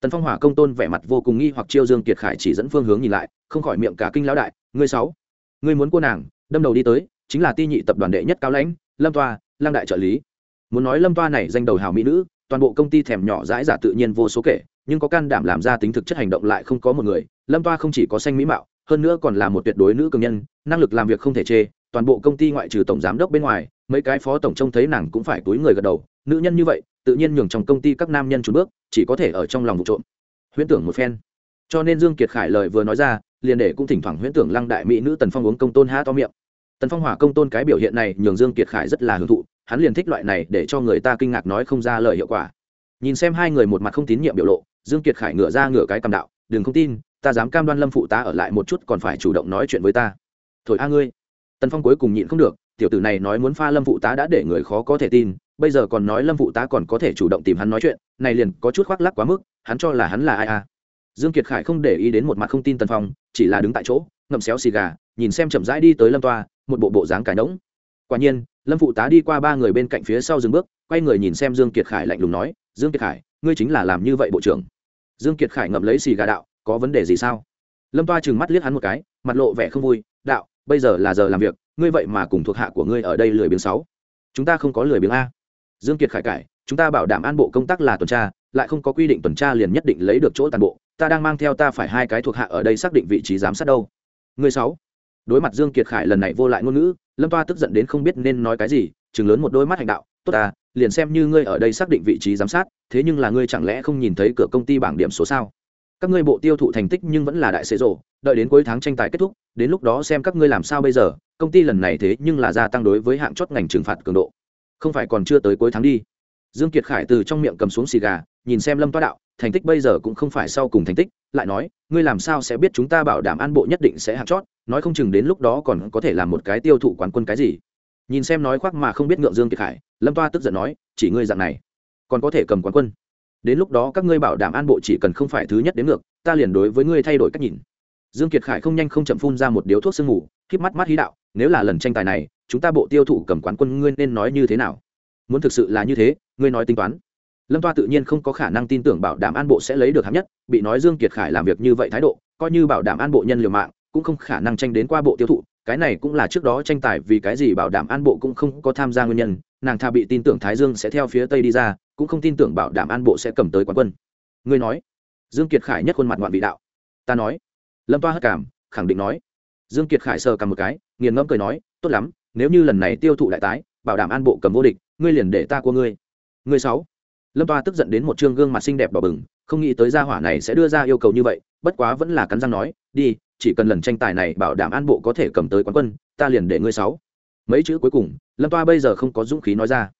tần phong hỏa công tôn vẻ mặt vô cùng nghi hoặc chiêu dương kiệt khải chỉ dẫn phương hướng nhìn lại, không khỏi miệng cả kinh lão đại, ngươi sáu, ngươi muốn cô nàng, đâm đầu đi tới, chính là ti nhị tập đoàn đệ nhất cao lãnh, lâm toa lang đại trợ lý. Muốn nói lâm toa này danh đầu hào mỹ nữ, toàn bộ công ty thèm nhỏ dãi giả tự nhiên vô số kể, nhưng có can đảm làm ra tính thực chất hành động lại không có một người, lâm toa không chỉ có xanh mỹ mạo, hơn nữa còn là một tuyệt đối nữ cường nhân, năng lực làm việc không thể chê, toàn bộ công ty ngoại trừ tổng giám đốc bên ngoài, mấy cái phó tổng trông thấy nàng cũng phải túi người gật đầu, nữ nhân như vậy tự nhiên nhường trong công ty các nam nhân trốn bước, chỉ có thể ở trong lòng vụ trộm. Huyễn tưởng một phen. Cho nên dương kiệt khải lời vừa nói ra, liền để cũng thỉnh thoảng huyễn tưởng lăng đại mỹ nữ tần phong uống công tôn há to miệng. Tần phong hỏa công tôn cái biểu hiện này nhường dương kiệt khải rất là hưởng thụ, hắn liền thích loại này để cho người ta kinh ngạc nói không ra lời hiệu quả. Nhìn xem hai người một mặt không tín nhiệm biểu lộ, dương kiệt khải ngửa ra ngửa cái cầm đạo, đừng không tin, ta dám cam đoan lâm phụ ta ở lại một chút còn phải chủ động nói chuyện với ta. Thổi a ngươi. Tần phong cuối cùng nhịn không được, tiểu tử này nói muốn pha lâm phụ tá đã để người khó có thể tin bây giờ còn nói lâm phụ tá còn có thể chủ động tìm hắn nói chuyện, này liền có chút khoác lắc quá mức, hắn cho là hắn là ai à? Dương kiệt khải không để ý đến một mặt không tin tần phong, chỉ là đứng tại chỗ, ngậm xéo xì gà, nhìn xem chậm rãi đi tới lâm toa, một bộ bộ dáng cải nỗng quả nhiên, lâm phụ tá đi qua ba người bên cạnh phía sau dừng bước, quay người nhìn xem dương kiệt khải lạnh lùng nói, dương kiệt khải, ngươi chính là làm như vậy bộ trưởng? Dương kiệt khải ngậm lấy xì gà đạo, có vấn đề gì sao? Lâm toa trừng mắt liếc hắn một cái, mặt lộ vẻ không vui, đạo, bây giờ là giờ làm việc, ngươi vậy mà cùng thuộc hạ của ngươi ở đây lười biếng sáu. Chúng ta không có lười biếng a dương kiệt khải cải, chúng ta bảo đảm an bộ công tác là tuần tra, lại không có quy định tuần tra liền nhất định lấy được chỗ toàn bộ, ta đang mang theo ta phải hai cái thuộc hạ ở đây xác định vị trí giám sát đâu. Người sáu. Đối mặt dương kiệt khải lần này vô lại ngôn ngữ, lâm toa tức giận đến không biết nên nói cái gì chừng lớn một đôi mắt hành đạo, tốt ta, liền xem như ngươi ở đây xác định vị trí giám sát, thế nhưng là ngươi chẳng lẽ không nhìn thấy cửa công ty bảng điểm số sao? Các ngươi bộ tiêu thụ thành tích nhưng vẫn là đại xế rổ đợi đến cuối tháng tranh tài kết thúc, đến lúc đó xem các ngươi làm sao bây giờ, công ty lần này thế nhưng là gia tăng đối với hạng chót ngành trừng phạt cường độ không phải còn chưa tới cuối tháng đi. Dương kiệt khải từ trong miệng cầm xuống xì gà, nhìn xem lâm toa đạo, thành tích bây giờ cũng không phải sau cùng thành tích, lại nói, ngươi làm sao sẽ biết chúng ta bảo đảm an bộ nhất định sẽ hạng chót, nói không chừng đến lúc đó còn có thể làm một cái tiêu thụ quán quân cái gì. Nhìn xem nói khoác mà không biết ngượng dương kiệt khải, lâm toa tức giận nói, chỉ ngươi dạng này, còn có thể cầm quán quân. Đến lúc đó các ngươi bảo đảm an bộ chỉ cần không phải thứ nhất đến ngược, ta liền đối với ngươi thay đổi cách nhìn. Dương kiệt khải không nhanh không chậm phun ra một điếu thuốc sương ngủ híp mắt mắt hí đạo, nếu là lần tranh tài này chúng ta bộ tiêu thụ cầm quán quân ngươi nên nói như thế nào? Muốn thực sự là như thế, ngươi nói tính toán. Lâm toa tự nhiên không có khả năng tin tưởng bảo đảm an bộ sẽ lấy được hạng nhất, bị nói dương kiệt khải làm việc như vậy thái độ, coi như bảo đảm an bộ nhân liều mạng, cũng không khả năng tranh đến qua bộ tiêu thụ, cái này cũng là trước đó tranh tài vì cái gì bảo đảm an bộ cũng không có tham gia nguyên nhân, nàng tha bị tin tưởng thái dương sẽ theo phía tây đi ra, cũng không tin tưởng bảo đảm an bộ sẽ cầm tới quán quân. Ngươi nói. Dương kiệt khải nhất khuôn mặt ngoạn vị đạo. Ta nói. Lâm toa hất cảm khẳng định nói. Dương kiệt khải sờ cầm một cái, nghiền ngẫm cười nói, tốt lắm nếu như lần này tiêu thụ đại tái, bảo đảm an bộ cầm vô địch, ngươi liền để ta của ngươi. Ngươi sáu. Lâm toa tức giận đến một trương gương mặt xinh đẹp đỏ bừng, không nghĩ tới gia hỏa này sẽ đưa ra yêu cầu như vậy, bất quá vẫn là cắn răng nói, đi, chỉ cần lần tranh tài này bảo đảm an bộ có thể cầm tới quán quân, ta liền để ngươi sáu. Mấy chữ cuối cùng, lâm toa bây giờ không có dũng khí nói ra.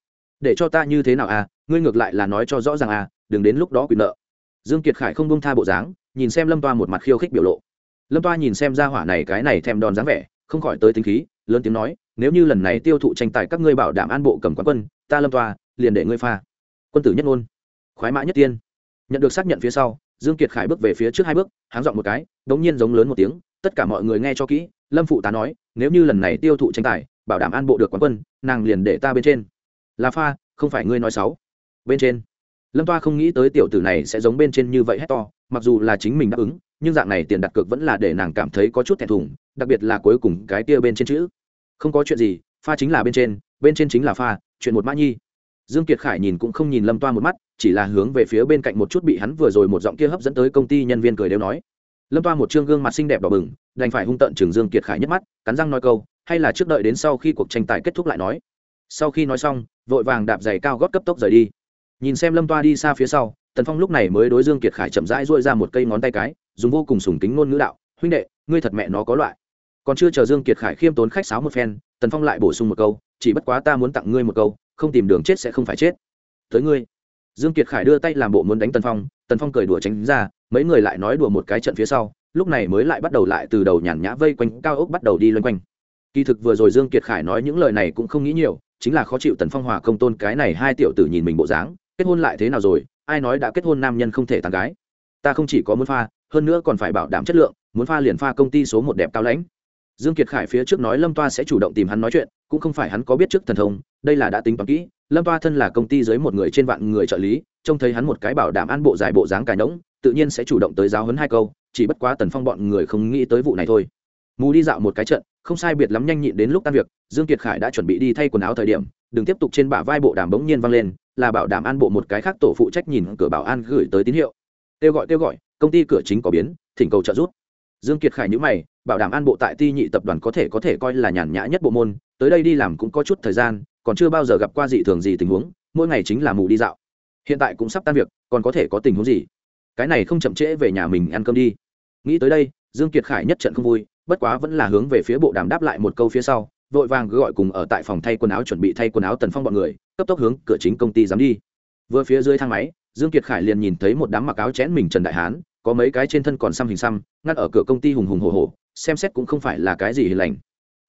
Để cho ta như thế nào à? Ngươi ngược lại là nói cho rõ ràng à đừng đến lúc đó quyền nợ. Dương kiệt khải không bông tha bộ dáng, nhìn xem lâm toa một mặt khiêu khích biểu lộ. Lâm toa nhìn xem gia hỏa này cái này thèm đòn dáng vẻ, không khỏi tới tính khí, lớn tiếng nói nếu như lần này tiêu thụ tranh tài các ngươi bảo đảm an bộ cầm quán quân, ta lâm toa, liền để ngươi pha. Quân tử nhất ngôn. Khoái mã nhất tiên. Nhận được xác nhận phía sau, dương kiệt khải bước về phía trước hai bước, háng dọn một cái, đống nhiên giống lớn một tiếng, tất cả mọi người nghe cho kỹ, lâm phụ tá nói, nếu như lần này tiêu thụ tranh tài, bảo đảm an bộ được quán quân, nàng liền để ta bên trên. Là pha, không phải ngươi nói xấu. Bên trên. Lâm toa không nghĩ tới tiểu tử này sẽ giống bên trên như vậy hết to, mặc dù là chính mình đáp ứng, nhưng dạng này tiền đặt cược vẫn là để nàng cảm thấy có chút thẹn thùng, đặc biệt là cuối cùng cái tia bên trên chữ không có chuyện gì, pha chính là bên trên bên trên chính là pha, chuyện một mã nhi. Dương kiệt khải nhìn cũng không nhìn lâm toa một mắt, chỉ là hướng về phía bên cạnh một chút bị hắn vừa rồi một giọng kia hấp dẫn tới công ty nhân viên cười đều nói. Lâm toa một trương gương mặt xinh đẹp đỏ bừng, đành phải hung tận trường dương kiệt khải nhất mắt, cắn răng nói câu, hay là trước đợi đến sau khi cuộc tranh tài kết thúc lại nói. Sau khi nói xong, vội vàng đạp giày cao gót cấp tốc rời đi. Nhìn xem lâm toa đi xa phía sau, tần phong lúc này mới đối dương kiệt khải chậm rãi dội ra một cây ngón tay cái, dùng vô cùng sùng kính ngôn ngữ đạo, huynh đệ, ngươi thật mẹ nó có loại còn chưa chờ dương kiệt khải khiêm tốn khách sáo một phen, tần phong lại bổ sung một câu, chỉ bất quá ta muốn tặng ngươi một câu, không tìm đường chết sẽ không phải chết. Tới ngươi. Dương kiệt khải đưa tay làm bộ muốn đánh tần phong tần phong cười đùa tránh ra, mấy người lại nói đùa một cái trận phía sau, lúc này mới lại bắt đầu lại từ đầu nhàn nhã vây quanh, cao ốc bắt đầu đi loanh quanh. Kỳ thực vừa rồi dương kiệt khải nói những lời này cũng không nghĩ nhiều, chính là khó chịu tần phong hòa công tôn cái này hai tiểu tử nhìn mình bộ dáng, kết hôn lại thế nào rồi, ai nói đã kết hôn nam nhân không thể tàn gái. Ta không chỉ có muốn pha, hơn nữa còn phải bảo đảm chất lượng, muốn pha liền pha công ty số một đẹp cao lãnh dương kiệt khải phía trước nói lâm toa sẽ chủ động tìm hắn nói chuyện, cũng không phải hắn có biết trước thần thông, đây là đã tính toán kỹ. Lâm toa thân là công ty dưới một người trên vạn người trợ lý, trông thấy hắn một cái bảo đảm an bộ dài bộ dáng cài nỗng tự nhiên sẽ chủ động tới giáo huấn hai câu, chỉ bất quá tần phong bọn người không nghĩ tới vụ này thôi. Mù đi dạo một cái trận, không sai biệt lắm nhanh nhịn đến lúc tan việc, dương kiệt khải đã chuẩn bị đi thay quần áo thời điểm, đừng tiếp tục trên bả vai bộ đàm bỗng nhiên vang lên, là bảo đảm an bộ một cái khác tổ phụ trách nhìn cửa bảo an gửi tới tín hiệu. Kêu gọi kêu gọi, công ty cửa chính có biến, thỉnh cầu trợ giúp. Dương kiệt khải nhữ mày bảo đảm an bộ tại ti nhị tập đoàn có thể có thể coi là nhàn nhã nhất bộ môn, tới đây đi làm cũng có chút thời gian, còn chưa bao giờ gặp qua dị thường gì tình huống, mỗi ngày chính là mù đi dạo. Hiện tại cũng sắp tan việc, còn có thể có tình huống gì? Cái này không chậm trễ về nhà mình ăn cơm đi. Nghĩ tới đây, dương kiệt khải nhất trận không vui, bất quá vẫn là hướng về phía bộ đàm đáp lại một câu phía sau, vội vàng gọi cùng ở tại phòng thay quần áo chuẩn bị thay quần áo tần phong bọn người, cấp tốc hướng cửa chính công ty dám đi. Vừa phía dưới thang máy, dương kiệt khải liền nhìn thấy một đám mặc áo chén mình trần đại hán, có mấy cái trên thân còn xăm hình xăm ngắt ở cửa công ty hùng hùng hồ hồ xem xét cũng không phải là cái gì hiền lành.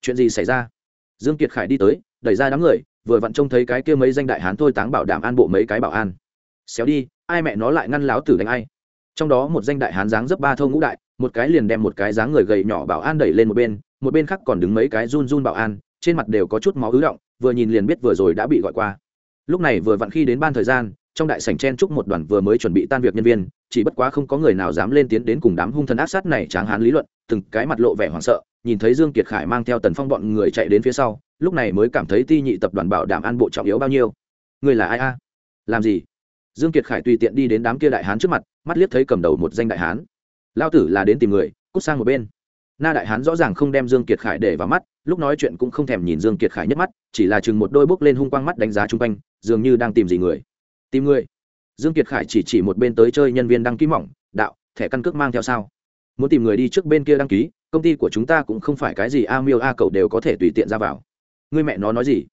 Chuyện gì xảy ra? Dương kiệt khải đi tới, đẩy ra đám người, vừa vặn trông thấy cái kia mấy danh đại hán thôi táng bảo đảm an bộ mấy cái bảo an. Xéo đi, ai mẹ nó lại ngăn láo tử đánh ai? Trong đó một danh đại hán dáng dấp ba thâu ngũ đại, một cái liền đem một cái dáng người gầy nhỏ bảo an đẩy lên một bên một bên khác còn đứng mấy cái run run bảo an, trên mặt đều có chút máu ứ động, vừa nhìn liền biết vừa rồi đã bị gọi qua. Lúc này vừa vặn khi đến ban thời gian trong đại sảnh chen chúc một đoàn vừa mới chuẩn bị tan việc nhân viên, chỉ bất quá không có người nào dám lên tiến đến cùng đám hung thần ác sát này tráng hán lý luận, từng cái mặt lộ vẻ hoảng sợ, nhìn thấy dương kiệt khải mang theo tần phong bọn người chạy đến phía sau, lúc này mới cảm thấy ti nhị tập đoàn bảo đảm an bộ trọng yếu bao nhiêu. Người là ai a? Làm gì? Dương kiệt khải tùy tiện đi đến đám kia đại hán trước mặt, mắt liếc thấy cầm đầu một danh đại hán. Lao tử là đến tìm người, cút sang một bên. Na đại hán rõ ràng không đem dương kiệt khải để vào mắt, lúc nói chuyện cũng không thèm nhìn dương kiệt khải nhất mắt, chỉ là chừng một đôi bước lên hung quang mắt đánh giá chung quanh, dường như đang tìm gì người tìm người. Dương kiệt khải chỉ chỉ một bên tới chơi nhân viên đăng ký mỏng, đạo, thẻ căn cước mang theo sao? Muốn tìm người đi trước bên kia đăng ký, công ty của chúng ta cũng không phải cái gì a miêu a cậu đều có thể tùy tiện ra vào. Người mẹ nó nói gì?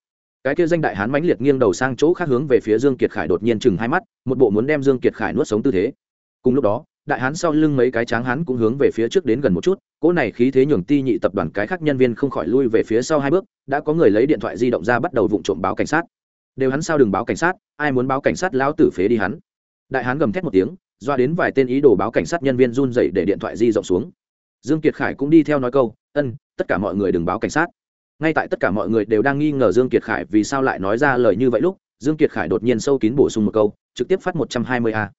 Cái kia danh đại hán mãnh liệt nghiêng đầu sang chỗ khác hướng về phía dương kiệt khải đột nhiên chừng hai mắt, một bộ muốn đem dương kiệt khải nuốt sống tư thế. Cùng lúc đó, đại hán sau lưng mấy cái tráng hán cũng hướng về phía trước đến gần một chút, cỗ này khí thế nhường ti nhị tập đoàn cái khác nhân viên không khỏi lui về phía sau hai bước, đã có người lấy điện thoại di động ra bắt đầu vụng trộm báo cảnh sát. Đều hắn sao đừng báo cảnh sát? Ai muốn báo cảnh sát lão tử phế đi hắn. Đại hán gầm thét một tiếng, doa đến vài tên ý đồ báo cảnh sát nhân viên run dậy để điện thoại di rộng xuống. Dương kiệt khải cũng đi theo nói câu, ân, tất cả mọi người đừng báo cảnh sát. Ngay tại tất cả mọi người đều đang nghi ngờ dương kiệt khải vì sao lại nói ra lời như vậy lúc, dương kiệt khải đột nhiên sâu kín bổ sung một câu, trực tiếp phát một trăm hai mươi a.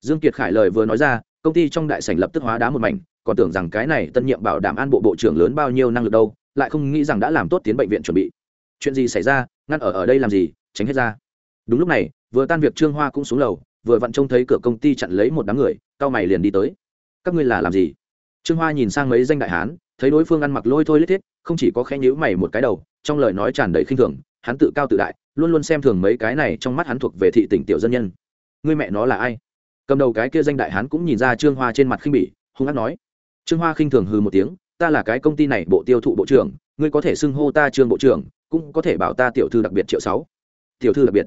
Dương kiệt khải lời vừa nói ra, công ty trong đại sảnh lập tức hóa đá một mảnh, còn tưởng rằng cái này tân nhiệm bảo đảm an bộ bộ trưởng lớn bao nhiêu năng lực đâu, lại không nghĩ rằng đã làm tốt tiến bệnh viện chuẩn bị. Chuyện gì xảy ra, ngăn ở ở đây làm gì, tránh hết ra đúng lúc này, vừa tan việc trương hoa cũng xuống lầu, vừa vặn trông thấy cửa công ty chặn lấy một đám người, cao mày liền đi tới. Các ngươi là làm gì? Trương hoa nhìn sang mấy danh đại hán, thấy đối phương ăn mặc lôi thôi lết thiết, không chỉ có khẽ nhữ mày một cái đầu, trong lời nói tràn đầy khinh thường, hắn tự cao tự đại, luôn luôn xem thường mấy cái này trong mắt hắn thuộc về thị tỉnh tiểu dân nhân. Ngươi mẹ nó là ai? Cầm đầu cái kia danh đại hán cũng nhìn ra trương hoa trên mặt khinh bỉ, hung hát nói. Trương hoa khinh thường hư một tiếng, ta là cái công ty này bộ tiêu thụ bộ trưởng, ngươi có thể xưng hô ta trương bộ trưởng, cũng có thể bảo ta tiểu thư đặc biệt triệu sáu. Tiểu thư đặc biệt?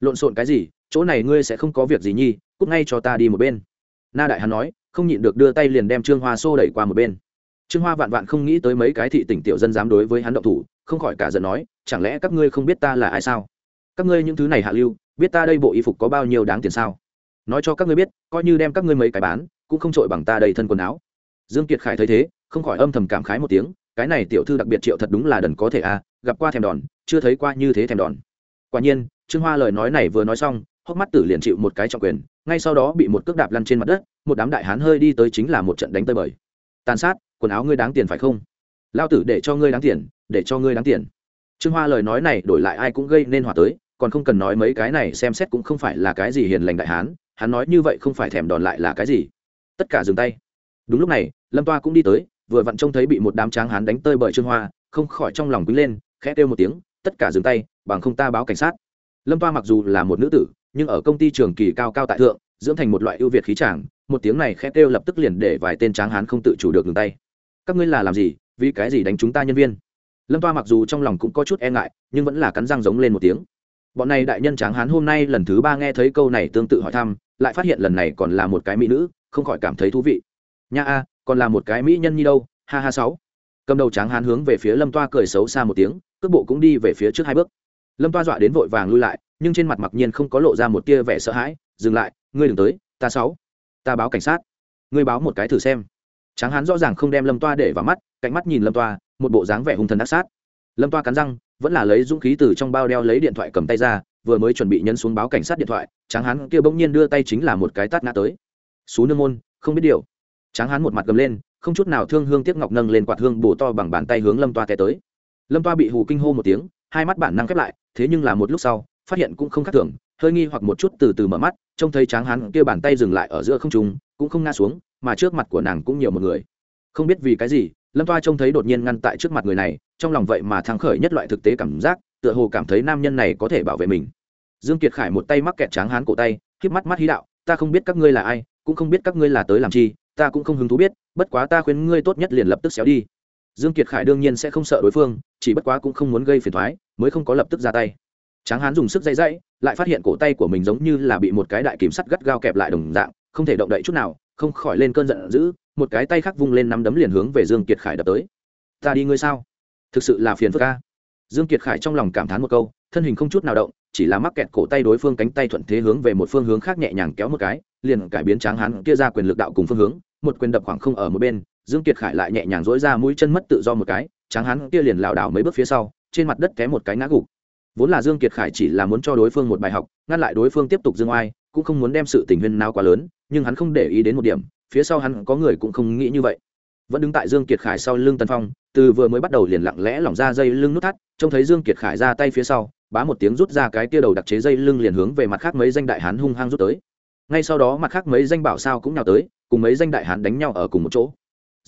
Lộn xộn cái gì, chỗ này ngươi sẽ không có việc gì nhi, cút ngay cho ta đi một bên. Na đại hắn nói, không nhịn được đưa tay liền đem trương hoa xô đẩy qua một bên. Trương hoa vạn vạn không nghĩ tới mấy cái thị tỉnh tiểu dân dám đối với hắn động thủ, không khỏi cả giận nói, chẳng lẽ các ngươi không biết ta là ai sao? Các ngươi những thứ này hạ lưu, biết ta đây bộ y phục có bao nhiêu đáng tiền sao? Nói cho các ngươi biết, coi như đem các ngươi mấy cái bán, cũng không trội bằng ta đầy thân quần áo. Dương kiệt khải thấy thế, không khỏi âm thầm cảm khái một tiếng, cái này tiểu thư đặc biệt triệu thật đúng là đần có thể à gặp qua thèm đòn, chưa thấy qua như thế thèm đòn. Quả nhiên trương hoa lời nói này vừa nói xong, hốc mắt tử liền chịu một cái trọng quyền, ngay sau đó bị một cước đạp lăn trên mặt đất, một đám đại hán hơi đi tới chính là một trận đánh tơi bời. Tàn sát, quần áo ngươi đáng tiền phải không? Lao tử để cho ngươi đáng tiền, để cho ngươi đáng tiền. Trương hoa lời nói này đổi lại ai cũng gây nên hòa tới, còn không cần nói mấy cái này xem xét cũng không phải là cái gì hiền lành đại hán, hắn nói như vậy không phải thèm đòn lại là cái gì. Tất cả dừng tay. Đúng lúc này, lâm toa cũng đi tới, vừa vặn trông thấy bị một đám tráng hán đánh tơi bởi trương hoa, không khỏi trong lòng quý lên, khẽ kêu một tiếng, tất cả dừng tay, bằng không ta báo cảnh sát lâm toa mặc dù là một nữ tử, nhưng ở công ty trường kỳ cao cao tại thượng, dưỡng thành một loại ưu việt khí tràng một tiếng này khẽ kêu lập tức liền để vài tên tráng hán không tự chủ được ngừng tay. Các ngươi là làm gì? Vì cái gì đánh chúng ta nhân viên? Lâm toa mặc dù trong lòng cũng có chút e ngại, nhưng vẫn là cắn răng giống lên một tiếng. Bọn này đại nhân tráng hán hôm nay lần thứ ba nghe thấy câu này tương tự hỏi thăm, lại phát hiện lần này còn là một cái mỹ nữ, không khỏi cảm thấy thú vị. Nha a, còn là một cái mỹ nhân nhi đâu, ha ha sáu. Cầm đầu tráng hán hướng về phía lâm toa cười xấu xa một tiếng, cước bộ cũng đi về phía trước hai bước lâm toa dọa đến vội vàng lui lại, nhưng trên mặt mặc nhiên không có lộ ra một tia vẻ sợ hãi, dừng lại, ngươi đừng tới, ta sáu, ta báo cảnh sát, ngươi báo một cái thử xem. Tráng hán rõ ràng không đem lâm toa để vào mắt, cạnh mắt nhìn lâm toa, một bộ dáng vẻ hung thần đắc sát. Lâm toa cắn răng, vẫn là lấy dũng khí từ trong bao đeo lấy điện thoại cầm tay ra, vừa mới chuẩn bị nhân xuống báo cảnh sát điện thoại, tráng hán kia bỗng nhiên đưa tay chính là một cái tát ngã tới. Xú nương môn, không biết điều. Tráng hán một mặt gầm lên, không chút nào thương hương tiếc ngọc nâng lên quạt hương bổ to bằng bàn tay hướng lâm toa té tới. Lâm toa bị hù kinh hô một tiếng hai mắt bản năng khép lại, thế nhưng là một lúc sau, phát hiện cũng không khác thường, hơi nghi hoặc một chút từ từ mở mắt, trông thấy tráng hán kia bàn tay dừng lại ở giữa không trung, cũng không ngã xuống, mà trước mặt của nàng cũng nhiều một người. Không biết vì cái gì, lâm toa trông thấy đột nhiên ngăn tại trước mặt người này, trong lòng vậy mà thăng khởi nhất loại thực tế cảm giác, tựa hồ cảm thấy nam nhân này có thể bảo vệ mình. Dương kiệt khải một tay mắc kẹt tráng hán cổ tay híp mắt mắt hí đạo, ta không biết các ngươi là ai, cũng không biết các ngươi là tới làm chi, ta cũng không hứng thú biết, bất quá ta khuyên ngươi tốt nhất liền lập tức xéo đi. Dương kiệt khải đương nhiên sẽ không sợ đối phương chỉ bất quá cũng không muốn gây phiền toái mới không có lập tức ra tay. Tráng hán dùng sức dây dây lại phát hiện cổ tay của mình giống như là bị một cái đại kiểm sắt gắt gao kẹp lại đồng dạng, không thể động đậy chút nào, không khỏi lên cơn giận dữ, một cái tay khác vung lên nắm đấm liền hướng về dương kiệt khải đập tới. Ta đi ngươi sao? Thực sự là phiền phức ca dương kiệt khải trong lòng cảm thán một câu, thân hình không chút nào động, chỉ là mắc kẹt cổ tay đối phương cánh tay thuận thế hướng về một phương hướng khác nhẹ nhàng kéo một cái, liền cải biến tráng hán kia ra quyền lực đạo cùng phương hướng, một quyền đập khoảng không ở một bên dương kiệt khải lại nhẹ nhàng dỗi ra mũi chân mất tự do một cái, tráng hắn kia liền lảo đảo mấy bước phía sau, trên mặt đất té một cái ngã gục. Vốn là dương kiệt khải chỉ là muốn cho đối phương một bài học, ngăn lại đối phương tiếp tục dương oai, cũng không muốn đem sự tình huyên nào quá lớn, nhưng hắn không để ý đến một điểm, phía sau hắn có người cũng không nghĩ như vậy. Vẫn đứng tại dương kiệt khải sau lưng tân phong, từ vừa mới bắt đầu liền lặng lẽ lỏng ra dây lưng nút thắt, trông thấy dương kiệt khải ra tay phía sau, bá một tiếng rút ra cái tia đầu đặc chế dây lưng liền hướng về mặt khác mấy danh đại hán hung hăng rút tới. Ngay sau đó mặt khác mấy danh bảo sao cũng nhào tới, cùng mấy danh đại hán đánh nhau ở cùng một chỗ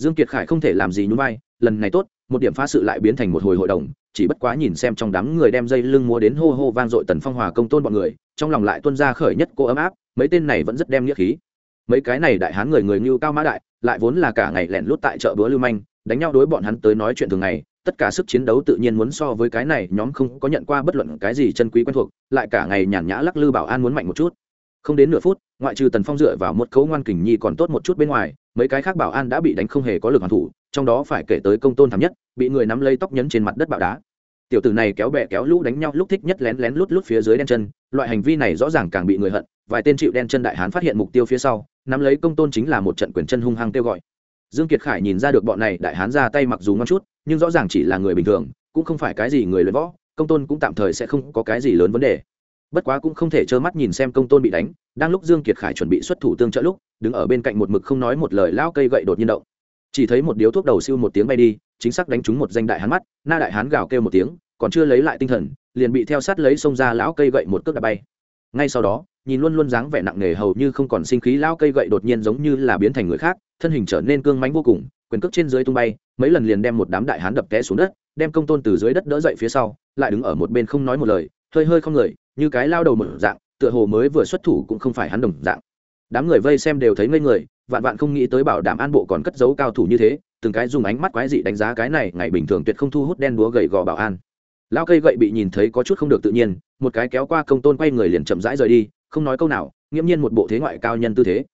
dương kiệt khải không thể làm gì nhún vai, lần này tốt, một điểm phá sự lại biến thành một hồi hội đồng, chỉ bất quá nhìn xem trong đám người đem dây lưng múa đến hô hô vang dội tần phong hòa công tôn bọn người, trong lòng lại tuân ra khởi nhất cô ấm áp, mấy tên này vẫn rất đem nghĩa khí. Mấy cái này đại hán người người như cao mã đại, lại vốn là cả ngày lẻn lút tại chợ búa lưu manh, đánh nhau đối bọn hắn tới nói chuyện thường ngày, tất cả sức chiến đấu tự nhiên muốn so với cái này, nhóm không có nhận qua bất luận cái gì chân quý quen thuộc, lại cả ngày nhàn nhã lắc lư bảo an muốn mạnh một chút không đến nửa phút, ngoại trừ tần phong dựa vào một cấu ngoan kình nhi còn tốt một chút bên ngoài, mấy cái khác bảo an đã bị đánh không hề có lực hoàn thủ, trong đó phải kể tới công tôn thảm nhất, bị người nắm lấy tóc nhấn trên mặt đất bạo đá. Tiểu tử này kéo bẹ kéo lũ đánh nhau, lúc thích nhất lén lén lút lút phía dưới đen chân, loại hành vi này rõ ràng càng bị người hận, vài tên chịu đen chân đại hán phát hiện mục tiêu phía sau, nắm lấy công tôn chính là một trận quyền chân hung hăng kêu gọi. Dương kiệt khải nhìn ra được bọn này đại hán ra tay mặc dù ngon chút, nhưng rõ ràng chỉ là người bình thường, cũng không phải cái gì người luyện võ, công tôn cũng tạm thời sẽ không có cái gì lớn vấn đề bất quá cũng không thể trơ mắt nhìn xem công tôn bị đánh, đang lúc dương kiệt khải chuẩn bị xuất thủ tương trợ lúc, đứng ở bên cạnh một mực không nói một lời lao cây gậy đột nhiên động. Chỉ thấy một điếu thuốc đầu siêu một tiếng bay đi, chính xác đánh trúng một danh đại hán mắt, na đại hán gào kêu một tiếng, còn chưa lấy lại tinh thần, liền bị theo sát lấy xông ra lão cây gậy một cước đã bay. Ngay sau đó, nhìn luôn luôn dáng vẻ nặng nề hầu như không còn sinh khí, lão cây gậy đột nhiên giống như là biến thành người khác, thân hình trở nên cương mãnh vô cùng, quyền cước trên dưới tung bay, mấy lần liền đem một đám đại hán đập té xuống đất, đem công tôn từ dưới đất đỡ dậy phía sau, lại đứng ở một bên không nói một lời, hơi hơi không người như cái lao đầu một dạng, tựa hồ mới vừa xuất thủ cũng không phải hắn đồng dạng. Đám người vây xem đều thấy ngây người, vạn vạn không nghĩ tới bảo đảm an bộ còn cất giấu cao thủ như thế, từng cái dùng ánh mắt quái dị đánh giá cái này, ngày bình thường tuyệt không thu hút đen đúa gậy gò bảo an. Lao cây gậy bị nhìn thấy có chút không được tự nhiên, một cái kéo qua công tôn quay người liền chậm rãi rời đi, không nói câu nào, nghiễm nhiên một bộ thế ngoại cao nhân tư thế.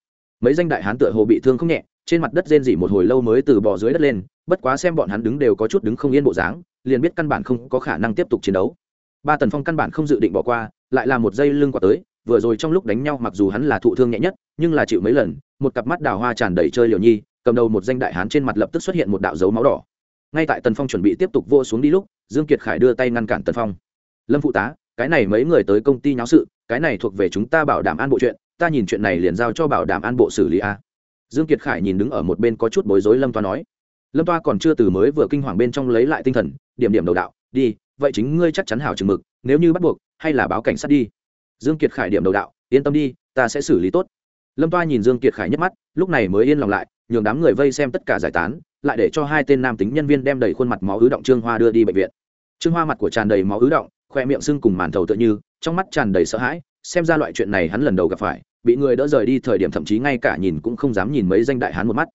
Mấy danh đại hán tựa hồ bị thương không nhẹ, trên mặt đất rên rỉ một hồi lâu mới từ bỏ dưới đất lên, bất quá xem bọn hắn đứng đều có chút đứng không yên bộ dáng, liền biết căn bản không có khả năng tiếp tục chiến đấu ba tần phong căn bản không dự định bỏ qua, lại là một dây lưng quả tới, vừa rồi trong lúc đánh nhau mặc dù hắn là thụ thương nhẹ nhất, nhưng là chịu mấy lần, một cặp mắt đào hoa tràn đầy chơi liều nhi, cầm đầu một danh đại hán trên mặt lập tức xuất hiện một đạo dấu máu đỏ. Ngay tại tần phong chuẩn bị tiếp tục vô xuống đi lúc, dương kiệt khải đưa tay ngăn cản tần phong. Lâm phụ tá, cái này mấy người tới công ty nháo sự, cái này thuộc về chúng ta bảo đảm an bộ chuyện, ta nhìn chuyện này liền giao cho bảo đảm an bộ xử lý a. Dương kiệt khải nhìn đứng ở một bên có chút bối rối lâm toa nói. Lâm toa còn chưa từ mới vừa kinh hoàng bên trong lấy lại tinh thần, điểm điểm đầu đạo, đi vậy chính ngươi chắc chắn hảo chừng mực, nếu như bắt buộc, hay là báo cảnh sát đi. Dương kiệt khải điểm đầu đạo, yên tâm đi, ta sẽ xử lý tốt. Lâm toa nhìn dương kiệt khải nhất mắt, lúc này mới yên lòng lại, nhường đám người vây xem tất cả giải tán, lại để cho hai tên nam tính nhân viên đem đầy khuôn mặt máu ứ động trương hoa đưa đi bệnh viện. Trương hoa mặt của tràn đầy máu ứ động, khoe miệng sưng cùng màn thầu tựa như, trong mắt tràn đầy sợ hãi, xem ra loại chuyện này hắn lần đầu gặp phải, bị người đỡ rời đi thời điểm thậm chí ngay cả nhìn cũng không dám nhìn mấy danh đại hán một mắt.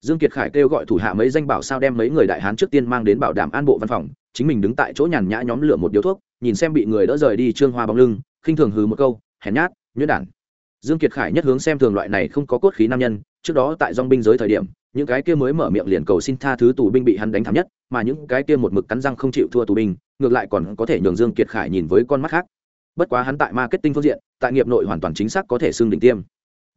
Dương kiệt khải kêu gọi thủ hạ mấy danh bảo sao đem mấy người đại hán trước tiên mang đến bảo đảm an bộ văn phòng chính mình đứng tại chỗ nhàn nhã nhóm lửa một điếu thuốc, nhìn xem bị người đỡ rời đi trương hoa bóng lưng, khinh thường hừ một câu, hèn nhát, nhuyễn đản. Dương kiệt khải nhất hướng xem thường loại này không có cốt khí nam nhân, trước đó tại dong binh giới thời điểm, những cái kia mới mở miệng liền cầu xin tha thứ tù binh bị hắn đánh thảm nhất, mà những cái kia một mực cắn răng không chịu thua tù binh, ngược lại còn có thể nhường dương kiệt khải nhìn với con mắt khác. Bất quá hắn tại marketing phương diện, tại nghiệp nội hoàn toàn chính xác có thể xưng đỉnh tiêm.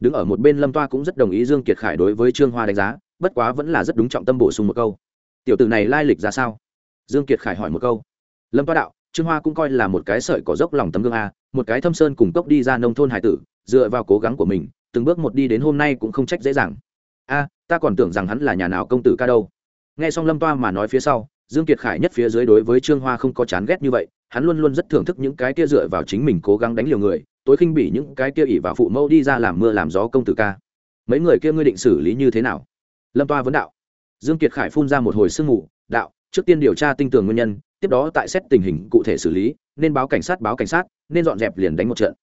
Đứng ở một bên lâm toa cũng rất đồng ý dương kiệt khải đối với trương hoa đánh giá, bất quá vẫn là rất đúng trọng tâm bổ sung một câu. Tiểu tử này lai lịch ra sao? Dương kiệt khải hỏi một câu. Lâm toa đạo, trương hoa cũng coi là một cái sợi cỏ dốc lòng tấm gương a, một cái thâm sơn cùng cốc đi ra nông thôn hải tử, dựa vào cố gắng của mình, từng bước một đi đến hôm nay cũng không trách dễ dàng. A, ta còn tưởng rằng hắn là nhà nào công tử ca đâu. Nghe xong lâm toa mà nói phía sau, dương kiệt khải nhất phía dưới đối với trương hoa không có chán ghét như vậy, hắn luôn luôn rất thưởng thức những cái kia dựa vào chính mình cố gắng đánh liều người, tối khinh bỉ những cái kia ỉ vào phụ mẫu đi ra làm mưa làm gió công tử ca. Mấy người kia ngươi định xử lý như thế nào? Lâm toa vấn đạo. Dương kiệt khải phun ra một hồi sương mù, đạo trước tiên điều tra tinh tường nguyên nhân, tiếp đó tại xét tình hình cụ thể xử lý, nên báo cảnh sát, báo cảnh sát, nên dọn dẹp liền đánh một trận.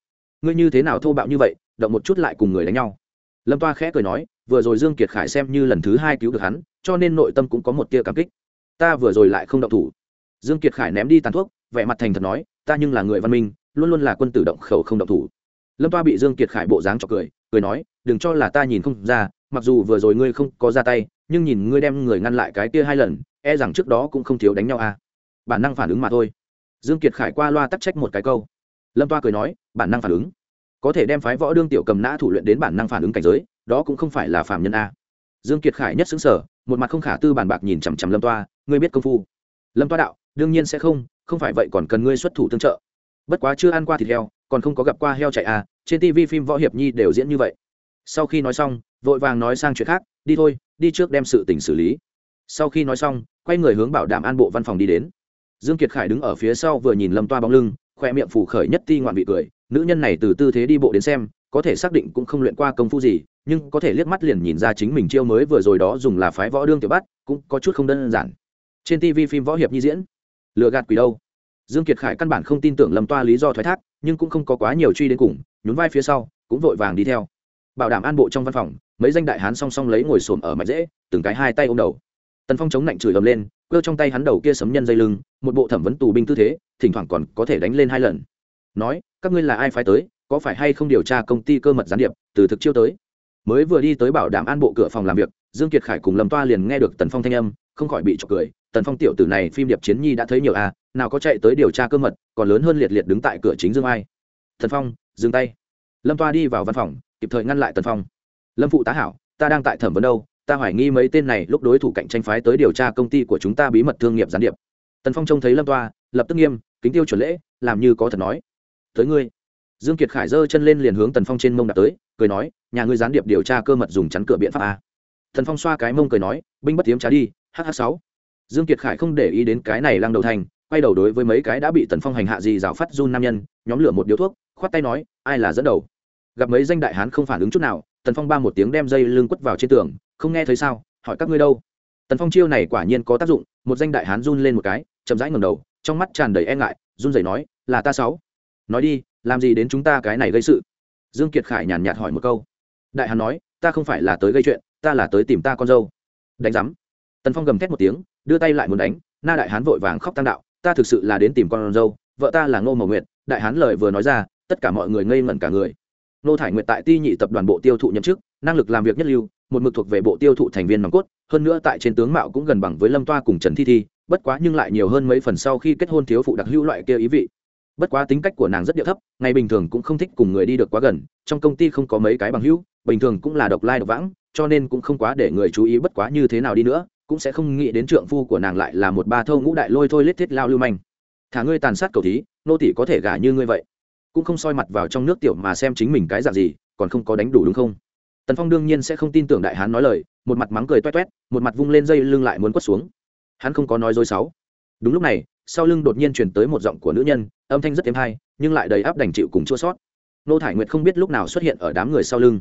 Ngươi như thế nào thô bạo như vậy, động một chút lại cùng người đánh nhau. Lâm toa khẽ cười nói, vừa rồi dương kiệt khải xem như lần thứ hai cứu được hắn, cho nên nội tâm cũng có một tia cảm kích. Ta vừa rồi lại không động thủ. Dương kiệt khải ném đi tàn thuốc, vẻ mặt thành thật nói, ta nhưng là người văn minh, luôn luôn là quân tử động khẩu không động thủ. Lâm toa bị dương kiệt khải bộ dáng cho cười cười nói, đừng cho là ta nhìn không ra, mặc dù vừa rồi ngươi không có ra tay, nhưng nhìn ngươi đem người ngăn lại cái kia hai lần e rằng trước đó cũng không thiếu đánh nhau à. Bản năng phản ứng mà thôi. Dương kiệt khải qua loa tắc trách một cái câu. Lâm toa cười nói, bản năng phản ứng. Có thể đem phái võ đương tiểu cầm nã thủ luyện đến bản năng phản ứng cảnh giới, đó cũng không phải là phạm nhân a dương kiệt khải nhất xứng sở một mặt không khả tư bàn bạc nhìn chằm chằm lâm toa, ngươi biết công phu. Lâm toa đạo, đương nhiên sẽ không không phải vậy còn cần ngươi xuất thủ tương trợ. Bất quá chưa ăn qua thịt heo, còn không có gặp qua heo chạy à trên tv phim võ hiệp nhi đều diễn như vậy. Sau khi nói xong, vội vàng nói sang chuyện khác, đi thôi, đi trước đem sự tình xử lý sau khi nói xong, quay người hướng bảo đảm an bộ văn phòng đi đến. Dương kiệt khải đứng ở phía sau vừa nhìn lâm toa bóng lưng, khoe miệng phủ khởi nhất ti ngoạn vị cười, nữ nhân này từ tư thế đi bộ đến xem, có thể xác định cũng không luyện qua công phu gì, nhưng có thể liếc mắt liền nhìn ra chính mình chiêu mới vừa rồi đó dùng là phái võ đương tiểu bắt, cũng có chút không đơn giản. Trên tv phim võ hiệp nhi diễn, lừa gạt quỷ đâu? Dương kiệt khải căn bản không tin tưởng lâm toa lý do thoái thác, nhưng cũng không có quá nhiều truy đến cùng, nhún vai phía sau, cũng vội vàng đi theo. Bảo đảm an bộ trong văn phòng, mấy danh đại hán song song lấy ngồi xổm ở mạch dễ, từng cái hai tay ôm đầu tần phong chống lạnh chửi ầm lên cơ trong tay hắn đầu kia sấm nhân dây lưng, một bộ thẩm vấn tù binh tư thế, thỉnh thoảng còn có thể đánh lên hai lần. Nói, các ngươi là ai phái tới, có phải hay không điều tra công ty cơ mật gián điệp, từ thực chiêu tới? Mới vừa đi tới bảo đảm an bộ cửa phòng làm việc, dương kiệt khải cùng lâm toa liền nghe được tần phong thanh âm, không khỏi bị chọc cười, tần phong tiểu tử này phim điệp chiến nhi đã thấy nhiều à nào có chạy tới điều tra cơ mật, còn lớn hơn liệt liệt đứng tại cửa chính dương ai. Tần phong, dừng tay. Lâm toa đi vào văn phòng, kịp thời ngăn lại tần phong. Lâm phụ tá hảo, ta đang tại thẩm vấn đâu ta hoài nghi mấy tên này lúc đối thủ cạnh tranh phái tới điều tra công ty của chúng ta bí mật thương nghiệp gián điệp. Tần phong trông thấy lâm toa, lập tức nghiêm, kính tiêu chuẩn lễ, làm như có thật nói. Tới ngươi. Dương kiệt khải giơ chân lên liền hướng tần phong trên mông đặt tới, cười nói, nhà ngươi gián điệp điều tra cơ mật dùng chắn cửa biện pháp a tần phong xoa cái mông cười nói, binh bất tiếm trả đi hh sáu. Dương kiệt khải không để ý đến cái này lăng đầu thành, quay đầu đối với mấy cái đã bị tần phong hành hạ gì rào phát run nam nhân, nhóm lửa một điếu thuốc, khoát tay nói, ai là dẫn đầu? Gặp mấy danh đại hán không phản ứng chút nào, tần phong ba một tiếng đem dây lưng quất vào trên tường không nghe thấy sao, hỏi các ngươi đâu? Tần phong chiêu này quả nhiên có tác dụng, một danh đại hán run lên một cái, chậm rãi ngầm đầu, trong mắt tràn đầy e ngại, run rẩy nói, là ta sáu. Nói đi, làm gì đến chúng ta cái này gây sự? Dương kiệt khải nhàn nhạt hỏi một câu. Đại hán nói, ta không phải là tới gây chuyện, ta là tới tìm ta con dâu. Đánh rắm tần phong gầm thét một tiếng, đưa tay lại muốn đánh, na đại hán vội vàng khóc tăng đạo, ta thực sự là đến tìm con dâu, vợ ta là ngô mầu nguyệt. Đại hán lời vừa nói ra, tất cả mọi người ngây ngẩn cả người nô thải nguyệt tại ti nhị tập đoàn bộ tiêu thụ nhậm chức, năng lực làm việc nhất lưu, một mực thuộc về bộ tiêu thụ thành viên nòng cốt, hơn nữa tại trên tướng mạo cũng gần bằng với lâm toa cùng trần thi thi, bất quá nhưng lại nhiều hơn mấy phần sau khi kết hôn thiếu phụ đặc hữu loại kia ý vị. Bất quá tính cách của nàng rất điệu thấp, ngày bình thường cũng không thích cùng người đi được quá gần, trong công ty không có mấy cái bằng hữu, bình thường cũng là độc lai độc vãng, cho nên cũng không quá để người chú ý bất quá như thế nào đi nữa, cũng sẽ không nghĩ đến trượng phu của nàng lại là một ba thâu ngũ đại lôi thôi lết thiết lao lưu manh. Thả ngươi tàn sát cầu thí, nô tỷ có thể gả như ngươi vậy cũng không soi mặt vào trong nước tiểu mà xem chính mình cái dạng gì, còn không có đánh đủ đúng không? Tần phong đương nhiên sẽ không tin tưởng đại hán nói lời, một mặt mắng cười toét toét, một mặt vung lên dây lưng lại muốn quất xuống. Hắn không có nói dối sáu đúng lúc này, sau lưng đột nhiên truyền tới một giọng của nữ nhân, âm thanh rất êm hay, nhưng lại đầy áp đành chịu cùng chua sót. Nô thải nguyệt không biết lúc nào xuất hiện ở đám người sau lưng.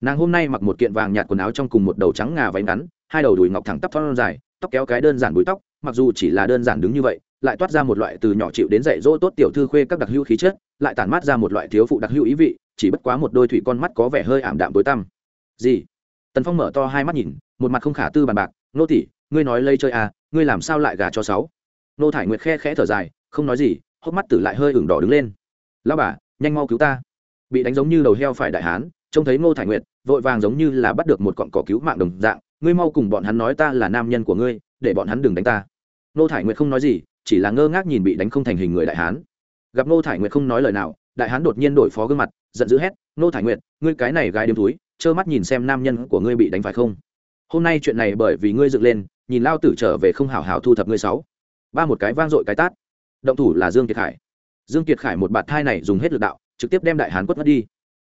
Nàng hôm nay mặc một kiện vàng nhạt quần áo trong cùng một đầu trắng ngà váy ngắn, hai đầu đùi ngọc thẳng tắp thon dài, tóc kéo cái đơn giản búi tóc, mặc dù chỉ là đơn giản đứng như vậy lại toát ra một loại từ nhỏ chịu đến dạy dỗ tốt tiểu thư khuê các đặc hữu khí chất, lại tản mát ra một loại thiếu phụ đặc hữu ý vị, chỉ bất quá một đôi thủy con mắt có vẻ hơi ảm đạm tối tăm. Gì? Tần phong mở to hai mắt nhìn, một mặt không khả tư bàn bạc, nô tỷ, ngươi nói lây chơi à ngươi làm sao lại gà cho sáu? Nô thải nguyệt khe khẽ thở dài, không nói gì, hốc mắt tử lại hơi ửng đỏ đứng lên. Lao bà, nhanh mau cứu ta. Bị đánh giống như đầu heo phải đại hán, trông thấy ngô thải nguyệt, vội vàng giống như là bắt được một cọn cỏ cứu mạng đồng dạng, ngươi mau cùng bọn hắn nói ta là nam nhân của ngươi, để bọn hắn đừng đánh ta. Nô thải nguyệt không nói gì chỉ là ngơ ngác nhìn bị đánh không thành hình người đại hán. Gặp ngô thải nguyệt không nói lời nào, đại hán đột nhiên đổi phó gương mặt, giận dữ hét, ngô thải nguyệt, ngươi cái này gái đêm túi trơ mắt nhìn xem nam nhân của ngươi bị đánh phải không? Hôm nay chuyện này bởi vì ngươi dựng lên, nhìn lao tử trở về không hảo hảo thu thập ngươi sáu. Ba một cái vang dội cái tát. Động thủ là dương kiệt khải. Dương kiệt khải một bạt thai này dùng hết lực đạo, trực tiếp đem đại hán quất mất đi.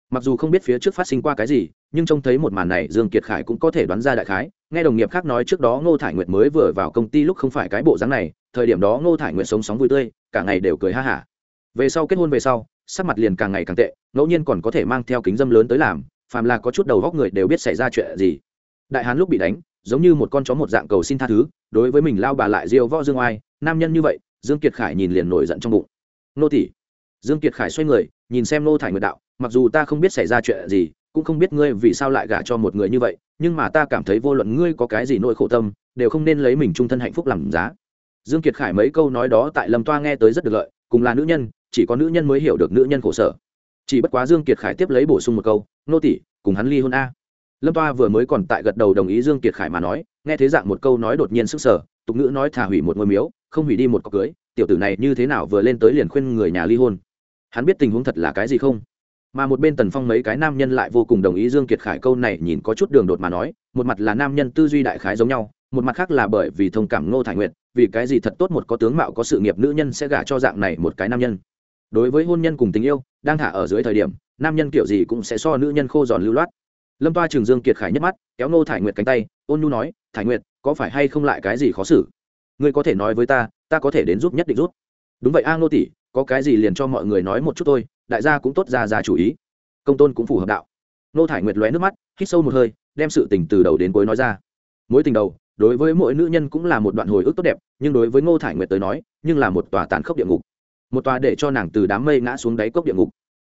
Mặc dù không biết phía trước phát sinh qua cái gì, nhưng trông thấy một màn này, dương kiệt khải cũng có thể đoán ra đại khái. Nghe đồng nghiệp khác nói trước đó ngô thải nguyệt mới vừa vào công ty lúc không phải cái bộ dáng này thời điểm đó ngô thải nguyệt sống sóng vui tươi, cả ngày đều cười ha hả. Về sau kết hôn về sau, sắc mặt liền càng ngày càng tệ, ngẫu nhiên còn có thể mang theo kính dâm lớn tới làm, phàm là có chút đầu góc người đều biết xảy ra chuyện gì. Đại hán lúc bị đánh, giống như một con chó một dạng cầu xin tha thứ, đối với mình lao bà lại diêu võ dương oai, nam nhân như vậy, dương kiệt khải nhìn liền nổi giận trong bụng. Nô tỷ. Dương kiệt khải xoay người, nhìn xem nô thải nguyệt đạo, mặc dù ta không biết xảy ra chuyện gì, cũng không biết ngươi vì sao lại gả cho một người như vậy, nhưng mà ta cảm thấy vô luận ngươi có cái gì nỗi khổ tâm, đều không nên lấy mình trung thân hạnh phúc làm giá dương kiệt khải mấy câu nói đó tại lâm toa nghe tới rất được lợi, cùng là nữ nhân, chỉ có nữ nhân mới hiểu được nữ nhân khổ sở. Chỉ bất quá dương kiệt khải tiếp lấy bổ sung một câu, nô tỷ cùng hắn ly hôn a. Lâm toa vừa mới còn tại gật đầu đồng ý dương kiệt khải mà nói, nghe thế dạng một câu nói đột nhiên sức sở tục ngữ nói thả hủy một ngôi miếu, không hủy đi một cọc cưới, tiểu tử này như thế nào vừa lên tới liền khuyên người nhà ly hôn? Hắn biết tình huống thật là cái gì không? Mà một bên tần phong mấy cái nam nhân lại vô cùng đồng ý dương kiệt khải câu này nhìn có chút đường đột mà nói, một mặt là nam nhân tư duy đại khái giống nhau một mặt khác là bởi vì thông cảm ngô thải nguyện vì cái gì thật tốt một có tướng mạo có sự nghiệp nữ nhân sẽ gả cho dạng này một cái nam nhân. Đối với hôn nhân cùng tình yêu, đang thả ở dưới thời điểm, nam nhân kiểu gì cũng sẽ so nữ nhân khô giòn lưu loát. Lâm toa trường dương kiệt khải nhất mắt, kéo ngô thải nguyệt cánh tay, ôn nhu nói, thải nguyệt, có phải hay không lại cái gì khó xử? Ngươi có thể nói với ta ta có thể đến giúp nhất định rút đúng vậy a ngô tỷ, có cái gì liền cho mọi người nói một chút thôi, đại gia cũng tốt ra ra chủ ý. Công tôn cũng phù hợp đạo. Nô thải nguyệt lóe nước mắt, hít sâu một hơi, đem sự tình từ đầu đến cuối nói ra. Mối tình đầu đối với mỗi nữ nhân cũng là một đoạn hồi ức tốt đẹp, nhưng đối với ngô thải nguyệt tới nói, nhưng là một tòa tàn khốc địa ngục. Một tòa để cho nàng từ đám mây ngã xuống đáy cốc địa ngục.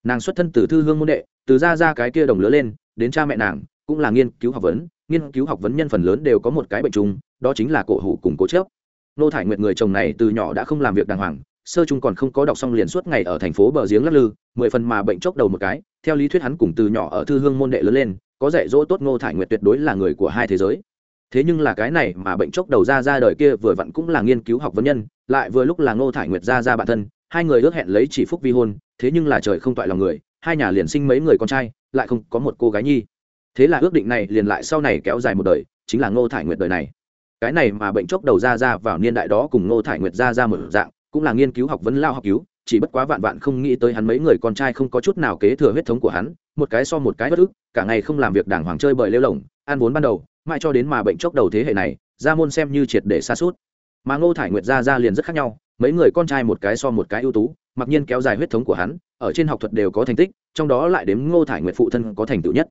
Nàng xuất thân từ thư hương môn đệ, từ ra ra cái kia đồng lứa lên, đến cha mẹ nàng, cũng là nghiên cứu học vấn, nghiên cứu học vấn nhân phần lớn đều có một cái bệnh chung, đó chính là cổ hủ cùng cố chớp. Nô thải nguyệt người chồng này từ nhỏ đã không làm việc đàng hoàng, sơ chung còn không có đọc xong liền suốt ngày ở thành phố bờ giếng lắc lư, mười phần mà bệnh chốc đầu một cái, theo lý thuyết hắn cùng từ nhỏ ở thư hương môn đệ lớn lên, có dạy dỗ tốt ngô thải nguyệt tuyệt đối là người của hai thế giới thế nhưng là cái này mà bệnh chốc đầu ra ra đời kia vừa vặn cũng là nghiên cứu học vấn nhân, lại vừa lúc là ngô thải nguyệt ra ra bản thân, hai người ước hẹn lấy chỉ phúc vi hôn, thế nhưng là trời không toại lòng người, hai nhà liền sinh mấy người con trai, lại không có một cô gái nhi. Thế là ước định này liền lại sau này kéo dài một đời, chính là ngô thải nguyệt đời này. Cái này mà bệnh chốc đầu ra ra vào niên đại đó cùng ngô thải nguyệt ra ra một dạng, cũng là nghiên cứu học vấn lao học cứu, chỉ bất quá vạn vạn không nghĩ tới hắn mấy người con trai không có chút nào kế thừa huyết thống của hắn, một cái so một cái bất ức, cả ngày không làm việc đàng hoàng chơi bời lêu lồng, ăn vốn ban đầu mãi cho đến mà bệnh chốc đầu thế hệ này ra môn xem như triệt để xa suốt mà ngô thải nguyệt ra ra liền rất khác nhau, mấy người con trai một cái so một cái ưu tú, mặc nhiên kéo dài huyết thống của hắn, ở trên học thuật đều có thành tích, trong đó lại đếm ngô thải nguyệt phụ thân có thành tựu nhất.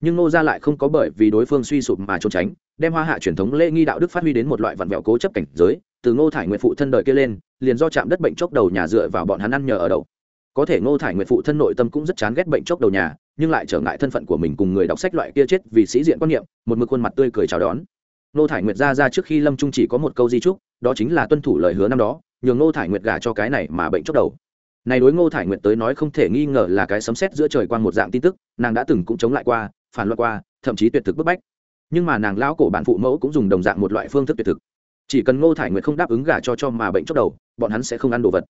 Nhưng ngô gia lại không có bởi vì đối phương suy sụp mà trốn tránh, đem hoa hạ truyền thống lễ nghi đạo đức phát huy đến một loại vặn vẹo cố chấp cảnh giới, từ ngô thải nguyệt phụ thân đời kia lên, liền do chạm đất bệnh chốc đầu nhà dựa vào bọn hắn ăn nhờ ở đậu có thể ngô thải nguyệt phụ thân nội tâm cũng rất chán ghét bệnh chốc đầu nhà, nhưng lại trở ngại thân phận của mình cùng người đọc sách loại kia chết vì sĩ diện quan niệm, một mực khuôn mặt tươi cười chào đón. Ngô thải nguyệt ra ra trước khi lâm trung chỉ có một câu di trúc đó chính là tuân thủ lời hứa năm đó, nhường ngô thải nguyệt gả cho cái này mà bệnh chốc đầu. Này đối ngô thải nguyệt tới nói không thể nghi ngờ là cái sấm sét giữa trời quang một dạng tin tức, nàng đã từng cũng chống lại qua, phản loạn qua, thậm chí tuyệt thực bức bách. Nhưng mà nàng lão cổ bạn phụ mẫu cũng dùng đồng dạng một loại phương thức tuyệt thực. Chỉ cần ngô thải nguyệt không đáp ứng gả cho cho mà bệnh chốc đầu, bọn hắn sẽ không ăn đồ vật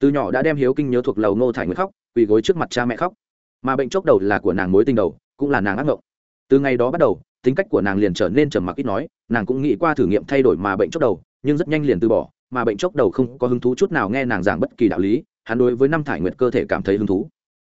từ nhỏ đã đem hiếu kinh nhớ thuộc lầu ngô thải nguyệt khóc, quỳ gối trước mặt cha mẹ khóc. Mà bệnh chốc đầu là của nàng mối tình đầu, cũng là nàng ác mộng từ ngày đó bắt đầu, tính cách của nàng liền trở nên trầm mặc ít nói, nàng cũng nghĩ qua thử nghiệm thay đổi mà bệnh chốc đầu, nhưng rất nhanh liền từ bỏ, mà bệnh chốc đầu không có hứng thú chút nào nghe nàng giảng bất kỳ đạo lý, hắn đối với năm thải nguyệt cơ thể cảm thấy hứng thú.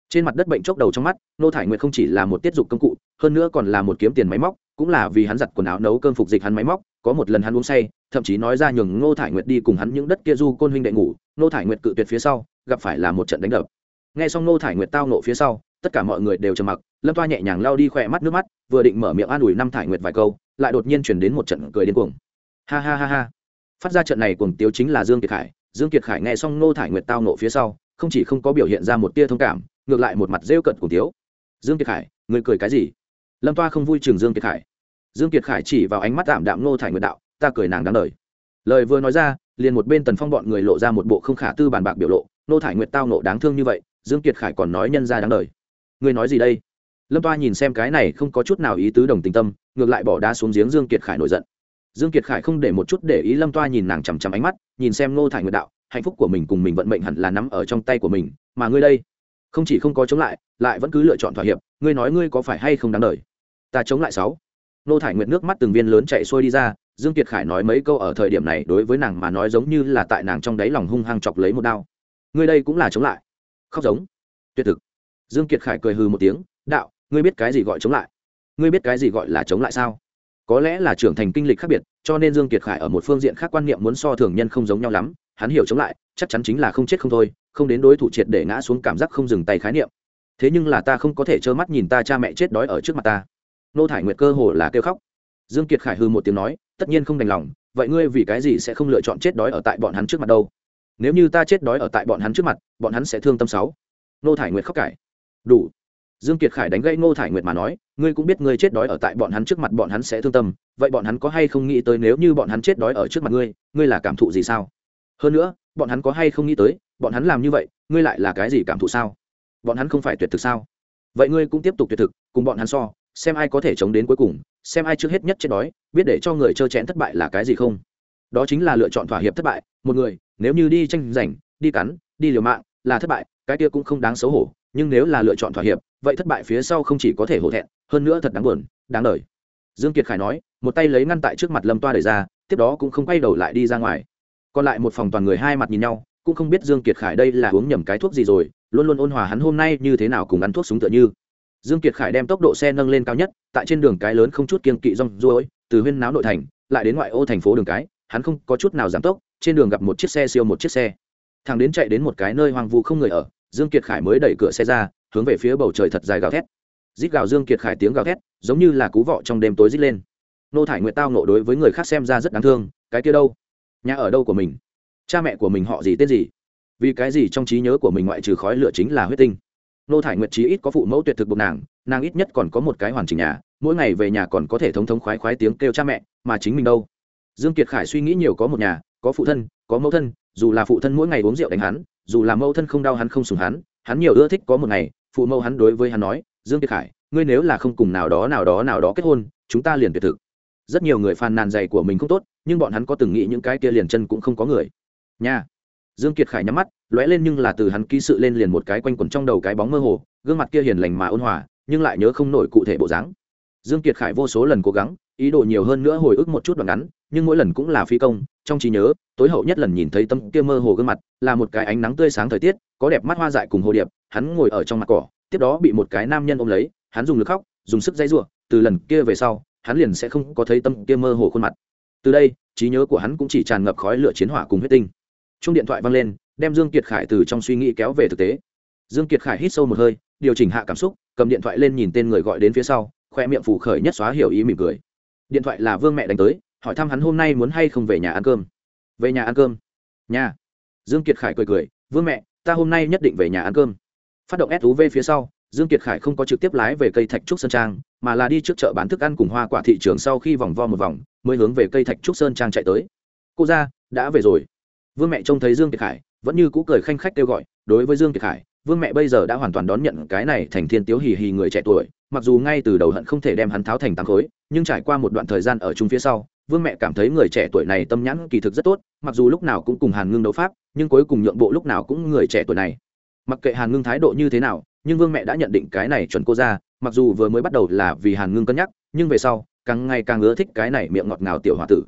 Trên mặt đất bệnh chốc đầu trong mắt nô thải nguyệt không chỉ là một tiết dục công cụ, hơn nữa còn là một kiếm tiền máy móc, cũng là vì hắn giặt quần áo nấu cơm phục dịch hắn máy móc, có một lần hắn uống say, thậm chí nói ra nhường ngô thải nguyệt đi cùng hắn những đất kia du côn huynh đệ ngủ Nô thải nguyệt cự tuyệt phía sau, gặp phải là một trận đánh đập. Nghe xong Nô thải nguyệt tao nộ phía sau, tất cả mọi người đều trầm mặc, lâm toa nhẹ nhàng lao đi khỏe mắt nước mắt, vừa định mở miệng an ủi năm thải nguyệt vài câu, lại đột nhiên chuyển đến một trận cười điên cuồng. Ha ha ha ha. Phát ra trận này cuồng tiếu chính là dương kiệt khải. Dương kiệt khải nghe xong Nô thải nguyệt tao nộ phía sau, không chỉ không có biểu hiện ra một tia thông cảm, ngược lại một mặt rêu cận cuồng tiếu. Dương kiệt khải, người cười cái gì? Lâm toa không vui chừng dương kiệt khải. Dương kiệt khải chỉ vào ánh mắt tạm đạm Nô thải nguyệt đạo, ta cười nàng đáng đời. Lời vừa nói ra liền một bên tần phong bọn người lộ ra một bộ không khả tư bàn bạc biểu lộ, nô thải nguyệt tao nộ đáng thương như vậy, dương kiệt khải còn nói nhân ra đáng đời. Ngươi nói gì đây? Lâm toa nhìn xem cái này không có chút nào ý tứ đồng tình tâm, ngược lại bỏ đá xuống giếng dương kiệt khải nổi giận. Dương kiệt khải không để một chút để ý lâm toa nhìn nàng chằm chằm ánh mắt, nhìn xem nô thải nguyệt đạo, hạnh phúc của mình cùng mình vận mệnh hẳn là nắm ở trong tay của mình, mà ngươi đây, không chỉ không có chống lại lại vẫn cứ lựa chọn thỏa hiệp, ngươi nói ngươi có phải hay không đáng đời? Ta chống lại sáu. Nô thải nguyệt nước mắt từng viên lớn chạy xuôi đi ra dương kiệt khải nói mấy câu ở thời điểm này đối với nàng mà nói giống như là tại nàng trong đáy lòng hung hăng chọc lấy một đao. Ngươi đây cũng là chống lại. Khóc giống. Tuyệt thực. Dương kiệt khải cười hừ một tiếng, đạo, ngươi biết cái gì gọi chống lại? Ngươi biết cái gì gọi là chống lại sao? Có lẽ là trưởng thành kinh lịch khác biệt, cho nên dương kiệt khải ở một phương diện khác quan niệm muốn so thường nhân không giống nhau lắm, hắn hiểu chống lại, chắc chắn chính là không chết không thôi, không đến đối thủ triệt để ngã xuống cảm giác không dừng tay khái niệm. Thế nhưng là ta không có thể trơ mắt nhìn ta cha mẹ chết đói ở trước mặt ta. Nô thải nguyệt cơ hồ là kêu khóc. Dương kiệt khải hư một tiếng nói tất nhiên không đành lòng vậy ngươi vì cái gì sẽ không lựa chọn chết đói ở tại bọn hắn trước mặt đâu nếu như ta chết đói ở tại bọn hắn trước mặt bọn hắn sẽ thương tâm sáu nô thải nguyệt khóc cải đủ dương kiệt khải đánh gãy nô thải nguyệt mà nói ngươi cũng biết ngươi chết đói ở tại bọn hắn trước mặt bọn hắn sẽ thương tâm vậy bọn hắn có hay không nghĩ tới nếu như bọn hắn chết đói ở trước mặt ngươi ngươi là cảm thụ gì sao hơn nữa bọn hắn có hay không nghĩ tới bọn hắn làm như vậy ngươi lại là cái gì cảm thụ sao bọn hắn không phải tuyệt thực sao vậy ngươi cũng tiếp tục tuyệt thực cùng bọn hắn so xem ai có thể chống đến cuối cùng, xem ai trước hết nhất chết đói, biết để cho người trơ chẽn thất bại là cái gì không. Đó chính là lựa chọn thỏa hiệp thất bại, một người, nếu như đi tranh giành, đi cắn, đi liều mạng, là thất bại, cái kia cũng không đáng xấu hổ, nhưng nếu là lựa chọn thỏa hiệp, vậy thất bại phía sau không chỉ có thể hổ thẹn, hơn nữa thật đáng buồn, đáng đời. Dương kiệt khải nói, một tay lấy ngăn tại trước mặt lâm toa đẩy ra, tiếp đó cũng không quay đầu lại đi ra ngoài. Còn lại một phòng toàn người hai mặt nhìn nhau, cũng không biết dương kiệt khải đây là uống nhầm cái thuốc gì rồi, luôn luôn ôn hòa hắn hôm nay như thế nào cùng ăn thuốc súng tựa như dương kiệt khải đem tốc độ xe nâng lên cao nhất, tại trên đường cái lớn không chút kiên kỵ rong ruổi, từ huyên náo nội thành, lại đến ngoại ô thành phố đường cái, hắn không có chút nào giảm tốc, trên đường gặp một chiếc xe siêu một chiếc xe. Thằng đến chạy đến một cái nơi hoang vu không người ở, dương kiệt khải mới đẩy cửa xe ra, hướng về phía bầu trời thật dài gào thét. Rít gào dương kiệt khải tiếng gào thét, giống như là cú vọ trong đêm tối rít lên. Nô thải nguyệt tao nộ đối với người khác xem ra rất đáng thương, cái kia đâu? Nhà ở đâu của mình? Cha mẹ của mình họ gì, tên gì? Vì cái gì trong trí nhớ của mình ngoại trừ khói lửa chính là huyết tinh? Nô thải nguyệt trí ít có phụ mẫu tuyệt thực buộc nàng nàng ít nhất còn có một cái hoàn chỉnh nhà, mỗi ngày về nhà còn có thể thống thống khoái khoái tiếng kêu cha mẹ, mà chính mình đâu? Dương kiệt khải suy nghĩ nhiều có một nhà, có phụ thân, có mẫu thân, dù là phụ thân mỗi ngày uống rượu đánh hắn, dù là mẫu thân không đau hắn không sủng hắn hắn nhiều ưa thích có một ngày, phụ mẫu hắn đối với hắn nói, dương kiệt khải, ngươi nếu là không cùng nào đó nào đó nào đó kết hôn, chúng ta liền tuyệt thực. Rất nhiều người phàn nàn dày của mình không tốt, nhưng bọn hắn có từng nghĩ những cái kia liền chân cũng không có người. Nha. Dương kiệt khải nhắm mắt lóe lên nhưng là từ hắn ký sự lên liền một cái quanh quẩn trong đầu cái bóng mơ hồ, gương mặt kia hiền lành mà ôn hòa, nhưng lại nhớ không nổi cụ thể bộ dáng. Dương kiệt khải vô số lần cố gắng, ý đồ nhiều hơn nữa hồi ức một chút đoạn ngắn, nhưng mỗi lần cũng là phi công, trong trí nhớ, tối hậu nhất lần nhìn thấy tâm kia mơ hồ gương mặt, là một cái ánh nắng tươi sáng thời tiết, có đẹp mắt hoa dại cùng hồ điệp, hắn ngồi ở trong mặt cỏ, tiếp đó bị một cái nam nhân ôm lấy, hắn dùng lực khóc, dùng sức dây giụa, từ lần kia về sau, hắn liền sẽ không có thấy tâm kia mơ hồ khuôn mặt. Từ đây, trí nhớ của hắn cũng chỉ tràn ngập khói lửa chiến hỏa cùng huyết tinh. Chung điện thoại vang lên đem dương kiệt khải từ trong suy nghĩ kéo về thực tế. Dương kiệt khải hít sâu một hơi, điều chỉnh hạ cảm xúc, cầm điện thoại lên nhìn tên người gọi đến phía sau, khoe miệng phủ khởi nhất xóa hiểu ý mỉm cười. Điện thoại là vương mẹ đánh tới, hỏi thăm hắn hôm nay muốn hay không về nhà ăn cơm. Về nhà ăn cơm? Nhà. Dương kiệt khải cười cười, vương mẹ, ta hôm nay nhất định về nhà ăn cơm. Phát động suv phía sau, dương kiệt khải không có trực tiếp lái về cây thạch trúc sơn trang, mà là đi trước chợ bán thức ăn cùng hoa quả thị trường sau khi vòng vo một vòng, mới hướng về cây thạch trúc sơn trang chạy tới. Cô ra, đã về rồi. Vương mẹ trông thấy dương kiệt khải vẫn như cũ cười khanh khách kêu gọi, đối với dương kiệt khải, vương mẹ bây giờ đã hoàn toàn đón nhận cái này thành thiên tiếu hì hì người trẻ tuổi, mặc dù ngay từ đầu hận không thể đem hắn tháo thành tám khối, nhưng trải qua một đoạn thời gian ở chung phía sau, vương mẹ cảm thấy người trẻ tuổi này tâm nhãn kỳ thực rất tốt, mặc dù lúc nào cũng cùng hàn ngưng đấu pháp, nhưng cuối cùng nhượng bộ lúc nào cũng người trẻ tuổi này. Mặc kệ hàn ngưng thái độ như thế nào, nhưng vương mẹ đã nhận định cái này chuẩn cô ra, mặc dù vừa mới bắt đầu là vì hàn ngưng cân nhắc, nhưng về sau, càng ngày càng ưa thích cái này miệng ngọt ngào tiểu h o a tử.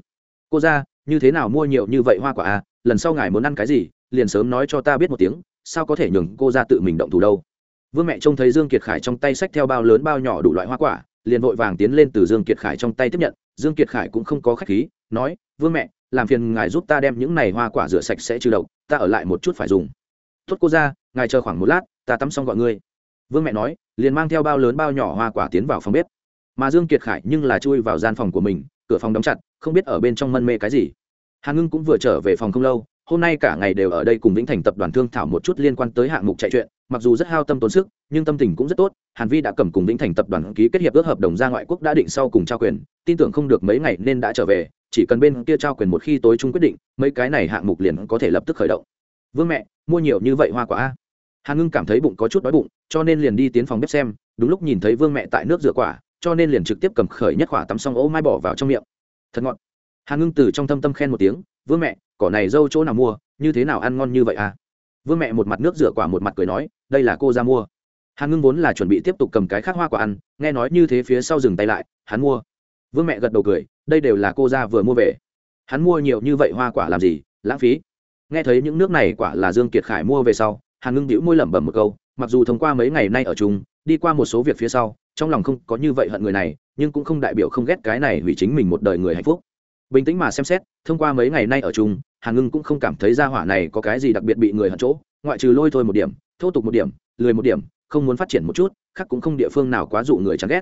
Cô ra, như thế nào mua nhiều như vậy hoa quả à? Lần sau ngài muốn ăn cái gì? Liền sớm nói cho ta biết một tiếng, sao có thể nhường cô ra tự mình động thủ đâu? Vương mẹ trông thấy dương kiệt khải trong tay sách theo bao lớn bao nhỏ đủ loại hoa quả, liền vội vàng tiến lên từ dương kiệt khải trong tay tiếp nhận. Dương kiệt khải cũng không có khách khí, nói, vương mẹ, làm phiền ngài giúp ta đem những này hoa quả rửa sạch sẽ trừ độc, ta ở lại một chút phải dùng. Tốt cô ra, ngài chờ khoảng một lát, ta tắm xong gọi ngươi. Vương mẹ nói, liền mang theo bao lớn bao nhỏ hoa quả tiến vào phòng bếp. Mà dương kiệt khải nhưng là chui vào gian phòng của mình, cửa phòng đóng chặt, không biết ở bên trong mân mê cái gì. Hàn ngưng cũng vừa trở về phòng không lâu hôm nay cả ngày đều ở đây cùng vĩnh thành tập đoàn thương thảo một chút liên quan tới hạng mục chạy chuyện, mặc dù rất hao tâm tốn sức, nhưng tâm tình cũng rất tốt, hàn vi đã cầm cùng vĩnh thành tập đoàn ký kết hiệp ước hợp đồng ra ngoại quốc đã định sau cùng trao quyền, tin tưởng không được mấy ngày nên đã trở về, chỉ cần bên kia trao quyền một khi tối trung quyết định, mấy cái này hạng mục liền có thể lập tức khởi động. Vương mẹ, mua nhiều như vậy hoa quả a? Hàn ngưng cảm thấy bụng có chút đói bụng, cho nên liền đi tiến phòng bếp xem, đúng lúc nhìn thấy vương mẹ tại nước rửa quả, cho nên liền trực tiếp cầm khởi nhất quả tắm xong ô mai bỏ vào trong miệng. Thật ngọt. Hàn ngưng từ trong thâm tâm khen một tiếng, vương mẹ cỏ này dâu chỗ nào mua, như thế nào ăn ngon như vậy à? Vương mẹ một mặt nước rửa quả một mặt cười nói, đây là cô ra mua. Hàn ngưng vốn là chuẩn bị tiếp tục cầm cái khác hoa quả ăn, nghe nói như thế phía sau dừng tay lại, hắn mua. Vương mẹ gật đầu cười, đây đều là cô ra vừa mua về. Hắn mua nhiều như vậy hoa quả làm gì, lãng phí. Nghe thấy những nước này quả là dương kiệt khải mua về sau, hàn ngưng đĩu môi lẩm bẩm một câu, mặc dù thông qua mấy ngày nay ở chung, đi qua một số việc phía sau, trong lòng không có như vậy hận người này, nhưng cũng không đại biểu không ghét cái này hủy chính mình một đời người hạnh phúc bình tĩnh mà xem xét, thông qua mấy ngày nay ở chung hàn ngưng cũng không cảm thấy ra hỏa này có cái gì đặc biệt bị người hận chỗ, ngoại trừ lôi thôi một điểm, thô tục một điểm, lười một điểm, không muốn phát triển một chút, khác cũng không địa phương nào quá dụ người chán ghét.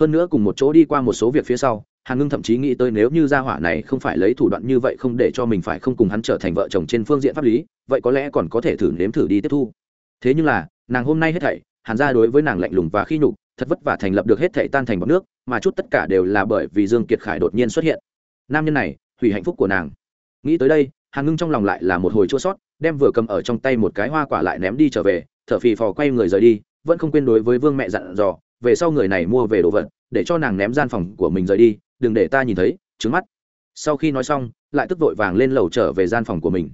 Hơn nữa cùng một chỗ đi qua một số việc phía sau hàn ngưng thậm chí nghĩ tới nếu như gia hỏa này không phải lấy thủ đoạn như vậy không để cho mình phải không cùng hắn trở thành vợ chồng trên phương diện pháp lý, vậy có lẽ còn có thể thử nếm thử đi tiếp thu. Thế nhưng là, nàng hôm nay hết thảy, hàn gia đối với nàng lạnh lùng và khi nhục, thật vất vả thành lập được hết thảy tan thành bọc nước, mà chút tất cả đều là bởi vì dương kiệt khải đột nhiên xuất hiện nam nhân này, hủy hạnh phúc của nàng. Nghĩ tới đây, hàn ngưng trong lòng lại là một hồi chua sót, đem vừa cầm ở trong tay một cái hoa quả lại ném đi trở về, thở phì phò quay người rời đi, vẫn không quên đối với vương mẹ dặn dò, về sau người này mua về đồ vật, để cho nàng ném gian phòng của mình rời đi, đừng để ta nhìn thấy, trứng mắt. Sau khi nói xong, lại tức vội vàng lên lầu trở về gian phòng của mình.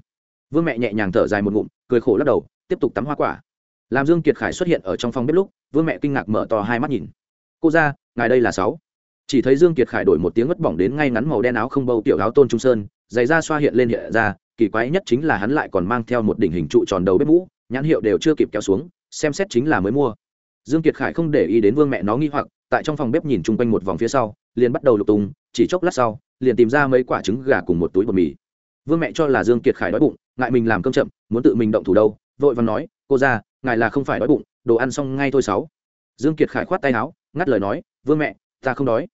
Vương mẹ nhẹ nhàng thở dài một ngụm, cười khổ lắc đầu, tiếp tục tắm hoa quả. Làm dương kiệt khải xuất hiện ở trong phòng bếp lúc, vương mẹ kinh ngạc mở to hai mắt nhìn. Cô ra, ngài đây là sáu chỉ thấy dương kiệt khải đổi một tiếng ngất bỏng đến ngay ngắn màu đen áo không bâu tiểu áo tôn trung sơn, giày da xoa hiện lên hiện ra, kỳ quái nhất chính là hắn lại còn mang theo một đỉnh hình trụ tròn đầu bếp mũ, nhãn hiệu đều chưa kịp kéo xuống, xem xét chính là mới mua. Dương kiệt khải không để ý đến vương mẹ nó nghi hoặc, tại trong phòng bếp nhìn chung quanh một vòng phía sau, liền bắt đầu lục tung, chỉ chốc lát sau, liền tìm ra mấy quả trứng gà cùng một túi bột mì. Vương mẹ cho là dương kiệt khải đói bụng, ngại mình làm cơm chậm, muốn tự mình động thủ đâu, vội vàng nói, cô ra, ngài là không phải đói bụng, đồ ăn xong ngay thôi sáu. Dương kiệt khải khoát tay áo, ngắt lời nói, vương mẹ, ta không đói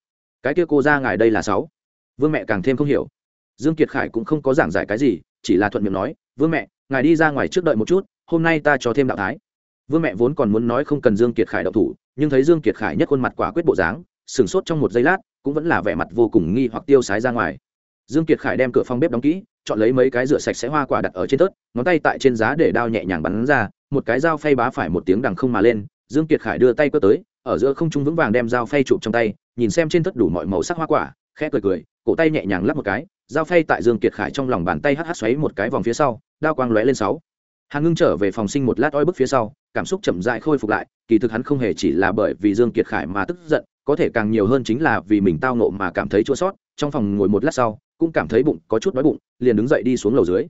cái kia cô ra ngài đây là sáu. Vương mẹ càng thêm không hiểu. Dương kiệt khải cũng không có giảng giải cái gì, chỉ là thuận miệng nói, vương mẹ, ngài đi ra ngoài trước đợi một chút, hôm nay ta cho thêm đạo thái. Vương mẹ vốn còn muốn nói không cần dương kiệt khải đậu thủ, nhưng thấy dương kiệt khải nhất khuôn mặt quả quyết bộ dáng, sừng sốt trong một giây lát, cũng vẫn là vẻ mặt vô cùng nghi hoặc tiêu sái ra ngoài. Dương kiệt khải đem cửa phòng bếp đóng kỹ, chọn lấy mấy cái rửa sạch sẽ hoa quả đặt ở trên tớt ngón tay tại trên giá để đao nhẹ nhàng bắn ra, một cái dao phay bá phải một tiếng đằng không mà lên, dương kiệt khải đưa tay cơ tới, ở giữa không trung vững vàng đem dao phay chụp trong tay nhìn xem trên tất đủ mọi màu sắc hoa quả, khẽ cười cười, cổ tay nhẹ nhàng lắp một cái, dao phay tại dương kiệt khải trong lòng bàn tay hắt hắt xoáy một cái vòng phía sau, đao quang lóe lên sáu. Hàn ngưng trở về phòng sinh một lát oi bức phía sau, cảm xúc chậm dại khôi phục lại, kỳ thực hắn không hề chỉ là bởi vì dương kiệt khải mà tức giận, có thể càng nhiều hơn chính là vì mình tao nộ mà cảm thấy chua sót, trong phòng ngồi một lát sau, cũng cảm thấy bụng có chút đói bụng, liền đứng dậy đi xuống lầu dưới.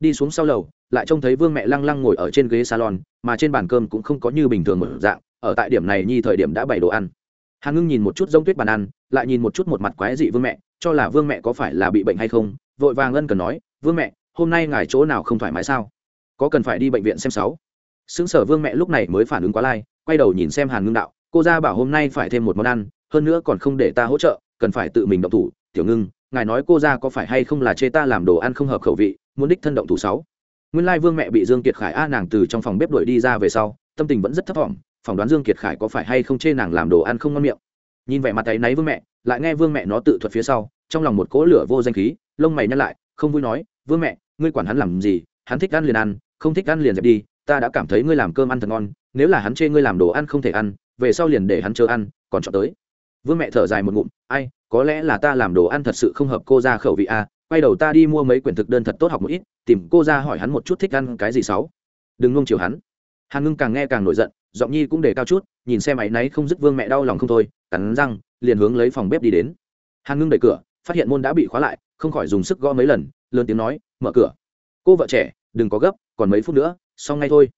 Đi xuống sau lầu, lại trông thấy vương mẹ lăng lăng ngồi ở trên ghế salon, mà trên bàn cơm cũng không có như bình thường một dạng, ở tại điểm này nhi thời điểm đã bày đồ ăn hàn ngưng nhìn một chút rông tuyết bàn ăn, lại nhìn một chút một mặt quái dị vương mẹ, cho là vương mẹ có phải là bị bệnh hay không, vội vàng ân cần nói, vương mẹ, hôm nay ngài chỗ nào không thoải mái sao? Có cần phải đi bệnh viện xem sáu? Xứng sở vương mẹ lúc này mới phản ứng quá lai, quay đầu nhìn xem hàn ngưng đạo, cô ra bảo hôm nay phải thêm một món ăn, hơn nữa còn không để ta hỗ trợ, cần phải tự mình động thủ. Tiểu ngưng, ngài nói cô ra có phải hay không là chê ta làm đồ ăn không hợp khẩu vị, muốn đích thân động thủ sáu? Nguyên lai vương mẹ bị dương kiệt khải a nàng từ trong phòng bếp đuổi đi ra về sau, tâm tình vẫn rất thấp thỏm phỏng đoán dương kiệt khải có phải hay không chê nàng làm đồ ăn không ngon miệng. Nhìn vẻ mặt ấy náy vương mẹ, lại nghe vương mẹ nó tự thuật phía sau, trong lòng một cỗ lửa vô danh khí, lông mày nhăn lại, không vui nói, vương mẹ, ngươi quản hắn làm gì, hắn thích ăn liền ăn, không thích ăn liền dẹp đi, ta đã cảm thấy ngươi làm cơm ăn thật ngon, nếu là hắn chê ngươi làm đồ ăn không thể ăn, về sau liền để hắn chờ ăn, còn chọn tới. Vương mẹ thở dài một ngụm, ai, có lẽ là ta làm đồ ăn thật sự không hợp cô ra khẩu vị a à. quay đầu ta đi mua mấy quyển thực đơn thật tốt học một ít, tìm cô ra hỏi hắn một chút thích ăn cái gì sáu. Đừng ngông chiều hắn. Hàn ngưng càng nghe càng nổi giận giọng nhi cũng để cao chút, nhìn xe máy náy không dứt vương mẹ đau lòng không thôi, cắn răng, liền hướng lấy phòng bếp đi đến. Hàn ngưng đẩy cửa, phát hiện môn đã bị khóa lại, không khỏi dùng sức gõ mấy lần, lớn tiếng nói, mở cửa. Cô vợ trẻ, đừng có gấp, còn mấy phút nữa, xong ngay thôi.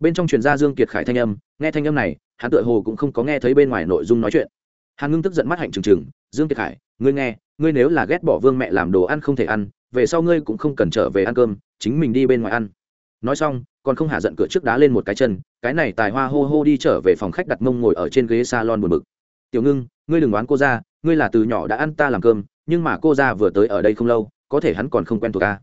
Bên trong truyền gia dương kiệt khải thanh âm, nghe thanh âm này, hắn tựa hồ cũng không có nghe thấy bên ngoài nội dung nói chuyện. Hàn ngưng tức giận mắt hạnh trừng trừng, dương kiệt khải, ngươi nghe, ngươi nếu là ghét bỏ vương mẹ làm đồ ăn không thể ăn, về sau ngươi cũng không cần trở về ăn cơm, chính mình đi bên ngoài ăn. Nói xong, còn không hạ giận cửa trước đá lên một cái chân cái này tài hoa hô hô đi trở về phòng khách đặt mông ngồi ở trên ghế salon buồn bực. Tiểu ngưng, ngươi đừng đoán cô ra, ngươi là từ nhỏ đã ăn ta làm cơm, nhưng mà cô ra vừa tới ở đây không lâu, có thể hắn còn không quen thuộc ta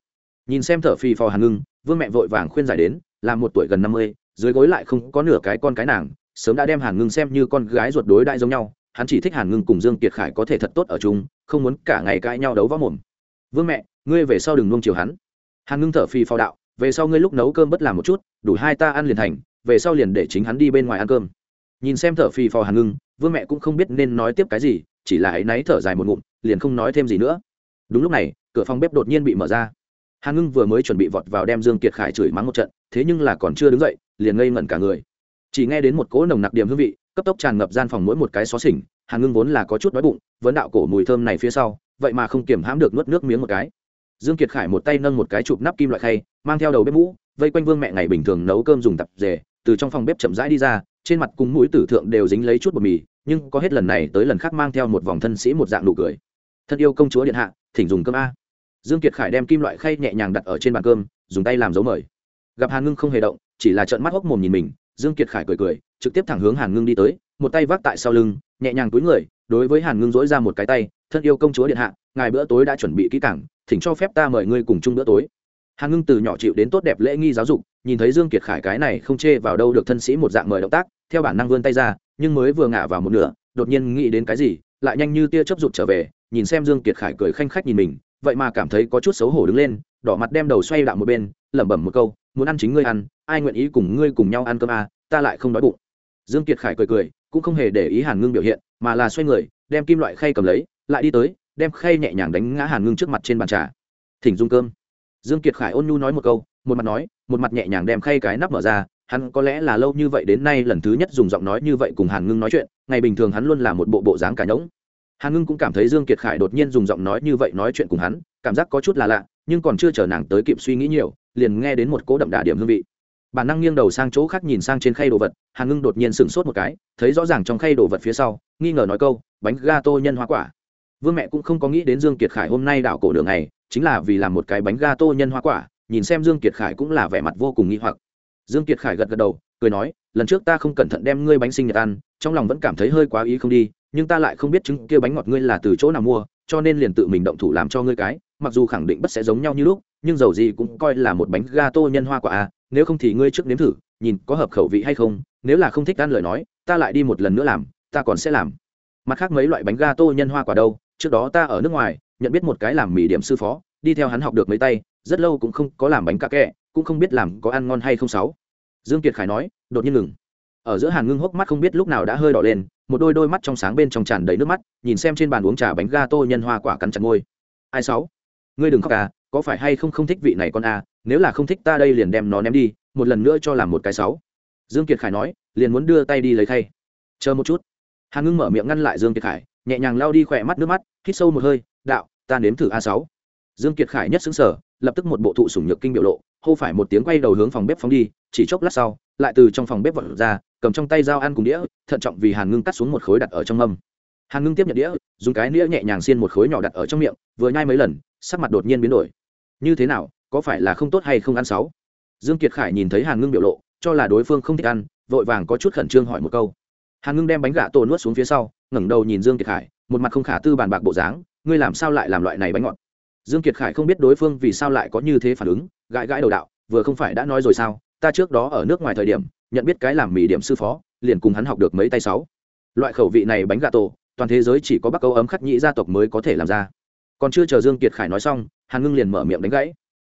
nhìn xem thở phì phò hàn ngưng, vương mẹ vội vàng khuyên giải đến, là một tuổi gần năm mươi, dưới gối lại không có nửa cái con cái nàng, sớm đã đem hàn ngưng xem như con gái ruột đối đại giống nhau, hắn chỉ thích hàn ngưng cùng dương kiệt khải có thể thật tốt ở chung, không muốn cả ngày cãi nhau đấu võ mồm. Vương mẹ, ngươi về sau đừng nuông chiều hắn. Hàn ngưng thở phì phò đạo, về sau ngươi lúc nấu cơm bất làm một chút, đủ hai ta ăn liền thành về sau liền để chính hắn đi bên ngoài ăn cơm. Nhìn xem thở phì phò hàn ngưng, vương mẹ cũng không biết nên nói tiếp cái gì, chỉ là áy náy thở dài một ngụm, liền không nói thêm gì nữa. Đúng lúc này, cửa phòng bếp đột nhiên bị mở ra. Hàn ngưng vừa mới chuẩn bị vọt vào đem dương kiệt khải chửi mắng một trận, thế nhưng là còn chưa đứng dậy, liền ngây ngẩn cả người. Chỉ nghe đến một cỗ nồng nặc điểm hương vị, cấp tốc tràn ngập gian phòng mỗi một cái xó xỉnh, hàn ngưng vốn là có chút đói bụng vấn đạo cổ mùi thơm này phía sau, vậy mà không kiềm hãm được nuốt nước miếng một cái. Dương kiệt khải một tay nâng một cái chụp nắp kim loại khay, mang theo đầu bếp mũ, vây quanh vương mẹ ngày bình thường nấu cơm dùng tập rể từ trong phòng bếp chậm rãi đi ra, trên mặt cùng mũi tử thượng đều dính lấy chút bột mì, nhưng có hết lần này tới lần khác mang theo một vòng thân sĩ một dạng nụ cười. Thân yêu công chúa điện hạ, thỉnh dùng cơm a. Dương kiệt khải đem kim loại khay nhẹ nhàng đặt ở trên bàn cơm, dùng tay làm dấu mời. Gặp hàn ngưng không hề động, chỉ là trợn mắt hốc mồm nhìn mình, dương kiệt khải cười cười, trực tiếp thẳng hướng hàn ngưng đi tới, một tay vác tại sau lưng, nhẹ nhàng túi người, đối với hàn ngưng dỗi ra một cái tay, thân yêu công chúa điện hạ, ngài bữa tối đã chuẩn bị kỹ càng, thỉnh cho phép ta mời ngươi cùng chung bữa tối. Hàn ngưng từ nhỏ chịu đến tốt đẹp lễ nghi giáo dục nhìn thấy dương kiệt khải cái này không chê vào đâu được thân sĩ một dạng mời động tác theo bản năng vươn tay ra nhưng mới vừa ngả vào một nửa đột nhiên nghĩ đến cái gì lại nhanh như tia chớp rụt trở về nhìn xem dương kiệt khải cười khanh khách nhìn mình vậy mà cảm thấy có chút xấu hổ đứng lên đỏ mặt đem đầu xoay đạo một bên lẩm bẩm một câu muốn ăn chính ngươi ăn ai nguyện ý cùng ngươi cùng nhau ăn cơm à, ta lại không đói bụng. Dương kiệt khải cười cười cũng không hề để ý hàn ngưng biểu hiện mà là xoay người đem kim loại khay cầm lấy lại đi tới đem khay nhẹ nhàng đánh ngã hàn ngưng trước mặt trên bàn trà. Thỉnh dung cơm. Dương kiệt khải ôn nhu nói một câu một mặt nói, một mặt nhẹ nhàng đem khay cái nắp mở ra, hắn có lẽ là lâu như vậy đến nay lần thứ nhất dùng giọng nói như vậy cùng hàn ngưng nói chuyện, ngày bình thường hắn luôn là một bộ bộ dáng cả nhỗng. Hàn ngưng cũng cảm thấy dương kiệt khải đột nhiên dùng giọng nói như vậy nói chuyện cùng hắn, cảm giác có chút là lạ, nhưng còn chưa chờ nàng tới kịp suy nghĩ nhiều, liền nghe đến một cỗ đậm đà điểm hương vị. Bản năng nghiêng đầu sang chỗ khác nhìn sang trên khay đồ vật, hàn ngưng đột nhiên sửng sốt một cái, thấy rõ ràng trong khay đồ vật phía sau, nghi ngờ nói câu, bánh ga tô nhân hoa quả. Vương mẹ cũng không có nghĩ đến dương kiệt khải hôm nay đảo cổ đường này, chính là vì làm một cái bánh ga tô nhân hoa quả nhìn xem dương kiệt khải cũng là vẻ mặt vô cùng nghi hoặc. Dương kiệt khải gật gật đầu, cười nói, lần trước ta không cẩn thận đem ngươi bánh sinh nhật ăn, trong lòng vẫn cảm thấy hơi quá ý không đi, nhưng ta lại không biết trứng kia bánh ngọt ngươi là từ chỗ nào mua, cho nên liền tự mình động thủ làm cho ngươi cái, mặc dù khẳng định bất sẽ giống nhau như lúc, nhưng dầu gì cũng coi là một bánh ga tô nhân hoa quả à nếu không thì ngươi trước nếm thử, nhìn có hợp khẩu vị hay không, nếu là không thích ăn lời nói, ta lại đi một lần nữa làm, ta còn sẽ làm. Mặt khác mấy loại bánh ga tô nhân hoa quả đâu, trước đó ta ở nước ngoài, nhận biết một cái làm mì điểm sư phó, đi theo hắn học được mấy tay rất lâu cũng không có làm bánh cà kẹ, cũng không biết làm có ăn ngon hay không sáu. Dương kiệt khải nói, đột nhiên ngừng. Ở giữa hàn ngưng hốc mắt không biết lúc nào đã hơi đỏ lên, một đôi đôi mắt trong sáng bên trong tràn đầy nước mắt, nhìn xem trên bàn uống trà bánh ga tô nhân hoa quả cắn chặt môi. Ai sáu? Ngươi đừng khóc à có phải hay không không thích vị này con à nếu là không thích ta đây liền đem nó ném đi, một lần nữa cho làm một cái sáu. Dương kiệt khải nói, liền muốn đưa tay đi lấy thay chờ một chút. Hàn ngưng mở miệng ngăn lại dương kiệt khải, nhẹ nhàng lao đi khỏe mắt nước mắt, hít sâu một hơi, đạo, ta nếm thử a sáu. Dương kiệt khải nhất xứng sở lập tức một bộ thụ sủng nhược kinh biểu lộ, hô phải một tiếng quay đầu hướng phòng bếp phóng đi, chỉ chốc lát sau, lại từ trong phòng bếp vọt ra, cầm trong tay dao ăn cùng đĩa, thận trọng vì hàn ngưng cắt xuống một khối đặt ở trong mâm. Hàn ngưng tiếp nhận đĩa, dùng cái đĩa nhẹ nhàng xiên một khối nhỏ đặt ở trong miệng, vừa nhai mấy lần, sắc mặt đột nhiên biến đổi. Như thế nào, có phải là không tốt hay không ăn sáu? Dương kiệt khải nhìn thấy hàn ngưng biểu lộ, cho là đối phương không thích ăn, vội vàng có chút khẩn trương hỏi một câu. Hàn ngưng đem bánh gà tổ nuốt xuống phía sau, ngẩng đầu nhìn dương kiệt khải, một mặt không khả tư bàn bạc bộ dáng, ngươi làm sao lại làm loại này bánh ngọt? Dương kiệt khải không biết đối phương vì sao lại có như thế phản ứng, gãi gãi đầu đạo, vừa không phải đã nói rồi sao, ta trước đó ở nước ngoài thời điểm, nhận biết cái làm mì điểm sư phó, liền cùng hắn học được mấy tay sáu. Loại khẩu vị này bánh gà tổ, toàn thế giới chỉ có bắc âu ấm khắc nhĩ gia tộc mới có thể làm ra. Còn chưa chờ dương kiệt khải nói xong, hàn ngưng liền mở miệng đánh gãy.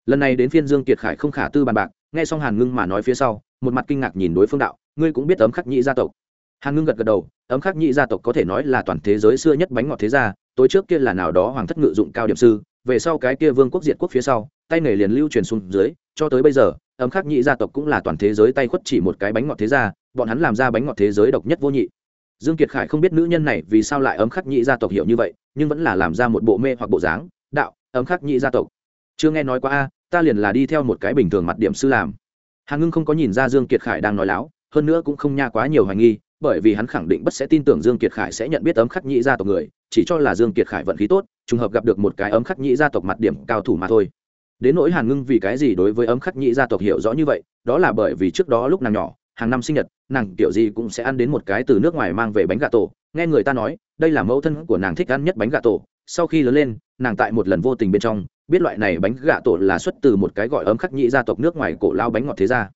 Lần này đến phiên dương kiệt khải không khả tư bàn bạc, nghe xong hàn ngưng mà nói phía sau, một mặt kinh ngạc nhìn đối phương đạo, ngươi cũng biết ấm khắc nhĩ gia tộc. Hàn ngưng gật gật đầu, ấm khắc nhĩ gia tộc có thể nói là toàn thế giới xưa nhất bánh ngọt thế gia, tối trước kia là nào đó hoàng thất ngự dụng cao điểm sư về sau cái kia vương quốc diệt quốc phía sau, tay nghề liền lưu truyền xuống dưới, cho tới bây giờ, ấm khắc nhị gia tộc cũng là toàn thế giới tay khuất chỉ một cái bánh ngọt thế gia, bọn hắn làm ra bánh ngọt thế giới độc nhất vô nhị. Dương kiệt khải không biết nữ nhân này vì sao lại ấm khắc nhị gia tộc hiểu như vậy, nhưng vẫn là làm ra một bộ mê hoặc bộ dáng, đạo, ấm khắc nhị gia tộc. Chưa nghe nói qua a, ta liền là đi theo một cái bình thường mặt điểm sư làm. Hàn ngưng không có nhìn ra dương kiệt khải đang nói láo, hơn nữa cũng không nha quá nhiều hoài nghi, bởi vì hắn khẳng định bất sẽ tin tưởng dương kiệt khải sẽ nhận biết ấm khắc nhị gia tộc người, chỉ cho là dương kiệt khải vận khí tốt trùng hợp gặp được một cái ấm khắc nhĩ gia tộc mặt điểm cao thủ mà thôi. Đến nỗi hàn ngưng vì cái gì đối với ấm khắc nhĩ gia tộc hiểu rõ như vậy, đó là bởi vì trước đó lúc nàng nhỏ, hàng năm sinh nhật, nàng kiểu gì cũng sẽ ăn đến một cái từ nước ngoài mang về bánh gà tổ. Nghe người ta nói, đây là mẫu thân của nàng thích ăn nhất bánh gà tổ. Sau khi lớn lên, nàng tại một lần vô tình bên trong, biết loại này bánh gà tổ là xuất từ một cái gọi ấm khắc nhĩ gia tộc nước ngoài cổ lao bánh ngọt thế gia.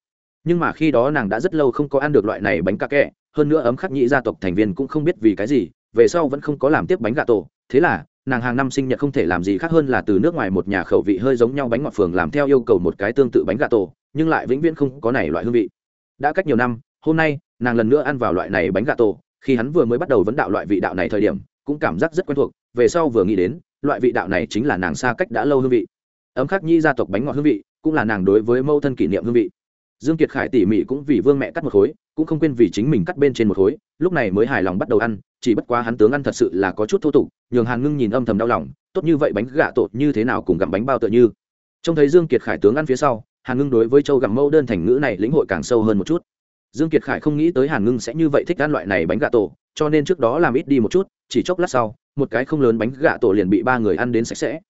Nhưng mà khi đó nàng đã rất lâu không có ăn được loại này bánh ca kẹ, hơn nữa ấm khắc nhĩ gia tộc thành viên cũng không biết vì cái gì, về sau vẫn không có làm tiếp bánh gà tổ. Thế là nàng hàng năm sinh nhật không thể làm gì khác hơn là từ nước ngoài một nhà khẩu vị hơi giống nhau bánh ngọt phường làm theo yêu cầu một cái tương tự bánh gà tổ, nhưng lại vĩnh viễn không có này loại hương vị. Đã cách nhiều năm, hôm nay, nàng lần nữa ăn vào loại này bánh gà tổ, khi hắn vừa mới bắt đầu vấn đạo loại vị đạo này thời điểm, cũng cảm giác rất quen thuộc, về sau vừa nghĩ đến, loại vị đạo này chính là nàng xa cách đã lâu hương vị. Ấm khắc nhi gia tộc bánh ngọt hương vị, cũng là nàng đối với mâu thân kỷ niệm hương vị. Dương kiệt khải tỉ mỉ cũng vì vương mẹ cắt một khối, cũng không quên vì chính mình cắt bên trên một khối, lúc này mới hài lòng bắt đầu ăn chỉ bất quá hắn tướng ăn thật sự là có chút thô tục, nhường hàn ngưng nhìn âm thầm đau lòng, tốt như vậy bánh gạ tột như thế nào cùng gặm bánh bao tựa như. Trông thấy dương kiệt khải tướng ăn phía sau, hàn ngưng đối với châu gặm mẫu đơn thành ngữ này lĩnh hội càng sâu hơn một chút. Dương kiệt khải không nghĩ tới hàn ngưng sẽ như vậy thích ăn loại này bánh gạ tổ, cho nên trước đó làm ít đi một chút, chỉ chốc lát sau, một cái không lớn bánh gạ tổ liền bị ba người ăn đến sạch sẽ.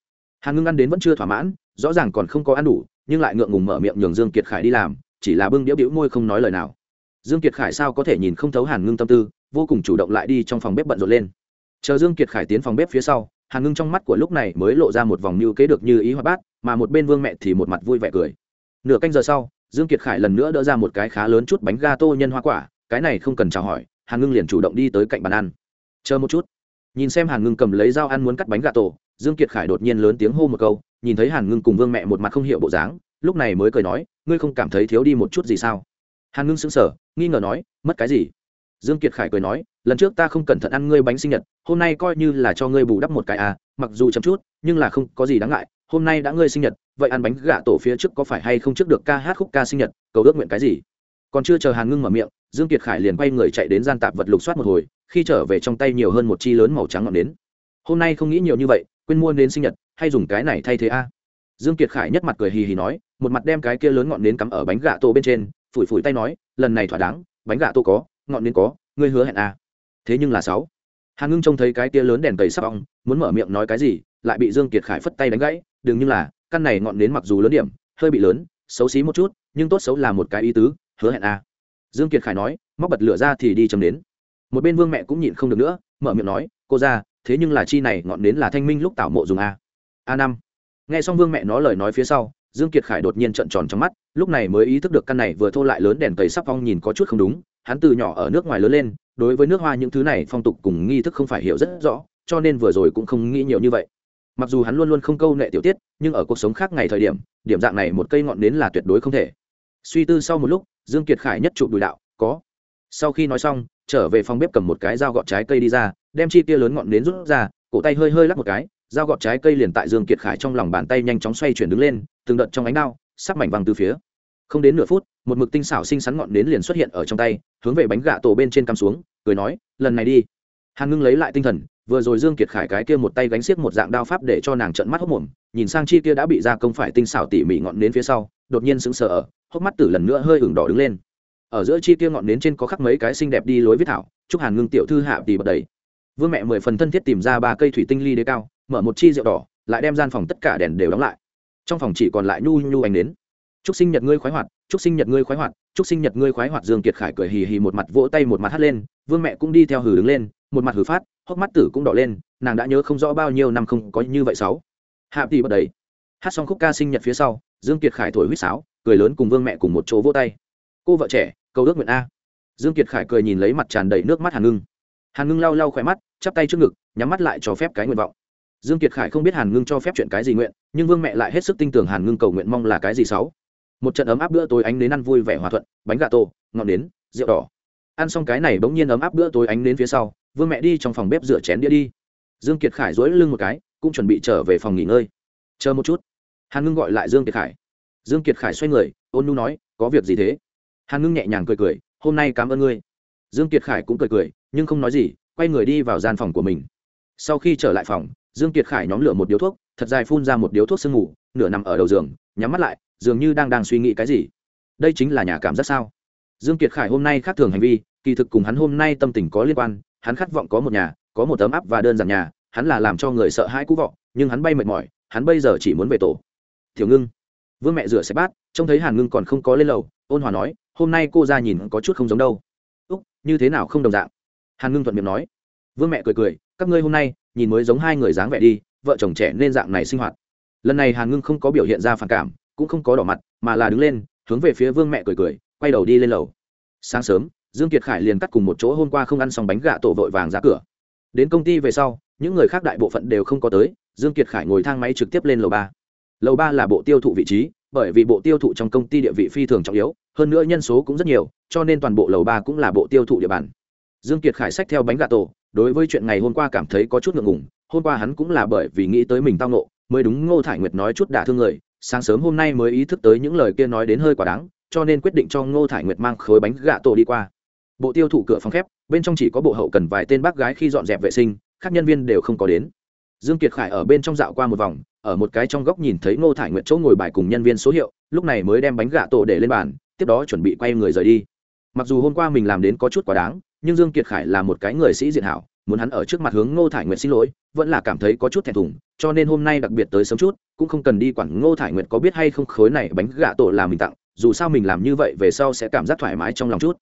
Hàn ngưng ăn đến vẫn chưa thỏa mãn, rõ ràng còn không có ăn đủ, nhưng lại ngượng ngùng mở miệng nhường dương kiệt khải đi làm, chỉ là bưng đĩa đĩu môi không nói lời nào. Dương kiệt khải sao có thể nhìn không thấu hàn ngưng tâm tư vô cùng chủ động lại đi trong phòng bếp bận rộn lên. Chờ dương kiệt khải tiến phòng bếp phía sau, hàn ngưng trong mắt của lúc này mới lộ ra một vòng như kế được như ý hoa bát, mà một bên vương mẹ thì một mặt vui vẻ cười. Nửa canh giờ sau, dương kiệt khải lần nữa đỡ ra một cái khá lớn chút bánh ga tô nhân hoa quả, cái này không cần chào hỏi, hàn ngưng liền chủ động đi tới cạnh bàn ăn. Chờ một chút. Nhìn xem hàn ngưng cầm lấy dao ăn muốn cắt bánh gà tổ dương kiệt khải đột nhiên lớn tiếng hô một câu, nhìn thấy hàn ngưng cùng vương mẹ một mặt không hiểu bộ dáng, lúc này mới cười nói, ngươi không cảm thấy thiếu đi một chút gì sao? Hàn ngưng sững sờ, nghi ngờ nói, mất cái gì? Dương kiệt khải cười nói, lần trước ta không cẩn thận ăn ngươi bánh sinh nhật, hôm nay coi như là cho ngươi bù đắp một cái à mặc dù chậm chút, nhưng là không có gì đáng ngại. Hôm nay đã ngươi sinh nhật, vậy ăn bánh gà tổ phía trước có phải hay không trước được ca hát khúc ca sinh nhật, cầu ước nguyện cái gì? Còn chưa chờ hàn ngưng mở miệng, dương kiệt khải liền quay người chạy đến gian tạp vật lục soát một hồi, khi trở về trong tay nhiều hơn một chi lớn màu trắng ngọn nến. Hôm nay không nghĩ nhiều như vậy, quên mua nến sinh nhật, hay dùng cái này thay thế a? Dương kiệt khải nhất mặt cười hì hì nói, một mặt đem cái kia lớn ngọn nến cắm ở bánh gà tổ bên trên, phủi phủi tay nói, lần này thỏa đáng, bánh gà tổ có ngọn nến có, ngươi hứa hẹn a thế nhưng là sáu. Hàn ngưng trông thấy cái tia lớn đèn cầy sắp ong, muốn mở miệng nói cái gì, lại bị dương kiệt khải phất tay đánh gãy, đừng như là, căn này ngọn nến mặc dù lớn điểm, hơi bị lớn, xấu xí một chút, nhưng tốt xấu là một cái ý tứ, hứa hẹn a dương kiệt khải nói, móc bật lửa ra thì đi chấm đến một bên vương mẹ cũng nhịn không được nữa, mở miệng nói, cô ra thế nhưng là chi này ngọn nến là thanh minh lúc tạo mộ dùng a a năm. Nghe xong vương mẹ nói lời nói phía sau, dương kiệt khải đột nhiên trợn tròn trong mắt, lúc này mới ý thức được căn này vừa thô lại lớn đèn cầy sắp phong nhìn có chút không đúng hắn từ nhỏ ở nước ngoài lớn lên, đối với nước hoa những thứ này phong tục cùng nghi thức không phải hiểu rất rõ, cho nên vừa rồi cũng không nghĩ nhiều như vậy. Mặc dù hắn luôn luôn không câu nệ tiểu tiết, nhưng ở cuộc sống khác ngày thời điểm điểm dạng này một cây ngọn nến là tuyệt đối không thể. Suy tư sau một lúc, dương kiệt khải nhất trụ đùi đạo, có. Sau khi nói xong, trở về phòng bếp cầm một cái dao gọt trái cây đi ra, đem chi kia lớn ngọn nến rút ra, cổ tay hơi hơi lắc một cái, dao gọt trái cây liền tại dương kiệt khải trong lòng bàn tay nhanh chóng xoay chuyển đứng lên, từng đợt trong ánh đao sắc mảnh vàng từ phía không đến nửa phút, một mực tinh xảo xinh xắn ngọn nến liền xuất hiện ở trong tay, hướng về bánh gạ tổ bên trên cắm xuống, cười nói, lần này đi. Hàn ngưng lấy lại tinh thần, vừa rồi dương kiệt khải cái kia một tay gánh xiếc một dạng đao pháp để cho nàng trợn mắt hốc mồm, nhìn sang chi kia đã bị gia công phải tinh xảo tỉ mỉ ngọn nến phía sau, đột nhiên sững sờ ở, hốc mắt tử lần nữa hơi ửng đỏ đứng lên. Ở giữa chi kia ngọn nến trên có khắc mấy cái xinh đẹp đi lối viết thảo, chúc hàn ngưng tiểu thư hạ tỷ bật đầy. Vương mẹ mười phần thân thiết tìm ra ba cây thủy tinh ly đế cao, mở một chi rượu đỏ, lại đem gian phòng tất cả đèn đều đóng lại. Trong phòng chỉ còn lại nhu nhu ánh nến chúc sinh nhật ngươi khoái hoạt, chúc sinh nhật ngươi khoái hoạt, chúc sinh nhật ngươi khoái hoạt dương kiệt khải cười hì hì một mặt vỗ tay một mặt hắt lên, vương mẹ cũng đi theo hử đứng lên, một mặt hử phát, hốc mắt tử cũng đỏ lên, nàng đã nhớ không rõ bao nhiêu năm không có như vậy sáu. Hạ tỷ bật đầy. Hát xong khúc ca sinh nhật phía sau, dương kiệt khải thổi huýt sáo, cười lớn cùng vương mẹ cùng một chỗ vỗ tay. Cô vợ trẻ câu ước nguyện a. Dương kiệt khải cười nhìn lấy mặt tràn đầy nước mắt hàn ngưng. Hàn ngưng lau lau khỏe mắt, chắp tay trước ngực, nhắm mắt lại cho phép cái nguyện vọng. Dương kiệt khải không biết hàn ngưng cho phép chuyện cái gì nguyện, nhưng vương mẹ lại hết sức tin tưởng hàn ngưng cầu nguyện mong là cái gì sáu một trận ấm áp bữa tối ánh đến ăn vui vẻ hòa thuận, bánh gà tô ngọn nến rượu đỏ. Ăn xong cái này bỗng nhiên ấm áp bữa tối ánh đến phía sau, vương mẹ đi trong phòng bếp rửa chén đĩa đi. Dương kiệt khải dối lưng một cái, cũng chuẩn bị trở về phòng nghỉ ngơi. Chờ một chút. Hàn ngưng gọi lại dương kiệt khải. Dương kiệt khải xoay người, ôn nu nói, có việc gì thế? Hàn ngưng nhẹ nhàng cười cười, hôm nay cảm ơn ngươi. Dương kiệt khải cũng cười cười, nhưng không nói gì, quay người đi vào gian phòng của mình. Sau khi trở lại phòng, dương kiệt khải nhóm lửa một điếu thuốc, thật dài phun ra một điếu thuốc sương ngủ nửa nằm ở đầu giường, nhắm mắt lại dường như đang đang suy nghĩ cái gì. Đây chính là nhà cảm giác sao? Dương kiệt khải hôm nay khác thường hành vi, kỳ thực cùng hắn hôm nay tâm tình có liên quan. Hắn khát vọng có một nhà, có một tấm áp và đơn giản nhà, hắn là làm cho người sợ hãi cũ vọng nhưng hắn bay mệt mỏi, hắn bây giờ chỉ muốn về tổ. Tiểu ngưng, vương mẹ rửa xe bát, trông thấy hàn ngưng còn không có lên lầu, ôn hòa nói, hôm nay cô ra nhìn có chút không giống đâu. Úc, như thế nào không đồng dạng? Hàn ngưng thuận miệng nói. Vương mẹ cười cười, các ngươi hôm nay, nhìn mới giống hai người dáng vẻ đi, vợ chồng trẻ nên dạng này sinh hoạt. Lần này hàn ngưng không có biểu hiện ra phản cảm cũng không có đỏ mặt, mà là đứng lên, hướng về phía vương mẹ cười cười, quay đầu đi lên lầu. Sáng sớm, dương kiệt khải liền cắt cùng một chỗ hôm qua không ăn xong bánh gà tổ vội vàng ra cửa. Đến công ty về sau, những người khác đại bộ phận đều không có tới, dương kiệt khải ngồi thang máy trực tiếp lên lầu ba. Lầu ba là bộ tiêu thụ vị trí, bởi vì bộ tiêu thụ trong công ty địa vị phi thường trọng yếu, hơn nữa nhân số cũng rất nhiều, cho nên toàn bộ lầu ba cũng là bộ tiêu thụ địa bàn. Dương kiệt khải xách theo bánh gà tổ, đối với chuyện ngày hôm qua cảm thấy có chút ngượng ngùng, hôm qua hắn cũng là bởi vì nghĩ tới mình tao nộ mới đúng ngô thải nguyệt nói chút đả thương người sáng sớm hôm nay mới ý thức tới những lời kia nói đến hơi quá đáng, cho nên quyết định cho ngô thải nguyệt mang khối bánh gà tổ đi qua. Bộ tiêu thụ cửa phòng khép, bên trong chỉ có bộ hậu cần vài tên bác gái khi dọn dẹp vệ sinh các nhân viên đều không có đến. Dương kiệt khải ở bên trong dạo qua một vòng, ở một cái trong góc nhìn thấy ngô thải nguyệt chỗ ngồi bài cùng nhân viên số hiệu, lúc này mới đem bánh gà tổ để lên bàn, tiếp đó chuẩn bị quay người rời đi. Mặc dù hôm qua mình làm đến có chút quá đáng, nhưng dương kiệt khải là một cái người sĩ diện hảo muốn hắn ở trước mặt hướng ngô thải nguyệt xin lỗi, vẫn là cảm thấy có chút thẹn thùng, cho nên hôm nay đặc biệt tới sớm chút, cũng không cần đi quản ngô thải nguyệt có biết hay không khối này bánh gà tổ là mình tặng, dù sao mình làm như vậy về sau sẽ cảm giác thoải mái trong lòng chút.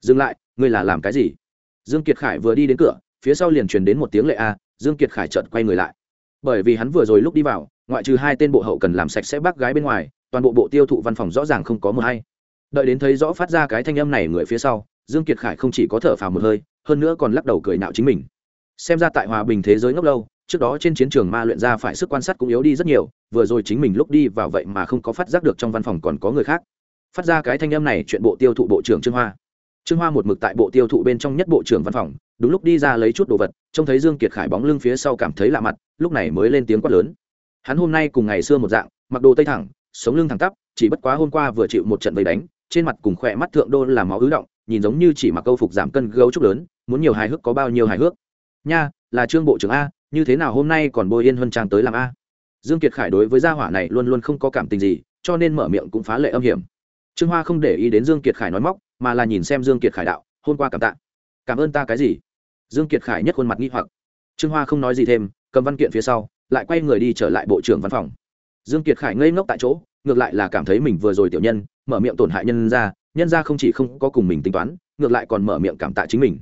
Dừng lại, ngươi là làm cái gì? Dương kiệt khải vừa đi đến cửa, phía sau liền truyền đến một tiếng lệ a, dương kiệt khải chợt quay người lại. Bởi vì hắn vừa rồi lúc đi vào, ngoại trừ hai tên bộ hậu cần làm sạch sẽ bác gái bên ngoài, toàn bộ bộ tiêu thụ văn phòng rõ ràng không có mờ hay. Đợi đến thấy rõ phát ra cái thanh âm này người phía sau, dương kiệt khải không chỉ có thở phào một hơi hơn nữa còn lắc đầu cười nạo chính mình. Xem ra tại hòa bình thế giới ngốc lâu, trước đó trên chiến trường ma luyện ra phải sức quan sát cũng yếu đi rất nhiều, vừa rồi chính mình lúc đi vào vậy mà không có phát giác được trong văn phòng còn có người khác. Phát ra cái thanh âm này chuyện bộ tiêu thụ bộ trưởng trương hoa. Trương hoa một mực tại bộ tiêu thụ bên trong nhất bộ trưởng văn phòng, đúng lúc đi ra lấy chút đồ vật, trông thấy dương kiệt khải bóng lưng phía sau cảm thấy lạ mặt, lúc này mới lên tiếng quát lớn. Hắn hôm nay cùng ngày xưa một dạng, mặc đồ tây thẳng, sống lưng thẳng tắp, chỉ bất quá hôm qua vừa chịu một trận vây đánh, trên mặt cùng khỏe mắt thượng đô làm máu ứ động nhìn giống như chỉ mặc câu phục giảm cân gấu trúc lớn, muốn nhiều hài hước có bao nhiêu hài hước. Nha, là trương bộ trưởng a, như thế nào hôm nay còn bôi yên huân trang tới làm a? Dương kiệt khải đối với gia hỏa này luôn luôn không có cảm tình gì, cho nên mở miệng cũng phá lệ âm hiểm. Trương hoa không để ý đến dương kiệt khải nói móc, mà là nhìn xem dương kiệt khải đạo, hôm qua cảm tạ. Cảm ơn ta cái gì? Dương kiệt khải nhất khuôn mặt nghi hoặc. Trương hoa không nói gì thêm, cầm văn kiện phía sau, lại quay người đi trở lại bộ trưởng văn phòng. Dương kiệt khải ngây ngốc tại chỗ, ngược lại là cảm thấy mình vừa rồi tiểu nhân, mở miệng tổn hại nhân ra nhân ra không chỉ không có cùng mình tính toán, ngược lại còn mở miệng cảm tạ chính mình.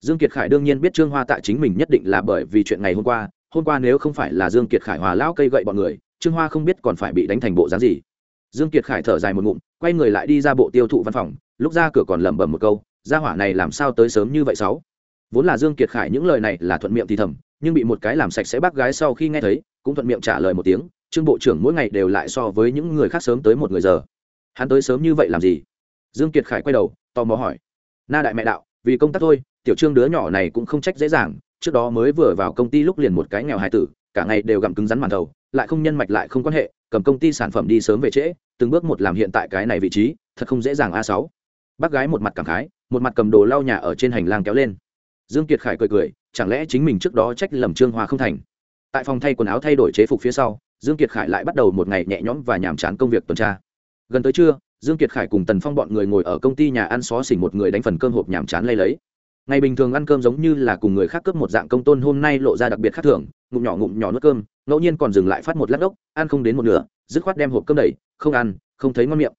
Dương kiệt khải đương nhiên biết trương hoa tại chính mình nhất định là bởi vì chuyện ngày hôm qua hôm qua nếu không phải là dương kiệt khải hòa lão cây gậy bọn người, trương hoa không biết còn phải bị đánh thành bộ dáng gì. Dương kiệt khải thở dài một ngụm, quay người lại đi ra bộ tiêu thụ văn phòng, lúc ra cửa còn lẩm bẩm một câu, gia hỏa này làm sao tới sớm như vậy sáu? Vốn là dương kiệt khải những lời này là thuận miệng thì thầm, nhưng bị một cái làm sạch sẽ bác gái sau khi nghe thấy, cũng thuận miệng trả lời một tiếng, trương bộ trưởng mỗi ngày đều lại so với những người khác sớm tới một người giờ. Hắn tới sớm như vậy làm gì? Dương kiệt khải quay đầu, tò mò hỏi. Na đại mẹ đạo, vì công tác thôi, tiểu trương đứa nhỏ này cũng không trách dễ dàng, trước đó mới vừa vào công ty lúc liền một cái nghèo hài tử, cả ngày đều gặm cứng rắn màn đầu, lại không nhân mạch lại không quan hệ, cầm công ty sản phẩm đi sớm về trễ, từng bước một làm hiện tại cái này vị trí, thật không dễ dàng a sáu. Bác gái một mặt cảm khái, một mặt cầm đồ lau nhà ở trên hành lang kéo lên. Dương kiệt khải cười cười, chẳng lẽ chính mình trước đó trách lầm trương hoa không thành? Tại phòng thay quần áo thay đổi chế phục phía sau, dương kiệt khải lại bắt đầu một ngày nhẹ nhõm và nhàm chán công việc tuần tra. Gần tới trưa dương kiệt khải cùng tần phong bọn người ngồi ở công ty nhà ăn xó xỉnh một người đánh phần cơm hộp nhàm chán lay lấy. Ngày bình thường ăn cơm giống như là cùng người khác cướp một dạng công tôn hôm nay lộ ra đặc biệt khác thường, ngụm nhỏ ngụm nhỏ nuốt cơm, ngẫu nhiên còn dừng lại phát một lát ốc, ăn không đến một nửa, dứt khoát đem hộp cơm đầy không ăn, không thấy ngon miệng.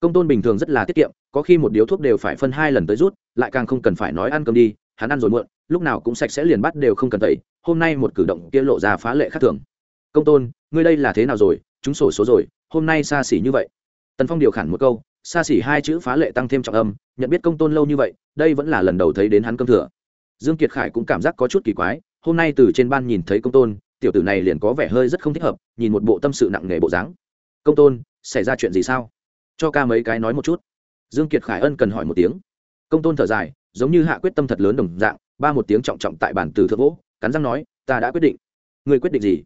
Công tôn bình thường rất là tiết kiệm, có khi một điếu thuốc đều phải phân hai lần tới rút, lại càng không cần phải nói ăn cơm đi, hắn ăn rồi muộn, lúc nào cũng sạch sẽ liền bắt đều không cần tẩy, hôm nay một cử động kia lộ ra phá lệ khác thường. Công tôn, ngươi đây là thế nào rồi? Chúng sổ số rồi, hôm nay xa xỉ như vậy tần phong điều khản một câu xa xỉ hai chữ phá lệ tăng thêm trọng âm, nhận biết công tôn lâu như vậy, đây vẫn là lần đầu thấy đến hắn cơm thừa. Dương kiệt khải cũng cảm giác có chút kỳ quái, hôm nay từ trên ban nhìn thấy công tôn, tiểu tử này liền có vẻ hơi rất không thích hợp, nhìn một bộ tâm sự nặng nề bộ dáng. Công tôn, xảy ra chuyện gì sao? Cho ca mấy cái nói một chút. Dương kiệt khải ân cần hỏi một tiếng. Công tôn thở dài, giống như hạ quyết tâm thật lớn đồng dạng, ba một tiếng trọng trọng tại bản từ thượng vỗ, cắn răng nói, ta đã quyết định. Ngươi quyết định gì?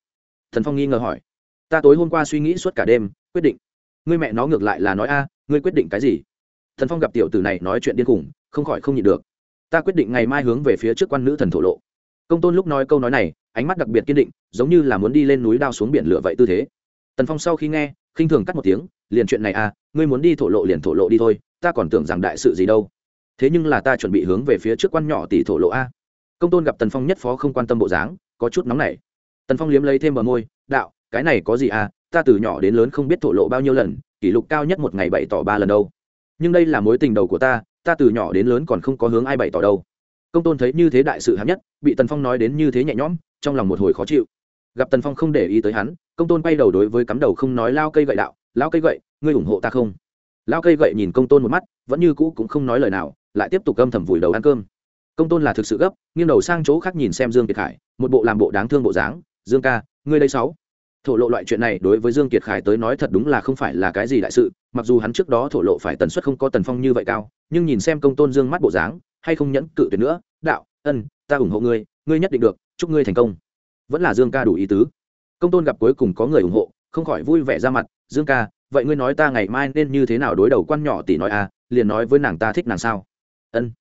Thần phong nghi ngờ hỏi. Ta tối hôm qua suy nghĩ suốt cả đêm, quyết định ngươi mẹ nó ngược lại là nói a, ngươi quyết định cái gì? Thần phong gặp tiểu tử này nói chuyện điên khủng, không khỏi không nhịn được. Ta quyết định ngày mai hướng về phía trước quan nữ thần thổ lộ. Công tôn lúc nói câu nói này, ánh mắt đặc biệt kiên định, giống như là muốn đi lên núi đao xuống biển lửa vậy tư thế. Tần phong sau khi nghe, khinh thường cắt một tiếng, liền chuyện này à ngươi muốn đi thổ lộ liền thổ lộ đi thôi, ta còn tưởng rằng đại sự gì đâu. Thế nhưng là ta chuẩn bị hướng về phía trước quan nhỏ tỷ thổ lộ a. Công tôn gặp tần phong nhất phó không quan tâm bộ dáng, có chút nóng nảy. Tần phong liếm lấy thêm bờ môi, đạo, cái này có gì à ta từ nhỏ đến lớn không biết thổ lộ bao nhiêu lần, kỷ lục cao nhất một ngày bày tỏ ba lần đâu. Nhưng đây là mối tình đầu của ta ta từ nhỏ đến lớn còn không có hướng ai bày tỏ đâu. Công tôn thấy như thế đại sự hám nhất, bị tần phong nói đến như thế nhẹ nhõm, trong lòng một hồi khó chịu. Gặp tần phong không để ý tới hắn, công tôn quay đầu đối với cắm đầu không nói lao cây gậy đạo, lao cây gậy, ngươi ủng hộ ta không? Lao cây gậy nhìn công tôn một mắt, vẫn như cũ cũng không nói lời nào, lại tiếp tục âm thầm vùi đầu ăn cơm. Công tôn là thực sự gấp, nghiêng đầu sang chỗ khác nhìn xem dương kiệt khải, một bộ làm bộ đáng thương bộ dáng, dương ca, ngươi đây sáu thổ lộ loại chuyện này đối với dương kiệt khải tới nói thật đúng là không phải là cái gì đại sự, mặc dù hắn trước đó thổ lộ phải tần suất không có tần phong như vậy cao, nhưng nhìn xem công tôn dương mắt bộ dáng, hay không nhẫn cự tuyệt nữa, đạo, ân, ta ủng hộ ngươi ngươi nhất định được, chúc ngươi thành công. Vẫn là dương ca đủ ý tứ. Công tôn gặp cuối cùng có người ủng hộ, không khỏi vui vẻ ra mặt, dương ca, vậy ngươi nói ta ngày mai nên như thế nào đối đầu quan nhỏ tỷ nói à liền nói với nàng ta thích nàng sao? Ân.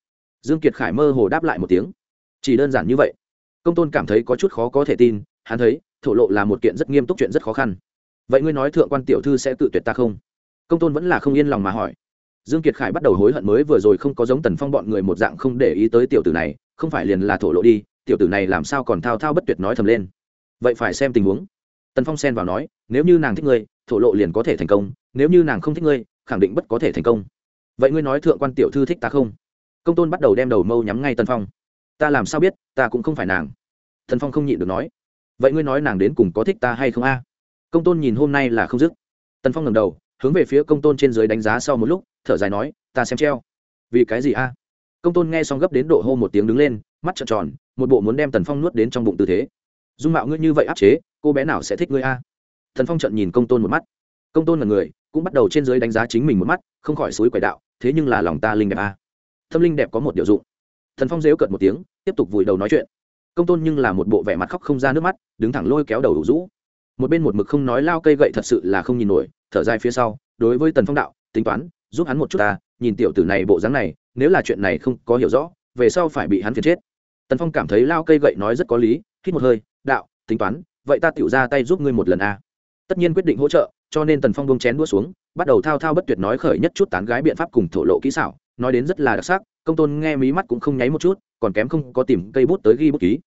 Dương kiệt khải mơ hồ đáp lại một tiếng. Chỉ đơn giản như vậy. Công tôn cảm thấy có chút khó có thể tin, hắn thấy thổ lộ là một kiện rất nghiêm túc chuyện rất khó khăn. Vậy ngươi nói thượng quan tiểu thư sẽ tự tuyệt ta không? Công tôn vẫn là không yên lòng mà hỏi. Dương kiệt khải bắt đầu hối hận mới vừa rồi không có giống tần phong bọn người một dạng không để ý tới tiểu tử này, không phải liền là thổ lộ đi, tiểu tử này làm sao còn thao thao bất tuyệt nói thầm lên. Vậy phải xem tình huống. Tần phong xen vào nói, nếu như nàng thích ngươi, thổ lộ liền có thể thành công, nếu như nàng không thích ngươi, khẳng định bất có thể thành công. Vậy ngươi nói thượng quan tiểu thư thích ta không? Công tôn bắt đầu đem đầu mâu nhắm ngay tần phong. Ta làm sao biết, ta cũng không phải nàng. Tần phong không nhịn được nói vậy ngươi nói nàng đến cùng có thích ta hay không a? Công tôn nhìn hôm nay là không dứt. Tần phong ngầm đầu, hướng về phía công tôn trên dưới đánh giá sau một lúc, thở dài nói, ta xem treo. Vì cái gì a? Công tôn nghe xong gấp đến độ hô một tiếng đứng lên, mắt trợn tròn, một bộ muốn đem tần phong nuốt đến trong bụng tư thế. Dung mạo ngươi như vậy áp chế, cô bé nào sẽ thích ngươi a? Thần phong trận nhìn công tôn một mắt. Công tôn là người, cũng bắt đầu trên dưới đánh giá chính mình một mắt, không khỏi suối quậy đạo, thế nhưng là lòng ta linh đẹp a. Tâm linh đẹp có một điều dụng. Thần phong dếu cợt một tiếng, tiếp tục vùi đầu nói chuyện công tôn nhưng là một bộ vẻ mặt khóc không ra nước mắt, đứng thẳng lôi kéo đầu đủ rũ. Một bên một mực không nói lao cây gậy thật sự là không nhìn nổi, thở dài phía sau, đối với tần phong đạo, tính toán, giúp hắn một chút ta, nhìn tiểu tử này bộ dáng này, nếu là chuyện này không có hiểu rõ, về sau phải bị hắn phiền chết. Tần phong cảm thấy lao cây gậy nói rất có lý, hít một hơi, đạo, tính toán, vậy ta tiểu ra tay giúp ngươi một lần a. Tất nhiên quyết định hỗ trợ, cho nên tần phong buông chén đua xuống, bắt đầu thao thao bất tuyệt nói khởi nhất chút tán gái biện pháp cùng thổ lộ kỹ xảo, nói đến rất là đặc sắc, công tôn nghe mí mắt cũng không nháy một chút, còn kém không có tìm cây bút tới ghi bút ký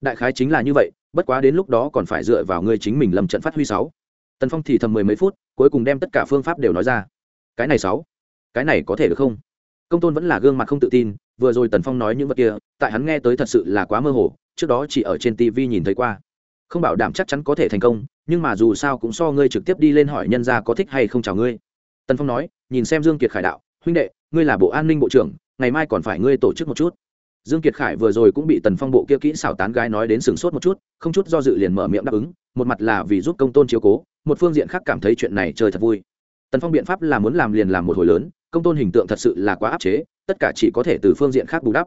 đại khái chính là như vậy, bất quá đến lúc đó còn phải dựa vào ngươi chính mình lâm trận phát huy sáu. Tần phong thì thầm mười mấy phút, cuối cùng đem tất cả phương pháp đều nói ra. Cái này sáu, cái này có thể được không? Công tôn vẫn là gương mặt không tự tin, vừa rồi tần phong nói những vật kia, tại hắn nghe tới thật sự là quá mơ hồ, trước đó chỉ ở trên tv nhìn thấy qua. Không bảo đảm chắc chắn có thể thành công, nhưng mà dù sao cũng so ngươi trực tiếp đi lên hỏi nhân ra có thích hay không chào ngươi. Tần phong nói, nhìn xem dương kiệt khải đạo, huynh đệ, ngươi là bộ an ninh bộ trưởng, ngày mai còn phải ngươi tổ chức một chút dương kiệt khải vừa rồi cũng bị tần phong bộ kia kỹ xảo tán gái nói đến sừng sốt một chút, không chút do dự liền mở miệng đáp ứng, một mặt là vì giúp công tôn chiếu cố, một phương diện khác cảm thấy chuyện này chơi thật vui. Tần phong biện pháp là muốn làm liền làm một hồi lớn, công tôn hình tượng thật sự là quá áp chế, tất cả chỉ có thể từ phương diện khác bù đắp.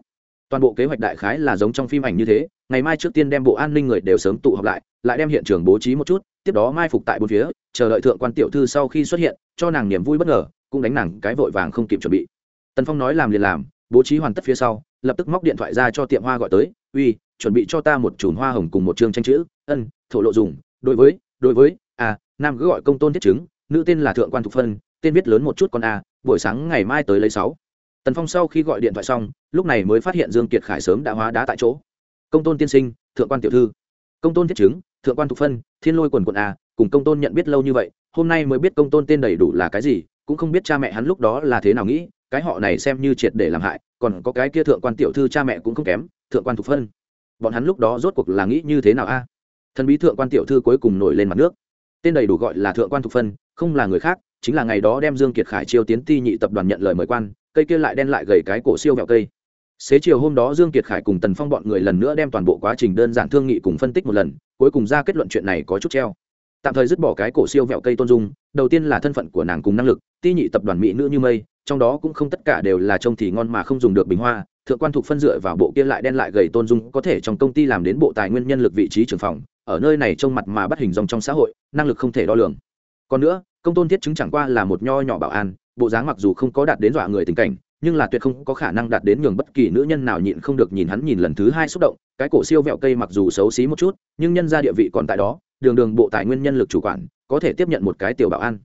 Toàn bộ kế hoạch đại khái là giống trong phim ảnh như thế, ngày mai trước tiên đem bộ an ninh người đều sớm tụ họp lại lại đem hiện trường bố trí một chút, tiếp đó mai phục tại bốn phía, chờ đợi thượng quan tiểu thư sau khi xuất hiện, cho nàng niềm vui bất ngờ, cũng đánh nàng cái vội vàng không kịp chuẩn bị. Tần phong nói làm liền làm, bố trí hoàn tất phía sau lập tức móc điện thoại ra cho tiệm hoa gọi tới, uy, chuẩn bị cho ta một chùm hoa hồng cùng một chương tranh chữ. Ân, thổ lộ dùng, đối với đối với à nam cứ gọi công tôn thiết chứng, nữ tên là thượng quan thục phân, tên viết lớn một chút con a, buổi sáng ngày mai tới lấy sáu. Tần phong sau khi gọi điện thoại xong, lúc này mới phát hiện dương kiệt khải sớm đã hóa đá tại chỗ. Công tôn tiên sinh, thượng quan tiểu thư. Công tôn thiết chứng, thượng quan thục phân, thiên lôi quần quận a, cùng công tôn nhận biết lâu như vậy, hôm nay mới biết công tôn tên đầy đủ là cái gì, cũng không biết cha mẹ hắn lúc đó là thế nào nghĩ, cái họ này xem như triệt để làm hại còn có cái kia thượng quan tiểu thư cha mẹ cũng không kém, thượng quan thục phân. Bọn hắn lúc đó rốt cuộc là nghĩ như thế nào a? Thần bí thượng quan tiểu thư cuối cùng nổi lên mặt nước. Tên đầy đủ gọi là thượng quan thục phân, không là người khác, chính là ngày đó đem dương kiệt khải chiêu tiến ti nhị tập đoàn nhận lời mời quan, cây kia lại đen lại gầy cái cổ siêu vẹo cây. Xế chiều hôm đó dương kiệt khải cùng tần phong bọn người lần nữa đem toàn bộ quá trình đơn giản thương nghị cùng phân tích một lần, cuối cùng ra kết luận chuyện này có chút treo. Tạm thời dứt bỏ cái cổ siêu vẹo cây tôn dung, đầu tiên là thân phận của nàng cùng năng lực, ti nhị tập đoàn mỹ nữ như mây trong đó cũng không tất cả đều là trông thì ngon mà không dùng được bình hoa, thượng quan thục phân dựa vào bộ kia lại đen lại gầy tôn dung có thể trong công ty làm đến bộ tài nguyên nhân lực vị trí trưởng phòng, ở nơi này trông mặt mà bắt hình dòng trong xã hội, năng lực không thể đo lường. Còn nữa, công tôn thiết chứng chẳng qua là một nho nhỏ bảo an, bộ dáng mặc dù không có đạt đến dọa người tình cảnh, nhưng là tuyệt không có khả năng đạt đến nhường bất kỳ nữ nhân nào nhịn không được nhìn hắn nhìn lần thứ hai xúc động, cái cổ siêu vẹo cây mặc dù xấu xí một chút, nhưng nhân ra địa vị còn tại đó, đường đường bộ tài nguyên nhân lực chủ quản, có thể tiếp nhận một cái tiểu bảo an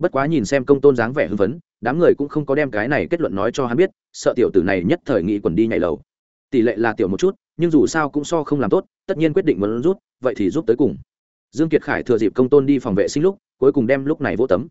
bất quá nhìn xem công tôn dáng vẻ hưng phấn, đám người cũng không có đem cái này kết luận nói cho hắn biết, sợ tiểu tử này nhất thời nghĩ quần đi nhảy lầu. Tỷ lệ là tiểu một chút, nhưng dù sao cũng so không làm tốt, tất nhiên quyết định muốn rút, vậy thì giúp tới cùng. Dương kiệt khải thừa dịp công tôn đi phòng vệ sinh lúc, cuối cùng đem lúc này vô tấm.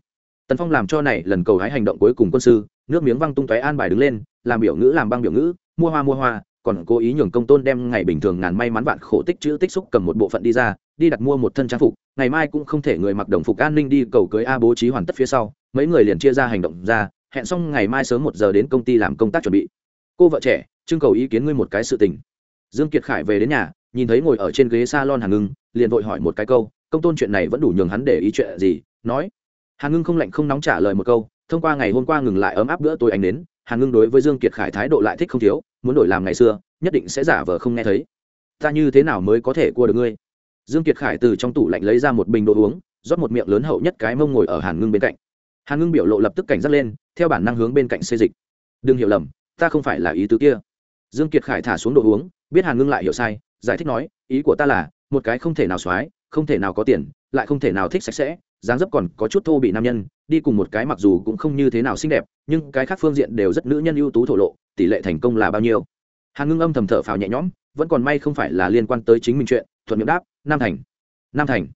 Tần phong làm cho này lần cầu hái hành động cuối cùng quân sư, nước miếng văng tung tóe an bài đứng lên, làm biểu ngữ, làm băng biểu ngữ, mua hoa mua hoa, còn cố ý nhường công tôn đem ngày bình thường ngàn may mắn vạn khổ tích chữ tích xúc cầm một bộ phận đi ra đi đặt mua một thân trang phục, ngày mai cũng không thể người mặc đồng phục an ninh đi cầu cưới a bố trí hoàn tất phía sau, mấy người liền chia ra hành động ra, hẹn xong ngày mai sớm một giờ đến công ty làm công tác chuẩn bị. Cô vợ trẻ, trưng cầu ý kiến ngươi một cái sự tình. Dương kiệt khải về đến nhà, nhìn thấy ngồi ở trên ghế salon hàng ngưng, liền vội hỏi một cái câu, công tôn chuyện này vẫn đủ nhường hắn để ý chuyện gì, nói. Hàn ngưng không lạnh không nóng trả lời một câu, thông qua ngày hôm qua ngừng lại ấm áp bữa tối anh đến hàn ngưng đối với dương kiệt khải thái độ lại thích không thiếu, muốn đổi làm ngày xưa, nhất định sẽ giả vờ không nghe thấy. Ta như thế nào mới có thể cua được ngươi? Dương kiệt khải từ trong tủ lạnh lấy ra một bình đồ uống, rót một miệng lớn hậu nhất cái mông ngồi ở hàn ngưng bên cạnh. Hàn ngưng biểu lộ lập tức cảnh giác lên, theo bản năng hướng bên cạnh xê dịch. Đừng hiểu lầm, ta không phải là ý tứ kia. Dương kiệt khải thả xuống đồ uống, biết hàn ngưng lại hiểu sai, giải thích nói, ý của ta là, một cái không thể nào xoái không thể nào có tiền, lại không thể nào thích sạch sẽ, dáng dấp còn có chút thô bị nam nhân, đi cùng một cái mặc dù cũng không như thế nào xinh đẹp, nhưng cái khác phương diện đều rất nữ nhân ưu tú thổ lộ, tỷ lệ thành công là bao nhiêu? Hàn ngưng âm thầm thở phào nhẹ nhõm, vẫn còn may không phải là liên quan tới chính mình chuyện, thuận miệng đáp nam thành. Nam thành.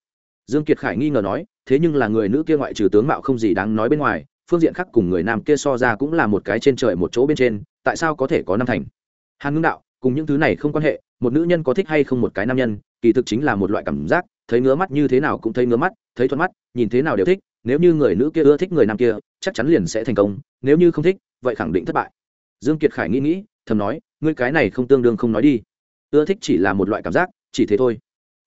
Dương kiệt khải nghi ngờ nói, thế nhưng là người nữ kia ngoại trừ tướng mạo không gì đáng nói bên ngoài, phương diện khác cùng người nam kia so ra cũng là một cái trên trời một chỗ bên trên, tại sao có thể có nam thành? Hàn ngưng đạo, cùng những thứ này không quan hệ, một nữ nhân có thích hay không một cái nam nhân, kỳ thực chính là một loại cảm giác, thấy ngứa mắt như thế nào cũng thấy ngứa mắt, thấy thuận mắt, nhìn thế nào đều thích, nếu như người nữ kia ưa thích người nam kia, chắc chắn liền sẽ thành công, nếu như không thích, vậy khẳng định thất bại. Dương kiệt khải nghĩ nghĩ, thầm nói, ngươi cái này không tương đương không nói đi. Ưa thích chỉ là một loại cảm giác, chỉ thế thôi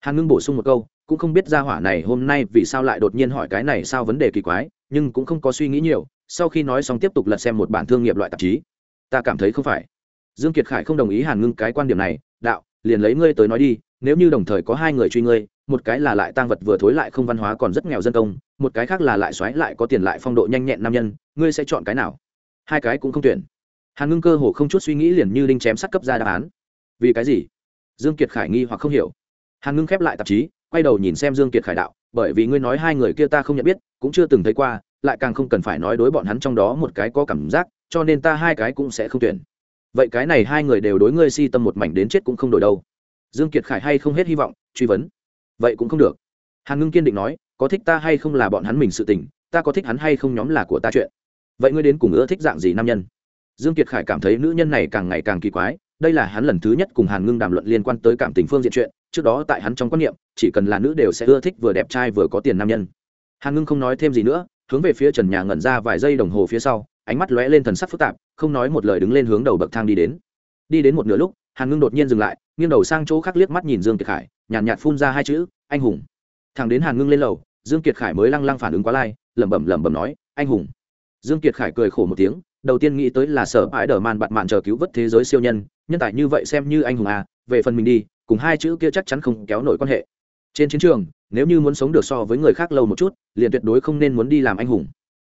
hàn ngưng bổ sung một câu, cũng không biết ra hỏa này hôm nay vì sao lại đột nhiên hỏi cái này sao vấn đề kỳ quái, nhưng cũng không có suy nghĩ nhiều, sau khi nói xong tiếp tục lật xem một bản thương nghiệp loại tạp chí. Ta cảm thấy không phải. Dương kiệt khải không đồng ý hàn ngưng cái quan điểm này, đạo, liền lấy ngươi tới nói đi, nếu như đồng thời có hai người truy ngươi, một cái là lại tang vật vừa thối lại không văn hóa còn rất nghèo dân công, một cái khác là lại xoáy lại có tiền lại phong độ nhanh nhẹn nam nhân, ngươi sẽ chọn cái nào? Hai cái cũng không tuyển. Hàn ngưng cơ hồ không chút suy nghĩ liền như đinh chém sắt cấp ra đáp án. Vì cái gì? Dương kiệt khải nghi hoặc không hiểu hàn ngưng khép lại tạp chí, quay đầu nhìn xem dương kiệt khải đạo, bởi vì ngươi nói hai người kia ta không nhận biết, cũng chưa từng thấy qua, lại càng không cần phải nói đối bọn hắn trong đó một cái có cảm giác, cho nên ta hai cái cũng sẽ không tuyển. Vậy cái này hai người đều đối ngươi si tâm một mảnh đến chết cũng không đổi đâu. Dương kiệt khải hay không hết hy vọng, truy vấn. Vậy cũng không được. Hàn ngưng kiên định nói, có thích ta hay không là bọn hắn mình sự tình, ta có thích hắn hay không nhóm là của ta chuyện. Vậy ngươi đến cùng ưa thích dạng gì nam nhân? Dương kiệt khải cảm thấy nữ nhân này càng ngày càng kỳ quái đây là hắn lần thứ nhất cùng hàn ngưng đàm luận liên quan tới cảm tình phương diện chuyện trước đó tại hắn trong quan niệm chỉ cần là nữ đều sẽ ưa thích vừa đẹp trai vừa có tiền nam nhân. Hàn ngưng không nói thêm gì nữa hướng về phía trần nhà ngẩn ra vài giây đồng hồ phía sau ánh mắt lóe lên thần sắc phức tạp không nói một lời đứng lên hướng đầu bậc thang đi đến. Đi đến một nửa lúc hàn ngưng đột nhiên dừng lại nghiêng đầu sang chỗ khác liếc mắt nhìn dương kiệt khải nhàn nhạt, nhạt phun ra hai chữ anh hùng. Thằng đến hàn ngưng lên lầu dương kiệt khải mới lăng lăng phản ứng quá lai lẩm bẩm lẩm bẩm nói anh hùng. Dương kiệt khải cười khổ một tiếng đầu tiên nghĩ tới là sở ái đờ man bạn mạn chờ cứu vớt thế giới siêu nhân nhân tài như vậy xem như anh hùng à về phần mình đi, cùng hai chữ kia chắc chắn không kéo nổi quan hệ. Trên chiến trường, nếu như muốn sống được so với người khác lâu một chút, liền tuyệt đối không nên muốn đi làm anh hùng.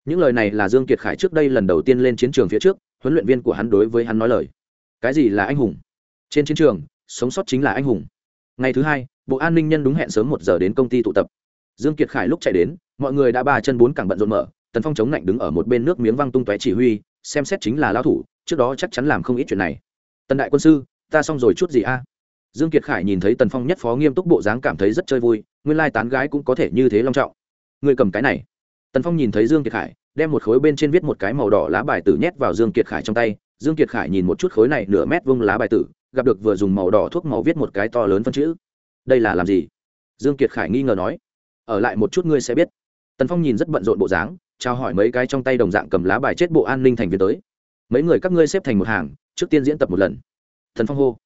Những lời này là dương kiệt khải trước đây lần đầu tiên lên chiến trường phía trước, huấn luyện viên của hắn đối với hắn nói lời. Cái gì là anh hùng? Trên chiến trường, sống sót chính là anh hùng. Ngày thứ hai, bộ an ninh nhân đúng hẹn sớm một giờ đến công ty tụ tập. Dương kiệt khải lúc chạy đến, mọi người đã ba chân bốn cẳng bận rộn mở, tần phong chống lạnh đứng ở một bên nước miếng văng tung tóe chỉ huy xem xét chính là lao thủ, trước đó chắc chắn làm không ít chuyện này. Tần đại quân sư, ta xong rồi chút gì a? Dương kiệt khải nhìn thấy tần phong nhất phó nghiêm túc bộ dáng cảm thấy rất chơi vui, nguyên lai tán gái cũng có thể như thế long trọng. Người cầm cái này. Tần phong nhìn thấy dương kiệt khải, đem một khối bên trên viết một cái màu đỏ lá bài tử nhét vào dương kiệt khải trong tay. Dương kiệt khải nhìn một chút khối này nửa mét vuông lá bài tử, gặp được vừa dùng màu đỏ thuốc màu viết một cái to lớn phân chữ. Đây là làm gì? Dương kiệt khải nghi ngờ nói. Ở lại một chút ngươi sẽ biết. Tần phong nhìn rất bận rộn bộ dáng trao hỏi mấy cái trong tay đồng dạng cầm lá bài chết bộ an ninh thành viên tới. Mấy người các ngươi xếp thành một hàng, trước tiên diễn tập một lần. Thần phong hô.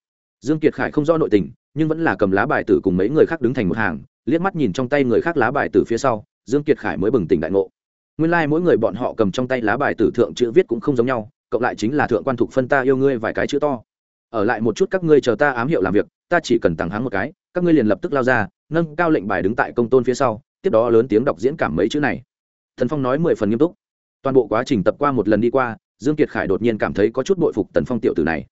Dương kiệt khải không rõ nội tình, nhưng vẫn là cầm lá bài tử cùng mấy người khác đứng thành một hàng, liếc mắt nhìn trong tay người khác lá bài tử phía sau, dương kiệt khải mới bừng tỉnh đại ngộ. Nguyên lai like mỗi người bọn họ cầm trong tay lá bài tử thượng chữ viết cũng không giống nhau, cộng lại chính là thượng quan thục phân ta yêu ngươi vài cái chữ to. Ở lại một chút các ngươi chờ ta ám hiệu làm việc, ta chỉ cần tặng hắn một cái, các ngươi liền lập tức lao ra, nâng cao lệnh bài đứng tại công tôn phía sau, tiếp đó lớn tiếng đọc diễn cảm mấy chữ này thần phong nói mười phần nghiêm túc. Toàn bộ quá trình tập qua một lần đi qua, dương kiệt khải đột nhiên cảm thấy có chút bội phục tần phong tiểu tử này.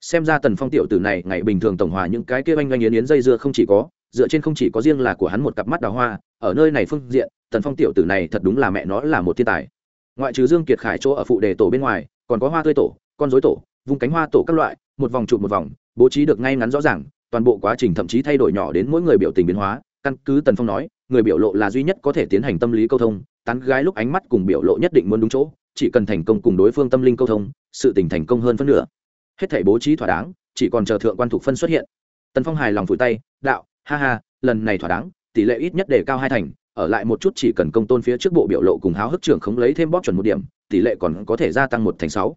Xem ra tần phong tiểu tử này, ngày bình thường tổng hòa những cái kia oanh oanh yến yến dây dưa không chỉ có, dựa trên không chỉ có riêng là của hắn một cặp mắt đào hoa, ở nơi này phương diện, tần phong tiểu tử này thật đúng là mẹ nó là một thiên tài. Ngoại trừ dương kiệt khải chỗ ở phụ đề tổ bên ngoài, còn có hoa tươi tổ, con dối tổ vùng cánh hoa tổ các loại, một vòng chụp một vòng, bố trí được ngay ngắn rõ ràng, toàn bộ quá trình thậm chí thay đổi nhỏ đến mỗi người biểu tình biến hóa căn cứ tần phong nói, người biểu lộ là duy nhất có thể tiến hành tâm lý câu thông, tán gái lúc ánh mắt cùng biểu lộ nhất định muốn đúng chỗ, chỉ cần thành công cùng đối phương tâm linh câu thông, sự tình thành công hơn phân nửa. Hết thể bố trí thỏa đáng, chỉ còn chờ thượng quan thục phân xuất hiện. Tần phong hài lòng vùi tay, đạo, ha ha, lần này thỏa đáng, tỷ lệ ít nhất để cao hai thành, ở lại một chút chỉ cần công tôn phía trước bộ biểu lộ cùng háo hức trưởng không lấy thêm bóp chuẩn một điểm, tỷ lệ còn có thể gia tăng một thành sáu.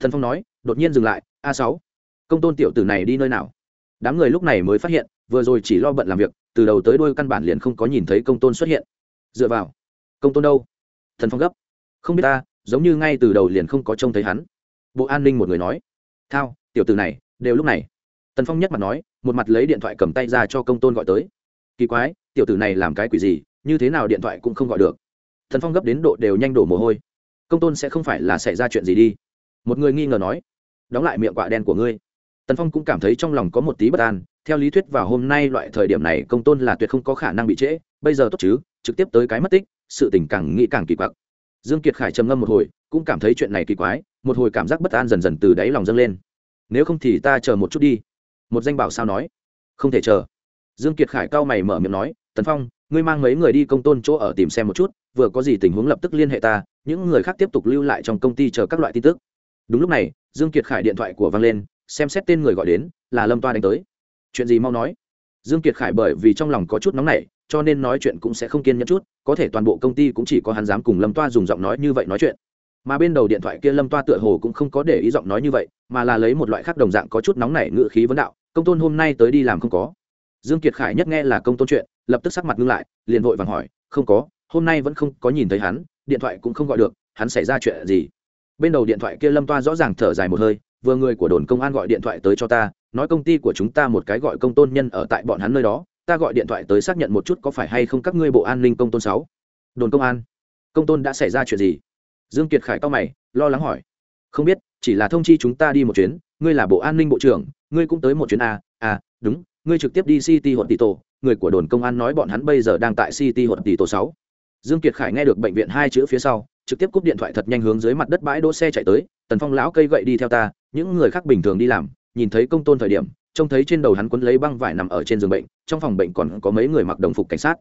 Thần phong nói, đột nhiên dừng lại, a sáu, công tôn tiểu tử này đi nơi nào? Đám người lúc này mới phát hiện vừa rồi chỉ lo bận làm việc, từ đầu tới đôi căn bản liền không có nhìn thấy công tôn xuất hiện. Dựa vào, công tôn đâu? Thần phong gấp. Không biết ta, giống như ngay từ đầu liền không có trông thấy hắn. Bộ an ninh một người nói. Thao, tiểu tử này, đều lúc này. Tần phong nhất mặt nói, một mặt lấy điện thoại cầm tay ra cho công tôn gọi tới. Kỳ quái, tiểu tử này làm cái quỷ gì, như thế nào điện thoại cũng không gọi được. Thần phong gấp đến độ đều nhanh đổ mồ hôi. Công tôn sẽ không phải là xảy ra chuyện gì đi. Một người nghi ngờ nói. Đóng lại miệng quạ đen của ngươi. Tần phong cũng cảm thấy trong lòng có một tí bất an theo lý thuyết vào hôm nay loại thời điểm này, công tôn là tuyệt không có khả năng bị trễ, bây giờ tốt chứ, trực tiếp tới cái mất tích, sự tình càng nghĩ càng kỳ quặc. Dương kiệt khải trầm ngâm một hồi, cũng cảm thấy chuyện này kỳ quái, một hồi cảm giác bất an dần dần từ đáy lòng dâng lên. Nếu không thì ta chờ một chút đi. Một danh bảo sao nói. Không thể chờ. Dương kiệt khải cao mày mở miệng nói, tần phong, ngươi mang mấy người đi công tôn chỗ ở tìm xem một chút, vừa có gì tình huống lập tức liên hệ ta, những người khác tiếp tục lưu lại trong công ty chờ các loại tin tức. Đúng lúc này, dương kiệt khải điện thoại của vang lên, xem xét tên người gọi đến, là lâm toa đánh tới chuyện gì mau nói. Dương kiệt khải bởi vì trong lòng có chút nóng nảy, cho nên nói chuyện cũng sẽ không kiên nhẫn chút, có thể toàn bộ công ty cũng chỉ có hắn dám cùng lâm toa dùng giọng nói như vậy nói chuyện. Mà bên đầu điện thoại kia lâm toa tựa hồ cũng không có để ý giọng nói như vậy, mà là lấy một loại khác đồng dạng có chút nóng nảy ngựa khí vấn đạo, công tôn hôm nay tới đi làm không có. Dương kiệt khải nhất nghe là công tôn chuyện, lập tức sắc mặt ngưng lại, liền vội vàng hỏi, không có, hôm nay vẫn không có nhìn thấy hắn, điện thoại cũng không gọi được, hắn xảy ra chuyện gì? Bên đầu điện thoại kia lâm toa rõ ràng thở dài một hơi, vừa người của đồn công an gọi điện thoại tới cho ta nói công ty của chúng ta một cái gọi công tôn nhân ở tại bọn hắn nơi đó ta gọi điện thoại tới xác nhận một chút có phải hay không các ngươi bộ an ninh công tôn sáu. Đồn công an. Công tôn đã xảy ra chuyện gì? Dương kiệt khải cao mày lo lắng hỏi. Không biết chỉ là thông chi chúng ta đi một chuyến ngươi là bộ an ninh bộ trưởng ngươi cũng tới một chuyến à, à đúng ngươi trực tiếp đi city hột tỷ tổ người của đồn công an nói bọn hắn bây giờ đang tại city hột tỷ tổ sáu. Dương kiệt khải nghe được bệnh viện hai chữ phía sau trực tiếp cúp điện thoại thật nhanh hướng dưới mặt đất bãi đỗ xe chạy tới tần phong lão cây gậy đi theo ta những người khác bình thường đi làm nhìn thấy công tôn thời điểm, trông thấy trên đầu hắn quấn lấy băng vải nằm ở trên giường bệnh, trong phòng bệnh còn có mấy người mặc đồng phục cảnh sát.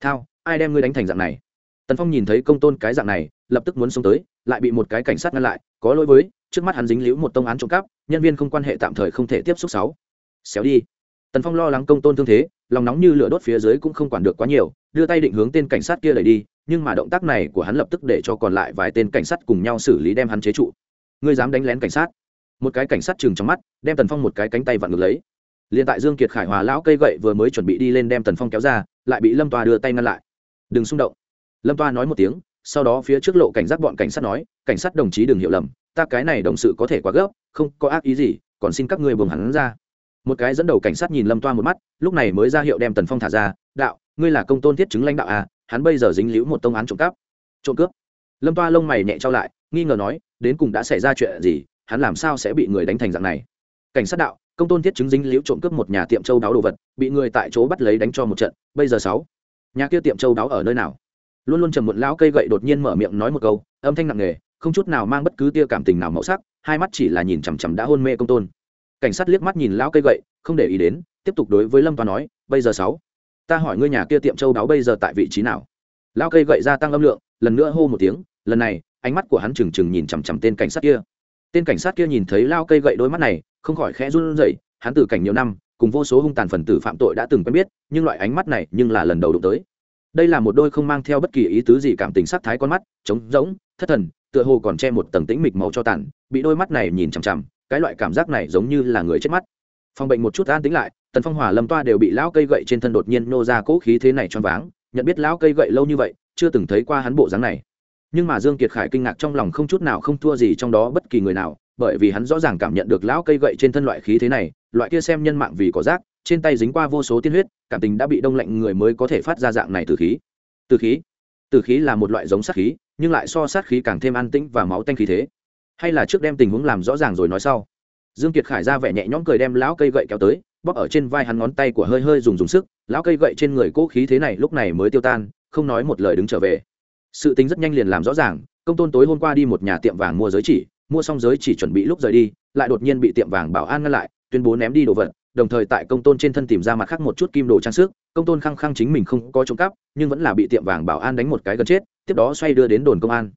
Thao, ai đem ngươi đánh thành dạng này? Tần phong nhìn thấy công tôn cái dạng này, lập tức muốn xông tới, lại bị một cái cảnh sát ngăn lại, có lỗi với, trước mắt hắn dính líu một tông án trộm cắp, nhân viên không quan hệ tạm thời không thể tiếp xúc sáu. Xéo đi. Tần phong lo lắng công tôn thương thế, lòng nóng như lửa đốt phía dưới cũng không quản được quá nhiều, đưa tay định hướng tên cảnh sát kia đẩy đi, nhưng mà động tác này của hắn lập tức để cho còn lại vài tên cảnh sát cùng nhau xử lý đem hắn chế trụ. Ngươi dám đánh lén cảnh sát? Một cái cảnh sát chừng trong mắt, đem tần phong một cái cánh tay vặn ngược lấy. Liền tại dương kiệt khải hòa lão cây gậy vừa mới chuẩn bị đi lên đem tần phong kéo ra, lại bị lâm toa đưa tay ngăn lại. Đừng xung động. Lâm toa nói một tiếng, sau đó phía trước lộ cảnh giác bọn cảnh sát nói, cảnh sát đồng chí đừng hiểu lầm, ta cái này đồng sự có thể quá gấp, không có ác ý gì, còn xin các ngươi buông hắn ra. Một cái dẫn đầu cảnh sát nhìn lâm toa một mắt, lúc này mới ra hiệu đem tần phong thả ra, đạo, ngươi là công tôn thiết chứng lãnh đạo à hắn bây giờ dính líu một tông án trộm cắp. Trộm cướp? Lâm toa lông mày nhẹ trao lại, nghi ngờ nói, đến cùng đã xảy ra chuyện gì hắn làm sao sẽ bị người đánh thành dạng này? Cảnh sát đạo, công tôn thiết chứng dính liễu trộm cướp một nhà tiệm châu đáo đồ vật, bị người tại chỗ bắt lấy đánh cho một trận, bây giờ sáu, nhà kia tiệm châu đáo ở nơi nào? Luôn luôn trầm muộn lão cây gậy đột nhiên mở miệng nói một câu, âm thanh nặng nề, không chút nào mang bất cứ tia cảm tình nào màu sắc, hai mắt chỉ là nhìn chằm chằm đã hôn mê công tôn. Cảnh sát liếc mắt nhìn lão cây gậy, không để ý đến, tiếp tục đối với lâm toa nói, bây giờ sáu, ta hỏi ngươi nhà kia tiệm châu đáo bây giờ tại vị trí nào? Lão cây gậy gia tăng âm lượng, lần nữa hô một tiếng, lần này, ánh mắt của hắn trừng trừng nhìn chằm chằm tên cảnh sát kia tên cảnh sát kia nhìn thấy lao cây gậy đôi mắt này, không khỏi khẽ run rẩy, hắn từ cảnh nhiều năm, cùng vô số hung tàn phần tử phạm tội đã từng quen biết, nhưng loại ánh mắt này nhưng là lần đầu đụng tới. Đây là một đôi không mang theo bất kỳ ý tứ gì cảm tình sắc thái con mắt, trống rỗng, thất thần, tựa hồ còn che một tầng tĩnh mịch màu cho tàn, bị đôi mắt này nhìn chằm chằm, cái loại cảm giác này giống như là người chết mắt. Phòng bệnh một chút an tính lại, tần phong hòa lâm toa đều bị lão cây gậy trên thân đột nhiên nô ra cỗ khí thế này choáng váng, nhận biết lão cây gậy lâu như vậy, chưa từng thấy qua hắn bộ dáng này nhưng mà dương kiệt khải kinh ngạc trong lòng không chút nào không thua gì trong đó bất kỳ người nào, bởi vì hắn rõ ràng cảm nhận được lão cây gậy trên thân loại khí thế này, loại kia xem nhân mạng vì có rác, trên tay dính qua vô số tiên huyết, cảm tình đã bị đông lạnh người mới có thể phát ra dạng này từ khí. Từ khí? Từ khí là một loại giống sát khí, nhưng lại so sát khí càng thêm an tĩnh và máu tanh khí thế. Hay là trước đem tình huống làm rõ ràng rồi nói sau. Dương kiệt khải ra vẻ nhẹ nhõm cười đem lão cây gậy kéo tới, bóp ở trên vai hắn ngón tay của hơi hơi dùng dùng sức, lão cây gậy trên người cố khí thế này lúc này mới tiêu tan, không nói một lời đứng trở về sự tính rất nhanh liền làm rõ ràng, công tôn tối hôm qua đi một nhà tiệm vàng mua giới chỉ, mua xong giới chỉ chuẩn bị lúc rời đi, lại đột nhiên bị tiệm vàng bảo an ngăn lại, tuyên bố ném đi đồ vật, đồng thời tại công tôn trên thân tìm ra mặt khác một chút kim đồ trang sức. Công tôn khăng khăng chính mình không có trộm cắp, nhưng vẫn là bị tiệm vàng bảo an đánh một cái gần chết, tiếp đó xoay đưa đến đồn công an.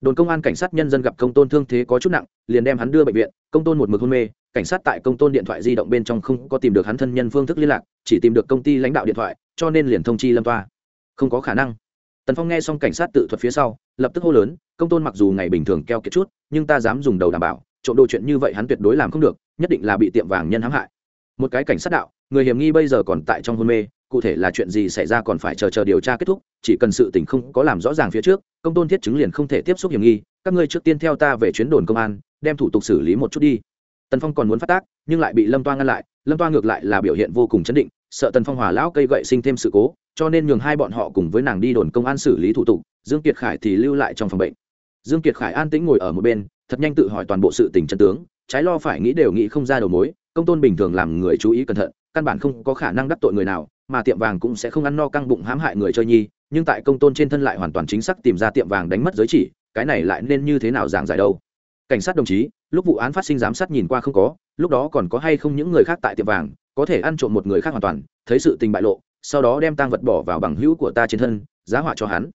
Đồn công an cảnh sát nhân dân gặp công tôn thương thế có chút nặng, liền đem hắn đưa bệnh viện. Công tôn một mực hôn mê, cảnh sát tại công tôn điện thoại di động bên trong không có tìm được hắn thân nhân phương thức liên lạc, chỉ tìm được công ty lãnh đạo điện thoại, cho nên liền thông chi lâm toa. Không có khả năng tần phong nghe xong cảnh sát tự thuật phía sau, lập tức hô lớn, công tôn mặc dù ngày bình thường keo kiệt chút, nhưng ta dám dùng đầu đảm bảo, trộm đồ chuyện như vậy hắn tuyệt đối làm không được, nhất định là bị tiệm vàng nhân hãm hại. Một cái cảnh sát đạo, người hiểm nghi bây giờ còn tại trong hôn mê, cụ thể là chuyện gì xảy ra còn phải chờ chờ điều tra kết thúc, chỉ cần sự tình không có làm rõ ràng phía trước, công tôn thiết chứng liền không thể tiếp xúc hiểm nghi, các ngươi trước tiên theo ta về chuyến đồn công an, đem thủ tục xử lý một chút đi. Tần phong còn muốn phát tác, nhưng lại bị lâm toa ngăn lại, lâm toa ngược lại là biểu hiện vô cùng chấn định, sợ tần phong hòa lão cây gậy sinh thêm sự cố cho nên nhường hai bọn họ cùng với nàng đi đồn công an xử lý thủ tục, dương kiệt khải thì lưu lại trong phòng bệnh. Dương kiệt khải an tĩnh ngồi ở một bên, thật nhanh tự hỏi toàn bộ sự tình chân tướng, trái lo phải nghĩ đều nghĩ không ra đầu mối, công tôn bình thường làm người chú ý cẩn thận, căn bản không có khả năng đắc tội người nào, mà tiệm vàng cũng sẽ không ăn no căng bụng hãm hại người chơi nhi, nhưng tại công tôn trên thân lại hoàn toàn chính xác tìm ra tiệm vàng đánh mất giới chỉ, cái này lại nên như thế nào giảng giải đâu? Cảnh sát đồng chí, lúc vụ án phát sinh giám sát nhìn qua không có, lúc đó còn có hay không những người khác tại tiệm vàng, có thể ăn trộm một người khác hoàn toàn, thấy sự tình bại lộ sau đó đem tang vật bỏ vào bằng hữu của ta trên thân, giá họa cho hắn.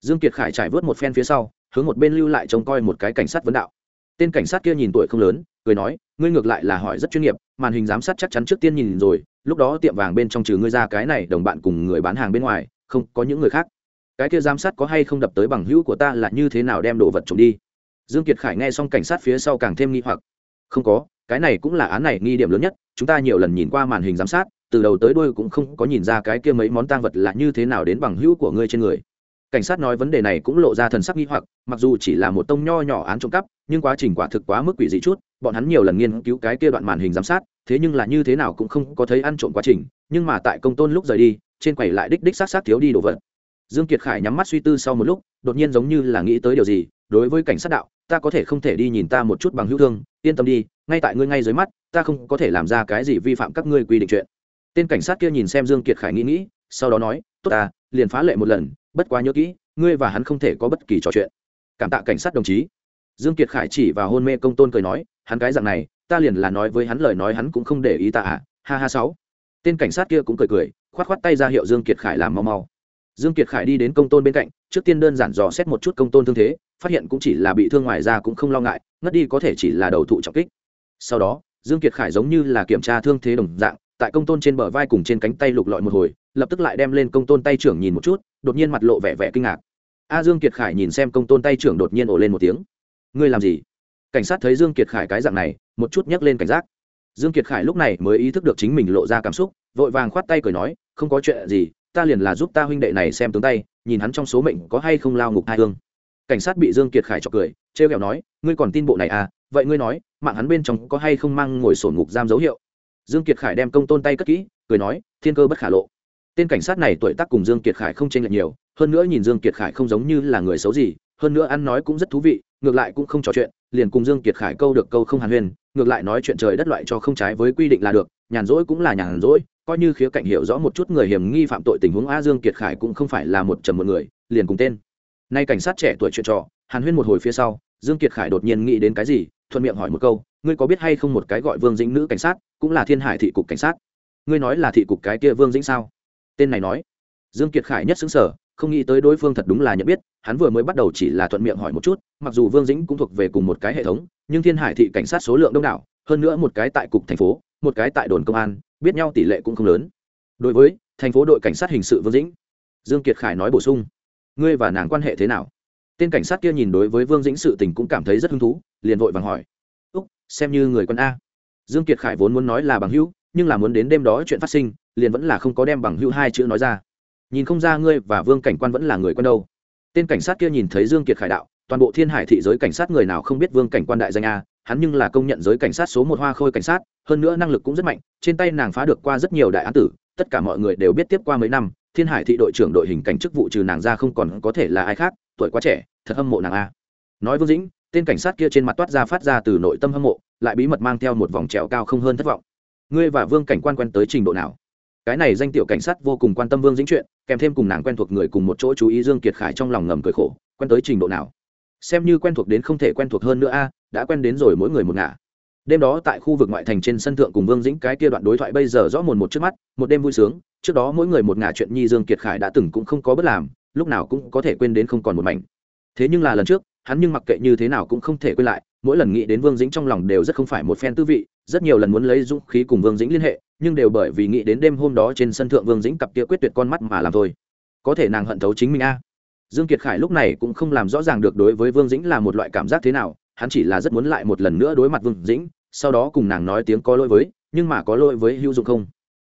Dương kiệt khải trải vớt một phen phía sau, hướng một bên lưu lại trông coi một cái cảnh sát vấn đạo. Tên cảnh sát kia nhìn tuổi không lớn, cười nói, ngươi ngược lại là hỏi rất chuyên nghiệp, màn hình giám sát chắc chắn trước tiên nhìn rồi, lúc đó tiệm vàng bên trong trừ ngươi ra cái này đồng bạn cùng người bán hàng bên ngoài, không có những người khác. Cái kia giám sát có hay không đập tới bằng hữu của ta là như thế nào đem đồ vật trộm đi? Dương kiệt khải nghe xong cảnh sát phía sau càng thêm nghi hoặc. Không có, cái này cũng là án này nghi điểm lớn nhất chúng ta nhiều lần nhìn qua màn hình giám sát, từ đầu tới đuôi cũng không có nhìn ra cái kia mấy món tang vật là như thế nào đến bằng hữu của ngươi trên người. Cảnh sát nói vấn đề này cũng lộ ra thần sắc nghi hoặc, mặc dù chỉ là một tông nho nhỏ án trộm cắp, nhưng quá trình quả thực quá mức quỷ dị chút, bọn hắn nhiều lần nghiên cứu cái kia đoạn màn hình giám sát, thế nhưng là như thế nào cũng không có thấy ăn trộm quá trình, nhưng mà tại công tôn lúc rời đi, trên quầy lại đích đích sát sát thiếu đi đồ vật. Dương kiệt khải nhắm mắt suy tư sau một lúc, đột nhiên giống như là nghĩ tới điều gì, đối với cảnh sát đạo ta có thể không thể đi nhìn ta một chút bằng hữu thương, yên tâm đi, ngay tại ngươi ngay dưới mắt, ta không có thể làm ra cái gì vi phạm các ngươi quy định chuyện. Tên cảnh sát kia nhìn xem dương kiệt khải nghĩ nghĩ, sau đó nói, tốt ta, liền phá lệ một lần, bất quá nhớ kỹ, ngươi và hắn không thể có bất kỳ trò chuyện. Cảm tạ cảnh sát đồng chí. Dương kiệt khải chỉ vào hôn mê công tôn cười nói, hắn cái dạng này, ta liền là nói với hắn lời nói hắn cũng không để ý ta à ha ha sáu. Tên cảnh sát kia cũng cười cười, khoát khoát tay ra hiệu dương kiệt khải làm mau mau dương kiệt khải đi đến công tôn bên cạnh, trước tiên đơn giản dò xét một chút công tôn thương thế, phát hiện cũng chỉ là bị thương ngoài ra cũng không lo ngại, ngất đi có thể chỉ là đầu thụ trọng kích. Sau đó, dương kiệt khải giống như là kiểm tra thương thế đồng dạng, tại công tôn trên bờ vai cùng trên cánh tay lục lọi một hồi, lập tức lại đem lên công tôn tay trưởng nhìn một chút, đột nhiên mặt lộ vẻ vẻ kinh ngạc. A dương kiệt khải nhìn xem công tôn tay trưởng đột nhiên ồ lên một tiếng. Ngươi làm gì? Cảnh sát thấy dương kiệt khải cái dạng này, một chút nhấc lên cảnh giác. Dương kiệt khải lúc này mới ý thức được chính mình lộ ra cảm xúc, vội vàng khoát tay cười nói, không có chuyện gì ta liền là giúp ta huynh đệ này xem tướng tay, nhìn hắn trong số mệnh có hay không lao ngục hai hương. Cảnh sát bị dương kiệt khải chọc cười, trêu ghẹo nói, ngươi còn tin bộ này à? Vậy ngươi nói, mạng hắn bên trong có hay không mang ngồi sổn ngục giam dấu hiệu? Dương kiệt khải đem công tôn tay cất kỹ, cười nói, thiên cơ bất khả lộ. Tên cảnh sát này tuổi tác cùng dương kiệt khải không chênh lệch nhiều, hơn nữa nhìn dương kiệt khải không giống như là người xấu gì, hơn nữa ăn nói cũng rất thú vị, ngược lại cũng không trò chuyện, liền cùng dương kiệt khải câu được câu không hàn huyên ngược lại nói chuyện trời đất loại cho không trái với quy định là được, nhàn rỗi cũng là nhàn rỗi, coi như khía cạnh hiểu rõ một chút người hiểm nghi phạm tội tình huống a dương kiệt khải cũng không phải là một trầm một người, liền cùng tên. Nay cảnh sát trẻ tuổi chuyện trò, hàn huyên một hồi phía sau, dương kiệt khải đột nhiên nghĩ đến cái gì, thuận miệng hỏi một câu, ngươi có biết hay không một cái gọi vương dĩnh nữ cảnh sát, cũng là thiên hải thị cục cảnh sát? Ngươi nói là thị cục cái kia vương dĩnh sao? Tên này nói. Dương kiệt khải nhất xứng sở không nghĩ tới đối phương thật đúng là nhận biết, hắn vừa mới bắt đầu chỉ là thuận miệng hỏi một chút, mặc dù vương dĩnh cũng thuộc về cùng một cái hệ thống, nhưng thiên hải thị cảnh sát số lượng đông đảo, hơn nữa một cái tại cục thành phố, một cái tại đồn công an, biết nhau tỷ lệ cũng không lớn. Đối với thành phố đội cảnh sát hình sự vương dĩnh, dương kiệt khải nói bổ sung, ngươi và nàng quan hệ thế nào? Tên cảnh sát kia nhìn đối với vương dĩnh sự tình cũng cảm thấy rất hứng thú, liền vội vàng hỏi, úc, xem như người quân a. Dương kiệt khải vốn muốn nói là bằng hữu, nhưng là muốn đến đêm đó chuyện phát sinh, liền vẫn là không có đem bằng hữu hai chữ nói ra nhìn không ra ngươi và vương cảnh quan vẫn là người quân đâu. Tên cảnh sát kia nhìn thấy dương kiệt khải đạo, toàn bộ thiên hải thị giới cảnh sát người nào không biết vương cảnh quan đại danh a, hắn nhưng là công nhận giới cảnh sát số một hoa khôi cảnh sát, hơn nữa năng lực cũng rất mạnh, trên tay nàng phá được qua rất nhiều đại án tử, tất cả mọi người đều biết tiếp qua mấy năm, thiên hải thị đội trưởng đội hình cảnh chức vụ trừ nàng ra không còn có thể là ai khác, tuổi quá trẻ, thật hâm mộ nàng a. Nói vương dĩnh, tên cảnh sát kia trên mặt toát ra phát ra từ nội tâm hâm mộ, lại bí mật mang theo một vòng trèo cao không hơn thất vọng. Ngươi và vương cảnh quan quen tới trình độ nào? Cái này danh tiểu cảnh sát vô cùng quan tâm vương dĩnh chuyện, kèm thêm cùng nàng quen thuộc người cùng một chỗ chú ý dương kiệt khải trong lòng ngầm cười khổ, quen tới trình độ nào? Xem như quen thuộc đến không thể quen thuộc hơn nữa a, đã quen đến rồi mỗi người một ngả. Đêm đó tại khu vực ngoại thành trên sân thượng cùng vương dĩnh cái kia đoạn đối thoại bây giờ rõ mồn một trước mắt, một đêm vui sướng, trước đó mỗi người một ngả chuyện nhi dương kiệt khải đã từng cũng không có bất làm, lúc nào cũng có thể quên đến không còn một mảnh. Thế nhưng là lần trước, hắn nhưng mặc kệ như thế nào cũng không thể quên lại, mỗi lần nghĩ đến vương dĩnh trong lòng đều rất không phải một phen tư vị rất nhiều lần muốn lấy dũng khí cùng vương dĩnh liên hệ, nhưng đều bởi vì nghĩ đến đêm hôm đó trên sân thượng vương dĩnh cặp kia quyết tuyệt con mắt mà làm thôi. Có thể nàng hận thấu chính mình a. Dương kiệt khải lúc này cũng không làm rõ ràng được đối với vương dĩnh là một loại cảm giác thế nào, hắn chỉ là rất muốn lại một lần nữa đối mặt vương dĩnh, sau đó cùng nàng nói tiếng có lỗi với, nhưng mà có lỗi với hữu dụng không?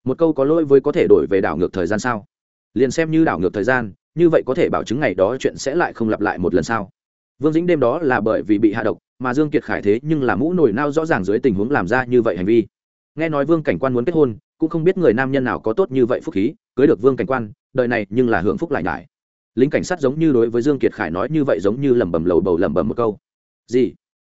Một câu có lỗi với có thể đổi về đảo ngược thời gian sao? Liền xem như đảo ngược thời gian, như vậy có thể bảo chứng ngày đó chuyện sẽ lại không lặp lại một lần sao? Vương dĩnh đêm đó là bởi vì bị hạ độc mà dương kiệt khải thế nhưng là mũ nổi nao rõ ràng dưới tình huống làm ra như vậy hành vi. Nghe nói vương cảnh quan muốn kết hôn, cũng không biết người nam nhân nào có tốt như vậy phúc khí, cưới được vương cảnh quan, đời này nhưng là hưởng phúc lại nhải. Lính cảnh sát giống như đối với dương kiệt khải nói như vậy giống như lẩm bẩm lầu bầu lẩm bẩm một câu. Gì?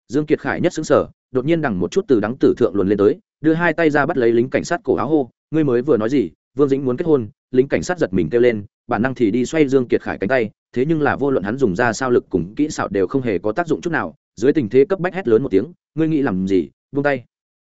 Dương kiệt khải nhất xứng sở đột nhiên đằng một chút từ đắng tử thượng luồn lên tới, đưa hai tay ra bắt lấy lính cảnh sát cổ áo hô, ngươi mới vừa nói gì, vương dĩnh muốn kết hôn? Lính cảnh sát giật mình kêu lên, bản năng thì đi xoay dương kiệt khải cánh tay, thế nhưng là vô luận hắn dùng ra sao lực cùng kỹ xảo đều không hề có tác dụng chút nào dưới tình thế cấp bách hét lớn một tiếng, ngươi nghĩ làm gì? Buông tay.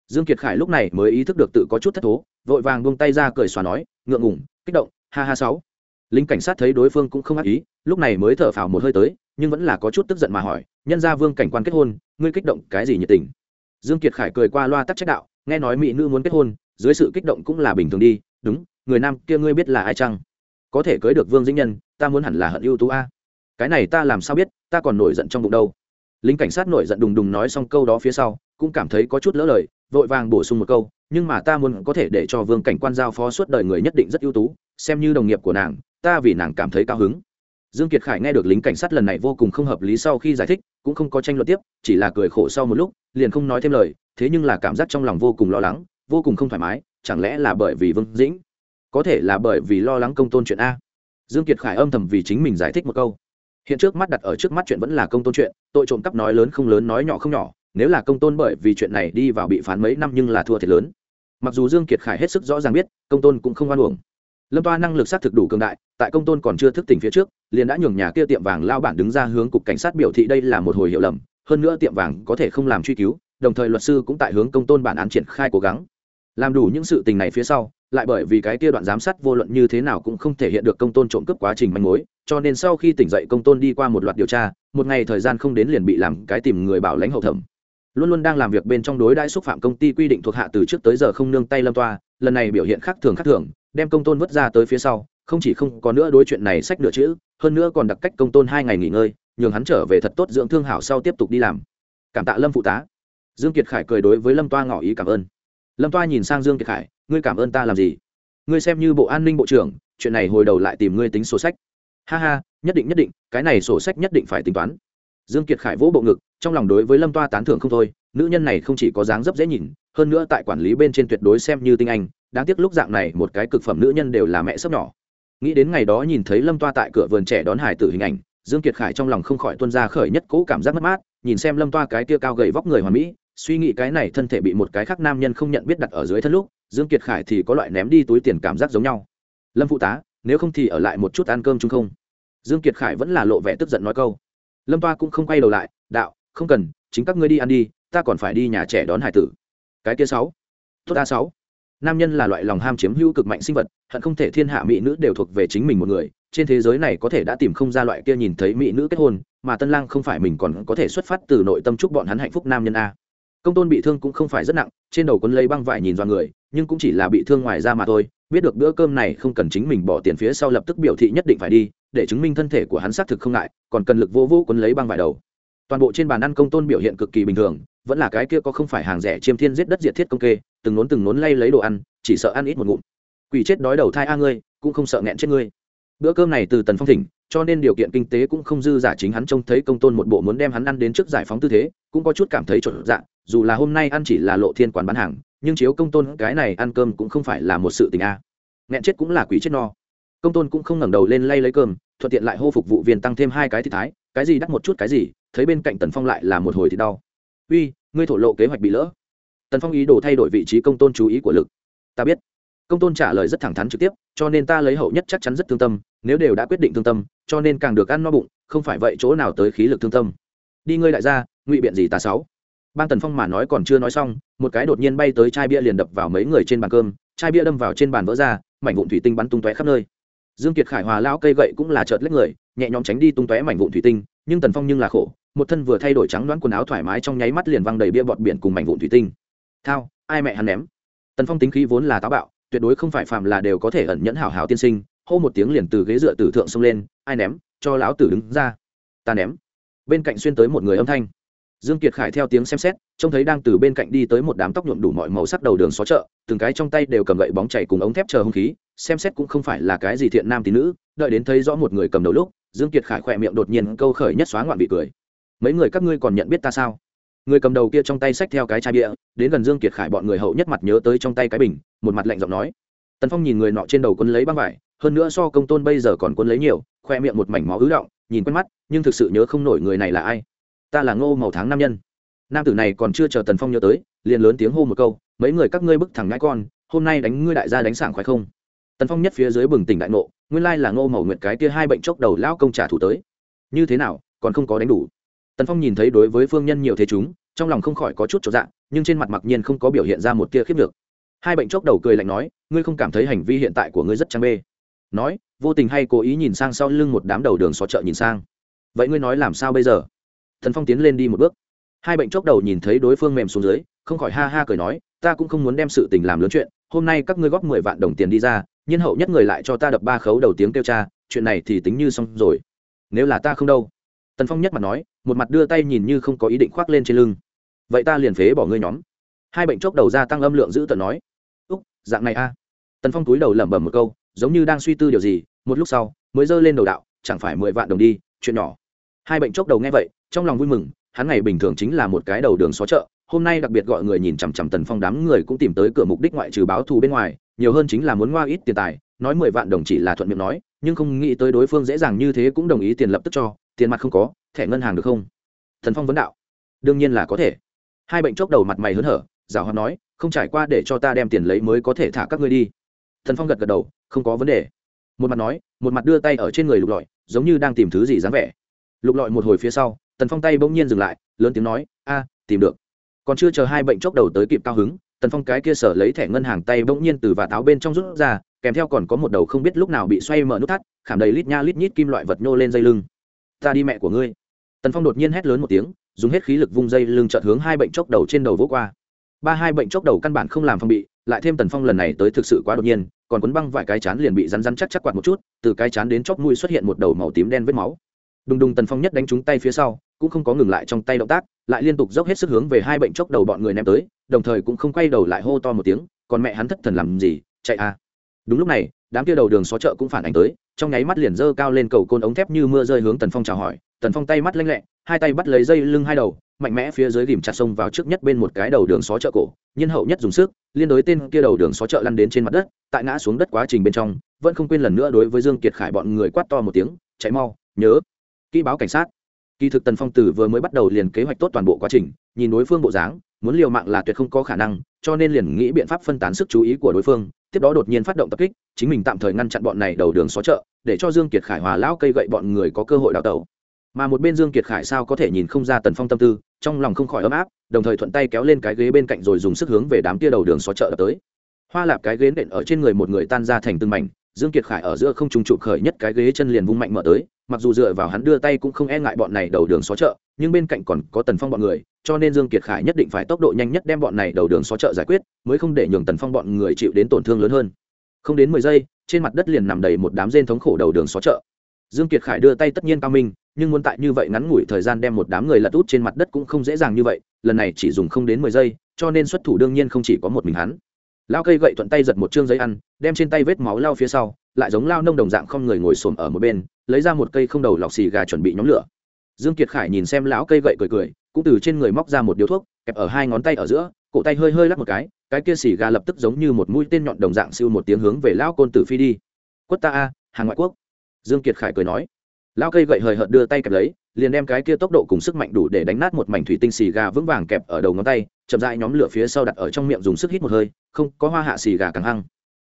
Dương kiệt khải lúc này mới ý thức được tự có chút thất thố, vội vàng buông tay ra cười xòa nói, ngượng ngùng, kích động, ha ha sáu. Lính cảnh sát thấy đối phương cũng không ác ý, lúc này mới thở phào một hơi tới, nhưng vẫn là có chút tức giận mà hỏi, nhân gia vương cảnh quan kết hôn, ngươi kích động cái gì nhiệt tình? Dương kiệt khải cười qua loa tắc trách đạo, nghe nói mỹ nữ muốn kết hôn, dưới sự kích động cũng là bình thường đi, đúng, người nam kia ngươi biết là ai chăng? Có thể cưới được vương dĩnh nhân, ta muốn hẳn là hận ưu tú a. Cái này ta làm sao biết, ta còn nổi giận trong bụng đâu lính cảnh sát nổi giận đùng đùng nói xong câu đó phía sau, cũng cảm thấy có chút lỡ lời, vội vàng bổ sung một câu, nhưng mà ta muốn có thể để cho vương cảnh quan giao phó suốt đời người nhất định rất ưu tú, xem như đồng nghiệp của nàng, ta vì nàng cảm thấy cao hứng. Dương kiệt khải nghe được lính cảnh sát lần này vô cùng không hợp lý sau khi giải thích, cũng không có tranh luận tiếp, chỉ là cười khổ sau một lúc, liền không nói thêm lời, thế nhưng là cảm giác trong lòng vô cùng lo lắng, vô cùng không thoải mái, chẳng lẽ là bởi vì vương dĩnh? Có thể là bởi vì lo lắng công tôn chuyện a. Dương kiệt khải âm thầm vì chính mình giải thích một câu hiện trước mắt đặt ở trước mắt chuyện vẫn là công tôn chuyện, tội trộm cắp nói lớn không lớn, nói nhỏ không nhỏ, nếu là công tôn bởi vì chuyện này đi vào bị phán mấy năm nhưng là thua thiệt lớn. Mặc dù dương kiệt khải hết sức rõ ràng biết, công tôn cũng không oan uổng. Lâm toa năng lực xác thực đủ cường đại, tại công tôn còn chưa thức tỉnh phía trước, liền đã nhường nhà kia tiệm vàng lao bản đứng ra hướng cục cảnh sát biểu thị đây là một hồi hiệu lầm, hơn nữa tiệm vàng có thể không làm truy cứu, đồng thời luật sư cũng tại hướng công tôn bản án triển khai cố gắng. Làm đủ những sự tình này phía sau lại bởi vì cái kia đoạn giám sát vô luận như thế nào cũng không thể hiện được công tôn trộm cướp quá trình manh mối, cho nên sau khi tỉnh dậy công tôn đi qua một loạt điều tra, một ngày thời gian không đến liền bị làm cái tìm người bảo lãnh hậu thẩm. Luôn luôn đang làm việc bên trong đối đãi xúc phạm công ty quy định thuộc hạ từ trước tới giờ không nương tay lâm toa, lần này biểu hiện khác thường khác thường, đem công tôn vứt ra tới phía sau, không chỉ không có nữa đối chuyện này sách nửa chữ, hơn nữa còn đặc cách công tôn hai ngày nghỉ ngơi, nhường hắn trở về thật tốt dưỡng thương hảo sau tiếp tục đi làm. Cảm tạ lâm phụ tá. Dương kiệt khải cười đối với lâm toa ngỏ ý cảm ơn. Lâm toa nhìn sang dương kiệt khải ngươi cảm ơn ta làm gì? Ngươi xem như bộ an ninh bộ trưởng, chuyện này hồi đầu lại tìm ngươi tính sổ sách. Ha ha, nhất định nhất định, cái này sổ sách nhất định phải tính toán. Dương kiệt khải vỗ bộ ngực, trong lòng đối với lâm toa tán thưởng không thôi, nữ nhân này không chỉ có dáng dấp dễ nhìn, hơn nữa tại quản lý bên trên tuyệt đối xem như tinh anh, đáng tiếc lúc dạng này một cái cực phẩm nữ nhân đều là mẹ sấp nhỏ. Nghĩ đến ngày đó nhìn thấy lâm toa tại cửa vườn trẻ đón hải tử hình ảnh, dương kiệt khải trong lòng không khỏi tuân ra khởi nhất cũ cảm giác mất mát, nhìn xem lâm toa cái tia cao gầy vóc người hoàn mỹ, suy nghĩ cái này thân thể bị một cái khác nam nhân không nhận biết đặt ở dưới thân lúc dương kiệt khải thì có loại ném đi túi tiền cảm giác giống nhau. Lâm phụ tá, nếu không thì ở lại một chút ăn cơm chung không? Dương kiệt khải vẫn là lộ vẻ tức giận nói câu. Lâm toa cũng không quay đầu lại, đạo, không cần, chính các ngươi đi ăn đi, ta còn phải đi nhà trẻ đón hải tử. Cái kia sáu. Tốt a sáu. Nam nhân là loại lòng ham chiếm hữu cực mạnh sinh vật, hận không thể thiên hạ mỹ nữ đều thuộc về chính mình một người. Trên thế giới này có thể đã tìm không ra loại kia nhìn thấy mỹ nữ kết hôn, mà tân lang không phải mình còn có thể xuất phát từ nội tâm chúc bọn hắn hạnh phúc nam nhân a công tôn bị thương cũng không phải rất nặng, trên đầu quân lấy băng vải nhìn dọa người, nhưng cũng chỉ là bị thương ngoài ra mà thôi. Biết được bữa cơm này không cần chính mình bỏ tiền phía sau lập tức biểu thị nhất định phải đi, để chứng minh thân thể của hắn xác thực không ngại, còn cần lực vô vô quân lấy băng vải đầu. Toàn bộ trên bàn ăn công tôn biểu hiện cực kỳ bình thường, vẫn là cái kia có không phải hàng rẻ chiêm thiên giết đất diệt thiết công kê, từng nốn từng nốn lay lấy đồ ăn, chỉ sợ ăn ít một ngụm. Quỷ chết đói đầu thai a ngươi, cũng không sợ nghẹn chết ngươi bữa cơm này từ tần phong thỉnh, cho nên điều kiện kinh tế cũng không dư giả chính hắn trông thấy công tôn một bộ muốn đem hắn ăn đến trước giải phóng tư thế, cũng có chút cảm thấy trộn dạ dù là hôm nay ăn chỉ là lộ thiên quán bán hàng, nhưng chiếu công tôn cái này ăn cơm cũng không phải là một sự tình a. Nghẹn chết cũng là quỷ chết no. Công tôn cũng không ngẩng đầu lên lay lấy cơm, thuận tiện lại hô phục vụ viên tăng thêm hai cái thịt thái, cái gì đắt một chút cái gì, thấy bên cạnh tần phong lại là một hồi thì đau. Uy, ngươi thổ lộ kế hoạch bị lỡ. Tần phong ý đồ thay đổi vị trí công tôn chú ý của lực. Ta biết công tôn trả lời rất thẳng thắn trực tiếp, cho nên ta lấy hậu nhất chắc chắn rất thương tâm, nếu đều đã quyết định thương tâm, cho nên càng được ăn no bụng, không phải vậy chỗ nào tới khí lực thương tâm. Đi ngươi đại gia, ngụy biện gì ta sáu. Ban tần phong mà nói còn chưa nói xong, một cái đột nhiên bay tới chai bia liền đập vào mấy người trên bàn cơm, chai bia đâm vào trên bàn vỡ ra, mảnh vụn thủy tinh bắn tung tóe khắp nơi. Dương kiệt khải hòa lão cây gậy cũng là chợt lách người, nhẹ nhõm tránh đi tung tóe mảnh vụn thủy tinh, nhưng tần phong nhưng là khổ, một thân vừa thay đổi trắng đoán quần áo thoải mái trong nháy mắt liền văng đầy bia bọt biển cùng mảnh vụn thủy tinh. Thao, ai mẹ hắn ném? Tần phong tính khí vốn là táo bạo tuyệt đối không phải phạm là đều có thể ẩn nhẫn hảo hảo tiên sinh, hô một tiếng liền từ ghế dựa tử thượng xông lên, ai ném, cho lão tử đứng ra. Ta ném. Bên cạnh xuyên tới một người âm thanh. Dương kiệt khải theo tiếng xem xét, trông thấy đang từ bên cạnh đi tới một đám tóc nhuộm đủ mọi màu sắc đầu đường xó chợ, từng cái trong tay đều cầm gậy bóng chảy cùng ống thép chờ hung khí, xem xét cũng không phải là cái gì thiện nam tín nữ, đợi đến thấy rõ một người cầm đầu lúc, dương kiệt khải khỏe miệng đột nhiên câu khởi nhất xóa ngoạn bị cười. Mấy người các ngươi còn nhận biết ta sao? Người cầm đầu kia trong tay xách theo cái chai bia, đến gần dương kiệt khải bọn người hậu nhất mặt nhớ tới trong tay cái bình, một mặt lạnh giọng nói. Tần phong nhìn người nọ trên đầu quân lấy băng vải, hơn nữa so công tôn bây giờ còn quân lấy nhiều, khoe miệng một mảnh máu ứ động, nhìn quen mắt, nhưng thực sự nhớ không nổi người này là ai. Ta là ngô màu tháng nam nhân. Nam tử này còn chưa chờ tần phong nhớ tới, liền lớn tiếng hô một câu, mấy người các ngươi bức thẳng ngãi con, hôm nay đánh ngươi đại gia đánh sảng khoái không? Tần phong nhất phía dưới bừng tỉnh đại ngộ, nguyên lai là ngô màu nguyệt cái kia hai bệnh chốc đầu lão công trả thủ tới. Như thế nào, còn không có đánh đủ tần phong nhìn thấy đối với phương nhân nhiều thế chúng, trong lòng không khỏi có chút trọn dạng nhưng trên mặt mặc nhiên không có biểu hiện ra một tia khiếp được. Hai bệnh chốc đầu cười lạnh nói, ngươi không cảm thấy hành vi hiện tại của ngươi rất trang bê? Nói, vô tình hay cố ý nhìn sang sau lưng một đám đầu đường xó chợ nhìn sang. Vậy ngươi nói làm sao bây giờ? Thần phong tiến lên đi một bước. Hai bệnh chốc đầu nhìn thấy đối phương mềm xuống dưới, không khỏi ha ha cười nói, ta cũng không muốn đem sự tình làm lớn chuyện, hôm nay các ngươi góp mười vạn đồng tiền đi ra, nhân hậu nhất người lại cho ta đập ba khấu đầu tiếng kêu cha, chuyện này thì tính như xong rồi. Nếu là ta không đâu tần phong nhất mặt nói, một mặt đưa tay nhìn như không có ý định khoác lên trên lưng. Vậy ta liền phế bỏ ngươi nhóm. Hai bệnh chốc đầu ra tăng âm lượng giữ tận nói. Úc, dạng này a. Tần phong túi đầu lẩm bẩm một câu, giống như đang suy tư điều gì, một lúc sau, mới giơ lên đầu đạo, chẳng phải mười vạn đồng đi, chuyện nhỏ. Hai bệnh chốc đầu nghe vậy, trong lòng vui mừng, hắn ngày bình thường chính là một cái đầu đường xó chợ, hôm nay đặc biệt gọi người nhìn chằm chằm tần phong đám người cũng tìm tới cửa mục đích ngoại trừ báo thù bên ngoài, nhiều hơn chính là muốn ngoa ít tiền tài, nói mười vạn đồng chỉ là thuận miệng nói, nhưng không nghĩ tới đối phương dễ dàng như thế cũng đồng ý tiền lập tức cho tiền mặt không có, thẻ ngân hàng được không? Thần phong vấn đạo. Đương nhiên là có thể. Hai bệnh chốc đầu mặt mày hớn hở, giảo hoạt nói, không trải qua để cho ta đem tiền lấy mới có thể thả các ngươi đi. Thần phong gật gật đầu, không có vấn đề. Một mặt nói, một mặt đưa tay ở trên người lục lọi, giống như đang tìm thứ gì dáng vẻ. Lục lọi một hồi phía sau, tần phong tay bỗng nhiên dừng lại, lớn tiếng nói, a, tìm được. Còn chưa chờ hai bệnh chốc đầu tới kịp cao hứng, tần phong cái kia sở lấy thẻ ngân hàng tay bỗng nhiên từ và táo bên trong rút ra, kèm theo còn có một đầu không biết lúc nào bị xoay mở nút thắt, khảm đầy lít nha lít nhít kim loại vật nhô lên dây lưng ta đi mẹ của ngươi. Tần phong đột nhiên hét lớn một tiếng, dùng hết khí lực vung dây lưng chợt hướng hai bệnh chốc đầu trên đầu vỗ qua. Ba hai bệnh chốc đầu căn bản không làm phong bị, lại thêm tần phong lần này tới thực sự quá đột nhiên, còn cuốn băng vài cái chán liền bị rắn rắn chắc chắc quạt một chút, từ cái chán đến chóp mũi xuất hiện một đầu màu tím đen vết máu. Đùng đùng tần phong nhất đánh trúng tay phía sau, cũng không có ngừng lại trong tay động tác, lại liên tục dốc hết sức hướng về hai bệnh chốc đầu bọn người ném tới, đồng thời cũng không quay đầu lại hô to một tiếng, còn mẹ hắn thất thần làm gì? Chạy à. Đúng lúc này đám kia đầu đường xó chợ cũng phản ánh tới, trong nháy mắt liền dơ cao lên cầu côn ống thép như mưa rơi hướng tần phong chào hỏi. Tần phong tay mắt lanh lẹ, hai tay bắt lấy dây lưng hai đầu, mạnh mẽ phía dưới ghìm chặt sông vào trước nhất bên một cái đầu đường xó chợ cổ, nhân hậu nhất dùng sức, liên đối tên kia đầu đường xó chợ lăn đến trên mặt đất, tại ngã xuống đất quá trình bên trong, vẫn không quên lần nữa đối với dương kiệt khải bọn người quát to một tiếng, chạy mau, nhớ, kỹ báo cảnh sát. Kỳ thực tần phong tử vừa mới bắt đầu liền kế hoạch tốt toàn bộ quá trình, nhìn đối phương bộ dáng, muốn liều mạng là tuyệt không có khả năng, cho nên liền nghĩ biện pháp phân tán sức chú ý của đối phương tiếp đó đột nhiên phát động tập kích, chính mình tạm thời ngăn chặn bọn này đầu đường xó chợ, để cho dương kiệt khải hòa lão cây gậy bọn người có cơ hội đào tẩu. Mà một bên dương kiệt khải sao có thể nhìn không ra tần phong tâm tư, trong lòng không khỏi ấm áp, đồng thời thuận tay kéo lên cái ghế bên cạnh rồi dùng sức hướng về đám tia đầu đường xó chợ đập tới. Hoa lạp cái ghế nện ở trên người một người tan ra thành từng mảnh, dương kiệt khải ở giữa không trung trụ khởi nhất cái ghế chân liền vung mạnh mở tới, mặc dù dựa vào hắn đưa tay cũng không e ngại bọn này đầu đường xó chợ nhưng bên cạnh còn có tần phong bọn người, cho nên dương kiệt khải nhất định phải tốc độ nhanh nhất đem bọn này đầu đường xó chợ giải quyết, mới không để nhường tần phong bọn người chịu đến tổn thương lớn hơn. Không đến mười giây, trên mặt đất liền nằm đầy một đám rên thống khổ đầu đường xó chợ. Dương kiệt khải đưa tay tất nhiên cao minh, nhưng muốn tại như vậy ngắn ngủi thời gian đem một đám người lật út trên mặt đất cũng không dễ dàng như vậy, lần này chỉ dùng không đến mười giây, cho nên xuất thủ đương nhiên không chỉ có một mình hắn. Lao cây gậy thuận tay giật một chương giấy ăn, đem trên tay vết máu lao phía sau, lại giống lao nông đồng dạng không người ngồi xổm ở một bên, lấy ra một cây không đầu lọc xì gà chuẩn bị nhóm lửa dương kiệt khải nhìn xem lão cây gậy cười cười, cũng từ trên người móc ra một điếu thuốc, kẹp ở hai ngón tay ở giữa, cổ tay hơi hơi lắc một cái cái kia xì gà lập tức giống như một mũi tên nhọn đồng dạng siêu một tiếng hướng về lão côn tử phi đi. Quất ta a, hàng ngoại quốc. Dương kiệt khải cười nói. Lão cây gậy hời hợt đưa tay kẹp lấy, liền đem cái kia tốc độ cùng sức mạnh đủ để đánh nát một mảnh thủy tinh xì gà vững vàng kẹp ở đầu ngón tay, chậm rãi nhóm lửa phía sau đặt ở trong miệng dùng sức hít một hơi, không có hoa hạ xì gà càng hăng.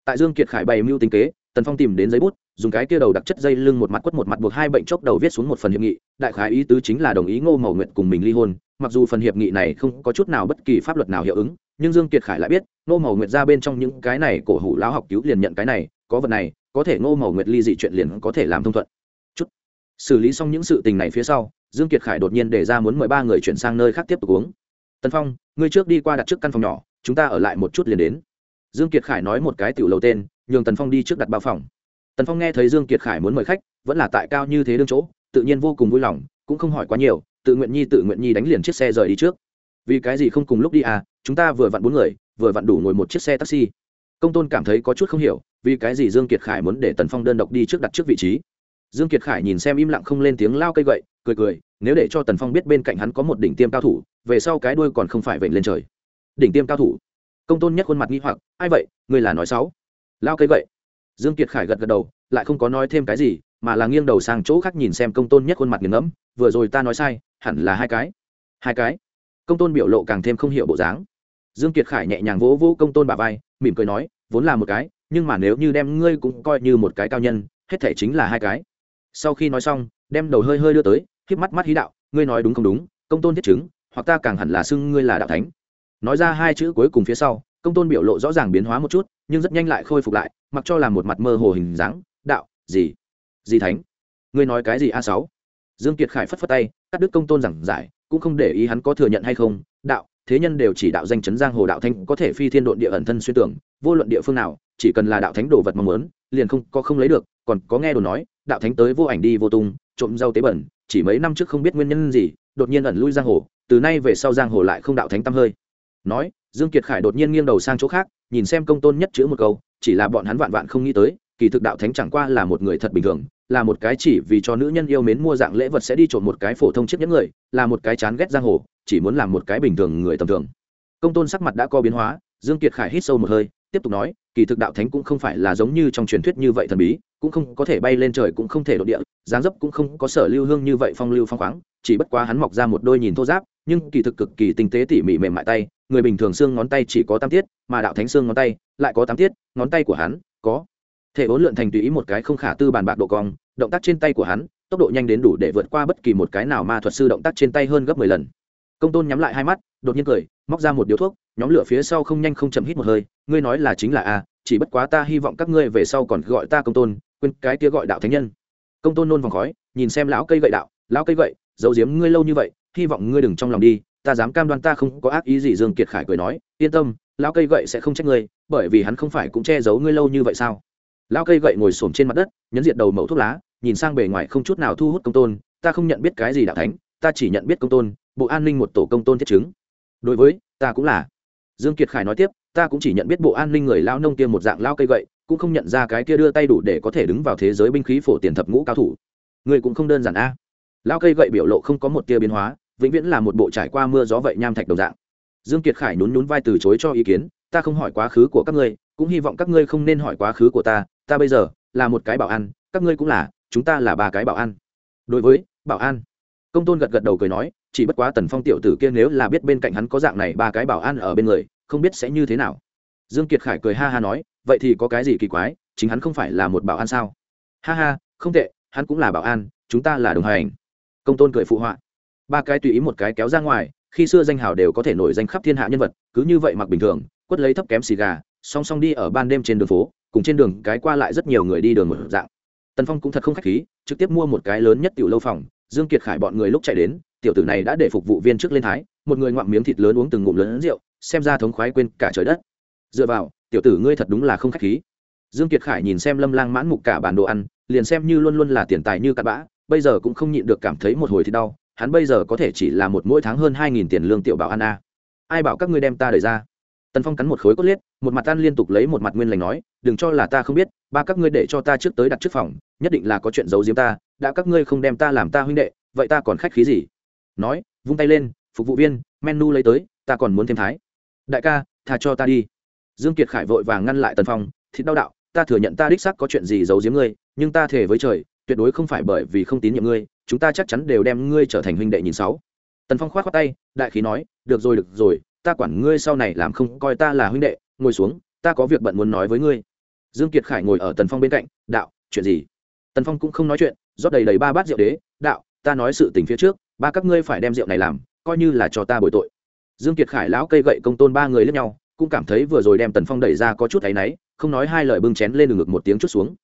Tại dương kiệt khải bày mưu tính kế, tần phong tìm đến giấy bút dùng cái kia đầu đặc chất dây lưng một mặt quất một mặt buộc hai bệnh chốc đầu viết xuống một phần hiệp nghị, đại khái ý tứ chính là đồng ý ngô mầu nguyện cùng mình ly hôn, mặc dù phần hiệp nghị này không có chút nào bất kỳ pháp luật nào hiệu ứng, nhưng dương kiệt khải lại biết, ngô mầu nguyệt ra bên trong những cái này cổ hủ lão học cứu liền nhận cái này, có vật này, có thể ngô mầu nguyệt ly dị chuyện liền có thể làm thông thuận. Chút. Xử lý xong những sự tình này phía sau, dương kiệt khải đột nhiên để ra muốn mời ba người chuyển sang nơi khác tiếp tục uống. Tần phong, ngươi trước đi qua đặt trước căn phòng nhỏ, chúng ta ở lại một chút liền đến. Dương kiệt khải nói một cái tiểu lầu tên, nhường tần phong đi trước đặt bao phòng tần phong nghe thấy dương kiệt khải muốn mời khách, vẫn là tại cao như thế đương chỗ, tự nhiên vô cùng vui lòng, cũng không hỏi quá nhiều, tự nguyện nhi tự nguyện nhi đánh liền chiếc xe rời đi trước. Vì cái gì không cùng lúc đi à chúng ta vừa vặn bốn người, vừa vặn đủ ngồi một chiếc xe taxi. Công tôn cảm thấy có chút không hiểu, vì cái gì dương kiệt khải muốn để tần phong đơn độc đi trước đặt trước vị trí. Dương kiệt khải nhìn xem im lặng không lên tiếng lao cây gậy, cười cười, nếu để cho tần phong biết bên cạnh hắn có một đỉnh tiêm cao thủ, về sau cái đuôi còn không phải vệnh lên trời. Đỉnh tiêm cao thủ. Công tôn nhất khuôn mặt nghi hoặc, ai vậy ngươi là nói xấu. Lao cây gậy dương kiệt khải gật gật đầu, lại không có nói thêm cái gì, mà là nghiêng đầu sang chỗ khác nhìn xem công tôn nhất khuôn mặt nghiền ngẫm, vừa rồi ta nói sai, hẳn là hai cái. Hai cái? Công tôn biểu lộ càng thêm không hiểu bộ dáng. Dương kiệt khải nhẹ nhàng vỗ vỗ công tôn bà vai, mỉm cười nói, vốn là một cái, nhưng mà nếu như đem ngươi cũng coi như một cái cao nhân, hết thể chính là hai cái. Sau khi nói xong, đem đầu hơi hơi đưa tới khiếp mắt mắt hí đạo, ngươi nói đúng không đúng, công tôn thiết chứng, hoặc ta càng hẳn là xưng ngươi là đạo thánh. Nói ra hai chữ cuối cùng phía sau công tôn biểu lộ rõ ràng biến hóa một chút, nhưng rất nhanh lại khôi phục lại, mặc cho làm một mặt mơ hồ hình dáng, đạo, gì? Gì thánh? Ngươi nói cái gì a sáu? Dương kiệt khải phất phất tay, cắt đứt công tôn giảng giải, cũng không để ý hắn có thừa nhận hay không, đạo, thế nhân đều chỉ đạo danh chấn giang hồ đạo thánh có thể phi thiên độn địa ẩn thân xuyên tưởng, vô luận địa phương nào, chỉ cần là đạo thánh đồ vật mong muốn, liền không có không lấy được, còn có nghe đồn nói, đạo thánh tới vô ảnh đi vô tung, trộm rau tế bẩn, chỉ mấy năm trước không biết nguyên nhân gì, đột nhiên ẩn lui giang hồ, từ nay về sau giang hồ lại không đạo thánh tâm hơi. Nói dương kiệt khải đột nhiên nghiêng đầu sang chỗ khác, nhìn xem công tôn nhất chữ một câu, chỉ là bọn hắn vạn vạn không nghĩ tới, kỳ thực đạo thánh chẳng qua là một người thật bình thường, là một cái chỉ vì cho nữ nhân yêu mến mua dạng lễ vật sẽ đi trộm một cái phổ thông chiếc nhẫn người, là một cái chán ghét giang hồ, chỉ muốn làm một cái bình thường người tầm thường. Công tôn sắc mặt đã có biến hóa, dương kiệt khải hít sâu một hơi, tiếp tục nói, kỳ thực đạo thánh cũng không phải là giống như trong truyền thuyết như vậy thần bí, cũng không có thể bay lên trời cũng không thể đột địa, dáng dấp cũng không có sở lưu hương như vậy phong lưu phong khoáng, chỉ bất quá hắn mọc ra một đôi nhìn thô giáp, nhưng kỳ thực cực kỳ tinh tế tỉ mỉ mềm mại tay người bình thường xương ngón tay chỉ có tam tiết, mà đạo thánh xương ngón tay lại có tám tiết, ngón tay của hắn có. Thể ốn lượn thành tùy ý một cái không khả tư bàn bạc độ cong, động tác trên tay của hắn, tốc độ nhanh đến đủ để vượt qua bất kỳ một cái nào ma thuật sư động tác trên tay hơn gấp mười lần. Công tôn nhắm lại hai mắt, đột nhiên cười, móc ra một điếu thuốc, nhóm lửa phía sau không nhanh không chậm hít một hơi, ngươi nói là chính là a, chỉ bất quá ta hy vọng các ngươi về sau còn gọi ta công tôn, quên cái kia gọi đạo thánh nhân. Công tôn nôn vòng khói, nhìn xem lão cây gậy đạo, lão cây gậy, giấu giếm ngươi lâu như vậy hy vọng ngươi đừng trong lòng đi, ta dám cam đoan ta không có ác ý gì, dương kiệt khải cười nói, yên tâm, lão cây gậy sẽ không trách ngươi, bởi vì hắn không phải cũng che giấu ngươi lâu như vậy sao? Lão cây gậy ngồi xổm trên mặt đất, nhấn diệt đầu mẩu thuốc lá, nhìn sang bề ngoài không chút nào thu hút công tôn, ta không nhận biết cái gì đạo thánh, ta chỉ nhận biết công tôn, bộ an ninh một tổ công tôn thiết chứng. Đối với, ta cũng là. Dương kiệt khải nói tiếp, ta cũng chỉ nhận biết bộ an ninh người lao nông kia một dạng lao cây gậy, cũng không nhận ra cái kia đưa tay đủ để có thể đứng vào thế giới binh khí phổ tiền thập ngũ cao thủ. Người cũng không đơn giản a. Lao cây gậy biểu lộ không có một tia biến hóa vĩnh viễn là một bộ trải qua mưa gió vậy nham thạch đồng dạng. Dương kiệt khải nhún nhún vai từ chối cho ý kiến, ta không hỏi quá khứ của các ngươi, cũng hy vọng các ngươi không nên hỏi quá khứ của ta ta bây giờ là một cái bảo an, các ngươi cũng là, chúng ta là ba cái bảo an. Đối với bảo an, công tôn gật gật đầu cười nói, chỉ bất quá tần phong tiểu tử kia nếu là biết bên cạnh hắn có dạng này ba cái bảo an ở bên người, không biết sẽ như thế nào. Dương kiệt khải cười ha ha nói, vậy thì có cái gì kỳ quái, chính hắn không phải là một bảo an sao? Ha ha, không tệ, hắn cũng là bảo an, chúng ta là đồng hành. Công tôn cười phụ họa ba cái tùy ý một cái kéo ra ngoài, khi xưa danh hào đều có thể nổi danh khắp thiên hạ nhân vật, cứ như vậy mặc bình thường, quất lấy thấp kém xì gà, song song đi ở ban đêm trên đường phố, cùng trên đường cái qua lại rất nhiều người đi đường một dạng. Tần phong cũng thật không khách khí, trực tiếp mua một cái lớn nhất tiểu lâu phòng, dương kiệt khải bọn người lúc chạy đến, tiểu tử này đã để phục vụ viên trước lên thái, một người ngoạm miếng thịt lớn uống từng ngụm lớn rượu, xem ra thống khoái quên cả trời đất. Dựa vào, tiểu tử ngươi thật đúng là không khách khí. Dương kiệt khải nhìn xem lâm lang mãn mục cả bản đồ ăn, liền xem như luôn luôn là tiền tài như cặn bã, bây giờ cũng không nhịn được cảm thấy một hồi thì đau hắn bây giờ có thể chỉ là một mỗi tháng hơn hai nghìn tiền lương tiểu bảo ăn a ai bảo các ngươi đem ta đẩy ra? Tần phong cắn một khối cốt liết, một mặt tan liên tục lấy một mặt nguyên lành nói, đừng cho là ta không biết, ba các ngươi để cho ta trước tới đặt trước phòng, nhất định là có chuyện giấu giếm ta, đã các ngươi không đem ta làm ta huynh đệ, vậy ta còn khách khí gì? Nói, vung tay lên, phục vụ viên, menu lấy tới, ta còn muốn thêm thái. Đại ca, tha cho ta đi. Dương kiệt khải vội vàng ngăn lại tần phong, thịt đau đạo, ta thừa nhận ta đích xác có chuyện gì giấu giếm ngươi, nhưng ta thề với trời, tuyệt đối không phải bởi vì không tín nhiệm ngươi chúng ta chắc chắn đều đem ngươi trở thành huynh đệ nhìn sáu. Tần phong khoát khoát tay, đại khí nói, được rồi được rồi, ta quản ngươi sau này làm không, coi ta là huynh đệ, ngồi xuống, ta có việc bận muốn nói với ngươi. Dương kiệt khải ngồi ở tần phong bên cạnh, đạo, chuyện gì? Tần phong cũng không nói chuyện, rót đầy đầy ba bát rượu đế, đạo, ta nói sự tình phía trước, ba các ngươi phải đem rượu này làm, coi như là cho ta bồi tội. Dương kiệt khải lão cây gậy công tôn ba người lẫn nhau, cũng cảm thấy vừa rồi đem tần phong đẩy ra có chút thấy náy, không nói hai lời bưng chén lên ngực một tiếng chút xuống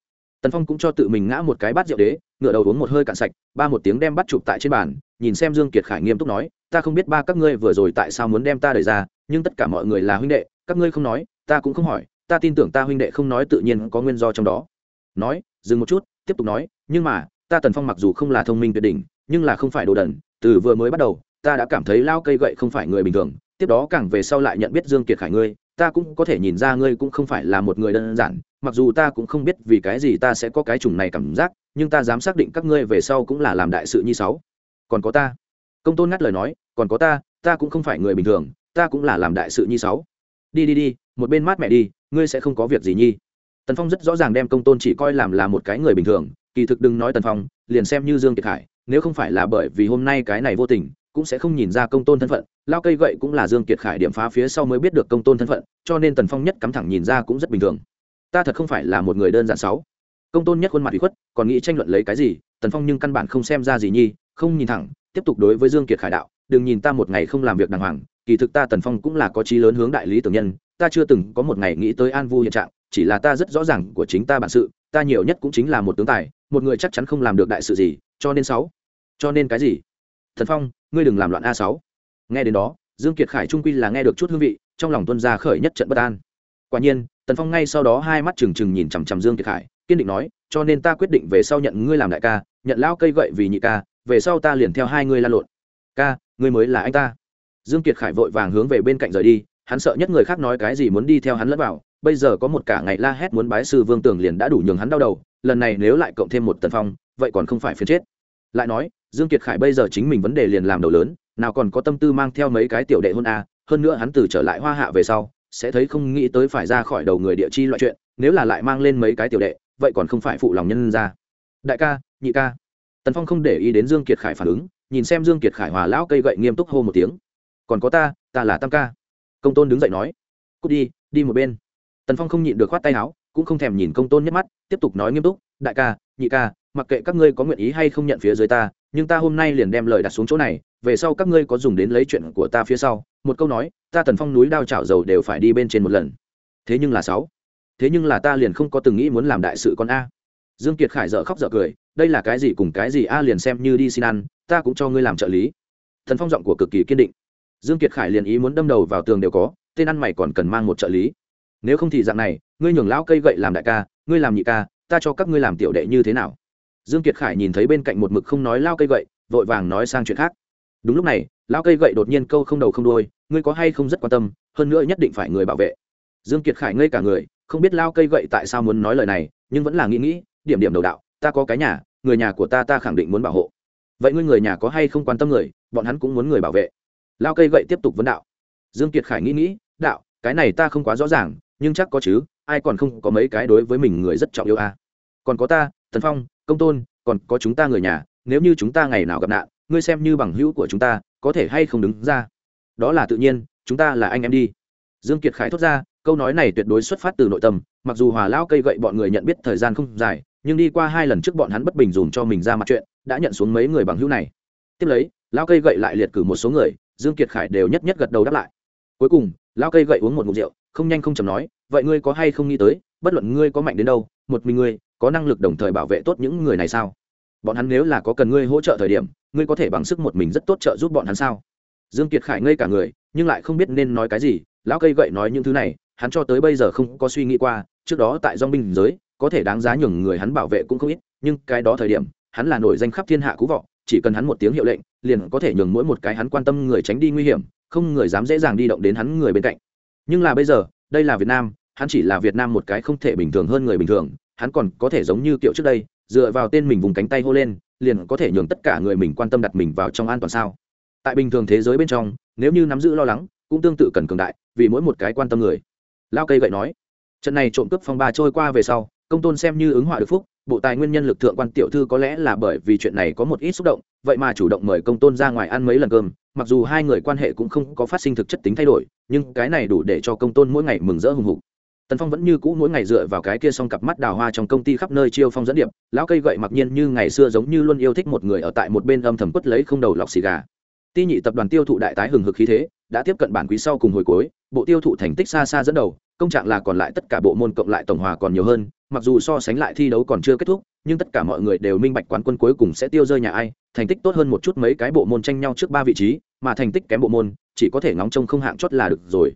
tần phong cũng cho tự mình ngã một cái bát rượu đế ngựa đầu uống một hơi cạn sạch, ba một tiếng đem bắt chụp tại trên bàn, nhìn xem dương kiệt khải nghiêm túc nói, ta không biết ba các ngươi vừa rồi tại sao muốn đem ta đẩy ra, nhưng tất cả mọi người là huynh đệ, các ngươi không nói, ta cũng không hỏi, ta tin tưởng ta huynh đệ không nói tự nhiên có nguyên do trong đó. Nói, dừng một chút, tiếp tục nói, nhưng mà, ta tần phong mặc dù không là thông minh tuyệt đỉnh, nhưng là không phải đồ đần, từ vừa mới bắt đầu, ta đã cảm thấy lao cây gậy không phải người bình thường, tiếp đó càng về sau lại nhận biết dương kiệt khải ngươi ta cũng có thể nhìn ra ngươi cũng không phải là một người đơn giản, mặc dù ta cũng không biết vì cái gì ta sẽ có cái chủng này cảm giác, nhưng ta dám xác định các ngươi về sau cũng là làm đại sự như sáu. Còn có ta. Công tôn ngắt lời nói, còn có ta ta cũng không phải người bình thường, ta cũng là làm đại sự như sáu. Đi đi đi, một bên mát mẹ đi, ngươi sẽ không có việc gì nhi. Tần phong rất rõ ràng đem công tôn chỉ coi làm là một cái người bình thường, kỳ thực đừng nói tần phong, liền xem như dương kiệt khải nếu không phải là bởi vì hôm nay cái này vô tình cũng sẽ không nhìn ra công tôn thân phận, lao cây gậy cũng là dương kiệt khải điểm phá phía sau mới biết được công tôn thân phận, cho nên tần phong nhất cắm thẳng nhìn ra cũng rất bình thường. Ta thật không phải là một người đơn giản sáu. Công tôn nhất khuôn mặt bị khuất, còn nghĩ tranh luận lấy cái gì, tần phong nhưng căn bản không xem ra gì nhi, không nhìn thẳng, tiếp tục đối với dương kiệt khải đạo, đừng nhìn ta một ngày không làm việc đàng hoàng, kỳ thực ta tần phong cũng là có chí lớn hướng đại lý tưởng nhân, ta chưa từng có một ngày nghĩ tới an vu hiện trạng, chỉ là ta rất rõ ràng của chính ta bản sự, ta nhiều nhất cũng chính là một tướng tài, một người chắc chắn không làm được đại sự gì, cho nên sáu. Cho nên cái gì? Thần phong ngươi đừng làm loạn a sáu. Nghe đến đó, dương kiệt khải trung quy là nghe được chút hương vị, trong lòng tuân ra khởi nhất trận bất an. Quả nhiên, tần phong ngay sau đó hai mắt trừng trừng nhìn chằm chằm dương kiệt khải, kiên định nói, cho nên ta quyết định về sau nhận ngươi làm đại ca, nhận lão cây gậy vì nhị ca, về sau ta liền theo hai ngươi la lộn. Ca, ngươi mới là anh ta. Dương kiệt khải vội vàng hướng về bên cạnh rời đi, hắn sợ nhất người khác nói cái gì muốn đi theo hắn lẫn vào, bây giờ có một cả ngày la hét muốn bái sư vương tường liền đã đủ nhường hắn đau đầu, lần này nếu lại cộng thêm một tần phong, vậy còn không phải phiền chết lại nói, dương kiệt khải bây giờ chính mình vấn đề liền làm đầu lớn, nào còn có tâm tư mang theo mấy cái tiểu đệ hôn a, hơn nữa hắn từ trở lại hoa hạ về sau, sẽ thấy không nghĩ tới phải ra khỏi đầu người địa chi loại chuyện, nếu là lại mang lên mấy cái tiểu đệ, vậy còn không phải phụ lòng nhân ra. Đại ca, nhị ca. Tần phong không để ý đến dương kiệt khải phản ứng, nhìn xem dương kiệt khải hòa lão cây gậy nghiêm túc hô một tiếng. Còn có ta ta là tam ca. Công tôn đứng dậy nói. Cút đi đi một bên. Tần phong không nhịn được khoát tay áo, cũng không thèm nhìn công tôn nhất mắt, tiếp tục nói nghiêm túc. Đại ca nhị ca, mặc kệ các ngươi có nguyện ý hay không nhận phía dưới ta, nhưng ta hôm nay liền đem lời đặt xuống chỗ này, về sau các ngươi có dùng đến lấy chuyện của ta phía sau. Một câu nói, ta tần phong núi đao chảo dầu đều phải đi bên trên một lần. Thế nhưng là sáu. Thế nhưng là ta liền không có từng nghĩ muốn làm đại sự con a. Dương kiệt khải dở khóc dở cười, đây là cái gì cùng cái gì a liền xem như đi xin ăn, ta cũng cho ngươi làm trợ lý. Thần phong giọng của cực kỳ kiên định. Dương kiệt khải liền ý muốn đâm đầu vào tường đều có, tên ăn mày còn cần mang một trợ lý. Nếu không thì dạng này, ngươi nhường lão cây gậy làm đại ca, ngươi làm nhị ca ta cho các ngươi làm tiểu đệ như thế nào? Dương kiệt khải nhìn thấy bên cạnh một mực không nói lao cây gậy, vội vàng nói sang chuyện khác. Đúng lúc này, lao cây gậy đột nhiên câu không đầu không đuôi, ngươi có hay không rất quan tâm, hơn nữa nhất định phải người bảo vệ. Dương kiệt khải ngây cả người, không biết lao cây gậy tại sao muốn nói lời này, nhưng vẫn là nghĩ nghĩ, điểm điểm đầu đạo, ta có cái nhà, người nhà của ta ta khẳng định muốn bảo hộ. Vậy ngươi người nhà có hay không quan tâm người, bọn hắn cũng muốn người bảo vệ. Lao cây gậy tiếp tục vấn đạo. Dương kiệt khải nghĩ nghĩ, đạo, cái này ta không quá rõ ràng, nhưng chắc có chứ ai còn không có mấy cái đối với mình người rất trọng yêu à. còn có ta, tần phong, công tôn, còn có chúng ta người nhà, nếu như chúng ta ngày nào gặp nạn, ngươi xem như bằng hữu của chúng ta, có thể hay không đứng ra. Đó là tự nhiên, chúng ta là anh em đi. Dương kiệt khải thốt ra, câu nói này tuyệt đối xuất phát từ nội tâm, mặc dù hòa lao cây gậy bọn người nhận biết thời gian không dài, nhưng đi qua hai lần trước bọn hắn bất bình dùm cho mình ra mặt chuyện, đã nhận xuống mấy người bằng hữu này. Tiếp lấy, lao cây gậy lại liệt cử một số người, dương kiệt khải đều nhất nhất gật đầu đáp lại. Cuối cùng, lao cây gậy uống một ngụm rượu không nhanh không chậm nói, vậy ngươi có hay không nghĩ tới, bất luận ngươi có mạnh đến đâu, một mình ngươi có năng lực đồng thời bảo vệ tốt những người này sao? Bọn hắn nếu là có cần ngươi hỗ trợ thời điểm, ngươi có thể bằng sức một mình rất tốt trợ giúp bọn hắn sao? Dương kiệt khải ngây cả người, nhưng lại không biết nên nói cái gì, lão cây gậy nói những thứ này, hắn cho tới bây giờ không có suy nghĩ qua, trước đó tại dong binh giới, có thể đáng giá nhường người hắn bảo vệ cũng không ít, nhưng cái đó thời điểm, hắn là nổi danh khắp thiên hạ cú vọ chỉ cần hắn một tiếng hiệu lệnh, liền có thể nhường mỗi một cái hắn quan tâm người tránh đi nguy hiểm, không người dám dễ dàng đi động đến hắn người bên cạnh nhưng là bây giờ, đây là việt nam, hắn chỉ là việt nam một cái không thể bình thường hơn người bình thường, hắn còn có thể giống như kiểu trước đây, dựa vào tên mình vùng cánh tay hô lên, liền có thể nhường tất cả người mình quan tâm đặt mình vào trong an toàn sao. Tại bình thường thế giới bên trong, nếu như nắm giữ lo lắng, cũng tương tự cần cường đại, vì mỗi một cái quan tâm người. Lao cây gậy nói, trận này trộm cướp phong ba trôi qua về sau, công tôn xem như ứng họa được phúc, bộ tài nguyên nhân lực thượng quan tiểu thư có lẽ là bởi vì chuyện này có một ít xúc động vậy mà chủ động mời công tôn ra ngoài ăn mấy lần cơm, mặc dù hai người quan hệ cũng không có phát sinh thực chất tính thay đổi, nhưng cái này đủ để cho công tôn mỗi ngày mừng rỡ hùng hục. Tần phong vẫn như cũ mỗi ngày dựa vào cái kia xong cặp mắt đào hoa trong công ty khắp nơi chiêu phong dẫn điệp, lão cây gậy mặc nhiên như ngày xưa giống như luôn yêu thích một người ở tại một bên âm thầm quất lấy không đầu lọc xì gà. Ti nhị tập đoàn tiêu thụ đại tái hừng hực khí thế, đã tiếp cận bản quý sau cùng hồi cuối, bộ tiêu thụ thành tích xa xa dẫn đầu, công trạng là còn lại tất cả bộ môn cộng lại tổng hòa còn nhiều hơn, mặc dù so sánh lại thi đấu còn chưa kết thúc nhưng tất cả mọi người đều minh bạch quán quân cuối cùng sẽ tiêu rơi nhà ai, thành tích tốt hơn một chút mấy cái bộ môn tranh nhau trước ba vị trí, mà thành tích kém bộ môn, chỉ có thể ngóng trông không hạng chót là được rồi.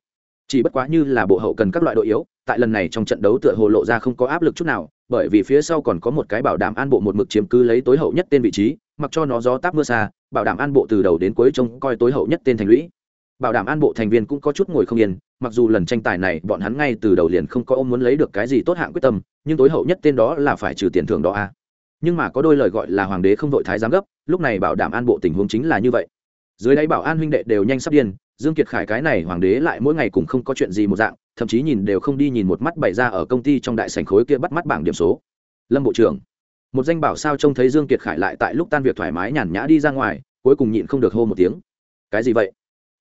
Chỉ bất quá như là bộ hậu cần các loại đội yếu, tại lần này trong trận đấu tựa hồ lộ ra không có áp lực chút nào, bởi vì phía sau còn có một cái bảo đảm an bộ một mực chiếm cứ lấy tối hậu nhất tên vị trí, mặc cho nó gió táp mưa xa, bảo đảm an bộ từ đầu đến cuối trông coi tối hậu nhất tên thành lũy bảo đảm an bộ thành viên cũng có chút ngồi không yên, mặc dù lần tranh tài này bọn hắn ngay từ đầu liền không có ôm muốn lấy được cái gì tốt hạng quyết tâm, nhưng tối hậu nhất tên đó là phải trừ tiền thưởng đó a. À. nhưng mà có đôi lời gọi là hoàng đế không vội thái giám gấp, lúc này bảo đảm an bộ tình huống chính là như vậy. Dưới đáy bảo an huynh đệ đều nhanh sắp điên, dương kiệt khải cái này hoàng đế lại mỗi ngày cũng không có chuyện gì một dạng, thậm chí nhìn đều không đi nhìn một mắt bày ra ở công ty trong đại sảnh khối kia bắt mắt bảng điểm số. Lâm bộ trưởng, một danh bảo sao trông thấy dương kiệt khải lại tại lúc tan việc thoải mái nhàn nhã đi ra ngoài, cuối cùng nhịn không được hô một tiếng. Cái gì vậy?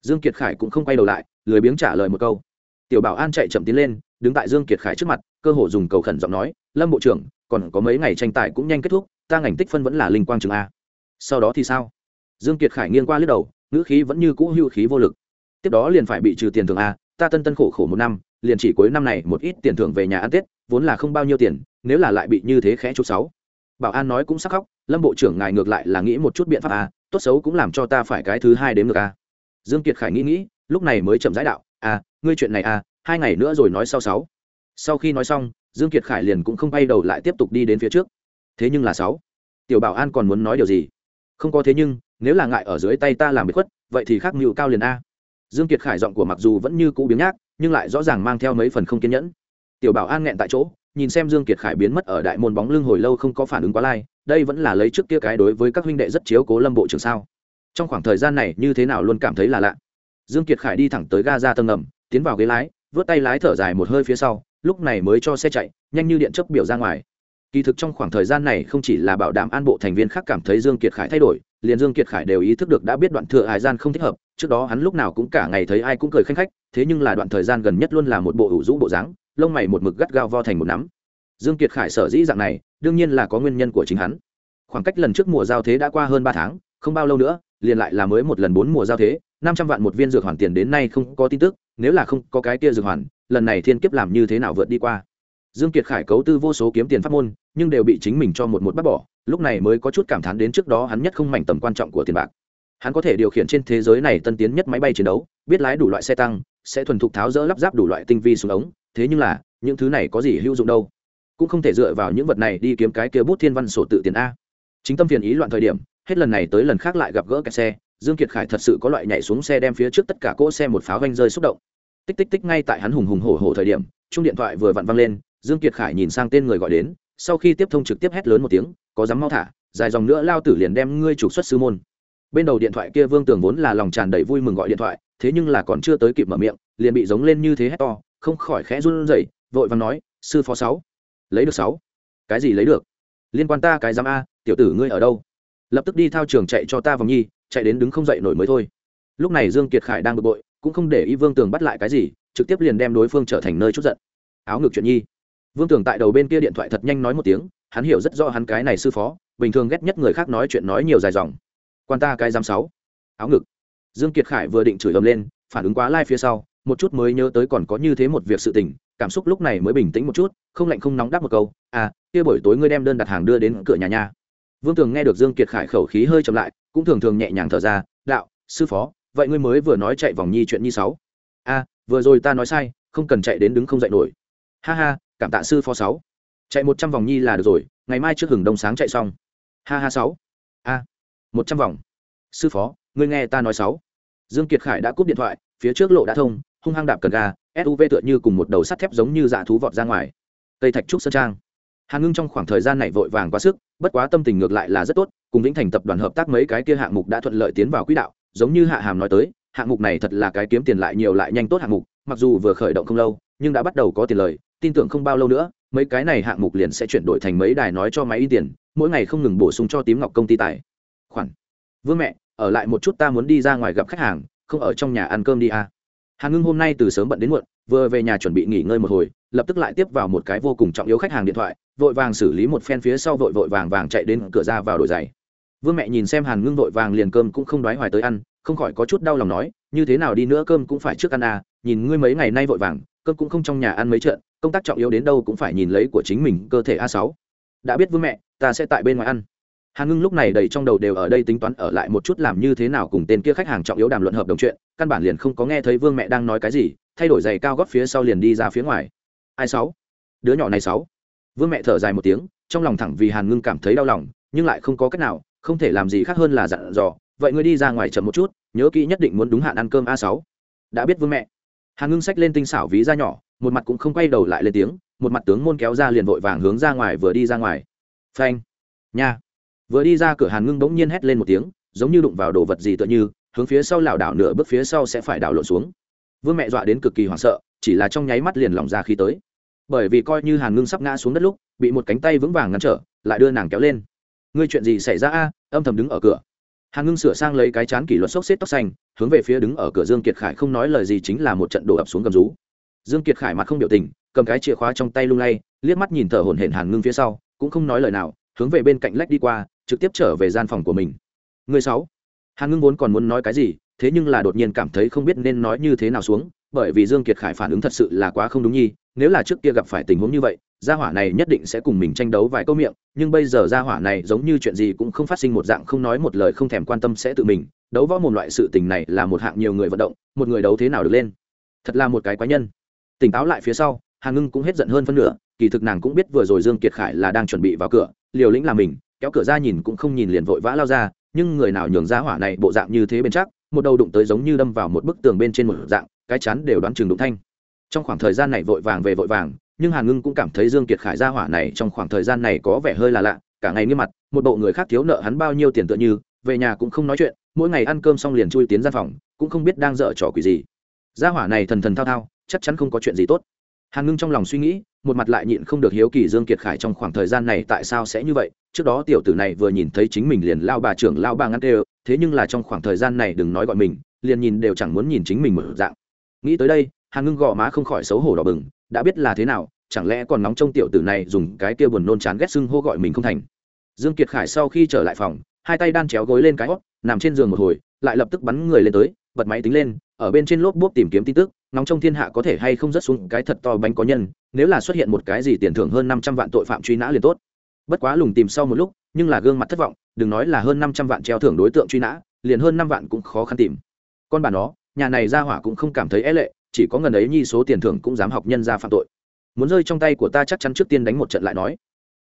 Dương kiệt khải cũng không quay đầu lại, lười biếng trả lời một câu. Tiểu bảo an chạy chậm tiến lên, đứng tại dương kiệt khải trước mặt, cơ hồ dùng cầu khẩn giọng nói, lâm bộ trưởng, còn có mấy ngày tranh tài cũng nhanh kết thúc, ta ngành tích phân vẫn là linh quang trường a. Sau đó thì sao? Dương kiệt khải nghiêng qua lướt đầu, ngữ khí vẫn như cũ hưu khí vô lực. Tiếp đó liền phải bị trừ tiền thưởng a, ta tân tân khổ khổ một năm, liền chỉ cuối năm này một ít tiền thưởng về nhà ăn tết, vốn là không bao nhiêu tiền, nếu là lại bị như thế khẽ chút sáu. Bảo an nói cũng sắc khóc, lâm bộ trưởng, ngài ngược lại là nghĩ một chút biện pháp a, tốt xấu cũng làm cho ta phải cái thứ hai đến ngược a dương kiệt khải nghĩ nghĩ, lúc này mới chậm rãi đạo à ngươi chuyện này à hai ngày nữa rồi nói sau sáu. Sau khi nói xong, dương kiệt khải liền cũng không bay đầu lại tiếp tục đi đến phía trước. Thế nhưng là sáu, tiểu bảo an còn muốn nói điều gì? Không có thế nhưng, nếu là ngại ở dưới tay ta làm bị khuất, vậy thì khác mưu cao liền a. Dương kiệt khải giọng của mặc dù vẫn như cũ biếng nhác, nhưng lại rõ ràng mang theo mấy phần không kiên nhẫn. Tiểu bảo an nghẹn tại chỗ, nhìn xem dương kiệt khải biến mất ở đại môn bóng lưng hồi lâu không có phản ứng quá lai, đây vẫn là lấy trước kia cái đối với các huynh đệ rất chiếu cố lâm bộ trưởng sao? Trong khoảng thời gian này như thế nào luôn cảm thấy là lạ. Dương kiệt khải đi thẳng tới ga ra tầng ngầm, tiến vào ghế lái vớt tay lái thở dài một hơi phía sau, lúc này mới cho xe chạy, nhanh như điện chấp biểu ra ngoài. Kỳ thực trong khoảng thời gian này không chỉ là bảo đảm an bộ thành viên khác cảm thấy dương kiệt khải thay đổi, liền dương kiệt khải đều ý thức được đã biết đoạn thừa hải gian không thích hợp, trước đó hắn lúc nào cũng cả ngày thấy ai cũng cười khanh khách, thế nhưng là đoạn thời gian gần nhất luôn là một bộ ủ rũ bộ dáng, lông mày một mực gắt gao vo thành một nắm. Dương kiệt khải sở dĩ dạng này, đương nhiên là có nguyên nhân của chính hắn. Khoảng cách lần trước mùa giao thế đã qua hơn ba tháng, không bao lâu nữa liền lại là mới một lần bốn mùa giao thế, năm trăm vạn một viên dược hoàn tiền đến nay không có tin tức, nếu là không có cái kia dược hoàn, lần này thiên kiếp làm như thế nào vượt đi qua. Dương kiệt khải cấu tư vô số kiếm tiền pháp môn, nhưng đều bị chính mình cho một một bắt bỏ, lúc này mới có chút cảm thán đến trước đó hắn nhất không mảnh tầm quan trọng của tiền bạc. Hắn có thể điều khiển trên thế giới này tân tiến nhất máy bay chiến đấu, biết lái đủ loại xe tăng, sẽ thuần thục tháo rỡ lắp ráp đủ loại tinh vi súng ống, thế nhưng là, những thứ này có gì hữu dụng đâu? Cũng không thể dựa vào những vật này đi kiếm cái kia bút thiên văn sổ tự tiền a. Chính tâm phiền ý loạn thời điểm hết lần này tới lần khác lại gặp gỡ kẹt xe, dương kiệt khải thật sự có loại nhảy xuống xe đem phía trước tất cả cỗ xe một pháo vanh rơi xúc động. Tích tích tích ngay tại hắn hùng hùng hổ hổ thời điểm chung điện thoại vừa vặn văng lên, dương kiệt khải nhìn sang tên người gọi đến, sau khi tiếp thông trực tiếp hét lớn một tiếng, có dám mau thả, dài dòng nữa lao tử liền đem ngươi trục xuất sư môn. Bên đầu điện thoại kia vương tường vốn là lòng tràn đầy vui mừng gọi điện thoại, thế nhưng là còn chưa tới kịp mở miệng, liền bị giống lên như thế hét to, không khỏi khẽ run rẩy, vội vàng nói, sư phó sáu, lấy được sáu. Cái gì lấy được? Liên quan ta cái giám a, tiểu tử ngươi ở đâu? Lập tức đi thao trường chạy cho ta vòng nhi, chạy đến đứng không dậy nổi mới thôi. Lúc này dương kiệt khải đang bực bội, cũng không để ý vương tường bắt lại cái gì, trực tiếp liền đem đối phương trở thành nơi chút giận. Áo ngực chuyện nhi. Vương tường tại đầu bên kia điện thoại thật nhanh nói một tiếng, hắn hiểu rất rõ hắn cái này sư phó, bình thường ghét nhất người khác nói chuyện nói nhiều dài dòng. Quan ta cái giám sáu. Áo ngực. Dương kiệt khải vừa định chửi ầm lên, phản ứng quá lai phía sau, một chút mới nhớ tới còn có như thế một việc sự tình, cảm xúc lúc này mới bình tĩnh một chút, không lạnh không nóng đáp một câu à kia buổi tối ngươi đem đơn đặt hàng đưa đến cửa nhà nhà vương tường nghe được dương kiệt khải khẩu khí hơi chậm lại, cũng thường thường nhẹ nhàng thở ra, đạo, sư phó, vậy ngươi mới vừa nói chạy vòng nhi chuyện nhi sáu? A, vừa rồi ta nói sai, không cần chạy đến đứng không dậy nổi. Ha ha, cảm tạ sư phó sáu. Chạy một trăm vòng nhi là được rồi, ngày mai trước hừng đông sáng chạy xong. Ha ha sáu. A, một trăm vòng. Sư phó, ngươi nghe ta nói sáu. Dương kiệt khải đã cúp điện thoại, phía trước lộ đã thông, hung hăng đạp cần ga suv tựa như cùng một đầu sắt thép giống như dạ thú vọt ra ngoài. Tây thạch trúc sơn trang hàn ngưng trong khoảng thời gian này vội vàng quá sức, bất quá tâm tình ngược lại là rất tốt, cùng vĩnh thành tập đoàn hợp tác mấy cái kia hạng mục đã thuận lợi tiến vào quỹ đạo, giống như hạ hàm nói tới, hạng mục này thật là cái kiếm tiền lại nhiều lại nhanh tốt hạng mục, mặc dù vừa khởi động không lâu, nhưng đã bắt đầu có tiền lời, tin tưởng không bao lâu nữa, mấy cái này hạng mục liền sẽ chuyển đổi thành mấy đài nói cho máy in tiền, mỗi ngày không ngừng bổ sung cho tím ngọc công ty tài khoản vương mẹ, ở lại một chút ta muốn đi ra ngoài gặp khách hàng, không ở trong nhà ăn cơm đi à. hàn ngưng hôm nay từ sớm bận đến muộn, vừa về nhà chuẩn bị nghỉ ngơi một hồi lập tức lại tiếp vào một cái vô cùng trọng yếu khách hàng điện thoại, vội vàng xử lý một phen phía sau vội vội vàng vàng chạy đến cửa ra vào đổi giày. Vương mẹ nhìn xem hàn ngưng vội vàng liền cơm cũng không đoái hoài tới ăn, không khỏi có chút đau lòng nói, như thế nào đi nữa cơm cũng phải trước ăn à nhìn ngươi mấy ngày nay vội vàng, cơm cũng không trong nhà ăn mấy trận, công tác trọng yếu đến đâu cũng phải nhìn lấy của chính mình cơ thể a sáu. Đã biết vương mẹ, ta sẽ tại bên ngoài ăn. Hàn ngưng lúc này đầy trong đầu đều ở đây tính toán ở lại một chút làm như thế nào cùng tên kia khách hàng trọng yếu đàm luận hợp đồng chuyện, căn bản liền không có nghe thấy vương mẹ đang nói cái gì, thay đổi giày cao gót phía sau liền đi ra phía ngoài ai sáu? Đứa nhỏ này sáu. Vương mẹ thở dài một tiếng, trong lòng thẳng vì hàn ngưng cảm thấy đau lòng, nhưng lại không có cách nào, không thể làm gì khác hơn là dặn dò, vậy ngươi đi ra ngoài chậm một chút, nhớ kỹ nhất định muốn đúng hạn ăn cơm a sáu. Đã biết vương mẹ. Hàn ngưng xách lên tinh xảo ví ra nhỏ, một mặt cũng không quay đầu lại lên tiếng, một mặt tướng môn kéo ra liền vội vàng hướng ra ngoài vừa đi ra ngoài. Phanh. Nha. Vừa đi ra cửa hàn ngưng bỗng nhiên hét lên một tiếng, giống như đụng vào đồ vật gì tựa như, hướng phía sau lảo đảo nửa bước phía sau sẽ phải đảo lộn xuống. Vương mẹ dọa đến cực kỳ hoảng sợ chỉ là trong nháy mắt liền lỏng ra khi tới. Bởi vì coi như hàn ngưng sắp ngã xuống đất lúc, bị một cánh tay vững vàng ngăn trở, lại đưa nàng kéo lên. Ngươi chuyện gì xảy ra a? Âm thầm đứng ở cửa. Hàn ngưng sửa sang lấy cái chán kỷ luật sốc xếp tóc xanh, hướng về phía đứng ở cửa dương kiệt khải không nói lời gì chính là một trận đổ ập xuống gầm rú. Dương kiệt khải mặt không biểu tình, cầm cái chìa khóa trong tay lung lay, liếc mắt nhìn thở hổn hển hàn ngưng phía sau, cũng không nói lời nào, hướng về bên cạnh lách đi qua, trực tiếp trở về gian phòng của mình. Người sáu. Hàn ngưng vốn còn muốn nói cái gì, thế nhưng là đột nhiên cảm thấy không biết nên nói như thế nào xuống bởi vì dương kiệt khải phản ứng thật sự là quá không đúng nhi, nếu là trước kia gặp phải tình huống như vậy, gia hỏa này nhất định sẽ cùng mình tranh đấu vài câu miệng, nhưng bây giờ gia hỏa này giống như chuyện gì cũng không phát sinh một dạng không nói một lời không thèm quan tâm sẽ tự mình, đấu võ một loại sự tình này là một hạng nhiều người vận động, một người đấu thế nào được lên. Thật là một cái quái nhân. Tỉnh táo lại phía sau hàn ngưng cũng hết giận hơn phân nửa, kỳ thực nàng cũng biết vừa rồi dương kiệt khải là đang chuẩn bị vào cửa, liều lĩnh là mình, kéo cửa ra nhìn cũng không nhìn liền vội vã lao ra, nhưng người nào nhường gia hỏa này bộ dạng như thế bên chắc, một đầu đụng tới giống như đâm vào một bức tường bên trên một dạng cái chán đều đoán chừng đụng thanh. Trong khoảng thời gian này vội vàng về vội vàng, nhưng hàn ngưng cũng cảm thấy dương kiệt khải ra hỏa này trong khoảng thời gian này có vẻ hơi là lạ, cả ngày nghiêm mặt, một bộ người khác thiếu nợ hắn bao nhiêu tiền tựa như, về nhà cũng không nói chuyện, mỗi ngày ăn cơm xong liền chui tiến ra phòng, cũng không biết đang dở trò quỷ gì. Gia hỏa này thần thần thao thao, chắc chắn không có chuyện gì tốt. Hàn ngưng trong lòng suy nghĩ, một mặt lại nhịn không được hiếu kỳ dương kiệt khải trong khoảng thời gian này tại sao sẽ như vậy, trước đó tiểu tử này vừa nhìn thấy chính mình liền lao bà trưởng lao bà ngăn đều thế nhưng là trong khoảng thời gian này đừng nói gọi mình, liền nhìn đều chẳng muốn nhìn chính mình mở dạng nghĩ tới đây, hàn ngưng gò má không khỏi xấu hổ đỏ bừng, đã biết là thế nào, chẳng lẽ còn nóng trong tiểu tử này dùng cái kia buồn nôn chán ghét xưng hô gọi mình không thành. Dương kiệt khải sau khi trở lại phòng, hai tay đan chéo gối lên cái hót nằm trên giường một hồi, lại lập tức bắn người lên tới, bật máy tính lên, ở bên trên lốp bốp tìm kiếm tin tức nóng trong thiên hạ có thể hay không rớt xuống cái thật to bánh có nhân, nếu là xuất hiện một cái gì tiền thưởng hơn năm trăm vạn tội phạm truy nã liền tốt. Bất quá lùng tìm sau một lúc, nhưng là gương mặt thất vọng, đừng nói là hơn năm trăm vạn treo thưởng đối tượng truy nã, liền hơn năm vạn cũng khó khăn tìm. Con bà nó nhà này ra hỏa cũng không cảm thấy é lệ, chỉ có ngần ấy nhi số tiền thưởng cũng dám học nhân ra phạm tội. Muốn rơi trong tay của ta chắc chắn trước tiên đánh một trận lại nói.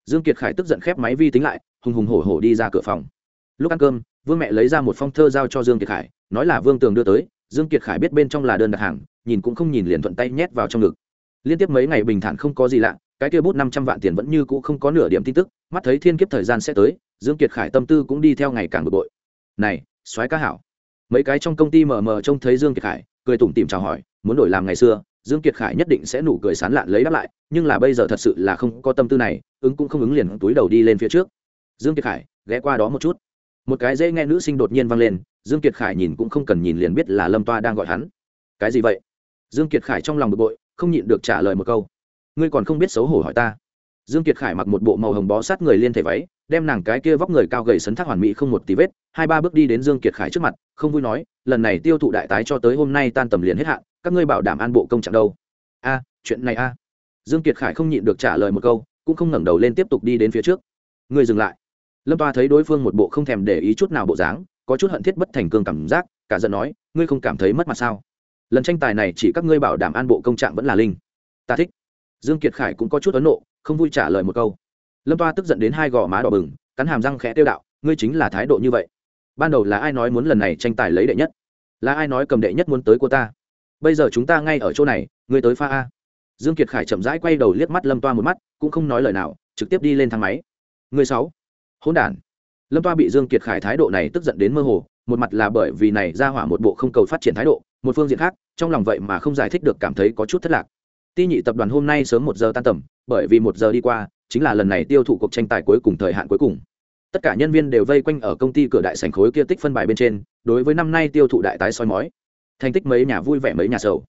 Dương kiệt khải tức giận khép máy vi tính lại, hùng hùng hổ hổ đi ra cửa phòng. Lúc ăn cơm, vương mẹ lấy ra một phong thơ giao cho dương kiệt khải, nói là vương tường đưa tới, dương kiệt khải biết bên trong là đơn đặt hàng, nhìn cũng không nhìn liền thuận tay nhét vào trong ngực. Liên tiếp mấy ngày bình thản không có gì lạ, cái kia bút năm trăm vạn tiền vẫn như cũ không có nửa điểm tin tức, mắt thấy thiên kiếp thời gian sẽ tới, dương kiệt khải tâm tư cũng đi theo ngày càng bực bội. Này, soái ca hảo mấy cái trong công ty mờ mờ trông thấy dương kiệt khải, cười tủm tỉm chào hỏi, muốn đổi làm ngày xưa, dương kiệt khải nhất định sẽ nụ cười sán lạn lấy đáp lại, nhưng là bây giờ thật sự là không có tâm tư này, ứng cũng không ứng liền túi đầu đi lên phía trước. Dương kiệt khải ghé qua đó một chút. Một cái dễ nghe nữ sinh đột nhiên vang lên, dương kiệt khải nhìn cũng không cần nhìn liền biết là lâm toa đang gọi hắn. Cái gì vậy? Dương kiệt khải trong lòng bực bội, không nhịn được trả lời một câu. Ngươi còn không biết xấu hổ hỏi ta dương kiệt khải mặc một bộ màu hồng bó sát người liên thể váy, đem nàng cái kia vóc người cao gầy sấn thác hoàn mỹ không một tí vết, hai ba bước đi đến dương kiệt khải trước mặt, không vui nói, lần này tiêu thụ đại tái cho tới hôm nay tan tầm liền hết hạn, các ngươi bảo đảm an bộ công trạng đâu? A, chuyện này a. Dương kiệt khải không nhịn được trả lời một câu, cũng không ngẩng đầu lên tiếp tục đi đến phía trước. Ngươi dừng lại. Lâm toa thấy đối phương một bộ không thèm để ý chút nào bộ dáng, có chút hận thiết bất thành cương cảm giác, cả giận nói, ngươi không cảm thấy mất mặt sao? Lần tranh tài này chỉ các ngươi bảo đảm an bộ công trạng vẫn là linh. Ta thích. Dương kiệt khải cũng có chút ấn nộ không vui trả lời một câu. Lâm toa tức giận đến hai gò má đỏ bừng, cắn hàm răng khẽ tiêu đạo, ngươi chính là thái độ như vậy. Ban đầu là ai nói muốn lần này tranh tài lấy đệ nhất? Là ai nói cầm đệ nhất muốn tới của ta? Bây giờ chúng ta ngay ở chỗ này, ngươi tới pha a. Dương kiệt khải chậm rãi quay đầu liếc mắt lâm toa một mắt, cũng không nói lời nào, trực tiếp đi lên thang máy. Người sáu, hỗn đản. Lâm toa bị dương kiệt khải thái độ này tức giận đến mơ hồ, một mặt là bởi vì này ra hỏa một bộ không cầu phát triển thái độ, một phương diện khác, trong lòng vậy mà không giải thích được cảm thấy có chút thất lạc. Ti nhị tập đoàn hôm nay sớm một giờ tan tầm bởi vì một giờ đi qua, chính là lần này tiêu thụ cuộc tranh tài cuối cùng thời hạn cuối cùng. Tất cả nhân viên đều vây quanh ở công ty cửa đại sảnh khối kia tích phân bài bên trên, đối với năm nay tiêu thụ đại tái soi mói. Thành tích mấy nhà vui vẻ mấy nhà sầu.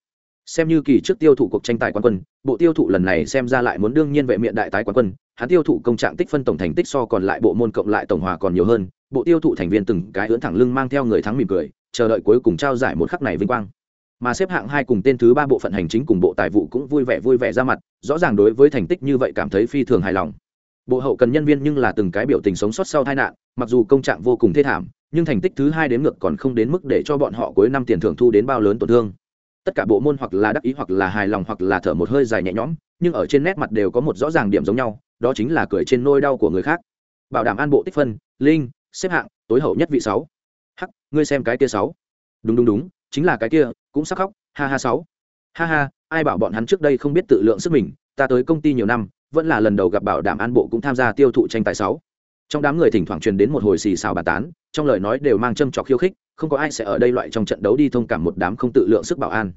Xem như kỳ trước tiêu thụ cuộc tranh tài quán quân, bộ tiêu thụ lần này xem ra lại muốn đương nhiên vệ miệng đại tái quán quân, hắn tiêu thụ công trạng tích phân tổng thành tích so còn lại bộ môn cộng lại tổng hòa còn nhiều hơn, bộ tiêu thụ thành viên từng cái hướng thẳng lưng mang theo người thắng mỉm cười, chờ đợi cuối cùng trao giải một khắc này vinh quang mà xếp hạng hai cùng tên thứ ba bộ phận hành chính cùng bộ tài vụ cũng vui vẻ vui vẻ ra mặt, rõ ràng đối với thành tích như vậy cảm thấy phi thường hài lòng. Bộ hậu cần nhân viên nhưng là từng cái biểu tình sống sót sau tai nạn, mặc dù công trạng vô cùng thê thảm, nhưng thành tích thứ hai đến ngược còn không đến mức để cho bọn họ cuối năm tiền thưởng thu đến bao lớn tổn thương. Tất cả bộ môn hoặc là đắc ý hoặc là hài lòng hoặc là thở một hơi dài nhẹ nhõm, nhưng ở trên nét mặt đều có một rõ ràng điểm giống nhau, đó chính là cười trên nôi đau của người khác. Bảo đảm an bộ tích phân, linh, xếp hạng, tối hậu nhất vị sáu. Hắc, ngươi xem cái tia sáu. Đúng đúng đúng chính là cái kia, cũng sắc khóc, ha ha sáu. Ha ha, ai bảo bọn hắn trước đây không biết tự lượng sức mình, ta tới công ty nhiều năm, vẫn là lần đầu gặp bảo đảm an bộ cũng tham gia tiêu thụ tranh tài sáu. Trong đám người thỉnh thoảng truyền đến một hồi xì xào bàn tán, trong lời nói đều mang châm trọc khiêu khích, không có ai sẽ ở đây loại trong trận đấu đi thông cảm một đám không tự lượng sức bảo an.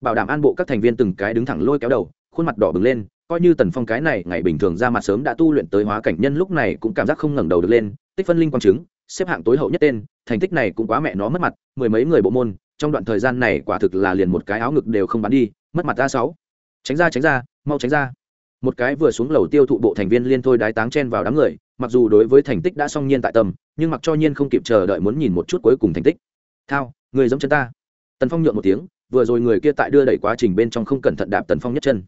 Bảo đảm an bộ các thành viên từng cái đứng thẳng lôi kéo đầu, khuôn mặt đỏ bừng lên, coi như tần phong cái này ngày bình thường ra mặt sớm đã tu luyện tới hóa cảnh nhân lúc này cũng cảm giác không ngẩng đầu được lên, tích phân linh quang chứng, xếp hạng tối hậu nhất tên, thành tích này cũng quá mẹ nó mất mặt, mười mấy người bộ môn trong đoạn thời gian này quả thực là liền một cái áo ngực đều không bán đi, mất mặt a sáu. Tránh ra tránh ra, mau tránh ra. Một cái vừa xuống lầu tiêu thụ bộ thành viên liên thôi đái táng chen vào đám người, mặc dù đối với thành tích đã song nhiên tại tâm nhưng mặc cho nhiên không kịp chờ đợi muốn nhìn một chút cuối cùng thành tích. Thao, người giống chân ta. Tần phong nhượng một tiếng, vừa rồi người kia tại đưa đẩy quá trình bên trong không cẩn thận đạp tần phong nhất chân.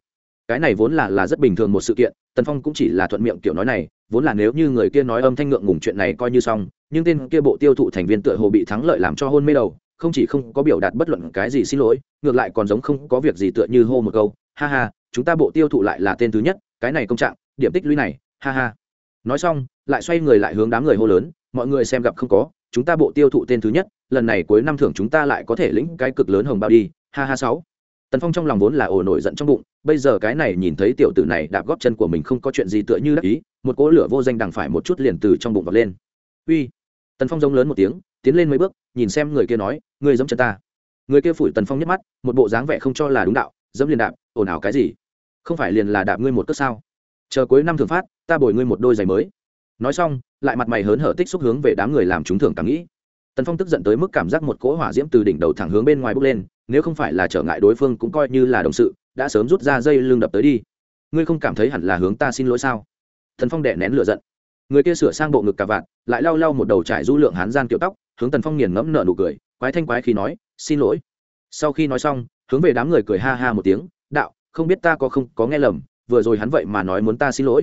Cái này vốn là là rất bình thường một sự kiện, tần phong cũng chỉ là thuận miệng kiểu nói này, vốn là nếu như người kia nói âm thanh ngượng ngùng chuyện này coi như xong, nhưng tên kia bộ tiêu thụ thành viên tựa hồ bị thắng lợi làm cho hôn mê đầu không chỉ không có biểu đạt bất luận cái gì xin lỗi, ngược lại còn giống không có việc gì tựa như hô một câu, ha ha, chúng ta bộ tiêu thụ lại là tên thứ nhất, cái này công trạng, điểm tích lũy này, ha ha. Nói xong, lại xoay người lại hướng đám người hô lớn, mọi người xem gặp không có, chúng ta bộ tiêu thụ tên thứ nhất, lần này cuối năm thưởng chúng ta lại có thể lĩnh cái cực lớn hồng bao đi, ha ha sáu. Tần phong trong lòng vốn là ồ nổi giận trong bụng, bây giờ cái này nhìn thấy tiểu tử này đạp góp chân của mình không có chuyện gì tựa như đắc ý, một cỗ lửa vô danh đằng phải một chút liền từ trong bụng vọt lên. Uy. Tần phong giống lớn một tiếng tiến lên mấy bước, nhìn xem người kia nói người giống chân ta. Người kia phủi tần phong nhấc mắt, một bộ dáng vẻ không cho là đúng đạo, dẫm liền đạp, ồn ào cái gì? Không phải liền là đạp ngươi một cất sao? Chờ cuối năm thường phát, ta bồi ngươi một đôi giày mới. Nói xong, lại mặt mày hớn hở tích xúc hướng về đám người làm chúng thường cảm nghĩ. Tần phong tức giận tới mức cảm giác một cỗ hỏa diễm từ đỉnh đầu thẳng hướng bên ngoài bốc lên, nếu không phải là trở ngại đối phương cũng coi như là đồng sự, đã sớm rút ra dây lưng đập tới đi. Ngươi không cảm thấy hẳn là hướng ta xin lỗi sao? Tần phong đệ nén lửa giận người kia sửa sang bộ ngực cà vạt, lại lau lau một đầu trải du lượng hán gian kiểu tóc, hướng tần phong nghiền ngẫm nợ nụ cười, quái thanh quái khi nói, xin lỗi. Sau khi nói xong, hướng về đám người cười ha ha một tiếng, đạo, không biết ta có không, có nghe lầm, vừa rồi hắn vậy mà nói muốn ta xin lỗi.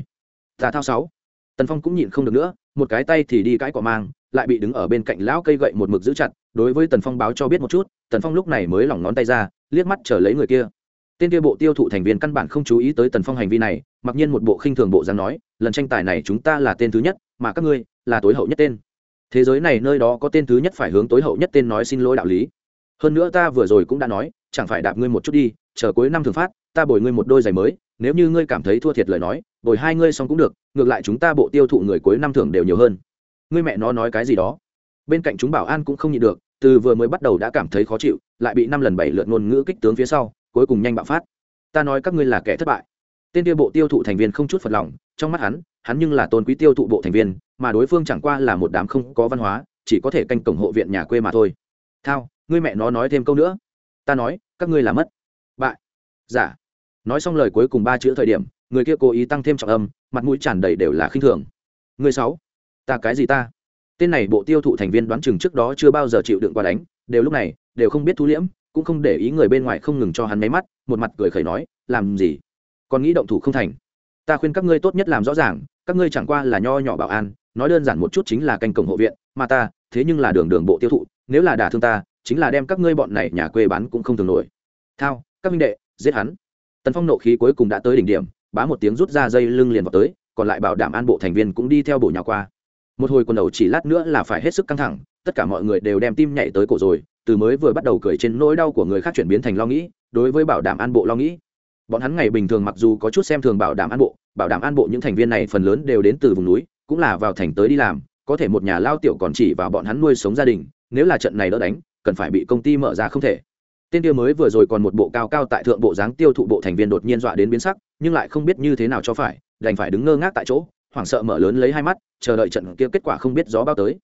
Ta thao sáu. Tần phong cũng nhịn không được nữa, một cái tay thì đi cãi quả mang, lại bị đứng ở bên cạnh lão cây gậy một mực giữ chặt, đối với tần phong báo cho biết một chút, tần phong lúc này mới lỏng ngón tay ra, liếc mắt chờ lấy người kia tên kia bộ tiêu thụ thành viên căn bản không chú ý tới tần phong hành vi này, mặc nhiên một bộ khinh thường bộ dáng nói, lần tranh tài này chúng ta là tên thứ nhất, mà các ngươi là tối hậu nhất tên. Thế giới này nơi đó có tên thứ nhất phải hướng tối hậu nhất tên nói xin lỗi đạo lý. Hơn nữa ta vừa rồi cũng đã nói, chẳng phải đạp ngươi một chút đi, chờ cuối năm thường phát, ta bồi ngươi một đôi giày mới, nếu như ngươi cảm thấy thua thiệt lời nói, bồi hai ngươi xong cũng được, ngược lại chúng ta bộ tiêu thụ người cuối năm thưởng đều nhiều hơn. Ngươi mẹ nó nói cái gì đó. Bên cạnh chúng bảo an cũng không nhịn được, từ vừa mới bắt đầu đã cảm thấy khó chịu, lại bị năm lần bảy lượt ngôn ngữ kích tướng phía sau cuối cùng nhanh bạo phát. Ta nói các ngươi là kẻ thất bại. Tên kia bộ tiêu thụ thành viên không chút phật lòng, trong mắt hắn hắn nhưng là tôn quý tiêu thụ bộ thành viên, mà đối phương chẳng qua là một đám không có văn hóa, chỉ có thể canh cổng hộ viện nhà quê mà thôi. Thao, ngươi mẹ nó nói thêm câu nữa. Ta nói, các ngươi là mất. Bại. Giả. Nói xong lời cuối cùng ba chữ thời điểm, người kia cố ý tăng thêm trọng âm, mặt mũi tràn đầy đều là khinh thường. Người sáu. Ta cái gì ta? Tên này bộ tiêu thụ thành viên đoán chừng trước đó chưa bao giờ chịu đựng qua đánh, đều lúc này, đều không biết thu liễm cũng không để ý người bên ngoài không ngừng cho hắn máy mắt, một mặt cười khẩy nói, làm gì? Còn nghĩ động thủ không thành. Ta khuyên các ngươi tốt nhất làm rõ ràng, các ngươi chẳng qua là nho nhỏ bảo an, nói đơn giản một chút chính là canh cổng hộ viện, mà ta, thế nhưng là đường đường bộ tiêu thụ, nếu là đả thương ta, chính là đem các ngươi bọn này nhà quê bán cũng không thường nổi. Thao, các minh đệ, giết hắn. Tần phong nộ khí cuối cùng đã tới đỉnh điểm, bá một tiếng rút ra dây lưng liền vào tới, còn lại bảo đảm an bộ thành viên cũng đi theo bộ nhà qua. Một hồi quần đầu chỉ lát nữa là phải hết sức căng thẳng, tất cả mọi người đều đem tim nhảy tới cổ rồi từ mới vừa bắt đầu cười trên nỗi đau của người khác chuyển biến thành lo nghĩ, đối với bảo đảm an bộ lo nghĩ. Bọn hắn ngày bình thường mặc dù có chút xem thường bảo đảm an bộ, bảo đảm an bộ những thành viên này phần lớn đều đến từ vùng núi, cũng là vào thành tới đi làm, có thể một nhà lao tiểu còn chỉ vào bọn hắn nuôi sống gia đình, nếu là trận này đỡ đánh, cần phải bị công ty mở ra không thể. Tên tiêu mới vừa rồi còn một bộ cao cao tại thượng bộ dáng tiêu thụ bộ thành viên đột nhiên dọa đến biến sắc, nhưng lại không biết như thế nào cho phải, đành phải đứng ngơ ngác tại chỗ, hoảng sợ mở lớn lấy hai mắt, chờ đợi trận kia kết quả không biết gió bao tới.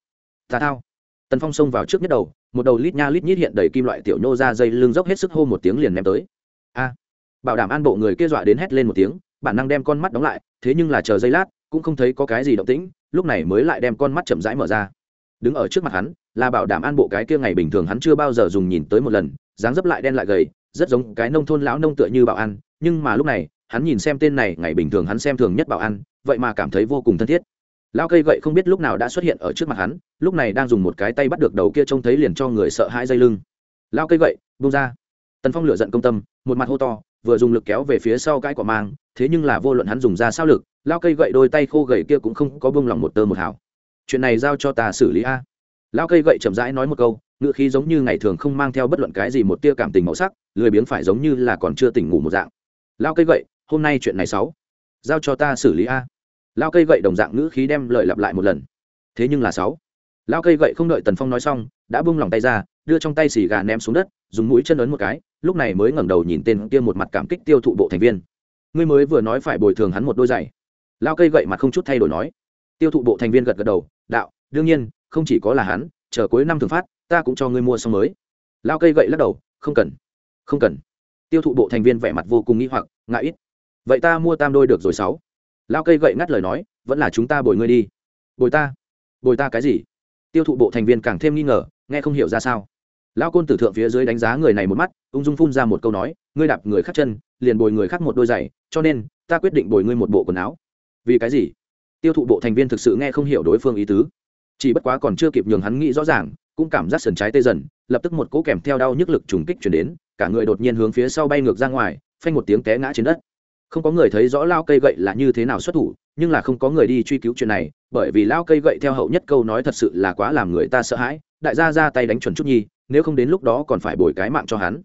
Tà thao. Tần phong xông vào trước nhất đầu một đầu lít nha lít nhít hiện đầy kim loại tiểu nhô ra dây lưng dốc hết sức hô một tiếng liền ném tới. A! Bảo đảm an bộ người kia dọa đến hét lên một tiếng, bản năng đem con mắt đóng lại, thế nhưng là chờ giây lát, cũng không thấy có cái gì động tĩnh, lúc này mới lại đem con mắt chậm rãi mở ra. Đứng ở trước mặt hắn, là bảo đảm an bộ cái kia ngày bình thường hắn chưa bao giờ dùng nhìn tới một lần, dáng dấp lại đen lại gầy, rất giống cái nông thôn lão nông tựa như bảo an, nhưng mà lúc này, hắn nhìn xem tên này, ngày bình thường hắn xem thường nhất bảo an, vậy mà cảm thấy vô cùng thân thiết lao cây gậy không biết lúc nào đã xuất hiện ở trước mặt hắn, lúc này đang dùng một cái tay bắt được đầu kia trông thấy liền cho người sợ hãi dây lưng. Lao cây gậy bung ra. Tần phong lửa giận công tâm, một mặt hô to, vừa dùng lực kéo về phía sau cái quả mang, thế nhưng là vô luận hắn dùng ra sao lực lao cây gậy đôi tay khô gậy kia cũng không có bông lòng một tơ một hào. Chuyện này giao cho ta xử lý a. Lao cây gậy chậm rãi nói một câu ngựa khí giống như ngày thường không mang theo bất luận cái gì một tia cảm tình màu sắc, lười biếng phải giống như là còn chưa tỉnh ngủ một dạng. Lao cây gậy, hôm nay chuyện này sáu, giao cho ta xử lý a lao cây gậy đồng dạng ngữ khí đem lời lặp lại một lần. Thế nhưng là sáu. Lao cây gậy không đợi tần phong nói xong, đã bung lòng tay ra, đưa trong tay xì gà ném xuống đất, dùng mũi chân ấn một cái, lúc này mới ngẩng đầu nhìn tên kia một mặt cảm kích tiêu thụ bộ thành viên. Ngươi mới vừa nói phải bồi thường hắn một đôi giày. Lao cây gậy mặt không chút thay đổi nói. Tiêu thụ bộ thành viên gật gật đầu, đạo, đương nhiên, không chỉ có là hắn, chờ cuối năm thường phát, ta cũng cho ngươi mua xong mới. Lao cây gậy lắc đầu, không cần không cần. Tiêu thụ bộ thành viên vẻ mặt vô cùng nghĩ hoặc, ngại ít. Vậy ta mua tam đôi được rồi sáu lao cây gậy ngắt lời nói, vẫn là chúng ta bồi ngươi đi. Bồi ta? Bồi ta cái gì? Tiêu thụ bộ thành viên càng thêm nghi ngờ, nghe không hiểu ra sao. Lao côn tử thượng phía dưới đánh giá người này một mắt, ung dung phun ra một câu nói, ngươi đạp người khác chân, liền bồi người khác một đôi giày, cho nên, ta quyết định bồi ngươi một bộ quần áo. Vì cái gì? Tiêu thụ bộ thành viên thực sự nghe không hiểu đối phương ý tứ. Chỉ bất quá còn chưa kịp nhường hắn nghĩ rõ ràng, cũng cảm giác sần trái tê dần, lập tức một cỗ kèm theo đau nhức lực trùng kích chuyển đến, cả người đột nhiên hướng phía sau bay ngược ra ngoài, phanh một tiếng té ngã trên đất không có người thấy rõ lao cây gậy là như thế nào xuất thủ, nhưng là không có người đi truy cứu chuyện này, bởi vì lao cây gậy theo hậu nhất câu nói thật sự là quá làm người ta sợ hãi, đại gia ra tay đánh chuẩn chút nhi, nếu không đến lúc đó còn phải bồi cái mạng cho hắn.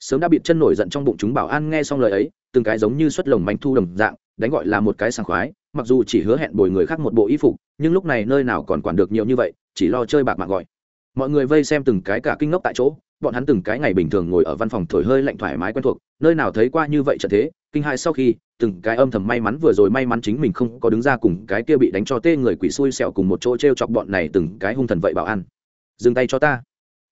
Sớm đã bị chân nổi giận trong bụng chúng bảo an nghe xong lời ấy, từng cái giống như xuất lồng manh thu đồng dạng, đánh gọi là một cái sảng khoái, mặc dù chỉ hứa hẹn bồi người khác một bộ y phục, nhưng lúc này nơi nào còn quản được nhiều như vậy, chỉ lo chơi bạc mạng gọi. Mọi người vây xem từng cái cả kinh ngốc tại chỗ, bọn hắn từng cái ngày bình thường ngồi ở văn phòng thổi hơi lạnh thoải mái quen thuộc, nơi nào thấy qua như vậy trận thế kinh hại sau khi, từng cái âm thầm may mắn vừa rồi may mắn chính mình không có đứng ra cùng cái kia bị đánh cho tê người quỷ xui xẹo cùng một chỗ t r e o chọc bọn này từng cái hung thần vậy bảo ăn dừng tay cho ta.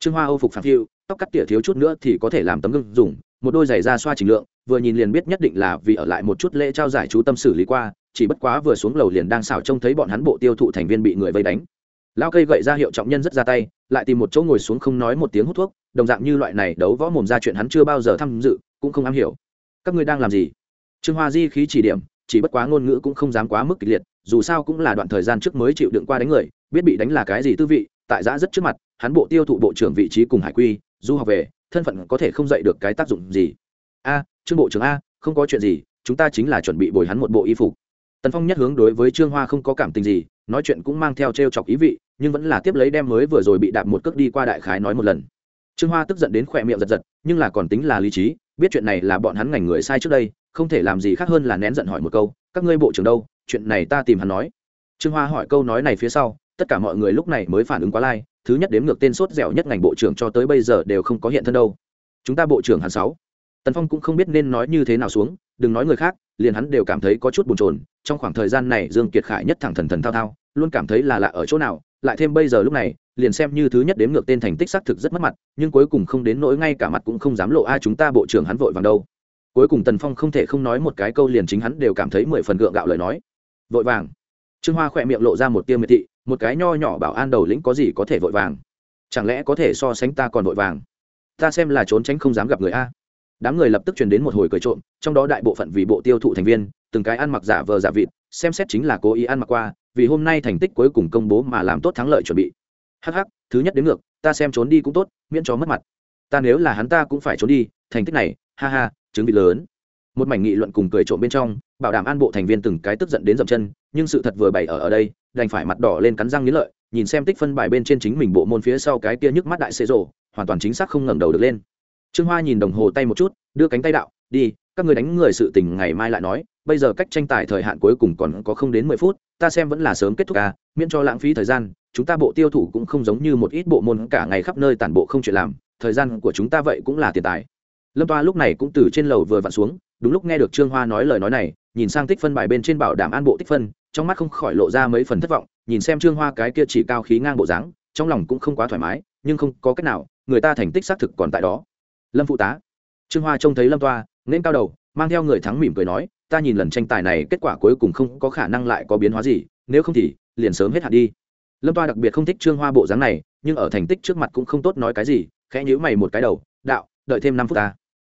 Trương hoa âu phục phản phiu, tóc cắt tỉa thiếu chút nữa thì có thể làm tấm gương dùng, một đôi giày da xoa trình lượng, vừa nhìn liền biết nhất định là vì ở lại một chút lễ trao giải chú tâm xử lý qua, chỉ bất quá vừa xuống lầu liền đang xảo trông thấy bọn hắn bộ tiêu thụ thành viên bị người vây đánh. Lao cây gậy ra hiệu trọng nhân rất ra tay, lại tìm một chỗ ngồi xuống không nói một tiếng hút thuốc, đồng dạng như loại này đấu võ mồm ra chuyện hắn chưa bao giờ tham dự, cũng không am hiểu các ngươi đang làm gì? Trương hoa di khí chỉ điểm, chỉ bất quá ngôn ngữ cũng không dám quá mức kịch liệt, dù sao cũng là đoạn thời gian trước mới chịu đựng qua đánh người, biết bị đánh là cái gì tư vị, tại giã rất trước mặt, hắn bộ tiêu thụ bộ trưởng vị trí cùng hải quy, du học về, thân phận có thể không dạy được cái tác dụng gì. A, trương bộ trưởng a, không có chuyện gì, chúng ta chính là chuẩn bị bồi hắn một bộ y phục. Tần phong nhất hướng đối với trương hoa không có cảm tình gì, nói chuyện cũng mang theo t r e o chọc ý vị, nhưng vẫn là tiếp lấy đem mới vừa rồi bị đạp một cước đi qua đại khái nói một lần. Trương hoa tức giận đến khỏe miệng giật giật, nhưng là còn tính là lý trí biết chuyện này là bọn hắn ngành người sai trước đây, không thể làm gì khác hơn là nén giận hỏi một câu, các ngươi bộ trưởng đâu? Chuyện này ta tìm hắn nói. Trương hoa hỏi câu nói này phía sau, tất cả mọi người lúc này mới phản ứng quá lai, thứ nhất đếm ngược tên sốt dẻo nhất ngành bộ trưởng cho tới bây giờ đều không có hiện thân đâu. Chúng ta bộ trưởng hắn sáu. Tần phong cũng không biết nên nói như thế nào xuống, đừng nói người khác, liền hắn đều cảm thấy có chút bồn chồn. Trong khoảng thời gian này dương kiệt khải nhất thẳng thần thần thao thao, luôn cảm thấy là lạ ở chỗ nào, lại thêm bây giờ lúc này liền xem như thứ nhất đếm ngược tên thành tích xác thực rất mất mặt, nhưng cuối cùng không đến nỗi ngay cả mặt cũng không dám lộ ai chúng ta bộ trưởng hắn vội vàng đâu. Cuối cùng tần phong không thể không nói một cái câu liền chính hắn đều cảm thấy mười phần gượng gạo lời nói. Vội vàng. Trương hoa khỏe miệng lộ ra một tiêu miệt thị, một cái nho nhỏ bảo an đầu lĩnh có gì có thể vội vàng? Chẳng lẽ có thể so sánh ta còn vội vàng? Ta xem là trốn tránh không dám gặp người a. Đám người lập tức truyền đến một hồi cười trộm, trong đó đại bộ phận vì bộ tiêu thụ thành viên, từng cái ăn mặc giả vờ giả vịt, xem xét chính là cố ý ăn mặc qua, vì hôm nay thành tích cuối cùng công bố mà làm tốt thắng lợi chuẩn bị hắc hắc, thứ nhất đến ngược, ta xem trốn đi cũng tốt, miễn cho mất mặt. Ta nếu là hắn ta cũng phải trốn đi, thành tích này, ha ha, chứng bị lớn. Một mảnh nghị luận cùng cười trộm bên trong, bảo đảm an bộ thành viên từng cái tức giận đến dậm chân, nhưng sự thật vừa bày ở ở đây, đành phải mặt đỏ lên cắn răng nghĩ lợi, nhìn xem tích phân bài bên trên chính mình bộ môn phía sau cái kia nhức mắt đại xế rộ hoàn toàn chính xác không ngẩng đầu được lên. Trương hoa nhìn đồng hồ tay một chút, đưa cánh tay đạo, đi, các người đánh người sự tình ngày mai lại nói, bây giờ cách tranh tài thời hạn cuối cùng còn có không đến mười phút, ta xem vẫn là sớm kết thúc à miễn cho lãng phí thời gian chúng ta bộ tiêu thụ cũng không giống như một ít bộ môn cả ngày khắp nơi tản bộ không chuyện làm, thời gian của chúng ta vậy cũng là tiền tài. Lâm toa lúc này cũng từ trên lầu vừa vặn xuống, đúng lúc nghe được trương hoa nói lời nói này, nhìn sang tích phân bài bên trên bảo đảm an bộ tích phân, trong mắt không khỏi lộ ra mấy phần thất vọng, nhìn xem trương hoa cái kia chỉ cao khí ngang bộ dáng, trong lòng cũng không quá thoải mái, nhưng không có cách nào, người ta thành tích xác thực còn tại đó. Lâm phụ tá. Trương hoa trông thấy lâm toa nên cao đầu, mang theo người thắng mỉm cười nói, ta nhìn lần tranh tài này kết quả cuối cùng không có khả năng lại có biến hóa gì, nếu không thì liền sớm hết hạn đi lâm toa đặc biệt không thích trương hoa bộ dáng này, nhưng ở thành tích trước mặt cũng không tốt nói cái gì, khẽ nhíu mày một cái đầu, đạo, đợi thêm năm phút ta.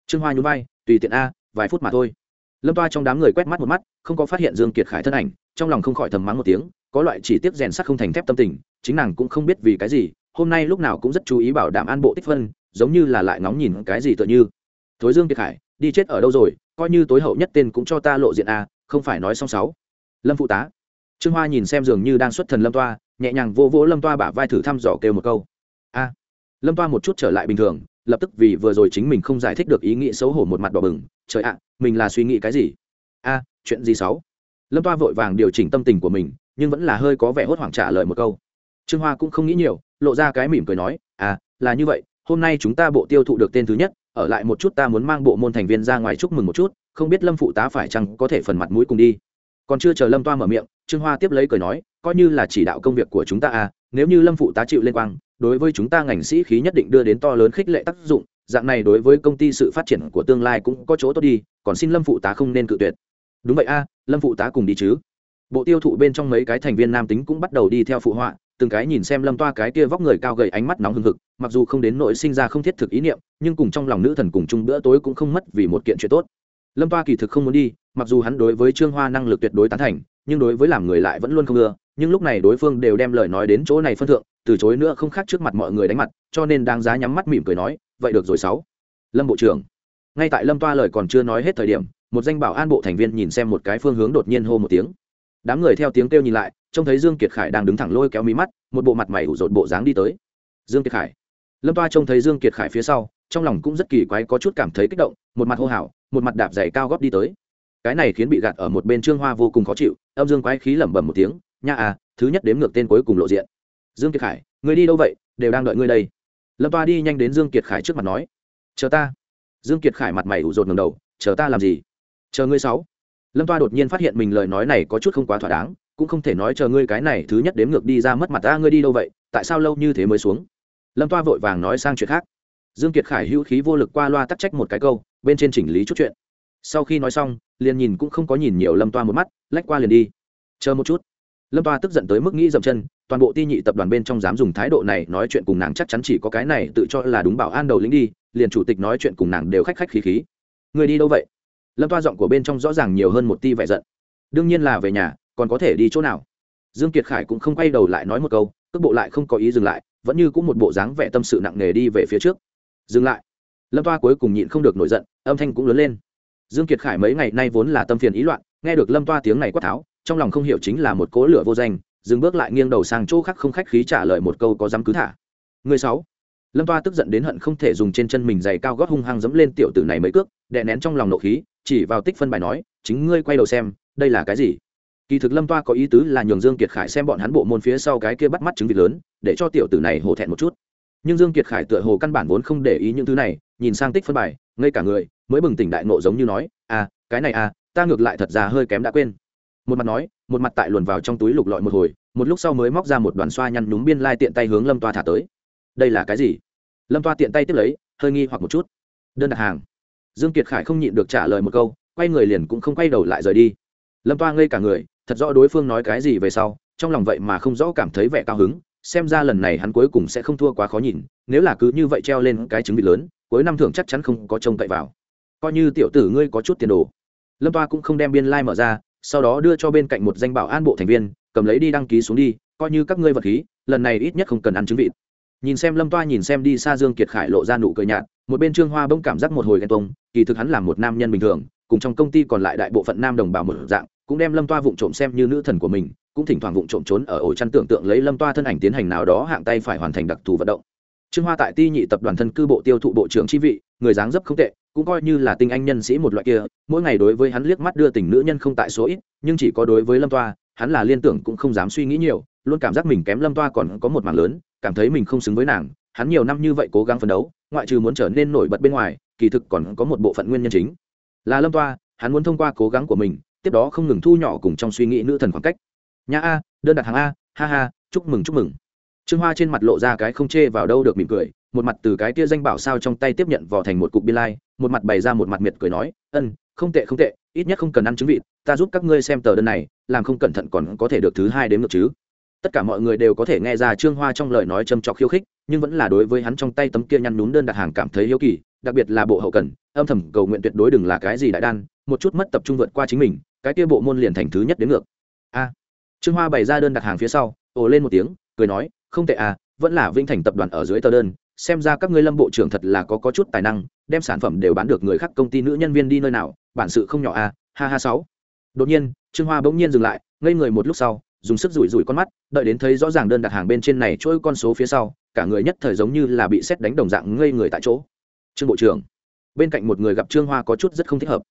Trương hoa nhún vai, tùy tiện a, vài phút mà thôi. Lâm toa trong đám người quét mắt một mắt, không có phát hiện dương kiệt khải thân ảnh, trong lòng không khỏi thầm mắng một tiếng, có loại chỉ tiếp rèn sắt không thành thép tâm tình, chính nàng cũng không biết vì cái gì, hôm nay lúc nào cũng rất chú ý bảo đảm an bộ tích phân, giống như là lại ngóng nhìn cái gì tựa như. Thối dương kiệt khải, đi chết ở đâu rồi, coi như tối hậu nhất tên cũng cho ta lộ diện a, không phải nói xong sáu. Lâm phụ tá. Trương hoa nhìn xem dường như đang xuất thần lâm toa nhẹ nhàng vô vỗ lâm toa bả vai thử thăm dò kêu một câu. A. Lâm toa một chút trở lại bình thường, lập tức vì vừa rồi chính mình không giải thích được ý nghĩ xấu hổ một mặt đỏ bừng, trời ạ, mình là suy nghĩ cái gì? A, chuyện gì xấu? Lâm toa vội vàng điều chỉnh tâm tình của mình, nhưng vẫn là hơi có vẻ hốt hoảng trả lời một câu. Trương hoa cũng không nghĩ nhiều, lộ ra cái mỉm cười nói à là như vậy, hôm nay chúng ta bộ tiêu thụ được tên thứ nhất, ở lại một chút ta muốn mang bộ môn thành viên ra ngoài chúc mừng một chút, không biết lâm phụ tá phải chăng có thể phần mặt mũi cùng đi. Còn chưa chờ lâm toa mở miệng, trương hoa tiếp lấy cười nói coi như là chỉ đạo công việc của chúng ta à nếu như lâm phụ tá chịu lên quang, đối với chúng ta ngành sĩ khí nhất định đưa đến to lớn khích lệ tác dụng, dạng này đối với công ty sự phát triển của tương lai cũng có chỗ tốt đi, còn xin lâm phụ tá không nên cự tuyệt. Đúng vậy a, lâm phụ tá cùng đi chứ. Bộ tiêu thụ bên trong mấy cái thành viên nam tính cũng bắt đầu đi theo phụ họa, từng cái nhìn xem lâm toa cái kia vóc người cao gầy ánh mắt nóng hừng hực, mặc dù không đến nội sinh ra không thiết thực ý niệm, nhưng cùng trong lòng nữ thần cùng chung bữa tối cũng không mất vì một kiện chuyện tốt. Lâm toa kỳ thực không muốn đi, mặc dù hắn đối với trương hoa năng lực tuyệt đối tán thành, nhưng đối với làm người lại vẫn luôn không ưa nhưng lúc này đối phương đều đem lời nói đến chỗ này phân thượng, từ chối nữa không khác trước mặt mọi người đánh mặt, cho nên đáng giá nhắm mắt mỉm cười nói, vậy được rồi sáu. Lâm bộ trưởng. Ngay tại lâm toa lời còn chưa nói hết thời điểm, một danh bảo an bộ thành viên nhìn xem một cái phương hướng đột nhiên hô một tiếng. Đám người theo tiếng kêu nhìn lại, trông thấy dương kiệt khải đang đứng thẳng lôi kéo mí mắt, một bộ mặt mày ủ rột bộ dáng đi tới. Dương kiệt khải. Lâm toa trông thấy dương kiệt khải phía sau, trong lòng cũng rất kỳ quái có chút cảm thấy kích động, một mặt hô hào, một mặt đạp dày cao góp đi tới. Cái này khiến bị gạt ở một bên trương hoa vô cùng khó chịu, âm dương quái khí lẩm bẩm một tiếng nha à thứ nhất đếm ngược tên cuối cùng lộ diện. Dương kiệt khải, người đi đâu vậy? Đều đang đợi ngươi đây. Lâm toa đi nhanh đến dương kiệt khải trước mặt nói. Chờ ta. Dương kiệt khải mặt mày ủ rột ngầm đầu. Chờ ta làm gì? Chờ ngươi sáu. Lâm toa đột nhiên phát hiện mình lời nói này có chút không quá thỏa đáng, cũng không thể nói chờ ngươi cái này thứ nhất đếm ngược đi ra mất mặt ta, ngươi đi đâu vậy? Tại sao lâu như thế mới xuống? Lâm toa vội vàng nói sang chuyện khác. Dương kiệt khải hữu khí vô lực qua loa tắc trách một cái câu, bên trên chỉnh lý chút chuyện. Sau khi nói xong, liền nhìn cũng không có nhìn nhiều lâm toa một mắt, lách qua liền đi. Chờ một chút lâm toa tức giận tới mức nghĩ dậm chân, toàn bộ ti nhị tập đoàn bên trong dám dùng thái độ này nói chuyện cùng nàng chắc chắn chỉ có cái này tự cho là đúng bảo an đầu lính đi, liền chủ tịch nói chuyện cùng nàng đều khách khách khí khí. Người đi đâu vậy? Lâm toa giọng của bên trong rõ ràng nhiều hơn một ti vẻ giận. Đương nhiên là về nhà, còn có thể đi chỗ nào? Dương kiệt khải cũng không quay đầu lại nói một câu, cước bộ lại không có ý dừng lại, vẫn như cũng một bộ dáng vẻ tâm sự nặng nề đi về phía trước. Dừng lại. Lâm toa cuối cùng nhịn không được nổi giận, âm thanh cũng lớn lên. Dương kiệt khải mấy ngày nay vốn là tâm phiền ý loạn, nghe được lâm toa tiếng này quát tháo trong lòng không hiểu chính là một cỗ lửa vô danh, dừng bước lại nghiêng đầu sang chỗ khác không khách khí trả lời một câu có dám cứ thả. Người sáu. Lâm toa tức giận đến hận không thể dùng trên chân mình giày cao gót hung hăng dẫm lên tiểu tử này mấy cước, đè nén trong lòng nộ khí, chỉ vào tích phân bài nói, chính ngươi quay đầu xem, đây là cái gì? Kỳ thực lâm toa có ý tứ là nhường dương kiệt khải xem bọn hắn bộ môn phía sau cái kia bắt mắt chứng vị lớn, để cho tiểu tử này hổ thẹn một chút. Nhưng dương kiệt khải tựa hồ căn bản vốn không để ý những thứ này, nhìn sang tích phân bài, ngây cả người, mới bừng tỉnh đại nộ giống như nói à cái này à ta ngược lại thật ra hơi kém đã quên một mặt nói, một mặt tại luồn vào trong túi lục lọi một hồi, một lúc sau mới móc ra một đoàn xoa nhăn nhúm biên lai tiện tay hướng lâm toa thả tới. Đây là cái gì? Lâm toa tiện tay tiếp lấy, hơi nghi hoặc một chút. Đơn đặt hàng. Dương kiệt khải không nhịn được trả lời một câu, quay người liền cũng không quay đầu lại rời đi. Lâm toa ngây cả người, thật rõ đối phương nói cái gì về sau, trong lòng vậy mà không rõ cảm thấy vẻ cao hứng, xem ra lần này hắn cuối cùng sẽ không thua quá khó nhìn, nếu là cứ như vậy treo lên cái trứng bị lớn, cuối năm thưởng chắc chắn không có trông cậy vào. Coi như tiểu tử ngươi có chút tiền đồ. Lâm toa cũng không đem biên lai mở ra sau đó đưa cho bên cạnh một danh bảo an bộ thành viên, cầm lấy đi đăng ký xuống đi, coi như các ngươi vật khí, lần này ít nhất không cần ăn trứng vịt. Nhìn xem lâm toa nhìn xem đi xa dương kiệt khải lộ ra nụ cười nhạt, một bên trương hoa bỗng cảm giác một hồi ghen tuông, kỳ thực hắn là một nam nhân bình thường, cùng trong công ty còn lại đại bộ phận nam đồng bào một dạng, cũng đem lâm toa vụng trộm xem như nữ thần của mình, cũng thỉnh thoảng vụng trộm trốn ở ổ chăn tưởng tượng lấy lâm toa thân ảnh tiến hành nào đó hạng tay phải hoàn thành đặc thù vận động. Trương hoa tại ti nhị tập đoàn thân cư bộ tiêu thụ bộ trưởng chi vị người dáng dấp không tệ, cũng coi như là tinh anh nhân sĩ một loại kia, mỗi ngày đối với hắn liếc mắt đưa tình nữ nhân không tại số ít, nhưng chỉ có đối với lâm toa, hắn là liên tưởng cũng không dám suy nghĩ nhiều, luôn cảm giác mình kém lâm toa còn có một mảng lớn, cảm thấy mình không xứng với nàng, hắn nhiều năm như vậy cố gắng phấn đấu, ngoại trừ muốn trở nên nổi bật bên ngoài, kỳ thực còn có một bộ phận nguyên nhân chính. Là lâm toa, hắn muốn thông qua cố gắng của mình, tiếp đó không ngừng thu nhỏ cùng trong suy nghĩ nữ thần khoảng cách. Nhà a, đơn đặt hàng a, ha ha, chúc mừng chúc mừng trương hoa trên mặt lộ ra cái không chê vào đâu được mỉm cười, một mặt từ cái tia danh bảo sao trong tay tiếp nhận vò thành một cục biên lai, một mặt bày ra một mặt miệt cười nói, ân, không tệ không tệ, ít nhất không cần ăn trứng vịt, ta giúp các ngươi xem tờ đơn này, làm không cẩn thận còn có thể được thứ hai đến ngược chứ. Tất cả mọi người đều có thể nghe ra trương hoa trong lời nói châm trọc khiêu khích, nhưng vẫn là đối với hắn trong tay tấm kia nhăn nhún đơn đặt hàng cảm thấy hiếu kỳ, đặc biệt là bộ hậu cần, âm thầm cầu nguyện tuyệt đối đừng là cái gì đại đan, một chút mất tập trung vượt qua chính mình, cái kia bộ môn liền thành thứ nhất đến ngược. A. Trương hoa bày ra đơn đặt hàng phía sau, ồ lên một tiếng, cười nói không tệ à vẫn là vinh thành tập đoàn ở dưới tờ đơn, xem ra các ngươi lâm bộ trưởng thật là có có chút tài năng, đem sản phẩm đều bán được người khác công ty nữ nhân viên đi nơi nào, bản sự không nhỏ à ha ha sáu. Đột nhiên, trương hoa bỗng nhiên dừng lại, ngây người một lúc sau, dùng sức rủi rủi con mắt, đợi đến thấy rõ ràng đơn đặt hàng bên trên này trôi con số phía sau, cả người nhất thời giống như là bị xét đánh đồng dạng ngây người tại chỗ. Trương bộ trưởng, bên cạnh một người gặp trương hoa có chút rất không thích hợp.